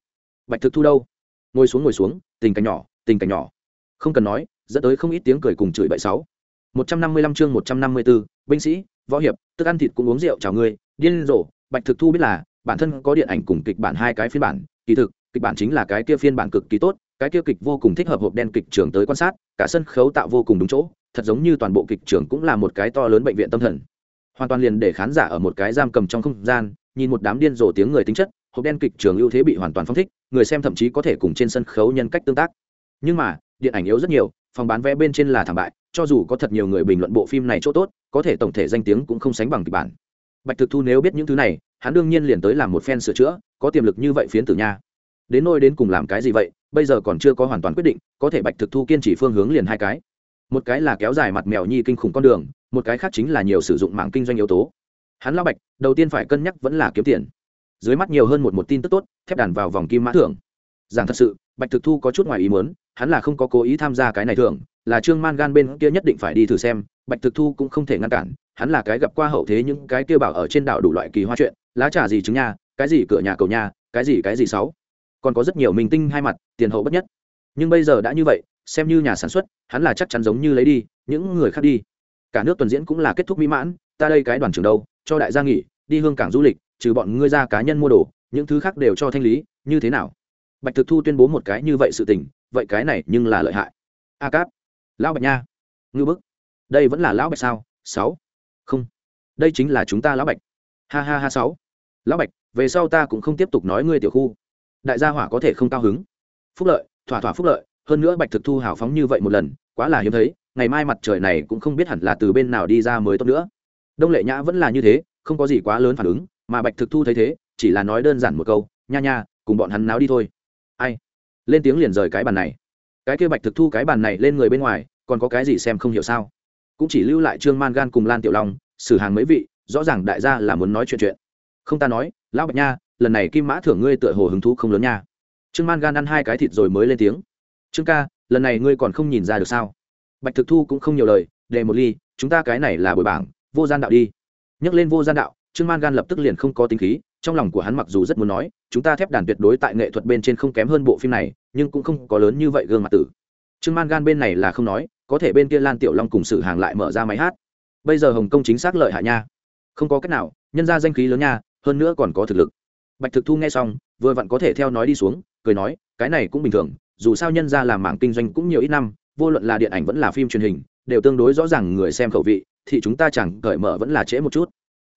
Bạch thực thu đâu? Ngồi xuống ngồi xuống tình cảnh nhỏ tình cảnh nhỏ. Không cần nói dẫn tới không ít tiếng cười cùng chửi bậy sáu một trăm năm mươi lăm chương một trăm năm mươi bốn binh sĩ võ hiệp tức ăn thịt cũng uống rượu chào người, điên rồ. Bạch thực thu biết là bản thân có điện ảnh cùng kịch bản hai cái phiên bản kỳ thực kịch bản chính là cái kia phiên bản cực kỳ tốt cái kia kịch vô cùng thích hợp hộp đen kịch trường tới quan sát cả sân khấu tạo vô cùng đúng chỗ thật giống như toàn bộ kịch trường cũng là một cái to lớn bệnh viện tâm thần hoàn toàn liền để khán giả ở một cái giam cầm trong không gian, nhìn một đám điên rồ tiếng người tính chất, hộp đen kịch trường ưu thế bị hoàn toàn phong thích, người xem thậm chí có thể cùng trên sân khấu nhân cách tương tác. Nhưng mà, điện ảnh yếu rất nhiều, phòng bán vé bên trên là thảm bại, cho dù có thật nhiều người bình luận bộ phim này chỗ tốt, có thể tổng thể danh tiếng cũng không sánh bằng kịch bản. Bạch thực thu nếu biết những thứ này, hắn đương nhiên liền tới làm một phen sửa chữa, có tiềm lực như vậy phiến tử nha. Đến nôi đến cùng làm cái gì vậy, bây giờ còn chưa có hoàn toàn quyết định, có thể bạch thực thu kiên trì phương hướng liền hai cái. Một cái là kéo dài mặt mèo nhi kinh khủng con đường một cái khác chính là nhiều sử dụng mạng kinh doanh yếu tố. Hắn lao bạch, đầu tiên phải cân nhắc vẫn là kiếm tiền. Dưới mắt nhiều hơn một một tin tức tốt, thép đàn vào vòng kim mã thưởng. Giảng thật sự, bạch thực thu có chút ngoài ý muốn, hắn là không có cố ý tham gia cái này thưởng, là trương man gan bên kia nhất định phải đi thử xem, bạch thực thu cũng không thể ngăn cản, hắn là cái gặp qua hậu thế những cái kia bảo ở trên đảo đủ loại kỳ hoa chuyện, lá trà gì trứng nha, cái gì cửa nhà cầu nhà cái gì cái gì sáu. Còn có rất nhiều minh tinh hai mặt, tiền hậu bất nhất. Nhưng bây giờ đã như vậy, xem như nhà sản xuất, hắn là chắc chắn giống như lấy đi, những người khác đi cả nước tuần diễn cũng là kết thúc mỹ mãn, ta đây cái đoàn trưởng đâu, cho đại gia nghỉ, đi hương cảng du lịch, trừ bọn ngươi ra cá nhân mua đồ, những thứ khác đều cho thanh lý, như thế nào? Bạch thực thu tuyên bố một cái như vậy sự tình, vậy cái này nhưng là lợi hại. A cáp, lão bạch nha. Ngư bức, đây vẫn là lão bạch sao? Sáu. Không. Đây chính là chúng ta lão bạch. Ha ha ha, sáu. Lão bạch, về sau ta cũng không tiếp tục nói ngươi tiểu khu. Đại gia hỏa có thể không cao hứng. Phúc lợi, thỏa thỏa phúc lợi, hơn nữa bạch thực thu hào phóng như vậy một lần quá là hiếm thấy, ngày mai mặt trời này cũng không biết hẳn là từ bên nào đi ra mới tốt nữa. Đông lệ nhã vẫn là như thế, không có gì quá lớn phản ứng, mà bạch thực thu thấy thế, chỉ là nói đơn giản một câu, nha nha, cùng bọn hắn náo đi thôi. Ai? Lên tiếng liền rời cái bàn này. Cái kia bạch thực thu cái bàn này lên người bên ngoài, còn có cái gì xem không hiểu sao? Cũng chỉ lưu lại trương man gan cùng lan tiểu long, xử hàng mấy vị, rõ ràng đại gia là muốn nói chuyện chuyện. Không ta nói, lão bạch nha, lần này kim mã thưởng ngươi tựa hồ hứng thú không lớn nha. Trương man gan ăn hai cái thịt rồi mới lên tiếng. Trương ca lần này ngươi còn không nhìn ra được sao? Bạch thực thu cũng không nhiều lời đề một ly, chúng ta cái này là buổi bảng, vô gian đạo đi. Nhắc lên vô gian đạo, trương man gan lập tức liền không có tính khí, trong lòng của hắn mặc dù rất muốn nói, chúng ta thép đàn tuyệt đối tại nghệ thuật bên trên không kém hơn bộ phim này, nhưng cũng không có lớn như vậy gương mặt tử. Trương man gan bên này là không nói, có thể bên kia lan tiểu long cùng sự hàng lại mở ra máy hát. Bây giờ hồng kông chính xác lợi hại nha. Không có cách nào, nhân ra danh khí lớn nha, hơn nữa còn có thực lực. Bạch thực thu nghe xong, vừa vặn có thể theo nói đi xuống, cười nói, cái này cũng bình thường dù sao nhân ra làm mảng kinh doanh cũng nhiều ít năm, vô luận là điện ảnh vẫn là phim truyền hình, đều tương đối rõ ràng người xem khẩu vị, thì chúng ta chẳng cởi mở vẫn là trễ một chút.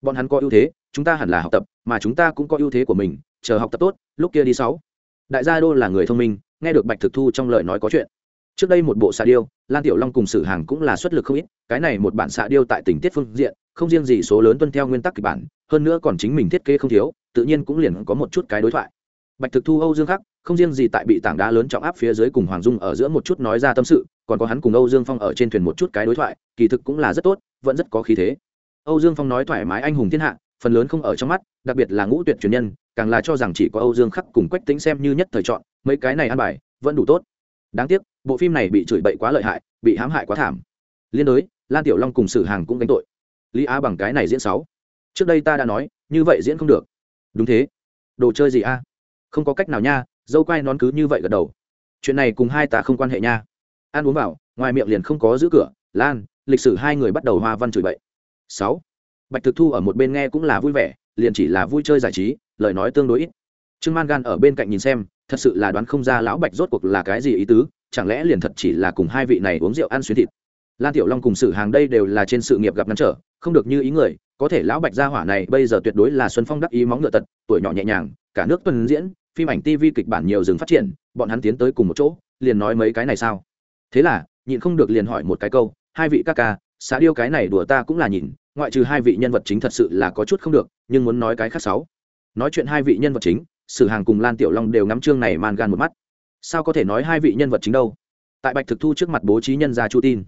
Bọn hắn có ưu thế, chúng ta hẳn là học tập, mà chúng ta cũng có ưu thế của mình, chờ học tập tốt, lúc kia đi sáu. Đại gia đô là người thông minh, nghe được bạch thực thu trong lời nói có chuyện. Trước đây một bộ xạ điêu, lan tiểu long cùng sử hàng cũng là xuất lực không ít, cái này một bản xạ điêu tại tình tiết phương diện, không riêng gì số lớn tuân theo nguyên tắc kịch bản, hơn nữa còn chính mình thiết kế không thiếu, tự nhiên cũng liền có một chút cái đối thoại bạch thực thu âu dương khắc, không riêng gì tại bị tảng đá lớn trọng áp phía dưới cùng hoàng dung ở giữa một chút nói ra tâm sự, còn có hắn cùng âu dương phong ở trên thuyền một chút cái đối thoại, kỳ thực cũng là rất tốt, vẫn rất có khí thế. Âu dương phong nói thoải mái anh hùng thiên hạ, phần lớn không ở trong mắt, đặc biệt là ngũ tuyệt truyền nhân, càng là cho rằng chỉ có âu dương khắc cùng quách tính xem như nhất thời chọn, mấy cái này ăn bài, vẫn đủ tốt. Đáng tiếc, bộ phim này bị chửi bậy quá lợi hại, bị hãm hại quá thảm. Liên đối, lan tiểu long cùng sử hàng cũng đánh tội. Lý á bằng cái này diễn sáu. Trước đây ta đã nói, như vậy diễn không được. Đúng thế. Đồ chơi gì a? Không có cách nào nha, dâu quai nón cứ như vậy gật đầu. Chuyện này cùng hai ta không quan hệ nha. Ăn uống vào, ngoài miệng liền không có giữ cửa, lan, lịch sử hai người bắt đầu hoa văn chửi bậy. Sáu, bạch thực thu ở một bên nghe cũng là vui vẻ, liền chỉ là vui chơi giải trí, lời nói tương đối ít. Trương man gan ở bên cạnh nhìn xem, thật sự là đoán không ra lão bạch rốt cuộc là cái gì ý tứ, chẳng lẽ liền thật chỉ là cùng hai vị này uống rượu ăn xuyến thịt. Lan tiểu long cùng sử hàng đây đều là trên sự nghiệp gặp ngăn trở, không được như ý người, có thể lão bạch gia hỏa này bây giờ tuyệt đối là xuân phong đắc ý móng ngựa tật, tuổi nhỏ nhẹ nhàng, cả nước tuần diễn phim ảnh tv kịch bản nhiều dừng phát triển, bọn hắn tiến tới cùng một chỗ, liền nói mấy cái này sao? Thế là, nhịn không được liền hỏi một cái câu, hai vị các ca xã điêu cái này đùa ta cũng là nhìn, ngoại trừ hai vị nhân vật chính thật sự là có chút không được, nhưng muốn nói cái khác sáu. Nói chuyện hai vị nhân vật chính, sử hàng cùng lan tiểu long đều ngắm chương này man gan một mắt. Sao có thể nói hai vị nhân vật chính đâu? Tại bạch thực thu trước mặt bố trí nhân gia chu tin.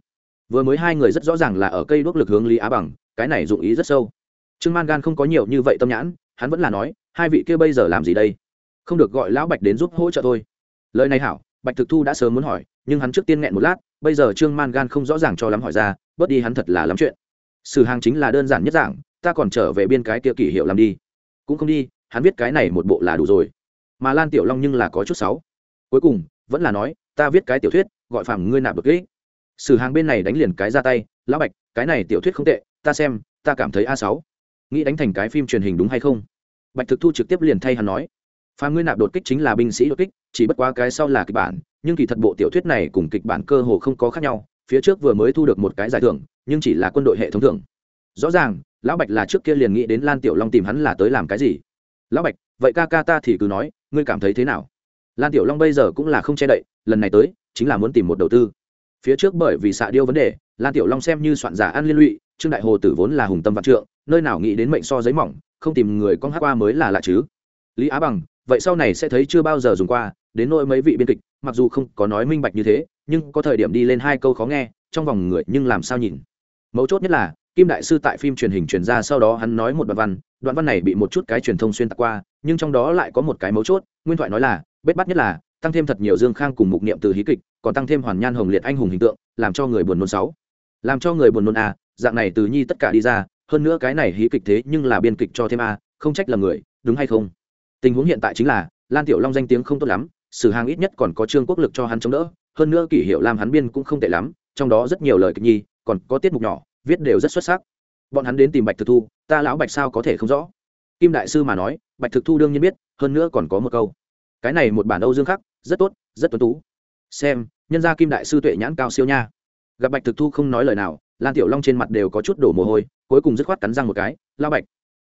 Vừa mới hai người rất rõ ràng là ở cây đuốc lực hướng lý á bằng, cái này dụng ý rất sâu. Trương man gan không có nhiều như vậy tâm nhãn, hắn vẫn là nói, hai vị kia bây giờ làm gì đây? Không được gọi lão bạch đến giúp hỗ trợ thôi. Lời này hảo, bạch thực thu đã sớm muốn hỏi, nhưng hắn trước tiên nghẹn một lát, bây giờ trương man gan không rõ ràng cho lắm hỏi ra, bớt đi hắn thật là lắm chuyện. Sử hàng chính là đơn giản nhất giảng ta còn trở về biên cái kia kỷ hiệu làm đi. Cũng không đi, hắn viết cái này một bộ là đủ rồi. Mà lan tiểu long nhưng là có chút sáu cuối cùng, vẫn là nói, ta viết cái tiểu thuyết, gọi phạm ngươi nạp được kỹ sử hàng bên này đánh liền cái ra tay, lão bạch, cái này tiểu thuyết không tệ, ta xem, ta cảm thấy a sáu. Nghĩ đánh thành cái phim truyền hình đúng hay không? Bạch thực thu trực tiếp liền thay hắn nói phàm ngươi nạp đột kích chính là binh sĩ đột kích, chỉ bất quá cái sau là kịch bản, nhưng kỳ thật bộ tiểu thuyết này cùng kịch bản cơ hồ không có khác nhau. Phía trước vừa mới thu được một cái giải thưởng, nhưng chỉ là quân đội hệ thống thưởng. Rõ ràng, lão bạch là trước kia liền nghĩ đến lan tiểu long tìm hắn là tới làm cái gì. Lão bạch, vậy ca ca ta thì cứ nói, ngươi cảm thấy thế nào? Lan tiểu long bây giờ cũng là không che đậy, lần này tới, chính là muốn tìm một đầu tư. Phía trước bởi vì xạ điêu vấn đề, lan tiểu long xem như soạn giả ăn liên lụy, trương đại hồ tử vốn là hùng tâm vạn trượng, nơi nào nghĩ đến mệnh so giấy mỏng, không tìm người con hát qua mới là lạ chứ. Lý á bằng vậy sau này sẽ thấy chưa bao giờ dùng qua, đến nỗi mấy vị biên kịch, mặc dù không có nói minh bạch như thế, nhưng có thời điểm đi lên hai câu khó nghe, trong vòng người nhưng làm sao nhìn. Mấu chốt nhất là, kim đại sư tại phim truyền hình truyền ra sau đó hắn nói một đoạn văn đoạn văn này bị một chút cái truyền thông xuyên tạc qua, nhưng trong đó lại có một cái mấu chốt, nguyên thoại nói là, bết bắt nhất là, tăng thêm thật nhiều dương khang cùng mục niệm từ hí kịch, còn tăng thêm hoàn nhan hồng liệt anh hùng hình tượng, làm cho người buồn nôn sáu. Làm cho người buồn nôn a dạng này từ nhi tất cả đi ra, hơn nữa cái này hí kịch thế nhưng là biên kịch cho thêm a, không trách là người, đúng hay không? Tình huống hiện tại chính là, lan tiểu long danh tiếng không tốt lắm, sử hàng ít nhất còn có trương quốc lực cho hắn chống đỡ, hơn nữa kỷ hiệu làm hắn biên cũng không tệ lắm, trong đó rất nhiều lời kịch nhi, còn có tiết mục nhỏ, viết đều rất xuất sắc. Bọn hắn đến tìm bạch thực thu, ta lão bạch sao có thể không rõ? Kim đại sư mà nói, bạch thực thu đương nhiên biết, hơn nữa còn có một câu. Cái này một bản âu dương khắc, rất tốt, rất tuấn tú. Xem, nhân gia kim đại sư tuệ nhãn cao siêu nha. Gặp bạch thực thu không nói lời nào, lan tiểu long trên mặt đều có chút đổ mồ hôi, cuối cùng dứt khoát cắn răng một cái lao bạch,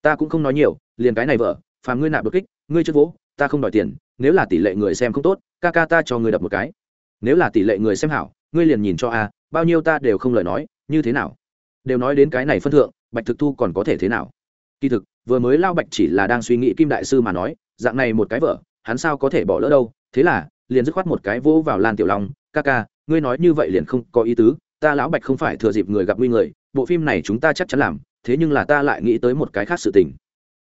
ta cũng không nói nhiều, liền cái này vợ, phàm ngươi nạp đột kích ngươi chất vỗ, ta không đòi tiền, nếu là tỷ lệ người xem không tốt, ca ca ta cho ngươi đập một cái. Nếu là tỷ lệ người xem hảo, ngươi liền nhìn cho a, bao nhiêu ta đều không lời nói, như thế nào? Đều nói đến cái này phân thượng, bạch thực thu còn có thể thế nào? Kỳ thực, vừa mới lao bạch chỉ là đang suy nghĩ kim đại sư mà nói, dạng này một cái vợ, hắn sao có thể bỏ lỡ đâu? Thế là, liền dứt khoát một cái vỗ vào lan tiểu long, ca ca, ngươi nói như vậy liền không có ý tứ, ta lão bạch không phải thừa dịp người gặp nguy người, bộ phim này chúng ta chắc chắn làm, thế nhưng là ta lại nghĩ tới một cái khác sự tình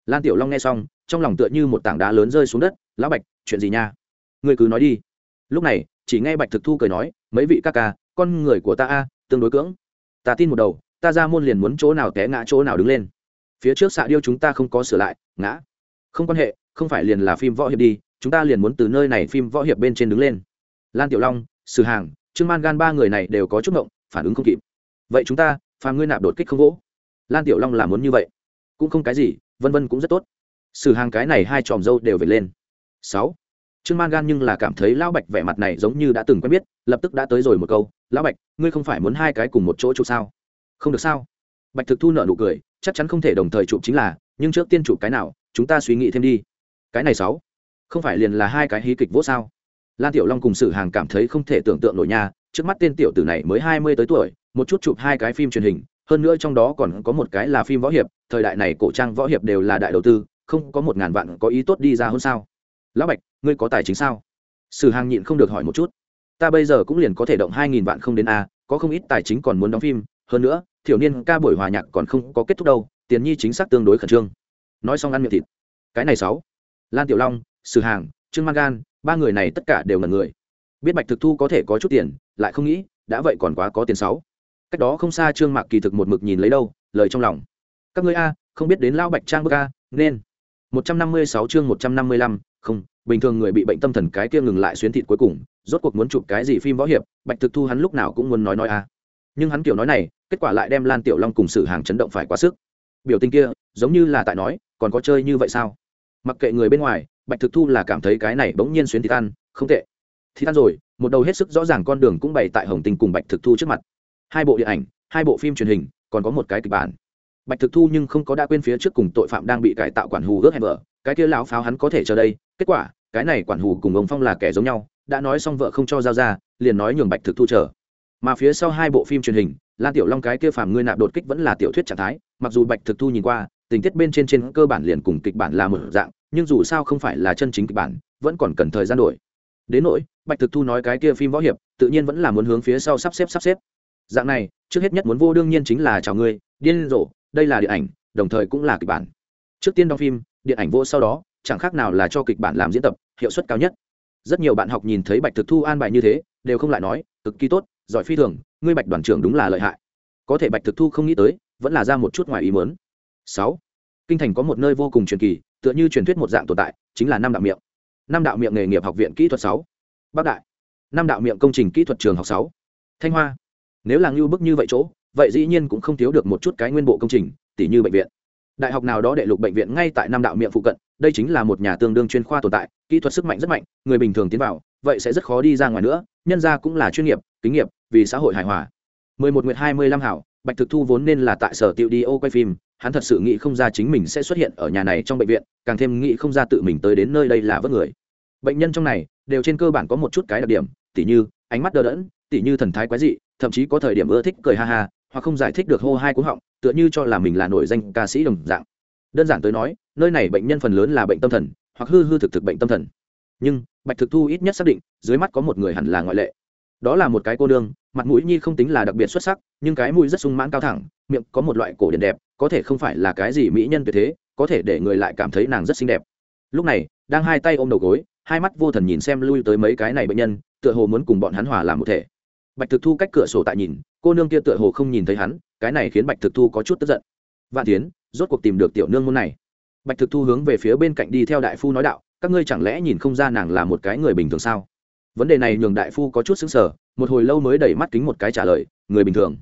lan tiểu long nghe xong, trong lòng tựa như một tảng đá lớn rơi xuống đất, lão bạch, chuyện gì nha? Ngươi cứ nói đi. Lúc này, chỉ nghe bạch thực thu cười nói, mấy vị ca ca, con người của ta a, tương đối cưỡng. Ta tin một đầu, ta ra môn liền muốn chỗ nào té ngã chỗ nào đứng lên. Phía trước xạ điêu chúng ta không có sửa lại, ngã. Không quan hệ, không phải liền là phim võ hiệp đi, chúng ta liền muốn từ nơi này phim võ hiệp bên trên đứng lên. Lan tiểu long, sử hàng, trương man gan ba người này đều có chút ngộng, phản ứng không kịp. Vậy chúng ta, phàm ngươi nạp đột kích không vỗ. Lan tiểu long làm muốn như vậy. Cũng không cái gì vân vân cũng rất tốt. Sử hàng cái này hai tròm dâu đều về lên. Sáu. Trương man gan nhưng là cảm thấy lão bạch vẻ mặt này giống như đã từng quen biết, lập tức đã tới rồi một câu, lão bạch, ngươi không phải muốn hai cái cùng một chỗ chụp sao? Không được sao? Bạch thực thu nợ nụ cười, chắc chắn không thể đồng thời chụp chính là, nhưng trước tiên chụp cái nào, chúng ta suy nghĩ thêm đi. Cái này sáu, không phải liền là hai cái hí kịch vỗ sao? Lan tiểu long cùng sử hàng cảm thấy không thể tưởng tượng nổi nha, trước mắt tên tiểu tử này mới hai mươi tới tuổi, một chút chụp hai cái phim truyền hình hơn nữa trong đó còn có một cái là phim võ hiệp, thời đại này cổ trang võ hiệp đều là đại đầu tư, không có một ngàn vạn có ý tốt đi ra hơn sao. Lão bạch, ngươi có tài chính sao? Sử hàng nhịn không được hỏi một chút. Ta bây giờ cũng liền có thể động hai nghìn vạn không đến a, có không ít tài chính còn muốn đóng phim, hơn nữa, thiểu niên ca buổi hòa nhạc còn không có kết thúc đâu, tiền nhi chính xác tương đối khẩn trương. Nói xong ăn miệng thịt. Cái này sáu. Lan tiểu long, sử hàng, trương man gan, ba người này tất cả đều là người. Biết bạch thực thu có thể có chút tiền, lại không nghĩ, đã vậy còn quá có tiền sáu cách đó không xa trương mạc kỳ thực một mực nhìn lấy đâu, lời trong lòng. Các ngươi a, không biết đến lao bạch trang bức a, nên. Một trăm năm mươi sáu chương một trăm năm mươi lăm, không, bình thường người bị bệnh tâm thần cái kia ngừng lại xuyến thịt cuối cùng, rốt cuộc muốn chụp cái gì phim võ hiệp, bạch thực thu hắn lúc nào cũng muốn nói nói a. Nhưng hắn kiểu nói này, kết quả lại đem lan tiểu long cùng sử hàng chấn động phải quá sức. Biểu tình kia, giống như là tại nói, còn có chơi như vậy sao? Mặc kệ người bên ngoài, bạch thực thu là cảm thấy cái này bỗng nhiên xuyến thịt ăn, không tệ. Thịt ăn rồi, một đầu hết sức rõ ràng con đường cũng bày tại hồng tình cùng bạch thực thu trước mặt hai bộ điện ảnh, hai bộ phim truyền hình, còn có một cái kịch bản. Bạch thực thu nhưng không có đã quên phía trước cùng tội phạm đang bị cải tạo quản hù ước hẹn vợ, cái kia lão pháo hắn có thể chờ đây. Kết quả, cái này quản hù cùng ông phong là kẻ giống nhau, đã nói xong vợ không cho giao ra, liền nói nhường bạch thực thu chờ. Mà phía sau hai bộ phim truyền hình, lan tiểu long cái kia phàm ngươi nạp đột kích vẫn là tiểu thuyết trạng thái, mặc dù bạch thực thu nhìn qua, tình tiết bên trên trên cơ bản liền cùng kịch bản là một dạng, nhưng dù sao không phải là chân chính kịch bản, vẫn còn cần thời gian đổi. Đến nỗi, bạch thực thu nói cái kia phim võ hiệp, tự nhiên vẫn là muốn hướng phía sau sắp xếp sắp xếp dạng này, trước hết nhất muốn vô đương nhiên chính là chào ngươi, điên rồ, đây là điện ảnh, đồng thời cũng là kịch bản. Trước tiên đóng phim, điện ảnh vô sau đó, chẳng khác nào là cho kịch bản làm diễn tập, hiệu suất cao nhất. Rất nhiều bạn học nhìn thấy bạch thực thu an bài như thế, đều không lại nói, cực kỳ tốt, giỏi phi thường, ngươi bạch đoàn trưởng đúng là lợi hại. Có thể bạch thực thu không nghĩ tới, vẫn là ra một chút ngoài ý mớn sáu, kinh thành có một nơi vô cùng truyền kỳ, tựa như truyền thuyết một dạng tồn tại, chính là năm đạo miệng. Năm đạo miệng nghề nghiệp học viện kỹ thuật sáu. Bắc đại. Năm đạo miệng công trình kỹ thuật trường học sáu. Thanh hoa nếu là ngưu bức như vậy chỗ, vậy dĩ nhiên cũng không thiếu được một chút cái nguyên bộ công trình tỷ như bệnh viện. Đại học nào đó đệ lục bệnh viện ngay tại nam đạo miệng phụ cận, đây chính là một nhà tương đương chuyên khoa tồn tại, kỹ thuật sức mạnh rất mạnh, người bình thường tiến vào, vậy sẽ rất khó đi ra ngoài nữa, nhân ra cũng là chuyên nghiệp kinh nghiệp, vì xã hội hài hòa. 11 nguyệt 25 hảo, bạch thực thu vốn nên là tại sở tiệu đi ô quay phim, hắn thật sự nghĩ không ra chính mình sẽ xuất hiện ở nhà này trong bệnh viện, càng thêm nghĩ không ra tự mình tới đến nơi đây là vớt người. Bệnh nhân trong này, đều trên cơ bản có một chút cái đặc điểm, tỉ như, ánh mắt đờ đẫn tỉ như thần thái quái dị, thậm chí có thời điểm ưa thích cười ha ha, hoặc không giải thích được hô hai cú họng, tựa như cho là mình là nổi danh ca sĩ đồng dạng. Đơn giản tới nói, nơi này bệnh nhân phần lớn là bệnh tâm thần, hoặc hư hư thực thực bệnh tâm thần. Nhưng, bạch thực thu ít nhất xác định, dưới mắt có một người hẳn là ngoại lệ. Đó là một cái cô đương mặt mũi nhi không tính là đặc biệt xuất sắc, nhưng cái mũi rất sung mãn cao thẳng, miệng có một loại cổ điển đẹp, có thể không phải là cái gì mỹ nhân tuyệt thế, có thể để người lại cảm thấy nàng rất xinh đẹp. Lúc này, đang hai tay ôm đầu gối, hai mắt vô thần nhìn xem lui tới mấy cái này bệnh nhân, tựa hồ muốn cùng bọn hắn hòa làm một thể bạch thực thu cách cửa sổ tại nhìn, cô nương kia tựa hồ không nhìn thấy hắn, cái này khiến bạch thực thu có chút tức giận. Vạn tiến rốt cuộc tìm được tiểu nương môn này. Bạch thực thu hướng về phía bên cạnh đi theo đại phu nói đạo, các ngươi chẳng lẽ nhìn không ra nàng là một cái người bình thường sao? Vấn đề này nhường đại phu có chút xứng sở một hồi lâu mới đẩy mắt kính một cái trả lời, người bình thường.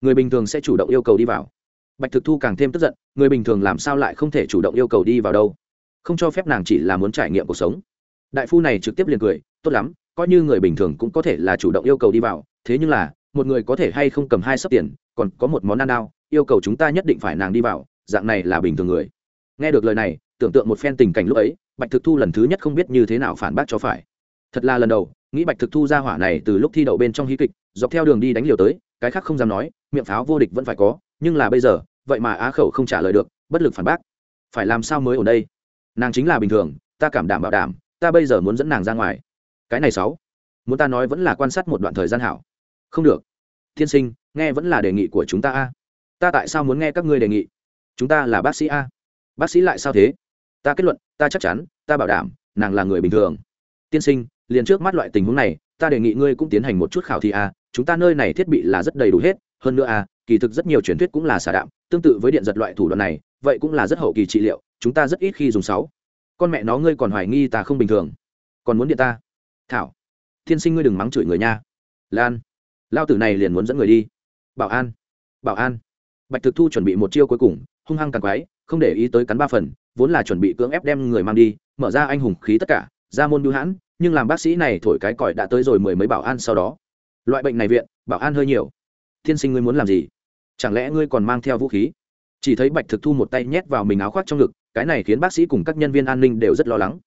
Người bình thường sẽ chủ động yêu cầu đi vào. Bạch thực thu càng thêm tức giận, người bình thường làm sao lại không thể chủ động yêu cầu đi vào đâu? Không cho phép nàng chỉ là muốn trải nghiệm cuộc sống. Đại phu này trực tiếp liền cười, tốt lắm coi như người bình thường cũng có thể là chủ động yêu cầu đi vào, thế nhưng là, một người có thể hay không cầm hai sấp tiền, còn có một món ăn đao, yêu cầu chúng ta nhất định phải nàng đi vào, dạng này là bình thường người. Nghe được lời này, tưởng tượng một phen tình cảnh lúc ấy, bạch thực thu lần thứ nhất không biết như thế nào phản bác cho phải. Thật là lần đầu, nghĩ bạch thực thu ra hỏa này từ lúc thi đậu bên trong hí kịch, dọc theo đường đi đánh liều tới, cái khác không dám nói, miệng pháo vô địch vẫn phải có, nhưng là bây giờ, vậy mà á khẩu không trả lời được, bất lực phản bác. Phải làm sao mới ở đây? Nàng chính là bình thường, ta cảm đảm bảo đảm, ta bây giờ muốn dẫn nàng ra ngoài cái này sáu. Muốn ta nói vẫn là quan sát một đoạn thời gian hảo. Không được. Thiên sinh, nghe vẫn là đề nghị của chúng ta a. Ta tại sao muốn nghe các ngươi đề nghị? Chúng ta là bác sĩ a. Bác sĩ lại sao thế? Ta kết luận, ta chắc chắn, ta bảo đảm, nàng là người bình thường. Tiên sinh, liền trước mắt loại tình huống này, ta đề nghị ngươi cũng tiến hành một chút khảo thi a. Chúng ta nơi này thiết bị là rất đầy đủ hết. Hơn nữa a, kỳ thực rất nhiều truyền thuyết cũng là xả đạm. Tương tự với điện giật loại thủ đoạn này, vậy cũng là rất hậu kỳ trị liệu. Chúng ta rất ít khi dùng sáu. Con mẹ nó ngươi còn hoài nghi ta không bình thường. Còn muốn điện ta? Thảo tiên sinh ngươi đừng mắng chửi người nha. Lan, lao tử này liền muốn dẫn người đi. Bảo an bảo an. Bạch thực thu chuẩn bị một chiêu cuối cùng, hung hăng càng quái, không để ý tới cắn ba phần, vốn là chuẩn bị cưỡng ép đem người mang đi, mở ra anh hùng khí tất cả, ra môn bưu hãn, nhưng làm bác sĩ này thổi cái còi đã tới rồi mười mấy bảo an sau đó. Loại bệnh này viện, bảo an hơi nhiều. Tiên sinh ngươi muốn làm gì? Chẳng lẽ ngươi còn mang theo vũ khí? Chỉ thấy bạch thực thu một tay nhét vào mình áo khoác trong ngực, cái này khiến bác sĩ cùng các nhân viên an ninh đều rất lo lắng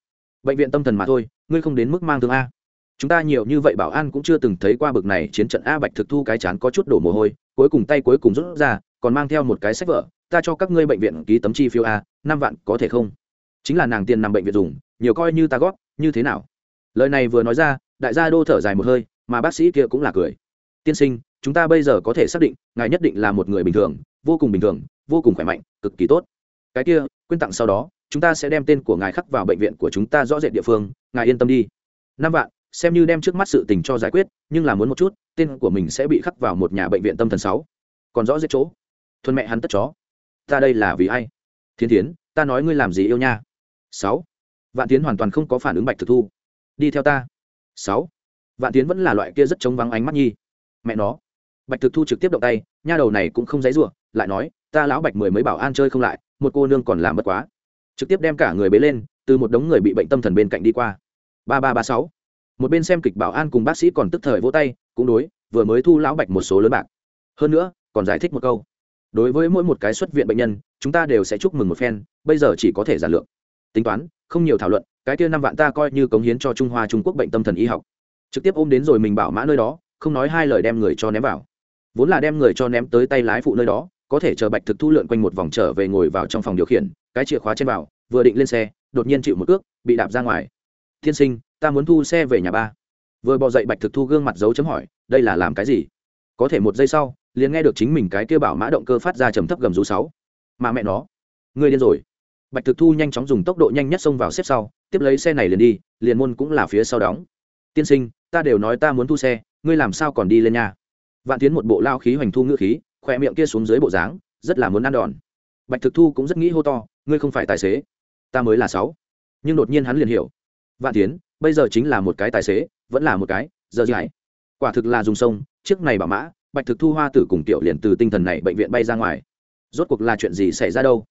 bệnh viện tâm thần mà thôi, ngươi không đến mức mang thương a. Chúng ta nhiều như vậy bảo an cũng chưa từng thấy qua bực này chiến trận a bạch thực thu cái chán có chút đổ mồ hôi, cuối cùng tay cuối cùng rút ra, còn mang theo một cái sách vở, ta cho các ngươi bệnh viện ký tấm chi phiếu a, năm vạn có thể không? Chính là nàng tiền nằm bệnh viện dùng, nhiều coi như ta góp, như thế nào? Lời này vừa nói ra, đại gia đô thở dài một hơi, mà bác sĩ kia cũng là cười. Tiên sinh, chúng ta bây giờ có thể xác định, ngài nhất định là một người bình thường, vô cùng bình thường, vô cùng khỏe mạnh, cực kỳ tốt. Cái kia quyên tặng sau đó chúng ta sẽ đem tên của ngài khắc vào bệnh viện của chúng ta rõ rệt địa phương, ngài yên tâm đi. Năm vạn, xem như đem trước mắt sự tình cho giải quyết, nhưng là muốn một chút, tên của mình sẽ bị khắc vào một nhà bệnh viện tâm thần sáu. Còn rõ rệt chỗ. Thuần mẹ hắn tất chó. Ta đây là vì ai? Thiên thiến, ta nói ngươi làm gì yêu nha? Sáu. Vạn tiến hoàn toàn không có phản ứng bạch thực thu. Đi theo ta. Sáu. Vạn tiến vẫn là loại kia rất chống vắng ánh mắt nhi. Mẹ nó. Bạch thực thu trực tiếp động tay, nha đầu này cũng không dãy ruộng lại nói, ta lão bạch mười mấy bảo an chơi không lại, một cô nương còn làm bất quá trực tiếp đem cả người bế lên, từ một đống người bị bệnh tâm thần bên cạnh đi qua. Ba ba ba sáu. Một bên xem kịch bảo an cùng bác sĩ còn tức thời vỗ tay, cũng đối, vừa mới thu lão bạch một số lớn bạc. Hơn nữa, còn giải thích một câu. Đối với mỗi một cái xuất viện bệnh nhân, chúng ta đều sẽ chúc mừng một phen, bây giờ chỉ có thể giản lượng tính toán, không nhiều thảo luận, cái kia năm vạn ta coi như cống hiến cho trung hoa trung quốc bệnh tâm thần y học. Trực tiếp ôm đến rồi mình bảo mã nơi đó, không nói hai lời đem người cho ném vào. Vốn là đem người cho ném tới tay lái phụ nơi đó, có thể chờ bạch thực thu lượn quanh một vòng trở về ngồi vào trong phòng điều khiển cái chìa khóa trên vào, vừa định lên xe, đột nhiên chịu một cước, bị đạp ra ngoài. Thiên sinh, ta muốn thu xe về nhà ba. Vừa bò dậy bạch thực thu gương mặt dấu chấm hỏi, đây là làm cái gì? Có thể một giây sau, liền nghe được chính mình cái kêu bảo mã động cơ phát ra trầm thấp gầm rú sáu. Mà mẹ nó, ngươi điên rồi. Bạch thực thu nhanh chóng dùng tốc độ nhanh nhất xông vào xếp sau, tiếp lấy xe này liền đi, liền môn cũng là phía sau đóng. Tiên sinh, ta đều nói ta muốn thu xe, ngươi làm sao còn đi lên nhà? Vạn tiến một bộ lao khí hoành thu ngữ khí, khỏe miệng kia xuống dưới bộ dáng, rất là muốn ăn đòn. Bạch thực thu cũng rất nghĩ hô to ngươi không phải tài xế, ta mới là sáu. Nhưng đột nhiên hắn liền hiểu. Vạn tiến, bây giờ chính là một cái tài xế, vẫn là một cái, giờ gì hãy quả thực là dùng sông, chiếc này bảo mã, bạch thực thu hoa tử cùng tiểu liền từ tinh thần này bệnh viện bay ra ngoài. Rốt cuộc là chuyện gì xảy ra đâu?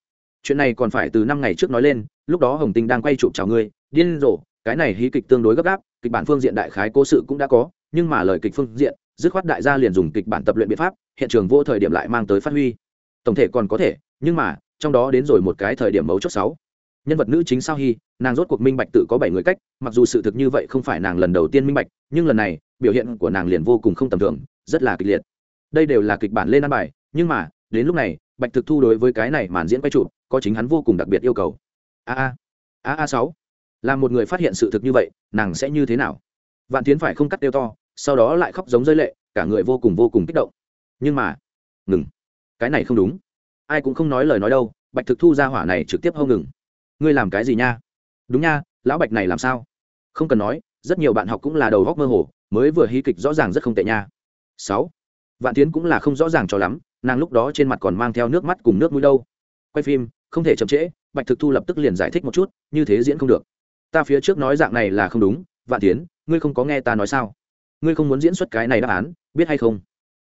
Chuyện này còn phải từ năm ngày trước nói lên, lúc đó hồng tinh đang quay chụp chào ngươi, điên rồ, cái này hí kịch tương đối gấp gáp, kịch bản phương diện đại khái cố sự cũng đã có, nhưng mà lời kịch phương diện, dứt khoát đại gia liền dùng kịch bản tập luyện biện pháp, hiện trường vô thời điểm lại mang tới phát huy. Tổng thể còn có thể, nhưng mà trong đó đến rồi một cái thời điểm mấu chốt sáu. Nhân vật nữ chính sao hy, nàng rốt cuộc minh bạch tự có bảy người cách, mặc dù sự thực như vậy không phải nàng lần đầu tiên minh bạch, nhưng lần này, biểu hiện của nàng liền vô cùng không tầm thường, rất là kịch liệt. Đây đều là kịch bản lên ăn bài, nhưng mà, đến lúc này, bạch thực thu đối với cái này màn diễn quay chụp, có chính hắn vô cùng đặc biệt yêu cầu. A a a a sáu. Là một người phát hiện sự thực như vậy, nàng sẽ như thế nào? Vạn tiến phải không cắt tiêu to, sau đó lại khóc giống rơi lệ, cả người vô cùng vô cùng kích động. Nhưng mà, ngừng. Cái này không đúng ai cũng không nói lời nói đâu, bạch thực thu ra hỏa này trực tiếp hâu ngừng. Ngươi làm cái gì nha? Đúng nha, lão bạch này làm sao? Không cần nói, rất nhiều bạn học cũng là đầu góc mơ hồ, mới vừa hí kịch rõ ràng rất không tệ nha. Sáu. Vạn tiến cũng là không rõ ràng cho lắm, nàng lúc đó trên mặt còn mang theo nước mắt cùng nước mũi đâu. Quay phim, không thể chậm trễ, bạch thực thu lập tức liền giải thích một chút, như thế diễn không được. Ta phía trước nói dạng này là không đúng, vạn tiến, ngươi không có nghe ta nói sao? Ngươi không muốn diễn xuất cái này đáp án, biết hay không?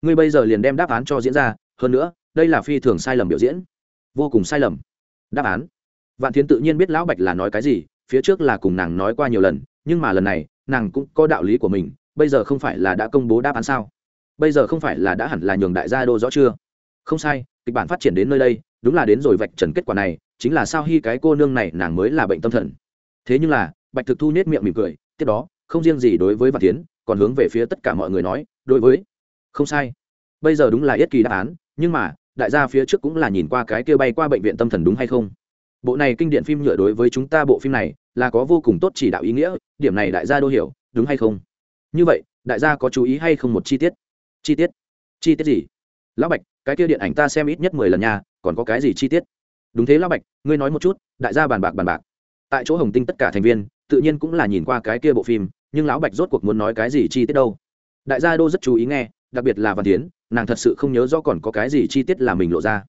Ngươi bây giờ liền đem đáp án cho diễn ra, hơn nữa đây là phi thường sai lầm biểu diễn. Vô cùng sai lầm. Đáp án. Vạn Thiến tự nhiên biết lão bạch là nói cái gì, phía trước là cùng nàng nói qua nhiều lần, nhưng mà lần này, nàng cũng có đạo lý của mình, bây giờ không phải là đã công bố đáp án sao? Bây giờ không phải là đã hẳn là nhường đại gia đô rõ chưa? Không sai, kịch bản phát triển đến nơi đây, đúng là đến rồi vạch trần kết quả này, chính là sao hy cái cô nương này nàng mới là bệnh tâm thần. Thế nhưng là, bạch thực thu nết miệng mỉm cười, tiếp đó, không riêng gì đối với vạn tiến còn hướng về phía tất cả mọi người nói, đối với. Không sai. Bây giờ đúng là yết kỳ đáp án, nhưng mà đại gia phía trước cũng là nhìn qua cái kia bay qua bệnh viện tâm thần đúng hay không? Bộ này kinh điển phim nhựa đối với chúng ta bộ phim này là có vô cùng tốt chỉ đạo ý nghĩa, điểm này đại gia đô hiểu, đúng hay không? Như vậy, đại gia có chú ý hay không một chi tiết? Chi tiết? Chi tiết gì? Lão bạch, cái kia điện ảnh ta xem ít nhất mười lần nha, còn có cái gì chi tiết? Đúng thế lão bạch, ngươi nói một chút, đại gia bàn bạc bàn bạc. Tại chỗ hồng tinh tất cả thành viên, tự nhiên cũng là nhìn qua cái kia bộ phim, nhưng lão bạch rốt cuộc muốn nói cái gì chi tiết đâu? Đại gia đô rất chú ý nghe đặc biệt là văn tiến, nàng thật sự không nhớ rõ còn có cái gì chi tiết là mình lộ ra.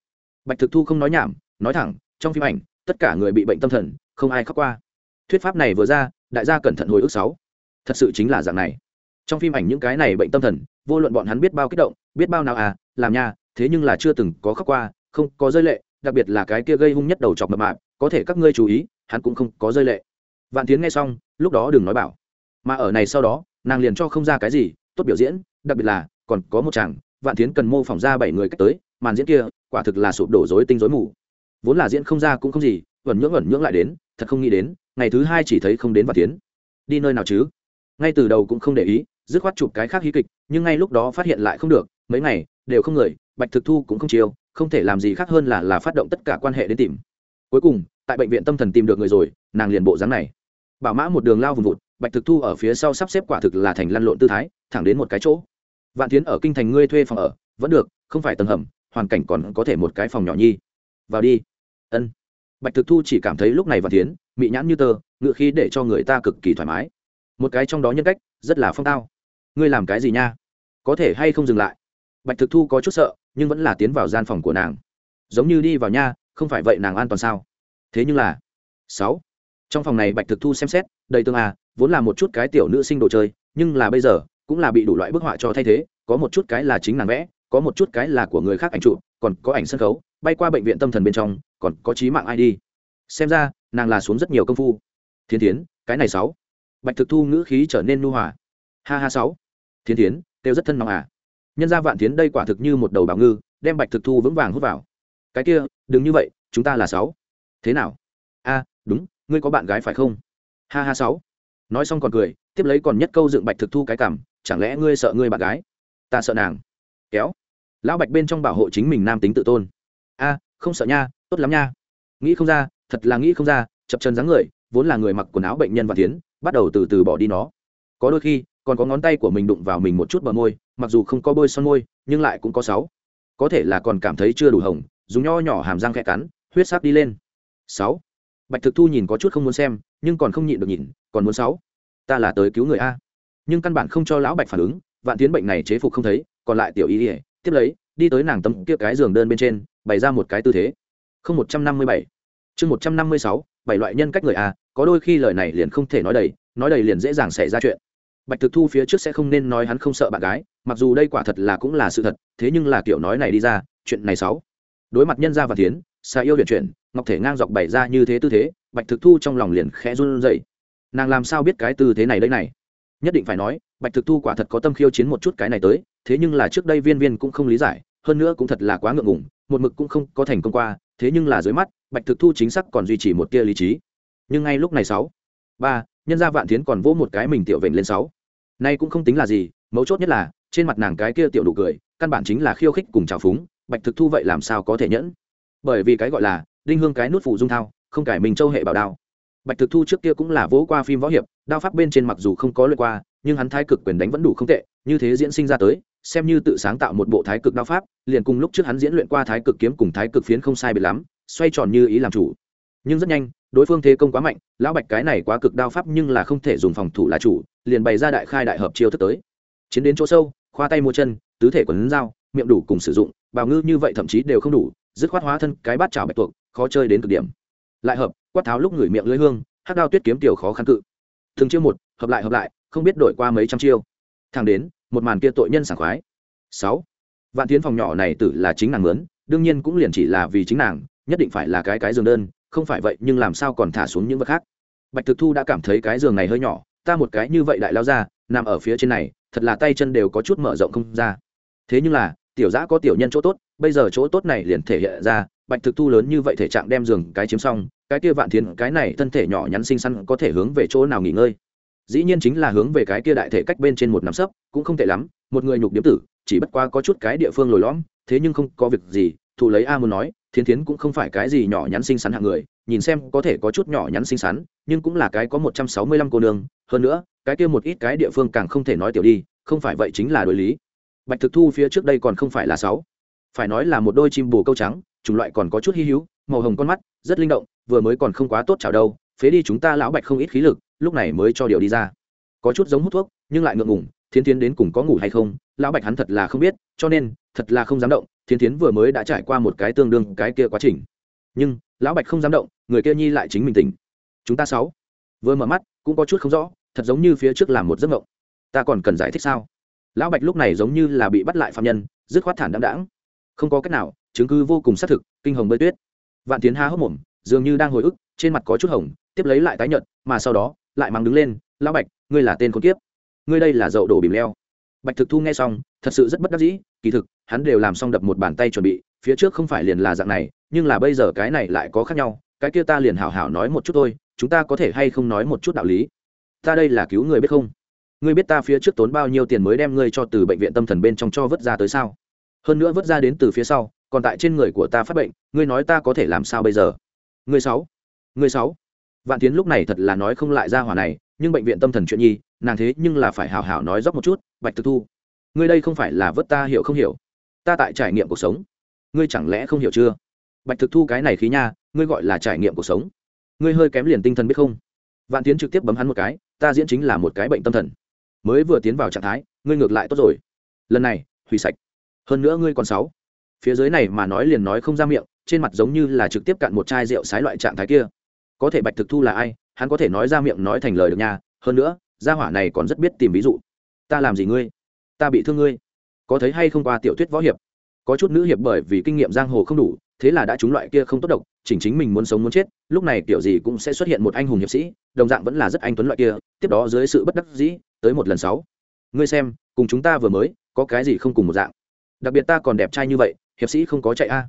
Bạch thực thu không nói nhảm, nói thẳng, trong phim ảnh, tất cả người bị bệnh tâm thần, không ai khóc qua. Thuyết pháp này vừa ra, đại gia cẩn thận hồi ức sáu. Thật sự chính là dạng này. Trong phim ảnh những cái này bệnh tâm thần, vô luận bọn hắn biết bao kích động, biết bao nào à làm nha, thế nhưng là chưa từng có khóc qua, không có rơi lệ, đặc biệt là cái kia gây hung nhất đầu chọc mập mạp, có thể các ngươi chú ý, hắn cũng không có rơi lệ. Vạn tiến nghe xong, lúc đó đừng nói bảo. Mà ở này sau đó, nàng liền cho không ra cái gì, tốt biểu diễn, đặc biệt là còn có một chàng, vạn tiến cần mô phỏng ra bảy người cách tới, màn diễn kia, quả thực là sụp đổ rối tinh rối mù. Vốn là diễn không ra cũng không gì vẩn nhưỡng vẩn nhưỡng lại đến, thật không nghĩ đến, ngày thứ hai chỉ thấy không đến vạn tiến đi nơi nào chứ? Ngay từ đầu cũng không để ý, dứt khoát chụp cái khác hí kịch, nhưng ngay lúc đó phát hiện lại không được, mấy ngày, đều không người, bạch thực thu cũng không chiều không thể làm gì khác hơn là là phát động tất cả quan hệ đến tìm. Cuối cùng, tại bệnh viện tâm thần tìm được người rồi, nàng liền bộ dáng này. Bảo mã một đường lao vùng vụt, bạch thực thu ở phía sau sắp xếp quả thực là thành lăn lộn tư thái, thẳng đến một cái chỗ vạn tiến ở kinh thành ngươi thuê phòng ở, vẫn được, không phải tầng hầm, hoàn cảnh còn có thể một cái phòng nhỏ nhi. Vào đi. Ân. Bạch thực thu chỉ cảm thấy lúc này vạn tiến mị nhãn như tơ, ngựa khí để cho người ta cực kỳ thoải mái. Một cái trong đó nhân cách, rất là phong tao. Ngươi làm cái gì nha? Có thể hay không dừng lại? Bạch thực thu có chút sợ, nhưng vẫn là tiến vào gian phòng của nàng. Giống như đi vào nha, không phải vậy nàng an toàn sao? Thế nhưng là, sáu. Trong phòng này bạch thực thu xem xét, đầy tương à vốn là một chút cái tiểu nữ sinh đồ chơi, nhưng là bây giờ cũng là bị đủ loại bức họa cho thay thế, có một chút cái là chính nàng vẽ, có một chút cái là của người khác ảnh trụ còn có ảnh sân khấu, bay qua bệnh viện tâm thần bên trong, còn có trí mạng id xem ra, nàng là xuống rất nhiều công phu. Thiên tiến cái này sáu. Bạch thực thu ngữ khí trở nên nu hòa. Ha ha sáu. Thiên tiến kêu rất thân nòng à. Nhân ra vạn tiến đây quả thực như một đầu bảo ngư, đem bạch thực thu vững vàng hút vào. Cái kia, đừng như vậy, chúng ta là sáu. Thế nào? A, đúng, ngươi có bạn gái phải không? Ha ha sáu. Nói xong còn cười, tiếp lấy còn nhất câu dựng bạch thực thu cái cảm chẳng lẽ ngươi sợ ngươi bạn gái? Ta sợ nàng. Kéo. Lão bạch bên trong bảo hộ chính mình nam tính tự tôn. A, không sợ nha, tốt lắm nha. Nghĩ không ra, thật là nghĩ không ra, chập chân dáng người, vốn là người mặc quần áo bệnh nhân và tiến bắt đầu từ từ bỏ đi nó. Có đôi khi, còn có ngón tay của mình đụng vào mình một chút bờ môi, mặc dù không có bôi son môi, nhưng lại cũng có sáu. Có thể là còn cảm thấy chưa đủ hồng, dùng nho nhỏ hàm răng khẽ cắn, huyết sáp đi lên. Sáu. Bạch thực thu nhìn có chút không muốn xem, nhưng còn không nhịn được nhìn, còn muốn sáu. Ta là tới cứu người a nhưng căn bản không cho lão bạch phản ứng, vạn tiến bệnh này chế phục không thấy, còn lại tiểu y ỉa tiếp lấy, đi tới nàng tấm kia cái giường đơn bên trên, bày ra một cái tư thế. Không một trăm năm mươi bảy. Chương một trăm năm mươi sáu, bảy loại nhân cách người a, có đôi khi lời này liền không thể nói đầy nói đầy liền dễ dàng xảy ra chuyện. Bạch thực thu phía trước sẽ không nên nói hắn không sợ bạn gái, mặc dù đây quả thật là cũng là sự thật, thế nhưng là kiểu nói này đi ra, chuyện này sáu. đối mặt nhân gia và tiến xa yêu viện chuyển, ngọc thể ngang dọc bày ra như thế tư thế, bạch thực thu trong lòng liền khẽ run dậy nàng làm sao biết cái tư thế này đây này? Nhất định phải nói, bạch thực thu quả thật có tâm khiêu chiến một chút cái này tới, thế nhưng là trước đây viên viên cũng không lý giải, hơn nữa cũng thật là quá ngượng ngùng, một mực cũng không có thành công qua, thế nhưng là dưới mắt, bạch thực thu chính xác còn duy trì một tia lý trí. Nhưng ngay lúc này sáu, ba, nhân gia vạn tiến còn vỗ một cái mình tiểu vệnh lên sáu. Nay cũng không tính là gì, mấu chốt nhất là, trên mặt nàng cái kia tiểu đủ cười, căn bản chính là khiêu khích cùng trào phúng, bạch thực thu vậy làm sao có thể nhẫn? Bởi vì cái gọi là, đinh hương cái nút phụ dung thao, không cải mình châu hệ bảo đao. Bạch thực thu trước kia cũng là vỗ qua phim võ hiệp đao pháp bên trên mặc dù không có lượt qua, nhưng hắn thái cực quyền đánh vẫn đủ không tệ, như thế diễn sinh ra tới, xem như tự sáng tạo một bộ thái cực đao pháp, liền cùng lúc trước hắn diễn luyện qua thái cực kiếm cùng thái cực phiến không sai biệt lắm, xoay tròn như ý làm chủ. Nhưng rất nhanh, đối phương thế công quá mạnh, lão bạch cái này quá cực đao pháp nhưng là không thể dùng phòng thủ là chủ, liền bày ra đại khai đại hợp chiêu thức tới. Chiến đến chỗ sâu, khoa tay mua chân, tứ thể quấn dao, miệng đủ cùng sử dụng, bào ngư như vậy thậm chí đều không đủ, dứt khoát hóa thân cái bát chảo bạch tuộc, khó chơi đến cực điểm. Lại hợp, quát tháo lúc ngửi miệng lưỡi hương, hắc đao tuyết kiếm tiểu khó khăn cự thường chiêu một, hợp lại hợp lại, không biết đổi qua mấy trăm chiêu. Thang đến, một màn kia tội nhân sảng khoái. Sáu. Vạn tiến phòng nhỏ này tử là chính nàng mướn, đương nhiên cũng liền chỉ là vì chính nàng, nhất định phải là cái cái giường đơn, không phải vậy nhưng làm sao còn thả xuống những vật khác. Bạch thực thu đã cảm thấy cái giường này hơi nhỏ, ta một cái như vậy đại lao ra, nằm ở phía trên này, thật là tay chân đều có chút mở rộng không ra. Thế nhưng là, tiểu giã có tiểu nhân chỗ tốt, bây giờ chỗ tốt này liền thể hiện ra, bạch thực thu lớn như vậy thể trạng đem giường cái chiếm xong cái kia vạn thiên cái này thân thể nhỏ nhắn xinh xắn có thể hướng về chỗ nào nghỉ ngơi? Dĩ nhiên chính là hướng về cái kia đại thể cách bên trên một nắm sấp, cũng không tệ lắm, một người nhục điếm tử, chỉ bất qua có chút cái địa phương lồi lõm, thế nhưng không có việc gì thụ lấy a muốn nói, thiến thiến cũng không phải cái gì nhỏ nhắn xinh xắn hạng người, nhìn xem có thể có chút nhỏ nhắn xinh xắn, nhưng cũng là cái có một trăm sáu mươi lăm cô nương, hơn nữa, cái kia một ít cái địa phương càng không thể nói tiểu đi, không phải vậy chính là đối lý. Bạch thực thu phía trước đây còn không phải là sáu, phải nói là một đôi chim bồ câu trắng, chủng loại còn có chút hy hữu, màu hồng con mắt, rất linh động vừa mới còn không quá tốt chảo đâu, phế đi chúng ta lão bạch không ít khí lực, lúc này mới cho điều đi ra. Có chút giống hút thuốc, nhưng lại ngượng ngủng thiến tiến đến cùng có ngủ hay không, lão bạch hắn thật là không biết, cho nên, thật là không dám động, thiến tiến vừa mới đã trải qua một cái tương đương cái kia quá trình. Nhưng, lão bạch không dám động, người kia nhi lại chính mình tỉnh. Chúng ta sáu, vừa mở mắt, cũng có chút không rõ, thật giống như phía trước làm một giấc mộng. Ta còn cần giải thích sao? Lão bạch lúc này giống như là bị bắt lại phạm nhân, dứt khoát thản đáng đáng không có cách nào, chứng cứ vô cùng xác thực, kinh hồng bơi tuyết. Vạn tiến há hốc mồm dường như đang hồi ức, trên mặt có chút hồng, tiếp lấy lại tái nhợt, mà sau đó, lại mang đứng lên, lão bạch, ngươi là tên con kiếp. Ngươi đây là dậu đổ bìm leo. Bạch thực thu nghe xong, thật sự rất bất đắc dĩ, kỳ thực, hắn đều làm xong đập một bàn tay chuẩn bị, phía trước không phải liền là dạng này, nhưng là bây giờ cái này lại có khác nhau, cái kia ta liền hảo hảo nói một chút thôi, chúng ta có thể hay không nói một chút đạo lý? Ta đây là cứu người biết không? Ngươi biết ta phía trước tốn bao nhiêu tiền mới đem ngươi cho từ bệnh viện tâm thần bên trong cho vớt ra tới sao? Hơn nữa vớt ra đến từ phía sau, còn tại trên người của ta phát bệnh, ngươi nói ta có thể làm sao bây giờ? Ngươi sáu. Ngươi sáu. Vạn tiến lúc này thật là nói không lại ra hỏa này, nhưng bệnh viện tâm thần chuyện nhi, nàng thế nhưng là phải hào hào nói dốc một chút, bạch thực thu. Ngươi đây không phải là vớt ta hiểu không hiểu? Ta tại trải nghiệm cuộc sống. Ngươi chẳng lẽ không hiểu chưa? Bạch thực thu cái này khí nha, ngươi gọi là trải nghiệm cuộc sống. Ngươi hơi kém liền tinh thần biết không? Vạn tiến trực tiếp bấm hắn một cái, ta diễn chính là một cái bệnh tâm thần. Mới vừa tiến vào trạng thái, ngươi ngược lại tốt rồi. Lần này, hủy sạch. Hơn nữa ngươi còn sáu. Phía dưới này mà nói liền nói không ra miệng trên mặt giống như là trực tiếp cạn một chai rượu sái loại trạng thái kia. Có thể bạch thực thu là ai? Hắn có thể nói ra miệng nói thành lời được nhà hơn nữa, gia hỏa này còn rất biết tìm ví dụ. Ta làm gì ngươi? Ta bị thương ngươi. Có thấy hay không qua tiểu thuyết võ hiệp? Có chút nữ hiệp bởi vì kinh nghiệm giang hồ không đủ, thế là đã trúng loại kia không tốt độc, chỉnh chính mình muốn sống muốn chết, lúc này kiểu gì cũng sẽ xuất hiện một anh hùng hiệp sĩ, đồng dạng vẫn là rất anh tuấn loại kia, tiếp đó dưới sự bất đắc dĩ, tới một lần sáu. Ngươi xem, cùng chúng ta vừa mới, có cái gì không cùng một dạng? Đặc biệt ta còn đẹp trai như vậy, hiệp sĩ không có chạy a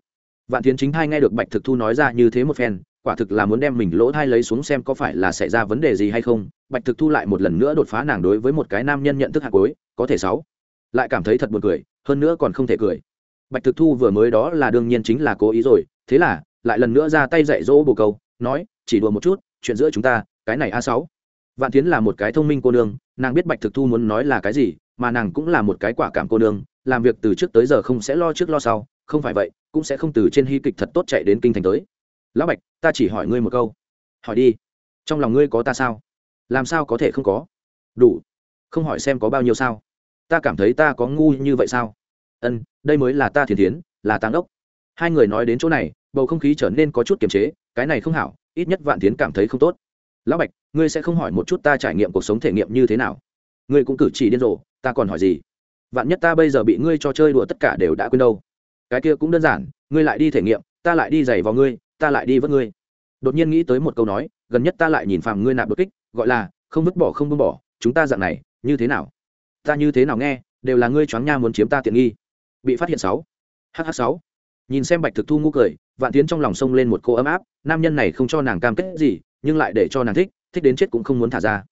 vạn tiến chính thai nghe được bạch thực thu nói ra như thế một phen, quả thực là muốn đem mình lỗ thai lấy xuống xem có phải là xảy ra vấn đề gì hay không. Bạch thực thu lại một lần nữa đột phá nàng đối với một cái nam nhân nhận thức hạt cối có thể sáu. Lại cảm thấy thật buồn cười, hơn nữa còn không thể cười. Bạch thực thu vừa mới đó là đương nhiên chính là cố ý rồi, thế là lại lần nữa ra tay dạy dỗ bồ câu, nói, chỉ đùa một chút, chuyện giữa chúng ta, cái này a sáu. Vạn tiến là một cái thông minh cô nương, nàng biết bạch thực thu muốn nói là cái gì, mà nàng cũng là một cái quả cảm cô nương làm việc từ trước tới giờ không sẽ lo trước lo sau, không phải vậy, cũng sẽ không từ trên hy kịch thật tốt chạy đến kinh thành tới. Lão bạch, ta chỉ hỏi ngươi một câu. Hỏi đi, trong lòng ngươi có ta sao? Làm sao có thể không có? Đủ. Không hỏi xem có bao nhiêu sao. Ta cảm thấy ta có ngu như vậy sao? Ân, đây mới là ta thiền thiến, là tàng ốc hai người nói đến chỗ này, bầu không khí trở nên có chút kiềm chế, cái này không hảo, ít nhất vạn tiến cảm thấy không tốt. Lão bạch, ngươi sẽ không hỏi một chút ta trải nghiệm cuộc sống thể nghiệm như thế nào? Ngươi cũng cử chỉ điên rồ, ta còn hỏi gì? Vạn nhất ta bây giờ bị ngươi cho chơi đùa tất cả đều đã quên đâu. Cái kia cũng đơn giản, ngươi lại đi thể nghiệm, ta lại đi giày vào ngươi, ta lại đi vớt ngươi. Đột nhiên nghĩ tới một câu nói, gần nhất ta lại nhìn phàm ngươi nạp đột kích, gọi là, không vứt bỏ không buông bỏ, chúng ta dạng này, như thế nào? Ta như thế nào nghe, đều là ngươi choáng nha muốn chiếm ta tiện nghi. Bị phát hiện sáu. Hh sáu. Nhìn xem bạch thực thu ngu cười, vạn tiến trong lòng sông lên một cô ấm áp, nam nhân này không cho nàng cam kết gì, nhưng lại để cho nàng thích thích đến chết cũng không muốn thả ra.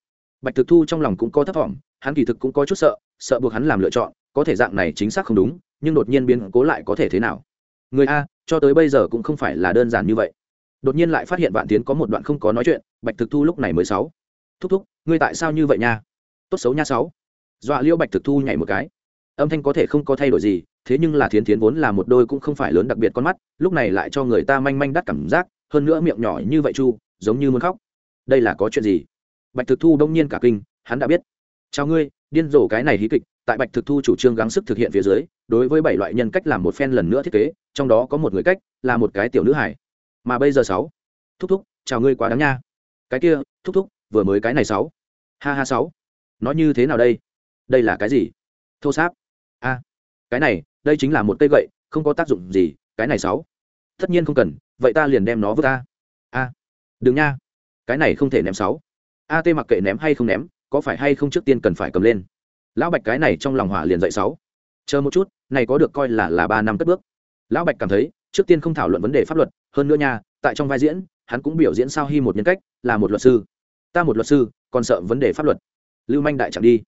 Bạch thực thu trong lòng cũng có thấp thỏm hắn kỳ thực cũng có chút sợ sợ buộc hắn làm lựa chọn, có thể dạng này chính xác không đúng, nhưng đột nhiên biến cố lại có thể thế nào? Người a, cho tới bây giờ cũng không phải là đơn giản như vậy. Đột nhiên lại phát hiện vạn tiến có một đoạn không có nói chuyện, bạch thực thu lúc này mới sáu. Thúc thúc, ngươi tại sao như vậy nha? Tốt xấu nha sáu. Dọa liễu bạch thực thu nhảy một cái. Âm thanh có thể không có thay đổi gì, thế nhưng là thiến thiến vốn là một đôi cũng không phải lớn đặc biệt con mắt, lúc này lại cho người ta manh manh đắt cảm giác, hơn nữa miệng nhỏ như vậy chu, giống như muốn khóc. Đây là có chuyện gì? Bạch thực thu đông nhiên cả kinh, hắn đã biết. Chào ngươi điên rồ cái này hí kịch, tại bạch thực thu chủ trương gắng sức thực hiện phía dưới, đối với bảy loại nhân cách làm một phen lần nữa thiết kế, trong đó có một người cách là một cái tiểu nữ hải mà bây giờ sáu, thúc thúc, chào ngươi quá đáng nha. Cái kia, thúc thúc, vừa mới cái này sáu. Ha ha sáu. Nó như thế nào đây? Đây là cái gì? Thô sáp. A cái này, đây chính là một cây gậy, không có tác dụng gì, cái này sáu. Tất nhiên không cần, vậy ta liền đem nó vứt ta a à, đừng nha. Cái này không thể ném sáu. A t mặc kệ ném hay không ném có phải hay không trước tiên cần phải cầm lên? Lão bạch cái này trong lòng hỏa liền dậy sáu. Chờ một chút, này có được coi là là ba năm cất bước. Lão bạch cảm thấy, trước tiên không thảo luận vấn đề pháp luật, hơn nữa nha, tại trong vai diễn, hắn cũng biểu diễn sao hy một nhân cách, là một luật sư. Ta một luật sư, còn sợ vấn đề pháp luật. Lưu manh đại chẳng đi.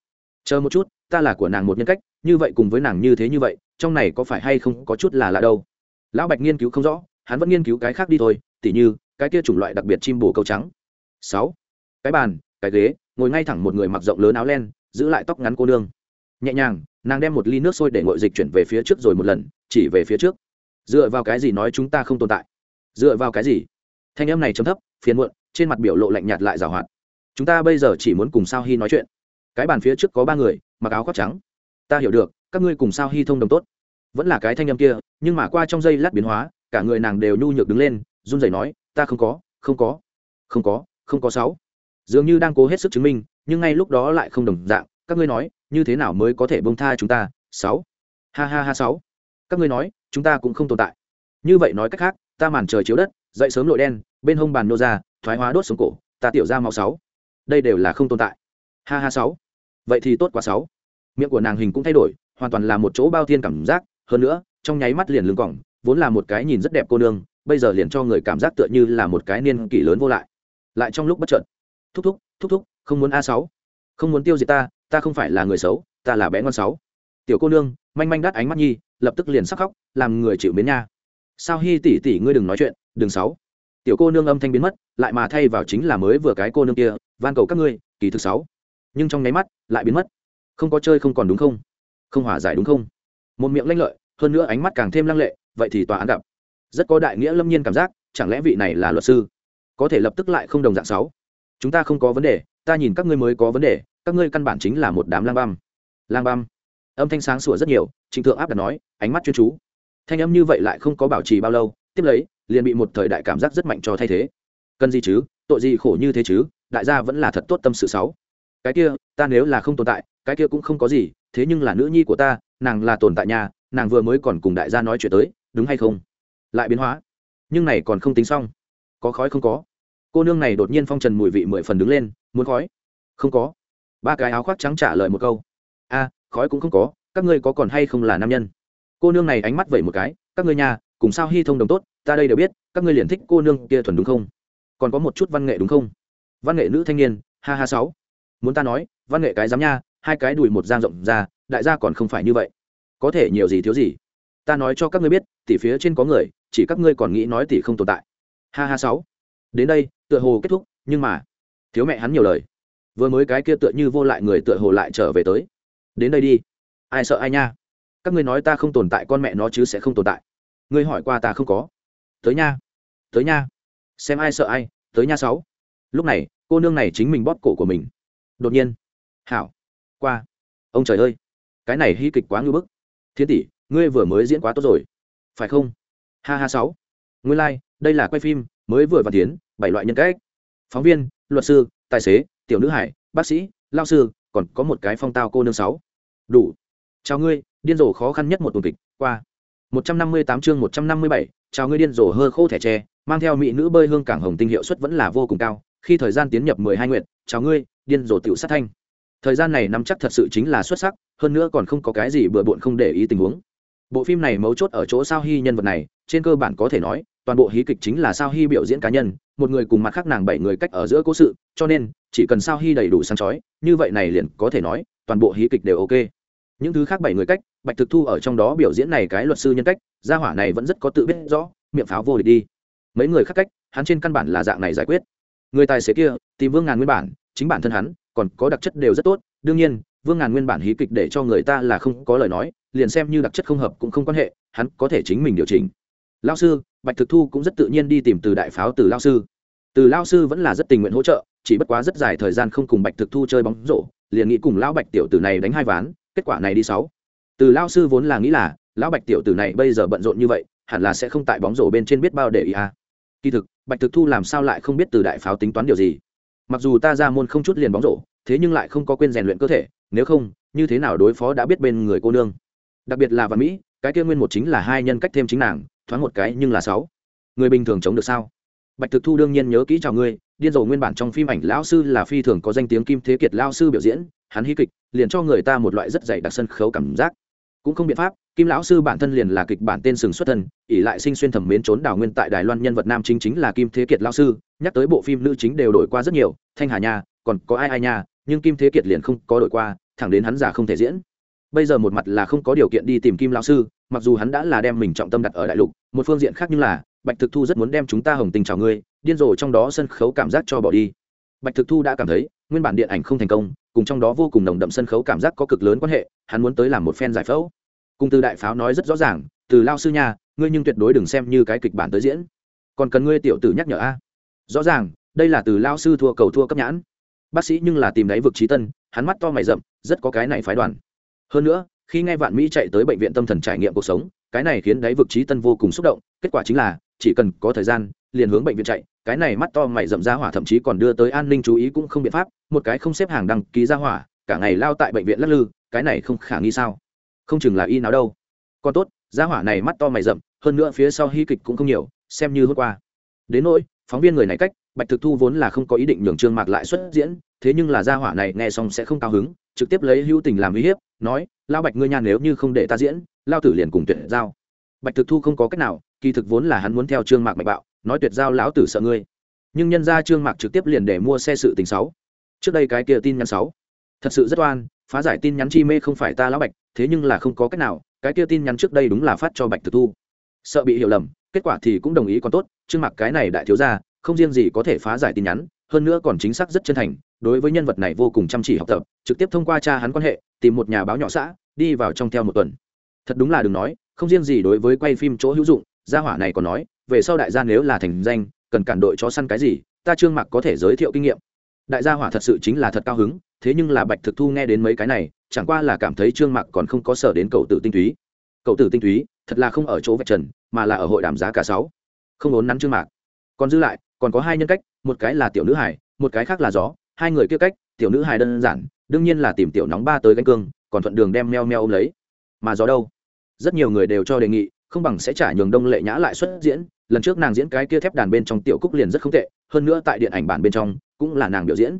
Chờ một chút, ta là của nàng một nhân cách, như vậy cùng với nàng như thế như vậy, trong này có phải hay không có chút là lạ đâu? Lão bạch nghiên cứu không rõ, hắn vẫn nghiên cứu cái khác đi thôi, tỉ như, cái kia chủng loại đặc biệt chim bồ câu trắng. Sáu. Cái bàn, cái ghế ngồi ngay thẳng một người mặc rộng lớn áo len, giữ lại tóc ngắn cô nương. Nhẹ nhàng, nàng đem một ly nước sôi để ngội dịch chuyển về phía trước rồi một lần, chỉ về phía trước. Dựa vào cái gì nói chúng ta không tồn tại? Dựa vào cái gì? Thanh em này chấm thấp, phiền muộn, trên mặt biểu lộ lạnh nhạt lại rào hoạt. Chúng ta bây giờ chỉ muốn cùng sao hy nói chuyện. Cái bàn phía trước có ba người, mặc áo khoác trắng. Ta hiểu được, các ngươi cùng sao hy thông đồng tốt. Vẫn là cái thanh em kia, nhưng mà qua trong giây lát biến hóa, cả người nàng đều nhu nhược đứng lên, run rẩy nói, ta không có không có không có không có sáu dường như đang cố hết sức chứng minh, nhưng ngay lúc đó lại không đồng dạng, các ngươi nói, như thế nào mới có thể bông tha chúng ta? Sáu. Ha ha ha, sáu. Các ngươi nói, chúng ta cũng không tồn tại. Như vậy nói cách khác, ta màn trời chiếu đất, dậy sớm lội đen, bên hông bàn nô ra, thoái hóa đốt sống cổ, ta tiểu ra màu sáu. Đây đều là không tồn tại. Ha ha, sáu. Vậy thì tốt quá sáu. Miệng của nàng hình cũng thay đổi, hoàn toàn là một chỗ bao thiên cảm giác, hơn nữa, trong nháy mắt liền lưng cỏng vốn là một cái nhìn rất đẹp cô nương, bây giờ liền cho người cảm giác tựa như là một cái niên kỷ lớn vô lại. Lại trong lúc bất chợt thúc thúc thúc thúc, không muốn a sáu. Không muốn tiêu diệt ta ta không phải là người xấu, ta là bé ngon sáu. Tiểu cô nương, manh manh đắt ánh mắt nhi, lập tức liền sắc khóc, làm người chịu mến nha. Sao hi tỷ tỷ ngươi đừng nói chuyện, đừng sáu. Tiểu cô nương âm thanh biến mất, lại mà thay vào chính là mới vừa cái cô nương kia, van cầu các ngươi, kỳ thực sáu. Nhưng trong nháy mắt, lại biến mất. Không có chơi không còn đúng không? Không hòa giải đúng không? Một miệng lanh lợi, hơn nữa ánh mắt càng thêm lăng lệ, vậy thì tòa án gặp. Rất có đại nghĩa lâm nhiên cảm giác, chẳng lẽ vị này là luật sư? Có thể lập tức lại không đồng dạng sáu chúng ta không có vấn đề, ta nhìn các ngươi mới có vấn đề, các ngươi căn bản chính là một đám lang băm. Lang băm. Âm thanh sáng sủa rất nhiều, trịnh thượng áp đặt nói, ánh mắt chuyên chú. Thanh âm như vậy lại không có bảo trì bao lâu, tiếp lấy, liền bị một thời đại cảm giác rất mạnh cho thay thế. Cần gì chứ, tội gì khổ như thế chứ, đại gia vẫn là thật tốt tâm sự sáu cái kia, ta nếu là không tồn tại, cái kia cũng không có gì, thế nhưng là nữ nhi của ta, nàng là tồn tại nhà, nàng vừa mới còn cùng đại gia nói chuyện tới, đúng hay không? Lại biến hóa. Nhưng này còn không tính xong. Có khói không có cô nương này đột nhiên phong trần mùi vị mười phần đứng lên, muốn khói. Không có. Ba cái áo khoác trắng trả lời một câu. A, khói cũng không có, các ngươi có còn hay không là nam nhân? Cô nương này ánh mắt vẩy một cái, các ngươi nhà, cùng sao hy thông đồng tốt, ta đây đều biết, các ngươi liền thích cô nương kia thuần đúng không? Còn có một chút văn nghệ đúng không? Văn nghệ nữ thanh niên, ha ha sáu. Muốn ta nói, văn nghệ cái dám nha, hai cái đùi một giang rộng ra, đại gia còn không phải như vậy. Có thể nhiều gì thiếu gì. Ta nói cho các ngươi biết tỷ phía trên có người, chỉ các ngươi còn nghĩ nói tỷ không tồn tại. Ha ha sáu đến đây tựa hồ kết thúc nhưng mà thiếu mẹ hắn nhiều lời. Vừa mới cái kia tựa như vô lại người tựa hồ lại trở về tới. Đến đây đi. Ai sợ ai nha? Các ngươi nói ta không tồn tại con mẹ nó chứ sẽ không tồn tại. Ngươi hỏi qua ta không có. Tới nha. Tới nha. Xem ai sợ ai tới nha sáu. Lúc này cô nương này chính mình bóp cổ của mình. Đột nhiên. Hảo. Qua. Ông trời ơi. Cái này hy kịch quá ngưỡng bức. Thiên tỷ ngươi vừa mới diễn quá tốt rồi. Phải không? Ha ha sáu. Ngươi lai、like, đây là quay phim mới vừa và tiến, bảy loại nhân cách. Phóng viên, luật sư, tài xế, tiểu nữ hải, bác sĩ, lao sư, còn có một cái phong tao cô nương sáu. Đủ. Chào ngươi, điên rồ khó khăn nhất một tuần kịch, qua. Một trăm năm mươi tám chương một trăm năm mươi bảy, chào ngươi điên rồ hơ khô thẻ tre, mang theo mỹ nữ bơi hương cảng hồng tinh hiệu suất vẫn là vô cùng cao, khi thời gian tiến nhập mười hai nguyện chào ngươi, điên rồ tiểu sát thanh. Thời gian này nắm chắc thật sự chính là xuất sắc, hơn nữa còn không có cái gì bừa bộn không để ý tình huống. Bộ phim này mấu chốt ở chỗ sao hy nhân vật này trên cơ bản có thể nói, toàn bộ hí kịch chính là sao hy biểu diễn cá nhân, một người cùng mặt khác nàng bảy người cách ở giữa cố sự, cho nên, chỉ cần sao hy đầy đủ sáng chói, như vậy này liền có thể nói, toàn bộ hí kịch đều ok. Những thứ khác bảy người cách, bạch thực thu ở trong đó biểu diễn này cái luật sư nhân cách, gia hỏa này vẫn rất có tự biết rõ, miệng pháo vô địch đi. Mấy người khác cách, hắn trên căn bản là dạng này giải quyết. Người tài xế kia, tìm vương ngàn nguyên bản, chính bản thân hắn, còn có đặc chất đều rất tốt, đương nhiên, vương ngàn nguyên bản hí kịch để cho người ta là không có lời nói, liền xem như đặc chất không hợp cũng không quan hệ, hắn có thể chính mình điều chỉnh lao sư, bạch thực thu cũng rất tự nhiên đi tìm từ đại pháo từ lao sư. Từ lao sư vẫn là rất tình nguyện hỗ trợ, chỉ bất quá rất dài thời gian không cùng bạch thực thu chơi bóng rổ, liền nghĩ cùng lão bạch tiểu tử này đánh hai ván, kết quả này đi sáu. Từ lao sư vốn là nghĩ là, lão bạch tiểu tử này bây giờ bận rộn như vậy, hẳn là sẽ không tại bóng rổ bên trên biết bao để ý à. kỳ thực, bạch thực thu làm sao lại không biết từ đại pháo tính toán điều gì? Mặc dù ta ra môn không chút liền bóng rổ, thế nhưng lại không có quên rèn luyện cơ thể, nếu không, như thế nào đối phó đã biết bên người cô nương? Đặc biệt là văn mỹ, cái kia nguyên một chính là hai nhân cách thêm chính nàng thoáng một cái nhưng là sáu. Người bình thường chống được sao? Bạch thực thu đương nhiên nhớ kỹ chào ngươi, điên rồ nguyên bản trong phim ảnh lão sư là phi thường có danh tiếng kim thế kiệt lao sư biểu diễn, hắn hí kịch, liền cho người ta một loại rất dày đặc sân khấu cảm giác. Cũng không biện pháp, kim lão sư bản thân liền là kịch bản tên sừng xuất thân ỉ lại sinh xuyên thẩm mến trốn đảo nguyên tại đài loan nhân vật nam chính chính là kim thế kiệt lao sư, nhắc tới bộ phim nữ chính đều đổi qua rất nhiều, thanh hà nha, còn có ai ai nha, nhưng kim thế kiệt liền không có đổi qua, thẳng đến hắn già không thể diễn. Bây giờ một mặt là không có điều kiện đi tìm kim lão sư mặc dù hắn đã là đem mình trọng tâm đặt ở đại lục, một phương diện khác như là, bạch thực thu rất muốn đem chúng ta hồng tình chào ngươi, điên rồ trong đó sân khấu cảm giác cho bỏ đi. Bạch thực thu đã cảm thấy, nguyên bản điện ảnh không thành công, cùng trong đó vô cùng nồng đậm sân khấu cảm giác có cực lớn quan hệ, hắn muốn tới làm một phen giải phẫu. Cùng từ đại pháo nói rất rõ ràng, từ lao sư nhà ngươi nhưng tuyệt đối đừng xem như cái kịch bản tới diễn. Còn cần ngươi tiểu tử nhắc nhở a. Rõ ràng, đây là từ lao sư thua cầu thua cấp nhãn. Bác sĩ nhưng là tìm đáy vực trí tân, hắn mắt to mày rậm, rất có cái này phái đoàn. Hơn nữa khi nghe vạn mỹ chạy tới bệnh viện tâm thần trải nghiệm cuộc sống, cái này khiến đáy vực trí tân vô cùng xúc động, kết quả chính là, chỉ cần có thời gian, liền hướng bệnh viện chạy, cái này mắt to mày rậm ra hỏa thậm chí còn đưa tới an ninh chú ý cũng không biện pháp, một cái không xếp hàng đăng ký ra hỏa, cả ngày lao tại bệnh viện lắc lư, cái này không khả nghi sao? Không chừng là y nào đâu. Còn tốt, ra hỏa này mắt to mày rậm, hơn nữa phía sau hy kịch cũng không nhiều, xem như hôm qua. Đến nỗi, phóng viên người này cách bạch thực thu vốn là không có ý định nhường trương mạc lại xuất diễn, thế nhưng là gia hỏa này nghe xong sẽ không cao hứng, trực tiếp lấy hữu tình làm uy hiếp, nói lao bạch ngươi nhà nếu như không để ta diễn lao tử liền cùng tuyệt giao. Bạch thực thu không có cách nào, kỳ thực vốn là hắn muốn theo trương mạc mạch bạo, nói tuyệt giao lão tử sợ ngươi. Nhưng nhân ra trương mạc trực tiếp liền để mua xe sự tình sáu trước đây cái kia tin nhắn sáu thật sự rất oan, phá giải tin nhắn chi mê không phải ta lão bạch, thế nhưng là không có cách nào, cái kia tin nhắn trước đây đúng là phát cho bạch thực thu. Sợ bị hiểu lầm, kết quả thì cũng đồng ý còn tốt, trương mạc cái này đại thiếu ra không riêng gì có thể phá giải tin nhắn, hơn nữa còn chính xác rất chân thành, đối với nhân vật này vô cùng chăm chỉ học tập, trực tiếp thông qua cha hắn quan hệ, tìm một nhà báo nhỏ xã, đi vào trong theo một tuần. Thật đúng là đừng nói, không riêng gì đối với quay phim chỗ hữu dụng, gia hỏa này còn nói, về sau đại gia nếu là thành danh, cần cản đội chó săn cái gì, ta trương mặc có thể giới thiệu kinh nghiệm. Đại gia hỏa thật sự chính là thật cao hứng, thế nhưng là bạch thực thu nghe đến mấy cái này, chẳng qua là cảm thấy trương mặc còn không có sở đến cậu tử tinh túy. Cậu tử tinh túy, thật là không ở chỗ vạch trần, mà là ở hội đàm giá cả sáu. Không ốn nắn trương mạc. Còn giữ lại còn có hai nhân cách, một cái là tiểu nữ hải một cái khác là gió. Hai người kia cách, tiểu nữ hải đơn giản, đương nhiên là tìm tiểu nóng ba tới gánh cương, còn thuận đường đem meo meo ôm lấy. Mà gió đâu? Rất nhiều người đều cho đề nghị, không bằng sẽ trả nhường đông lệ nhã lại xuất diễn. Lần trước nàng diễn cái kia thép đàn bên trong tiểu cúc liền rất không tệ, hơn nữa tại điện ảnh bản bên trong, cũng là nàng biểu diễn.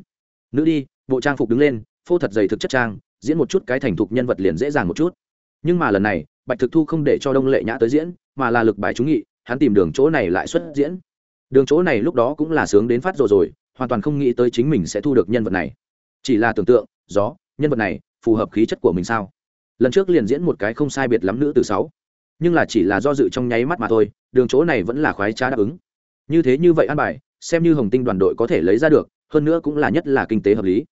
Nữ đi, bộ trang phục đứng lên, phô thật dày thực chất trang, diễn một chút cái thành thục nhân vật liền dễ dàng một chút. Nhưng mà lần này, bạch thực thu không để cho đông lệ nhã tới diễn, mà là lực bài trúng nghị, hắn tìm đường chỗ này lại xuất diễn đường chỗ này lúc đó cũng là sướng đến phát rồi rồi, hoàn toàn không nghĩ tới chính mình sẽ thu được nhân vật này. Chỉ là tưởng tượng, gió, nhân vật này, phù hợp khí chất của mình sao? Lần trước liền diễn một cái không sai biệt lắm nữ từ sáu. Nhưng là chỉ là do dự trong nháy mắt mà thôi, đường chỗ này vẫn là khoái trá đáp ứng. Như thế như vậy an bài, xem như hồng tinh đoàn đội có thể lấy ra được, hơn nữa cũng là nhất là kinh tế hợp lý.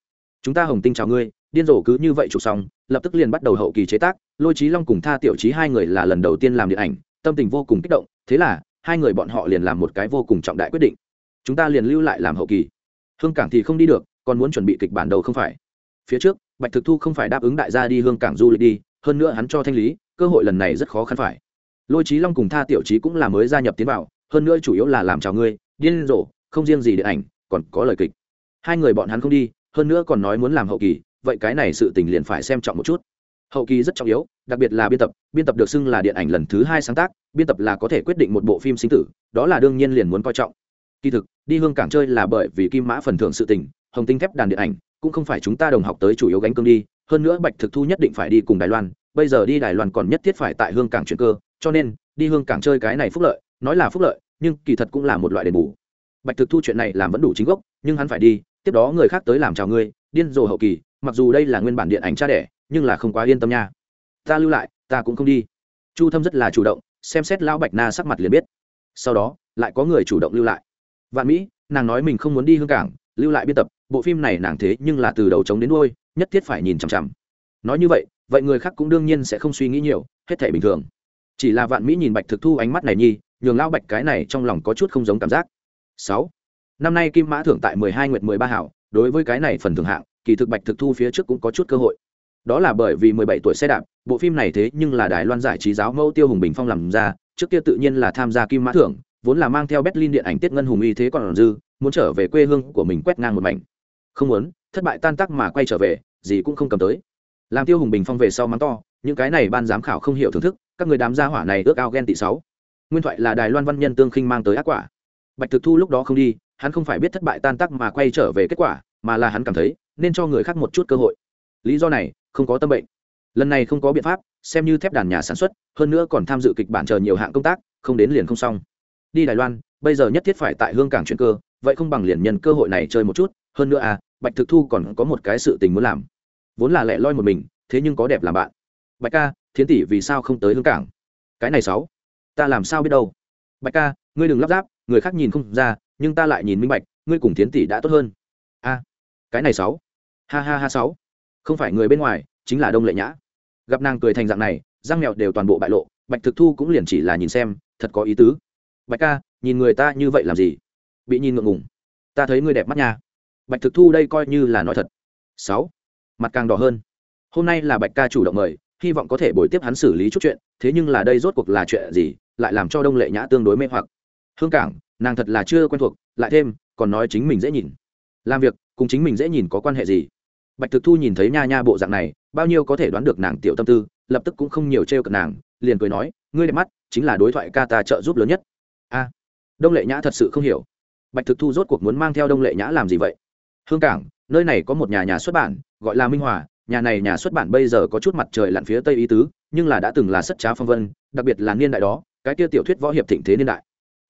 Chúng ta hồng tinh chào ngươi, điên rồ cứ như vậy chụp xong, lập tức liền bắt đầu hậu kỳ chế tác, lôi trí long cùng tha tiểu trí hai người là lần đầu tiên làm điện ảnh, tâm tình vô cùng kích động, thế là hai người bọn họ liền làm một cái vô cùng trọng đại quyết định. Chúng ta liền lưu lại làm hậu kỳ. Hương cảng thì không đi được, còn muốn chuẩn bị kịch bản đầu không phải. Phía trước, bạch thực thu không phải đáp ứng đại gia đi hương cảng du lịch đi, hơn nữa hắn cho thanh lý, cơ hội lần này rất khó khăn phải. Lôi trí long cùng tha tiểu trí cũng là mới gia nhập tiến vào, hơn nữa chủ yếu là làm chào ngươi, điên rồ, không riêng gì điện ảnh, còn có lời kịch. Hai người bọn hắn không đi, hơn nữa còn nói muốn làm hậu kỳ, vậy cái này sự tình liền phải xem trọng một chút hậu kỳ rất trọng yếu, đặc biệt là biên tập. Biên tập được xưng là điện ảnh lần thứ hai sáng tác, biên tập là có thể quyết định một bộ phim sinh tử, đó là đương nhiên liền muốn coi trọng. Kỳ thực, đi hương cảng chơi là bởi vì kim mã phần thưởng sự tình, hồng tinh thép đàn điện ảnh, cũng không phải chúng ta đồng học tới chủ yếu gánh cương đi, hơn nữa bạch thực thu nhất định phải đi cùng đài loan, bây giờ đi đài loan còn nhất thiết phải tại hương cảng chuyển cơ, cho nên, đi hương cảng chơi cái này phúc lợi, nói là phúc lợi, nhưng kỳ thật cũng là một loại đền bù. Bạch thực thu chuyện này làm vẫn đủ chính gốc, nhưng hắn phải đi, tiếp đó người khác tới làm chào ngươi, điên rồ hậu kỳ, mặc dù đây là nguyên bản điện ảnh cha đẻ nhưng là không quá yên tâm nha. Ta lưu lại, ta cũng không đi. Chu thâm rất là chủ động, xem xét lão bạch na sắc mặt liền biết. Sau đó, lại có người chủ động lưu lại. Vạn mỹ, nàng nói mình không muốn đi hương cảng, lưu lại biên tập, bộ phim này nàng thế nhưng là từ đầu trống đến đôi nhất thiết phải nhìn chằm chằm. Nói như vậy vậy người khác cũng đương nhiên sẽ không suy nghĩ nhiều, hết thể bình thường. Chỉ là vạn mỹ nhìn bạch thực thu ánh mắt này nhi, nhường lão bạch cái này trong lòng có chút không giống cảm giác. Sáu, năm nay kim mã thưởng tại mười hai nguyệt mười ba hảo, đối với cái này phần thưởng hạng, kỳ thực bạch thực thu phía trước cũng có chút cơ hội đó là bởi vì mười bảy tuổi xe đạp, bộ phim này thế nhưng là đài loan giải trí giáo mẫu tiêu hùng bình phong làm ra, trước kia tự nhiên là tham gia kim mã thưởng, vốn là mang theo berlin điện ảnh tiết ngân hùng y thế còn dư, muốn trở về quê hương của mình quét ngang một mảnh. Không muốn, thất bại tan tác mà quay trở về, gì cũng không cầm tới. Làm tiêu hùng bình phong về sau mắng to, những cái này ban giám khảo không hiểu thưởng thức, các người đám gia hỏa này ước ao ghen tị sáu. Nguyên thoại là đài loan văn nhân tương khinh mang tới ác quả. Bạch thực thu lúc đó không đi, hắn không phải biết thất bại tan tác mà quay trở về kết quả, mà là hắn cảm thấy, nên cho người khác một chút cơ hội. Lý do này không có tâm bệnh. Lần này không có biện pháp, xem như thép đàn nhà sản xuất, hơn nữa còn tham dự kịch bản chờ nhiều hạng công tác, không đến liền không xong. Đi đài loan, bây giờ nhất thiết phải tại hương cảng chuyện cơ, vậy không bằng liền nhân cơ hội này chơi một chút, hơn nữa à bạch thực thu còn có một cái sự tình muốn làm. Vốn là lẻ loi một mình, thế nhưng có đẹp làm bạn. Bạch ca, thiến tỷ vì sao không tới hương cảng? Cái này sáu, ta làm sao biết đâu? Bạch ca, ngươi đừng lắp ráp, người khác nhìn không ra, nhưng ta lại nhìn minh bạch, ngươi cùng thiến tỷ đã tốt hơn. A, cái này sáu. Ha ha ha sáu không phải người bên ngoài, chính là đông lệ nhã. Gặp nàng cười thành dạng này, răng mèo đều toàn bộ bại lộ, bạch thực thu cũng liền chỉ là nhìn xem, thật có ý tứ. Bạch ca, nhìn người ta như vậy làm gì? Bị nhìn ngượng ngùng. Ta thấy ngươi đẹp mắt nha. Bạch thực thu đây coi như là nói thật. Sáu, mặt càng đỏ hơn. Hôm nay là bạch ca chủ động mời, hy vọng có thể bồi tiếp hắn xử lý chút chuyện, thế nhưng là đây rốt cuộc là chuyện gì, lại làm cho đông lệ nhã tương đối mê hoặc. Hương cảng, nàng thật là chưa quen thuộc, lại thêm, còn nói chính mình dễ nhìn. Làm việc, cùng chính mình dễ nhìn có quan hệ gì? Bạch thực thu nhìn thấy nha nha bộ dạng này, bao nhiêu có thể đoán được nàng tiểu tâm tư, lập tức cũng không nhiều t r cận nàng, liền cười nói, ngươi đẹp mắt, chính là đối thoại ca ta trợ giúp lớn nhất. A, đông lệ nhã thật sự không hiểu. Bạch thực thu rốt cuộc muốn mang theo đông lệ nhã làm gì vậy? Hương cảng, nơi này có một nhà nhà xuất bản, gọi là minh hòa, nhà này nhà xuất bản bây giờ có chút mặt trời lặn phía tây ý tứ, nhưng là đã từng là sất trá phong vân, đặc biệt là niên đại đó, cái kia tiểu thuyết võ hiệp thịnh thế niên đại.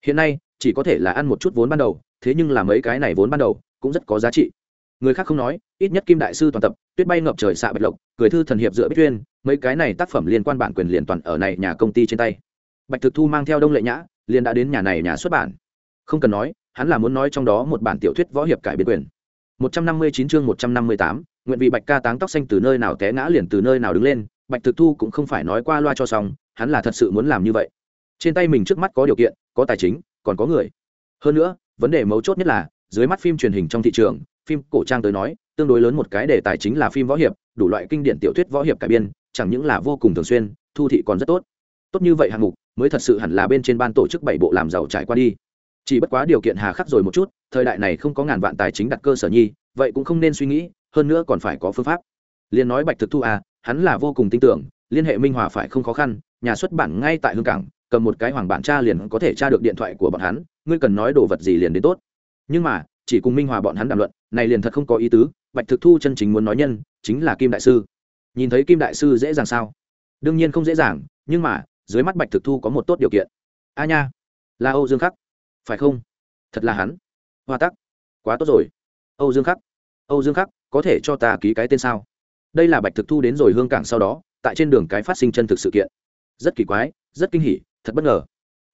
Hiện nay, chỉ có thể là ăn một chút vốn ban đầu, thế nhưng là mấy cái này vốn ban đầu, cũng rất có giá trị người khác không nói ít nhất kim đại sư toàn tập tuyết bay ngập trời xạ bạch lộc cười thư thần hiệp dựa bích tuyên mấy cái này tác phẩm liên quan bản quyền liền toàn ở này nhà công ty trên tay. Bạch thực thu mang theo đông lệ nhã liền đã đến nhà này nhà xuất bản. Không cần nói hắn là muốn nói trong đó một bản tiểu thuyết võ hiệp cải biến quyền. 159 chương 158, nguyện vị bạch ca táng tóc xanh từ nơi nào té ngã liền từ nơi nào đứng lên bạch thực thu cũng không phải nói qua loa cho xong hắn là thật sự muốn làm như vậy. Trên tay mình trước mắt có điều kiện có tài chính còn có người. Hơn nữa vấn đề mấu chốt nhất là dưới mắt phim truyền hình trong thị trường phim cổ trang tới nói, tương đối lớn một cái đề tài chính là phim võ hiệp, đủ loại kinh điển tiểu thuyết võ hiệp cải biên, chẳng những là vô cùng thường xuyên, thu thị còn rất tốt. Tốt như vậy hạng mục, mới thật sự hẳn là bên trên ban tổ chức bảy bộ làm giàu trải qua đi. Chỉ bất quá điều kiện hà khắc rồi một chút, thời đại này không có ngàn vạn tài chính đặt cơ sở nhi, vậy cũng không nên suy nghĩ, hơn nữa còn phải có phương pháp. Liên nói bạch thực thu à hắn là vô cùng tin tưởng, liên hệ minh hòa phải không khó khăn, nhà xuất bản ngay tại hương cảng, cầm một cái hoàng bản tra liền có thể tra được điện thoại của bọn hắn, ngươi cần nói đồ vật gì liền đến tốt. Nhưng mà, chỉ cùng minh hòa bọn hắn đàm luận này liền thật không có ý tứ, bạch thực thu chân chính muốn nói nhân, chính là kim đại sư. Nhìn thấy kim đại sư dễ dàng sao? Đương nhiên không dễ dàng, nhưng mà, dưới mắt bạch thực thu có một tốt điều kiện. A nha, là âu dương khắc. Phải không? Thật là hắn. Hoa tắc. Quá tốt rồi. Âu dương khắc. Âu dương khắc, có thể cho ta ký cái tên sao? Đây là bạch thực thu đến rồi hương cảng sau đó, tại trên đường cái phát sinh chân thực sự kiện. Rất kỳ quái, rất kinh hỉ, thật bất ngờ.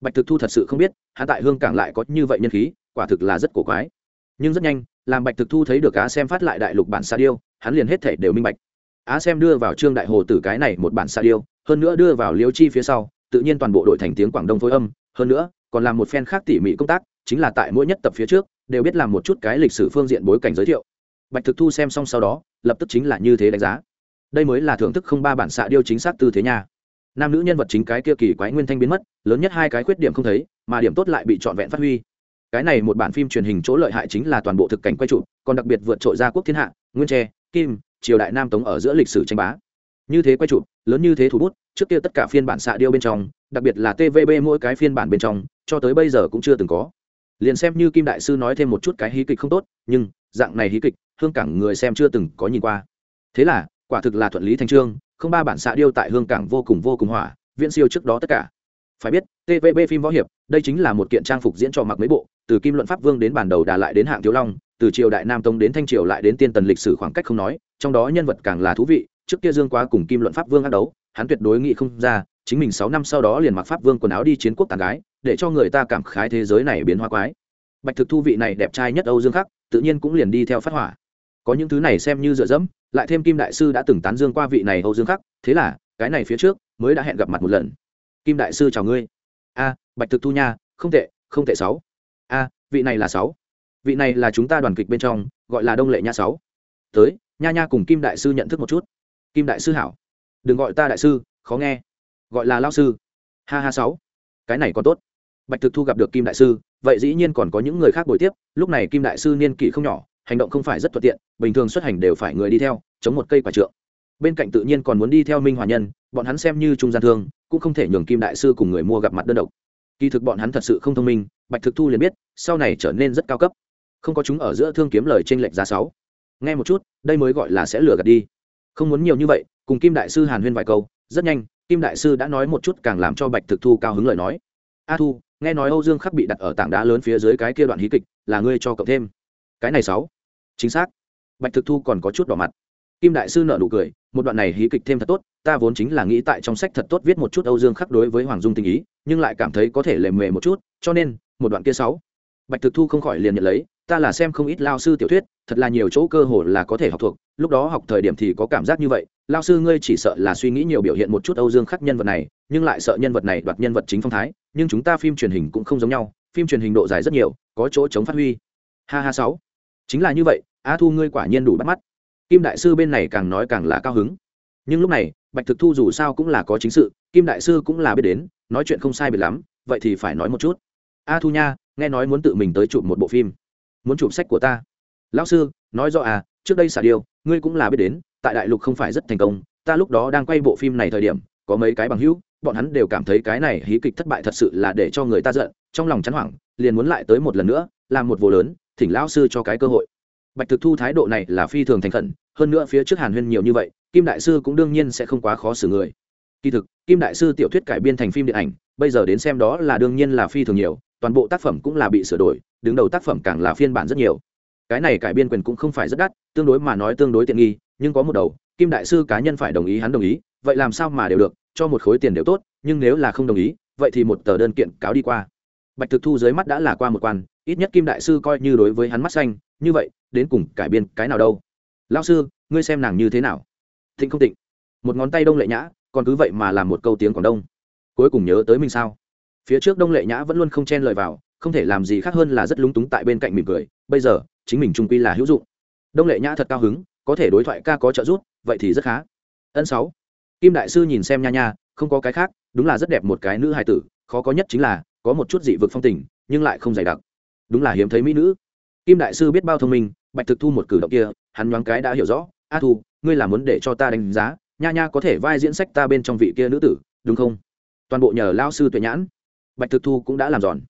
Bạch thực thu thật sự không biết, hắn tại hương cảng lại có như vậy nhân khí, quả thực là rất cổ quái. Nhưng rất nhanh làm bạch thực thu thấy được á xem phát lại đại lục bản sa điêu, hắn liền hết thể đều minh bạch. Á xem đưa vào trương đại hồ tử cái này một bản sa điêu, hơn nữa đưa vào liêu chi phía sau, tự nhiên toàn bộ đội thành tiếng quảng đông phối âm, hơn nữa, còn làm một phen khác tỉ mỉ công tác, chính là tại mỗi nhất tập phía trước, đều biết làm một chút cái lịch sử phương diện bối cảnh giới thiệu. Bạch thực thu xem xong sau đó, lập tức chính là như thế đánh giá. Đây mới là thưởng thức không ba bản xạ điêu chính xác tư thế nha. Nam nữ nhân vật chính cái kia kỳ quái nguyên thanh biến mất, lớn nhất hai cái khuyết điểm không thấy, mà điểm tốt lại bị trọn vẹn phát huy cái này một bản phim truyền hình chỗ lợi hại chính là toàn bộ thực cảnh quay trụ, còn đặc biệt vượt trội ra quốc thiên hạ, nguyên tre, kim, triều đại nam tống ở giữa lịch sử tranh bá. Như thế quay trụ, lớn như thế thủ bút, trước kia tất cả phiên bản xạ điêu bên trong, đặc biệt là tvb mỗi cái phiên bản bên trong, cho tới bây giờ cũng chưa từng có. Liền xem như kim đại sư nói thêm một chút cái hí kịch không tốt, nhưng, dạng này hí kịch, hương cảng người xem chưa từng có nhìn qua. Thế là, quả thực là thuận lý thành trương, không ba bản xạ điêu tại hương cảng vô cùng vô cùng hỏa, viễn siêu trước đó tất cả. Phải biết tvb phim võ hiệp, đây chính là một kiện trang phục diễn trò mặc mấy bộ từ kim luận pháp vương đến bản đầu đà lại đến hạng thiếu long, từ triều đại nam tông đến thanh triều lại đến tiên tần lịch sử khoảng cách không nói, trong đó nhân vật càng là thú vị, trước kia dương quá cùng kim luận pháp vương ác đấu, hắn tuyệt đối nghĩ không ra, chính mình sáu năm sau đó liền mặc pháp vương quần áo đi chiến quốc tàn gái, để cho người ta cảm khái thế giới này biến hoa quái. Bạch thực thu vị này đẹp trai nhất âu dương khắc, tự nhiên cũng liền đi theo phát hỏa. Có những thứ này xem như dựa dẫm, lại thêm kim đại sư đã từng tán dương qua vị này âu dương khắc, thế là, cái này phía trước, mới đã hẹn gặp mặt một lần. Kim đại sư chào ngươi. A, bạch thực thu nha, không tệ không tệ sáu a, vị này là sáu. Vị này là chúng ta đoàn kịch bên trong, gọi là đông lệ nha sáu. Tới, nha nha cùng kim đại sư nhận thức một chút. Kim đại sư hảo. Đừng gọi ta đại sư, khó nghe. Gọi là lao sư. Ha ha sáu. Cái này còn tốt. Bạch thực thu gặp được kim đại sư, vậy dĩ nhiên còn có những người khác buổi tiếp, lúc này kim đại sư niên kỷ không nhỏ, hành động không phải rất thuận tiện, bình thường xuất hành đều phải người đi theo, chống một cây quả trượng. Bên cạnh tự nhiên còn muốn đi theo minh hòa nhân, bọn hắn xem như trung gian thương, cũng không thể nhường kim đại sư cùng người mua gặp mặt đơn độc. Kỳ thực bọn hắn thật sự không thông minh bạch thực thu liền biết, sau này trở nên rất cao cấp. Không có chúng ở giữa thương kiếm lời t r ê n lệch giá sáu. Nghe một chút, đây mới gọi là sẽ lừa gạt đi. Không muốn nhiều như vậy, cùng kim đại sư hàn huyên vài câu, rất nhanh, kim đại sư đã nói một chút càng làm cho bạch thực thu cao hứng lời nói. A thu, nghe nói âu dương khắc bị đặt ở tảng đá lớn phía dưới cái kia đoạn hí kịch, là ngươi cho cậu thêm. Cái này sáu. Chính xác. Bạch thực thu còn có chút đỏ mặt. Kim đại sư nợ nụ cười, một đoạn này hí kịch thêm thật tốt, ta vốn chính là nghĩ tại trong sách thật tốt viết một chút âu dương khắc đối với hoàng dung tình ý, nhưng lại cảm thấy có thể lề mề một chút, cho nên một đoạn kia sáu. Bạch thực thu không khỏi liền nhận lấy, ta là xem không ít lao sư tiểu thuyết, thật là nhiều chỗ cơ hội là có thể học thuộc, lúc đó học thời điểm thì có cảm giác như vậy, lao sư ngươi chỉ sợ là suy nghĩ nhiều biểu hiện một chút âu dương khắc nhân vật này, nhưng lại sợ nhân vật này đoạt nhân vật chính phong thái, nhưng chúng ta phim truyền hình cũng không giống nhau, phim truyền hình độ dài rất nhiều, có chỗ chống phát huy. Ha ha sáu. Chính là như vậy, a thu ngươi quả nhiên đủ bắt mắt. Kim đại sư bên này càng nói càng là cao hứng. Nhưng lúc này, bạch thực thu dù sao cũng là có chính sự, kim đại sư cũng là biết đến, nói chuyện không sai biệt lắm, vậy thì phải nói một chút a thu nha, nghe nói muốn tự mình tới chụp một bộ phim. Muốn chụp sách của ta. Lão sư, nói rõ à trước đây xả điêu, ngươi cũng là biết đến, tại đại lục không phải rất thành công, ta lúc đó đang quay bộ phim này thời điểm, có mấy cái bằng hữu, bọn hắn đều cảm thấy cái này hí kịch thất bại thật sự là để cho người ta giận, trong lòng chán hoảng, liền muốn lại tới một lần nữa, làm một vô lớn, thỉnh lão sư cho cái cơ hội. Bạch thực thu thái độ này là phi thường thành khẩn, hơn nữa phía trước hàn huyên nhiều như vậy, kim đại sư cũng đương nhiên sẽ không quá khó xử người. Kỳ thực, kim đại sư tiểu thuyết cải biên thành phim điện ảnh, bây giờ đến xem đó là đương nhiên là phi thường nhiều toàn bộ tác phẩm cũng là bị sửa đổi, đứng đầu tác phẩm càng là phiên bản rất nhiều. Cái này cải biên quyền cũng không phải rất đắt, tương đối mà nói tương đối tiện nghi, nhưng có một đầu, kim đại sư cá nhân phải đồng ý hắn đồng ý, vậy làm sao mà đều được, cho một khối tiền đều tốt, nhưng nếu là không đồng ý, vậy thì một tờ đơn kiện cáo đi qua. Bạch thực thu dưới mắt đã là qua một quan, ít nhất kim đại sư coi như đối với hắn mắt xanh, như vậy, đến cùng cải biên cái nào đâu? Lao sư, ngươi xem nàng như thế nào? Thịnh không tịnh một ngón tay đông lệ nhã, còn cứ vậy mà làm một câu tiếng quảng đông. Cuối cùng nhớ tới mình sao? Phía trước đông lệ nhã vẫn luôn không chen lời vào, không thể làm gì khác hơn là rất lúng túng tại bên cạnh mỉm cười, bây giờ, chính mình trung quy là hữu dụng. Đông lệ nhã thật cao hứng, có thể đối thoại ca có trợ giúp, vậy thì rất khá. Ân sáu. Kim đại sư nhìn xem nha nha, không có cái khác, đúng là rất đẹp một cái nữ hài tử, khó có nhất chính là, có một chút dị vực phong tình, nhưng lại không dày đặc. Đúng là hiếm thấy mỹ nữ. Kim đại sư biết bao thông minh, bạch thực thu một cử động kia, hắn nhoáng cái đã hiểu rõ, a thu, ngươi là muốn để cho ta đánh giá, nha nha có thể vai diễn sách ta bên trong vị kia nữ tử, đúng không? Toàn bộ nhờ lao sư tuệ nhãn bạch thực thu cũng đã làm giòn.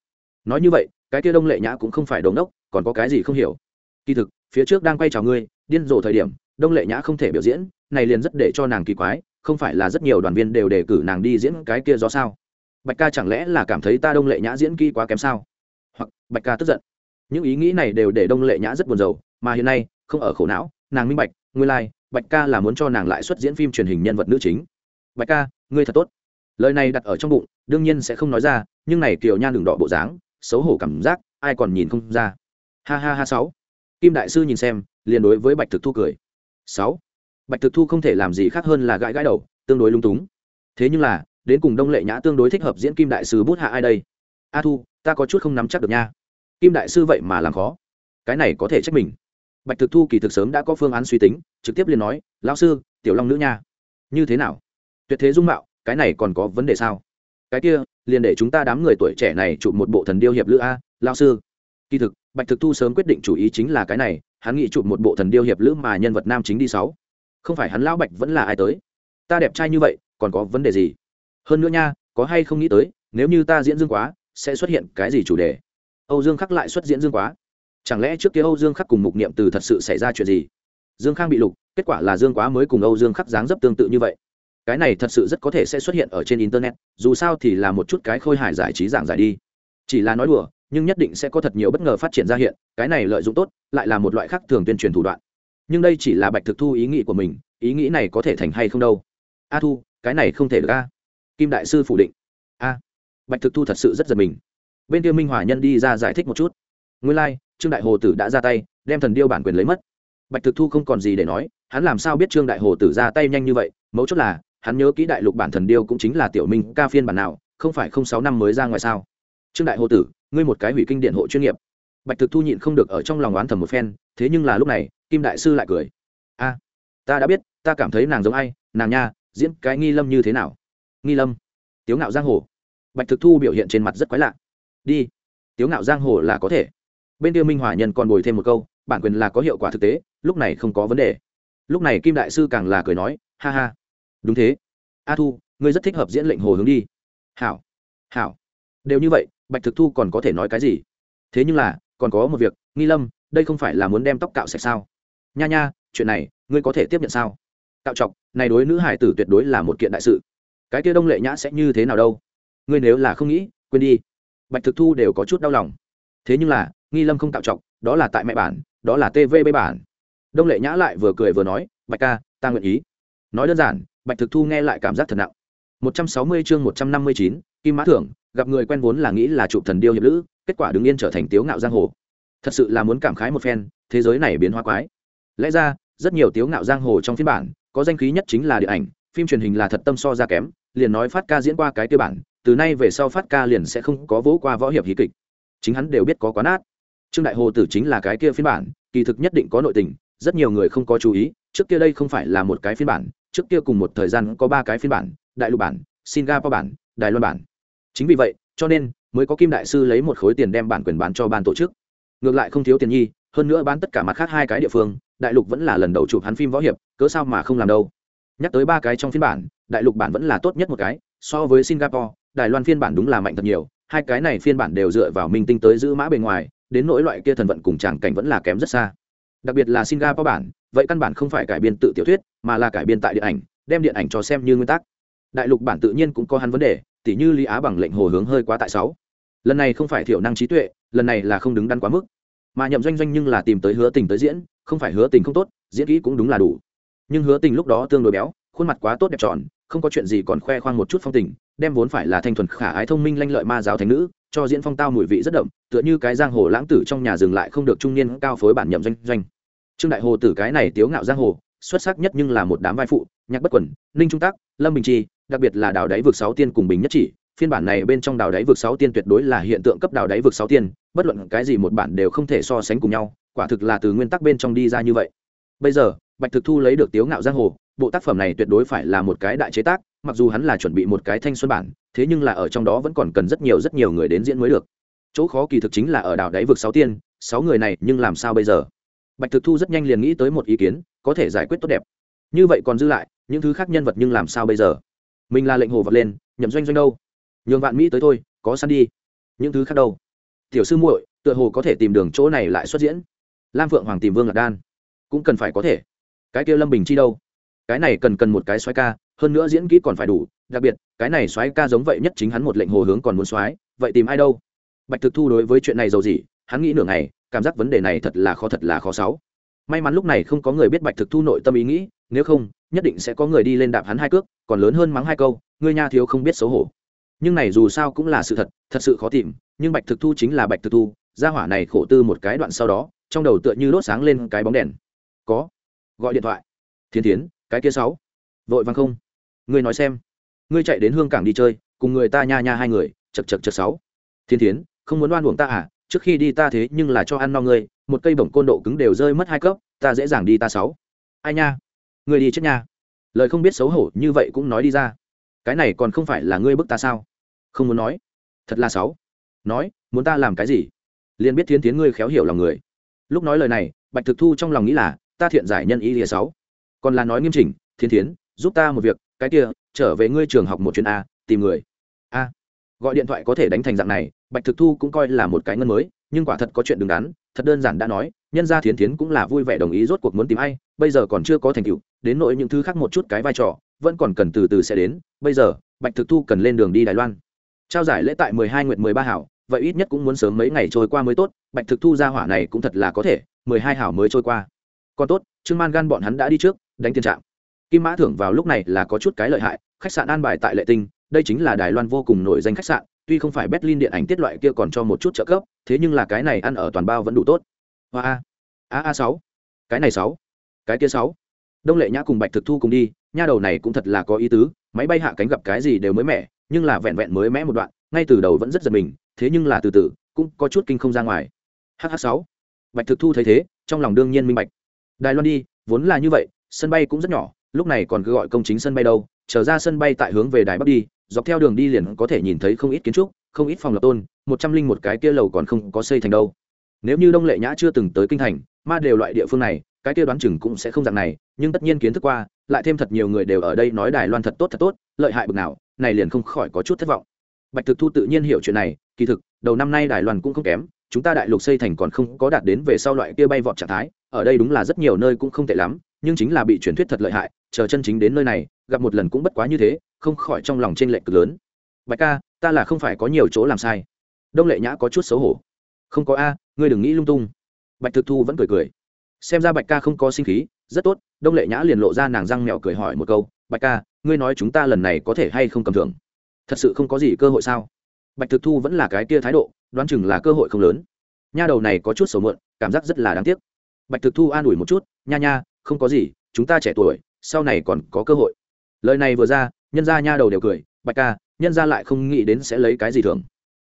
Nói như vậy cái kia đông lệ nhã cũng không phải đống đốc còn có cái gì không hiểu? Kỳ thực phía trước đang quay chào ngươi điên rồ thời điểm đông lệ nhã không thể biểu diễn này liền rất để cho nàng kỳ quái không phải là rất nhiều đoàn viên đều đề cử nàng đi diễn cái kia do sao? Bạch ca chẳng lẽ là cảm thấy ta đông lệ nhã diễn kỹ quá kém sao? Hoặc bạch ca tức giận. Những ý nghĩ này đều để đông lệ nhã rất buồn rầu mà hiện nay không ở khổ não nàng minh bạch nguyên lai、like, bạch ca là muốn cho nàng lại xuất diễn phim truyền hình nhân vật nữ chính. Bạch ca ngươi thật tốt. Lời này đặt ở trong bụng đương nhiên sẽ không nói ra, nhưng này kiều nhan đường đỏ bộ dáng, xấu hổ cảm giác, ai còn nhìn không ra. Ha ha ha, sáu. Kim đại sư nhìn xem, liền đối với bạch thực thu cười. Sáu. Bạch thực thu không thể làm gì khác hơn là gãi gãi đầu, tương đối lung túng. Thế nhưng là, đến cùng đông lệ nhã tương đối thích hợp diễn kim đại sư bút hạ ai đây? A thu, ta có chút không nắm chắc được nha. Kim đại sư vậy mà làm khó. Cái này có thể trách mình. Bạch thực thu kỳ thực sớm đã có phương án suy tính, trực tiếp liền nói, lão sư, tiểu long nữ nha. Như thế nào? Tuyệt thế dung mạo, cái này còn có vấn đề sao? Cái kia, liền để chúng ta đám người tuổi trẻ này chụp một bộ thần điêu hiệp lữ a, lão sư. Kỳ thực, bạch thực thu sớm quyết định chủ ý chính là cái này, hắn nghĩ chụp một bộ thần điêu hiệp lữ mà nhân vật nam chính đi sáu. Không phải hắn lão bạch vẫn là ai tới? Ta đẹp trai như vậy, còn có vấn đề gì? Hơn nữa nha, có hay không nghĩ tới, nếu như ta diễn dương quá, sẽ xuất hiện cái gì chủ đề? Âu dương khắc lại xuất diễn dương quá. Chẳng lẽ trước kia âu dương khắc cùng mục niệm từ thật sự xảy ra chuyện gì? Dương khang bị lục, kết quả là dương quá mới cùng âu dương khắc dáng dấp tương tự như vậy cái này thật sự rất có thể sẽ xuất hiện ở trên internet dù sao thì là một chút cái khôi hài giải trí giảng giải đi. Chỉ là nói đùa nhưng nhất định sẽ có thật nhiều bất ngờ phát triển ra hiện cái này lợi dụng tốt lại là một loại khác thường tuyên truyền thủ đoạn. Nhưng đây chỉ là bạch thực thu ý nghĩ của mình ý nghĩ này có thể thành hay không đâu? A thu cái này không thể được a. Kim đại sư phủ định. A. Bạch thực thu thật sự rất giật mình. Bên kia minh hòa nhân đi ra giải thích một chút. Nguyên lai、like, trương đại hồ tử đã ra tay đem thần điêu bản quyền lấy mất. Bạch thực thu không còn gì để nói hắn làm sao biết trương đại hồ tử ra tay nhanh như vậy mấu chốt là hắn nhớ kỹ đại lục bản thần điêu cũng chính là tiểu minh ca phiên bản nào, không phải không sáu năm mới ra ngoài sao? Trương đại hồ tử, ngươi một cái hủy kinh điện hộ chuyên nghiệp. Bạch thực thu nhịn không được ở trong lòng oán thầm một phen, thế nhưng là lúc này, kim đại sư lại cười. A, ta đã biết, ta cảm thấy nàng giống ai, nàng nha, diễn cái nghi lâm như thế nào? Nghi lâm? Tiếu ngạo giang hồ. Bạch thực thu biểu hiện trên mặt rất quái lạ. Đi, tiếu ngạo giang hồ là có thể. Bên kia minh hòa nhân còn bồi thêm một câu, bản quyền là có hiệu quả thực tế, lúc này không có vấn đề. Lúc này kim đại sư càng là cười nói, ha ha đúng thế. A thu, ngươi rất thích hợp diễn lệnh hồ hướng đi. Hảo hảo. Đều như vậy, bạch thực thu còn có thể nói cái gì? Thế nhưng là, còn có một việc, nghi lâm, đây không phải là muốn đem tóc cạo sạch sao? Nha nha, chuyện này, ngươi có thể tiếp nhận sao? Cạo chọc, này đối nữ hải tử tuyệt đối là một kiện đại sự. Cái kia đông lệ nhã sẽ như thế nào đâu? Ngươi nếu là không nghĩ, quên đi. Bạch thực thu đều có chút đau lòng. Thế nhưng là, nghi lâm không cạo chọc, đó là tại mẹ bản, đó là tvb bản. Đông lệ nhã lại vừa cười vừa nói, bạch ca, ta nguyện ý. Nói đơn giản bạch thực thu nghe lại cảm giác thật nặng. Một trăm sáu mươi chương một trăm năm mươi chín, kim mã thưởng, gặp người quen vốn là nghĩ là chụp thần điêu hiệp lữ, kết quả đứng yên trở thành tiếu ngạo giang hồ. Thật sự là muốn cảm khái một phen, thế giới này biến hóa quái. Lẽ ra, rất nhiều tiếu ngạo giang hồ trong phiên bản, có danh khí nhất chính là điện ảnh, phim truyền hình là thật tâm so ra kém, liền nói phát ca diễn qua cái tiêu bản, từ nay về sau phát ca liền sẽ không có vỗ qua võ hiệp hí kịch. Chính hắn đều biết có quá nát. Trương đại hồ tử chính là cái kia phiên bản, kỳ thực nhất định có nội tình, rất nhiều người không có chú ý, trước kia đây không phải là một cái phiên bản trước kia cùng một thời gian có ba cái phiên bản, đại lục bản, singapore bản, đài loan bản. Chính vì vậy, cho nên mới có kim đại sư lấy một khối tiền đem bản quyền bán cho ban tổ chức. Ngược lại không thiếu tiền nhi, hơn nữa bán tất cả mặt khác hai cái địa phương, đại lục vẫn là lần đầu chụp hắn phim võ hiệp, cớ sao mà không làm đâu. Nhắc tới ba cái trong phiên bản, đại lục bản vẫn là tốt nhất một cái, so với singapore, đài loan phiên bản đúng là mạnh thật nhiều, hai cái này phiên bản đều dựa vào minh tinh tới giữ mã bề ngoài, đến nỗi loại kia thần vận cùng tràng cảnh vẫn là kém rất xa. Đặc biệt là singapore bản vậy căn bản không phải cải biên tự tiểu thuyết, mà là cải biên tại điện ảnh, đem điện ảnh cho xem như nguyên tắc. Đại lục bản tự nhiên cũng có hắn vấn đề, tỉ như lý á bằng lệnh hồ hướng hơi quá tại sáu. Lần này không phải thiểu năng trí tuệ, lần này là không đứng đắn quá mức. Mà nhậm doanh doanh nhưng là tìm tới hứa tình tới diễn, không phải hứa tình không tốt, diễn kỹ cũng đúng là đủ. Nhưng hứa tình lúc đó tương đối béo, khuôn mặt quá tốt đẹp tròn, không có chuyện gì còn khoe khoang một chút phong tình, đem vốn phải là thanh thuần khả ái thông minh lanh lợi ma giáo thành nữ, cho diễn phong tao mùi vị rất đậm, tựa như cái giang hồ lãng tử trong nhà dừng lại không được trung niên cao phối bản nhậm doanh doanh trương đại hồ tử cái này tiếu ngạo giang hồ, xuất sắc nhất nhưng là một đám vai phụ, nhạc bất quẩn ninh trung tác lâm bình chi, đặc biệt là đào đáy Vượt sáu tiên cùng bình nhất chỉ. Phiên bản này bên trong đào đáy Vượt sáu tiên tuyệt đối là hiện tượng cấp đào đáy Vượt sáu tiên, bất luận cái gì một bản đều không thể so sánh cùng nhau, quả thực là từ nguyên tắc bên trong đi ra như vậy. Bây giờ, bạch thực thu lấy được tiếu ngạo giang hồ, bộ tác phẩm này tuyệt đối phải là một cái đại chế tác, mặc dù hắn là chuẩn bị một cái thanh xuân bản, thế nhưng là ở trong đó vẫn còn cần rất nhiều rất nhiều người đến diễn mới được. Chỗ khó kỳ thực chính là ở đảo đáy vực sáu tiên, sáu người này nhưng làm sao bây giờ? Bạch thực thu rất nhanh liền nghĩ tới một ý kiến, có thể giải quyết tốt đẹp. Như vậy còn dư lại, những thứ khác nhân vật nhưng làm sao bây giờ? Mình là lệnh hồ vật lên, nhậm doanh doanh đâu? Nhường vạn mỹ tới thôi, có săn đi. Những thứ khác đâu? Tiểu sư muội, tựa hồ có thể tìm đường chỗ này lại xuất diễn. Lam phượng hoàng tìm vương lạc đan. Cũng cần phải có thể. Cái kia lâm bình chi đâu? Cái này cần cần một cái xoáy ca, hơn nữa diễn kỹ còn phải đủ. Đặc biệt, cái này xoáy ca giống vậy nhất chính hắn một lệnh hồ hướng còn muốn xoáy vậy tìm ai đâu? Bạch thực thu đối với chuyện này giàu gì hắn nghĩ nửa ngày cảm giác vấn đề này thật là khó thật là khó sáu. May mắn lúc này không có người biết bạch thực thu nội tâm ý nghĩ, nếu không, nhất định sẽ có người đi lên đạp hắn hai cước, còn lớn hơn mắng hai câu, ngươi nha thiếu không biết xấu hổ. Nhưng này dù sao cũng là sự thật thật sự khó tìm, nhưng bạch thực thu chính là bạch thực thu, gia hỏa này khổ tư một cái đoạn sau đó, trong đầu tựa như đốt sáng lên cái bóng đèn. Có. Gọi điện thoại. Thiên tiến cái kia sáu. Vội vàng không? Ngươi nói xem. Ngươi chạy đến hương cảng đi chơi, cùng người ta nha nha hai người, chật chật chật sáu. Thiên tiến không muốn đoan uổng ta à? Trước khi đi ta thế nhưng là cho ăn no ngươi, một cây bổng côn độ cứng đều rơi mất hai cấp, ta dễ dàng đi ta sáu. Ai nha? Ngươi đi chết nha. Lời không biết xấu hổ như vậy cũng nói đi ra. Cái này còn không phải là ngươi bức ta sao? Không muốn nói. Thật là sáu. Nói, muốn ta làm cái gì? Liền biết thiến tiến ngươi khéo hiểu lòng người. Lúc nói lời này, bạch thực thu trong lòng nghĩ là, ta thiện giải nhân ý lìa sáu. Còn là nói nghiêm chỉnh thiên thiến, giúp ta một việc, cái kia, trở về ngươi trường học một chuyến a, tìm người. A. Gọi điện thoại có thể đánh thành dạng này bạch thực thu cũng coi là một cái ngân mới, nhưng quả thật có chuyện đứng đắn, thật đơn giản đã nói, nhân gia thiến thiến cũng là vui vẻ đồng ý rốt cuộc muốn tìm ai, bây giờ còn chưa có thành tựu, đến nỗi những thứ khác một chút cái vai trò, vẫn còn cần từ từ sẽ đến, bây giờ, bạch thực thu cần lên đường đi đài loan. Trao giải lễ tại mười hai nguyện mười ba hảo, vậy ít nhất cũng muốn sớm mấy ngày trôi qua mới tốt, bạch thực thu ra hỏa này cũng thật là có thể, mười hai hảo mới trôi qua. Còn tốt, trương man gan bọn hắn đã đi trước, đánh tiền trạng kim mã thưởng vào lúc này là có chút cái lợi hại, khách sạn an bài tại lệ tinh, đây chính là đài loan vô cùng nổi danh khách sạn tuy không phải berlin điện ảnh tiết loại kia còn cho một chút trợ cấp, thế nhưng là cái này ăn ở toàn bao vẫn đủ tốt. Hoa a. A a sáu. Cái này sáu. Cái kia sáu. Đông lệ nhã cùng bạch thực thu cùng đi, nha đầu này cũng thật là có ý tứ, máy bay hạ cánh gặp cái gì đều mới mẻ, nhưng là vẹn vẹn mới mẻ một đoạn, ngay từ đầu vẫn rất giật mình, thế nhưng là từ từ, cũng có chút kinh không ra ngoài. Hh sáu. Bạch thực thu thấy thế, trong lòng đương nhiên minh bạch. Đài loan đi, vốn là như vậy, sân bay cũng rất nhỏ, lúc này còn cứ gọi công chính sân bay đâu trở ra sân bay tại hướng về đài bắc đi dọc theo đường đi liền có thể nhìn thấy không ít kiến trúc, không ít phòng lập tôn, một trăm linh một cái kia lầu còn không có xây thành đâu. Nếu như đông lệ nhã chưa từng tới kinh thành, ma đều loại địa phương này, cái kia đoán chừng cũng sẽ không dạng này, nhưng tất nhiên kiến thức qua, lại thêm thật nhiều người đều ở đây nói đài loan thật tốt thật tốt, lợi hại bực nào, này liền không khỏi có chút thất vọng. Bạch thực thu tự nhiên hiểu chuyện này, kỳ thực, đầu năm nay đài loan cũng không kém, chúng ta đại lục xây thành còn không có đạt đến về sau loại kia bay vọt trạng thái, ở đây đúng là rất nhiều nơi cũng không tệ lắm, nhưng chính là bị truyền thuyết thật lợi hại, chờ chân chính đến nơi này, gặp một lần cũng bất quá như thế không khỏi trong lòng trên lệ cực lớn. Bạch ca, ta là không phải có nhiều chỗ làm sai. Đông lệ nhã có chút xấu hổ. Không có a, ngươi đừng nghĩ lung tung. Bạch thực thu vẫn cười cười. Xem ra bạch ca không có sinh khí, rất tốt. Đông lệ nhã liền lộ ra nàng răng mẹo cười hỏi một câu, bạch ca, ngươi nói chúng ta lần này có thể hay không cầm thưởng? Thật sự không có gì cơ hội sao? Bạch thực thu vẫn là cái kia thái độ, đoán chừng là cơ hội không lớn. Nha đầu này có chút sầu muộn, cảm giác rất là đáng tiếc. Bạch thực thu an ủi một chút, nha nha, không có gì, chúng ta trẻ tuổi, sau này còn có cơ hội. Lời này vừa ra nhân gia nha đầu đều cười, bạch ca, nhân gia lại không nghĩ đến sẽ lấy cái gì thường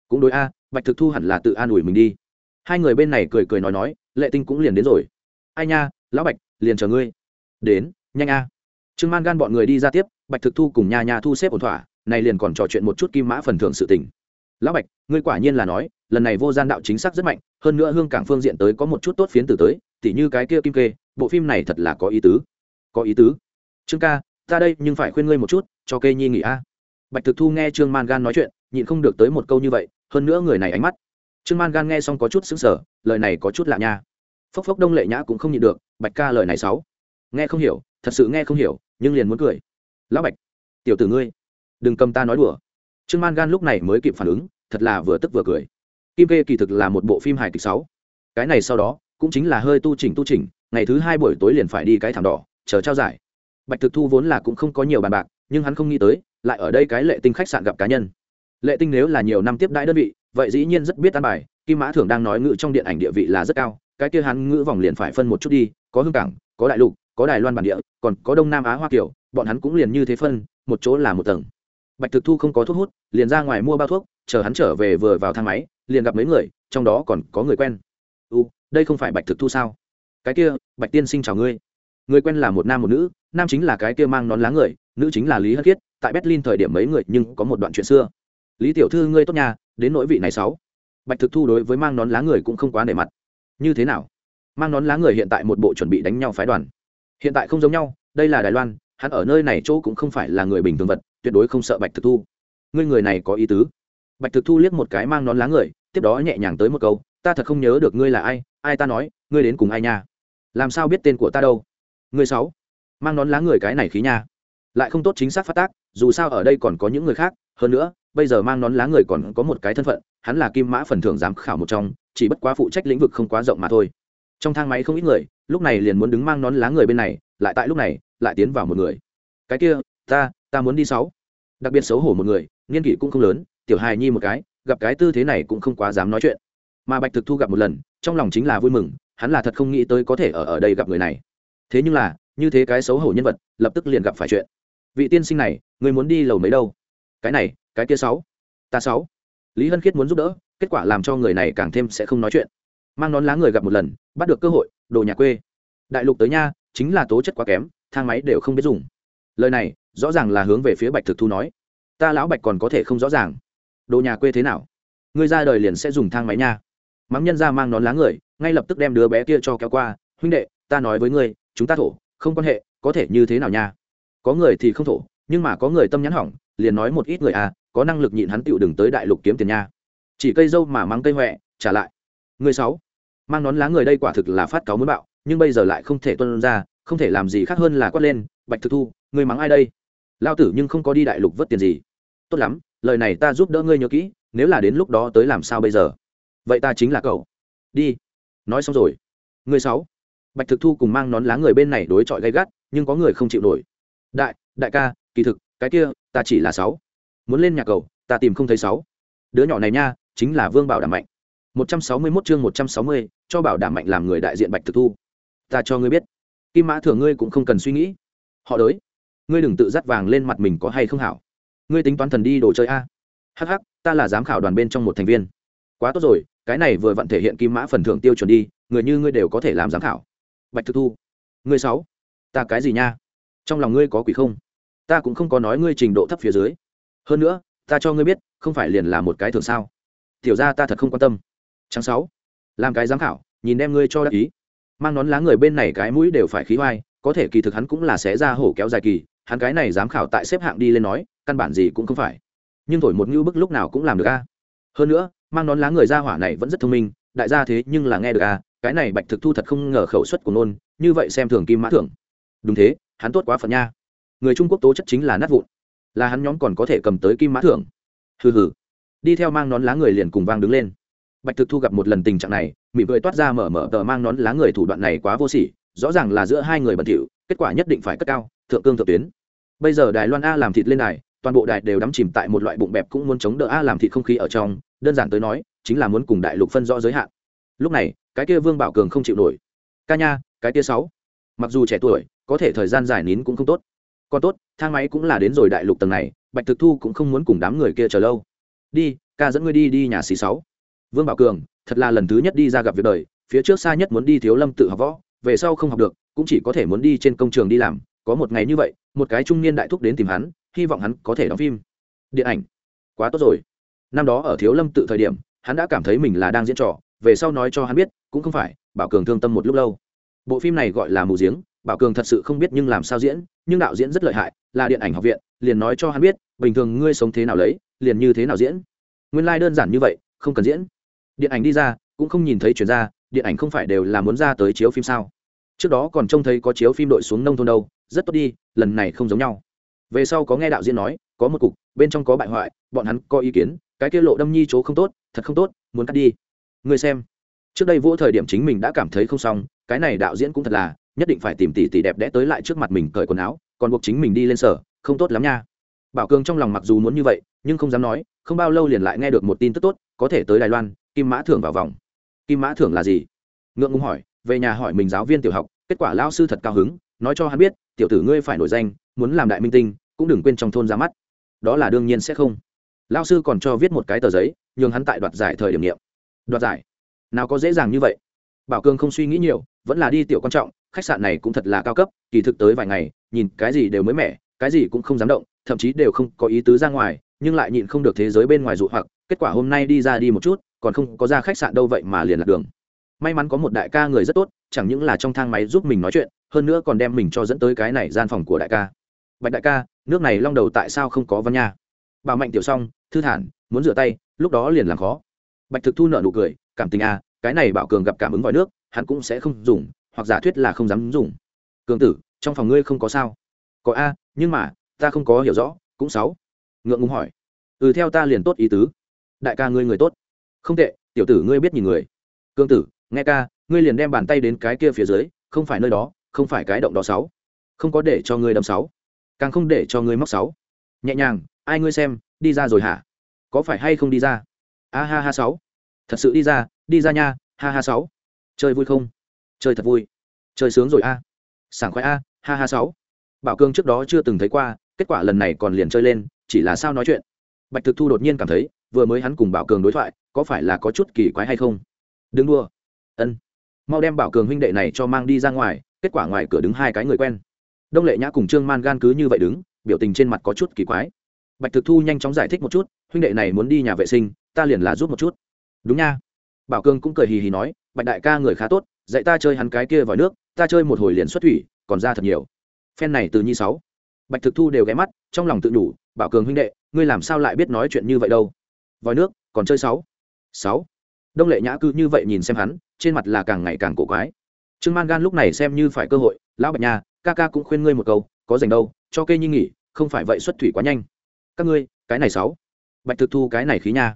cũng đối a, bạch thực thu hẳn là tự an ủi mình đi. Hai người bên này cười cười nói nói, lệ tinh cũng liền đến rồi. Ai nha, lão bạch, liền chờ ngươi. Đến, nhanh a. Trương man gan bọn người đi ra tiếp, bạch thực thu cùng nha nha thu xếp ổn thỏa, này liền còn trò chuyện một chút kim mã phần thưởng sự tình. Lão bạch, ngươi quả nhiên là nói, lần này vô gian đạo chính xác rất mạnh, hơn nữa hương cảng phương diện tới có một chút tốt phiến từ tới, tỉ như cái kia kim kê, bộ phim này thật là có ý tứ. Có ý tứ? Trương ca ta đây nhưng phải khuyên ngươi một chút, cho kê nhi nghỉ a. Bạch thực thu nghe trương man gan nói chuyện, nhịn không được tới một câu như vậy, hơn nữa người này ánh mắt. Trương man gan nghe xong có chút xứng sở lời này có chút lạ nha. Phốc phốc đông lệ nhã cũng không nhịn được, bạch ca lời này sáu nghe không hiểu, thật sự nghe không hiểu, nhưng liền muốn cười. Lão bạch, tiểu tử ngươi, đừng cầm ta nói đùa. Trương man gan lúc này mới kịp phản ứng, thật là vừa tức vừa cười. Kim kê kỳ thực là một bộ phim hài kịch sáu cái này sau đó, cũng chính là hơi tu chỉnh tu chỉnh, ngày thứ hai buổi tối liền phải đi cái thảm đỏ, chờ trao giải bạch thực thu vốn là cũng không có nhiều bàn bạc, nhưng hắn không nghĩ tới, lại ở đây cái lệ tinh khách sạn gặp cá nhân. Lệ tinh nếu là nhiều năm tiếp đãi đơn vị, vậy dĩ nhiên rất biết ăn bài, kim mã thường đang nói ngữ trong điện ảnh địa vị là rất cao, cái kia hắn ngữ vòng liền phải phân một chút đi, có hương cảng, có đại lục, có đài loan bản địa, còn có đông nam á hoa kiều, bọn hắn cũng liền như thế phân, một chỗ là một tầng. Bạch thực thu không có thuốc hút, liền ra ngoài mua bao thuốc, chờ hắn trở về vừa vào thang máy, liền gặp mấy người, trong đó còn có người quen. U đây không phải bạch thực thu sao? Cái kia, bạch tiên sinh chào ngươi người quen là một nam một nữ, nam chính là cái kia mang nón lá người, nữ chính là lý hất khiết, tại berlin thời điểm mấy người nhưng có một đoạn chuyện xưa. Lý tiểu thư ngươi tốt nhà đến nỗi vị này sáu. Bạch thực thu đối với mang nón lá người cũng không quá nề mặt. Như thế nào? Mang nón lá người hiện tại một bộ chuẩn bị đánh nhau phái đoàn. Hiện tại không giống nhau, đây là đài loan, hắn ở nơi này chỗ cũng không phải là người bình thường vật, tuyệt đối không sợ bạch thực thu. Ngươi người này có ý tứ. Bạch thực thu liếc một cái mang nón lá người, tiếp đó nhẹ nhàng tới một câu, ta thật không nhớ được ngươi là ai ai ta nói, ngươi đến cùng ai nha? Làm sao biết tên của ta đâu? Người sáu. Mang nón lá người cái này khí nha. Lại không tốt chính xác phát tác, dù sao ở đây còn có những người khác. Hơn nữa, bây giờ mang nón lá người còn có một cái thân phận, hắn là kim mã phần thưởng giám khảo một trong, chỉ bất quá phụ trách lĩnh vực không quá rộng mà thôi. Trong thang máy không ít người, lúc này liền muốn đứng mang nón lá người bên này, lại tại lúc này, lại tiến vào một người. Cái kia, ta ta muốn đi sáu. Đặc biệt xấu hổ một người, niên kỷ cũng không lớn, tiểu hài nhi một cái, gặp cái tư thế này cũng không quá dám nói chuyện. Mà bạch thực thu gặp một lần, trong lòng chính là vui mừng, hắn là thật không nghĩ tới có thể ở ở đây gặp người này thế nhưng là, như thế cái xấu hổ nhân vật, lập tức liền gặp phải chuyện. Vị tiên sinh này, người muốn đi lầu mấy đâu? Cái này, cái kia sáu. Ta sáu. Lý hân khiết muốn giúp đỡ, kết quả làm cho người này càng thêm sẽ không nói chuyện. Mang nón lá người gặp một lần, bắt được cơ hội đồ nhà quê. Đại lục tới nha, chính là tố chất quá kém, thang máy đều không biết dùng. Lời này, rõ ràng là hướng về phía bạch thực thu nói. Ta lão bạch còn có thể không rõ ràng. Đồ nhà quê thế nào? Ngươi ra đời liền sẽ dùng thang máy nha. Mắng nhân ra mang nón lá người, ngay lập tức đem đứa bé kia cho kéo qua. Huynh đệ, ta nói với ngươi chúng ta thổ, không quan hệ, có thể như thế nào nha? Có người thì không thổ, nhưng mà có người tâm nhắn hỏng, liền nói một ít người à có năng lực nhịn hắn tựu đừng tới đại lục kiếm tiền nha. Chỉ cây dâu mà mang cây huệ trả lại. Người sáu, mang nón lá người đây quả thực là phát cáo muốn bạo, nhưng bây giờ lại không thể tuân ra, không thể làm gì khác hơn là quát lên, bạch thực thu người mắng ai đây? Lao tử nhưng không có đi đại lục vớt tiền gì. Tốt lắm, lời này ta giúp đỡ ngươi nhớ kỹ, nếu là đến lúc đó tới làm sao bây giờ? Vậy ta chính là cậu. Đi. Nói xong rồi. Người sáu bạch thực thu cùng mang nón lá người bên này đối chọi gay gắt nhưng có người không chịu nổi. Đại đại ca kỳ thực cái kia ta chỉ là sáu. Muốn lên nhà cầu ta tìm không thấy sáu. Đứa nhỏ này nha chính là vương bảo đảm mạnh. một trăm sáu mươi 161 chương một trăm sáu mươi, cho bảo đảm mạnh làm người đại diện bạch thực thu. Ta cho ngươi biết kim mã thường ngươi cũng không cần suy nghĩ. Họ đới ngươi đừng tự dắt vàng lên mặt mình có hay không hảo. Ngươi tính toán thần đi đồ chơi a. Hh ta là giám khảo đoàn bên trong một thành viên. Quá tốt rồi cái này vừa vặn thể hiện kim mã phần thưởng tiêu chuẩn đi người như ngươi đều có thể làm giám khảo bạch thực thu, ngươi sáu, ta cái gì nha? Trong lòng ngươi có quỷ không? Ta cũng không có nói ngươi trình độ thấp phía dưới. Hơn nữa, ta cho ngươi biết, không phải liền là một cái thường sao? Tiểu ra ta thật không quan tâm. Trang sáu, làm cái giám khảo, nhìn đem ngươi cho đắc ý. Mang nón lá người bên này cái mũi đều phải khí hoai có thể kỳ thực hắn cũng là sẽ ra hổ kéo dài kỳ, hắn cái này giám khảo tại xếp hạng đi lên nói, căn bản gì cũng không phải. Nhưng thổi một ngưu bức lúc nào cũng làm được a. Hơn nữa, mang nón lá người ra hỏa này vẫn rất thông minh, đại gia thế nhưng là nghe được a cái này bạch thực thu thật không ngờ khẩu suất của nôn, như vậy xem thường kim mã thưởng. Đúng thế, hắn tốt quá phận nha. Người trung quốc tố chất chính là nát vụn. Là hắn nhóm còn có thể cầm tới kim mã thưởng. Hừ hừ. Đi theo mang nón lá người liền cùng vang đứng lên. Bạch thực thu gặp một lần tình trạng này, mỉm vơi toát ra mở mở tờ mang nón lá người thủ đoạn này quá vô sỉ, rõ ràng là giữa hai người bẩn thỉu, kết quả nhất định phải cất cao, thượng cương thượng tuyến. Bây giờ đài loan a làm thịt lên đài, toàn bộ đài đều đắm chìm tại một loại bụng bẹp cũng muốn chống đỡ a làm thịt không khí ở trong, đơn giản tới nói, chính là muốn cùng đại lục phân rõ giới hạn lúc này, cái kia vương bảo cường không chịu nổi. Ca nha, cái kia sáu. Mặc dù trẻ tuổi, có thể thời gian dài nín cũng không tốt. Còn tốt, thang máy cũng là đến rồi đại lục tầng này, bạch thực thu cũng không muốn cùng đám người kia chờ lâu. Đi, ca dẫn ngươi đi đi nhà xì sáu. Vương bảo cường, thật là lần thứ nhất đi ra gặp việc đời, phía trước xa nhất muốn đi thiếu lâm tự học võ, về sau không học được, cũng chỉ có thể muốn đi trên công trường đi làm. Có một ngày như vậy, một cái trung niên đại thúc đến tìm hắn, hy vọng hắn có thể đóng phim. Điện ảnh. Quá tốt rồi. Năm đó ở thiếu lâm tự thời điểm, hắn đã cảm thấy mình là đang diễn trò về sau nói cho hắn biết, cũng không phải, bảo cường thương tâm một lúc lâu. Bộ phim này gọi là mù giếng, bảo cường thật sự không biết nhưng làm sao diễn, nhưng đạo diễn rất lợi hại, là điện ảnh học viện, liền nói cho hắn biết, bình thường ngươi sống thế nào lấy, liền như thế nào diễn. Nguyên lai、like、đơn giản như vậy, không cần diễn. Điện ảnh đi ra, cũng không nhìn thấy chuyển ra, điện ảnh không phải đều là muốn ra tới chiếu phim sao? Trước đó còn trông thấy có chiếu phim đội xuống nông thôn đâu, rất tốt đi, lần này không giống nhau. Về sau có nghe đạo diễn nói, có một cục, bên trong có bại hoại, bọn hắn có ý kiến, cái kia lộ đâm nhi chỗ không tốt, thật không tốt, muốn cắt đi người xem. Trước đây vỗ thời điểm chính mình đã cảm thấy không xong, cái này đạo diễn cũng thật là, nhất định phải tìm tỷ tỷ đẹp đẽ tới lại trước mặt mình cởi quần áo, còn buộc chính mình đi lên sở, không tốt lắm nha. Bảo cường trong lòng mặc dù muốn như vậy, nhưng không dám nói, không bao lâu liền lại nghe được một tin tức tốt, có thể tới đài loan, kim mã thưởng vào vòng. Kim mã thưởng là gì? Ngượng ngùng hỏi, về nhà hỏi mình giáo viên tiểu học, kết quả lao sư thật cao hứng, nói cho hắn biết, tiểu tử ngươi phải nổi danh, muốn làm đại minh tinh, cũng đừng quên trong thôn ra mắt. Đó là đương nhiên sẽ không. Lao sư còn cho viết một cái tờ giấy, nhường hắn tại đoạt giải thời điểm nghiệm đoạt giải. Nào có dễ dàng như vậy. Bảo cường không suy nghĩ nhiều, vẫn là đi tiểu quan trọng, khách sạn này cũng thật là cao cấp, kỳ thực tới vài ngày, nhìn cái gì đều mới mẻ, cái gì cũng không dám động, thậm chí đều không có ý tứ ra ngoài, nhưng lại nhịn không được thế giới bên ngoài dụ hoặc, kết quả hôm nay đi ra đi một chút, còn không có ra khách sạn đâu vậy mà liền lạc đường. May mắn có một đại ca người rất tốt, chẳng những là trong thang máy giúp mình nói chuyện, hơn nữa còn đem mình cho dẫn tới cái này gian phòng của đại ca. Bạch đại ca, nước này long đầu tại sao không có văn nha? Bà mạnh tiểu xong, thư thản, muốn rửa tay, lúc đó liền làm khó bạch thực thu nợ nụ cười, cảm tình à cái này bảo cường gặp cảm ứng vòi nước, hắn cũng sẽ không dùng, hoặc giả thuyết là không dám dùng. Cường tử, trong phòng ngươi không có sao? Có a, nhưng mà, ta không có hiểu rõ, cũng sáu. Ngượng ngùng hỏi. Ừ theo ta liền tốt ý tứ. Đại ca ngươi người tốt. Không tệ, tiểu tử ngươi biết nhìn người. Cương tử, nghe ca, ngươi liền đem bàn tay đến cái kia phía dưới, không phải nơi đó, không phải cái động đó sáu. Không có để cho ngươi đâm sáu. Càng không để cho ngươi móc sáu. Nhẹ nhàng, ai ngươi xem, đi ra rồi hả? Có phải hay không đi ra? A ha ha sáu. Thật sự đi ra đi ra nha, ha ha sáu. Chơi vui không? Chơi thật vui. Chơi sướng rồi a. Sảng khoái a, ha ha sáu. Bảo cương trước đó chưa từng thấy qua, kết quả lần này còn liền chơi lên, chỉ là sao nói chuyện. Bạch thực thu đột nhiên cảm thấy, vừa mới hắn cùng bảo cường đối thoại, có phải là có chút kỳ quái hay không? Đừng đua. Ân. Mau đem bảo cường huynh đệ này cho mang đi ra ngoài, kết quả ngoài cửa đứng hai cái người quen. Đông lệ nhã cùng trương man gan cứ như vậy đứng, biểu tình trên mặt có chút kỳ quái bạch thực thu nhanh chóng giải thích một chút, huynh đệ này muốn đi nhà vệ sinh, ta liền là giúp một chút. Đúng nha. Bảo Cương cũng cười hì hì nói, bạch đại ca người khá tốt, dạy ta chơi hắn cái kia vòi nước, ta chơi một hồi liền xuất thủy, còn ra thật nhiều. Phen này từ nhi sáu. Bạch thực thu đều ghé mắt, trong lòng tự đủ bảo cường huynh đệ, ngươi làm sao lại biết nói chuyện như vậy đâu? Vòi nước, còn chơi sáu? Sáu? Đông lệ nhã cư như vậy nhìn xem hắn, trên mặt là càng ngày càng cổ quái. Trương man gan lúc này xem như phải cơ hội, lão bạch nhà ca ca cũng khuyên ngươi một câu, có dành đâu, cho kê nhi nghỉ, không phải vậy xuất thủy quá nhanh các ngươi, cái này sáu. Bạch thực thu cái này khí nha.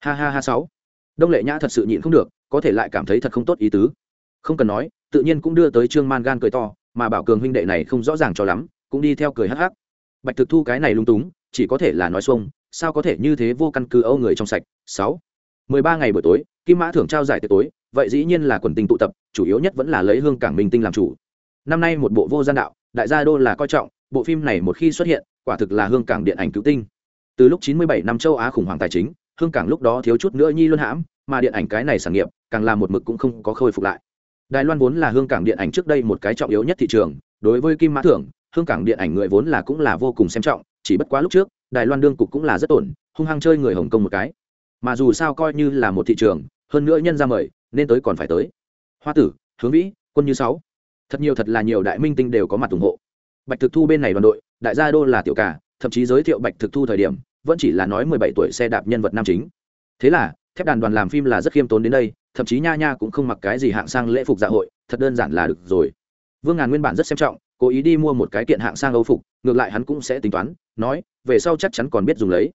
Ha ha ha sáu. Đông lệ nhã thật sự nhịn không được, có thể lại cảm thấy thật không tốt ý tứ. Không cần nói, tự nhiên cũng đưa tới trương man gan cười to, mà bảo cường huynh đệ này không rõ ràng cho lắm, cũng đi theo cười hắc hắc. Bạch thực thu cái này lung túng, chỉ có thể là nói xuông, sao có thể như thế vô căn cứ âu người trong sạch, sáu. Mười ba ngày buổi tối, kim mã thưởng trao giải tiệc tối, vậy dĩ nhiên là quần tinh tụ tập, chủ yếu nhất vẫn là lấy hương cảng minh tinh làm chủ. Năm nay một bộ vô gian đạo, đại gia đô là coi trọng bộ phim này một khi xuất hiện quả thực là hương cảng điện ảnh cứu tinh. Từ lúc 97 năm châu á khủng hoảng tài chính hương cảng lúc đó thiếu chút nữa nhi luôn hãm mà điện ảnh cái này sản nghiệp càng là một mực cũng không có khôi phục lại. Đài loan vốn là hương cảng điện ảnh trước đây một cái trọng yếu nhất thị trường đối với kim mã thưởng hương cảng điện ảnh người vốn là cũng là vô cùng xem trọng chỉ bất quá lúc trước đài loan đương cục cũng là rất ổn, hung hăng chơi người hồng kông một cái. Mà dù sao coi như là một thị trường hơn nữa nhân ra mời nên tới còn phải tới. Hoa tử hướng vĩ quân như sáu. Thật nhiều thật là nhiều đại minh tinh đều có mặt ủng hộ bạch thực thu bên này đoàn đội, đại gia đô là tiểu cả, thậm chí giới thiệu bạch thực thu thời điểm, vẫn chỉ là nói mười bảy tuổi xe đạp nhân vật nam chính. Thế là, thép đàn đoàn làm phim là rất khiêm tốn đến đây, thậm chí nha nha cũng không mặc cái gì hạng sang lễ phục dạ hội, thật đơn giản là được rồi. Vương ngàn nguyên bản rất xem trọng, cố ý đi mua một cái kiện hạng sang âu phục, ngược lại hắn cũng sẽ tính toán, nói, về sau chắc chắn còn biết dùng lấy.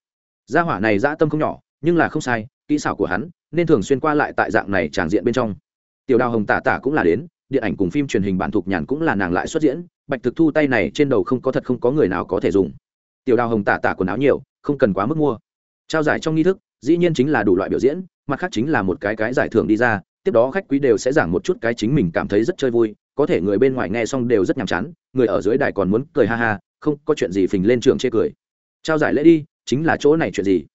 Gia hỏa này dã tâm không nhỏ, nhưng là không sai, kỹ xảo của hắn, nên thường xuyên qua lại tại dạng này tràng diện bên trong. Tiểu đào hồng tả tả cũng là đến điện ảnh cùng phim truyền hình bản thuộc nhàn cũng là nàng lại xuất diễn, bạch thực thu tay này trên đầu không có thật không có người nào có thể dùng. Tiểu đào hồng tả tả quần áo nhiều, không cần quá mức mua. Trao giải trong nghi thức, dĩ nhiên chính là đủ loại biểu diễn, mặt khác chính là một cái cái giải thưởng đi ra, tiếp đó khách quý đều sẽ giảng một chút cái chính mình cảm thấy rất chơi vui, có thể người bên ngoài nghe xong đều rất nhàm chán, người ở dưới đài còn muốn cười ha ha, không có chuyện gì phình lên trường chê cười. Trao giải lễ đi, chính là chỗ này chuyện gì?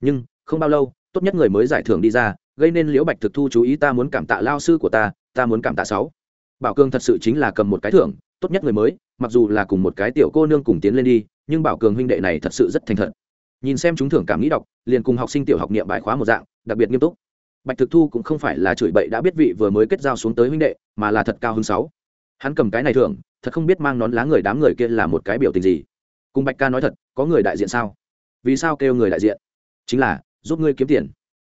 Nhưng, không bao lâu, tốt nhất người mới giải thưởng đi ra, gây nên liễu bạch thực thu chú ý ta muốn cảm tạ lao sư của ta ta muốn cảm tạ sáu bảo cường thật sự chính là cầm một cái thưởng, tốt nhất người mới, mặc dù là cùng một cái tiểu cô nương cùng tiến lên đi, nhưng bảo cường huynh đệ này thật sự rất thành thật. Nhìn xem chúng thưởng cảm nghĩ đọc, liền cùng học sinh tiểu học niệm bài khóa một dạng, đặc biệt nghiêm túc. Bạch thực thu cũng không phải là chửi bậy đã biết vị vừa mới kết giao xuống tới huynh đệ, mà là thật cao hơn sáu. Hắn cầm cái này thưởng, thật không biết mang nón lá người đám người kia là một cái biểu tình gì. Cùng bạch ca nói thật, có người đại diện sao? Vì sao kêu người đại diện? Chính là, giúp ngươi kiếm tiền.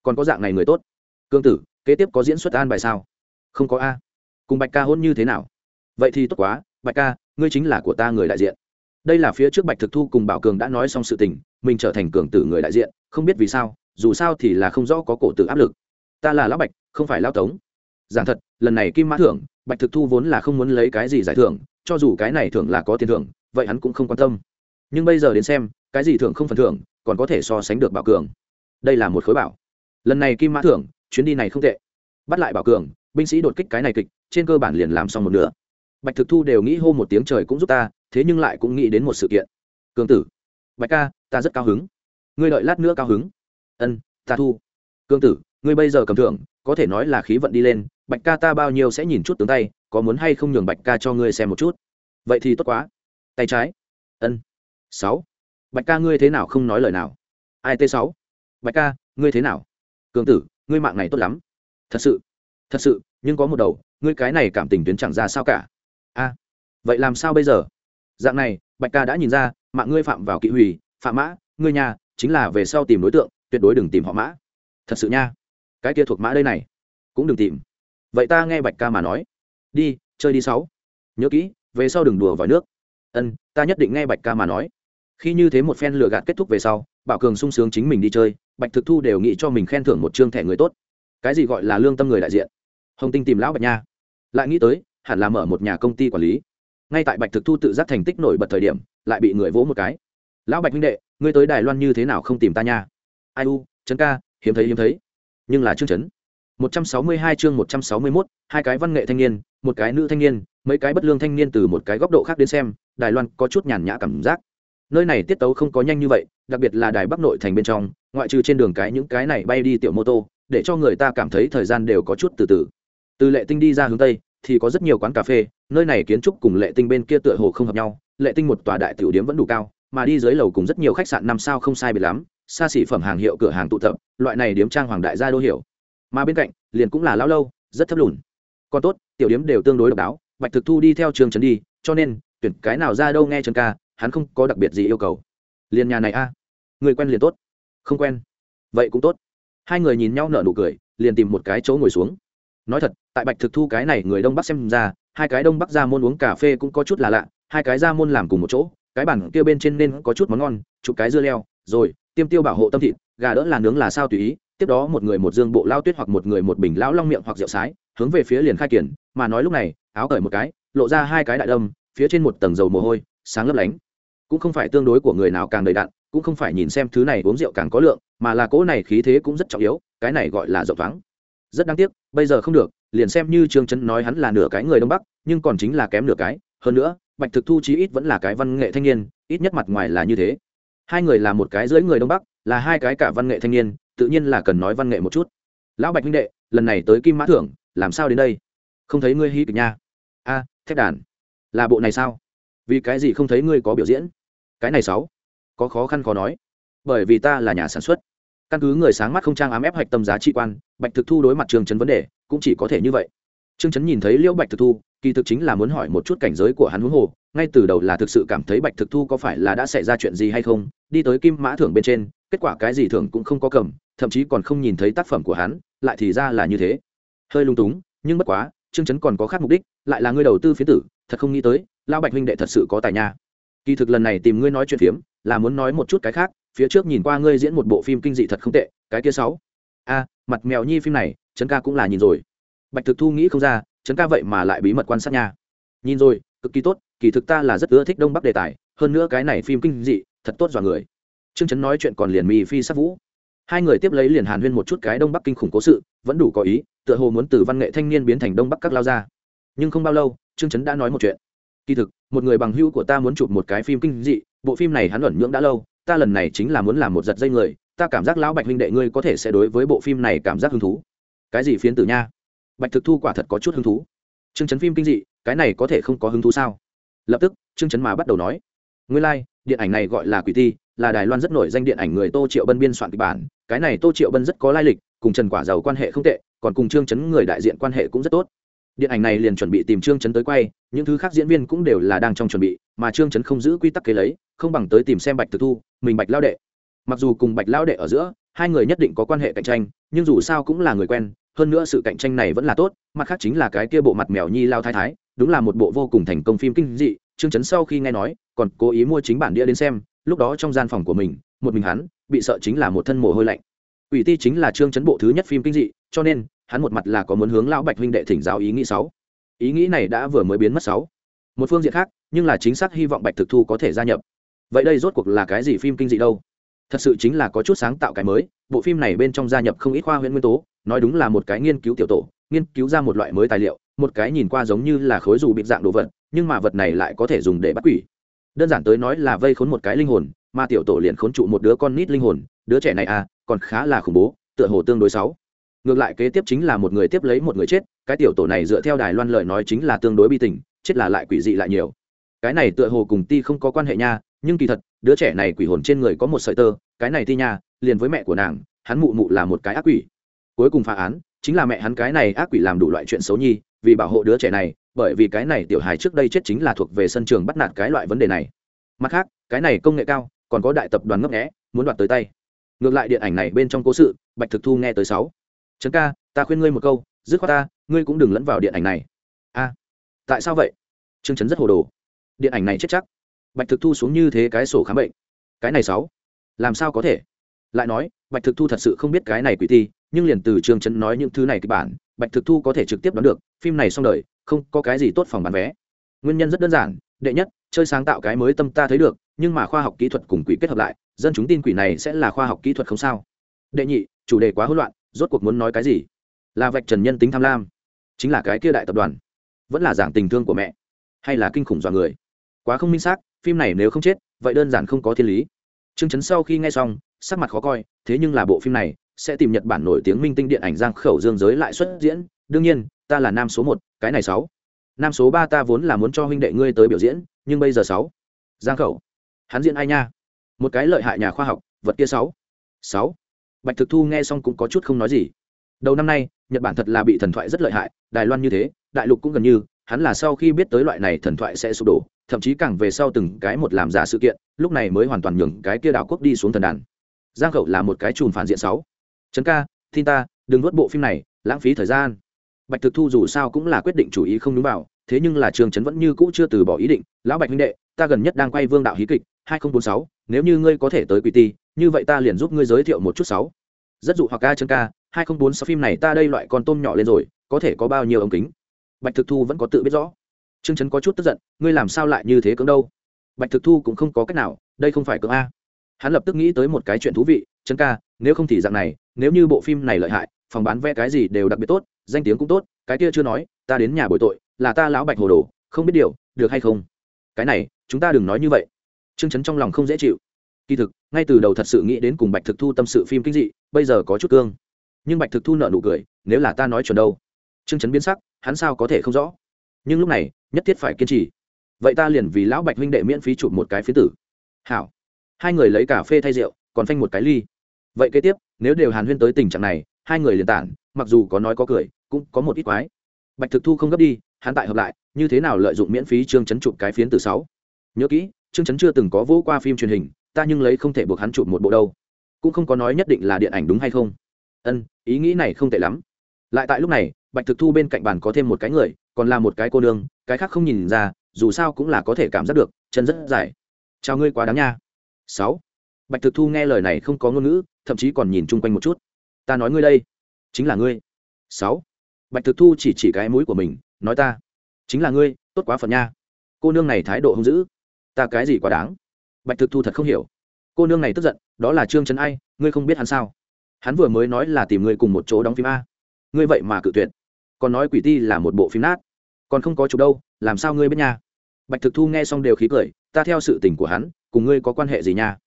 Còn có dạng này người tốt. Cương tử, kế tiếp có diễn xuất an bài sao? Không có a cùng bạch ca hôn như thế nào? Vậy thì tốt quá, bạch ca, ngươi chính là của ta người đại diện. Đây là phía trước bạch thực thu cùng bảo cường đã nói xong sự tình, mình trở thành cường tử người đại diện, không biết vì sao, dù sao thì là không rõ có cổ tử áp lực. Ta là lão bạch, không phải lão tống. Giảng thật, lần này kim mã thưởng, bạch thực thu vốn là không muốn lấy cái gì giải thưởng, cho dù cái này thưởng là có tiền thưởng, vậy hắn cũng không quan tâm. Nhưng bây giờ đến xem, cái gì thưởng không phần thưởng, còn có thể so sánh được bảo cường. Đây là một khối bảo. Lần này kim mã thưởng, chuyến đi này không tệ. Bắt lại bảo cường binh sĩ đột kích cái này kịch, trên cơ bản liền làm xong một nửa. Bạch thực thu đều nghĩ hô một tiếng trời cũng giúp ta, thế nhưng lại cũng nghĩ đến một sự kiện. Cường tử. Bạch ca, ta rất cao hứng. Ngươi đợi lát nữa cao hứng. Ân, ta thu. Cường tử, ngươi bây giờ cầm thưởng, có thể nói là khí vận đi lên, bạch ca ta bao nhiêu sẽ nhìn chút tướng tay, có muốn hay không nhường bạch ca cho ngươi xem một chút. Vậy thì tốt quá. Tay trái. Ân. Sáu. Bạch ca ngươi thế nào không nói lời nào? Ai t sáu? Bạch ca, ngươi thế nào? Cường tử, ngươi mạng này tốt lắm. Thật sự thật sự, nhưng có một đầu, ngươi cái này cảm tình tuyến chẳng ra sao cả. A, vậy làm sao bây giờ? Dạng này, bạch ca đã nhìn ra, mạng ngươi phạm vào kỵ hủy, phạm mã, ngươi nhà, chính là về sau tìm đối tượng, tuyệt đối đừng tìm họ mã. Thật sự nha, cái kia thuộc mã đây này, cũng đừng tìm. Vậy ta nghe bạch ca mà nói. Đi, chơi đi sáu. Nhớ kỹ, về sau đừng đùa vào nước. Ân, ta nhất định nghe bạch ca mà nói. Khi như thế một phen lừa gạt kết thúc về sau, bảo cường sung sướng chính mình đi chơi, bạch thực thu đều nghĩ cho mình khen thưởng một chương thẻ người tốt. Cái gì gọi là lương tâm người đại diện? Hồng tinh tìm lão bạch nha lại nghĩ tới hẳn là mở một nhà công ty quản lý ngay tại bạch thực thu tự giác thành tích nổi bật thời điểm lại bị người vỗ một cái lão bạch huynh đệ ngươi tới đài loan như thế nào không tìm ta nha ai u trấn ca hiếm thấy hiếm thấy nhưng là chương trấn một trăm sáu mươi hai chương một trăm sáu mươi 161, hai cái văn nghệ thanh niên một cái nữ thanh niên mấy cái bất lương thanh niên từ một cái góc độ khác đến xem đài loan có chút nhàn nhã cảm giác nơi này tiết tấu không có nhanh như vậy đặc biệt là đài bắc nội thành bên trong ngoại trừ trên đường cái những cái này bay đi tiểu mô tô để cho người ta cảm thấy thời gian đều có chút từ từ từ lệ tinh đi ra hướng tây, thì có rất nhiều quán cà phê, nơi này kiến trúc cùng lệ tinh bên kia tựa hồ không hợp nhau, lệ tinh một tòa đại tiểu điếm vẫn đủ cao, mà đi dưới lầu cùng rất nhiều khách sạn năm sao không sai biệt lắm, xa xỉ phẩm hàng hiệu cửa hàng tụ tập, loại này điếm trang hoàng đại gia đô hiểu mà bên cạnh, liền cũng là lão lâu, rất thấp lùn. Còn tốt, tiểu điếm đều tương đối độc đáo, bạch thực thu đi theo trường trấn đi, cho nên, tuyển cái nào ra đâu nghe trần ca, hắn không có đặc biệt gì yêu cầu. Liền nhà này a, người quen liền tốt. Không quen, vậy cũng tốt. Hai người nhìn nhau nở nụ cười, liền tìm một cái chỗ ngồi xuống. Nói thật tại bạch thực thu cái này người đông bắc xem ra, hai cái đông bắc ra môn uống cà phê cũng có chút là lạ, hai cái ra môn làm cùng một chỗ, cái bản kia bên trên nên có chút món ngon, chụp cái dưa leo, rồi, tiêm tiêu bảo hộ tâm thịt, gà đỡ là nướng là sao tùy ý, tiếp đó một người một dương bộ lao tuyết hoặc một người một bình lão long miệng hoặc rượu sái, hướng về phía liền khai kiển, mà nói lúc này, áo cởi một cái, lộ ra hai cái đại đâm, phía trên một tầng dầu mồ hôi, sáng lấp lánh. Cũng không phải tương đối của người nào càng đầy đặn, cũng không phải nhìn xem thứ này uống rượu càng có lượng, mà là cỗ này khí thế cũng rất trọng yếu, cái này gọi là rộng thoáng. Rất đáng tiếc, bây giờ không được liền xem như trương trấn nói hắn là nửa cái người đông bắc nhưng còn chính là kém nửa cái. Hơn nữa bạch thực thu chí ít vẫn là cái văn nghệ thanh niên ít nhất mặt ngoài là như thế. Hai người là một cái dưới người đông bắc là hai cái cả văn nghệ thanh niên tự nhiên là cần nói văn nghệ một chút. Lão bạch minh đệ lần này tới kim mã thưởng làm sao đến đây? Không thấy ngươi hí kịch nha. A à, thép đàn. Là bộ này sao? Vì cái gì không thấy ngươi có biểu diễn? Cái này sáu. Có khó khăn khó nói. Bởi vì ta là nhà sản xuất. Căn cứ người sáng mắt không trang ám ép hoạch tâm giá trị quan bạch thực thu đối mặt trường trấn vấn đề cũng chỉ có thể như vậy. Trương chấn nhìn thấy liễu bạch thực thu, kỳ thực chính là muốn hỏi một chút cảnh giới của hắn huống hồ, ngay từ đầu là thực sự cảm thấy bạch thực thu có phải là đã xảy ra chuyện gì hay không, đi tới kim mã thưởng bên trên, kết quả cái gì thưởng cũng không có cầm, thậm chí còn không nhìn thấy tác phẩm của hắn, lại thì ra là như thế. Hơi lung túng, nhưng bất quá, trương chấn còn có khác mục đích, lại là người đầu tư phía tử, thật không nghĩ tới lao bạch huynh đệ thật sự có tài nha. Kỳ thực lần này tìm ngươi nói chuyện phiếm, là muốn nói một chút cái khác, phía trước nhìn qua ngươi diễn một bộ phim kinh dị thật không tệ, cái kia sáu a mặt mèo nhi phim này, trấn ca cũng là nhìn rồi. Bạch thực thu nghĩ không ra, trấn ca vậy mà lại bí mật quan sát nha. Nhìn rồi, cực kỳ tốt, kỳ thực ta là rất ưa thích đông bắc đề tài, hơn nữa cái này phim kinh dị, thật tốt dọa người. Trương trấn nói chuyện còn liền mì phi sắc vũ. Hai người tiếp lấy liền hàn huyên một chút cái đông bắc kinh khủng cố sự, vẫn đủ có ý, tựa hồ muốn từ văn nghệ thanh niên biến thành đông bắc các lao ra nhưng không bao lâu, trương trấn đã nói một chuyện. Kỳ thực, một người bằng hữu của ta muốn chụp một cái phim kinh dị, bộ phim này hắn luẩn nhưỡng đã lâu, ta lần này chính là muốn làm một giật dây người ta cảm giác lão bạch huynh đệ ngươi có thể sẽ đối với bộ phim này cảm giác hứng thú. Cái gì phiến tử nha? Bạch thực thu quả thật có chút hứng thú. Chương chấn phim kinh dị cái này có thể không có hứng thú sao? Lập tức chương chấn mà bắt đầu nói. Nguyên lai、like, điện ảnh này gọi là quỷ ti là đài loan rất nổi danh điện ảnh người tô triệu bân biên soạn kịch bản. Cái này tô triệu bân rất có lai lịch cùng trần quả giàu quan hệ không tệ còn cùng trương chấn người đại diện quan hệ cũng rất tốt. Điện ảnh này liền chuẩn bị tìm trương chấn tới quay những thứ khác diễn viên cũng đều là đang trong chuẩn bị mà trương chấn không giữ quy tắc kế lấy không bằng tới tìm xem bạch thực thu mình bạch lao đệ mặc dù cùng bạch lao đệ ở giữa, hai người nhất định có quan hệ cạnh tranh, nhưng dù sao cũng là người quen, hơn nữa sự cạnh tranh này vẫn là tốt, mặt khác chính là cái kia bộ mặt mèo nhi lao thái thái, đúng là một bộ vô cùng thành công phim kinh dị, trương chấn sau khi nghe nói, còn cố ý mua chính bản đĩa đến xem, lúc đó trong gian phòng của mình, một mình hắn, bị sợ chính là một thân mồ hôi lạnh. Ủy ti chính là trương chấn bộ thứ nhất phim kinh dị, cho nên, hắn một mặt là có muốn hướng lão bạch huynh đệ thỉnh giáo ý nghĩ sáu. Ý nghĩ này đã vừa mới biến mất sáu. Một phương diện khác, nhưng là chính xác hy vọng bạch thực thu có thể gia nhập. Vậy đây rốt cuộc là cái gì phim kinh dị đâu? Thật sự chính là có chút sáng tạo cái mới, bộ phim này bên trong gia nhập không ít khoa huyện nguyên tố, nói đúng là một cái nghiên cứu tiểu tổ, nghiên cứu ra một loại mới tài liệu, một cái nhìn qua giống như là khối dù bị dạng đồ vật, nhưng mà vật này lại có thể dùng để bắt quỷ. Đơn giản tới nói là vây khốn một cái linh hồn, mà tiểu tổ liền khốn trụ một đứa con nít linh hồn, đứa trẻ này à còn khá là khủng bố, tựa hồ tương đối xấu. Ngược lại kế tiếp chính là một người tiếp lấy một người chết, cái tiểu tổ này dựa theo đài loan lời nói chính là tương đối bi tình, chết là lại quỷ dị lại nhiều. Cái này tựa hồ cùng ti không có quan hệ nha nhưng kỳ thật, đứa trẻ này quỷ hồn trên người có một sợi tơ, cái này thi nha, liền với mẹ của nàng, hắn mụ mụ là một cái ác quỷ. Cuối cùng phá án, chính là mẹ hắn cái này ác quỷ làm đủ loại chuyện xấu nhi, vì bảo hộ đứa trẻ này, bởi vì cái này tiểu hài trước đây chết chính là thuộc về sân trường bắt nạt cái loại vấn đề này. Mặt khác, cái này công nghệ cao, còn có đại tập đoàn ngấp nghẽ muốn đoạt tới tay. Ngược lại điện ảnh này bên trong cố sự, bạch thực thu nghe tới sáu. Trấn ca, ta khuyên ngươi một câu, dứt khoát ta, ngươi cũng đừng lẫn vào điện ảnh này. A, tại sao vậy? Trương trấn rất hồ đồ. Điện ảnh này chết chắc bạch thực thu xuống như thế cái sổ khám bệnh. Cái này sáu, làm sao có thể? Lại nói, bạch thực thu thật sự không biết cái này quỷ ti, nhưng liền từ Trường trấn nói những thứ này kịch bản, bạch thực thu có thể trực tiếp đoán được, phim này xong đời, không có cái gì tốt phòng bán vé. Nguyên nhân rất đơn giản, đệ nhất, chơi sáng tạo cái mới tâm ta thấy được, nhưng mà khoa học kỹ thuật cùng quỷ kết hợp lại, dân chúng tin quỷ này sẽ là khoa học kỹ thuật không sao. Đệ nhị, chủ đề quá hỗn loạn, rốt cuộc muốn nói cái gì? Là vạch trần nhân tính tham lam, chính là cái kia đại tập đoàn, vẫn là giảng tình thương của mẹ, hay là kinh khủng dọa người? Quá không minh xác phim này nếu không chết, vậy đơn giản không có thiên lý. T r ư ơ n g chấn sau khi nghe xong, sắc mặt khó coi, thế nhưng là bộ phim này sẽ tìm nhật bản nổi tiếng minh tinh điện ảnh giang khẩu dương giới lại xuất diễn. Đương nhiên, ta là nam số một, cái này sáu. Nam số ba ta vốn là muốn cho huynh đệ ngươi tới biểu diễn, nhưng bây giờ sáu. Giang khẩu, hắn diễn ai nha? Một cái lợi hại nhà khoa học, vật kia sáu. Sáu. Bạch thực thu nghe xong cũng có chút không nói gì. Đầu năm nay, nhật bản thật là bị thần thoại rất lợi hại, đài loan như thế, đại lục cũng gần như, hắn là sau khi biết tới loại này thần thoại sẽ sụp đổ thậm chí càng về sau từng cái một làm giả sự kiện, lúc này mới hoàn toàn nhường cái kia đảo quốc đi xuống thần đàn. Giang khẩu là một cái chùm phản diện sáu. Trấn ca tin ta, đừng nuốt bộ phim này, lãng phí thời gian. Bạch thực thu dù sao cũng là quyết định chủ ý không đúng vào, thế nhưng là trường trấn vẫn như cũ chưa từ bỏ ý định, lão bạch huynh đệ, ta gần nhất đang quay vương đạo hí kịch, hai nghìn bốn sáu, nếu như ngươi có thể tới quỷ ti, như vậy ta liền giúp ngươi giới thiệu một chút sáu. Rất dụ hoặc ca chân ca, hai nghìn bốn sáu phim này ta đây loại con tôm nhỏ lên rồi, có thể có bao nhiêu ống kính? Bạch thực thu vẫn có tự biết rõ trương trấn có chút tức giận, ngươi làm sao lại như thế cưỡng đâu? Bạch thực thu cũng không có cách nào, đây không phải cưỡng a. Hắn lập tức nghĩ tới một cái chuyện thú vị Trấn ca, nếu không thì dạng này, nếu như bộ phim này lợi hại, phòng bán vé cái gì đều đặc biệt tốt, danh tiếng cũng tốt, cái kia chưa nói, ta đến nhà bồi tội, là ta lão bạch hồ đồ, không biết điều, được hay không? Cái này, chúng ta đừng nói như vậy. Trương chấn trong lòng không dễ chịu. Kỳ thực, ngay từ đầu thật sự nghĩ đến cùng bạch thực thu tâm sự phim kinh dị, bây giờ có chút cương. Nhưng bạch thực thu nợ nụ cười, nếu là ta nói chuẩn đâu? Trương chấn biến sắc, hắn sao có thể không rõ? Nhưng lúc này nhất thiết phải kiên trì. Vậy ta liền vì lão bạch huynh đệ miễn phí chụp một cái phía tử. Hảo. Hai người lấy cà phê thay rượu, còn phanh một cái ly. Vậy kế tiếp, nếu đều hàn huyên tới tình trạng này, hai người liền tản, mặc dù có nói có cười, cũng có một ít quái. Bạch thực thu không gấp đi, hắn tại hợp lại, như thế nào lợi dụng miễn phí trương chấn chụp cái phiến từ sáu? Nhớ kỹ, trương chấn chưa từng có vô qua phim truyền hình, ta nhưng lấy không thể buộc hắn chụp một bộ đâu. Cũng không có nói nhất định là điện ảnh đúng hay không. Ân, ý nghĩ này không tệ lắm. Lại tại lúc này, bạch thực thu bên cạnh bàn có thêm một cái người, còn là một cái cô nương cái khác không nhìn ra dù sao cũng là có thể cảm giác được chân rất dài. Chào ngươi quá đáng nha. Sáu. Bạch thực thu nghe lời này không có ngôn ngữ thậm chí còn nhìn chung quanh một chút. Ta nói ngươi đây chính là ngươi. Sáu. Bạch thực thu chỉ chỉ cái mũi của mình nói ta chính là ngươi tốt quá phần nha. Cô nương này thái độ hung dữ, ta cái gì quá đáng? Bạch thực thu thật không hiểu. Cô nương này tức giận đó là trương trấn ai ngươi không biết hắn sao? Hắn vừa mới nói là tìm ngươi cùng một chỗ đóng phim a. Ngươi vậy mà cự tuyệt. Còn nói quỷ ti là một bộ phim nát còn không có chụp đâu, làm sao ngươi biết nha? Bạch thực thu nghe xong đều khí cười, ta theo sự tình của hắn, cùng ngươi có quan hệ gì nha?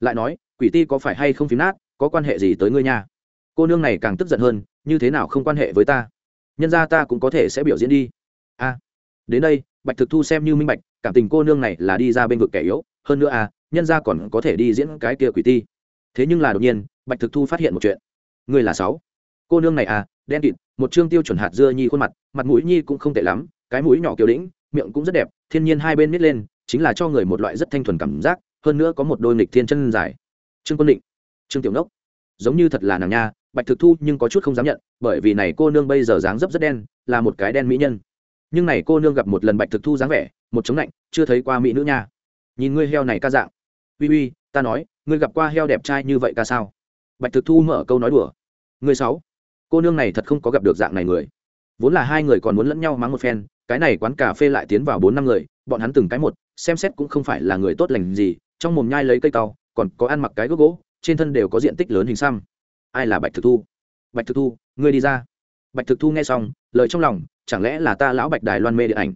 Lại nói, quỷ ti có phải hay không phím nát, có quan hệ gì tới ngươi nha? Cô nương này càng tức giận hơn, như thế nào không quan hệ với ta? Nhân ra ta cũng có thể sẽ biểu diễn đi. A, đến đây, bạch thực thu xem như minh bạch, cảm tình cô nương này là đi ra bên vực kẻ yếu, hơn nữa à nhân ra còn có thể đi diễn cái kia quỷ ti. Thế nhưng là đột nhiên, bạch thực thu phát hiện một chuyện. Người là sáu. Cô nương này à đen kịt, một chương tiêu chuẩn hạt dưa nhi khuôn mặt mặt mũi nhi cũng không tệ lắm cái mũi nhỏ kiều đĩnh, miệng cũng rất đẹp, thiên nhiên hai bên nít lên, chính là cho người một loại rất thanh thuần cảm giác, hơn nữa có một đôi nghịch thiên chân dài. Trương quân định, trương tiểu nốc, giống như thật là nàng nha, bạch thực thu nhưng có chút không dám nhận, bởi vì này cô nương bây giờ dáng dấp rất đen, là một cái đen mỹ nhân. Nhưng này cô nương gặp một lần bạch thực thu dáng vẻ, một chống lạnh, chưa thấy qua mỹ nữ nha. Nhìn ngươi heo này ca dạng. Uy uy, ta nói, ngươi gặp qua heo đẹp trai như vậy ca sao? Bạch thực thu mở câu nói đùa. Người sáu cô nương này thật không có gặp được dạng này người. Vốn là hai người còn muốn lẫn nhau mắng một phen cái này quán cà phê lại tiến vào bốn năm người, bọn hắn từng cái một, xem xét cũng không phải là người tốt lành gì, trong mồm nhai lấy cây tàu còn có ăn mặc cái gốc gỗ, trên thân đều có diện tích lớn hình xăm. Ai là bạch thực thu? Bạch thực thu, ngươi đi ra. Bạch thực thu nghe xong, lời trong lòng, chẳng lẽ là ta lão bạch đài loan mê điện ảnh?